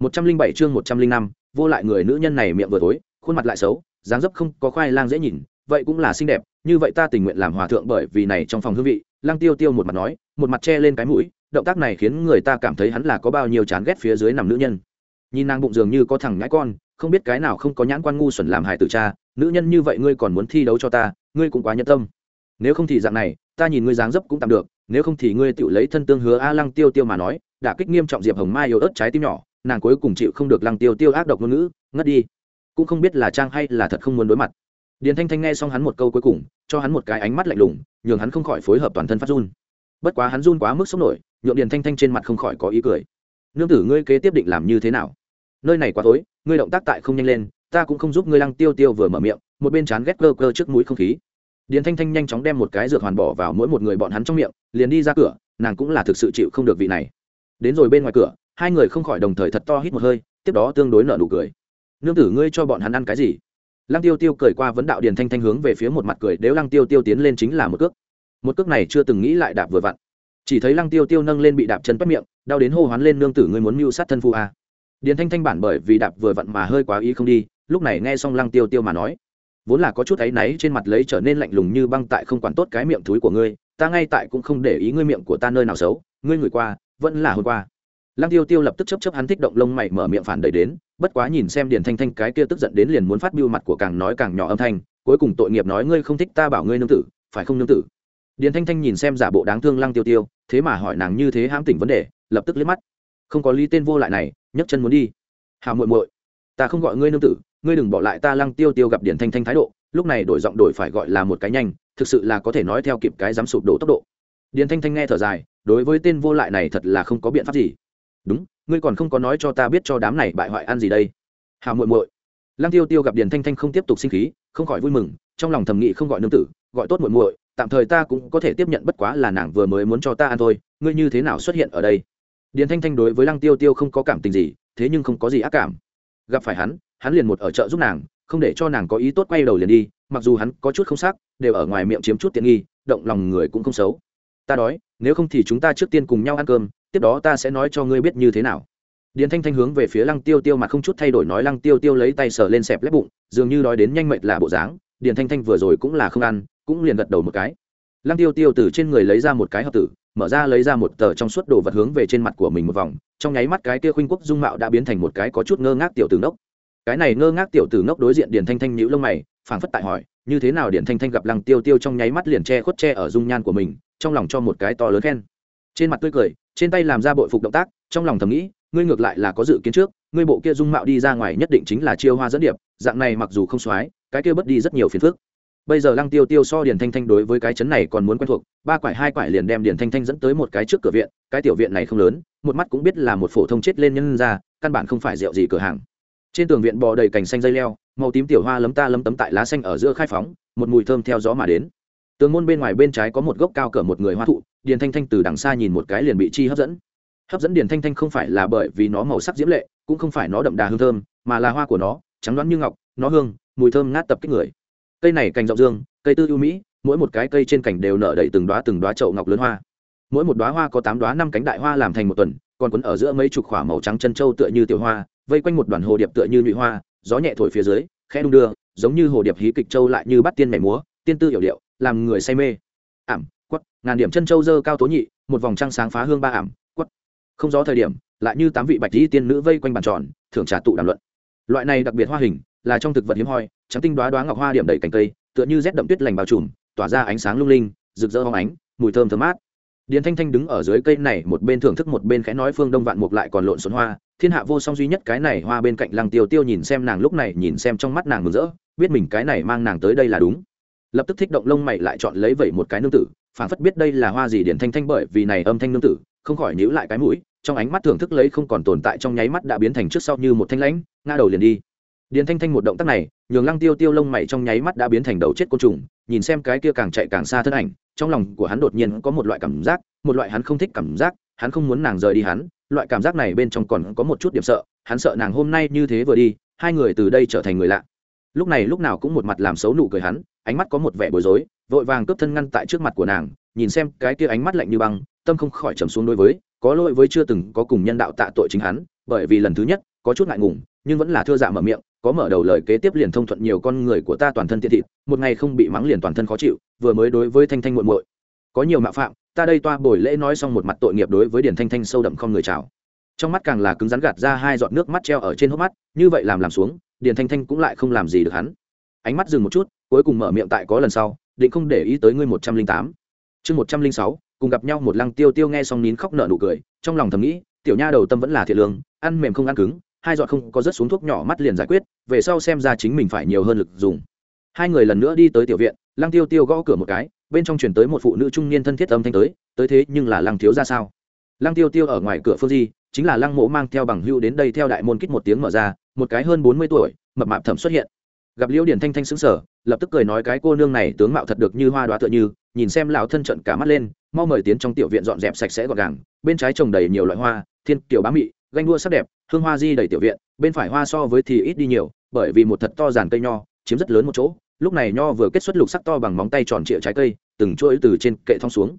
Một trăm linh bảy chương một trăm linh năm, vô lại người nữ nhân này miệng vừa tối khuôn mặt lại xấu, dáng dấp không có khoai lang dễ nhìn vậy cũng là xinh đẹp, như vậy ta tình nguyện làm hòa thượng bởi vì này trong phòng hương vị. Lăng tiêu tiêu một mặt nói, một mặt che lên cái mũi, động tác này khiến người ta cảm thấy hắn là có bao nhiêu chán ghét phía dưới nằm nữ nhân. Nhìn nàng bụng dường như có thằng nhãi con, không biết cái nào không có nhãn quan ngu xuẩn làm hại tử cha, nữ nhân như vậy ngươi còn muốn thi đấu cho ta, ngươi cũng quá nhân tâm. Nếu không thì dạng này, ta nhìn ngươi dáng dấp cũng tạm được, nếu không thì ngươi tự lấy thân tương hứa a. Lăng tiêu tiêu mà nói đã kích nghiêm trọng diệp hồng mai yếu ớt trái tim nhỏ, nàng cuối cùng chịu không được lăng tiêu tiêu ác độc ngôn ngữ, ngất đi. Cũng không biết là trang hay là thật không muốn đối mặt điền thanh thanh nghe xong hắn một câu cuối cùng, cho hắn một cái ánh mắt lạnh lùng, nhường hắn không khỏi phối hợp toàn thân phát run. Bất quá hắn run quá mức sốc nổi, nhượng điền thanh thanh trên mặt không khỏi có ý cười. Nương tử, ngươi kế tiếp định làm như thế nào? Nơi này quá tối, ngươi động tác tại không nhanh lên, ta cũng không giúp ngươi lăng tiêu tiêu vừa mở miệng, một bên chán ghét cơ cơ trước mũi không khí. Điền thanh thanh nhanh chóng đem một cái dược hoàn bỏ vào mỗi một người bọn hắn trong miệng, liền đi ra cửa, nàng cũng là thực sự chịu không được vị này. Đến rồi bên ngoài cửa, hai người không khỏi đồng thời thật to hít một hơi, tiếp đó tương đối nợ nụ cười. Nương tử, ngươi cho bọn hắn ăn cái gì? Lăng tiêu tiêu cười qua vấn đạo điền thanh thanh hướng về phía một mặt cười, nếu lăng tiêu tiêu tiến lên chính là một cước. Một cước này chưa từng nghĩ lại đạp vừa vặn. Chỉ thấy lăng tiêu tiêu nâng lên bị đạp chân bắt miệng, đau đến hô hoán lên, nương tử, ngươi muốn mưu sát thân phu a điền thanh thanh bản bởi vì đạp vừa vặn mà hơi quá ý không đi, lúc này nghe xong lăng tiêu tiêu mà nói, vốn là có chút áy náy trên mặt lấy trở nên lạnh lùng như băng tại không quản tốt cái miệng thúi của ngươi, ta ngay tại cũng không để ý ngươi miệng của ta nơi nào xấu, ngươi ngửi qua, vẫn là hôm qua lăng tiêu tiêu lập tức chấp chấp hắn thích động lông mày mở miệng phản đẩy đến, bất quá nhìn xem điền thanh thanh cái kia tức giận đến liền muốn phát biêu mặt của càng nói càng nhỏ âm thanh, cuối cùng tội nghiệp nói ngươi không thích ta bảo ngươi nương tử, phải không nương tử? Điền thanh thanh nhìn xem giả bộ đáng thương lăng tiêu tiêu, thế mà hỏi nàng như thế hãm tỉnh vấn đề, lập tức liếc mắt. Không có lý tên vô lại này, nhấc chân muốn đi. Hào muội muội, ta không gọi ngươi nương tử, ngươi đừng bỏ lại ta lăng tiêu tiêu gặp điền thanh thanh thái độ, lúc này đổi giọng đổi phải gọi là một cái nhanh, thực sự là có thể nói theo kịp cái dám sụp đổ tốc độ. Điền thanh thanh nghe thở dài, đối với tên vô lại này thật là không có biện pháp gì đúng, ngươi còn không có nói cho ta biết cho đám này bại hoại ăn gì đây. Hào muội muội. Lăng tiêu tiêu gặp điền thanh thanh không tiếp tục sinh khí, không khỏi vui mừng, trong lòng thầm nghị không gọi nương tử, gọi tốt muội muội, tạm thời ta cũng có thể tiếp nhận bất quá là nàng vừa mới muốn cho ta ăn thôi, ngươi như thế nào xuất hiện ở đây? Điền thanh thanh đối với lăng tiêu tiêu không có cảm tình gì, thế nhưng không có gì ác cảm. Gặp phải hắn hắn liền một ở chợ giúp nàng, không để cho nàng có ý tốt quay đầu liền đi, mặc dù hắn có chút không xác, đều ở ngoài miệng chiếm chút tiện nghi, động lòng người cũng không xấu ta đói, nếu không thì chúng ta trước tiên cùng nhau ăn cơm, tiếp đó ta sẽ nói cho ngươi biết như thế nào. Điền thanh thanh hướng về phía lăng tiêu tiêu mà không chút thay đổi nói, lăng tiêu tiêu lấy tay sờ lên xẹp lép bụng, dường như đói đến nhanh mệt là bộ dáng, điền thanh thanh vừa rồi cũng là không ăn, cũng liền gật đầu một cái. Lăng tiêu tiêu từ trên người lấy ra một cái hợp tử, mở ra lấy ra một tờ trong suốt đồ vật hướng về trên mặt của mình một vòng, trong nháy mắt cái kia khuynh quốc dung mạo đã biến thành một cái có chút ngơ ngác tiểu tử ngốc. Cái này ngơ ngác tiểu tử ngốc đối diện điền thanh thanh nhíu lông mày, phảng phất tại hỏi, như thế nào điền thanh thanh gặp lăng tiêu tiêu trong nháy mắt liền che khuất che ở dung nhan của mình trong lòng cho một cái to lớn khen. Trên mặt tươi cười, trên tay làm ra bội phục động tác, trong lòng thầm nghĩ, ngươi ngược lại là có dự kiến trước, ngươi bộ kia dung mạo đi ra ngoài nhất định chính là chiêu hoa dẫn điệp, dạng này mặc dù không soái, cái kia bất đi rất nhiều phiền phức. Bây giờ lăng tiêu tiêu so điền thanh thanh đối với cái chấn này còn muốn quen thuộc, ba quải hai quải liền đem điền thanh thanh dẫn tới một cái trước cửa viện, cái tiểu viện này không lớn, một mắt cũng biết là một phổ thông chết lên nhân ra, căn bản không phải rượu gì cửa hàng. Trên tường viện bò đầy cành xanh dây leo, màu tím tiểu hoa lấm ta lấm tấm tại lá xanh ở giữa khai phóng, một mùi thơm theo gió mà đến tường môn bên ngoài bên trái có một gốc cao cỡ một người hoa thụ, điền thanh thanh từ đằng xa nhìn một cái liền bị chi hấp dẫn. Hấp dẫn điền thanh thanh không phải là bởi vì nó màu sắc diễm lệ, cũng không phải nó đậm đà hương thơm, mà là hoa của nó, trắng đoán như ngọc, nó hương, mùi thơm ngát tập kích người. Cây này cành rộng dương, cây tư ưu mỹ, mỗi một cái cây trên cành đều nở đầy từng đoá từng đoá trậu ngọc lớn hoa. Mỗi một đoá hoa có tám đoá năm cánh đại hoa làm thành một tuần, còn quấn ở giữa mấy chục khỏa màu trắng chân trâu tựa như tiểu hoa, vây quanh một đoàn hồ điệp tựa như nhụy hoa, gió nhẹ thổi phía dưới, khẽ đung đưa, giống như hồ điệp hí kịch trâu lại như bắt tiên mẻ múa, tiên tư hiểu điệu làm người say mê. Ảm quất ngàn điểm chân châu dơ cao tố nhị, một vòng trăng sáng phá hương ba ảm quất không gió thời điểm, lại như tám vị bạch dĩ tiên nữ vây quanh bàn tròn, thưởng trà tụ đàm luận. Loại này đặc biệt hoa hình, là trong thực vật hiếm hoi, trắng tinh đoá đoá ngọc hoa điểm đầy cành cây, tựa như rét đậm tuyết lành bao trùm, tỏa ra ánh sáng lung linh, rực rỡ hóng ánh, mùi thơm thơm mát. Điền thanh thanh đứng ở dưới cây này, một bên thưởng thức một bên khẽ nói phương đông vạn mục lại còn lộn xộn hoa. Thiên hạ vô song duy nhất cái này hoa bên cạnh lăng tiêu tiêu nhìn xem nàng lúc này, nhìn xem trong mắt nàng mừng rỡ, biết mình cái này mang nàng tới đây là đúng lập tức thích động lông mày lại chọn lấy vẩy một cái nương tử phản phất biết đây là hoa gì điển thanh thanh bởi vì này âm thanh nương tử, không khỏi nhíu lại cái mũi, trong ánh mắt thưởng thức lấy không còn tồn tại trong nháy mắt đã biến thành trước sau như một thanh lãnh, ngã đầu liền đi. Điền thanh thanh một động tác này, nhường lăng tiêu tiêu lông mày trong nháy mắt đã biến thành đầu chết côn trùng, nhìn xem cái kia càng chạy càng xa thân ảnh, trong lòng của hắn đột nhiên có một loại cảm giác, một loại hắn không thích cảm giác, hắn không muốn nàng rời đi hắn, loại cảm giác này bên trong còn có một chút điểm sợ, hắn sợ nàng hôm nay như thế vừa đi, hai người từ đây trở thành người lạ. Lúc này lúc nào cũng một mặt làm xấu nụ cười hắn ánh mắt có một vẻ bối rối, vội vàng cướp thân ngăn tại trước mặt của nàng, nhìn xem cái kia ánh mắt lạnh như băng, tâm không khỏi trầm xuống đối với, có lỗi với chưa từng có cùng nhân đạo tạ tội chính hắn, bởi vì lần thứ nhất, có chút ngại ngùng, nhưng vẫn là thưa dạ mở miệng, có mở đầu lời kế tiếp liền thông thuận nhiều con người của ta toàn thân tiện thịt, một ngày không bị mắng liền toàn thân khó chịu, vừa mới đối với thanh thanh muội muội. Có nhiều mạo phạm, ta đây toa buổi lễ nói xong một mặt tội nghiệp đối với điển thanh thanh sâu đậm không người chào. Trong mắt càng là cứng rắn gạt ra hai giọt nước mắt treo ở trên hốc mắt, như vậy làm làm xuống điển thanh thanh cũng lại không làm gì được hắn. Ánh mắt dừng một chút cuối cùng mở miệng tại có lần sau, định không để ý tới ngươi một trăm linh tám. Chương một trăm linh sáu, cùng gặp nhau một lăng tiêu tiêu nghe xong nín khóc nợ nụ cười, trong lòng thầm nghĩ, tiểu nha đầu tâm vẫn là thiệt lương, ăn mềm không ăn cứng, hai dọn không có rớt xuống thuốc nhỏ mắt liền giải quyết, về sau xem ra chính mình phải nhiều hơn lực dùng. Hai người lần nữa đi tới tiểu viện, lăng tiêu tiêu gõ cửa một cái, bên trong chuyển tới một phụ nữ trung niên thân thiết âm thanh tới tới thế, nhưng là lăng thiếu ra sao? Lăng tiêu tiêu ở ngoài cửa phương di, chính là lăng mộ mang theo bằng hưu đến đây theo đại môn kích một tiếng mở ra, một cái hơn bốn mươi tuổi, mập mạp thẩm xuất hiện gặp liễu điển thanh thanh xứng sở lập tức cười nói cái cô nương này tướng mạo thật được như hoa đoá tựa như, nhìn xem lão thân trận cả mắt lên, mau mời tiến trong tiểu viện dọn dẹp sạch sẽ gọn gàng, bên trái trồng đầy nhiều loại hoa, thiên kiểu bá mị, ganh đua sắc đẹp, hương hoa di đầy tiểu viện, bên phải hoa so với thì ít đi nhiều, bởi vì một thật to giàn cây nho, chiếm rất lớn một chỗ, lúc này nho vừa kết xuất lục sắc to bằng móng tay tròn trịa trái cây, từng chuỗi từ trên kệ thong xuống.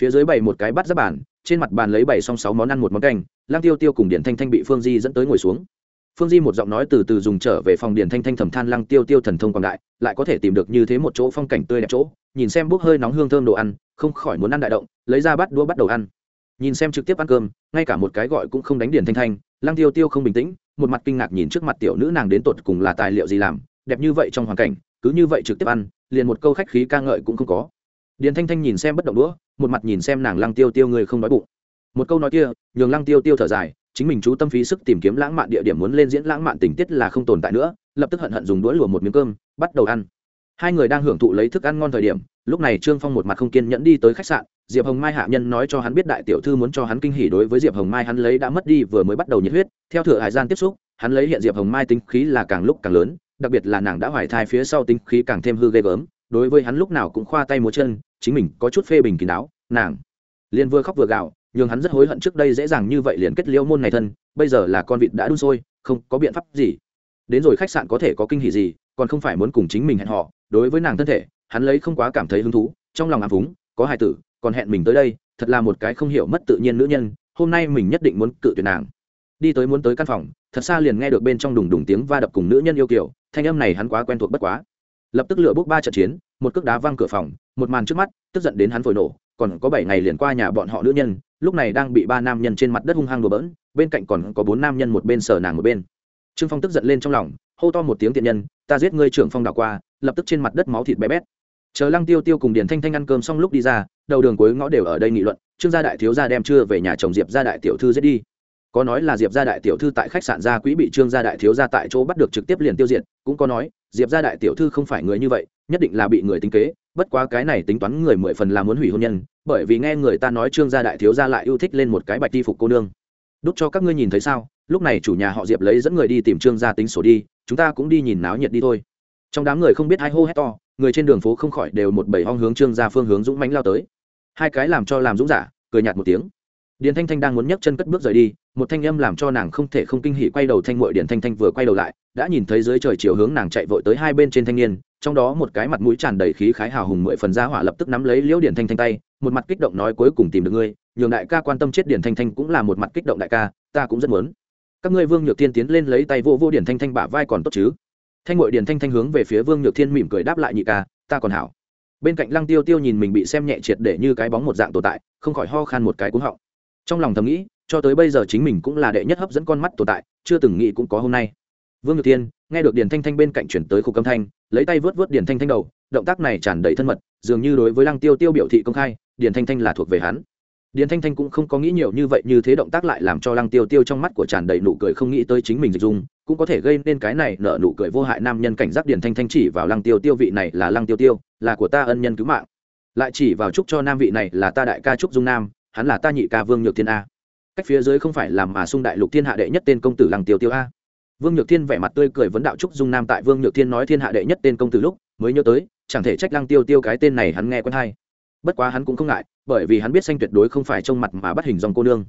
Phía dưới bày một cái bát giáp bàn, trên mặt bàn lấy bảy xong sáu món ăn một món canh, lang tiêu tiêu cùng điển thanh thanh bị phương di dẫn tới ngồi xuống phương di một giọng nói từ từ dùng trở về phòng điền thanh thanh thầm than lăng tiêu tiêu thần thông quảng đại, lại có thể tìm được như thế một chỗ phong cảnh tươi đẹp chỗ, nhìn xem bốc hơi nóng hương thơm đồ ăn, không khỏi muốn ăn đại động, lấy ra bắt đũa bắt đầu ăn. Nhìn xem trực tiếp ăn cơm, ngay cả một cái gọi cũng không đánh điền thanh thanh, lăng tiêu tiêu không bình tĩnh, một mặt kinh ngạc nhìn trước mặt tiểu nữ nàng đến tột cùng là tài liệu gì làm, đẹp như vậy trong hoàn cảnh, cứ như vậy trực tiếp ăn, liền một câu khách khí ca ngợi cũng không có. Điền thanh thanh nhìn xem bất động đũa, một mặt nhìn xem nàng lăng tiêu tiêu người không nói bụng. Một câu nói kia, nhường lăng tiêu tiêu thở dài chính mình chú tâm phí sức tìm kiếm lãng mạn địa điểm muốn lên diễn lãng mạn tình tiết là không tồn tại nữa, lập tức hận hận dùng đũa lùa một miếng cơm, bắt đầu ăn. Hai người đang hưởng thụ lấy thức ăn ngon thời điểm, lúc này trương phong một mặt không kiên nhẫn đi tới khách sạn, diệp hồng mai hạ nhân nói cho hắn biết đại tiểu thư muốn cho hắn kinh hỉ đối với diệp hồng mai hắn lấy đã mất đi vừa mới bắt đầu nhiệt huyết, theo thừa hải gian tiếp xúc, hắn lấy hiện diệp hồng mai tính khí là càng lúc càng lớn, đặc biệt là nàng đã hoài thai phía sau tính khí càng thêm hư ghê gớm, đối với hắn lúc nào cũng khoa tay múa chân, chính mình có chút phê bình kín đáo, nàng liền vừa khóc vừa gạo nhưng hắn rất hối hận trước đây dễ dàng như vậy liền kết liễu môn này thân, bây giờ là con vịt đã đun sôi, không có biện pháp gì. Đến rồi khách sạn có thể có kinh hỉ gì, còn không phải muốn cùng chính mình hẹn họ đối với nàng thân thể, hắn lấy không quá cảm thấy hứng thú, trong lòng ám vúng, có hài tử, còn hẹn mình tới đây, thật là một cái không hiểu mất tự nhiên nữ nhân, hôm nay mình nhất định muốn cự tuyệt nàng. Đi tới muốn tới căn phòng, thật xa liền nghe được bên trong đùng đùng tiếng va đập cùng nữ nhân yêu kiểu thanh âm này hắn quá quen thuộc bất quá. Lập tức lựa bước ba trận chiến, một cước đá văng cửa phòng, một màn trước mắt, tức giận đến hắn phổi nổ, còn có bảy ngày liền qua nhà bọn họ nữ nhân lúc này đang bị ba nam nhân trên mặt đất hung hăng đùa bỡn, bên cạnh còn có bốn nam nhân một bên sờ nàng một bên. Trương phong tức giận lên trong lòng, hô to một tiếng tiện nhân, ta giết ngươi trưởng phong đảo qua, lập tức trên mặt đất máu thịt bé bét. Chờ lăng tiêu tiêu cùng điền thanh thanh ăn cơm xong lúc đi ra, đầu đường cuối ngõ đều ở đây nghị luận, trương gia đại thiếu gia đem chưa về nhà chồng diệp gia đại tiểu thư giết đi. Có nói là diệp gia đại tiểu thư tại khách sạn gia quỹ bị trương gia đại thiếu gia tại chỗ bắt được trực tiếp liền tiêu diệt, cũng có nói, diệp gia đại tiểu thư không phải người như vậy, nhất định là bị người tính kế bất quá cái này tính toán người mười phần là muốn hủy hôn nhân, bởi vì nghe người ta nói trương gia đại thiếu gia lại yêu thích lên một cái bạch ti phục cô nương. Đúc cho các ngươi nhìn thấy sao, lúc này chủ nhà họ diệp lấy dẫn người đi tìm trương gia tính sổ đi, chúng ta cũng đi nhìn náo nhiệt đi thôi. Trong đám người không biết ai hô hét to, người trên đường phố không khỏi đều một bầy hong hướng trương gia phương hướng dũng mánh lao tới. Hai cái làm cho làm dũng giả, cười nhạt một tiếng. Điền thanh thanh đang muốn nhấc chân cất bước rời đi, một thanh âm làm cho nàng không thể không kinh hỉ quay đầu thanh mội điền thanh thanh vừa quay đầu lại, đã nhìn thấy dưới trời chiều hướng nàng chạy vội tới hai bên trên thanh niên trong đó một cái mặt mũi tràn đầy khí khái hào hùng mười phần ra hỏa lập tức nắm lấy liễu điển thanh thanh tay, một mặt kích động nói cuối cùng tìm được ngươi, nhường đại ca quan tâm chết điển thanh thanh cũng là một mặt kích động đại ca, ta cũng rất muốn. Các ngươi vương nhược thiên tiến lên lấy tay vô vô điển thanh thanh bả vai còn tốt chứ? Thanh ngội điển thanh thanh hướng về phía vương nhược thiên mỉm cười đáp lại nhị ca, ta còn hảo. Bên cạnh lăng tiêu tiêu nhìn mình bị xem nhẹ triệt để như cái bóng một dạng tồn tại, không khỏi ho khan một cái cuống họng. Trong lòng thầm nghĩ, cho tới bây giờ chính mình cũng là đệ nhất hấp dẫn con mắt tồn tại, chưa từng nghĩ cũng có hôm nay. Vương nhược thiên nghe được điền thanh thanh bên cạnh chuyển tới khúc âm thanh, lấy tay vớt vớt điền thanh thanh đầu, động tác này tràn đầy thân mật, dường như đối với lăng tiêu tiêu biểu thị công khai, điền thanh thanh là thuộc về hắn. Điền thanh thanh cũng không có nghĩ nhiều như vậy, như thế động tác lại làm cho lăng tiêu tiêu trong mắt của tràn đầy nụ cười không nghĩ tới chính mình dịch dung, cũng có thể gây nên cái này nở nụ cười vô hại nam nhân cảnh giác điền thanh thanh chỉ vào lăng tiêu tiêu vị này là lăng tiêu tiêu, là của ta ân nhân cứu mạng. Lại chỉ vào chúc cho nam vị này là ta đại ca trúc dung nam, hắn là ta nhị ca vương nhược thiên a. Cách phía dưới không phải làm mà sung đại lục thiên hạ đệ nhất tên công tử lăng tiêu tiêu a vương nhược thiên vẻ mặt tươi cười vấn đạo trúc dung nam tại vương nhược thiên nói thiên hạ đệ nhất tên công tử lúc, mới nhớ tới, chẳng thể trách lăng tiêu tiêu cái tên này hắn nghe quen hay. Bất quá hắn cũng không ngại, bởi vì hắn biết xanh tuyệt đối không phải trông mặt mà bắt hình dòng cô nương.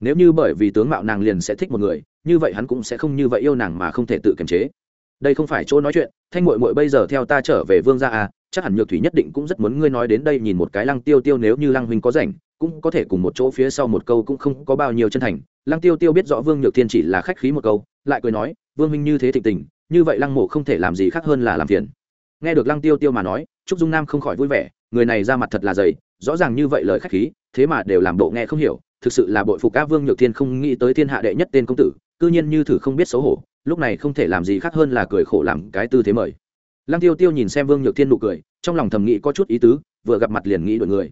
Nếu như bởi vì tướng mạo nàng liền sẽ thích một người, như vậy hắn cũng sẽ không như vậy yêu nàng mà không thể tự kiềm chế. Đây không phải chỗ nói chuyện, thanh mội mội bây giờ theo ta trở về vương gia à chắc hẳn nhược thủy nhất định cũng rất muốn ngươi nói đến đây nhìn một cái lăng tiêu tiêu nếu như lăng huynh có rảnh cũng có thể cùng một chỗ phía sau một câu cũng không có bao nhiêu chân thành. Lăng tiêu tiêu biết rõ vương nhược thiên chỉ là khách khí một câu, lại cười nói, vương huynh như thế thịnh tình, như vậy lăng mộ không thể làm gì khác hơn là làm phiền. Nghe được lăng tiêu tiêu mà nói, trúc dung nam không khỏi vui vẻ, người này ra mặt thật là dày, rõ ràng như vậy lời khách khí, thế mà đều làm bộ nghe không hiểu, thực sự là bội phục các vương nhược thiên không nghĩ tới thiên hạ đệ nhất tên công tử, cư nhiên như thử không biết xấu hổ, lúc này không thể làm gì khác hơn là cười khổ làm cái tư thế mời. Lăng tiêu tiêu nhìn xem vương nhược thiên nụ cười, trong lòng thầm nghĩ có chút ý tứ, vừa gặp mặt liền nghĩ đổi người.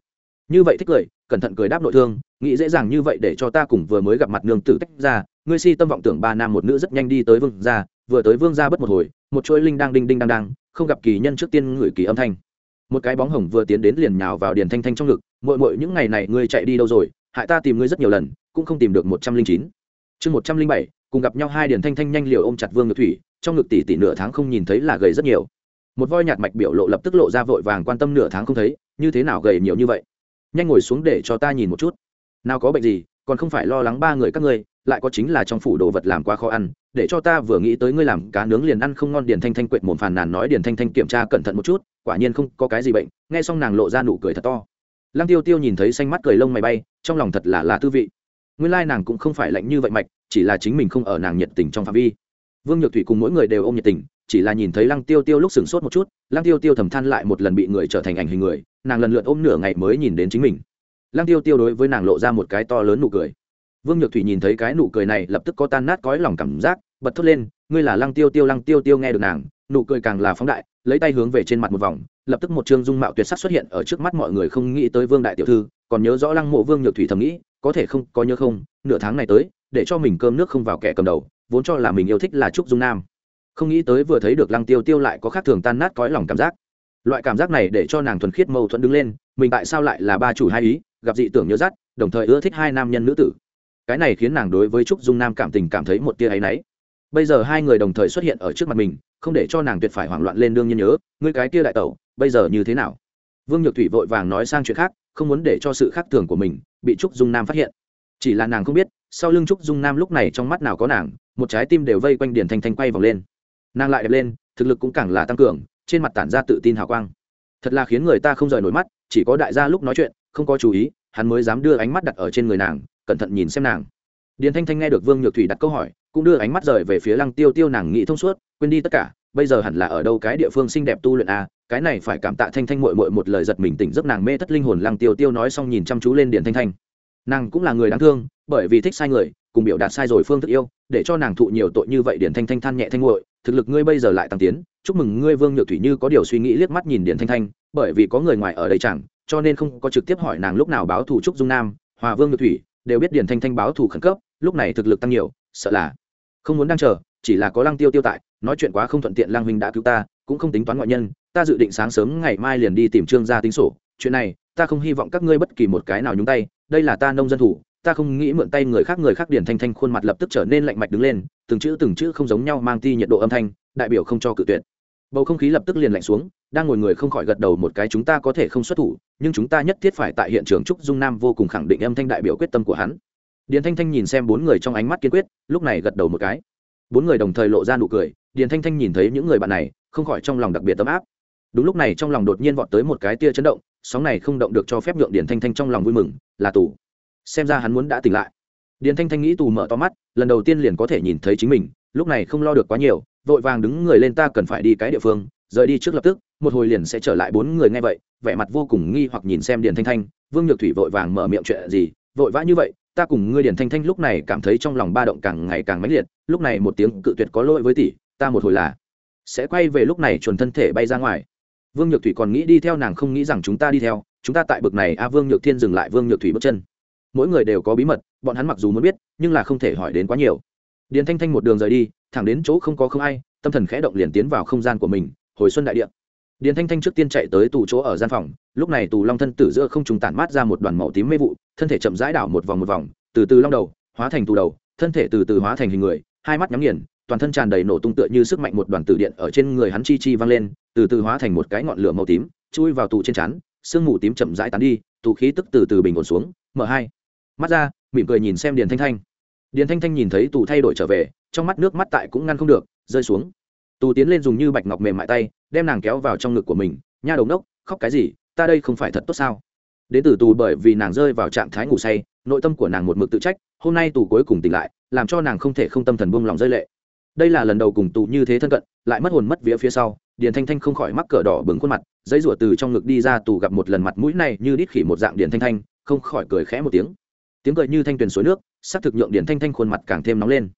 Như vậy thích cười cẩn thận cười đáp nội thương, nghĩ dễ dàng như vậy để cho ta cùng vừa mới gặp mặt nương tử tách ra, ngươi si tâm vọng tưởng ba nam một nữ rất nhanh đi tới vương gia, vừa tới vương gia bất một hồi, một chuỗi linh đang đinh đinh đang đang, không gặp kỳ nhân trước tiên ngửi kỳ âm thanh. Một cái bóng hồng vừa tiến đến liền nhào vào điền thanh thanh trong ngực, muội muội, những ngày này ngươi chạy đi đâu rồi? Hại ta tìm ngươi rất nhiều lần, cũng không tìm được một trăm linh chín. Chương một trăm linh bảy, cùng gặp nhau hai điền thanh thanh nhanh liều ôm chặt vương ngược thủy, trong ngực tỷ tỷ nửa tháng không nhìn thấy là gầy rất nhiều. Một voi nhạt mạch biểu lộ lập tức lộ ra vội vàng quan tâm nửa tháng không thấy, như thế nào gầy nhiều như vậy? Nhanh ngồi xuống để cho ta nhìn một chút. Nào có bệnh gì, còn không phải lo lắng ba người các ngươi, lại có chính là trong phủ đồ vật làm quá khó ăn, để cho ta vừa nghĩ tới ngươi làm cá nướng liền ăn không ngon điền thanh thanh quệt mồm phàn nàn nói điền thanh thanh kiểm tra cẩn thận một chút, quả nhiên không có cái gì bệnh, nghe xong nàng lộ ra nụ cười thật to. Lăng tiêu tiêu nhìn thấy xanh mắt cười lông mày bay, trong lòng thật là là tư vị. Nguyên lai nàng cũng không phải lạnh như vậy mạch, chỉ là chính mình không ở nàng nhiệt tình trong phạm vi. Vương nhược thủy cùng mỗi người đều ôm nhiệt tình chỉ là nhìn thấy lăng tiêu tiêu lúc sửng sốt một chút, lăng tiêu tiêu thầm than lại một lần bị người trở thành ảnh hình người, nàng lần lượt ôm nửa ngày mới nhìn đến chính mình. Lăng tiêu tiêu đối với nàng lộ ra một cái to lớn nụ cười. Vương nhược thủy nhìn thấy cái nụ cười này lập tức có tan nát cõi lòng cảm giác, bật thốt lên, ngươi là lăng tiêu tiêu, lăng tiêu tiêu nghe được nàng. Nụ cười càng là phóng đại, lấy tay hướng về trên mặt một vòng, lập tức một chương dung mạo tuyệt sắc xuất hiện ở trước mắt mọi người không nghĩ tới vương đại tiểu thư, còn nhớ rõ lăng mộ vương nhược thủy thầm nghĩ, có thể không, có nhớ không, nửa tháng này tới, để cho mình cơm nước không vào kẻ cầm đầu, vốn cho là mình yêu thích là trúc dung nam không nghĩ tới vừa thấy được lăng tiêu tiêu lại có khác thường tan nát cõi lòng cảm giác. Loại cảm giác này để cho nàng thuần khiết mâu thuẫn đứng lên, mình tại sao lại là ba chủ hai ý, gặp dị tưởng nhớ dắt đồng thời ưa thích hai nam nhân nữ tử. Cái này khiến nàng đối với trúc dung nam cảm tình cảm thấy một tia áy náy. Bây giờ hai người đồng thời xuất hiện ở trước mặt mình, không để cho nàng tuyệt phải hoảng loạn lên đương nhiên nhớ, ngươi cái kia đại tẩu, bây giờ như thế nào? Vương nhược thủy vội vàng nói sang chuyện khác, không muốn để cho sự khác thường của mình bị trúc dung nam phát hiện. Chỉ là nàng không biết, sau lưng trúc dung nam lúc này trong mắt nào có nàng, một trái tim đều vây quanh điển thanh thanh quay vòng lên nàng lại đẹp lên thực lực cũng càng là tăng cường trên mặt tản ra tự tin hào quang. Thật là khiến người ta không rời nổi mắt chỉ có đại gia lúc nói chuyện không có chú ý hắn mới dám đưa ánh mắt đặt ở trên người nàng cẩn thận nhìn xem nàng. Điền thanh thanh nghe được vương nhược thủy đặt câu hỏi cũng đưa ánh mắt rời về phía lăng tiêu tiêu nàng nghĩ thông suốt quên đi tất cả bây giờ hẳn là ở đâu cái địa phương xinh đẹp tu luyện a à, cái này phải cảm tạ thanh thanh mội mội một lời giật mình tỉnh giấc nàng mê thất linh hồn lăng tiêu tiêu nói xong nhìn chăm chú lên điền thanh thanh. Nàng cũng là người đáng thương bởi vì thích sai người cùng biểu đạt sai rồi phương thức yêu để cho nàng thụ nhiều tội như vậy điền thanh thanh than nhẹ thanh nguội thực lực ngươi bây giờ lại tăng tiến, chúc mừng ngươi vương nhược thủy như có điều suy nghĩ liếc mắt nhìn điền thanh thanh, bởi vì có người ngoài ở đây chẳng, cho nên không có trực tiếp hỏi nàng lúc nào báo thù trúc dung nam, hòa vương nhược thủy, đều biết điền thanh thanh báo thù khẩn cấp, lúc này thực lực tăng nhiều, sợ là không muốn đang chờ, chỉ là có lăng tiêu tiêu tại, nói chuyện quá không thuận tiện lang huynh đã cứu ta, cũng không tính toán ngoại nhân, ta dự định sáng sớm ngày mai liền đi tìm trương gia tính sổ, chuyện này, ta không hy vọng các ngươi bất kỳ một cái nào nhúng tay, đây là ta nông dân thủ ta không nghĩ mượn tay người khác người khác điển thanh thanh khuôn mặt lập tức trở nên lạnh mạch đứng lên, từng chữ từng chữ không giống nhau mang ti nhiệt độ âm thanh, đại biểu không cho cự tuyệt. Bầu không khí lập tức liền lạnh xuống, đang ngồi người không khỏi gật đầu một cái chúng ta có thể không xuất thủ, nhưng chúng ta nhất thiết phải tại hiện trường trúc dung nam vô cùng khẳng định âm thanh đại biểu quyết tâm của hắn. Điền thanh thanh nhìn xem bốn người trong ánh mắt kiên quyết, lúc này gật đầu một cái. Bốn người đồng thời lộ ra nụ cười, điền thanh thanh nhìn thấy những người bạn này, không khỏi trong lòng đặc biệt tấm áp. Đúng lúc này trong lòng đột nhiên vọt tới một cái tia chấn động, sóng này không động được cho phép nhượng điền thanh thanh trong lòng vui mừng, là tù xem ra hắn muốn đã tỉnh lại. Điền thanh thanh nghĩ tù mở to mắt, lần đầu tiên liền có thể nhìn thấy chính mình, lúc này không lo được quá nhiều, vội vàng đứng người lên ta cần phải đi cái địa phương, rời đi trước lập tức, một hồi liền sẽ trở lại bốn người nghe vậy, vẻ mặt vô cùng nghi hoặc nhìn xem điền thanh thanh, vương nhược thủy vội vàng mở miệng chuyện gì, vội vã như vậy, ta cùng ngươi điền thanh thanh lúc này cảm thấy trong lòng ba động càng ngày càng mãnh liệt, lúc này một tiếng cự tuyệt có lỗi với tỷ, ta một hồi là sẽ quay về lúc này chuẩn thân thể bay ra ngoài. Vương nhược thủy còn nghĩ đi theo nàng không nghĩ rằng chúng ta đi theo, chúng ta tại bực này, a, vương nhược thiên dừng lại, vương nhược thủy bước chân mỗi người đều có bí mật, bọn hắn mặc dù muốn biết, nhưng là không thể hỏi đến quá nhiều. Điền thanh thanh một đường rời đi, thẳng đến chỗ không có không ai, tâm thần khẽ động liền tiến vào không gian của mình, hồi xuân đại điện điền thanh thanh trước tiên chạy tới tù chỗ ở gian phòng, lúc này tù long thân tử giữa không trùng tản mát ra một đoàn màu tím mê vụ, thân thể chậm rãi đảo một vòng một vòng, từ từ long đầu, hóa thành tù đầu, thân thể từ từ hóa thành hình người, hai mắt nhắm nghiền, toàn thân tràn đầy nổ tung tựa như sức mạnh một đoàn tử điện ở trên người hắn chi chi vang lên, từ từ hóa thành một cái ngọn lửa màu tím, chui vào tù trên chắn sương mù tím chậm rãi tán đi, tù khí tức từ từ bình ổn xuống, mở hai mắt ra, mỉm cười nhìn xem điền thanh thanh. Điền thanh thanh nhìn thấy tù thay đổi trở về, trong mắt nước mắt tại cũng ngăn không được, rơi xuống. Tù tiến lên dùng như bạch ngọc mềm mại tay, đem nàng kéo vào trong ngực của mình, nha đầu đốc khóc cái gì, ta đây không phải thật tốt sao? Đến từ tù bởi vì nàng rơi vào trạng thái ngủ say, nội tâm của nàng một mực tự trách, hôm nay tù cuối cùng tỉnh lại, làm cho nàng không thể không tâm thần buông lòng rơi lệ. Đây là lần đầu cùng tù như thế thân cận, lại mất hồn mất vía phía sau, điền thanh thanh không khỏi mắc cỡ đỏ bừng khuôn mặt giấy rủa từ trong ngực đi ra tù gặp một lần mặt mũi này như đít khỉ một dạng điền thanh thanh, không khỏi cười khẽ một tiếng tiếng cười như thanh tuyền suối nước sắc thực nhượng điển thanh thanh khuôn mặt càng thêm nóng lên.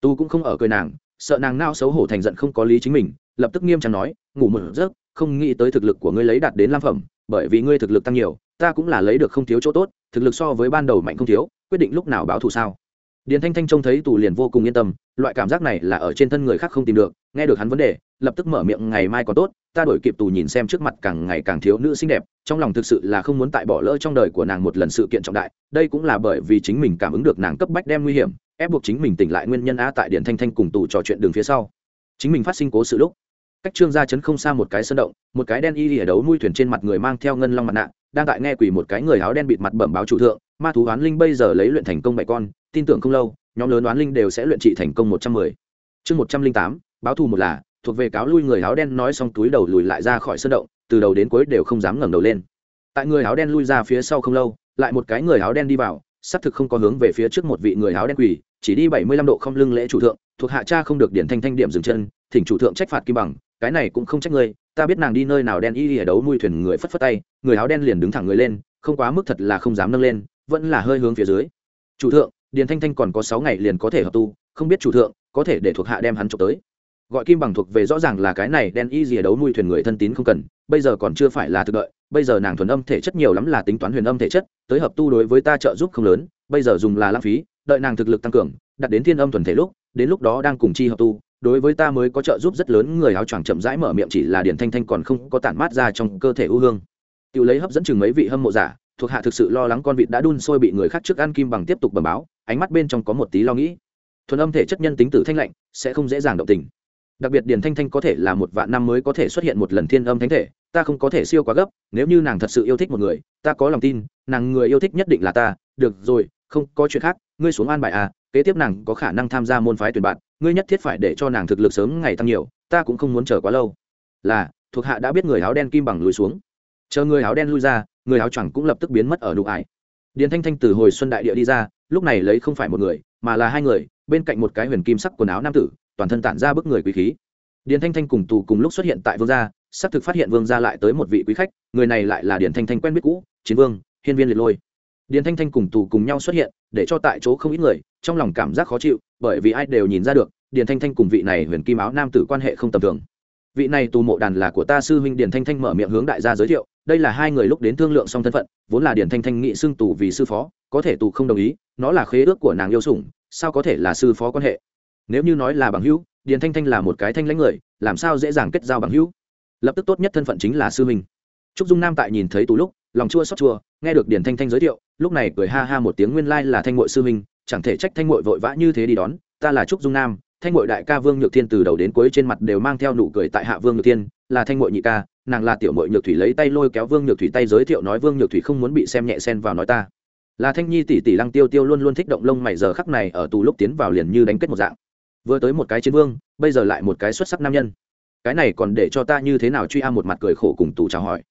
Tu cũng không ở cười nàng, sợ nàng nao xấu hổ thành giận không có lý chính mình, lập tức nghiêm trang nói, ngủ một giấc, không nghĩ tới thực lực của ngươi lấy đạt đến lam phẩm, bởi vì ngươi thực lực tăng nhiều, ta cũng là lấy được không thiếu chỗ tốt, thực lực so với ban đầu mạnh không thiếu, quyết định lúc nào báo thù sao? Điền thanh thanh trông thấy tù liền vô cùng yên tâm, loại cảm giác này là ở trên thân người khác không tìm được, nghe được hắn vấn đề, lập tức mở miệng, ngày mai có tốt ta đổi kịp tù nhìn xem trước mặt càng ngày càng thiếu nữ xinh đẹp, trong lòng thực sự là không muốn tại bỏ lỡ trong đời của nàng một lần sự kiện trọng đại, đây cũng là bởi vì chính mình cảm ứng được nàng cấp bách đem nguy hiểm, ép buộc chính mình tỉnh lại nguyên nhân a tại điện thanh thanh cùng tù trò chuyện đường phía sau. Chính mình phát sinh cố sự lúc, cách trương gia chấn không xa một cái sân động, một cái đen y ở đấu nuôi thuyền trên mặt người mang theo ngân long mặt nạ, đang tại nghe quỷ một cái người áo đen bịt mặt bẩm báo chủ thượng, ma thú oán linh bây giờ lấy luyện thành công bảy con, tin tưởng không lâu, nhóm lớn oán linh đều sẽ luyện trị thành công một trăm mười. Chương một trăm linh tám, báo thù một là thuộc về cáo lui người áo đen nói xong túi đầu lùi lại ra khỏi sơn động, từ đầu đến cuối đều không dám ngẩng đầu lên. Tại người áo đen lui ra phía sau không lâu, lại một cái người áo đen đi vào xác thực không có hướng về phía trước một vị người áo đen quỳ, chỉ đi bảy mươi lăm độ không lưng lễ chủ thượng, thuộc hạ cha không được điển thanh thanh điểm dừng chân, thỉnh chủ thượng trách phạt kim bằng, cái này cũng không trách ngươi, ta biết nàng đi nơi nào đen y ở đấu mùi thuyền người phất phất tay, người áo đen liền đứng thẳng người lên, không quá mức thật là không dám nâng lên, vẫn là hơi hướng phía dưới. Chủ thượng điền thanh thanh còn có sáu ngày liền có thể hợp tu, không biết chủ thượng có thể để thuộc hạ đem hắn trộm tới gọi kim bằng thuộc về rõ ràng là cái này, đen y gì đấu nuôi thuyền người thân tín không cần, bây giờ còn chưa phải là thực đợi, bây giờ nàng thuần âm thể chất nhiều lắm là tính toán huyền âm thể chất, tới hợp tu đối với ta trợ giúp không lớn, bây giờ dùng là lãng phí, đợi nàng thực lực tăng cường, đặt đến thiên âm thuần thể lúc, đến lúc đó đang cùng chi hợp tu, đối với ta mới có trợ giúp rất lớn, người áo choàng chậm rãi mở miệng chỉ là điển thanh thanh còn không có tản mát ra trong cơ thể ưu hương. Tự lấy hấp dẫn chừng mấy vị hâm mộ giả, thuộc hạ thực sự lo lắng con vịt đã đun sôi bị người khác trước ăn kim bằng tiếp tục bẩm báo, ánh mắt bên trong có một tí lo nghĩ. Thuần âm thể chất nhân tính tử thanh lạnh, sẽ không dễ dàng động tình đặc biệt điền thanh thanh có thể là một vạn năm mới có thể xuất hiện một lần thiên âm thánh thể, ta không có thể siêu quá gấp, nếu như nàng thật sự yêu thích một người, ta có lòng tin, nàng người yêu thích nhất định là ta, được rồi, không có chuyện khác, ngươi xuống an bài à kế tiếp nàng có khả năng tham gia môn phái tuyển bạn, ngươi nhất thiết phải để cho nàng thực lực sớm ngày tăng nhiều, ta cũng không muốn chờ quá lâu. Là, thuộc hạ đã biết người áo đen kim bằng lùi xuống. Chờ người áo đen lui ra, người áo choàng cũng lập tức biến mất ở nụ ải. Điền thanh thanh từ hồi xuân đại địa đi ra, lúc này lấy không phải một người, mà là hai người bên cạnh một cái huyền kim sắc quần áo nam tử, toàn thân tản ra bức người quý khí. Điền thanh thanh cùng tù cùng lúc xuất hiện tại vương gia, xác thực phát hiện vương gia lại tới một vị quý khách, người này lại là điền thanh thanh quen biết cũ, chiến vương, hiên viên liệt lôi. Điền thanh thanh cùng tù cùng nhau xuất hiện, để cho tại chỗ không ít người, trong lòng cảm giác khó chịu, bởi vì ai đều nhìn ra được, điền thanh thanh cùng vị này huyền kim áo nam tử quan hệ không tầm thường. Vị này tù mộ đàn là của ta sư huynh điền thanh thanh mở miệng hướng đại gia giới thiệu, đây là hai người lúc đến thương lượng xong thân phận, vốn là điền thanh thanh nghị xưng tù vì sư phó, có thể tù không đồng ý, nó là khế ước của nàng yêu sủng sao có thể là sư phó quan hệ? Nếu như nói là bằng hữu, điền thanh thanh là một cái thanh lãnh người, làm sao dễ dàng kết giao bằng hữu? Lập tức tốt nhất thân phận chính là sư huynh. Trúc dung nam tại nhìn thấy tú lúc, lòng chua xót chua, nghe được điền thanh thanh giới thiệu, lúc này cười ha ha một tiếng nguyên lai là thanh mội sư huynh, chẳng thể trách thanh mội vội vã như thế đi đón, ta là trúc dung nam, thanh mội đại ca vương nhược thiên từ đầu đến cuối trên mặt đều mang theo nụ cười tại hạ vương nhược thiên, là thanh mội nhị ca, nàng là tiểu mội nhược thủy lấy tay lôi kéo vương nhược thủy tay giới thiệu nói vương nhược thủy không muốn bị xem nhẹ xen vào nói ta là thanh nhi tỷ tỷ lăng tiêu tiêu luôn luôn thích động lông mày giờ khắc này ở tù lúc tiến vào liền như đánh kết một dạng. Vừa tới một cái chiến vương, bây giờ lại một cái xuất sắc nam nhân. Cái này còn để cho ta như thế nào truy a một mặt cười khổ cùng tù chào hỏi.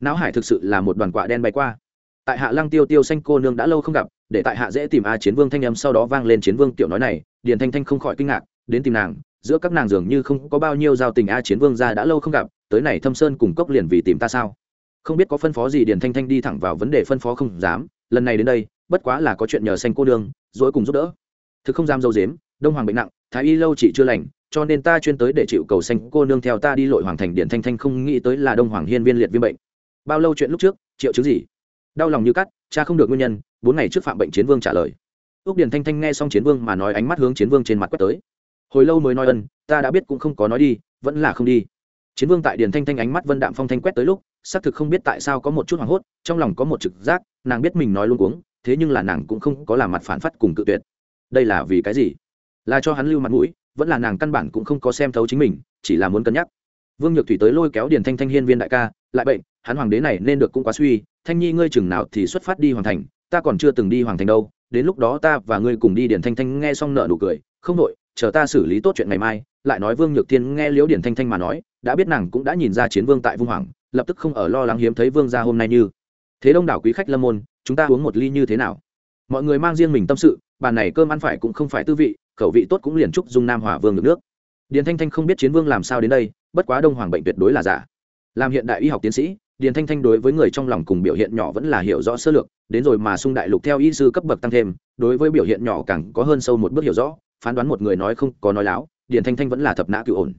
Não hải thực sự là một đoàn quạ đen bay qua. Tại hạ lăng tiêu tiêu xanh cô nương đã lâu không gặp, để tại hạ dễ tìm a chiến vương thanh âm sau đó vang lên chiến vương tiểu nói này, điền thanh thanh không khỏi kinh ngạc, đến tìm nàng, giữa các nàng dường như không có bao nhiêu giao tình a chiến vương ra đã lâu không gặp, tới này thâm sơn cùng cốc liền vì tìm ta sao? Không biết có phân phó gì điền thanh thanh đi thẳng vào vấn đề phân phó không dám lần này đến đây, bất quá là có chuyện nhờ xanh cô đương dối cùng giúp đỡ. Thực không dám dâu dếm, đông hoàng bệnh nặng, thái y lâu chị chưa lành, cho nên ta chuyên tới để chịu cầu xanh cô nương theo ta đi lội hoàng thành điện thanh thanh không nghĩ tới là đông hoàng hiên viên liệt viêm bệnh. Bao lâu chuyện lúc trước, triệu chứng gì? Đau lòng như cắt, cha không được nguyên nhân, bốn ngày trước phạm bệnh chiến vương trả lời. Ước điện thanh thanh nghe xong chiến vương mà nói ánh mắt hướng chiến vương trên mặt quét tới. Hồi lâu mới nói ân, ta đã biết cũng không có nói đi, vẫn là không đi chiến vương tại điền thanh thanh ánh mắt vân đạm phong thanh quét tới lúc, xác thực không biết tại sao có một chút hoảng hốt, trong lòng có một trực giác, nàng biết mình nói luôn cuống, thế nhưng là nàng cũng không có làm mặt phản phát cùng cự tuyệt. Đây là vì cái gì? Là cho hắn lưu mặt mũi, vẫn là nàng căn bản cũng không có xem thấu chính mình, chỉ là muốn cân nhắc. Vương nhược thủy tới lôi kéo điền thanh thanh hiên viên đại ca, lại bệnh, hắn hoàng đế này nên được cũng quá suy, thanh nhi ngươi chừng nào thì xuất phát đi hoàng thành, ta còn chưa từng đi hoàng thành đâu, đến lúc đó ta và ngươi cùng đi điền thanh thanh nghe xong nợ nụ cười, không đội chờ ta xử lý tốt chuyện ngày mai, lại nói vương nhược thiên nghe liễu điển thanh thanh mà nói đã biết nàng cũng đã nhìn ra chiến vương tại vung hoàng, lập tức không ở lo lắng hiếm thấy vương ra hôm nay như. Thế đông đảo quý khách lâm môn, chúng ta uống một ly như thế nào? Mọi người mang riêng mình tâm sự, bàn này cơm ăn phải cũng không phải tư vị, khẩu vị tốt cũng liền chúc dung nam hòa vương được nước. Điền thanh thanh không biết chiến vương làm sao đến đây, bất quá đông hoàng bệnh tuyệt đối là giả. Làm hiện đại y học tiến sĩ, điền thanh thanh đối với người trong lòng cùng biểu hiện nhỏ vẫn là hiểu rõ sơ lược, đến rồi mà sung đại lục theo y sư cấp bậc tăng thêm, đối với biểu hiện nhỏ càng có hơn sâu một bước hiểu rõ, phán đoán một người nói không có nói láo, điền thanh thanh vẫn là thập nã cựu ổn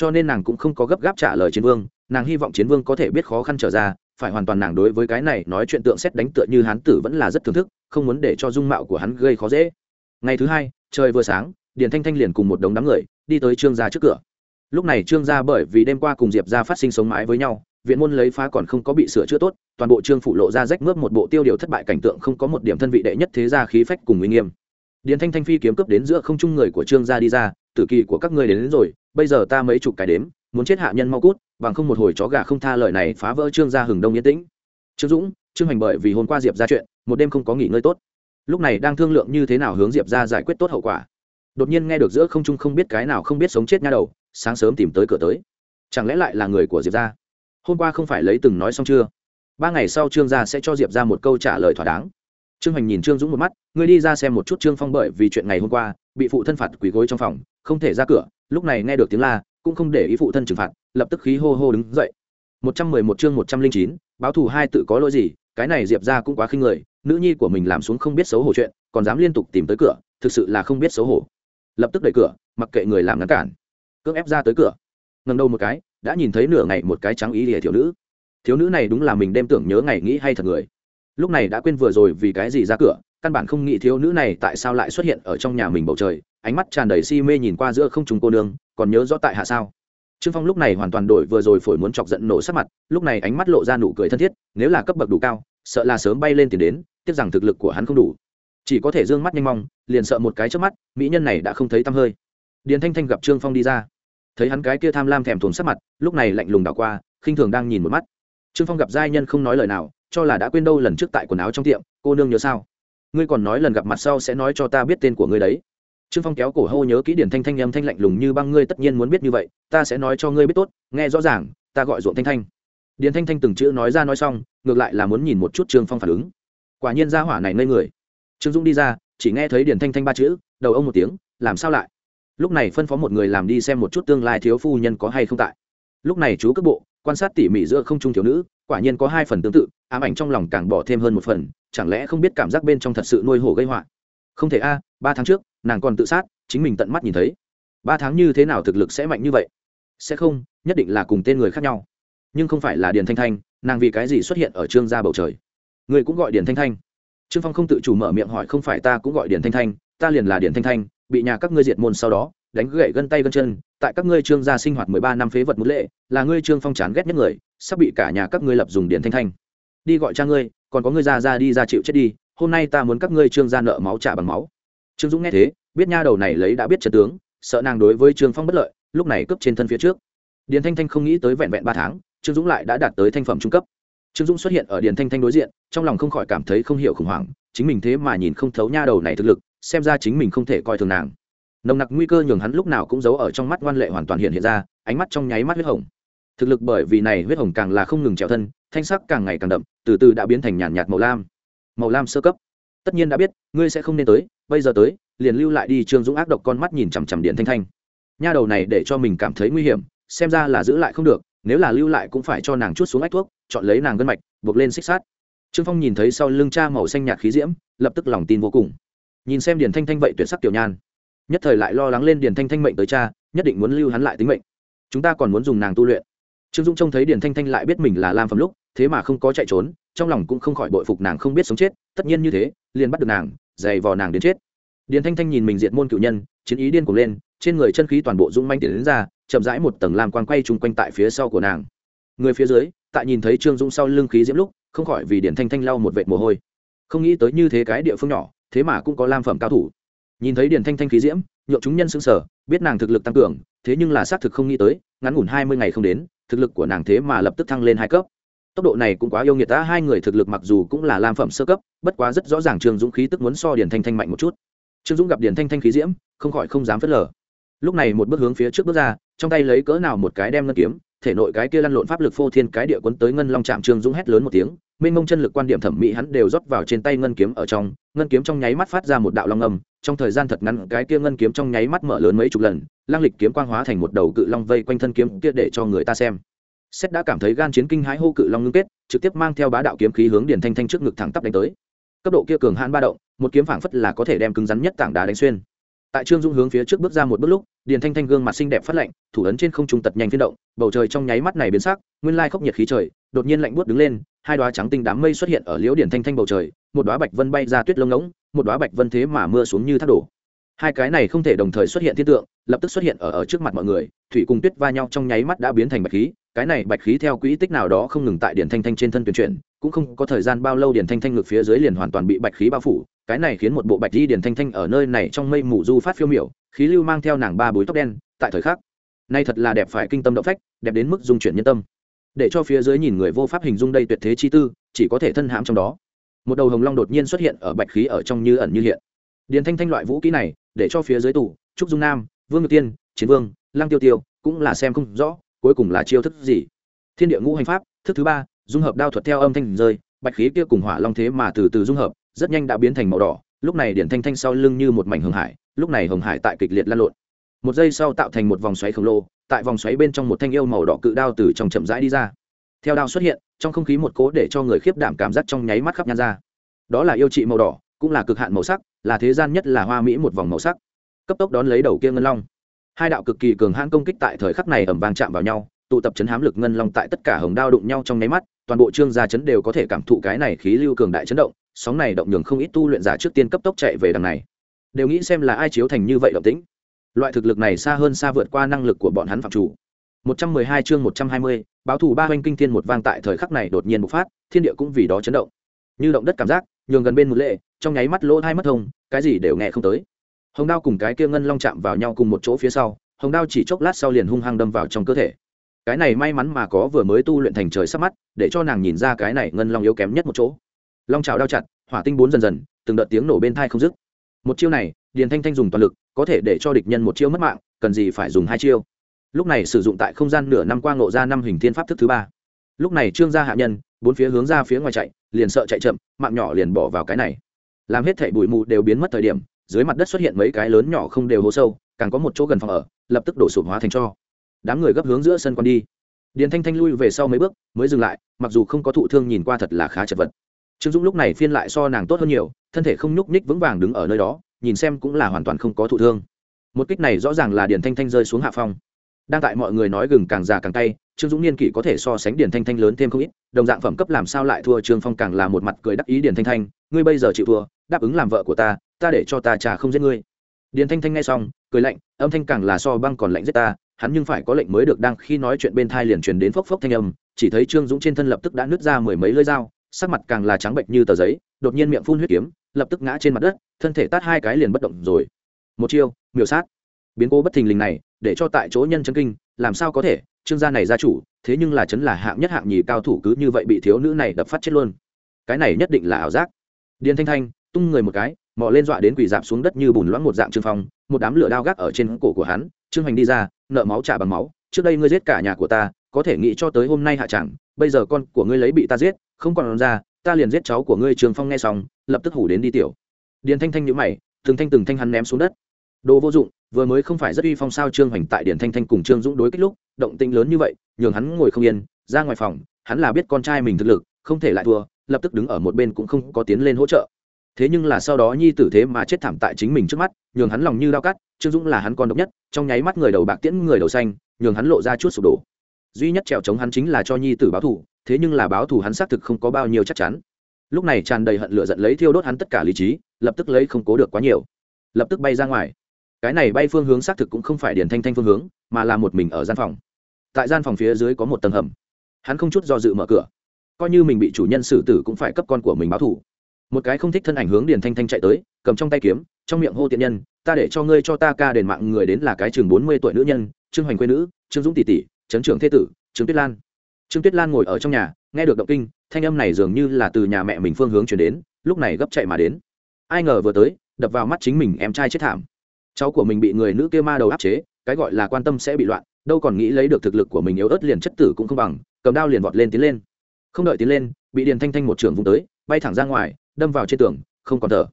cho nên nàng cũng không có gấp gáp trả lời chiến vương nàng hy vọng chiến vương có thể biết khó khăn trở ra phải hoàn toàn nàng đối với cái này nói chuyện tượng xét đánh tựa như hán tử vẫn là rất thưởng thức không muốn để cho dung mạo của hắn gây khó dễ. Ngày thứ hai trời vừa sáng điền thanh thanh liền cùng một đống đám người đi tới trương gia trước cửa. Lúc này trương gia bởi vì đêm qua cùng diệp gia phát sinh sống mãi với nhau viện môn lấy phá còn không có bị sửa chữa tốt toàn bộ trương phụ lộ ra rách mướp một bộ tiêu điều thất bại cảnh tượng không có một điểm thân vị đệ nhất thế gia khí phách cùng uy nghiêm. Điền thanh thanh phi kiếm cướp đến giữa không trung người của trương gia đi ra tử kỳ của các ngươi đến, đến rồi bây giờ ta mấy chục cái đếm, muốn chết hạ nhân mau cút, bằng không một hồi chó gà không tha lời này phá vỡ trương gia hừng đông yên tĩnh. Trương dũng, trương hành bởi vì hôm qua diệp ra chuyện, một đêm không có nghỉ ngơi tốt. Lúc này đang thương lượng như thế nào hướng diệp ra giải quyết tốt hậu quả. Đột nhiên nghe được giữa không trung không biết cái nào không biết sống chết nha đầu, sáng sớm tìm tới cửa tới. Chẳng lẽ lại là người của diệp ra hôm qua không phải lấy từng nói xong chưa? Ba ngày sau trương gia sẽ cho diệp ra một câu trả lời thỏa đáng. Trương hoành nhìn trương dũng một mắt, ngươi đi ra xem một chút trương phong bởi vì chuyện ngày hôm qua, bị phụ thân phạt quỳ gối trong phòng, không thể ra cửa lúc này nghe được tiếng la, cũng không để ý phụ thân trừng phạt, lập tức khí hô hô đứng dậy. Một trăm mười một chương một trăm linh chín, báo thù hai tự có lỗi gì, cái này diệp ra cũng quá khinh người, nữ nhi của mình làm xuống không biết xấu hổ chuyện, còn dám liên tục tìm tới cửa, thực sự là không biết xấu hổ. Lập tức đẩy cửa, mặc kệ người làm ngăn cản. Cưỡng ép ra tới cửa. Ngần đầu một cái, đã nhìn thấy nửa ngày một cái trắng ý lìa thiếu nữ. Thiếu nữ này đúng là mình đem tưởng nhớ ngày nghĩ hay thật người. Lúc này đã quên vừa rồi vì cái gì ra cửa căn bản không nghĩ thiếu nữ này tại sao lại xuất hiện ở trong nhà mình bầu trời, ánh mắt tràn đầy si mê nhìn qua giữa không trùng cô nương, còn nhớ rõ tại hạ sao? Trương phong lúc này hoàn toàn đổi vừa rồi phổi muốn chọc giận nổ sắc mặt, lúc này ánh mắt lộ ra nụ cười thân thiết, nếu là cấp bậc đủ cao, sợ là sớm bay lên tiền đến, tiếc rằng thực lực của hắn không đủ. Chỉ có thể d ư ơ n g mắt nhanh mong, liền sợ một cái trước mắt, mỹ nhân này đã không thấy tăm hơi. Điền thanh thanh gặp trương phong đi ra. Thấy hắn cái kia tham lam thèm thuồng sắc mặt, lúc này lạnh lùng đảo qua, khinh thường đang nhìn một mắt. Trương phong gặp giai nhân không nói lời nào, cho là đã quên đâu lần trước tại quần áo trong tiệm, cô nương nhớ sao? Ngươi còn nói lần gặp mặt sau sẽ nói cho ta biết tên của ngươi đấy. Trương phong kéo cổ hô nhớ kỹ điển thanh thanh âm thanh lạnh lùng như băng, ngươi tất nhiên muốn biết như vậy, ta sẽ nói cho ngươi biết tốt, nghe rõ ràng, ta gọi ruộng thanh thanh. Điển thanh thanh từng chữ nói ra nói xong, ngược lại là muốn nhìn một chút trương phong phản ứng. Quả nhiên ra hỏa này ngây người. Trương dũng đi ra, chỉ nghe thấy điển thanh thanh ba chữ, đầu ông một tiếng, làm sao lại? Lúc này phân phó một người làm đi xem một chút tương lai thiếu phu nhân có hay không tại. Lúc này chú cước bộ, quan sát tỉ mỉ giữa không trung thiếu nữ quả nhiên có hai phần tương tự, ám ảnh trong lòng càng bỏ thêm hơn một phần, chẳng lẽ không biết cảm giác bên trong thật sự nuôi hổ gây họa? Không thể a, ba tháng trước, nàng còn tự sát, chính mình tận mắt nhìn thấy. Ba tháng như thế nào thực lực sẽ mạnh như vậy? Sẽ không, nhất định là cùng tên người khác nhau. Nhưng không phải là điền thanh thanh, nàng vì cái gì xuất hiện ở trương gia bầu trời? Người cũng gọi điền thanh thanh. Trương phong không tự chủ mở miệng hỏi, không phải ta cũng gọi điền thanh thanh, ta liền là điền thanh thanh, bị nhà các ngươi diệt môn sau đó, đánh gậy gân tay gân chân tại các ngươi trương gia sinh hoạt mười ba năm phế vật mũ lệ, là ngươi trương phong chán ghét nhất người, sắp bị cả nhà các ngươi lập dùng điền thanh thanh. Đi gọi cha ngươi, còn có ngươi ra ra đi ra chịu chết đi, hôm nay ta muốn các ngươi trương gia nợ máu trả bằng máu. Trương dũng nghe thế, biết nha đầu này lấy đã biết trận tướng, sợ nàng đối với trương phong bất lợi, lúc này cướp trên thân phía trước. Điền thanh thanh không nghĩ tới vẹn vẹn ba tháng, trương dũng lại đã đạt tới thanh phẩm trung cấp. Trương dũng xuất hiện ở điền thanh thanh đối diện, trong lòng không khỏi cảm thấy không hiểu khủng hoảng, chính mình thế mà nhìn không thấu nha đầu này thực lực, xem ra chính mình không thể coi thường nàng nồng nặc nguy cơ nhường hắn lúc nào cũng giấu ở trong mắt ngoan lệ hoàn toàn hiện hiện ra, ánh mắt trong nháy mắt huyết hồng. Thực lực bởi vì này huyết hồng càng là không ngừng trèo thân, thanh sắc càng ngày càng đậm, từ từ đã biến thành nhàn nhạt màu lam. Màu lam sơ cấp. Tất nhiên đã biết, ngươi sẽ không nên tới, bây giờ tới, liền lưu lại đi trương dũng ác độc con mắt nhìn chằm chằm điện thanh thanh. Nha đầu này để cho mình cảm thấy nguy hiểm, xem ra là giữ lại không được, nếu là lưu lại cũng phải cho nàng chút xuống ách thuốc, chọn lấy nàng gân mạch, buộc lên xích sát trương phong nhìn thấy sau lưng cha màu xanh nhạt khí diễm, lập tức lòng tin vô cùng. Nhìn xem điền thanh thanh vậy tuyệt sắc tiểu nhan nhất thời lại lo lắng lên điền thanh thanh mệnh tới cha, nhất định muốn lưu hắn lại tính mệnh. Chúng ta còn muốn dùng nàng tu luyện. Trương dũng trông thấy điền thanh thanh lại biết mình là lam phẩm lúc, thế mà không có chạy trốn, trong lòng cũng không khỏi bội phục nàng không biết sống chết, tất nhiên như thế, liền bắt được nàng dày vò nàng đến chết. Điền thanh thanh nhìn mình diệt môn cựu nhân, chiến ý điên cuồng lên, trên người chân khí toàn bộ dũng manh tiến đến ra, chậm rãi một tầng lam quang quay chung quanh tại phía sau của nàng. Người phía dưới, tại nhìn thấy trương dũng sau lưng khí diễm lúc, không khỏi vì điền thanh thanh lau một vệt mồ hôi. Không nghĩ tới như thế cái địa phương nhỏ, thế mà cũng có lam phẩm cao thủ nhìn thấy điền thanh thanh khí diễm nhộn chúng nhân xưng sở biết nàng thực lực tăng cường, thế nhưng là xác thực không nghĩ tới, ngắn ngủn hai mươi ngày không đến, thực lực của nàng thế mà lập tức thăng lên hai cấp. Tốc độ này cũng quá yêu nghiệt ta hai người thực lực mặc dù cũng là lam phẩm sơ cấp, bất quá rất rõ ràng trương dũng khí tức muốn so điền thanh thanh mạnh một chút. Trương dũng gặp điền thanh thanh khí diễm, không khỏi không dám phớt lờ. Lúc này một bước hướng phía trước bước ra, trong tay lấy cỡ nào một cái đem ngân kiếm, thể nội cái kia lăn lộn pháp lực phô thiên cái địa quấn tới ngân long trạm trương dũng hét lớn một tiếng, mênh mông chân lực quan điểm thẩm mỹ hắn đều rót vào trên tay ngân kiếm ở trong, ngân kiếm trong nháy mắt phát ra một đạo long âm trong thời gian thật ngắn, cái kia ngân kiếm trong nháy mắt mở lớn mấy chục lần, lang lịch kiếm quang hóa thành một đầu cự long vây quanh thân kiếm kia để cho người ta xem. Xét đã cảm thấy gan chiến kinh hãi hô cự long ngưng kết, trực tiếp mang theo bá đạo kiếm khí hướng điền thanh thanh trước ngực thẳng tắp đánh tới. Cấp độ kia cường hãn ba động, một kiếm phảng phất là có thể đem cứng rắn nhất tảng đá đánh xuyên. Tại trương dung hướng phía trước bước ra một bước lúc, điền thanh thanh gương mặt xinh đẹp phát lạnh, thủ ấn trên không trung tật nhanh phiên động, bầu trời trong nháy mắt này biến sắc, nguyên lai khốc nhiệt khí trời, đột nhiên lạnh buốt đứng lên hai đoá trắng tinh đám mây xuất hiện ở liễu điển thanh thanh bầu trời, một đoá bạch vân bay ra tuyết lông ngỗng, một đoá bạch vân thế mà mưa xuống như thác đổ. Hai cái này không thể đồng thời xuất hiện thiên tượng, lập tức xuất hiện ở ở trước mặt mọi người, thủy cùng tuyết va nhau trong nháy mắt đã biến thành bạch khí, cái này bạch khí theo quỹ tích nào đó không ngừng tại điển thanh thanh trên thân tuyển chuyển, cũng không có thời gian bao lâu điển thanh thanh ngược phía dưới liền hoàn toàn bị bạch khí bao phủ, cái này khiến một bộ bạch di điển thanh thanh ở nơi này trong mây mù du phát phiêu miểu, khí lưu mang theo nàng ba búi tóc đen, tại thời khắc, nay thật là đẹp phải kinh tâm động phách, đẹp đến mức dung chuyển nhân tâm để cho phía dưới nhìn người vô pháp hình dung đây tuyệt thế chi tư, chỉ có thể thân hãm trong đó. Một đầu hồng long đột nhiên xuất hiện ở bạch khí ở trong như ẩn như hiện. Điền thanh thanh loại vũ kỹ này, để cho phía dưới tủ trúc dung nam, vương ngự tiên, chiến vương, lăng tiêu tiêu cũng là xem không rõ, cuối cùng là chiêu thức gì. Thiên địa ngũ hành pháp, thức thứ ba, dung hợp đao thuật theo âm thanh rơi, bạch khí kia cùng hỏa long thế mà từ từ dung hợp, rất nhanh đã biến thành màu đỏ. Lúc này điển thanh thanh sau lưng như một mảnh hồng hải, lúc này hồng hải tại kịch liệt lan lộn một giây sau tạo thành một vòng xoáy khổng lồ, tại vòng xoáy bên trong một thanh yêu màu đỏ cự đao từ trong chậm rãi đi ra. Theo đao xuất hiện, trong không khí một cố để cho người khiếp đảm cảm giác trong nháy mắt khắp nhan ra. Đó là yêu trị màu đỏ, cũng là cực hạn màu sắc, là thế gian nhất là hoa mỹ một vòng màu sắc. Cấp tốc đón lấy đầu kia ngân long. Hai đạo cực kỳ cường hãn công kích tại thời khắc này ẩm vang chạm vào nhau, tụ tập chấn hám lực ngân long tại tất cả hồng đao đụng nhau trong nháy mắt, toàn bộ trương gia chấn đều có thể cảm thụ cái này khí lưu cường đại chấn động, sóng này động nhường không ít tu luyện giả trước tiên cấp tốc chạy về đằng này. Đều nghĩ xem là ai chiếu thành như vậy động tĩnh loại thực lực này xa hơn xa vượt qua năng lực của bọn hắn phạm chủ. 112 chương 120, báo thủ ba hoành kinh thiên một vang tại thời khắc này đột nhiên bộc phát thiên địa cũng vì đó chấn động. Như động đất cảm giác nhường gần bên một lệ trong nháy mắt lỗ hai mất thông cái gì đều nghe không tới. Hồng đao cùng cái kia ngân long chạm vào nhau cùng một chỗ phía sau hồng đao chỉ chốc lát sau liền hung hăng đâm vào trong cơ thể. Cái này may mắn mà có vừa mới tu luyện thành trời sắp mắt để cho nàng nhìn ra cái này ngân long yếu kém nhất một chỗ. Long chảo đao chặt hỏa tinh bốn dần dần từng đợt tiếng nổ bên thai không dứt. Một chiêu này điền thanh thanh dùng toàn lực có thể để cho địch nhân một chiêu mất mạng, cần gì phải dùng hai chiêu. Lúc này sử dụng tại không gian nửa năm qua ngộ ra năm hình thiên pháp thức thứ ba. Lúc này trương gia hạ nhân, bốn phía hướng ra phía ngoài chạy, liền sợ chạy chậm, mạng nhỏ liền bỏ vào cái này. Làm hết thảy bụi mù đều biến mất thời điểm, dưới mặt đất xuất hiện mấy cái lớn nhỏ không đều hố sâu, càng có một chỗ gần phòng ở, lập tức đổ sụp hóa thành cho. Đám người gấp hướng giữa sân con đi. Điền thanh thanh lui về sau mấy bước, mới dừng lại, mặc dù không có thụ thương nhìn qua thật là khá chật vật. Trương dũng lúc này phiên lại so nàng tốt hơn nhiều, thân thể không nhúc nhích vững vàng đứng ở nơi đó nhìn xem cũng là hoàn toàn không có thụ thương. Một kích này rõ ràng là điền thanh thanh rơi xuống hạ phong. Đang tại mọi người nói gừng càng già càng tay trương dũng niên kỷ có thể so sánh điền thanh thanh lớn thêm không ít, đồng dạng phẩm cấp làm sao lại thua trương phong càng là một mặt cười đắc ý điền thanh thanh, ngươi bây giờ chịu thua, đáp ứng làm vợ của ta ta để cho ta trả không giết ngươi. Điền thanh thanh nghe xong, cười lạnh, âm thanh càng là so băng còn lạnh giết ta, hắn nhưng phải có lệnh mới được đang khi nói chuyện bên thai liền truyền đến phốc phốc thanh âm, chỉ thấy trương dũng trên thân lập tức đã nứt ra mười mấy lưỡi dao, sắc mặt càng là trắng bệnh như tờ giấy, đột nhiên miệng phun huyết kiếm lập tức ngã trên mặt đất, thân thể tát hai cái liền bất động rồi. Một chiêu, miểu sát. Biến cố bất thình lình này, để cho tại chỗ nhân chân kinh, làm sao có thể? Trương gia này gia chủ, thế nhưng là chấn là hạng nhất hạng nhì cao thủ cứ như vậy bị thiếu nữ này đập phát chết luôn. Cái này nhất định là ảo giác. Điền thanh thanh, tung người một cái, mò lên dọa đến quỳ dạp xuống đất như bùn loãng một dạng trương phong, một đám lửa đao gác ở trên cổ của hắn. Trương hoành đi ra, nợ máu trả bằng máu. Trước đây ngươi giết cả nhà của ta, có thể nghĩ cho tới hôm nay hạ chẳng, bây giờ con của ngươi lấy bị ta giết, không còn ra, ta liền giết cháu của ngươi trương phong nghe xong lập tức hủ đến đi tiểu. Điền thanh thanh nhữ mày, từng thanh từng thanh hắn ném xuống đất. Đồ vô dụng, vừa mới không phải rất uy phong sao trương hoành tại điền thanh thanh cùng trương dũng đối kích lúc, động tĩnh lớn như vậy, nhường hắn ngồi không yên, ra ngoài phòng, hắn là biết con trai mình thực lực, không thể lại thua, lập tức đứng ở một bên cũng không có tiến lên hỗ trợ. Thế nhưng là sau đó nhi tử thế mà chết thảm tại chính mình trước mắt, nhường hắn lòng như đau cắt, trương dũng là hắn con độc nhất, trong nháy mắt người đầu bạc tiễn người đầu xanh, nhường hắn lộ ra chút sụp đổ. Duy nhất trèo chống hắn chính là cho nhi tử báo thù, thế nhưng là báo thù hắn xác thực không có bao nhiêu chắc chắn lúc này tràn đầy hận lửa giận lấy thiêu đốt hắn tất cả lý trí, lập tức lấy không cố được quá nhiều. Lập tức bay ra ngoài. Cái này bay phương hướng xác thực cũng không phải điển thanh thanh phương hướng, mà là một mình ở gian phòng. Tại gian phòng phía dưới có một tầng hầm. Hắn không chút do dự mở cửa. Coi như mình bị chủ nhân xử tử cũng phải cấp con của mình báo thù. Một cái không thích thân ảnh hướng điền thanh thanh chạy tới, cầm trong tay kiếm, trong miệng hô tiện nhân, ta để cho ngươi cho ta ca đền mạng người đến là cái chừng bốn mươi tuổi nữ nhân, trương hoành quê nữ, trương dũng tỷ tỷ, trấn trưởng thế tử, trương tuyết lan. Trương tuyết lan ngồi ở trong nhà, nghe được động kinh thanh âm này dường như là từ nhà mẹ mình phương hướng chuyển đến, lúc này gấp chạy mà đến. Ai ngờ vừa tới, đập vào mắt chính mình em trai chết thảm. Cháu của mình bị người nữ kia ma đầu áp chế, cái gọi là quan tâm sẽ bị loạn, đâu còn nghĩ lấy được thực lực của mình yếu ớt liền chất tử cũng không bằng, cầm đao liền vọt lên tiến lên. Không đợi tiến lên, bị điền thanh thanh một trường vùng tới, bay thẳng ra ngoài, đâm vào trên tường, không còn thở.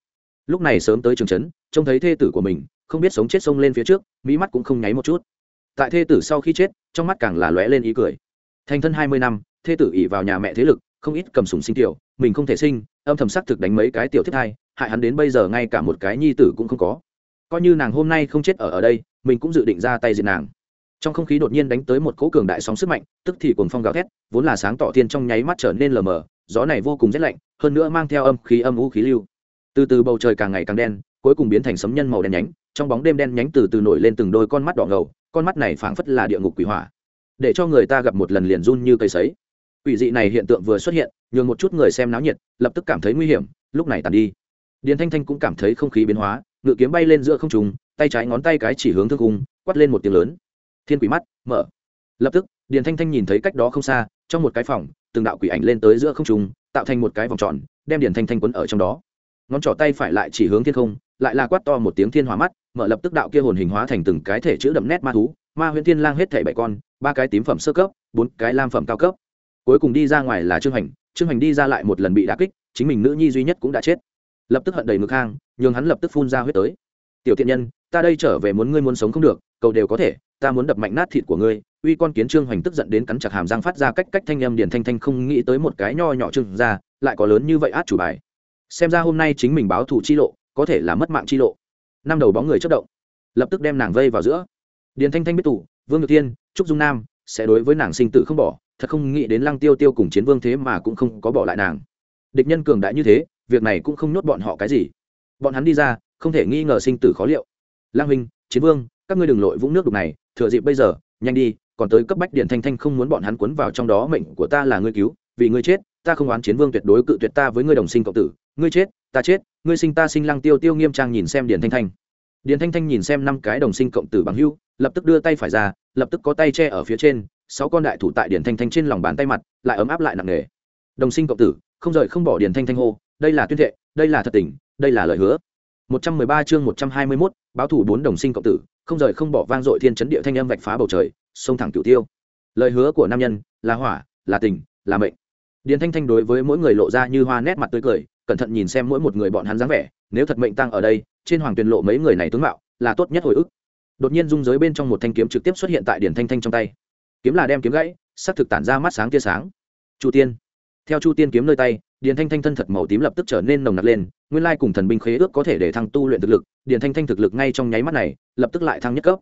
Lúc này sớm tới trường trấn trông thấy thê tử của mình, không biết sống chết xông lên phía trước, mỹ mắt cũng không nháy một chút. Tại thê tử sau khi chết, trong mắt càng là lóe lên ý cười. Thành thân hai mươi năm, thê tử ỉ vào nhà mẹ thế lực không ít cầm súng sinh tiểu, mình không thể sinh, âm thầm sắc thực đánh mấy cái tiểu thiết hai hại hắn đến bây giờ ngay cả một cái nhi tử cũng không có. Coi như nàng hôm nay không chết ở ở đây, mình cũng dự định ra tay diệt nàng. Trong không khí đột nhiên đánh tới một cỗ cường đại sóng sức mạnh, tức thì cuồng phong gào thét, vốn là sáng tỏ thiên trong nháy mắt trở nên lờ mờ, gió này vô cùng rét lạnh, hơn nữa mang theo âm khí âm u khí lưu. Từ từ bầu trời càng ngày càng đen, cuối cùng biến thành sấm nhân màu đen nhánh, trong bóng đêm đen nhánh từ từ nổi lên từng đôi con mắt đỏ ngầu, con mắt này phảng phất là địa ngục quỷ hỏa. Để cho người ta gặp một lần liền run như cây sấy quỷ dị này hiện tượng vừa xuất hiện nhường một chút người xem náo nhiệt lập tức cảm thấy nguy hiểm lúc này tàn đi. Điền thanh thanh cũng cảm thấy không khí biến hóa ngự kiếm bay lên giữa không trung, tay trái ngón tay cái chỉ hướng thương cung quát lên một tiếng lớn. Thiên quỷ mắt mở. Lập tức điền thanh thanh nhìn thấy cách đó không xa trong một cái phòng từng đạo quỷ ảnh lên tới giữa không trung, tạo thành một cái vòng tròn đem điền thanh thanh quấn ở trong đó. Ngón trỏ tay phải lại chỉ hướng thiên không lại là quát to một tiếng thiên hóa mắt mở lập tức đạo kia hồn hình hóa thành từng cái thể chữ đậm nét ma thú ma huyễn thiên lang hết thảy bảy con ba cái tím phẩm sơ cấp bốn cái lam phẩm cao cấp cuối cùng đi ra ngoài là trương hành trương hành đi ra lại một lần bị đá kích, chính mình nữ nhi duy nhất cũng đã chết. Lập tức hận đầy ngực hang, nhường hắn lập tức phun ra huyết tới. Tiểu thiện nhân, ta đây trở về muốn ngươi muốn sống không được, cầu đều có thể, ta muốn đập mạnh nát thịt của ngươi. Uy con kiến trương hoành tức giận đến cắn chặt hàm răng phát ra cách cách thanh âm điền thanh thanh không nghĩ tới một cái nho nhỏ trương ra, lại có lớn như vậy át chủ bài. Xem ra hôm nay chính mình báo thù chi lộ, có thể là mất mạng chi lộ. Năm đầu bóng người chất động, lập tức đem nàng vây vào giữa. Điền thanh thanh biết tủ vương ngược thiên, trúc dung nam sẽ đối với nàng sinh tử không bỏ thật không nghĩ đến lăng tiêu tiêu cùng chiến vương thế mà cũng không có bỏ lại nàng. Địch nhân cường đại như thế, việc này cũng không nhốt bọn họ cái gì. Bọn hắn đi ra, không thể nghi ngờ sinh tử khó liệu. Lang huynh, chiến vương, các ngươi đừng lội vũng nước đục này, thừa dịp bây giờ, nhanh đi, còn tới cấp bách điện thanh thanh không muốn bọn hắn cuốn vào trong đó, mệnh của ta là ngươi cứu, vì ngươi chết, ta không oán chiến vương tuyệt đối cự tuyệt ta với ngươi đồng sinh cộng tử, ngươi chết, ta chết, ngươi sinh ta sinh lăng tiêu tiêu nghiêm trang nhìn xem điện thanh thanh. Điện thanh thanh nhìn xem năm cái đồng sinh cộng tử bằng hưu, lập tức đưa tay phải ra, lập tức có tay che ở phía trên sáu con đại thủ tại điển thanh thanh trên lòng bàn tay mặt lại ấm áp lại nặng nề đồng sinh cộng tử không rời không bỏ điển thanh thanh hô đây là tuyên thệ đây là thật tình đây là lời hứa 113 chương 121, báo thủ bốn đồng sinh cộng tử, không rời không bỏ vang dội thiên chấn địa thanh âm vạch phá bầu trời, sông thẳng cửu tiêu. Lời hứa của nam nhân, là hỏa, là tình, là mệnh. Điền Thanh Thanh đối với mỗi người lộ ra như hoa nét mặt tươi cười, cẩn thận nhìn xem mỗi một người bọn hắn dáng vẻ, nếu thật mệnh tăng ở đây, trên hoàng tuyền lộ mấy người này tướng mạo, là tốt nhất hồi ức. Đột nhiên dung giới bên trong một thanh kiếm trực tiếp xuất hiện tại Điền Thanh Thanh trong tay. Kiếm là đem kiếm gãy, sắc thực tản ra mắt sáng tia sáng. Chu Tiên. Theo Chu Tiên kiếm nơi tay, Điền Thanh Thanh thân thật màu tím lập tức trở nên nồng nặc lên, nguyên lai cùng thần binh khế ước có thể để thăng tu luyện thực lực, Điền Thanh Thanh thực lực ngay trong nháy mắt này, lập tức lại thăng nhất cấp.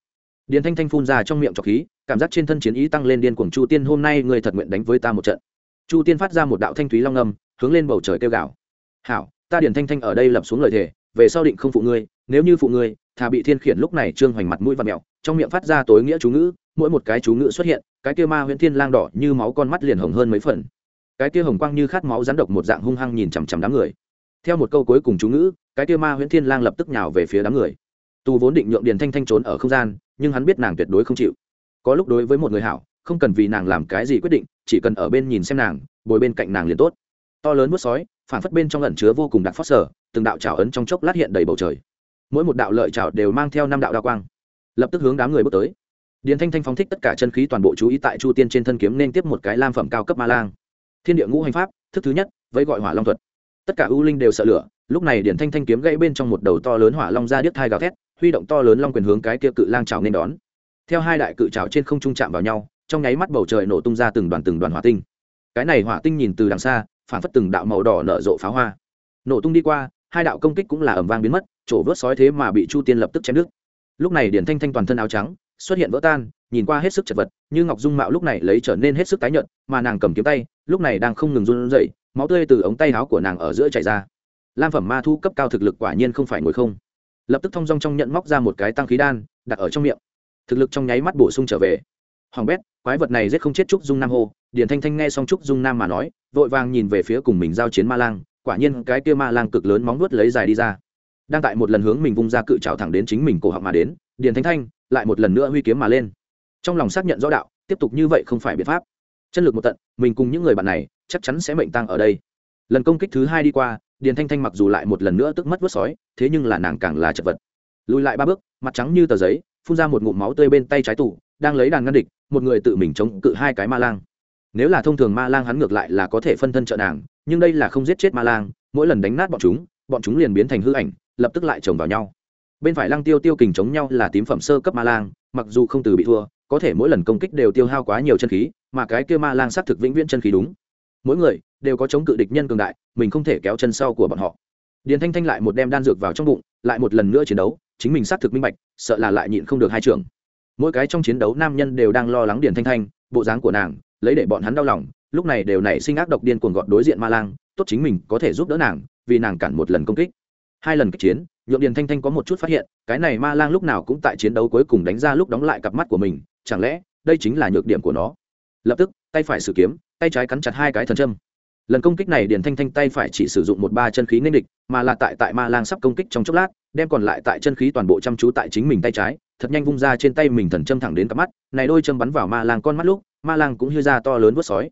Điền Thanh Thanh phun ra trong miệng trọc khí, cảm giác trên thân chiến ý tăng lên điên cuồng Chu Tiên hôm nay người thật nguyện đánh với ta một trận. Chu Tiên phát ra một đạo thanh thúy long âm, hướng lên bầu trời kêu gào. "Hảo, ta Điền Thanh Thanh ở đây lập xuống lời thề, về sau định không phụ ngươi, nếu như phụ ngươi, thà bị thiên khiển lúc này trương hoành mặt mũi và mèo, trong miệng phát ra tối nghĩa chú ngữ, mỗi một cái chú ngữ xuất hiện, cái kia ma huyễn thiên lang đỏ như máu con mắt liền hồng hơn mấy phần. Cái kia hồng quang như khát máu rắn độc một dạng hung hăng nhìn chằm chằm đám người. Theo một câu cuối cùng chú ngữ cái kia ma huyễn thiên lang lập tức nhào về phía đám người. Tu vốn định nhượng điền thanh thanh trốn ở không gian nhưng hắn biết nàng tuyệt đối không chịu. Có lúc đối với một người hảo không cần vì nàng làm cái gì quyết định chỉ cần ở bên nhìn xem nàng bồi bên cạnh nàng liền tốt. To lớn vớt sói phản phất bên trong ẩn chứa vô cùng đặc phát sở từng đạo trào ấn trong chốc lát hiện đầy bầu trời. Mỗi một đạo lợi trào đều mang theo năm đạo đa quang. Lập tức hướng đám người bước tới điền thanh thanh phóng thích tất cả chân khí toàn bộ chú ý tại chu tiên trên thân kiếm nên tiếp một cái lam phẩm cao cấp ma lang. Thiên địa ngũ hành pháp, thức thứ nhất với gọi hỏa long thuật. Tất cả ưu linh đều sợ lửa, lúc này điển thanh thanh kiếm gãy bên trong một đầu to lớn hỏa long ra điếc thai gào thét, huy động to lớn long quyền hướng cái kia cự lang trào nên đón. Theo hai đại cự trào trên không trung chạm vào nhau, trong nháy mắt bầu trời nổ tung ra từng đoàn từng đoàn hỏa tinh. Cái này hỏa tinh nhìn từ đằng xa, phản phất từng đạo màu đỏ nở rộ pháo hoa. Nổ tung đi qua, hai đạo công kích cũng là ẩm vang biến mất, chỗ vớt sói thế mà bị chu tiên lập tức chém nước lúc này điển thanh thanh toàn thân áo trắng xuất hiện vỡ tan, nhìn qua hết sức chật vật, như ngọc dung mạo lúc này lấy trở nên hết sức tái nhợt, mà nàng cầm kiếm tay, lúc này đang không ngừng run rẩy, máu tươi từ ống tay áo của nàng ở giữa chảy ra. Lam phẩm ma thu cấp cao thực lực quả nhiên không phải ngồi không. Lập tức thong dong trong nhận móc ra một cái tăng khí đan, đặt ở trong miệng. Thực lực trong nháy mắt bổ sung trở về. Hoàng bét, quái vật này giết không chết trúc dung nam hô. Điền thanh thanh nghe xong trúc dung nam mà nói, vội vàng nhìn về phía cùng mình giao chiến ma lang, quả nhiên cái kia ma lang cực lớn móng nuốt lấy dài đi ra. Đang tại một lần hướng mình vung ra cự trào thẳng đến chính mình cổ họng mà đến điền thanh thanh lại một lần nữa huy kiếm mà lên. Trong lòng xác nhận rõ đạo, tiếp tục như vậy không phải biện pháp. Chân lực một tận, mình cùng những người bạn này chắc chắn sẽ mệnh tăng ở đây. Lần công kích thứ hai đi qua, điền thanh thanh mặc dù lại một lần nữa tức mất vớt sói, thế nhưng là nàng càng là chật vật. Lùi lại ba bước, mặt trắng như tờ giấy, phun ra một ngụm máu tươi bên tay trái tủ, đang lấy đàn ngăn địch, một người tự mình chống cự hai cái ma lang. Nếu là thông thường ma lang hắn ngược lại là có thể phân thân trợ nàng, nhưng đây là không giết chết ma lang, mỗi lần đánh nát bọn chúng bọn chúng liền biến thành hư ảnh, lập tức lại chồng vào nhau bên phải lăng tiêu tiêu kình chống nhau là tím phẩm sơ cấp ma lang, mặc dù không từ bị thua, có thể mỗi lần công kích đều tiêu hao quá nhiều chân khí, mà cái kia ma lang xác thực vĩnh viễn chân khí đúng. Mỗi người đều có chống cự địch nhân cường đại, mình không thể kéo chân sau của bọn họ. Điền thanh thanh lại một đem đan dược vào trong bụng, lại một lần nữa chiến đấu, chính mình xác thực minh bạch, sợ là lại nhịn không được hai trường. Mỗi cái trong chiến đấu nam nhân đều đang lo lắng điền thanh thanh, bộ dáng của nàng, lấy để bọn hắn đau lòng, lúc này đều nảy sinh ác độc điên cuồng gọt đối diện ma lang, tốt chính mình có thể giúp đỡ nàng, vì nàng cản một lần công kích. Hai lần kích chiến nhượng điền thanh thanh có một chút phát hiện, cái này ma lang lúc nào cũng tại chiến đấu cuối cùng đánh ra lúc đóng lại cặp mắt của mình, chẳng lẽ, đây chính là nhược điểm của nó? Lập tức, tay phải sử kiếm, tay trái cắn chặt hai cái thần châm. Lần công kích này điền thanh thanh tay phải chỉ sử dụng một ba chân khí nên địch, mà là tại tại ma lang sắp công kích trong chốc lát, đem còn lại tại chân khí toàn bộ chăm chú tại chính mình tay trái, thật nhanh vung ra trên tay mình thần châm thẳng đến cặp mắt, này đôi châm bắn vào ma lang con mắt lúc, ma lang cũng hư ra to lớn vớt sói.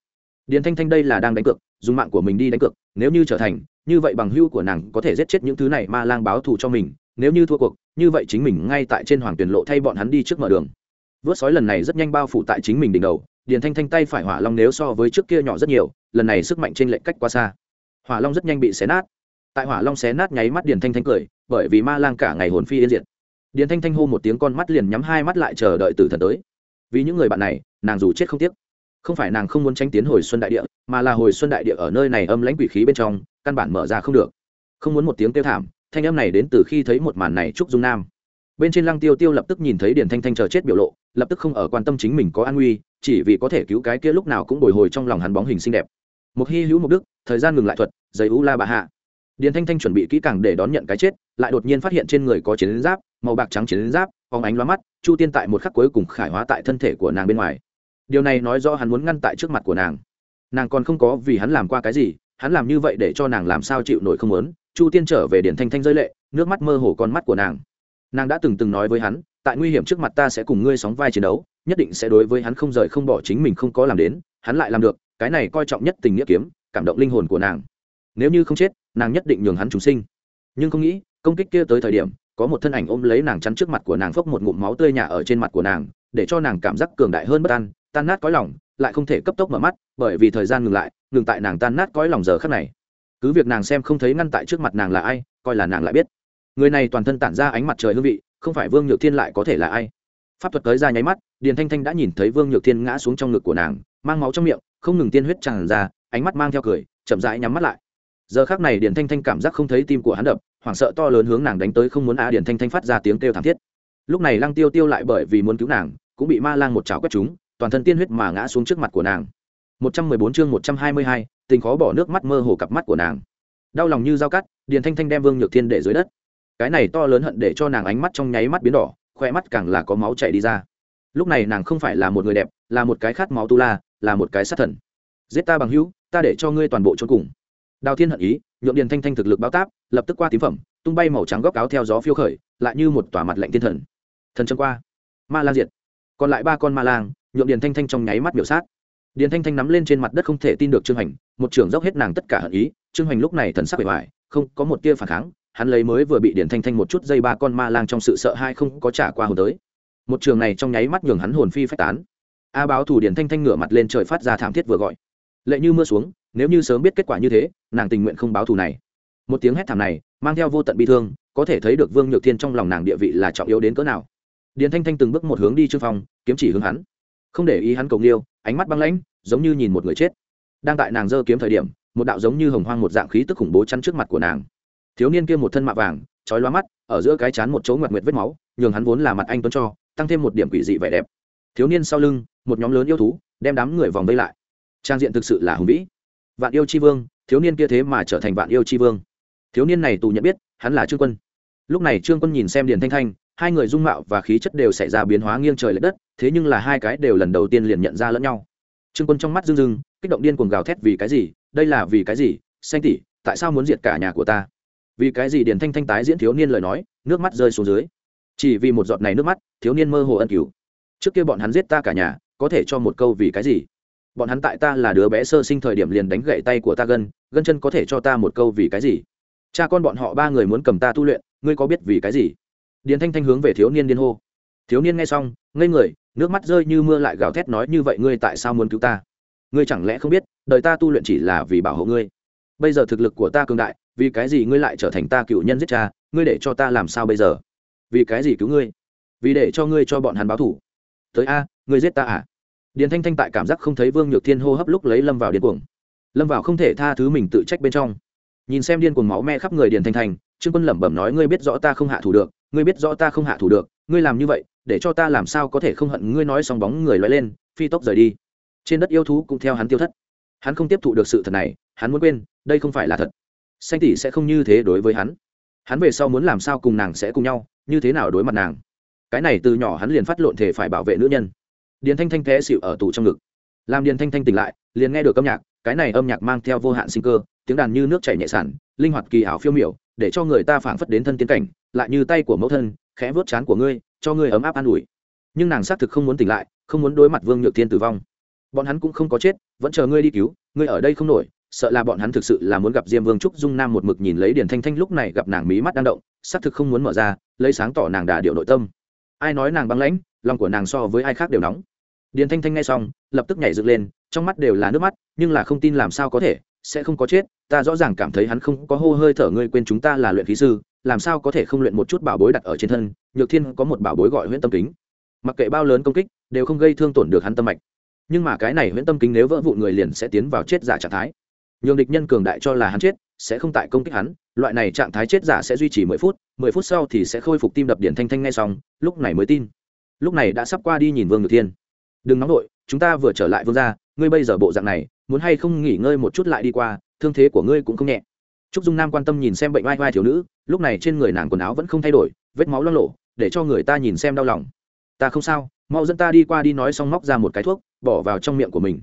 Điền thanh thanh đây là đang đánh cược dùng mạng của mình đi đánh cược, nếu như trở thành, như vậy bằng hưu của nàng có thể giết chết những thứ này ma lang báo thù cho mình, nếu như thua cuộc, như vậy chính mình ngay tại trên hoàng tuyển lộ thay bọn hắn đi trước mở đường. Vớt sói lần này rất nhanh bao phủ tại chính mình đỉnh đầu, điền thanh thanh tay phải hỏa long nếu so với trước kia nhỏ rất nhiều, lần này sức mạnh trên lệnh cách quá xa. Hỏa long rất nhanh bị xé nát. Tại hỏa long xé nát nháy mắt điền thanh thanh cười, bởi vì ma lang cả ngày hồn phi yên diệt. Điền thanh thanh hô một tiếng con mắt liền nhắm hai mắt lại chờ đợi tử thần tới. Vì những người bạn này, nàng dù chết không tiếc không phải nàng không muốn tranh tiến hồi xuân đại địa, mà là hồi xuân đại địa ở nơi này âm lãnh quỷ khí bên trong, căn bản mở ra không được. Không muốn một tiếng kêu thảm, thanh âm này đến từ khi thấy một màn này trúc dung nam. Bên trên lăng tiêu tiêu lập tức nhìn thấy điển thanh thanh chờ chết biểu lộ, lập tức không ở quan tâm chính mình có an nguy, chỉ vì có thể cứu cái kia lúc nào cũng bồi hồi trong lòng hắn bóng hình xinh đẹp. Một hy hữu mục đức, thời gian ngừng lại thuật, giấy u la bà hạ. Điển thanh thanh chuẩn bị kỹ càng để đón nhận cái chết, lại đột nhiên phát hiện trên người có chiến giáp, màu bạc trắng chiến giáp phóng ánh loa mắt, chu tiên tại một khắc cuối cùng khải hóa tại thân thể của nàng bên ngoài điều này nói rõ hắn muốn ngăn tại trước mặt của nàng. Nàng còn không có vì hắn làm qua cái gì, hắn làm như vậy để cho nàng làm sao chịu nổi không muốn. Chu tiên trở về điển thanh thanh rơi lệ, nước mắt mơ hồ con mắt của nàng. Nàng đã từng từng nói với hắn, tại nguy hiểm trước mặt ta sẽ cùng ngươi sóng vai chiến đấu, nhất định sẽ đối với hắn không rời không bỏ chính mình không có làm đến, hắn lại làm được, cái này coi trọng nhất tình nghĩa kiếm, cảm động linh hồn của nàng. Nếu như không chết, nàng nhất định nhường hắn chúng sinh. Nhưng không nghĩ, công kích kia tới thời điểm, có một thân ảnh ôm lấy nàng chắn trước mặt của nàng phốc một ngụm máu tươi nhả ở trên mặt của nàng, để cho nàng cảm giác cường đại hơn bất an tan nát cõi lòng, lại không thể cấp tốc mở mắt, bởi vì thời gian ngừng lại, ngừng tại nàng tan nát cõi lòng giờ khắc này. Cứ việc nàng xem không thấy ngăn tại trước mặt nàng là ai, coi là nàng lại biết. Người này toàn thân tản ra ánh mặt trời hương vị, không phải vương nhược thiên lại có thể là ai. Pháp thuật tới ra nháy mắt, điền thanh thanh đã nhìn thấy vương nhược thiên ngã xuống trong ngực của nàng, mang máu trong miệng, không ngừng tiên huyết tràn ra, ánh mắt mang theo cười, chậm rãi nhắm mắt lại. Giờ khác này điền thanh thanh cảm giác không thấy tim của hắn đập, hoảng sợ to lớn hướng nàng đánh tới không muốn a điền thanh thanh phát ra tiếng kêu thảm thiết. Lúc này lăng tiêu tiêu lại bởi vì muốn cứu nàng, cũng bị ma lang một chảo quét chúng toàn thân tiên huyết mà ngã xuống trước mặt của nàng. 114 chương 122, tình khó bỏ nước mắt mơ hồ cặp mắt của nàng. Đau lòng như dao cắt điền thanh thanh đem vương nhược thiên để dưới đất. Cái này to lớn hận để cho nàng ánh mắt trong nháy mắt biến đỏ khoe mắt càng là có máu chảy đi ra. Lúc này nàng không phải là một người đẹp là một cái khát máu tu la là một cái sát thần. Giết ta bằng hữu ta để cho ngươi toàn bộ trốn cùng. Đào thiên hận ý nhượng điền thanh thanh thực lực báo táp lập tức qua tím phẩm tung bay màu trắng góc áo theo gió phiêu khởi lại như một tòa mặt lạnh thiên thần. Thần chân qua. Ma lang diệt. Còn lại ba con ma lang nhượng điền thanh thanh trong nháy mắt biểu sát. Điền thanh thanh nắm lên trên mặt đất không thể tin được trương hành, một trưởng dốc hết nàng tất cả hận ý, trương hành lúc này thần sắc bề bài không có một tia phản kháng, hắn lấy mới vừa bị điền thanh thanh một chút dây ba con ma lang trong sự sợ hai không có trả qua hồn tới. Một trường này trong nháy mắt nhường hắn hồn phi phách tán. A báo thủ điền thanh thanh ngửa mặt lên trời phát ra thảm thiết vừa gọi. Lệ như mưa xuống, nếu như sớm biết kết quả như thế, nàng tình nguyện không báo thù này. Một tiếng hét thảm này, mang theo vô tận bi thương, có thể thấy được vương nhược thiên trong lòng nàng địa vị là trọng yếu đến cỡ nào. Điền thanh thanh từng bước một hướng đi trương phong, kiếm chỉ hướng hắn không để ý hắn cầu liêu ánh mắt băng lãnh, giống như nhìn một người chết. Đang tại nàng giơ kiếm thời điểm, một đạo giống như hồng hoang một dạng khí tức khủng bố chắn trước mặt của nàng. Thiếu niên kia một thân mạ vàng trói loa mắt, ở giữa cái chán một chỗ ngoặt nguyệt vết máu, nhường hắn vốn là mặt anh tuấn cho, tăng thêm một điểm quỷ dị vẻ đẹp. Thiếu niên sau lưng, một nhóm lớn yêu thú, đem đám người vòng vây lại. Trang diện thực sự là hùng vĩ. Vạn yêu c h i vương, thiếu niên kia thế mà trở thành vạn yêu c h i vương. Thiếu niên này tù nhận biết, hắn là trương quân. Lúc này trương quân nhìn xem điền thanh thanh, hai người dung mạo và khí chất đều xảy ra biến hóa nghiêng trời l ệ đất thế nhưng là hai cái đều lần đầu tiên liền nhận ra lẫn nhau. Trương quân trong mắt rưng rưng, kích động điên cuồng gào thét vì cái gì, đây là vì cái gì, xanh tỉ, tại sao muốn diệt cả nhà của ta? Vì cái gì điền thanh thanh tái diễn thiếu niên lời nói, nước mắt rơi xuống dưới. Chỉ vì một giọt này nước mắt, thiếu niên mơ hồ ân cứu. Trước kia bọn hắn giết ta cả nhà, có thể cho một câu vì cái gì? Bọn hắn tại ta là đứa bé sơ sinh thời điểm liền đánh gậy tay của ta gân gân chân có thể cho ta một câu vì cái gì? Cha con bọn họ ba người muốn cầm ta tu luyện, ngươi có biết vì cái gì? Điền thanh thanh hướng về thiếu niên điên hô thiếu niên nghe xong, ngây người, nước mắt rơi như mưa lại gào thét nói như vậy ngươi tại sao muốn cứu ta? Ngươi chẳng lẽ không biết, đời ta tu luyện chỉ là vì bảo hộ ngươi. Bây giờ thực lực của ta cường đại, vì cái gì ngươi lại trở thành ta cựu nhân giết cha, ngươi để cho ta làm sao bây giờ? Vì cái gì cứu ngươi? Vì để cho ngươi cho bọn hắn báo thủ. Tới a, ngươi giết ta à? Điền thanh thanh tại cảm giác không thấy vương nhược thiên hô hấp lúc lấy lâm vào điên cuồng. Lâm vào không thể tha thứ mình tự trách bên trong. Nhìn xem điên cuồng máu me khắp người điền thanh thanh, trương quân lẩm bẩm nói, ngươi biết rõ ta không hạ thủ được, ngươi biết rõ ta không hạ thủ được, ngươi làm như vậy để cho ta làm sao có thể không hận ngươi nói xong bóng người loay lên, phi tốc rời đi. Trên đất yêu thú cũng theo hắn tiêu thất. Hắn không tiếp thụ được sự thật này, hắn muốn quên, đây không phải là thật. Xanh tỷ sẽ không như thế đối với hắn. Hắn về sau muốn làm sao cùng nàng sẽ cùng nhau, như thế nào đối mặt nàng? Cái này từ nhỏ hắn liền phát lộn thể phải bảo vệ nữ nhân. Điền thanh thanh té xịu ở tủ trong ngực. Làm điền thanh thanh tỉnh lại, liền nghe được âm nhạc, cái này âm nhạc mang theo vô hạn sinh cơ, tiếng đàn như nước chảy nhẹ sản linh hoạt kỳ ảo phiêu miểu, để cho người ta phảng phất đến thân tiến cảnh, lại như tay của mẫu thân, khẽ vớt chán của ngươi cho ngươi ấm áp an ủi. Nhưng nàng xác thực không muốn tỉnh lại, không muốn đối mặt vương nhược thiên tử vong. Bọn hắn cũng không có chết, vẫn chờ ngươi đi cứu, ngươi ở đây không nổi, sợ là bọn hắn thực sự là muốn gặp diêm vương trúc dung nam một mực nhìn lấy điền thanh thanh lúc này gặp nàng mí mắt đang động, xác thực không muốn mở ra, lấy sáng tỏ nàng đà điệu nội tâm. Ai nói nàng băng lãnh, lòng của nàng so với ai khác đều nóng. Điền thanh thanh nghe xong, lập tức nhảy dựng lên, trong mắt đều là nước mắt, nhưng là không tin làm sao có thể, sẽ không có chết, ta rõ ràng cảm thấy hắn không có hô hơi thở, ngươi quên chúng ta là luyện khí sư làm sao có thể không luyện một chút bảo bối đặt ở trên thân, nhược thiên có một bảo bối gọi huyễn tâm kính. Mặc kệ bao lớn công kích, đều không gây thương tổn được hắn tâm mạch. Nhưng mà cái này huyễn tâm kính nếu vỡ vụn người liền sẽ tiến vào chết giả trạng thái. Nhường địch nhân cường đại cho là hắn chết, sẽ không tại công kích hắn, loại này trạng thái chết giả sẽ duy trì mười phút mười phút sau thì sẽ khôi phục tim đập điện thanh thanh ngay xong, lúc này mới tin. Lúc này đã sắp qua đi nhìn vương nhược thiên. Đừng nóng đội chúng ta vừa trở lại vương gia, ngươi bây giờ bộ dạng này, muốn hay không nghỉ ngơi một chút lại đi qua, thương thế của ngươi cũng không nhẹ. Trúc dung nam quan tâm nhìn xem bệnh vai vai thiếu nữ lúc này trên người nàng quần áo vẫn không thay đổi, vết máu lo lộ để cho người ta nhìn xem đau lòng. Ta không sao, mau dẫn ta đi qua đi nói xong móc ra một cái thuốc, bỏ vào trong miệng của mình.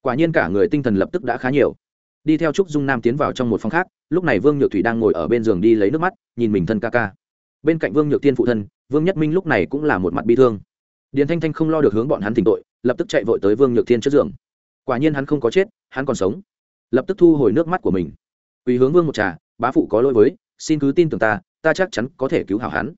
Quả nhiên cả người tinh thần lập tức đã khá nhiều. Đi theo trúc dung nam tiến vào trong một phòng khác, lúc này vương nhược thủy đang ngồi ở bên giường đi lấy nước mắt, nhìn mình thân ca ca. Bên cạnh vương nhược tiên phụ thân, vương nhất minh lúc này cũng là một mặt bi thương. Điền thanh thanh không lo được hướng bọn hắn thỉnh tội, lập tức chạy vội tới vương nhược thiên trước giường. Quả nhiên hắn không có chết, hắn còn sống. Lập tức thu hồi nước mắt của mình. Quỳ hướng vương một trà, bá phụ có lỗi với xin cứ tin tưởng ta ta chắc chắn có thể cứu hảo hắn.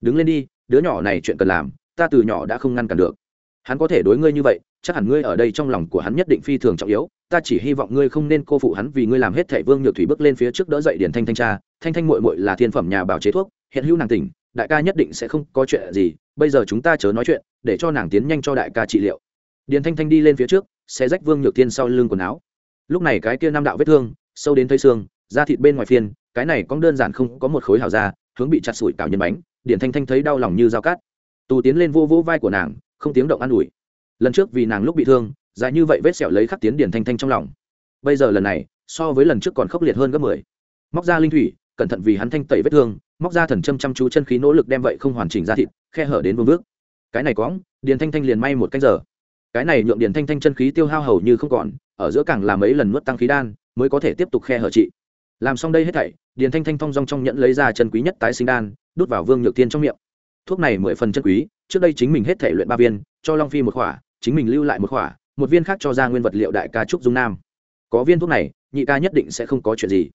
Đứng lên đi, đứa nhỏ này chuyện cần làm, ta từ nhỏ đã không ngăn cản được. Hắn có thể đối ngươi như vậy, chắc hẳn ngươi ở đây trong lòng của hắn nhất định phi thường trọng yếu. Ta chỉ hy vọng ngươi không nên cô phụ hắn vì ngươi làm hết thảy vương nhược thủy bước lên phía trước đỡ dậy điển thanh thanh tra thanh thanh muội muội là thiên phẩm nhà bảo chế thuốc, hiện hữu nàng tỉnh, đại ca nhất định sẽ không có chuyện gì. Bây giờ chúng ta chớ nói chuyện, để cho nàng tiến nhanh cho đại ca trị liệu. Điền thanh thanh đi lên phía trước sẽ rách vương nhược thiên sau lưng quần áo. Lúc này cái kia năm đạo vết thương, sâu đến thấy xương, da thịt bên ngoài phiên cái này cũng đơn giản không có một khối hào ra, hướng bị chặt sủi cào nhân bánh điền thanh thanh thấy đau lòng như dao cát tù tiến lên vô vỗ vai của nàng không tiếng động an ủi. Lần trước vì nàng lúc bị thương dài như vậy vết sẹo lấy khắc tiến điền thanh thanh trong lòng. Bây giờ lần này so với lần trước còn khốc liệt hơn gấp mười. Móc ra linh thủy cẩn thận vì hắn thanh tẩy vết thương móc ra thần châm chăm chú chân khí nỗ lực đem vậy không hoàn chỉnh ra thịt khe hở đến vương vước. Cái này cóng điền thanh thanh liền may một canh giờ. Cái này nhượng điền thanh thanh chân khí tiêu hao hầu như không còn ở giữa cảng làm mấy lần nuốt tăng khí đan mới có thể tiếp tục khe hở trị làm xong đây hết thảy, điền thanh thanh thong dong trong nhẫn lấy ra chân quý nhất tái sinh đan, đút vào vương nhược tiên trong miệng. Thuốc này mười phần chân quý, trước đây chính mình hết thể luyện ba viên, cho long phi một khỏa, chính mình lưu lại một khỏa, một viên khác cho ra nguyên vật liệu đại ca trúc dung nam. Có viên thuốc này, nhị ca nhất định sẽ không có chuyện gì.